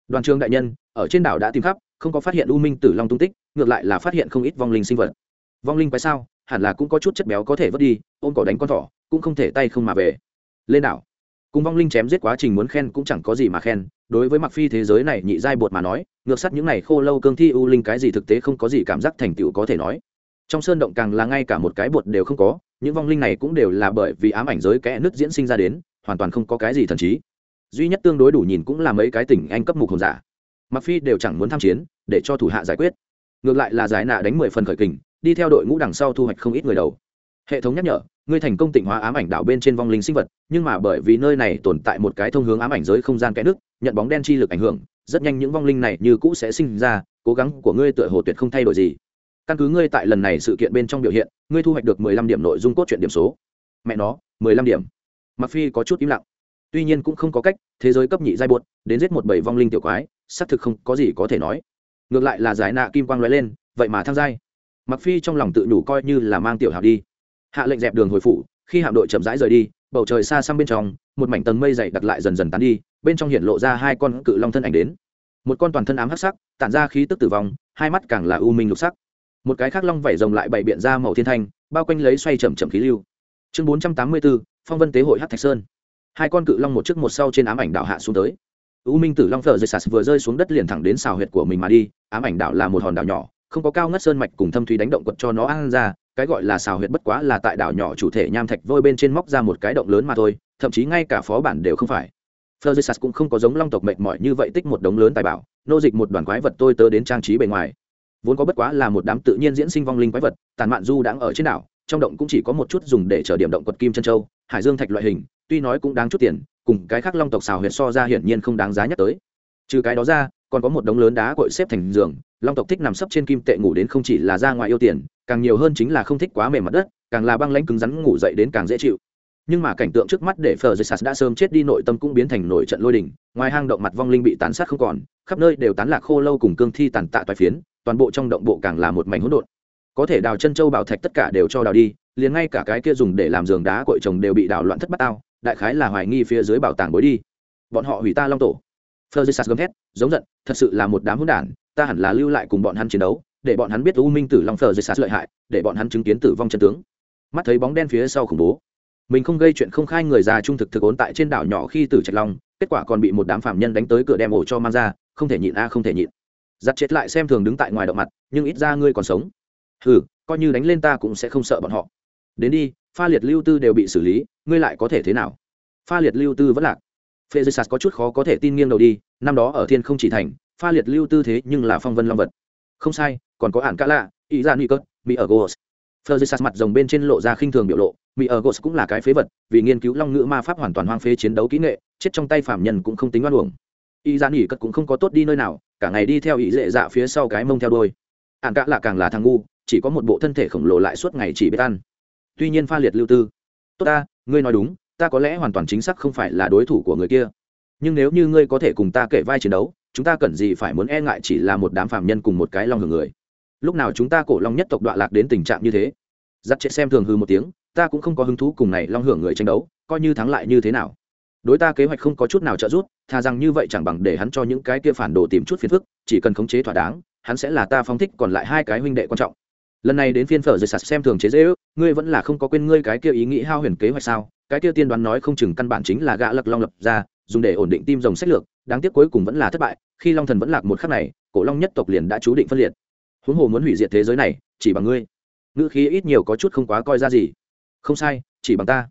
Đoàn trường đại nhân, ở trên đảo đã tìm khắp, không có phát hiện u minh tử long tung tích, ngược lại là phát hiện không ít vong linh sinh vật. Vong linh quái sao? Hẳn là cũng có chút chất béo có thể vớt đi, ôm cỏ đánh con thỏ, cũng không thể tay không mà về. Lên đảo cùng vong linh chém giết quá trình muốn khen cũng chẳng có gì mà khen, đối với mặc phi thế giới này nhị giai bột mà nói, ngược sắt những này khô lâu cương thi u linh cái gì thực tế không có gì cảm giác thành tựu có thể nói. Trong sơn động càng là ngay cả một cái bột đều không có, những vong linh này cũng đều là bởi vì ám ảnh giới kẽ nứt diễn sinh ra đến, hoàn toàn không có cái gì thần trí. Duy nhất tương đối đủ nhìn cũng là mấy cái tỉnh anh cấp mục hồn giả. Mặc phi đều chẳng muốn tham chiến, để cho thủ hạ giải quyết. Ngược lại là giải nạ đánh mười phần khởi kình, đi theo đội ngũ đằng sau thu hoạch không ít người đầu. Hệ thống nhắc nhở ngươi thành công tịnh hóa ám ảnh đảo bên trên vong linh sinh vật, nhưng mà bởi vì nơi này tồn tại một cái thông hướng ám ảnh giới không gian kẽ nước, nhận bóng đen chi lực ảnh hưởng, rất nhanh những vong linh này như cũ sẽ sinh ra, cố gắng của ngươi tựa hồ tuyệt không thay đổi gì. Căn cứ ngươi tại lần này sự kiện bên trong biểu hiện, ngươi thu hoạch được mười lăm điểm nội dung cốt truyện điểm số. Mẹ nó, mười lăm điểm. Mặc phi có chút im lặng. Tuy nhiên cũng không có cách, thế giới cấp nhị giai buột đến giết một bảy vong linh tiểu quái, xác thực không có gì có thể nói. Ngược lại là giải nạ kim quang lóe lên, vậy mà thăng giai. Mặc phi trong lòng tự nhủ coi như là mang tiểu hào đi hạ lệnh dẹp đường hồi phủ, khi hạm đội chậm rãi rời đi, bầu trời xa xăm bên trong, một mảnh tầng mây dày đặt lại dần dần tán đi, bên trong hiện lộ ra hai con cự long thân ảnh đến. Một con toàn thân ám hắc sắc, tản ra khí tức tử vong, hai mắt càng là u minh lục sắc. Một cái khác long vảy rồng lại bày biện ra màu thiên thanh, bao quanh lấy xoay chậm chậm khí lưu. Chương bốn trăm tám mươi bốn phong vân tế hội hát thạch sơn. Hai con cự long một trước một sau trên ám ảnh đảo hạ xuống tới. U minh tử long thợ dây sạt vừa rơi xuống đất liền thẳng đến xào huyệt của mình mà đi, ám ảnh đảo là một hòn đảo nhỏ, không có cao ngất sơn mạch cùng thâm thúy đánh động quật cho nó ăn ra cái gọi là xào huyệt bất quá là tại đảo nhỏ chủ thể nham thạch vôi bên trên móc ra một cái động lớn mà thôi thậm chí ngay cả phó bản đều không phải Fergus cũng không có giống long tộc mệt mỏi như vậy tích một đống lớn tài bảo, nô dịch một đoàn quái vật tôi tớ đến trang trí bề ngoài. Vốn có bất quá là một đám tự nhiên diễn sinh vong linh quái vật, tàn mạn du đang ở trên đảo, trong động cũng chỉ có một chút dùng để chờ điểm động quật kim chân châu, hải dương thạch loại hình, tuy nói cũng đáng chút tiền, cùng cái khác long tộc xào huyệt so ra hiển nhiên không đáng giá nhắc tới. Trừ cái đó ra, còn có một đống lớn đá cội xếp thành giường, long tộc thích nằm sấp trên kim tệ ngủ đến không chỉ là ra ngoài yêu tiền, càng nhiều hơn chính là không thích quá mềm mặt đất, càng là băng lãnh cứng rắn ngủ dậy đến càng dễ chịu. Nhưng mà cảnh tượng trước mắt để phờ dây sạt đã sớm chết đi nội tâm cũng biến thành nổi trận lôi đình ngoài hang động mặt vong linh bị tán sát không còn khắp nơi đều tán lạc khô lâu cùng cương thi tàn tạ toài phiến toàn bộ trong động bộ càng là một mảnh hỗn độn. Có thể đào chân châu bảo thạch tất cả đều cho đào đi liền ngay cả cái kia dùng để làm giường đá cội chồng đều bị đào loạn thất bát ao đại khái là hoài nghi phía dưới bảo tàng bối đi. Bọn họ hủy ta long tổ phờ gầm thét, giống giận thật sự là một đám hỗn đản ta hẳn là lưu lại cùng bọn hắn chiến đấu để bọn hắn biết u minh tử long phờ lợi hại để bọn hắn chứng kiến tử vong chân tướng. Mắt thấy bóng đen phía sau khủng bố mình không gây chuyện không khai người già trung thực thực ổn tại trên đảo nhỏ khi tử trạch long kết quả còn bị một đám phạm nhân đánh tới cửa đem ổ cho mang ra không thể nhịn a không thể nhịn. Giặt chết lại xem thường đứng tại ngoài động mặt nhưng ít ra ngươi còn sống. Hừ, coi như đánh lên ta cũng sẽ không sợ bọn họ. Đến đi pha liệt lưu tư đều bị xử lý ngươi lại có thể thế nào? Pha liệt lưu tư vẫn lạc phê dây sạt có chút khó có thể tin nghiêng đầu đi, năm đó ở thiên không chỉ thành, pha liệt lưu tư thế nhưng là phong vân long vật. Không sai, còn có ản cả lạ, ý ra nguy cơ bị ở gos phơ dây sạt mặt rồng bên trên lộ ra khinh thường biểu lộ mỹ ở gos cũng là cái phế vật, vì nghiên cứu long ngữ ma pháp hoàn toàn hoang phế chiến đấu kỹ nghệ, chết trong tay phạm nhân cũng không tính oan uổng. Ý ra nghỉ cất cũng không có tốt đi nơi nào, cả ngày đi theo ý dệ dạ phía sau cái mông theo đôi ạn cả là càng là thằng ngu, chỉ có một bộ thân thể khổng lồ lại suốt ngày chỉ biết ăn. Tuy nhiên pha liệt lưu tư. Tốt ta, ngươi nói đúng ta có lẽ hoàn toàn chính xác không phải là đối thủ của người kia. Nhưng nếu như ngươi có thể cùng ta kể vai chiến đấu, chúng ta cần gì phải muốn e ngại chỉ là một đám phạm nhân cùng một cái long hưởng người? Lúc nào chúng ta cổ long nhất tộc đoạn lạc đến tình trạng như thế? Giặt trệ xem thường hư một tiếng, ta cũng không có hứng thú cùng này long hưởng người tranh đấu, coi như thắng lại như thế nào? Đối ta kế hoạch không có chút nào trợ giúp thà rằng như vậy chẳng bằng để hắn cho những cái kia phản đồ tìm chút phiền phức, chỉ cần khống chế thỏa đáng, hắn sẽ là ta phóng thích, còn lại hai cái huynh đệ quan trọng. Lần này đến phiên phở rồi sạt xem thường chế dễ ước, ngươi vẫn là không có quên ngươi cái kia ý nghĩ hao huyền kế hoạch sao? Cái kia tiên đoán nói không chừng căn bản chính là gã lật long lập ra, dùng để ổn định tim rồng sách lược, đáng tiếc cuối cùng vẫn là thất bại, khi long thần vẫn lạc một khắc này, cổ long nhất tộc liền đã chú định phân liệt. Huống hồ muốn hủy diệt thế giới này, chỉ bằng ngươi. Ngữ khí ít nhiều có chút không quá coi ra gì. Không sai, chỉ bằng ta.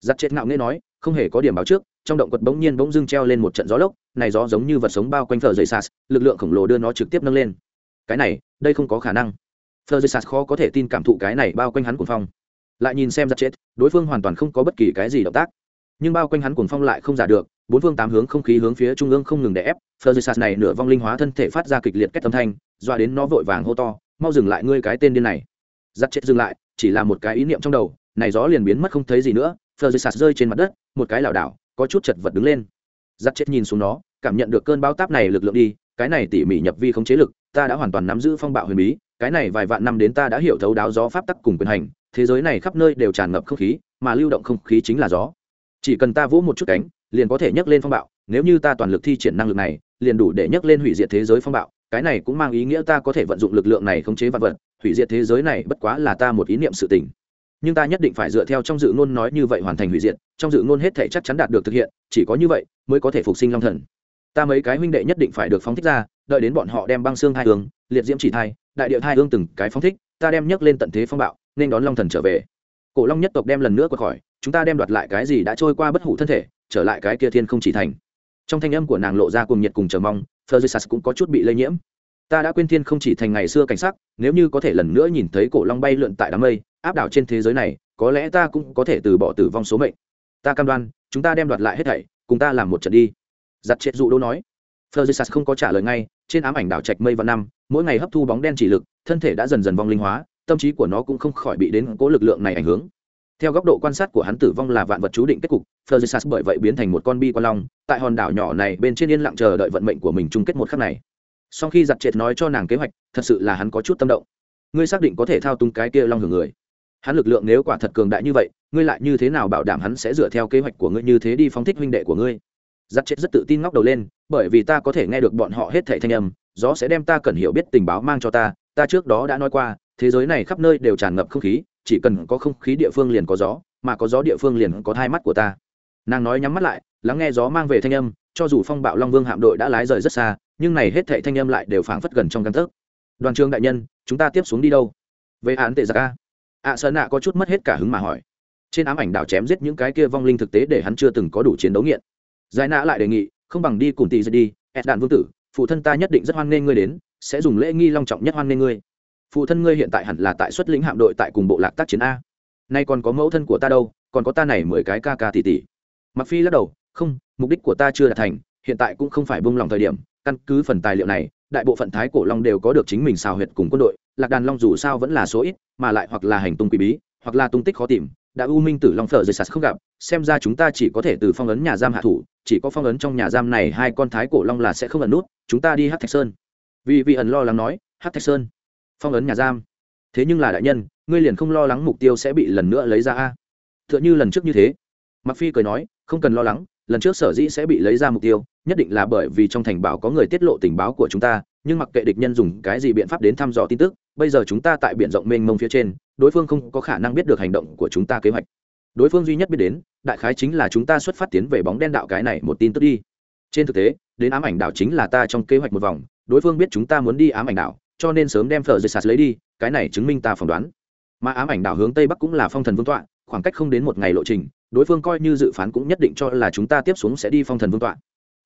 Giặt chết ngạo nghê nói, không hề có điểm báo trước, trong động quật bỗng nhiên bỗng dưng treo lên một trận gió lốc, này gió giống như vật sống bao quanh phở dày sas lực lượng khổng lồ đưa nó trực tiếp nâng lên. Cái này, đây không có khả năng. Phở dày sas khó có thể tin cảm thụ cái này bao quanh hắn cuồng phong lại nhìn xem giặt chết, đối phương hoàn toàn không có bất kỳ cái gì động tác. Nhưng bao quanh hắn cuồng phong lại không giả được, bốn phương tám hướng không khí hướng phía trung ương không ngừng đè ép phờ dày sas này nửa vong linh hóa thân thể phát ra kịch liệt kết âm thanh doa đến nó vội vàng hô to, mau dừng lại ngươi cái tên điên này. Giặt chết dừng lại, chỉ là một cái ý niệm trong đầu, này gió liền biến mất không thấy gì nữa phờ dây sạt rơi trên mặt đất, một cái lảo đảo, có chút chật vật đứng lên. Giặt chết nhìn xuống nó, cảm nhận được cơn bão táp này lực lượng đi cái này tỉ mỉ nhập vi không chế lực, ta đã hoàn toàn nắm giữ phong bạo huyền bí, cái này vài vạn năm đến ta đã hiểu thấu đáo gió pháp tắc cùng quyền hành, thế giới này khắp nơi đều tràn ngập không khí, mà lưu động không khí chính là gió. Chỉ cần ta vỗ một chút cánh, liền có thể nhấc lên phong bạo, nếu như ta toàn lực thi triển năng lực này, liền đủ để nhấc lên hủy diệt thế giới phong bạo, cái này cũng mang ý nghĩa ta có thể vận dụng lực lượng này khống chế vạn vật, hủy diệt thế giới này bất quá là ta một ý niệm sự tình. Nhưng ta nhất định phải dựa theo trong dự ngôn nói như vậy hoàn thành hủy diệt, trong dự ngôn hết thể chắc chắn đạt được thực hiện, chỉ có như vậy mới có thể phục sinh long thần ta mấy cái huynh đệ nhất định phải được phóng thích ra, đợi đến bọn họ đem băng xương hai hướng, liệt diễm chỉ thai, đại địa hai hương từng cái phóng thích, ta đem nhấc lên tận thế phong bạo, nên đón long thần trở về. Cổ long nhất tộc đem lần nữa qua khỏi, chúng ta đem đoạt lại cái gì đã trôi qua bất hủ thân thể, trở lại cái kia thiên không chỉ thành. Trong thanh âm của nàng lộ ra cùng nhiệt cùng chờ mong Fergus cũng có chút bị lây nhiễm. Ta đã quên thiên không chỉ thành ngày xưa cảnh sắc, nếu như có thể lần nữa nhìn thấy cổ long bay lượn tại đám mây, áp đảo trên thế giới này, có lẽ ta cũng có thể từ bỏ tử vong số mệnh. Ta cam đoan, chúng ta đem đoạt lại hết thảy, cùng ta làm một trận đi giặt chết dụ đô nói. Fergus không có trả lời ngay, trên ám ảnh đảo trạch mây và năm, mỗi ngày hấp thu bóng đen chỉ lực, thân thể đã dần dần vong linh hóa, tâm trí của nó cũng không khỏi bị đến cố lực lượng này ảnh hưởng. Theo góc độ quan sát của hắn tử vong là vạn vật chú định kết cục Fergus bởi vậy biến thành một con bi quan long, tại hòn đảo nhỏ này bên trên yên lặng chờ đợi vận mệnh của mình chung kết một khắc này. Sau khi giặt triệt nói cho nàng kế hoạch, thật sự là hắn có chút tâm động. Ngươi xác định có thể thao túng cái kia long hưởng người. Hắn lực lượng nếu quả thật cường đại như vậy, ngươi lại như thế nào bảo đảm hắn sẽ dựa theo kế hoạch của ngươi như thế đi phóng thích huynh đệ của ngươi? Giặt chết rất tự tin ngóc đầu lên, bởi vì ta có thể nghe được bọn họ hết thảy thanh âm, gió sẽ đem ta cần hiểu biết tình báo mang cho ta ta trước đó đã nói qua, thế giới này khắp nơi đều tràn ngập không khí, chỉ cần có không khí địa phương liền có gió, mà có gió địa phương liền có thai mắt của ta. Nàng nói nhắm mắt lại, lắng nghe gió mang về thanh âm, cho dù phong bạo long vương hạm đội đã lái rời rất xa, nhưng này hết thảy thanh âm lại đều phảng phất gần trong căn thức đoàn trường đại nhân, chúng ta tiếp xuống đi đâu? Về án tệ giặc a. Ạ sơn nạ có chút mất hết cả hứng mà hỏi. Trên ám ảnh đảo chém giết những cái kia vong linh thực tế để hắn chưa từng có đủ chiến đấu nghiện giải nã lại đề nghị, không bằng đi cùng tỷ dậy đi ép đạn vương tử, phụ thân ta nhất định rất hoan nghênh ngươi đến, sẽ dùng lễ nghi long trọng nhất hoan nghênh ngươi. Phụ thân ngươi hiện tại hẳn là tại xuất lĩnh hạm đội tại cùng bộ lạc tác chiến a. Nay còn có mẫu thân của ta đâu, còn có ta này mười cái ca ca tỷ tỷ. Mặc phi lắc đầu, không, mục đích của ta chưa đạt thành, hiện tại cũng không phải bông lòng thời điểm, căn cứ phần tài liệu này, đại bộ phận thái cổ long đều có được chính mình xào huyệt cùng quân đội, lạc đàn long dù sao vẫn là số ít, mà lại hoặc là hành tung quỷ bí, hoặc là tung tích khó tìm đã u minh tử long phở rời sạt không gặp, xem ra chúng ta chỉ có thể từ phong ấn nhà giam hạ thủ, chỉ có phong ấn trong nhà giam này hai con thái cổ long là sẽ không ẩn nút, chúng ta đi hát thạch sơn. Vì vị ẩn lo lắng nói, hát thạch sơn, phong ấn nhà giam. Thế nhưng là đại nhân, ngươi liền không lo lắng mục tiêu sẽ bị lần nữa lấy ra a? T h ư ợ n h ư lần trước như thế. Mặc phi cười nói, không cần lo lắng, lần trước sở dĩ sẽ bị lấy ra mục tiêu, nhất định là bởi vì trong thành bảo có người tiết lộ tình báo của chúng ta nhưng mặc kệ địch nhân dùng cái gì biện pháp đến thăm dò tin tức, bây giờ chúng ta tại biển rộng mênh mông phía trên, đối phương không có khả năng biết được hành động của chúng ta kế hoạch. Đối phương duy nhất biết đến, đại khái chính là chúng ta xuất phát tiến về bóng đen đạo cái này một tin tức đi. Trên thực tế, đến ám ảnh đảo chính là ta trong kế hoạch một vòng, đối phương biết chúng ta muốn đi ám ảnh đảo, cho nên sớm đem phở dây sạt lấy đi, cái này chứng minh ta phỏng đoán. Mà ám ảnh đảo hướng tây bắc cũng là phong thần vương tọa, khoảng cách không đến một ngày lộ trình, đối phương coi như dự phán cũng nhất định cho là chúng ta tiếp xuống sẽ đi phong thần vương tọa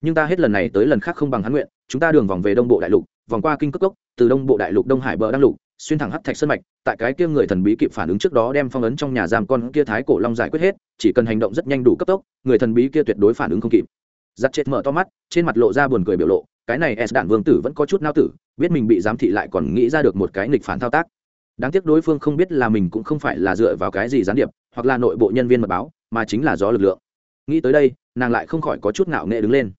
nhưng ta hết lần này tới lần khác không bằng hắn nguyện, chúng ta đường vòng về đông bộ đại lục, vòng qua kinh cước cốc, từ đông bộ đại lục đông hải bờ đăng lục, xuyên thẳng hắc thạch sơn mạch, tại cái kia người thần bí kịp phản ứng trước đó đem phong ấn trong nhà giam con kia thái cổ long giải quyết hết, chỉ cần hành động rất nhanh đủ cấp tốc, người thần bí kia tuyệt đối phản ứng không kịp. Giặt chết mở to mắt, trên mặt lộ ra buồn cười biểu lộ, cái này s đạn vương tử vẫn có chút nao tử, biết mình bị giám thị lại còn nghĩ ra được một cái nghịch phản thao tác. Đáng tiếc đối phương không biết là mình cũng không phải là dựa vào cái gì gián điệp, hoặc là nội bộ nhân viên mật báo, mà chính là gió lực lượng. Nghĩ tới đây, nàng lại không khỏi có chút ngạo nghệ đứng lên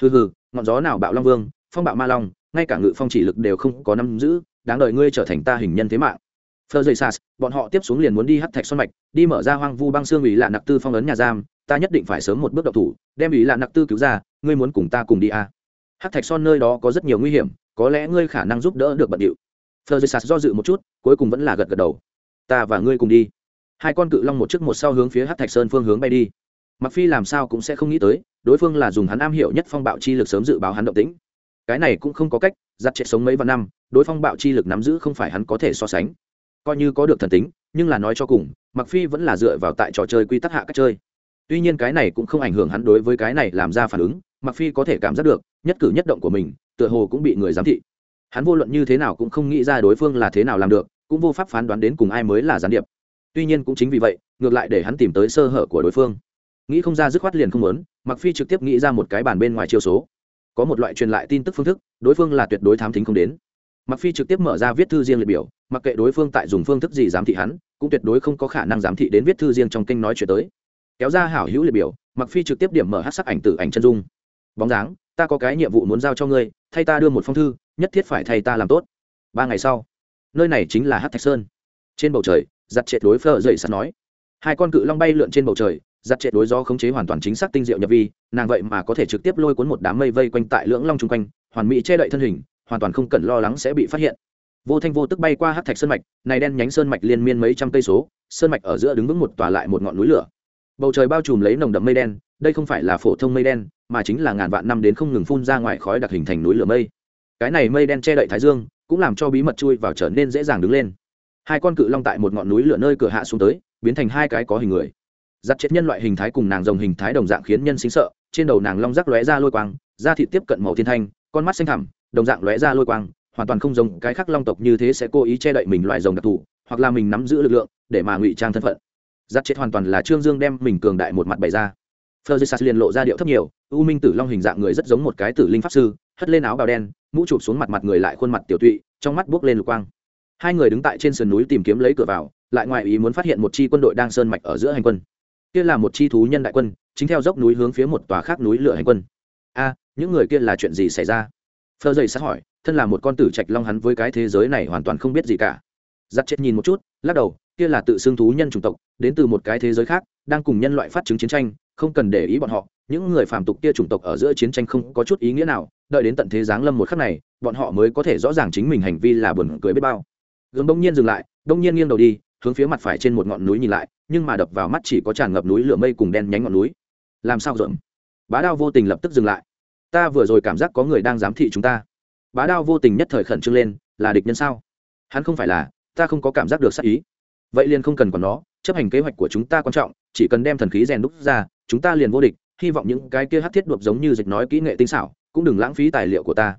hừ hừ, ngọn gió nào bạo long vương, phong bạo ma long, ngay cả ngự phong chỉ lực đều không có nắm giữ, đáng đợi ngươi trở thành ta hình nhân thế mạng. Phơ dây sas bọn họ tiếp xuống liền muốn đi hắt thạch xuân mạch, đi mở ra hoang vu băng xương ủy lạ nặc tư phong ấn nhà giam, ta nhất định phải sớm một bước đậu thủ, đem ủy lạ nặc tư cứu ra, ngươi muốn cùng ta cùng đi à. hắt thạch son nơi đó có rất nhiều nguy hiểm, có lẽ ngươi khả năng giúp đỡ được bận điệu. Phờ dây sạt do dự một chút, cuối cùng vẫn là gật gật đầu. Ta và ngươi cùng đi. Hai con cự long một trước một sau hướng phía hắc thạch sơn phương hướng bay đi. Mặc phi làm sao cũng sẽ không nghĩ tới đối phương là dùng hắn am hiểu nhất phong bạo chi lực sớm dự báo hắn động tĩnh. Cái này cũng không có cách, giặt trệ sống mấy vạn năm, đối phong bạo chi lực nắm giữ không phải hắn có thể so sánh. Coi như có được thần tính, nhưng là nói cho cùng mặc phi vẫn là dựa vào tại trò chơi quy tắc hạ cách chơi. Tuy nhiên cái này cũng không ảnh hưởng hắn đối với cái này làm ra phản ứng mặc phi có thể cảm giác được, nhất cử nhất động của mình, tựa hồ cũng bị người giám thị. Hắn vô luận như thế nào cũng không nghĩ ra đối phương là thế nào làm được, cũng vô pháp phán đoán đến cùng ai mới là gián điệp. Tuy nhiên cũng chính vì vậy, ngược lại để hắn tìm tới sơ hở của đối phương nghĩ không ra dứt khoát liền không muốn, mặc phi trực tiếp nghĩ ra một cái bàn bên ngoài chiêu số. Có một loại truyền lại tin tức phương thức đối phương là tuyệt đối thám thính không đến. Mặc phi trực tiếp mở ra viết thư riêng liệt biểu mặc kệ đối phương tại dùng phương thức gì giám thị hắn cũng tuyệt đối không có khả năng giám thị đến viết thư riêng trong kênh nói chuyện tới. Kéo ra hảo hữu liệt biểu mặc phi trực tiếp điểm mở hát sắc ảnh tử ảnh chân dung. Bóng dáng ta có cái nhiệm vụ muốn giao cho ngươi thay ta đưa một phong thư nhất thiết phải thay ta làm tốt. Ba ngày sau nơi này chính là hát thạch sơn. Trên bầu trời giặt trệ đối phở dậy sắt nói. Hai con cự long bay lượn trên bầu trời giặt trệ đối do khống chế hoàn toàn chính xác tinh diệu nhập vi, nàng vậy mà có thể trực tiếp lôi cuốn một đám mây vây quanh tại lưỡng long chung quanh, hoàn mỹ che đậy thân hình, hoàn toàn không cần lo lắng sẽ bị phát hiện. Vô thanh vô tức bay qua hát thạch sơn mạch, này đen nhánh sơn mạch liên miên mấy trăm cây số, sơn mạch ở giữa đứng vững một tòa lại một ngọn núi lửa. Bầu trời bao trùm lấy nồng đậm mây đen, đây không phải là phổ thông mây đen, mà chính là ngàn vạn năm đến không ngừng phun ra ngoài khói đặc hình thành núi lửa mây. Cái này mây đen che đậy thái dương, cũng làm cho bí mật chui vào trở nên dễ dàng đứng lên. Hai con cự long tại một ngọn núi lửa nơi cửa hạ xuống tới, biến thành hai cái có hình người giặt chết nhân loại hình thái cùng nàng rồng hình thái đồng dạng khiến nhân sinh sợ trên đầu nàng long rắc lóe ra lôi quang da thịt tiếp cận màu thiên thanh con mắt xanh thẳm đồng dạng lóe ra lôi quang hoàn toàn không giống cái khác long tộc như thế sẽ cố ý che đậy mình loại rồng đặc thù hoặc là mình nắm giữ lực lượng để mà ngụy trang thân phận giặt chết hoàn toàn là trương dương đem mình cường đại một mặt bày ra Fleur liền lộ ra điệu thấp nhiều, U Minh Tử Long hình dạng người rất giống một cái tử linh pháp sư, hất lên áo bào đen, mũ chụp xuống mặt mặt người lại khuôn mặt tiểu tụy, trong mắt buốc lên lục quang. Hai người đứng tại trên sườn núi tìm kiếm lấy cửa vào, lại ngoài ý muốn phát hiện một chi quân đội đang sơn mạch ở giữa hành quân. Kia là một chi thú nhân đại quân, chính theo dốc núi hướng phía một tòa khác núi lửa hành quân. A, những người kia là chuyện gì xảy ra? phơ dậy sát hỏi, thân là một con tử trạch long hắn với cái thế giới này hoàn toàn không biết gì cả. Giắt chết nhìn một chút, lắc đầu, kia là tự xưng thú nhân chủng tộc, đến từ một cái thế giới khác, đang cùng nhân loại phát chứng chiến tranh, không cần để ý bọn họ những người phàm tục kia chủng tộc ở giữa chiến tranh không có chút ý nghĩa nào đợi đến tận thế giáng lâm một khắc này bọn họ mới có thể rõ ràng chính mình hành vi là buồn cười biết bao gương đông nhiên dừng lại đông nhiên nghiêng đầu đi hướng phía mặt phải trên một ngọn núi nhìn lại, nhưng mà đập vào mắt chỉ có tràn ngập núi lửa mây cùng đen nhánh ngọn núi. Làm sao rộn? Bá đao vô tình lập tức dừng lại. Ta vừa rồi cảm giác có người đang giám thị chúng ta. Bá đao vô tình nhất thời khẩn trương lên, là địch nhân sao? Hắn không phải là, ta không có cảm giác được sắc ý. Vậy liền không cần còn nó, chấp hành kế hoạch của chúng ta quan trọng, chỉ cần đem thần khí rèn đúc ra, chúng ta liền vô địch, hy vọng những cái kia hát thiết đột giống như dịch nói kỹ nghệ tinh xảo, cũng đừng lãng phí tài liệu của ta.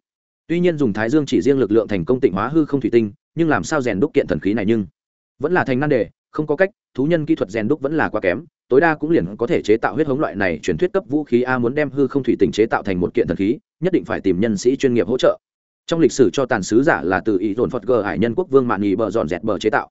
Tuy nhiên dùng thái dương chỉ riêng lực lượng thành công tịnh hóa hư không thủy tinh, nhưng làm sao rèn đúc kiện thần khí này nhưng vẫn là thành nan đề, không có cách, thú nhân kỹ thuật rèn đúc vẫn là quá kém, tối đa cũng liền có thể chế tạo huyết hống loại này truyền thuyết cấp vũ khí a muốn đem hư không thủy tình chế tạo thành một kiện thần khí, nhất định phải tìm nhân sĩ chuyên nghiệp hỗ trợ. Trong lịch sử cho tàn sứ giả là từ ý dồn phật gờ hải nhân quốc vương mạng nghỉ bờ dọn dẹt bờ chế tạo.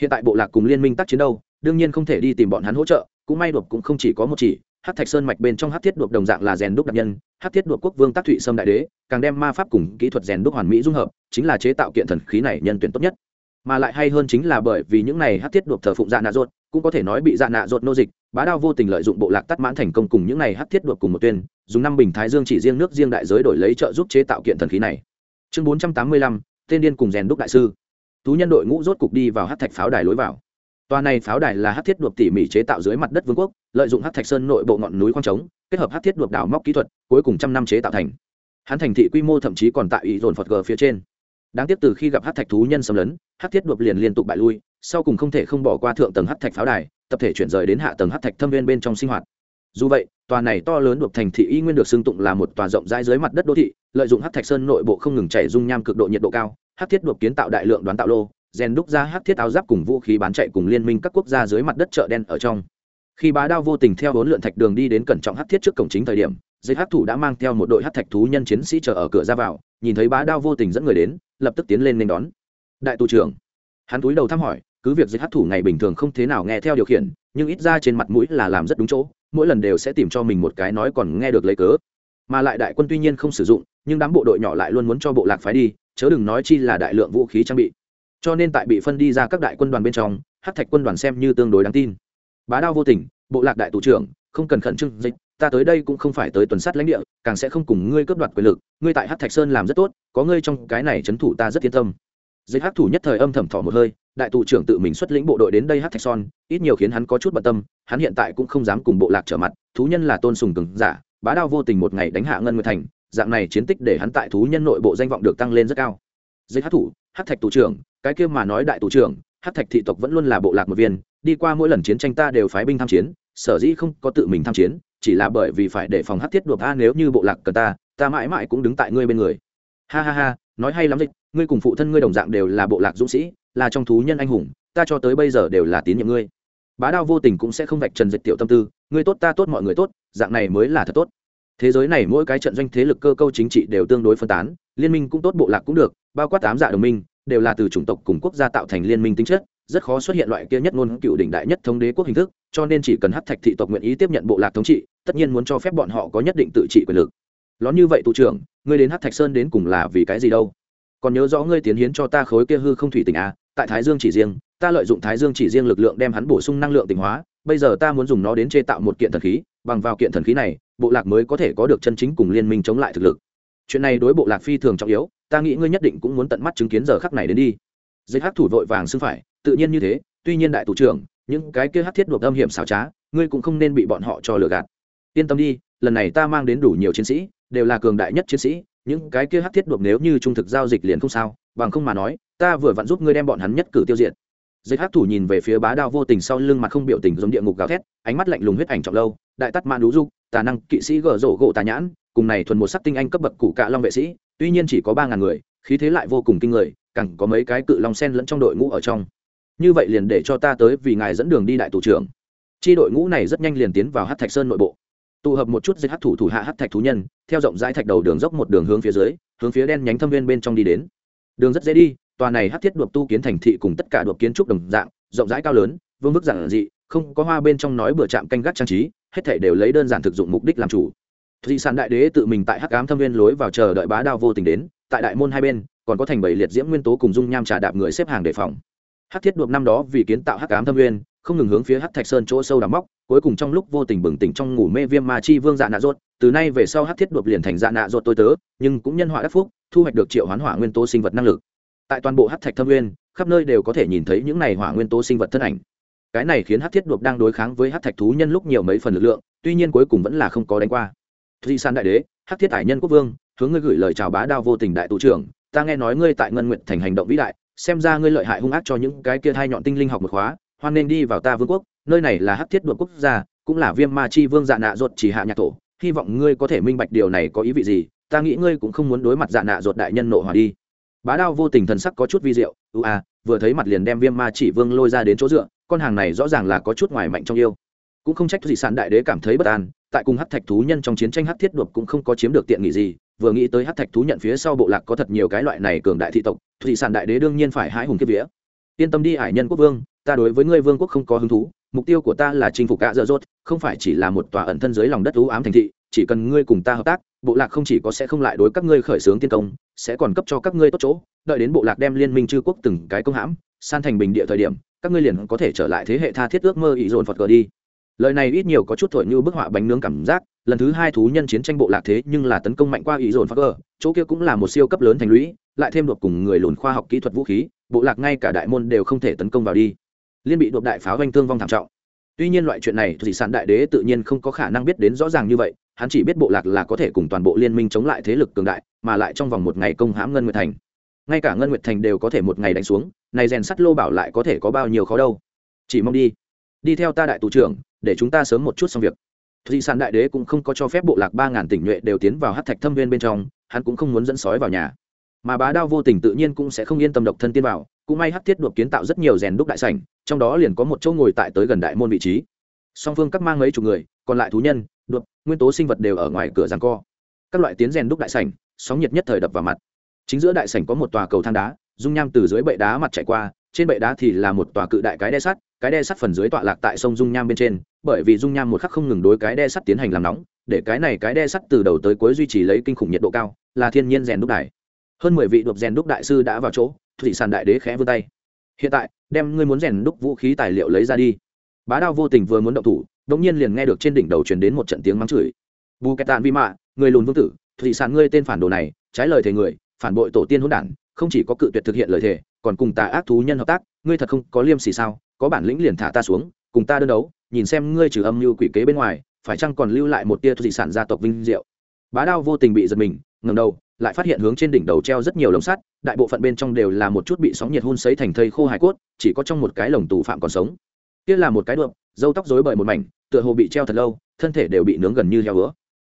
Hiện tại bộ lạc cùng liên minh tác chiến đâu, đương nhiên không thể đi tìm bọn hắn hỗ trợ, cũng may đột cũng không chỉ có một chỉ hát thạch sơn mạch bên trong hát thiết đột đồng dạng là rèn đúc đặc nhân hát thiết đột quốc vương tác thụy sâm đại đế, càng đem ma pháp cùng kỹ thuật rèn đúc hoàn mỹ dung hợp, chính là chế tạo kiện thần khí này nhân tuyển tốt nhất mà lại hay hơn chính là bởi vì những này hát thiết đột thờ phụng dạ nạ rột cũng có thể nói bị dạ nạ rột nô dịch bá đao vô tình lợi dụng bộ lạc tắt mãn thành công cùng những này hát thiết đột cùng một tuyên dùng năm bình thái dương chỉ riêng nước riêng đại giới đổi lấy trợ giúp chế tạo kiện thần khí này chương bốn trăm tám mươi lăm tên điên cùng rèn đúc đại sư tú nhân đội ngũ rốt cục đi vào hát thạch pháo đài lối vào Toa này pháo đài là hắc thiết đột tỉ mỉ chế tạo dưới mặt đất vương quốc, lợi dụng hắc thạch sơn nội bộ ngọn núi khoáng trống, kết hợp hắc thiết đột đào móc kỹ thuật, cuối cùng trăm năm chế tạo thành. Hắn thành thị quy mô thậm chí còn tại ý dồn Phật G phía trên. Đáng tiếc từ khi gặp hát thạch thú nhân xâm lấn, hát thiết đột liền liên tục bại lui, sau cùng không thể không bỏ qua thượng tầng hát thạch pháo đài, tập thể chuyển rời đến hạ tầng hát thạch thâm viên bên trong sinh hoạt. Dù vậy, tòa này to lớn đột thành thị y nguyên được xưng tụng là một tòa rộng rãi dưới mặt đất đô thị, lợi dụng hát thạch sơn nội bộ không ngừng chảy dung nham cực độ nhiệt độ cao, hát thiết đột kiến tạo đại lượng đoán tạo lô, rèn đúc ra hát thiết áo giáp cùng vũ khí bán chạy cùng liên minh các quốc gia dưới mặt đất chợ đen ở trong khi bá đao vô tình theo bốn lượn thạch đường đi đến cẩn trọng hát thiết trước cổng chính thời điểm dây Hát thủ đã mang theo một đội Hát thạch thú nhân chiến sĩ chờ ở cửa ra vào, nhìn thấy bá đao vô tình dẫn người đến, lập tức tiến lên nên đón. Đại tù trưởng. Hắn túi đầu thăm hỏi, cứ việc dây Hát thủ ngày bình thường không thế nào nghe theo điều khiển, nhưng ít ra trên mặt mũi là làm rất đúng chỗ, mỗi lần đều sẽ tìm cho mình một cái nói còn nghe được lấy cớ. Mà lại đại quân tuy nhiên không sử dụng, nhưng đám bộ đội nhỏ lại luôn muốn cho bộ lạc phái đi, chớ đừng nói chi là đại lượng vũ khí trang bị. Cho nên tại bị phân đi ra các đại quân đoàn bên trong hát thạch quân đoàn xem như tương đối đáng tin. Bá đao vô tình, bộ lạc đại tù trưởng, không cần khẩn trương dịch ta tới đây cũng không phải tới tuần sát lãnh địa, càng sẽ không cùng ngươi cướp đoạt quyền lực, ngươi tại hát thạch sơn làm rất tốt, có ngươi trong cái này trấn thủ ta rất yên tâm. Dịch hát thủ nhất thời âm thầm thỏ một hơi, đại tù trưởng tự mình xuất lĩnh bộ đội đến đây hát thạch son ít nhiều khiến hắn có chút bận tâm, hắn hiện tại cũng không dám cùng bộ lạc trở mặt, thú nhân là tôn sùng cứng giả, bá đao vô tình một ngày đánh hạ ngân nguyệt thành, dạng này chiến tích để hắn tại thú nhân nội bộ danh vọng được tăng lên rất cao. Dịch hát thủ hát thạch tù trưởng, cái kia mà nói đại tù trưởng hát thạch thị tộc vẫn luôn là bộ lạc một viên, đi qua mỗi lần chiến tranh ta đều phái binh tham chiến, sở dĩ không có tự mình tham chiến chỉ là bởi vì phải để phòng hát thiết đột a nếu như bộ lạc cần ta ta mãi mãi cũng đứng tại ngươi bên người. Ha ha ha, nói hay lắm dịch, ngươi cùng phụ thân ngươi đồng dạng đều là bộ lạc dũng sĩ, là trong thú nhân anh hùng, ta cho tới bây giờ đều là tín nhiệm ngươi. Bá đao vô tình cũng sẽ không vạch trần dịch tiểu tâm tư, ngươi tốt ta tốt mọi người tốt, dạng này mới là thật tốt. Thế giới này mỗi cái trận doanh thế lực cơ cấu chính trị đều tương đối phân tán, liên minh cũng tốt, bộ lạc cũng được, bao quát tám dạ đồng minh, đều là từ chủng tộc cùng quốc gia tạo thành liên minh tính chất rất khó xuất hiện loại kia nhất ngôn cựu đỉnh đại nhất thống đế quốc hình thức, cho nên chỉ cần hát thạch thị tộc nguyện ý tiếp nhận bộ lạc thống trị, tất nhiên muốn cho phép bọn họ có nhất định tự trị quyền lực. Lón như vậy tụ trưởng, ngươi đến hát thạch sơn đến cùng là vì cái gì đâu? Còn nhớ rõ ngươi tiến hiến cho ta khối kia hư không thủy tỉnh à tại thái dương chỉ riêng, ta lợi dụng thái dương chỉ riêng lực lượng đem hắn bổ sung năng lượng tỉnh hóa, bây giờ ta muốn dùng nó đến chế tạo một kiện thần khí, bằng vào kiện thần khí này, bộ lạc mới có thể có được chân chính cùng liên minh chống lại thực lực. Chuyện này đối bộ lạc phi thường trọng yếu, ta nghĩ ngươi nhất định cũng muốn tận mắt chứng kiến giờ khắc này đến đi. Dây hát thủ vội vàng xưng phải tự nhiên như thế tuy nhiên đại thủ trưởng những cái kia hát thiết đột âm hiểm xảo trá ngươi cũng không nên bị bọn họ cho lừa gạt. Yên tâm đi lần này ta mang đến đủ nhiều chiến sĩ đều là cường đại nhất chiến sĩ những cái kia hát thiết đột nếu như trung thực giao dịch liền không sao bằng không mà nói ta vừa vặn giúp ngươi đem bọn hắn nhất cử tiêu diệt. Dịch hát thủ nhìn về phía bá đao vô tình sau lưng mặt không biểu tình giống địa ngục gào thét ánh mắt lạnh lùng huyết ảnh trọng lâu đại tắt mạn đũ du, tà năng kỵ sĩ gở rổ gỗ tà nhãn cùng này thuần một sắc tinh anh cấp bậc cụ cạ long vệ sĩ tuy nhiên chỉ có ba ngàn người khí thế lại vô cùng kinh người cẳng có mấy cái cự long sen lẫn trong đội ngũ ở trong như vậy liền để cho ta tới vì ngài dẫn đường đi đại tù trưởng. Chi đội ngũ này rất nhanh liền tiến vào hát thạch sơn nội bộ. Tụ hợp một chút dịch hát thủ thủ hạ hát thạch thú nhân, theo rộng rãi thạch đầu đường dốc một đường hướng phía dưới, hướng phía đen nhánh thâm viên bên trong đi đến. Đường rất dễ đi, tòa này hát thiết đuộc tu kiến thành thị cùng tất cả đuộc kiến trúc đồng dạng, rộng rãi cao lớn, vương mức giản dị, không có hoa bên trong nói bừa chạm canh gác trang trí, hết thể đều lấy đơn giản thực dụng mục đích làm chủ. Thị sản đại đế tự mình tại hắc ám thâm viên lối vào chờ đợi bá đao vô tình đến, tại đại môn hai bên, còn có thành bảy liệt diễm nguyên tố cùng dung nham trà đạp người xếp hàng đề phòng. Hát thiết đuộc năm đó vì kiến tạo Hát ám thâm Nguyên, không ngừng hướng phía Hát thạch sơn chỗ sâu đắm móc cuối cùng trong lúc vô tình bừng tỉnh trong ngủ mê viêm ma chi vương dạ nạ rốt từ nay về sau Hát thiết đuộc liền thành dạ nạ rốt tôi tớ nhưng cũng nhân họa đắc phúc thu hoạch được triệu hoán hỏa nguyên tố sinh vật năng lực. Tại toàn bộ Hát thạch thâm nguyên khắp nơi đều có thể nhìn thấy những này hỏa nguyên tố sinh vật thân ảnh. Cái này khiến Hát thiết đuộc đang đối kháng với Hát thạch thú nhân lúc nhiều mấy phần lực lượng tuy nhiên cuối cùng vẫn là không có đánh qua. Di san đại đế Hát thiết ải nhân quốc vương hướng ngươi gửi lời chào bá đao vô tình đại tù trưởng ta nghe nói ngươi tại ngân nguyện thành hành động vĩ đại xem ra ngươi lợi hại hung ác cho những cái kia hai nhọn tinh linh học một khóa, hoan nên đi vào ta vương quốc, nơi này là hắc thiết đuộc quốc gia, cũng là viêm ma chi vương dạ nạ ruột chỉ hạ nhạc tổ hy vọng ngươi có thể minh bạch điều này có ý vị gì, ta nghĩ ngươi cũng không muốn đối mặt dạ nạ ruột đại nhân nộ hòa đi. Bá đao vô tình thần sắc có chút vi diệu ưu a, vừa thấy mặt liền đem viêm ma chỉ vương lôi ra đến chỗ dựa, con hàng này rõ ràng là có chút ngoài mạnh trong yêu. Cũng không trách gì sản đại đế cảm thấy bất an, tại cùng hắc thạch thú nhân trong chiến tranh hắc thiết đuộc cũng không có chiếm được tiện nghị gì vừa nghĩ tới hát thạch thú nhận phía sau bộ lạc có thật nhiều cái loại này cường đại thị tộc thủy sản đại đế đương nhiên phải hái hùng kiếp vía. Yên tâm đi hải nhân quốc vương, ta đối với ngươi vương quốc không có hứng thú, mục tiêu của ta là chinh phục cả dở dốt không phải chỉ là một tòa ẩn thân dưới lòng đất ú ám thành thị, chỉ cần ngươi cùng ta hợp tác, bộ lạc không chỉ có sẽ không lại đối các ngươi khởi xướng tiên công, sẽ còn cấp cho các ngươi tốt chỗ, đợi đến bộ lạc đem liên minh chư quốc từng cái công hãm, san thành bình địa thời điểm, các ngươi liền có thể trở lại thế hệ tha thiết ước mơ ý dồn phật cờ đi. Lời này ít nhiều có chút thổi như bức họa bánh nướng cảm giác lần thứ hai thú nhân chiến tranh bộ lạc thế nhưng là tấn công mạnh qua ý dồn phật cờ chỗ kia cũng là một siêu cấp lớn thành lũy, lại thêm được cùng người lùn khoa học kỹ thuật vũ khí, bộ lạc ngay cả đại môn đều không thể tấn công vào đi. Liên bị đột đại pháo doanh thương vong thảm trọng. Tuy nhiên loại chuyện này thì sản đại đế tự nhiên không có khả năng biết đến rõ ràng như vậy, hắn chỉ biết bộ lạc là có thể cùng toàn bộ liên minh chống lại thế lực cường đại, mà lại trong vòng một ngày công hãm ngân nguyệt thành. Ngay cả ngân nguyệt thành đều có thể một ngày đánh xuống, này rèn sắt lô bảo lại có thể có bao nhiêu khó đâu. Chỉ mong đi. Đi theo ta đại tù trưởng, để chúng ta sớm một chút xong việc thụy sản đại đế cũng không có cho phép bộ lạc ba ngàn tỉnh nhuệ đều tiến vào hát thạch thâm viên bên trong, hắn cũng không muốn dẫn sói vào nhà. Mà bá đao vô tình tự nhiên cũng sẽ không yên tâm độc thân tiên vào cũng may hát thiết đột kiến tạo rất nhiều rèn đúc đại sảnh, trong đó liền có một chỗ ngồi tại tới gần đại môn vị trí. Song phương các mang mấy chục người, còn lại thú nhân, đột, nguyên tố sinh vật đều ở ngoài cửa giằng co. Các loại tiến rèn đúc đại sảnh, sóng nhiệt nhất thời đập vào mặt. Chính giữa đại sảnh có một tòa cầu thang đá, dung nham từ dưới bệ đá mặt chạy qua, trên bệ đá thì là một tòa cự đại cái đe sắt, cái đe sắt phần dưới tọa lạc tại sông dung nham bên trên bởi vì dung nham một khắc không ngừng đối cái đe sắt tiến hành làm nóng, để cái này cái đe sắt từ đầu tới cuối duy trì lấy kinh khủng nhiệt độ cao, là thiên nhiên rèn đúc đài. Hơn mười vị đột rèn đúc đại sư đã vào chỗ, thủy sản đại đế khẽ vươn tay. Hiện tại, đem ngươi muốn rèn đúc vũ khí tài liệu lấy ra đi. Bá đao vô tình vừa muốn động thủ đống nhiên liền nghe được trên đỉnh đầu truyền đến một trận tiếng mắng chửi. Bù kẹt tàn vi mạ, người lùn vương tử, thủy sản ngươi tên phản đồ này, trái lời thề người, phản bội tổ tiên hỗn đản, không chỉ có cự tuyệt thực hiện lời thề, còn cùng tà ác thú nhân hợp tác, ngươi thật không có liêm sỉ sao? Có bản lĩnh liền thả ta xuống, cùng ta đơn đấu nhìn xem ngươi trừ âm mưu quỷ kế bên ngoài, phải chăng còn lưu lại một tia di sản gia tộc vinh diệu? Bá đao vô tình bị giật mình, ngẩng đầu, lại phát hiện hướng trên đỉnh đầu treo rất nhiều lồng sắt, đại bộ phận bên trong đều là một chút bị sóng nhiệt hun sấy thành thây khô hải cốt, chỉ có trong một cái lồng tù phạm còn sống. Kia là một cái đượm dâu tóc rối bởi một mảnh, tựa hồ bị treo thật lâu, thân thể đều bị nướng gần như heo hứa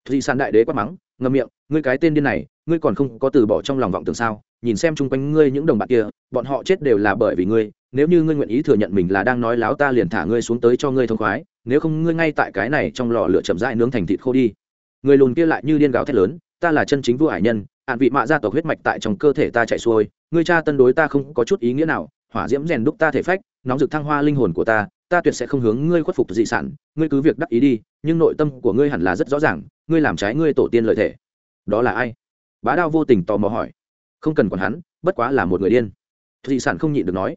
di sản đại đế quát mắng, ngậm miệng, ngươi cái tên điên này, ngươi còn không có từ bỏ trong lòng vọng tưởng sao? Nhìn xem chung quanh ngươi những đồng bạn kia, bọn họ chết đều là bởi vì ngươi nếu như ngươi nguyện ý thừa nhận mình là đang nói láo ta liền thả ngươi xuống tới cho ngươi thông khoái, nếu không ngươi ngay tại cái này trong lò lửa chậm rãi nướng thành thịt khô đi. Người lùn kia lại như điên gào thét lớn, ta là chân chính vua hải nhân, ạn vị mạ gia tộc huyết mạch tại trong cơ thể ta chạy xuôi, ngươi cha tân đối ta không có chút ý nghĩa nào, hỏa diễm rèn đúc ta thể phách, nóng rực thăng hoa linh hồn của ta ta tuyệt sẽ không hướng ngươi khuất phục dị sản, ngươi cứ việc đắc ý đi, nhưng nội tâm của ngươi hẳn là rất rõ ràng, ngươi làm trái ngươi tổ tiên lợi thể. Đó là ai? Bá đao vô tình tò mò hỏi. Không cần còn hắn, bất quá là một người điên. Dị sản không nhịn được nói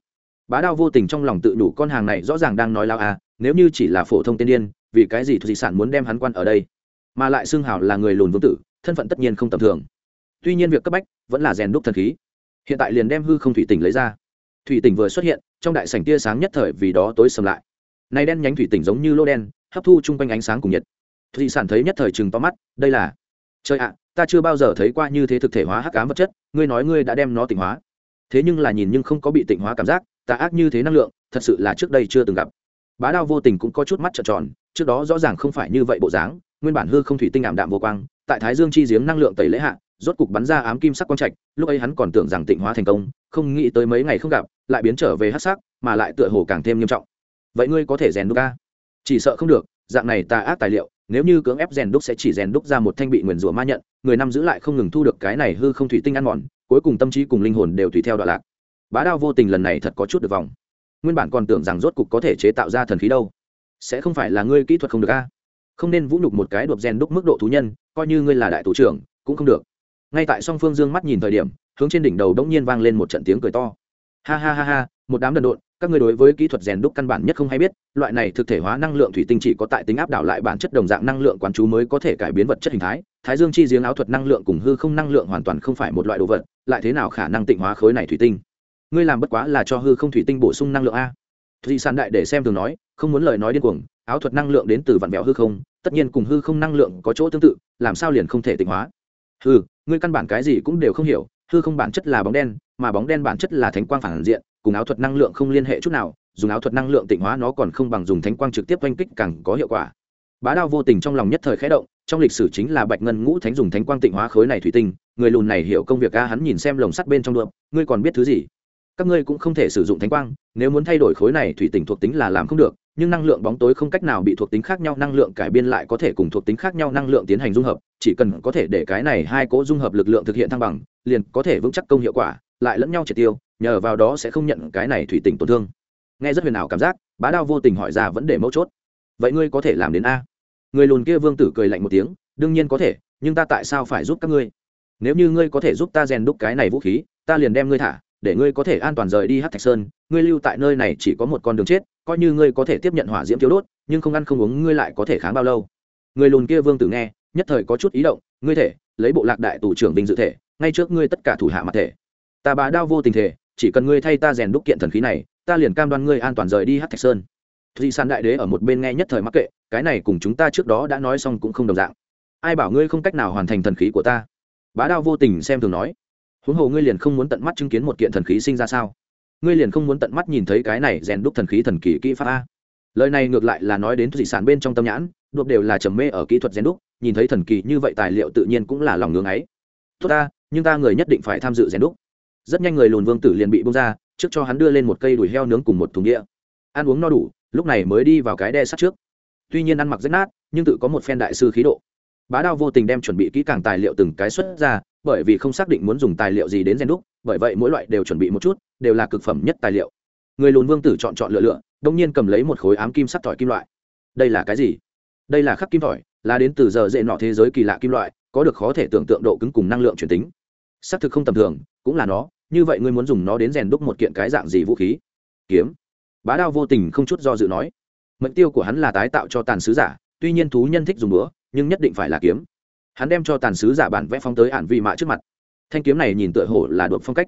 bá đao vô tình trong lòng tự đủ con hàng này rõ ràng đang nói lao à nếu như chỉ là phổ thông tiên điên, vì cái gì thủy sản muốn đem hắn quan ở đây? Mà lại xưng hào là người lùn vương tử, thân phận tất nhiên không tầm thường. Tuy nhiên việc cấp bách vẫn là rèn đúc thần khí. Hiện tại liền đem hư không thủy tỉnh lấy ra. Thủy tỉnh vừa xuất hiện, trong đại sảnh tia sáng nhất thời vì đó tối sầm lại. Nay đen nhánh thủy tỉnh giống như lô đen, hấp thu chung quanh ánh sáng cùng nhiệt. Thủy sản thấy nhất thời chừng to mắt, đây là trời ạ, ta chưa bao giờ thấy qua như thế thực thể hóa hắc ám vật chất, ngươi nói ngươi đã đem nó tỉnh hóa. Thế nhưng là nhìn nhưng không có bị tỉnh hóa cảm giác tà ác như thế năng lượng, thật sự là trước đây chưa từng gặp. Bá đao vô tình cũng có chút mắt trợn tròn, trước đó rõ ràng không phải như vậy bộ dáng, nguyên bản hư không thủy tinh ảm đạm vô quang, tại thái dương chi giếng năng lượng tẩy lễ hạ, rốt cục bắn ra ám kim sắc quang trạch, lúc ấy hắn còn tưởng rằng tịnh hóa thành công, không nghĩ tới mấy ngày không gặp, lại biến trở về hát sắc, mà lại tựa hồ càng thêm nghiêm trọng. Vậy ngươi có thể rèn đúc ca chỉ sợ không được, dạng này tà ác tài liệu, nếu như cưỡng ép rèn đúc sẽ chỉ rèn đúc ra một thanh bị nguyền rủa ma nhận, người nam giữ lại không ngừng thu được cái này hư không thủy tinh ăn mòn, cuối cùng tâm trí cùng linh hồn đều tùy theo đoạn lạc bá đao vô tình lần này thật có chút được vòng. Nguyên bản còn tưởng rằng rốt cục có thể chế tạo ra thần khí đâu. Sẽ không phải là ngươi kỹ thuật không được a? Không nên vũ nhục một cái đột gen đúc mức độ thú nhân, coi như ngươi là đại thủ trưởng, cũng không được. Ngay tại song phương dương mắt nhìn thời điểm, hướng trên đỉnh đầu đống nhiên vang lên một trận tiếng cười to. Ha ha ha ha, một đám đần độn, các ngươi đối với kỹ thuật rèn đúc căn bản nhất không hay biết, loại này thực thể hóa năng lượng thủy tinh chỉ có tại tính áp đảo lại bản chất đồng dạng năng lượng quán chú mới có thể cải biến vật chất hình thái. Thái dương chi giếng áo thuật năng lượng cùng hư không năng lượng hoàn toàn không phải một loại đồ vật, lại thế nào khả năng tịnh hóa khối này thủy tinh? Ngươi làm bất quá là cho hư không thủy tinh bổ sung năng lượng a. Thủy sản đại để xem thường nói, không muốn lời nói điên cuồng, áo thuật năng lượng đến từ vạn vẹo hư không, tất nhiên cùng hư không năng lượng có chỗ tương tự, làm sao liền không thể tịnh hóa? Hư ngươi căn bản cái gì cũng đều không hiểu, hư không bản chất là bóng đen, mà bóng đen bản chất là thánh quang phản diện, cùng áo thuật năng lượng không liên hệ chút nào, dùng áo thuật năng lượng tịnh hóa nó còn không bằng dùng thánh quang trực tiếp oanh kích càng có hiệu quả. Bá đao vô tình trong lòng nhất thời khẽ động, trong lịch sử chính là bạch ngân ngũ thánh dùng thánh quang tịnh hóa khối này thủy tinh, người lùn này hiểu công việc ca hắn nhìn xem lồng sắt bên trong đượm, ngươi còn biết thứ gì? Các ngươi cũng không thể sử dụng thánh quang, nếu muốn thay đổi khối này thủy tinh thuộc tính là làm không được, nhưng năng lượng bóng tối không cách nào bị thuộc tính khác nhau, năng lượng cải biên lại có thể cùng thuộc tính khác nhau năng lượng tiến hành dung hợp, chỉ cần có thể để cái này hai cố dung hợp lực lượng thực hiện thăng bằng, liền có thể vững chắc công hiệu quả, lại lẫn nhau triệt tiêu, nhờ vào đó sẽ không nhận cái này thủy tinh tổn thương. Nghe rất huyền ảo cảm giác, bá đao vô tình hỏi ra vấn đề mấu chốt. Vậy ngươi có thể làm đến a? Người lùn kia vương tử cười lạnh một tiếng, đương nhiên có thể, nhưng ta tại sao phải giúp các ngươi? Nếu như ngươi có thể giúp ta rèn đúc cái này vũ khí, ta liền đem ngươi thả để ngươi có thể an toàn rời đi hát thạch sơn, ngươi lưu tại nơi này chỉ có một con đường chết, coi như ngươi có thể tiếp nhận hỏa diễm thiếu đốt, nhưng không ăn không uống ngươi lại có thể kháng bao lâu. Người lùn kia vương tử nghe, nhất thời có chút ý động, ngươi thể, lấy bộ lạc đại tù trưởng vinh dự thể, ngay trước ngươi tất cả thủ hạ mặt thể. Ta bá đao vô tình thể, chỉ cần ngươi thay ta rèn đúc kiện thần khí này, ta liền cam đoan ngươi an toàn rời đi hát thạch sơn. Di sản đại đế ở một bên nghe nhất thời mắc kệ, cái này cùng chúng ta trước đó đã nói xong cũng không đồng dạng. Ai bảo ngươi không cách nào hoàn thành thần khí của ta? Bá đao vô tình xem thường nói huống hồ ngươi liền không muốn tận mắt chứng kiến một kiện thần khí sinh ra sao? Ngươi liền không muốn tận mắt nhìn thấy cái này rèn đúc thần khí thần kỳ kỹ pháp a? Lời này ngược lại là nói đến thủy sản bên trong tâm nhãn, đột đều là trầm mê ở kỹ thuật rèn đúc, nhìn thấy thần kỳ như vậy tài liệu tự nhiên cũng là lòng ngưỡng ấy. Tốt ta, nhưng ta người nhất định phải tham dự rèn đúc. Rất nhanh người lùn vương tử liền bị bung ra, trước cho hắn đưa lên một cây đùi heo nướng cùng một thùng đĩa. Ăn uống no đủ, lúc này mới đi vào cái đe sắt trước. Tuy nhiên ăn mặc rất nát, nhưng tự có một phen đại sư khí độ. Bá đao vô tình đem chuẩn bị kỹ càng tài liệu từng cái xuất ra bởi vì không xác định muốn dùng tài liệu gì đến gen đúc, bởi vậy mỗi loại đều chuẩn bị một chút, đều là cực phẩm nhất tài liệu. Người lùn vương tử chọn chọn lựa lựa, đông nhiên cầm lấy một khối ám kim sắt thỏi kim loại. Đây là cái gì? Đây là khắc kim thỏi, là đến từ giờ dễ nọ thế giới kỳ lạ kim loại, có được khó thể tưởng tượng độ cứng cùng năng lượng truyền tính. Xác thực không tầm thường, cũng là nó, như vậy ngươi muốn dùng nó đến rèn đúc một kiện cái dạng gì vũ khí? Kiếm. Bá đao vô tình không chút do dự nói. Mục tiêu của hắn là tái tạo cho tàn sứ giả, tuy nhiên thú nhân thích dùng búa, nhưng nhất định phải là kiếm hắn đem cho tàn sứ giả bản vẽ phong tới ản vị mạ trước mặt. Thanh kiếm này nhìn tựa hồ là đột phong cách.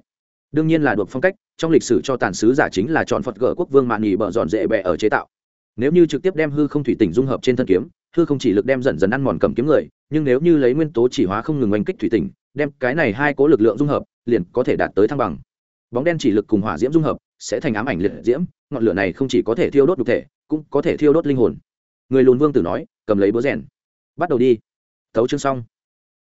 Đương nhiên là đột phong cách, trong lịch sử cho tàn sứ giả chính là chọn phật gỡ quốc vương mạn nghỉ bở dọn dễ bẹ ở chế tạo. Nếu như trực tiếp đem hư không thủy tỉnh dung hợp trên thân kiếm, hư không chỉ lực đem dần dần ăn mòn cầm kiếm người, nhưng nếu như lấy nguyên tố chỉ hóa không ngừng oanh kích thủy tỉnh, đem cái này hai cố lực lượng dung hợp, liền có thể đạt tới thăng bằng. Bóng đen chỉ lực cùng hỏa diễm dung hợp, sẽ thành ám ảnh liệt diễm, ngọn lửa này không chỉ có thể thiêu đốt đục thể, cũng có thể thiêu đốt linh hồn. Người lùn vương tử nói, cầm lấy búa rèn. Bắt đầu đi thấu chương xong.